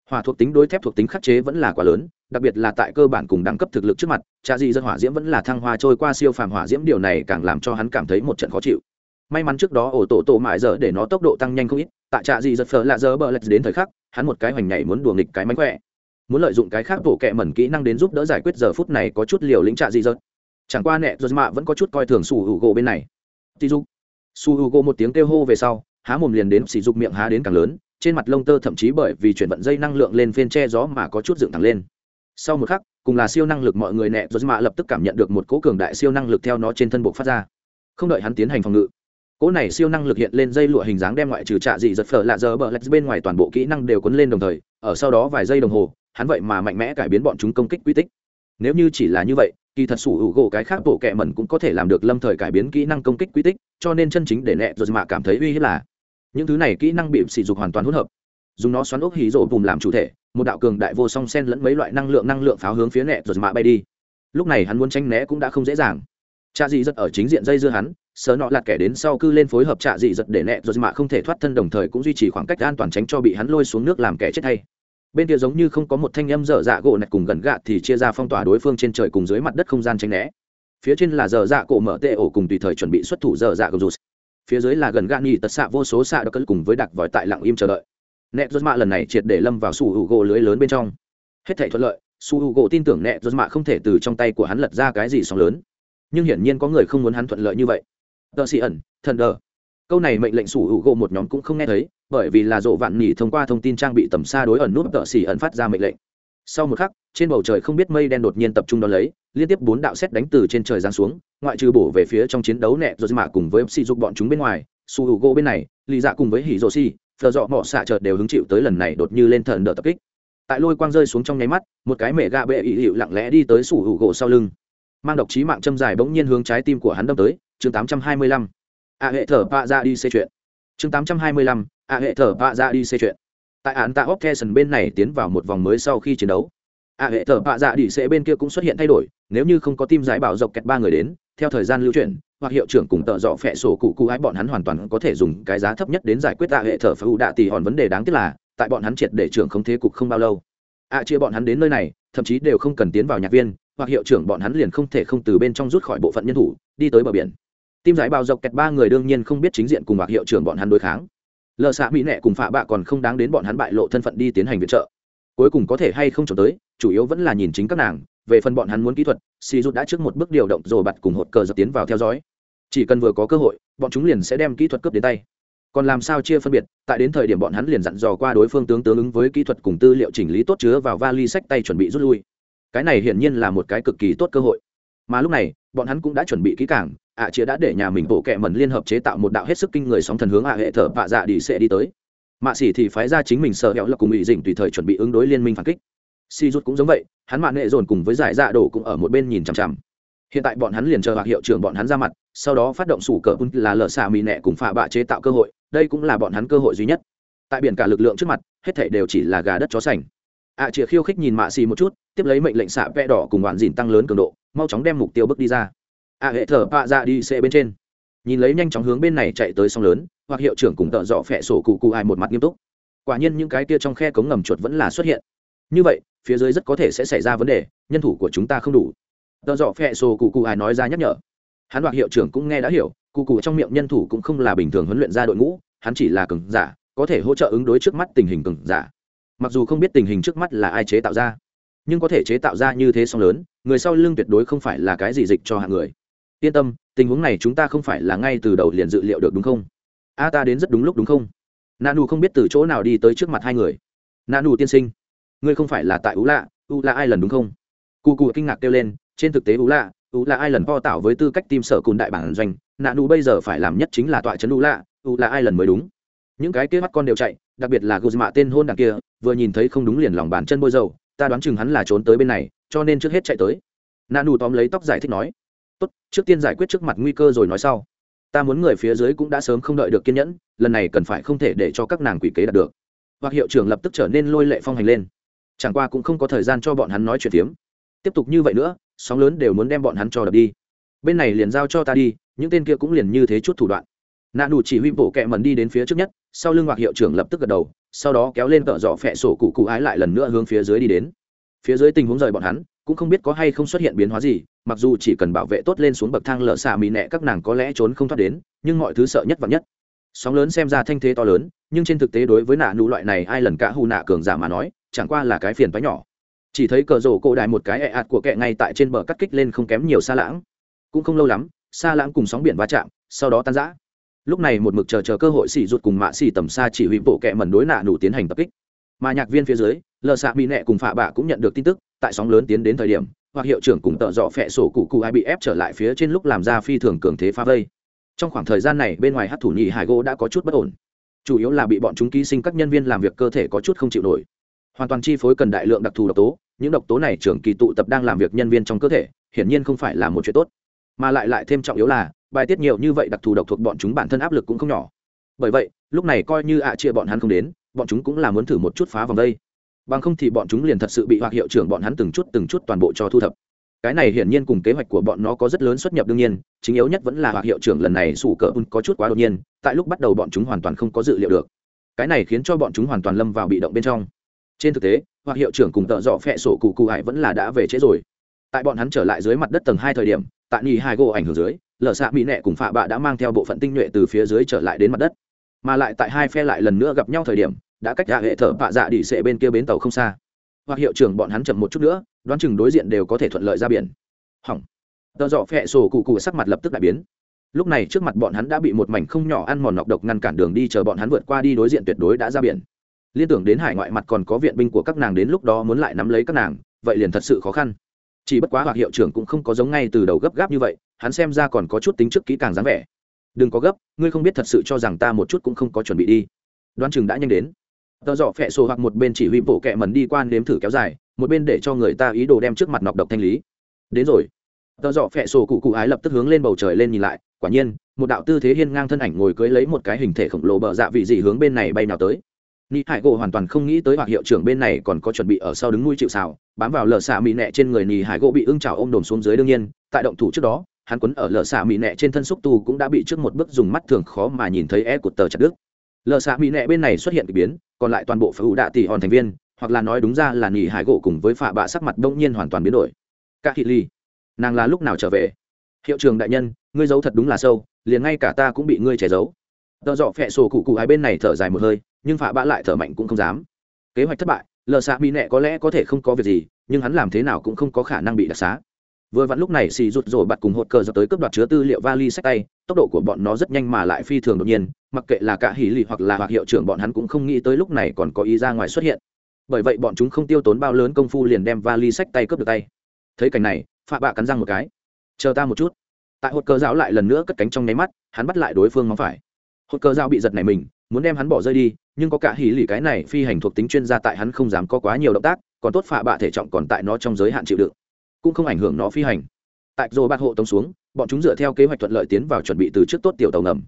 Hỏa thuộc tính đối thép thuộc tính khắc chế vẫn là quá lớn, đặc biệt là tại cơ bản cùng đẳng cấp thực lực trước mặt, trạ dị dân hỏa diễm vẫn là thăng hoa trôi qua siêu phàm hỏa diễm, điều này càng làm cho hắn cảm thấy một trận khó chịu. May mắn trước đó ổ tổ tổ mãi giờ để nó tốc độ tăng nhanh không ít, tại trạ dị giật phở lạ giờ bờ lạch đến thời khắc, hắn một cái hoành nhảy muốn đùa nghịch cái mánh khỏe muốn lợi dụng cái khác bổ kẹ mẩn kỹ năng đến giúp đỡ giải quyết giờ phút này có chút liều lĩnh trạ dị giật chẳng qua nẹ giật mạ vẫn có chút coi thường su hữu gỗ bên này. Tí dục. Su hữu gỗ một tiếng kêu hô về sau, há mồm liền đến sỉ dục miệng há đến càng lớn, trên mặt lông tơ thậm chí bởi vì chuyển vận dây năng lượng lên phên che gió mà có chút dựng thẳng lên. Sau một khắc, cùng là siêu năng lực mọi người nẹ rồi mạ lập tức cảm nhận được một cỗ cường đại siêu năng lực theo nó trên thân bộ phát ra. Không đợi hắn tiến hành phòng ngự, cỗ này siêu năng lực hiện lên dây lụa hình dáng đem ngoại trừ trạ dị giật phở lạ giờ bờ lạch bên ngoài toàn bộ kỹ năng đều cuốn lên đồng thời, ở sau đó vài giây đồng hồ hắn vậy mà mạnh mẽ cải biến bọn chúng công kích quy tích. Nếu như chỉ là như vậy, kỳ thật sủ hữu gỗ cái khác bộ kẹ mẩn cũng có thể làm được lâm thời cải biến kỹ năng công kích quy tích, cho nên chân chính để nẹ rồi mạ cảm thấy uy hiếp là, những thứ này kỹ năng bị sỉ dục hoàn toàn hỗn hợp. Dùng nó xoắn ốc hí rổ bùm làm chủ thể, một đạo cường đại vô song sen lẫn mấy loại năng lượng năng lượng pháo hướng phía nẹ rồi mạ bay đi. Lúc này hắn muốn tranh né cũng đã không dễ dàng. Cha dị giật ở chính diện dây dưa hắn sớ nọ lạt kẻ đến sau cư lên phối hợp trạ dị giật để nẹ rồi mạ không thể thoát thân đồng thời cũng duy trì khoảng cách an toàn tránh cho bị hắn lôi xuống nước làm kẻ chết hay bên kia giống như không có một thanh âm dở dạ gỗ nạch cùng gần gạ thì chia ra phong tỏa đối phương trên trời cùng dưới mặt đất không gian tranh né. Phía trên là dở dạ cổ mở tệ ổ cùng tùy thời chuẩn bị xuất thủ dở dạ gỗ rụt. Phía dưới là gần gạ nghỉ tật xạ vô số xạ đã cân cùng với đặc vòi tại lặng im chờ đợi. Nẹt rốt mạ lần này triệt để lâm vào su hữu gỗ lưới lớn bên trong. Hết thể thuận lợi, su hữu gỗ tin tưởng nẹt rốt mạ không thể từ trong tay của hắn lật ra cái gì sóng lớn. Nhưng hiển nhiên có người không muốn hắn thuận lợi như vậy. Tờ xị ẩn, thần đờ. Câu này mệnh lệnh su hữu gỗ một nhóm cũng không nghe thấy bởi vì là rộ vạn nhỉ thông qua thông tin trang bị tầm xa đối ẩn nút tợ xỉ ẩn phát ra mệnh lệnh sau một khắc, trên bầu trời không biết mây đen đột nhiên tập trung đón lấy, liên tiếp bốn đạo xét đánh từ trên trời giáng xuống, ngoại trừ bổ về phía trong chiến đấu nẹt rồi mạ cùng với MC giúp bọn chúng bên ngoài, su hữu gỗ bên này, lì dạ cùng với hỉ rô si thờ dọ mỏ xạ chợt đều hứng chịu tới lần này đột như lên thần đỡ tập kích tại lôi quang rơi xuống trong nháy mắt, một cái mẹ gạ bệ ỵ hiệu lặng lẽ đi tới sủ hữu gỗ sau lưng mang độc chí mạng châm dài bỗng nhiên hướng trái tim của hắn đâm tới, chương 825. a hệ thở pa ra dạ đi xê chuyện chương 825 a hệ thở vạ ra đi xê chuyện. Tại án tạ hóc bên này tiến vào một vòng mới sau khi chiến đấu. A hệ thở vạ dạ đi xê bên kia cũng xuất hiện thay đổi, nếu như không có tim giải bảo dọc kẹt ba người đến, theo thời gian lưu chuyển, hoặc hiệu trưởng cùng tợ dọ phẹ sổ cụ cụ ái bọn hắn hoàn toàn có thể dùng cái giá thấp nhất đến giải quyết tạ hệ thở phù đạ tỷ hòn vấn đề đáng tiếc là, tại bọn hắn triệt để trưởng không thế cục không bao lâu. Ạ chia bọn hắn đến nơi này, thậm chí đều không cần tiến vào nhạc viên, hoặc hiệu trưởng bọn hắn liền không thể không từ bên trong rút khỏi bộ phận nhân thủ, đi tới bờ biển. Tim giải bao dọc kẹt ba người đương nhiên không biết chính diện cùng hoặc hiệu trưởng bọn hắn đối kháng lờ xạ mỹ nệ cùng phạ bạ còn không đáng đến bọn hắn bại lộ thân phận đi tiến hành viện trợ. Cuối cùng có thể hay không trốn tới, chủ yếu vẫn là nhìn chính các nàng. Về phần bọn hắn muốn kỹ thuật si rút đã trước một bước điều động rồi bật cùng hột cờ dập tiến vào theo dõi. Chỉ cần vừa có cơ hội, bọn chúng liền sẽ đem kỹ thuật cướp đến tay. Còn làm sao chia phân biệt, tại đến thời điểm bọn hắn liền dặn dò qua đối phương tướng tương ứng với kỹ thuật cùng tư liệu chỉnh lý tốt chứa vào vali sách tay chuẩn bị rút lui. Cái này hiển nhiên là một cái cực kỳ tốt cơ hội. Mà lúc này bọn hắn cũng đã chuẩn bị kỹ càng ạ à chia đã để nhà mình bộ kệ mẩn liên hợp chế tạo một đạo hết sức kinh người sóng thần hướng ạ hệ thở vạ dạ đi sẽ đi tới. Mạ xỉ thì phái ra chính mình sợ hẹo là cùng ủy dình tùy thời chuẩn bị ứng đối liên minh phản kích. Si rút cũng giống vậy hắn mạng nghệ dồn cùng với giải dạ đổ cũng ở một bên nhìn chằm chằm. Hiện tại bọn hắn liền chờ hoặc hiệu trưởng bọn hắn ra mặt sau đó phát động sủ cờ bun là lờ xà mì nẹ cùng phạ bạ chế tạo cơ hội đây cũng là bọn hắn cơ hội duy nhất. Tại biển cả lực lượng trước mặt hết thể đều chỉ là gà đất chó sành. Ạ à, chĩa khiêu khích nhìn mạ xì một chút tiếp lấy mệnh lệnh xạ vẽ đỏ cùng hoàn dìn tăng lớn cường độ mau chóng đem mục tiêu bước đi ra. A à, hệ thở bạ ra đi xe bên trên. Nhìn lấy nhanh chóng hướng bên này chạy tới sông lớn hoặc hiệu trưởng cùng tợ dọ phẹ sổ cụ cụ ai một mặt nghiêm túc. Quả nhiên những cái kia trong khe cống ngầm chuột vẫn là xuất hiện. Như vậy phía dưới rất có thể sẽ xảy ra vấn đề nhân thủ của chúng ta không đủ. Tợ dọ phẹ sổ cụ cụ ai nói ra nhắc nhở. Hắn hoặc hiệu trưởng cũng nghe đã hiểu cụ cụ trong miệng nhân thủ cũng không là bình thường huấn luyện ra đội ngũ hắn chỉ là cường giả có thể hỗ trợ ứng đối trước mắt tình hình cường giả. Mặc dù không biết tình hình trước mắt là ai chế tạo ra nhưng có thể chế tạo ra như thế song lớn, người sau lưng tuyệt đối không phải là cái gì dịch cho hạng người. Yên tâm, tình huống này chúng ta không phải là ngay từ đầu liền dự liệu được đúng không? A, ta đến rất đúng lúc đúng không? Nanu không biết từ chỗ nào đi tới trước mặt hai người. Nanu tiên sinh, ngươi không phải là tại ú lạ ú lạ ai lần đúng không? Cụ cụ kinh ngạc kêu lên, trên thực tế ú lạ ú lạ ai lần po tạo với tư cách tim sở cùn đại bản doanh, nanu bây giờ phải làm nhất chính là tọa trấn ú lạ ú lạ ai lần mới đúng. Những cái kia mắt con đều chạy, đặc biệt là guzma tên hôn đằng kia, vừa nhìn thấy không đúng liền lòng bàn chân bôi dầu ta đoán chừng hắn là trốn tới bên này, cho nên trước hết chạy tới. Nanu tóm lấy tóc giải thích nói. Tốt, trước tiên giải quyết trước mặt nguy cơ rồi nói sau. Ta muốn người phía dưới cũng đã sớm không đợi được kiên nhẫn, lần này cần phải không thể để cho các nàng quỷ kế đạt được. Hoặc hiệu trưởng lập tức trở nên lôi lệ phong hành lên. Chẳng qua cũng không có thời gian cho bọn hắn nói chuyện phiếm. Tiếp tục như vậy nữa, sóng lớn đều muốn đem bọn hắn cho đập đi. Bên này liền giao cho ta đi, những tên kia cũng liền như thế chút thủ đoạn. Nạ đủ chỉ huy bộ kẹ mần đi đến phía trước nhất, sau lưng hoặc hiệu trưởng lập tức gật đầu sau đó kéo lên cỡ giỏ phẹ sổ cụ cụ ái lại lần nữa hướng phía dưới đi đến. Phía dưới tình huống rời bọn hắn, cũng không biết có hay không xuất hiện biến hóa gì, mặc dù chỉ cần bảo vệ tốt lên xuống bậc thang lở xà mì nẹ các nàng có lẽ trốn không thoát đến, nhưng mọi thứ sợ nhất và nhất. Sóng lớn xem ra thanh thế to lớn, nhưng trên thực tế đối với nạ nụ loại này ai lần cả hù nạ cường giả mà nói, chẳng qua là cái phiền toái nhỏ. Chỉ thấy cờ rổ cổ đại một cái ẹ ạt của kẹ ngay tại trên bờ cắt kích lên không kém nhiều xa lãng. Cũng không lâu lắm xa lãng cùng sóng biển va chạm, sau đó tan rã lúc này một mực chờ chờ cơ hội xỉ rụt cùng mạ xỉ tầm xa chỉ huy bộ kệ mẩn đối nạ nụ tiến hành tập kích. Mà nhạc viên phía dưới, lờ xạ bị nẹ cùng phạ bạ cũng nhận được tin tức, tại sóng lớn tiến đến thời điểm, hoặc hiệu trưởng cùng tợ dọ phẹ sổ cụ cụ ai bị ép trở lại phía trên lúc làm ra phi thường cường thế phá vây. Trong khoảng thời gian này, bên ngoài hát thủ nhị hải gỗ đã có chút bất ổn. Chủ yếu là bị bọn chúng ký sinh các nhân viên làm việc cơ thể có chút không chịu nổi. Hoàn toàn chi phối cần đại lượng đặc thù độc tố, những độc tố này trưởng kỳ tụ tập đang làm việc nhân viên trong cơ thể, hiển nhiên không phải là một chuyện tốt. Mà lại lại thêm trọng yếu là bài tiết nhiều như vậy đặc thù độc thuộc bọn chúng bản thân áp lực cũng không nhỏ. Bởi vậy, lúc này coi như ạ chia bọn hắn không đến, bọn chúng cũng là muốn thử một chút phá vòng đây. Bằng không thì bọn chúng liền thật sự bị hoặc hiệu trưởng bọn hắn từng chút từng chút toàn bộ cho thu thập. Cái này hiển nhiên cùng kế hoạch của bọn nó có rất lớn xuất nhập đương nhiên, chính yếu nhất vẫn là hoặc hiệu trưởng lần này sủ cỡ có chút quá đột nhiên, tại lúc bắt đầu bọn chúng hoàn toàn không có dự liệu được. Cái này khiến cho bọn chúng hoàn toàn lâm vào bị động bên trong. Trên thực tế, hoặc hiệu trưởng cùng tợ dọ phẹ sổ cụ cụ hải vẫn là đã về trễ rồi. Tại bọn hắn trở lại dưới mặt đất tầng hai thời điểm tại nhì hai gỗ ảnh hưởng dưới, lở xạ mỹ nệ cùng phạ bạ đã mang theo bộ phận tinh nhuệ từ phía dưới trở lại đến mặt đất. Mà lại tại hai phe lại lần nữa gặp nhau thời điểm, đã cách hạ hệ thở bạ dạ đi xệ bên kia bến tàu không xa. Hoặc hiệu trưởng bọn hắn chậm một chút nữa, đoán chừng đối diện đều có thể thuận lợi ra biển. Hỏng. Tờ dọ phẹ sổ cụ cụ sắc mặt lập tức đại biến. Lúc này trước mặt bọn hắn đã bị một mảnh không nhỏ ăn mòn nọc độc ngăn cản đường đi chờ bọn hắn vượt qua đi đối diện tuyệt đối đã ra biển. Liên tưởng đến hải ngoại mặt còn có viện binh của các nàng đến lúc đó muốn lại nắm lấy các nàng, vậy liền thật sự khó khăn chỉ bất quá hoặc hiệu trưởng cũng không có giống ngay từ đầu gấp gáp như vậy, hắn xem ra còn có chút tính trước kỹ càng dáng vẻ. Đừng có gấp, ngươi không biết thật sự cho rằng ta một chút cũng không có chuẩn bị đi. Đoan chừng đã nhanh đến. Tờ dọ phẹ sổ hoặc một bên chỉ huy bộ kẹ mần đi quan nếm thử kéo dài, một bên để cho người ta ý đồ đem trước mặt nọc độc thanh lý. Đến rồi. Tờ dọ phẹ sổ cụ cụ ái lập tức hướng lên bầu trời lên nhìn lại, quả nhiên, một đạo tư thế hiên ngang thân ảnh ngồi cưới lấy một cái hình thể khổng lồ bờ dạ vị gì hướng bên này bay nào tới. Nị Hải Gỗ hoàn toàn không nghĩ tới hoặc hiệu trưởng bên này còn có chuẩn bị ở sau đứng nuôi chịu xào, bám vào lở xạ mị nẹ trên người Nị Hải Gỗ bị ưng chảo ôm đồn xuống dưới đương nhiên, tại động thủ trước đó, hắn quấn ở lở xạ mị nẹ trên thân xúc tu cũng đã bị trước một bước dùng mắt thường khó mà nhìn thấy e cột tờ chặt đứt. Lở xạ mị nẹ bên này xuất hiện kỳ biến, còn lại toàn bộ phù đạ tỷ hòn thành viên, hoặc là nói đúng ra là Nị Hải Gỗ cùng với phạ bạ sắc mặt đông nhiên hoàn toàn biến đổi. Cả Thị Ly, nàng là lúc nào trở về? Hiệu trưởng đại nhân, ngươi giấu thật đúng là sâu, liền ngay cả ta cũng bị ngươi che giấu. Tờ dọ phe sổ cụ cụ hai bên này thở dài một hơi, nhưng phạ bạ lại thở mạnh cũng không dám. Kế hoạch thất bại, lờ xạ bị nẹ có lẽ có thể không có việc gì, nhưng hắn làm thế nào cũng không có khả năng bị đặc xá. Vừa vặn lúc này xì rụt rồi bật cùng hột cờ dọc tới cướp đoạt chứa tư liệu vali sách tay, tốc độ của bọn nó rất nhanh mà lại phi thường đột nhiên, mặc kệ là cả hỉ lì hoặc là hoặc hiệu trưởng bọn hắn cũng không nghĩ tới lúc này còn có ý ra ngoài xuất hiện. Bởi vậy bọn chúng không tiêu tốn bao lớn công phu liền đem vali sách tay cướp được tay. Thấy cảnh này, phạ bạ cắn răng một cái. Chờ ta một chút. Tại hột cờ giáo lại lần nữa cất cánh trong nháy mắt, hắn bắt lại đối phương móng phải. Hột cờ giáo bị giật này mình muốn đem hắn bỏ rơi đi, nhưng có cả hỉ lì cái này phi hành thuộc tính chuyên gia tại hắn không dám có quá nhiều động tác, còn tốt phạ bạ thể trọng còn tại nó trong giới hạn chịu đựng, cũng không ảnh hưởng nó phi hành. Tại dồ bạc hộ tống xuống, bọn chúng dựa theo kế hoạch thuận lợi tiến vào chuẩn bị từ trước tốt tiểu tàu ngầm.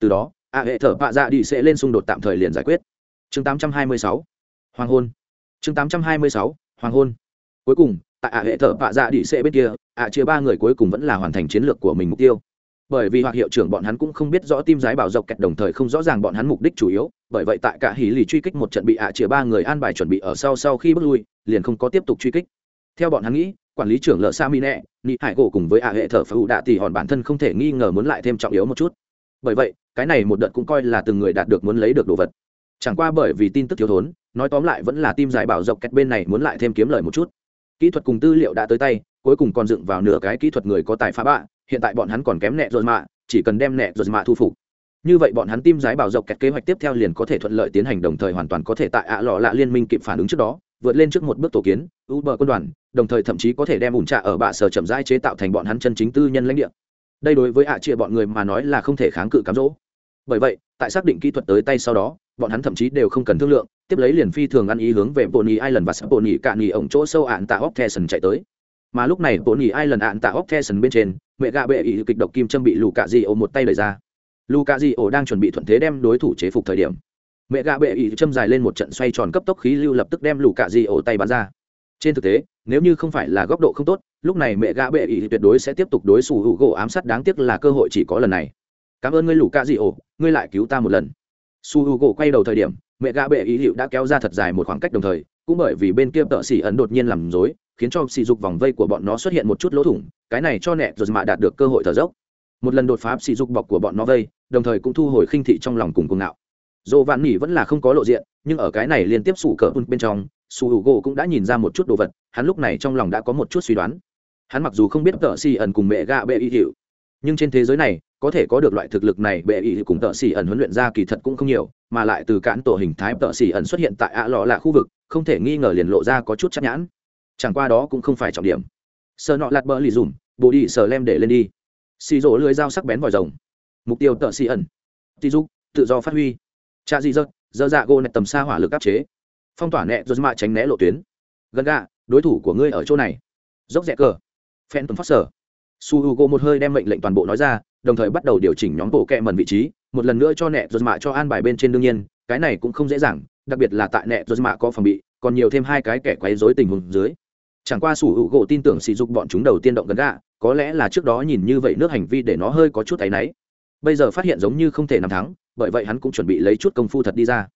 Từ đó, a hệ thở bạ dạ đi sẽ lên xung đột tạm thời liền giải quyết. Chương 826 hoàng hôn. Chương 826 hoàng hôn. Cuối cùng, tại a hệ thở bạ dạ đi sẽ bên kia a chia ba người cuối cùng vẫn là hoàn thành chiến lược của mình mục tiêu bởi vì hoặc hiệu trưởng bọn hắn cũng không biết rõ tim giái bảo dọc kẹt đồng thời không rõ ràng bọn hắn mục đích chủ yếu, bởi vậy tại cả hỉ lì truy kích một trận bị ạ chia ba người an bài chuẩn bị ở sau sau khi bước lui, liền không có tiếp tục truy kích. Theo bọn hắn nghĩ, quản lý trưởng lợ sa mi nẹ, nị hải cổ cùng với ạ hệ thở phá hụ đạ thì hòn bản thân không thể nghi ngờ muốn lại thêm trọng yếu một chút. Bởi vậy, cái này một đợt cũng coi là từng người đạt được muốn lấy được đồ vật. Chẳng qua bởi vì tin tức thiếu thốn, nói tóm lại vẫn là tim giải bảo dọc kẹt bên này muốn lại thêm kiếm lời một chút. Kỹ thuật cùng tư liệu đã tới tay, cuối cùng còn dựng vào nửa cái kỹ thuật người có tài phá bạ hiện tại bọn hắn còn kém nẹ rồi mạ chỉ cần đem nẹ rồi mạ thu phục. Như vậy bọn hắn tim giái bảo dọc kẹt kế hoạch tiếp theo liền có thể thuận lợi tiến hành đồng thời hoàn toàn có thể tại ạ lọ lạ liên minh kịp phản ứng trước đó, vượt lên trước một bước tổ kiến uber quân đoàn, đồng thời thậm chí có thể đem ủn trạ ở bạ sở chậm rãi chế tạo thành bọn hắn chân chính tư nhân lãnh địa. Đây đối với ạ chia bọn người mà nói là không thể kháng cự cám dỗ. Bởi vậy, tại xác định kỹ thuật tới tay sau đó, bọn hắn thậm chí đều không cần thương lượng, tiếp lấy liền phi thường ăn ý hướng về Bonnie Island và Bonnie cạn nghỉ ổng chỗ sâu ạn tạ Optheson chạy tới. Mà lúc này Bonnie Island ạn tạ Optheson bên trên, mẹ gạ bệ ý kịch độc kim châm bị lù cạ di ổ một tay đẩy ra. Lù cạ di ổ đang chuẩn bị thuận thế đem đối thủ chế phục thời điểm. Mẹ gạ bệ ý châm dài lên một trận xoay tròn cấp tốc khí lưu lập tức đem lù cạ di ổ tay bắn ra. Trên thực tế, nếu như không phải là góc độ không tốt, lúc này mẹ gạ bệ ý tuyệt đối sẽ tiếp tục đối xù hữu gỗ ám sát đáng tiếc là cơ hội chỉ có lần này. Cảm ơn ngươi lù cạ di ổ, ngươi lại cứu ta một lần. Su Hugo quay đầu thời điểm, mẹ gã bệ ý hiệu đã kéo ra thật dài một khoảng cách đồng thời cũng bởi vì bên kia tợ xỉ ấn đột nhiên làm dối khiến cho sỉ dục vòng vây của bọn nó xuất hiện một chút lỗ thủng, cái này cho nẹ rồi mà đạt được cơ hội thở dốc. Một lần đột phá, sỉ dục bọc của bọn nó vây, đồng thời cũng thu hồi khinh thị trong lòng cùng cuồng ngạo. Dồ vạn nỉ vẫn là không có lộ diện, nhưng ở cái này liên tiếp sủ cỡ bên trong su h u cũng đã nhìn ra một chút đồ vật, hắn lúc này trong lòng đã có một chút suy đoán. Hắn mặc dù không biết tợ xì ẩn cùng mẹ gạ bệ ý hiệu, nhưng trên thế giới này, có thể có được loại thực lực này bệ ý cùng tợ xì ẩn huấn luyện ra kỳ thật cũng không nhiều, mà lại từ cản tổ hình thái tợ xì ẩn xuất hiện tại ạ lọ là khu vực, không thể nghi ngờ liền lộ ra có chút chắc nhãn chẳng qua đó cũng không phải trọng điểm. Sợ nọ lạt bờ lì dùm bồ đi sờ lem để lên đi. Xì rỗ lưới dao sắc bén vòi rồng. Mục tiêu tợ xì ẩn. Tí dục, tự do phát huy. Cha dị dơ dơ dạ gô nẹt tầm xa hỏa lực áp chế. Phong tỏa nẹ rồi mạ tránh né lộ tuyến. Gần gạ, đối thủ của ngươi ở chỗ này. Dốc rẽ cờ. Phen tuần phát sở. Su h u g o một hơi đem mệnh lệnh toàn bộ nói ra, đồng thời bắt đầu điều chỉnh nhóm bộ kẹ mần vị trí. Một lần nữa cho nẹ rồi mạ cho an bài bên trên đương nhiên, cái này cũng không dễ dàng, đặc biệt là tại nẹ rồi mạ có phòng bị, còn nhiều thêm hai cái kẻ quấy rối tình huống dưới chẳng qua sủ hữu gỗ tin tưởng sỉ dục bọn chúng đầu tiên động gần gạ, có lẽ là trước đó nhìn như vậy nước hành vi để nó hơi có chút áy náy. Bây giờ phát hiện giống như không thể nằm thắng, bởi vậy hắn cũng chuẩn bị lấy chút công phu thật đi ra.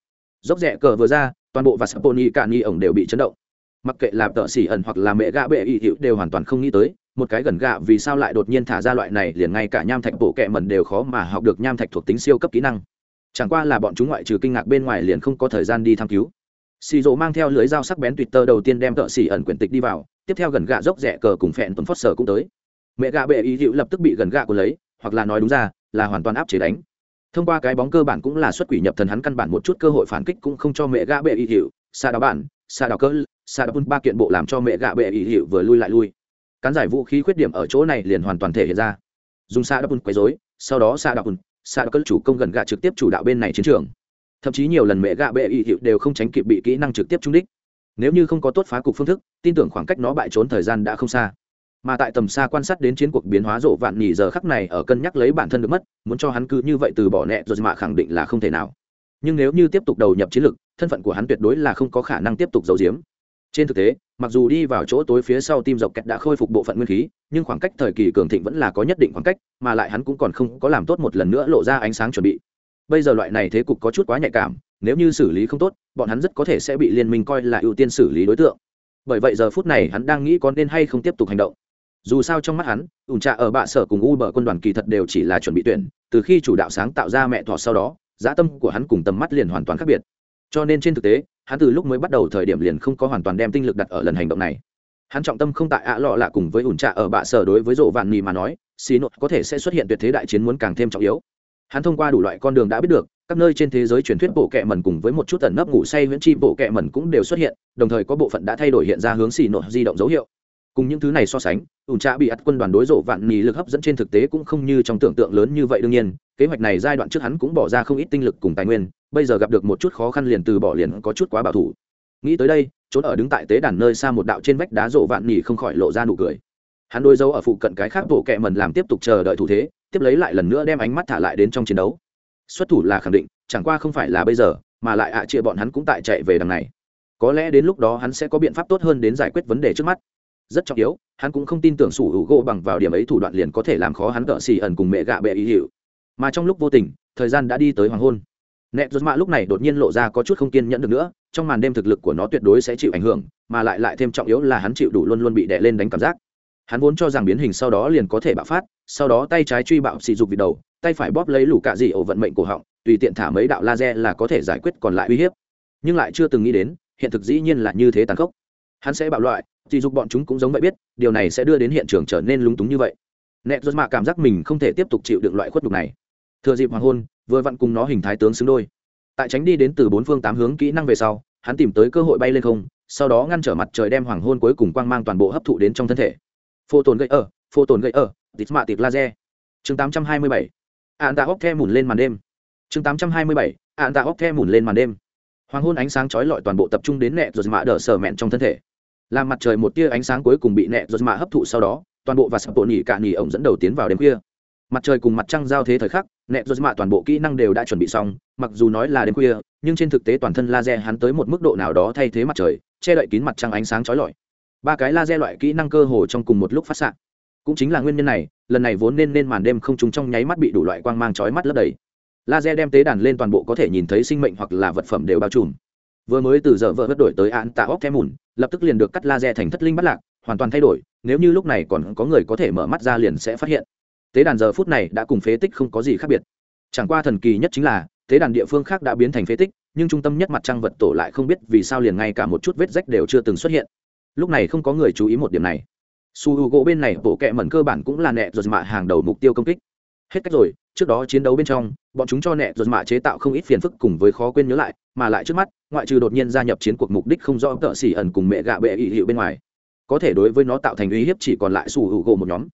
Dốc rẽ cờ vừa ra, toàn bộ và saponi cạn nghi ổng đều bị chấn động. Mặc kệ là tợ xỉ ẩn hoặc là mẹ gạ bệ y hiệu đều hoàn toàn không nghĩ tới, một cái gần gạ vì sao lại đột nhiên thả ra loại này, liền ngay cả nham thạch bộ kẹ mần đều khó mà học được nham thạch thuộc tính siêu cấp kỹ năng. Chẳng qua là bọn chúng ngoại trừ kinh ngạc bên ngoài liền không có thời gian đi thăm cứu xì rỗ mang theo lưới dao sắc bén tuyệt tơ đầu tiên đem tợ xỉ ẩn quyển tịch đi vào tiếp theo gần gạ dốc rẻ cờ cùng phẹn tuần phót sở cũng tới. Mẹ gạ bệ ý dịu lập tức bị gần gạ của lấy hoặc là nói đúng ra là hoàn toàn áp chế đánh. Thông qua cái bóng cơ bản cũng là xuất quỷ nhập thần hắn căn bản một chút cơ hội phản kích cũng không cho mẹ gạ bệ ý dịu. Xa đào bản xa đào cơ xa đào ba kiện bộ làm cho mẹ gạ bệ ý dịu vừa lui lại lui. Cán giải vũ khí khuyết điểm ở chỗ này liền hoàn toàn thể hiện ra. Dùng xa đào quấy rối, sau đó xa đào xa đào chủ công gần gạ trực tiếp chủ đạo bên này chiến trường thậm chí nhiều lần mẹ gạ bệ y hiệu đều không tránh kịp bị kỹ năng trực tiếp trúng đích. Nếu như không có tốt phá cục phương thức, tin tưởng khoảng cách nó bại trốn thời gian đã không xa. Mà tại tầm xa quan sát đến chiến cuộc biến hóa rộ vạn nhì giờ khắc này ở cân nhắc lấy bản thân được mất, muốn cho hắn cứ như vậy từ bỏ nẹ rồi mà khẳng định là không thể nào. Nhưng nếu như tiếp tục đầu nhập chiến lực, thân phận của hắn tuyệt đối là không có khả năng tiếp tục giấu giếm. Trên thực tế, mặc dù đi vào chỗ tối phía sau tim dọc kẹt đã khôi phục bộ phận nguyên khí, nhưng khoảng cách thời kỳ cường thịnh vẫn là có nhất định khoảng cách, mà lại hắn cũng còn không có làm tốt một lần nữa lộ ra ánh sáng chuẩn bị bây giờ loại này thế cục có chút quá nhạy cảm, nếu như xử lý không tốt, bọn hắn rất có thể sẽ bị liên minh coi là ưu tiên xử lý đối tượng. Bởi vậy giờ phút này hắn đang nghĩ có nên hay không tiếp tục hành động. Dù sao trong mắt hắn, ủn trạ ở bạ sở cùng u bờ quân đoàn kỳ thật đều chỉ là chuẩn bị tuyển, từ khi chủ đạo sáng tạo ra mẹ thọ sau đó, giá tâm của hắn cùng tầm mắt liền hoàn toàn khác biệt. Cho nên trên thực tế, hắn từ lúc mới bắt đầu thời điểm liền không có hoàn toàn đem tinh lực đặt ở lần hành động này. Hắn trọng tâm không tại ạ lọ lạ cùng với ủn trạ ở bạ sở đối với rộ vạn mì mà nói, xì nội có thể sẽ xuất hiện tuyệt thế đại chiến muốn càng thêm trọng yếu hắn thông qua đủ loại con đường đã biết được, các nơi trên thế giới truyền thuyết bộ kệ mẩn cùng với một chút tẩn nấp ngủ say huyễn chi bộ kệ mẩn cũng đều xuất hiện, đồng thời có bộ phận đã thay đổi hiện ra hướng xì nội di động dấu hiệu. Cùng những thứ này so sánh, ủn trạ bị ắt quân đoàn đối rộ vạn nhì lực hấp dẫn trên thực tế cũng không như trong tưởng tượng lớn như vậy đương nhiên, kế hoạch này giai đoạn trước hắn cũng bỏ ra không ít tinh lực cùng tài nguyên, bây giờ gặp được một chút khó khăn liền từ bỏ liền có chút quá bảo thủ. Nghĩ tới đây, trốn ở đứng tại tế đàn nơi xa một đạo trên vách đá rộ vạn nhì không khỏi lộ ra nụ cười. Hắn đôi dấu ở phụ cận cái khác bộ kệ mẩn làm tiếp tục chờ đợi thủ thế tiếp lấy lại lần nữa đem ánh mắt thả lại đến trong chiến đấu. Xuất thủ là khẳng định, chẳng qua không phải là bây giờ, mà lại ạ à chia bọn hắn cũng tại chạy về đằng này. Có lẽ đến lúc đó hắn sẽ có biện pháp tốt hơn đến giải quyết vấn đề trước mắt. Rất trọng yếu, hắn cũng không tin tưởng sủ hữu gỗ bằng vào điểm ấy thủ đoạn liền có thể làm khó hắn cỡ xì ẩn cùng mẹ gạ bệ ý hiệu. Mà trong lúc vô tình, thời gian đã đi tới hoàng hôn. Nẹt rút mạ lúc này đột nhiên lộ ra có chút không kiên nhẫn được nữa, trong màn đêm thực lực của nó tuyệt đối sẽ chịu ảnh hưởng, mà lại lại thêm trọng yếu là hắn chịu đủ luôn luôn bị đè lên đánh cảm giác hắn vốn cho rằng biến hình sau đó liền có thể bạo phát, sau đó tay trái truy bạo xì dục vị đầu, tay phải bóp lấy lũ cạ dị ổ vận mệnh cổ họng, tùy tiện thả mấy đạo laser là có thể giải quyết còn lại uy hiếp. Nhưng lại chưa từng nghĩ đến, hiện thực dĩ nhiên là như thế tàn khốc. Hắn sẽ bạo loại thì dục bọn chúng cũng giống vậy biết, điều này sẽ đưa đến hiện trường trở nên lúng túng như vậy. Nẹt rốt mạ cảm giác mình không thể tiếp tục chịu đựng loại khuất đục này. Thừa dịp hoàng hôn, vừa vặn cùng nó hình thái tướng xứng đôi. Tại tránh đi đến từ bốn phương tám hướng kỹ năng về sau, hắn tìm tới cơ hội bay lên không, sau đó ngăn trở mặt trời đem hoàng hôn cuối cùng quang mang toàn bộ hấp thụ đến trong thân thể phô tồn gây ở phô tồn gây ở tít mạ tít laser. Chương 827. ạn tạ óc the mùn lên màn đêm. Chương 827. ạn tạ óc the mùn lên màn đêm. Hoàng hôn ánh sáng chói lọi toàn bộ tập trung đến nẹ rồi mạ đỡ sờ mẹn trong thân thể. Làm mặt trời một tia ánh sáng cuối cùng bị nẹ rồi mạ hấp thụ sau đó, toàn bộ và sập bộ nỉ cạn nỉ ổng dẫn đầu tiến vào đêm khuya. Mặt trời cùng mặt trăng giao thế thời khắc, nẹ rồi mạ toàn bộ kỹ năng đều đã chuẩn bị xong, mặc dù nói là đêm khuya, nhưng trên thực tế toàn thân laser hắn tới một mức độ nào đó thay thế mặt trời, che đậy kín mặt trăng ánh sáng chói lọi ba cái laser loại kỹ năng cơ hồ trong cùng một lúc phát xạ. Cũng chính là nguyên nhân này, lần này vốn nên nên màn đêm không trúng trong nháy mắt bị đủ loại quang mang chói mắt lấp đầy. Laser đem tế đàn lên toàn bộ có thể nhìn thấy sinh mệnh hoặc là vật phẩm đều bao trùm. Vừa mới từ giờ vợ vất đổi tới án tạ óc thêm mùn, lập tức liền được cắt laser thành thất linh bắt lạc, hoàn toàn thay đổi, nếu như lúc này còn có người có thể mở mắt ra liền sẽ phát hiện. Tế đàn giờ phút này đã cùng phế tích không có gì khác biệt. Chẳng qua thần kỳ nhất chính là, tế đàn địa phương khác đã biến thành phế tích, nhưng trung tâm nhất mặt trăng vật tổ lại không biết vì sao liền ngay cả một chút vết rách đều chưa từng xuất hiện lúc này không có người chú ý một điểm này. Su h u gỗ bên này, bộ kẹ mẩn cơ bản cũng là nẹ giật mạ hàng đầu mục tiêu công kích. Hết cách rồi, trước đó chiến đấu bên trong, bọn chúng cho nẹ giật mạ chế tạo không ít phiền phức cùng với khó quên nhớ lại, mà lại trước mắt, ngoại trừ đột nhiên gia nhập chiến cuộc mục đích không rõ tợ xỉ ẩn cùng mẹ gạ bệ ỵ hiệu bên ngoài. Có thể đối với nó tạo thành uy hiếp chỉ còn lại su h u gỗ một nhóm.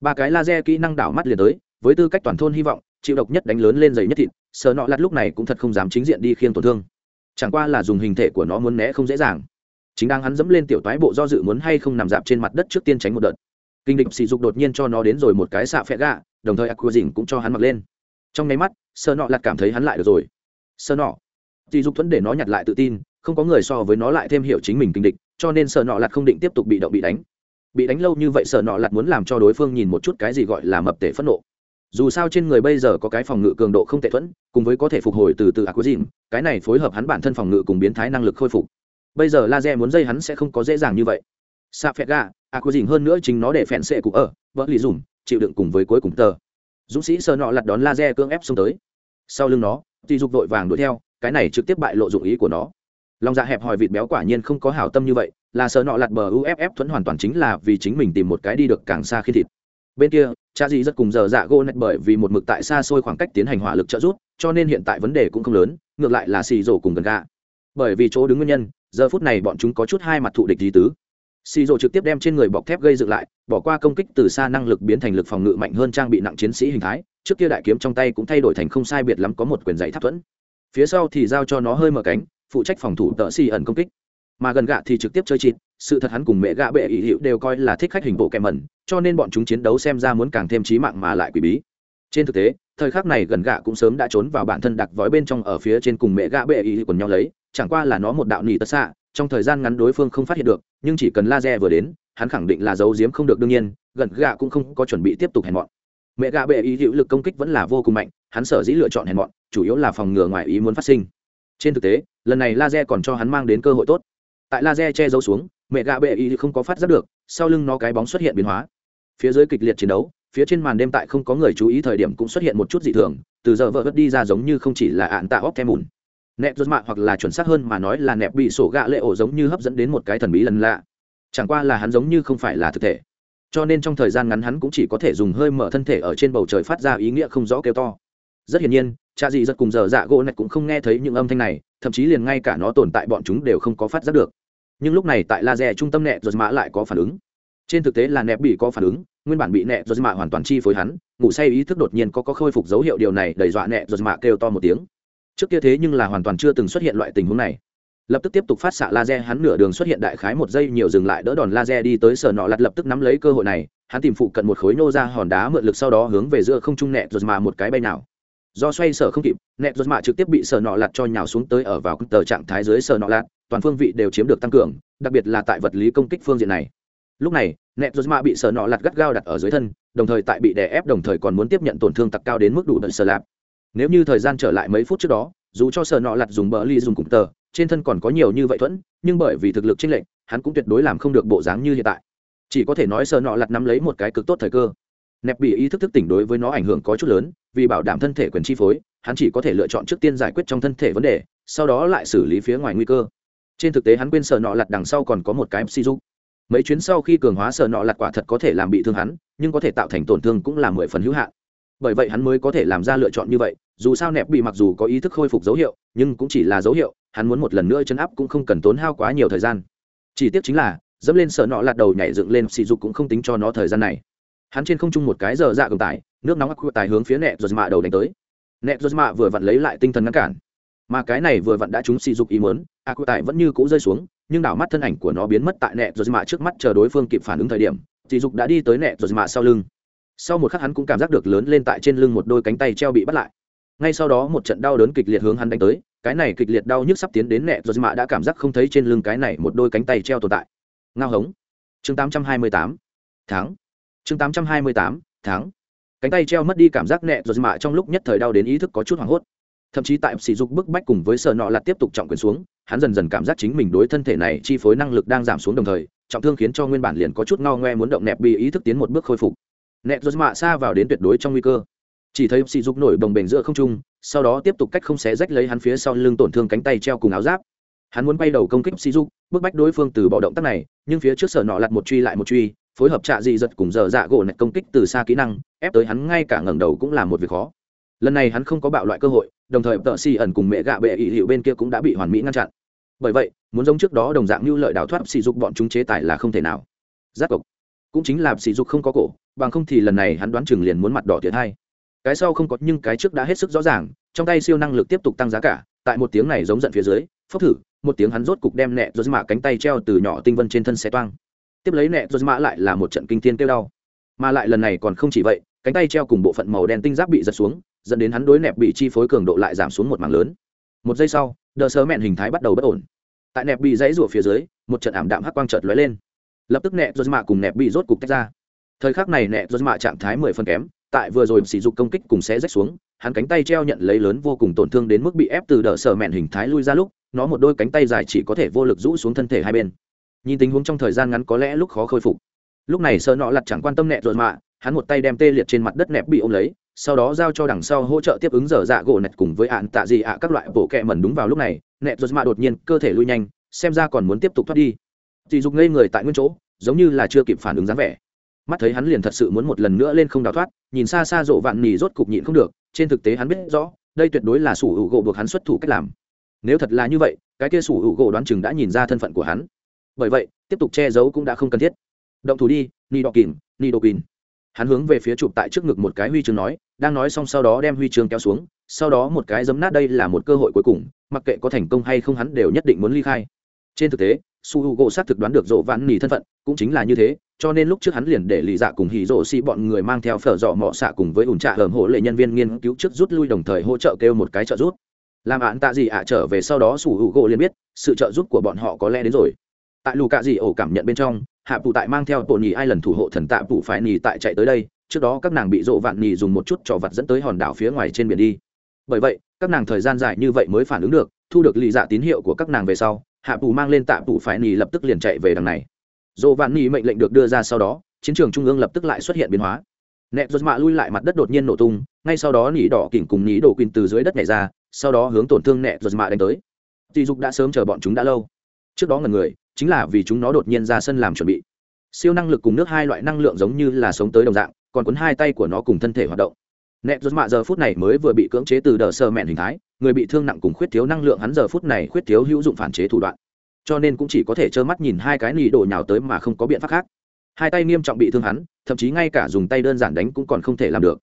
Ba cái laser kỹ năng đảo mắt liền tới, với tư cách toàn thôn hy vọng, chịu độc nhất đánh lớn lên dày nhất thịt, sợ nọ lặt lúc này cũng thật không dám chính diện đi khiêng tổn thương. Chẳng qua là dùng hình thể của nó muốn né không dễ dàng chính đang hắn dẫm lên tiểu toái bộ do dự muốn hay không nằm dạp trên mặt đất trước tiên tránh một đợt. Kinh địch sỉ dục đột nhiên cho nó đến rồi một cái xạ phẹ gạ, đồng thời aqua dình cũng cho hắn mặc lên. Trong nháy mắt, sơ nọ lặt cảm thấy hắn lại được rồi. Sơ nọ, sỉ dục thuẫn để nó nhặt lại tự tin, không có người so với nó lại thêm hiểu chính mình kinh địch, cho nên sơ nọ lặt không định tiếp tục bị động bị đánh. Bị đánh lâu như vậy sơ nọ lặt muốn làm cho đối phương nhìn một chút cái gì gọi là mập tể phẫn nộ. Dù sao trên người bây giờ có cái phòng ngự cường độ không tệ thuẫn, cùng với có thể phục hồi từ từ aqua dình cái này phối hợp hắn bản thân phòng ngự cùng biến thái năng lực khôi phục bây giờ laser muốn dây hắn sẽ không có dễ dàng như vậy. Sa phẹt gà à có dình hơn nữa chính nó để phèn sệ cụ ở vỡ lì dùm, chịu đựng cùng với cuối cùng tờ. Dũng sĩ sơ nọ lặt đón laser cưỡng ép xông tới. Sau lưng nó, thì dục vội vàng đuổi theo, cái này trực tiếp bại lộ dụng ý của nó. Lòng dạ hẹp hòi vịt béo quả nhiên không có hảo tâm như vậy, là sơ nọ lặt bờ uff thuẫn hoàn toàn chính là vì chính mình tìm một cái đi được càng xa khi thịt. Bên kia, cha dì rất cùng giờ dạ gô nạch bởi vì một mực tại xa xôi khoảng cách tiến hành hỏa lực trợ giúp, cho nên hiện tại vấn đề cũng không lớn, ngược lại là xì rổ cùng gần gà. Bởi vì chỗ đứng nguyên nhân giờ phút này bọn chúng có chút hai mặt thụ địch lý tứ. Xì rổ trực tiếp đem trên người bọc thép gây dựng lại, bỏ qua công kích từ xa năng lực biến thành lực phòng ngự mạnh hơn trang bị nặng chiến sĩ hình thái, trước kia đại kiếm trong tay cũng thay đổi thành không sai biệt lắm có một quyền dạy tháp thuẫn. Phía sau thì giao cho nó hơi mở cánh, phụ trách phòng thủ tợ xì ẩn công kích. Mà gần gạ thì trực tiếp chơi chịt, sự thật hắn cùng mẹ gạ bệ ý hiệu đều coi là thích khách hình bộ kèm mẩn, cho nên bọn chúng chiến đấu xem ra muốn càng thêm trí mạng mà lại quỷ bí. Trên thực tế thời khắc này gần gạ cũng sớm đã trốn vào bản thân đặc vói bên trong ở phía trên cùng mẹ gạ bệ y quần nhau lấy, chẳng qua là nó một đạo nỉ tất xạ, trong thời gian ngắn đối phương không phát hiện được, nhưng chỉ cần laser vừa đến, hắn khẳng định là giấu giếm không được đương nhiên, gần gạ cũng không có chuẩn bị tiếp tục hèn mọn. Mẹ gạ bệ ý hữu lực công kích vẫn là vô cùng mạnh, hắn sở dĩ lựa chọn hèn mọn, chủ yếu là phòng ngừa ngoài ý muốn phát sinh. Trên thực tế, lần này laser còn cho hắn mang đến cơ hội tốt. Tại laser che giấu xuống, mẹ gạ bệ ý không có phát giác được, sau lưng nó cái bóng xuất hiện biến hóa. Phía dưới kịch liệt chiến đấu phía trên màn đêm tại không có người chú ý thời điểm cũng xuất hiện một chút dị thường, từ giờ vợ vất đi ra giống như không chỉ là ạn tạ óc thêm mùn. Nẹp rốt mạ hoặc là chuẩn xác hơn mà nói là nẹp bị sổ gạ lệ ổ giống như hấp dẫn đến một cái thần bí lần lạ. Chẳng qua là hắn giống như không phải là thực thể. Cho nên trong thời gian ngắn hắn cũng chỉ có thể dùng hơi mở thân thể ở trên bầu trời phát ra ý nghĩa không rõ kêu to. Rất hiển nhiên, cha dị rất cùng giờ dạ gỗ này cũng không nghe thấy những âm thanh này, thậm chí liền ngay cả nó tồn tại bọn chúng đều không có phát giác được. Nhưng lúc này tại laser trung tâm nẹp rốt mạ lại có phản ứng. Trên thực tế là nẹp bị có phản ứng nguyên bản bị nẹ rốt mạ hoàn toàn chi phối hắn, ngủ say ý thức đột nhiên có có khôi phục dấu hiệu điều này đẩy dọa nẹ rốt mạ kêu to một tiếng. Trước kia thế nhưng là hoàn toàn chưa từng xuất hiện loại tình huống này. Lập tức tiếp tục phát xạ laser, hắn nửa đường xuất hiện đại khái một giây nhiều dừng lại đỡ đòn laser đi tới sở nọ lặt lập tức nắm lấy cơ hội này, hắn tìm phụ cận một khối nô ra hòn đá mượn lực sau đó hướng về giữa không trung nẹ rồi mà một cái bay nào. Do xoay sở không kịp, nẹ rồi mà trực tiếp bị sở nọ lặt cho nhào xuống tới ở vào tờ trạng thái dưới sở nọ lặt toàn phương vị đều chiếm được tăng cường, đặc biệt là tại vật lý công kích phương diện này lúc này nẹt rồi ma bị sợ nọ lặt gắt gao đặt ở dưới thân, đồng thời tại bị đè ép đồng thời còn muốn tiếp nhận tổn thương tặc cao đến mức đủ đợt sợ lạp nếu như thời gian trở lại mấy phút trước đó, dù cho sợ nọ lặt dùng bờ ly dùng cụm tờ, trên thân còn có nhiều như vậy thuẫn, nhưng bởi vì thực lực chênh lệch, hắn cũng tuyệt đối làm không được bộ dáng như hiện tại. Chỉ có thể nói sợ nọ lặt nắm lấy một cái cực tốt thời cơ. Nẹp bị ý thức thức tỉnh đối với nó ảnh hưởng có chút lớn, vì bảo đảm thân thể quyền chi phối, hắn chỉ có thể lựa chọn trước tiên giải quyết trong thân thể vấn đề, sau đó lại xử lý phía ngoài nguy cơ. Trên thực tế hắn quên sợ nọ lặt đằng sau còn có một cái psi giúp mấy chuyến sau khi cường hóa sợ nọ lặt quả thật có thể làm bị thương hắn, nhưng có thể tạo thành tổn thương cũng là mười phần hữu hạn. Bởi vậy hắn mới có thể làm ra lựa chọn như vậy, dù sao nẹp bị mặc dù có ý thức khôi phục dấu hiệu, nhưng cũng chỉ là dấu hiệu, hắn muốn một lần nữa chấn áp cũng không cần tốn hao quá nhiều thời gian. Chỉ tiếc chính là, dẫm lên sợ nọ lạt đầu nhảy dựng lên sỉ dục cũng không tính cho nó thời gian này. Hắn trên không trung một cái giờ dạ cầm tải, nước nóng ác tài hướng phía nẹp rồi mạ đầu đánh tới. Nẹp rồi mạ vừa vặn lấy lại tinh thần ngăn cản. Mà cái này vừa vặn đã trúng sỉ dục ý muốn, ác tài vẫn như cũ rơi xuống nhưng đảo mắt thân ảnh của nó biến mất tại nẹ rồi mạ trước mắt chờ đối phương kịp phản ứng thời điểm dì dục đã đi tới nẹ rồi mạ sau lưng. Sau một khắc hắn cũng cảm giác được lớn lên tại trên lưng một đôi cánh tay treo bị bắt lại. Ngay sau đó một trận đau đớn kịch liệt hướng hắn đánh tới, cái này kịch liệt đau nhức sắp tiến đến nẹ rồi mạ đã cảm giác không thấy trên lưng cái này một đôi cánh tay treo tồn tại. Ngao hống. Chương 828 tháng chương 828 tháng cánh tay treo mất đi cảm giác nẹ rồi mạ trong lúc nhất thời đau đến ý thức có chút hoảng hốt thậm chí tại sỉ dục bức bách cùng với sợ nọ là tiếp tục trọng quyền xuống, hắn dần dần cảm giác chính mình đối thân thể này chi phối năng lực đang giảm xuống đồng thời, trọng thương khiến cho nguyên bản liền có chút ngao ngoe muốn động nẹp bị ý thức tiến một bước khôi phục. Nẹp rồi mạ xa vào đến tuyệt đối trong nguy cơ. Chỉ thấy sỉ dục nổi bồng bềnh giữa không trung, sau đó tiếp tục cách không xé rách lấy hắn phía sau lưng tổn thương cánh tay treo cùng áo giáp. Hắn muốn bay đầu công kích sỉ dục, bức bách đối phương từ bỏ động tác này, nhưng phía trước sở nọ lặt một truy lại một truy, phối hợp trạ dị giật cùng giờ dạ gỗ nạch công kích từ xa kỹ năng, ép tới hắn ngay cả ngẩng đầu cũng là một việc khó lần này hắn không có bạo loại cơ hội, đồng thời tợ xì ẩn cùng mẹ gạ bệ ỵ hiệu bên kia cũng đã bị hoàn mỹ ngăn chặn. Bởi vậy, muốn giống trước đó đồng dạng như lợi đào thoát sỉ dục bọn chúng chế tài là không thể nào. Giác cộc cũng chính là sỉ dục không có cổ, bằng không thì lần này hắn đoán chừng liền muốn mặt đỏ thiệt hai. Cái sau không có, nhưng cái trước đã hết sức rõ ràng, trong tay siêu năng lực tiếp tục tăng giá cả, tại một tiếng này giống giận phía dưới, phốc thử, một tiếng hắn rốt cục đem nẹ rồi mạ cánh tay treo từ nhỏ tinh vân trên thân xe toang. Tiếp lấy nẹ rồi mạ lại là một trận kinh thiên kêu đau. Mà lại lần này còn không chỉ vậy, cánh tay treo cùng bộ phận màu đen tinh giáp bị giật xuống dẫn đến hắn đối nẹp bị chi phối cường độ lại giảm xuống một mảng lớn. Một giây sau, đờ sơ mẹn hình thái bắt đầu bất ổn. Tại nẹp bị dãy rủa phía dưới, một trận ảm đạm hắc quang chợt lóe lên. Lập tức nẹp rốt mạ cùng nẹp bị rốt cục tách ra. Thời khắc này nẹp rốt mạ trạng thái mười phân kém, tại vừa rồi sử dụng công kích cùng sẽ rách xuống, hắn cánh tay treo nhận lấy lớn vô cùng tổn thương đến mức bị ép từ đỡ sở mẹn hình thái lui ra lúc, nó một đôi cánh tay dài chỉ có thể vô lực rũ xuống thân thể hai bên. Nhìn tình huống trong thời gian ngắn có lẽ lúc khó khôi phục. Lúc này sơ nọ lặt chẳng quan tâm nẹp rốt mạ hắn một tay đem tê liệt trên mặt đất nẹp bị ôm lấy sau đó giao cho đằng sau hỗ trợ tiếp ứng dở dạ gỗ nẹt cùng với ạn tạ gì ạ, các loại bộ kẹ mẩn đúng vào lúc này, nẹt rột mà đột nhiên cơ thể lui nhanh, xem ra còn muốn tiếp tục thoát đi. Dì dục ngây người tại nguyên chỗ, giống như là chưa kịp phản ứng dáng vẻ. Mắt thấy hắn liền thật sự muốn một lần nữa lên không đào thoát, nhìn xa xa rộ vạn nỉ rốt cục nhịn không được, trên thực tế hắn biết rõ, đây tuyệt đối là sủ hữu gỗ buộc hắn xuất thủ cách làm. Nếu thật là như vậy, cái kia sủ hữu gỗ đoán chừng đã nhìn ra thân phận của hắn. Bởi vậy, tiếp tục che giấu cũng đã không cần thiết. Động thủ đi ni đọ kìm ni đọ kìm hắn hướng về phía chụp tại trước ngực một cái huy chương nói đang nói xong sau đó đem huy chương kéo xuống, sau đó một cái giấm nát đây là một cơ hội cuối cùng, mặc kệ có thành công hay không hắn đều nhất định muốn ly khai. Trên thực tế, su h u gỗ xác thực đoán được rộ vãn nỉ thân phận, cũng chính là như thế, cho nên lúc trước hắn liền để lì dạ cùng hì rộ xị bọn người mang theo phở dọ mọ xạ cùng với ủn trạ hởm hộ lệ nhân viên nghiên cứu trước rút lui đồng thời hỗ trợ kêu một cái trợ rút làm án tạ gì ạ trở về sau đó su h u gỗ liền biết, sự trợ giúp của bọn họ có lẽ đến rồi. Tại lù cạ dị ổ cảm nhận bên trong, hạ phụ tại mang theo bộ nhì ai lần thủ hộ thần tạ phụ phải nhì tại chạy tới đây trước đó các nàng bị rộ vạn nhì dùng một chút trò vặt dẫn tới hòn đảo phía ngoài trên biển đi. Bởi vậy, các nàng thời gian dài như vậy mới phản ứng được, thu được lì dạ tín hiệu của các nàng về sau, hạ phụ mang lên tạ phụ phải nhì lập tức liền chạy về đằng này. Dồ vạn nhì mệnh lệnh được đưa ra sau đó, chiến trường trung ương lập tức lại xuất hiện biến hóa. Nẹt rột mạ lui lại mặt đất đột nhiên nổ tung, ngay sau đó nỉ đỏ kỉnh cùng nỉ đổ quỳnh từ dưới đất này ra, sau đó hướng tổn thương nẹt rột mạ đánh tới. Dì dục đã sớm chờ bọn chúng đã lâu. Trước đó ngần người, chính là vì chúng nó đột nhiên ra sân làm chuẩn bị. Siêu năng lực cùng nước hai loại năng lượng giống như là sống tới đồng dạng còn cuốn hai tay của nó cùng thân thể hoạt động. Nẹt rút mạ giờ phút này mới vừa bị cưỡng chế từ đờ sơ mẹn hình thái, người bị thương nặng cùng khuyết thiếu năng lượng hắn giờ phút này khuyết thiếu hữu dụng phản chế thủ đoạn. Cho nên cũng chỉ có thể trơ mắt nhìn hai cái nỉ đổ nhào tới mà không có biện pháp khác. Hai tay nghiêm trọng bị thương hắn, thậm chí ngay cả dùng tay đơn giản đánh cũng còn không thể làm được.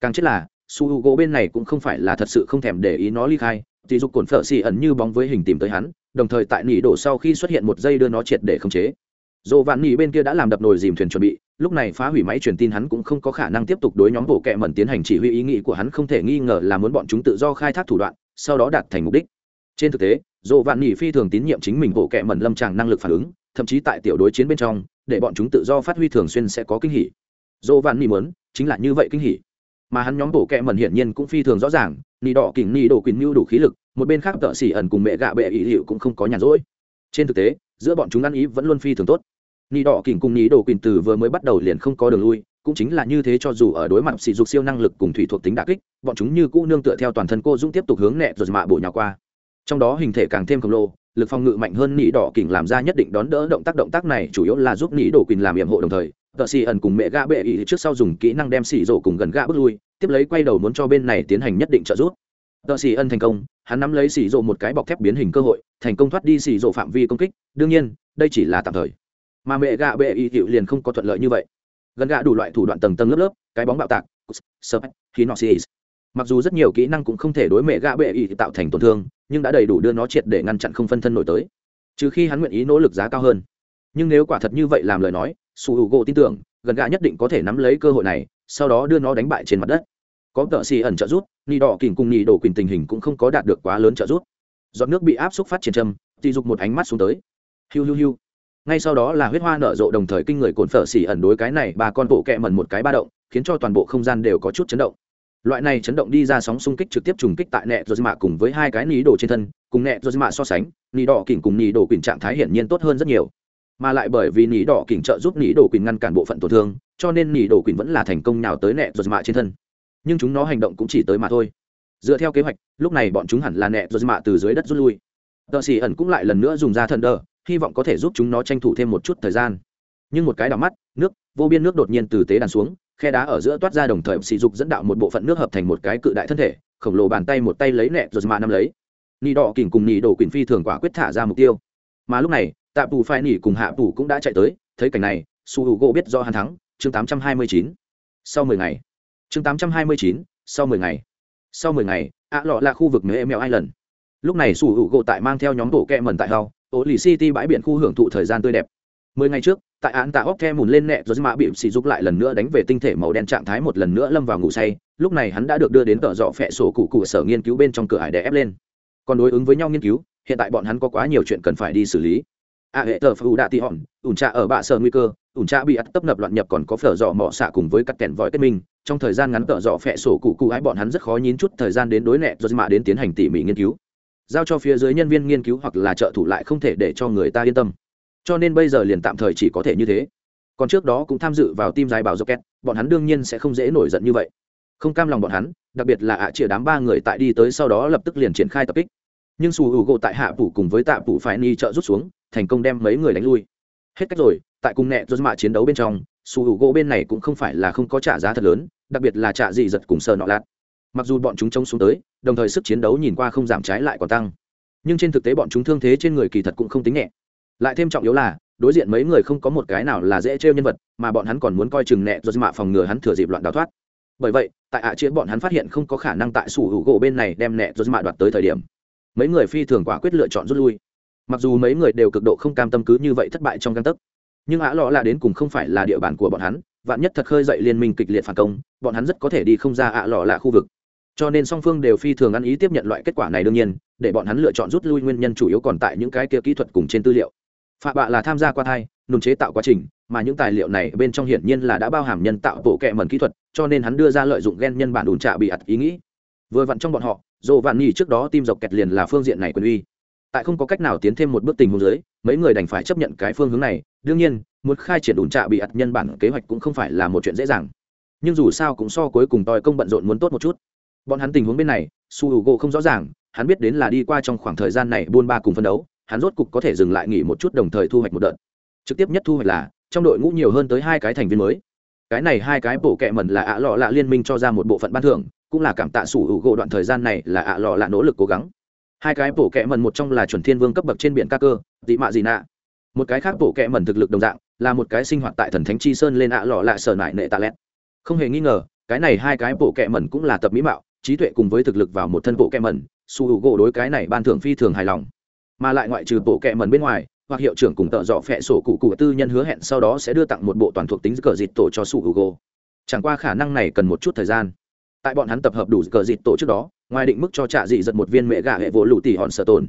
Càng chết là, su h u gỗ bên này cũng không phải là thật sự không thèm để ý nó ly khai, thì dục cồn phở xì ẩn như bóng với hình tìm tới hắn, đồng thời tại nỉ đổ sau khi xuất hiện một dây đưa nó triệt để khống chế. Dồ vạn nỉ bên kia đã làm đập nồi dìm thuyền chuẩn bị lúc này phá hủy máy truyền tin hắn cũng không có khả năng tiếp tục đối nhóm bộ kệ mẩn tiến hành chỉ huy, ý nghĩ của hắn không thể nghi ngờ là muốn bọn chúng tự do khai thác thủ đoạn, sau đó đạt thành mục đích. Trên thực tế dồ vạn nhị phi thường tín nhiệm chính mình bộ kệ mẩn lâm tràng năng lực phản ứng, thậm chí tại tiểu đối chiến bên trong, để bọn chúng tự do phát huy thường xuyên sẽ có kinh hỉ. Dồ vạn nhị muốn, chính là như vậy kinh hỉ. Mà hắn nhóm bộ kệ mẩn hiển nhiên cũng phi thường rõ ràng nỉ đỏ kỉnh nỉ đổ quyền mưu đủ khí lực, một bên khác tợ xỉ ẩn cùng mẹ gạ bệ ý hiệu cũng không có nhàn rỗi. Trên thực tế, giữa bọn chúng ăn ý vẫn luôn phi thường tốt nị đỏ kỉnh cùng nị đồ quyền từ vừa mới bắt đầu liền không có đường lui, cũng chính là như thế cho dù ở đối mặt sỉ dục siêu năng lực cùng thủy thuộc tính đà kích, bọn chúng như cũ nương tựa theo toàn thân cô dũng tiếp tục hướng nẹ rồi mạ bổ nhào qua. Trong đó hình thể càng thêm khổng lồ, lực phòng ngự mạnh hơn nỉ đỏ kỉnh làm ra nhất định đón đỡ động tác động tác này chủ yếu là giúp nỉ đổ quyền làm yểm hộ đồng thời, tợ xì ẩn cùng mẹ gã bệ ý trước sau dùng kỹ năng đem xì rổ cùng gần gã bước lui, tiếp lấy quay đầu muốn cho bên này tiến hành nhất định trợ giúp. Tợ xì ẩn thành công, hắn nắm lấy xì rổ một cái bọc thép biến hình cơ hội, thành công thoát đi xì rổ phạm vi công kích, đương nhiên, đây chỉ là tạm thời mà mẹ gã bệ y hiệu liền không có thuận lợi như vậy. Gần gã đủ loại thủ đoạn tầng tầng lớp lớp, cái bóng bạo tạc, sập, khí nó xì. Mặc dù rất nhiều kỹ năng cũng không thể đối mẹ gã bệ y tạo thành tổn thương, nhưng đã đầy đủ đưa nó triệt để ngăn chặn không phân thân nổi tới. Trừ khi hắn nguyện ý nỗ lực giá cao hơn. Nhưng nếu quả thật như vậy làm lời nói, su h u gỗ tin tưởng, gần gã nhất định có thể nắm lấy cơ hội này, sau đó đưa nó đánh bại trên mặt đất. Có tợ xì ẩn trợ rút ni đỏ kìm cùng ni đổ quyền tình hình cũng không có đạt được quá lớn trợ rút giọt nước bị áp xúc phát triển châm thì dục một ánh mắt xuống tới. Hiu hiu hiu ngay sau đó là huyết hoa nở rộ đồng thời kinh người cồn phở xỉ ẩn đối cái này ba con bộ kẹ mẩn một cái ba động, khiến cho toàn bộ không gian đều có chút chấn động. Loại này chấn động đi ra sóng xung kích trực tiếp trùng kích tại nẹ rồi mạ cùng với hai cái ní đồ trên thân, cùng nẹ rồi mạ so sánh ní đỏ kỉnh cùng ní đồ quỳnh trạng thái hiển nhiên tốt hơn rất nhiều. Mà lại bởi vì ní đỏ kỉnh trợ giúp ní đồ quỳnh ngăn cản bộ phận tổn thương, cho nên ní đồ quỳnh vẫn là thành công nào tới nẹ rồi mạ trên thân. Nhưng chúng nó hành động cũng chỉ tới mà thôi. Dựa theo kế hoạch, lúc này bọn chúng hẳn là nẹ rồi mạ từ dưới đất rút lui. Tờ xỉ ẩn cũng lại lần nữa dùng ra thần đờ hy vọng có thể giúp chúng nó tranh thủ thêm một chút thời gian. Nhưng một cái đỏ mắt nước vô biên nước đột nhiên từ tế đàn xuống khe đá ở giữa toát ra đồng thời sỉ dục dẫn đạo một bộ phận nước hợp thành một cái cự đại thân thể khổng lồ bàn tay một tay lấy nẹ rồi mà nắm lấy. Nỉ đỏ kỉnh cùng nỉ đổ quyền phi thường quả quyết thả ra mục tiêu. Mà lúc này tạ tù phai nỉ cùng hạ tù cũng đã chạy tới thấy cảnh này su h u gỗ biết do hắn thắng chương 829. sau 10 ngày. Chương 829, sau 10 ngày. Sau 10 ngày ạ lọ là khu vực nơi em mèo ai lần lúc này su h u gỗ tại mang theo nhóm tổ kẹ mần tại hau ố lì city bãi biển khu hưởng thụ thời gian tươi đẹp. Mười ngày trước, tại án tạ óc the mùn lên nẹ, rồi Mã bị sỉ dục lại lần nữa đánh về tinh thể màu đen trạng thái một lần nữa lâm vào ngủ say. Lúc này hắn đã được đưa đến tợ dọ phẹ sổ cụ cụ sở nghiên cứu bên trong cửa hải để ép lên. Còn đối ứng với nhau nghiên cứu, hiện tại bọn hắn có quá nhiều chuyện cần phải đi xử lý. A hệ tờ phù đạ tị hòn, ủn trà ở bạ sở nguy cơ, ủn trà bị ắt tấp nập loạn nhập còn có phở dọ mỏ xạ cùng với các kèn vòi kết minh. Trong thời gian ngắn tợ dọ phẹ sổ cụ cụ ái, bọn hắn rất khó nhín chút thời gian đến đối nẹ, rồi Mã đến tiến hành tỉ mỉ nghiên cứu giao cho phía dưới nhân viên nghiên cứu hoặc là trợ thủ lại không thể để cho người ta yên tâm. Cho nên bây giờ liền tạm thời chỉ có thể như thế. Còn trước đó cũng tham dự vào tim dài bảo rocket, bọn hắn đương nhiên sẽ không dễ nổi giận như vậy. Không cam lòng bọn hắn, đặc biệt là ạ à đám ba người tại đi tới sau đó lập tức liền triển khai tập kích. Nhưng Sù hữu gỗ tại hạ phủ cùng với tạ phủ phải ni trợ rút xuống, thành công đem mấy người đánh lui. Hết cách rồi, tại cùng nẹ dốt mạ chiến đấu bên trong Sù hữu gỗ bên này cũng không phải là không có trả giá thật lớn, đặc biệt là trả gì giật cùng sờ nọ lạt mặc dù bọn chúng trông xuống tới, đồng thời sức chiến đấu nhìn qua không giảm trái lại còn tăng. Nhưng trên thực tế bọn chúng thương thế trên người kỳ thật cũng không tính nhẹ. Lại thêm trọng yếu là, đối diện mấy người không có một cái nào là dễ trêu nhân vật, mà bọn hắn còn muốn coi chừng nẹ do mạ phòng ngừa hắn thừa dịp loạn đào thoát. Bởi vậy, tại ạ à bọn hắn phát hiện không có khả năng tại sủ hữu gỗ bên này đem nẹ do mạ đoạt tới thời điểm, mấy người phi thường quả quyết lựa chọn rút lui. Mặc dù mấy người đều cực độ không cam tâm cứ như vậy thất bại trong căn tấc, nhưng ạ lọ là đến cùng không phải là địa bàn của bọn hắn, vạn nhất thật khơi dậy liên minh kịch liệt phản công, bọn hắn rất có thể đi không ra ạ lọ là khu vực cho nên song phương đều phi thường ăn ý tiếp nhận loại kết quả này đương nhiên, để bọn hắn lựa chọn rút lui nguyên nhân chủ yếu còn tại những cái kia kỹ thuật cùng trên tư liệu. Phạm bạ là tham gia qua thai, nùng chế tạo quá trình, mà những tài liệu này bên trong hiển nhiên là đã bao hàm nhân tạo bộ kệ mần kỹ thuật, cho nên hắn đưa ra lợi dụng gen nhân bản đùn trạ bị ặt ý nghĩ. Vừa vặn trong bọn họ dồ vạn nhì trước đó tim dọc kẹt liền là phương diện này quyền uy. Tại không có cách nào tiến thêm một bước tình huống dưới, mấy người đành phải chấp nhận cái phương hướng này. Đương nhiên, muốn khai triển đùn trạ bị ặt nhân bản kế hoạch cũng không phải là một chuyện dễ dàng. Nhưng dù sao cũng so cuối cùng tòi công bận rộn muốn tốt một chút bọn hắn tình huống bên này, su h u gỗ không rõ ràng, hắn biết đến là đi qua trong khoảng thời gian này buôn ba cùng phân đấu, hắn rốt cục có thể dừng lại nghỉ một chút đồng thời thu hoạch một đợt. Trực tiếp nhất thu hoạch là, trong đội ngũ nhiều hơn tới hai cái thành viên mới. Cái này hai cái bổ kẹ mẩn là ạ lọ lạ liên minh cho ra một bộ phận ban thưởng, cũng là cảm tạ sủ hữu gỗ đoạn thời gian này là ạ lọ lạ nỗ lực cố gắng. Hai cái bổ kẹ mẩn một trong là chuẩn thiên vương cấp bậc trên biển ca cơ, dị mạ dị nạ. Một cái khác bổ kẹ mẩn thực lực đồng dạng, là một cái sinh hoạt tại thần thánh chi sơn lên ạ lọ lạ sở nại nệ tạ lẹt. Không hề nghi ngờ, cái này hai cái bổ kẹ mẩn cũng là tập mỹ mạo trí tuệ cùng với thực lực vào một thân bộ kẹ mẩn, su hữu gỗ đối cái này ban thưởng phi thường hài lòng. Mà lại ngoại trừ bộ kẹ mẩn bên ngoài, hoặc hiệu trưởng cùng tợ dọ phẹ sổ cụ cụ tư nhân hứa hẹn sau đó sẽ đưa tặng một bộ toàn thuộc tính cờ dịt tổ cho su hugo. Chẳng qua khả năng này cần một chút thời gian. Tại bọn hắn tập hợp đủ cờ dịt tổ trước đó, ngoài định mức cho trạ dị giật một viên mẹ gà hệ vỗ lụ tỷ hòn sợ tồn.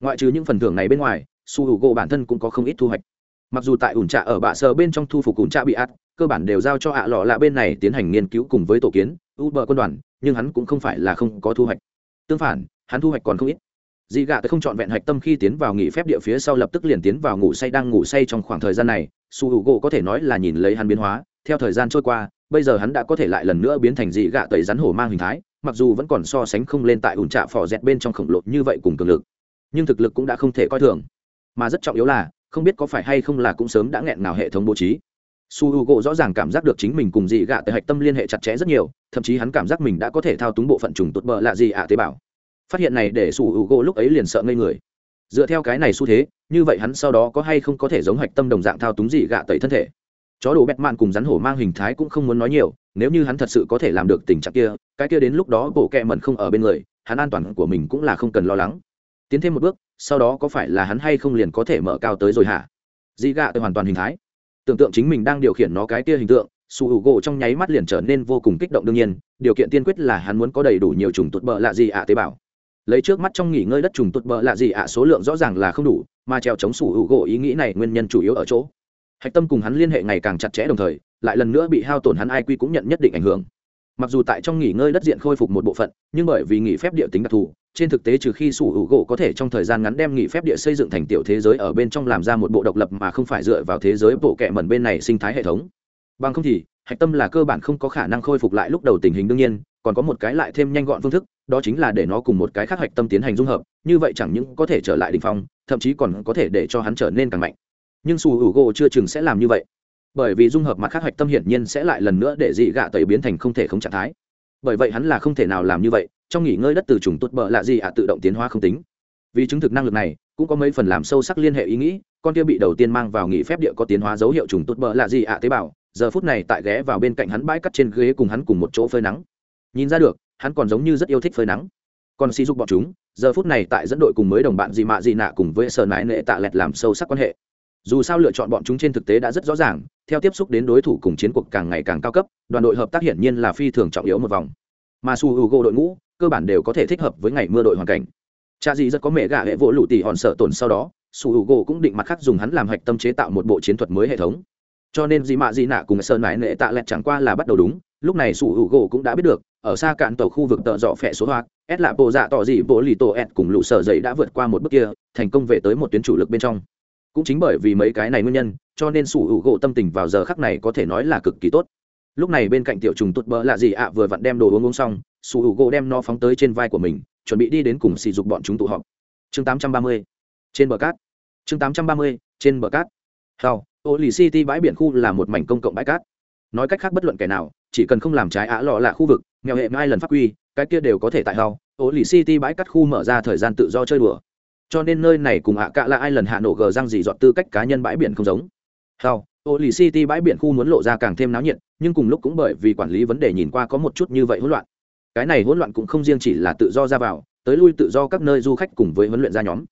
Ngoại trừ những phần thưởng này bên ngoài, su hugo bản thân cũng có không ít thu hoạch. Mặc dù tại ủn trạ ở bạ sơ bên trong thu phục ủn trạ bị át cơ bản đều giao cho ạ lọ lạ bên này tiến hành nghiên cứu cùng với tổ kiến, uber quân đoàn nhưng hắn cũng không phải là không có thu hoạch. Tương phản, hắn thu hoạch còn không ít. Dị gạ tới không chọn vẹn hạch tâm khi tiến vào nghỉ phép địa phía sau lập tức liền tiến vào ngủ say, đang ngủ say trong khoảng thời gian này, su hữu gỗ có thể nói là nhìn lấy hắn biến hóa, theo thời gian trôi qua, bây giờ hắn đã có thể lại lần nữa biến thành dị gạ tẩy rắn hổ mang hình thái, mặc dù vẫn còn so sánh không lên tại ủn trạ phò dẹt bên trong khổng lồ như vậy cùng cường lực, nhưng thực lực cũng đã không thể coi thường. Mà rất trọng yếu là, không biết có phải hay không là cũng sớm đã nghẹn nào hệ thống bố trí su h u gỗ rõ ràng cảm giác được chính mình cùng dị gạ tại hạch tâm liên hệ chặt chẽ rất nhiều, thậm chí hắn cảm giác mình đã có thể thao túng bộ phận trùng tốt bờ lạ dị ạ tế bào. Phát hiện này để su h u gỗ lúc ấy liền sợ ngây người. Dựa theo cái này xu thế, như vậy hắn sau đó có hay không có thể giống hạch tâm đồng dạng thao túng dị gạ tẩy thân thể? Chó đồ bẹt mạn cùng rắn hổ mang hình thái cũng không muốn nói nhiều, nếu như hắn thật sự có thể làm được tình trạng kia, cái kia đến lúc đó bộ kẹ mẩn không ở bên người, hắn an toàn của mình cũng là không cần lo lắng. Tiến thêm một bước, sau đó có phải là hắn hay không liền có thể mở cao tới rồi hả? Dị gạ tới hoàn toàn hình thái tưởng tượng chính mình đang điều khiển nó cái kia hình tượng, su h u gỗ trong nháy mắt liền trở nên vô cùng kích động đương nhiên, điều kiện tiên quyết là hắn muốn có đầy đủ nhiều trùng tụt bợ lạ gì ạ, tế bào. Lấy trước mắt trong nghỉ ngơi đất trùng tụt bợ lạ gì ạ, số lượng rõ ràng là không đủ, mà treo chống su h u gỗ ý nghĩ này nguyên nhân chủ yếu ở chỗ. Hạch tâm cùng hắn liên hệ ngày càng chặt chẽ đồng thời, lại lần nữa bị hao tổn hắn ai quy cũng nhận nhất định ảnh hưởng. Mặc dù tại trong nghỉ ngơi đất diện khôi phục một bộ phận, nhưng bởi vì nghỉ phép địa tính đặc thù trên thực tế trừ khi sủ hữu gỗ có thể trong thời gian ngắn đem nghỉ phép địa xây dựng thành tiểu thế giới ở bên trong làm ra một bộ độc lập mà không phải dựa vào thế giới bộ kệ mẩn bên này sinh thái hệ thống. Bằng không thì, hạch tâm là cơ bản không có khả năng khôi phục lại lúc đầu tình hình đương nhiên, còn có một cái lại thêm nhanh gọn phương thức, đó chính là để nó cùng một cái khác hạch tâm tiến hành dung hợp, như vậy chẳng những có thể trở lại đ ỉ n h phong, thậm chí còn có thể để cho hắn trở nên càng mạnh. Nhưng sủ hữu gỗ chưa chừng sẽ làm như vậy. Bởi vì dung hợp mặt khác hạch tâm hiển nhiên sẽ lại lần nữa để dị gạ tẩy biến thành không thể không trạng thái. Bởi vậy hắn là không thể nào làm như vậy trong nghỉ ngơi đất từ trùng tốt bợ lạ gì ạ, tự động tiến hóa không tính. Vì chứng thực năng lực này, cũng có mấy phần làm sâu sắc liên hệ ý nghĩ, con kia bị đầu tiên mang vào nghỉ phép địa có tiến hóa dấu hiệu trùng tốt bợ lạ gì ạ tế bào, giờ phút này tại ghé vào bên cạnh hắn bãi cắt trên ghế cùng hắn cùng một chỗ phơi nắng. Nhìn ra được, hắn còn giống như rất yêu thích phơi nắng. Còn si dục bọn chúng, giờ phút này tại dẫn đội cùng mới đồng bạn gì mạ gì nạ cùng với sở nãi nệ tạ lẹt làm sâu sắc quan hệ. Dù sao lựa chọn bọn chúng trên thực tế đã rất rõ ràng, theo tiếp xúc đến đối thủ cùng chiến cuộc càng ngày càng cao cấp, đoàn đội hợp tác hiển nhiên là phi thường trọng yếu một vòng. Mà su h u đội ngũ cơ bản đều có thể thích hợp với ngày mưa đội hoàn cảnh. Cha gì rất có mẹ gạ hệ vỗ lụ tỉ hòn sợ tổn sau đó, su h u gỗ cũng định mặt khác dùng hắn làm hạch tâm chế tạo một bộ chiến thuật mới hệ thống. Cho nên dị mạ dị nạ cùng sơn mãi nệ tạ lẹt chẳng qua là bắt đầu đúng, lúc này su h u gỗ cũng đã biết được, ở xa cạn tàu khu vực tợ dọ phẹ số hoạt ép lạ bộ dạ tỏ dị bộ lì tổ ed cùng lũ sở dậy đã vượt qua một bước kia, thành công về tới một tuyến chủ lực bên trong. Cũng chính bởi vì mấy cái này nguyên nhân, cho nên su h u gỗ tâm tình vào giờ khắc này có thể nói là cực kỳ tốt lúc này bên cạnh tiểu trùng tụt bỡ lạ gì ạ vừa vặn đem đồ uống uống xong, su hữu gỗ đem nó phóng tới trên vai của mình, chuẩn bị đi đến cùng sỉ dục bọn chúng tụ họp chương 830. trên bờ cát chương 830. trên bờ cát hào ô lì city bãi biển khu là một mảnh công cộng bãi cát nói cách khác bất luận kẻ nào, chỉ cần không làm trái ạ lọ là khu vực, nghèo hệ hai lần pháp quy, cái kia đều có thể tại hào ô lì city bãi cát khu mở ra thời gian tự do chơi đùa cho nên nơi này cùng ạ cạ là ai lần hạ nổ gờ răng gì dọn tư cách cá nhân bãi biển không giống hào ô lì city bãi biển khu muốn lộ ra càng thêm náo nhiệt, nhưng cùng lúc cũng bởi vì quản lý vấn đề nhìn qua có một chút như vậy hỗn loạn. Cái này hỗn loạn cũng không riêng chỉ là tự do ra vào, tới lui tự do các nơi du khách cùng với huấn luyện ra nhóm.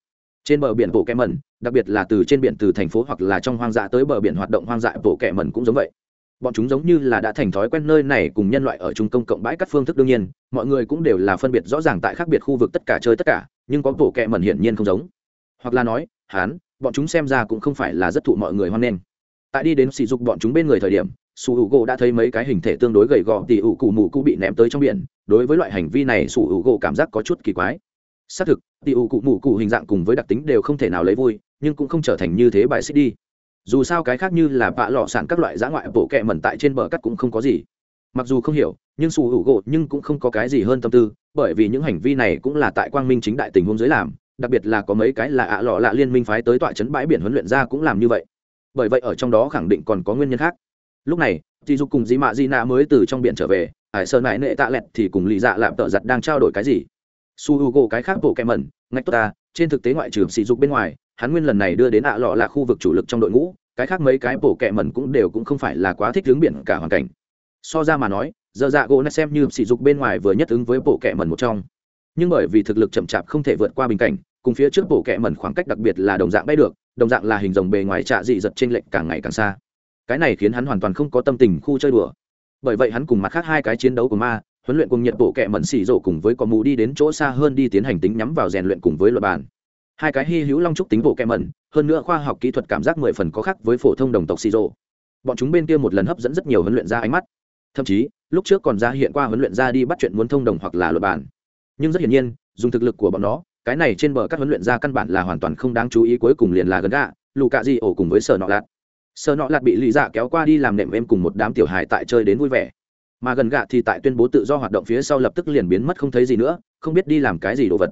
Trên bờ biển bộ kẹ mẩn đặc biệt là từ trên biển từ thành phố hoặc là trong hoang dã tới bờ biển hoạt động hoang dại bộ kẹ mẩn cũng giống vậy. Bọn chúng giống như là đã thành thói quen nơi này cùng nhân loại ở trung công cộng bãi các phương thức đương nhiên, mọi người cũng đều là phân biệt rõ ràng tại khác biệt khu vực tất cả chơi tất cả, nhưng có bộ kẹ mẩn hiển nhiên không giống. Hoặc là nói, hán, bọn chúng xem ra cũng không phải là rất thụ mọi người hoan nghênh tại đi đến sỉ dục bọn chúng bên người thời điểm su h u gỗ đã thấy mấy cái hình thể tương đối gầy gò tỉ ủ cụ mù cụ bị ném tới trong biển. Đối với loại hành vi này su h u gỗ cảm giác có chút kỳ quái. Xác thực, tỉ ủ cụ mù cụ hình dạng cùng với đặc tính đều không thể nào lấy vui, nhưng cũng không trở thành như thế bài xích đi. Dù sao cái khác như là bạ lọ sản các loại giã ngoại bộ kẹ mẩn tại trên bờ cắt cũng không có gì. Mặc dù không hiểu, nhưng su hữu gỗ nhưng cũng không có cái gì hơn tâm tư, bởi vì những hành vi này cũng là tại quang minh chính đại tình huống dưới làm, đặc biệt là có mấy cái là ạ lọ lạ liên minh phái tới tọa trấn bãi biển huấn luyện ra cũng làm như vậy bởi vậy ở trong đó khẳng định còn có nguyên nhân khác. Lúc này dì dục cùng dì mạ dì nạ mới từ trong biển trở về ải sơn mãi nệ tạ lẹt thì cùng lì dạ lạm tợ giặt đang trao đổi cái gì? Su h u g o cái khác bộ kẹ mẩn, ngạch tốt ta, trên thực tế ngoại trừ sỉ dục bên ngoài, hắn nguyên lần này đưa đến ạ lọ là khu vực chủ lực trong đội ngũ, cái khác mấy cái bộ kẹ mẩn cũng đều cũng không phải là quá thích hướng biển cả hoàn cảnh. So ra mà nói, giờ dạ gỗ nó xem như sỉ dục bên ngoài vừa nhất ứng với bộ kẹ mẩn một trong. Nhưng bởi vì thực lực chậm chạp không thể vượt qua bình cảnh, cùng phía trước bộ kẹ mẩn khoảng cách đặc biệt là đồng dạng bay được đồng dạng là hình rồng bề ngoài trạ dị giật trên lệnh càng ngày càng xa. Cái này khiến hắn hoàn toàn không có tâm tình khu chơi đùa. Bởi vậy hắn cùng mặt khác hai cái chiến đấu của ma, huấn luyện cùng nhiệt bộ kệ mẩn xỉ rổ cùng với có mù đi đến chỗ xa hơn đi tiến hành tính nhắm vào rèn luyện cùng với luật bàn. Hai cái hy hữu long trúc tính bộ kệ mẩn, hơn nữa khoa học kỹ thuật cảm giác mười phần có khác với phổ thông đồng tộc xỉ rổ. bọn chúng bên kia một lần hấp dẫn rất nhiều huấn luyện ra ánh mắt. Thậm chí, lúc trước còn ra hiện qua huấn luyện ra đi bắt chuyện muốn thông đồng hoặc là luật bàn. Nhưng rất hiển nhiên, dùng thực lực của bọn nó cái này trên bờ các huấn luyện ra căn bản là hoàn toàn không đáng chú ý, cuối cùng liền là gần gạ lù cạ di ổ cùng với sở nọ lạt sở nọ lạt bị lý dạ kéo qua đi làm nệm em cùng một đám tiểu hài tại chơi đến vui vẻ. Mà gần gạ thì tại tuyên bố tự do hoạt động phía sau lập tức liền biến mất không thấy gì nữa, không biết đi làm cái gì đồ vật.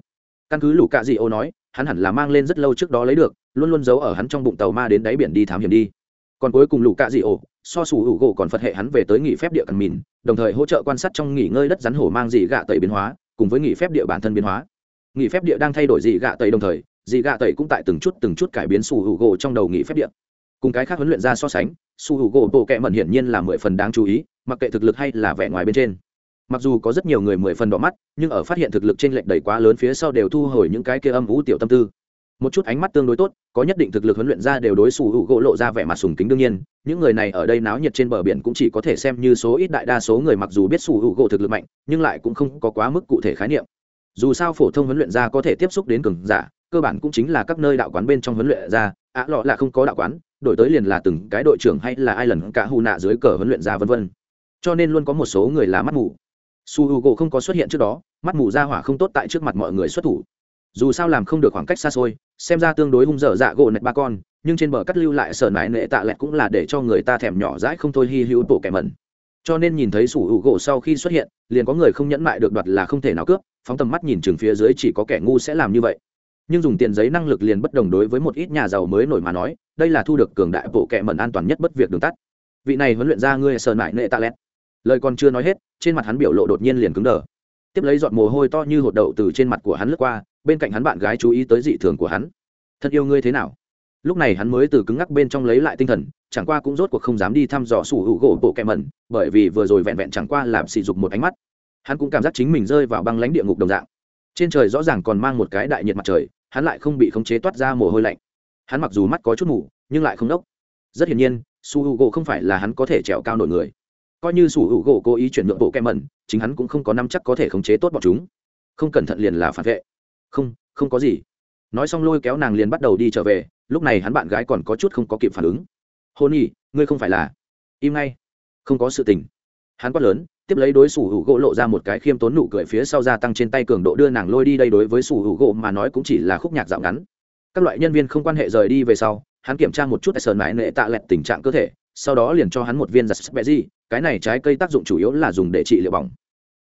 Căn cứ lù cạ di ổ nói, hắn hẳn là mang lên rất lâu trước đó lấy được, luôn luôn giấu ở hắn trong bụng tàu ma đến đáy biển đi thám hiểm đi. Còn cuối cùng lù cạ di ổ, so sủ hữu gỗ còn phật hệ hắn về tới nghỉ phép địa cần mìn, đồng thời hỗ trợ quan sát trong nghỉ ngơi đất rắn hổ mang dị gạ tẩy biến hóa, cùng với nghỉ phép địa bản thân biến hóa nghỉ phép địa đang thay đổi dị gạ tẩy đồng thời, dị gạ tẩy cũng tại từng chút từng chút cải biến su hữu gỗ trong đầu nghỉ phép địa. Cùng cái khác huấn luyện ra so sánh, su hữu gỗ bộ kệ mẩn hiển nhiên là mười phần đáng chú ý, mặc kệ thực lực hay là vẻ ngoài bên trên. Mặc dù có rất nhiều người mười phần đỏ mắt, nhưng ở phát hiện thực lực trên lệch đầy quá lớn phía sau đều thu hồi những cái kia âm vũ tiểu tâm tư. Một chút ánh mắt tương đối tốt, có nhất định thực lực huấn luyện ra đều đối xù hữu gỗ lộ ra vẻ mặt sùng kính đương nhiên, những người này ở đây náo nhiệt trên bờ biển cũng chỉ có thể xem như số ít đại đa số người mặc dù biết xù hữu gỗ thực lực mạnh, nhưng lại cũng không có quá mức cụ thể khái niệm dù sao phổ thông huấn luyện ra có thể tiếp xúc đến cường giả, cơ bản cũng chính là các nơi đạo quán bên trong huấn luyện ra ạ lọ là không có đạo quán, đổi tới liền là từng cái đội trưởng hay là ai lần cả hù nạ dưới cờ huấn luyện ra vân vân. Cho nên luôn có một số người là mắt mù. Su h u gỗ không có xuất hiện trước đó, mắt mù ra hỏa không tốt tại trước mặt mọi người xuất thủ. Dù sao làm không được khoảng cách xa xôi, xem ra tương đối hung dở dạ gỗ nạch ba con, nhưng trên bờ cắt lưu lại sở nại nệ tạ lẹt cũng là để cho người ta thèm nhỏ dãi không thôi hy hữu bộ kẻ mẩn. Cho nên nhìn thấy sủ hữu gỗ sau khi xuất hiện, liền có người không nhẫn mại được đoạt là không thể nào cướp phóng tầm mắt nhìn chừng phía dưới chỉ có kẻ ngu sẽ làm như vậy. Nhưng dùng tiền giấy năng lực liền bất đồng đối với một ít nhà giàu mới nổi mà nói, đây là thu được cường đại bộ kẻ mẩn an toàn nhất bất việc đường tắt. Vị này huấn luyện ra ngươi sờn nại nệ tạ lẹt. Lời còn chưa nói hết, trên mặt hắn biểu lộ đột nhiên liền cứng đờ. Tiếp lấy giọt mồ hôi to như hột đậu từ trên mặt của hắn lướt qua, bên cạnh hắn bạn gái chú ý tới dị thường của hắn. Thật yêu ngươi thế nào? Lúc này hắn mới từ cứng ngắc bên trong lấy lại tinh thần, chẳng qua cũng rốt cuộc không dám đi thăm dò sủ hữu gỗ bộ kẹ mẩn, bởi vì vừa rồi vẹn vẹn chẳng qua làm sỉ dục một ánh mắt hắn cũng cảm giác chính mình rơi vào băng lãnh địa ngục đồng dạng. Trên trời rõ ràng còn mang một cái đại nhiệt mặt trời, hắn lại không bị khống chế toát ra mồ hôi lạnh. Hắn mặc dù mắt có chút mù, nhưng lại không đốc. Rất hiển nhiên, su h u gỗ không phải là hắn có thể trèo cao nổi người. Coi như su h u gỗ cố ý chuyển nhượng bộ kem mẩn, chính hắn cũng không có năm chắc có thể khống chế tốt bọn chúng. Không cẩn thận liền là phản vệ. Không không có gì. Nói xong lôi kéo nàng liền bắt đầu đi trở về, lúc này hắn bạn gái còn có chút không có kịp phản ứng. Hôn y ngươi không phải là im ngay. Không có sự tình. Hắn quát lớn tiếp lấy đối xử hữu gỗ lộ ra một cái khiêm tốn nụ cười phía sau gia tăng trên tay cường độ đưa nàng lôi đi đây đối với sủ hữu gỗ mà nói cũng chỉ là khúc nhạc dạo ngắn. Các loại nhân viên không quan hệ rời đi về sau, hắn kiểm tra một chút sờn mãi nệ tạ lẹt tình trạng cơ thể, sau đó liền cho hắn một viên giặt bẹ di cái này trái cây tác dụng chủ yếu là dùng để trị liệu bỏng.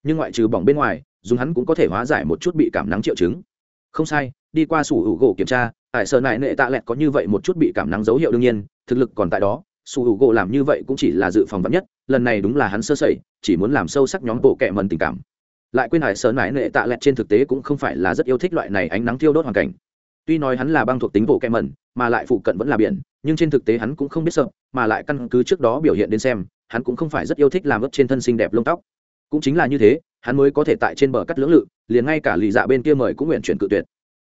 Nhưng ngoại trừ bỏng bên ngoài, dùng hắn cũng có thể hóa giải một chút bị cảm nắng triệu chứng. Không sai, đi qua sủ hữu gỗ kiểm tra tại sở mãi nệ tạ lẹt có như vậy một chút bị cảm nắng dấu hiệu đương nhiên, thực lực còn tại đó sủ hữu gỗ làm như vậy cũng chỉ là dự phòng vắn nhất, lần này đúng là hắn sơ sẩy, chỉ muốn làm sâu sắc nhóm bộ kẹ mần tình cảm. Lại quên hải sớn mãi nệ tạ lẹt trên thực tế cũng không phải là rất yêu thích loại này ánh nắng thiêu đốt hoàn cảnh. Tuy nói hắn là băng thuộc tính bộ kẹ mần mà lại phụ cận vẫn là biển, nhưng trên thực tế hắn cũng không biết sợ, mà lại căn cứ trước đó biểu hiện đến xem, hắn cũng không phải rất yêu thích làm ướp trên thân xinh đẹp lông tóc. Cũng chính là như thế, hắn mới có thể tại trên bờ cắt lưỡng lự, liền ngay cả lì dạ bên kia mời cũng nguyện chuyển cự tuyệt.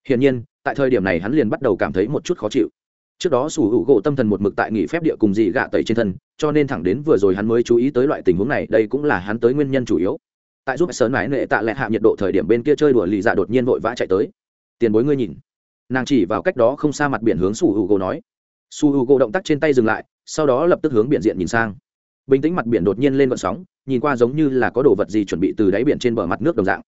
Hiển nhiên, tại thời điểm này hắn liền bắt đầu cảm thấy một chút khó chịu trước đó sủ hữu gỗ tâm thần một mực tại nghỉ phép địa cùng dị gạ tẩy trên thân, cho nên thẳng đến vừa rồi hắn mới chú ý tới loại tình huống này, đây cũng là hắn tới nguyên nhân chủ yếu. Tại giúp sơn mãi nệ tạ lẹ hạ nhiệt độ thời điểm bên kia chơi đùa lì dạ đột nhiên vội vã chạy tới. Tiền bối ngươi nhìn. Nàng chỉ vào cách đó không xa mặt biển hướng sủ hữu gỗ nói. Sủ hữu gỗ động tác trên tay dừng lại, sau đó lập tức hướng biển diện nhìn sang. Bình tĩnh mặt biển đột nhiên lên vận sóng, nhìn qua giống như là có đồ vật gì chuẩn bị từ đáy biển trên bờ mặt nước đồng dạng.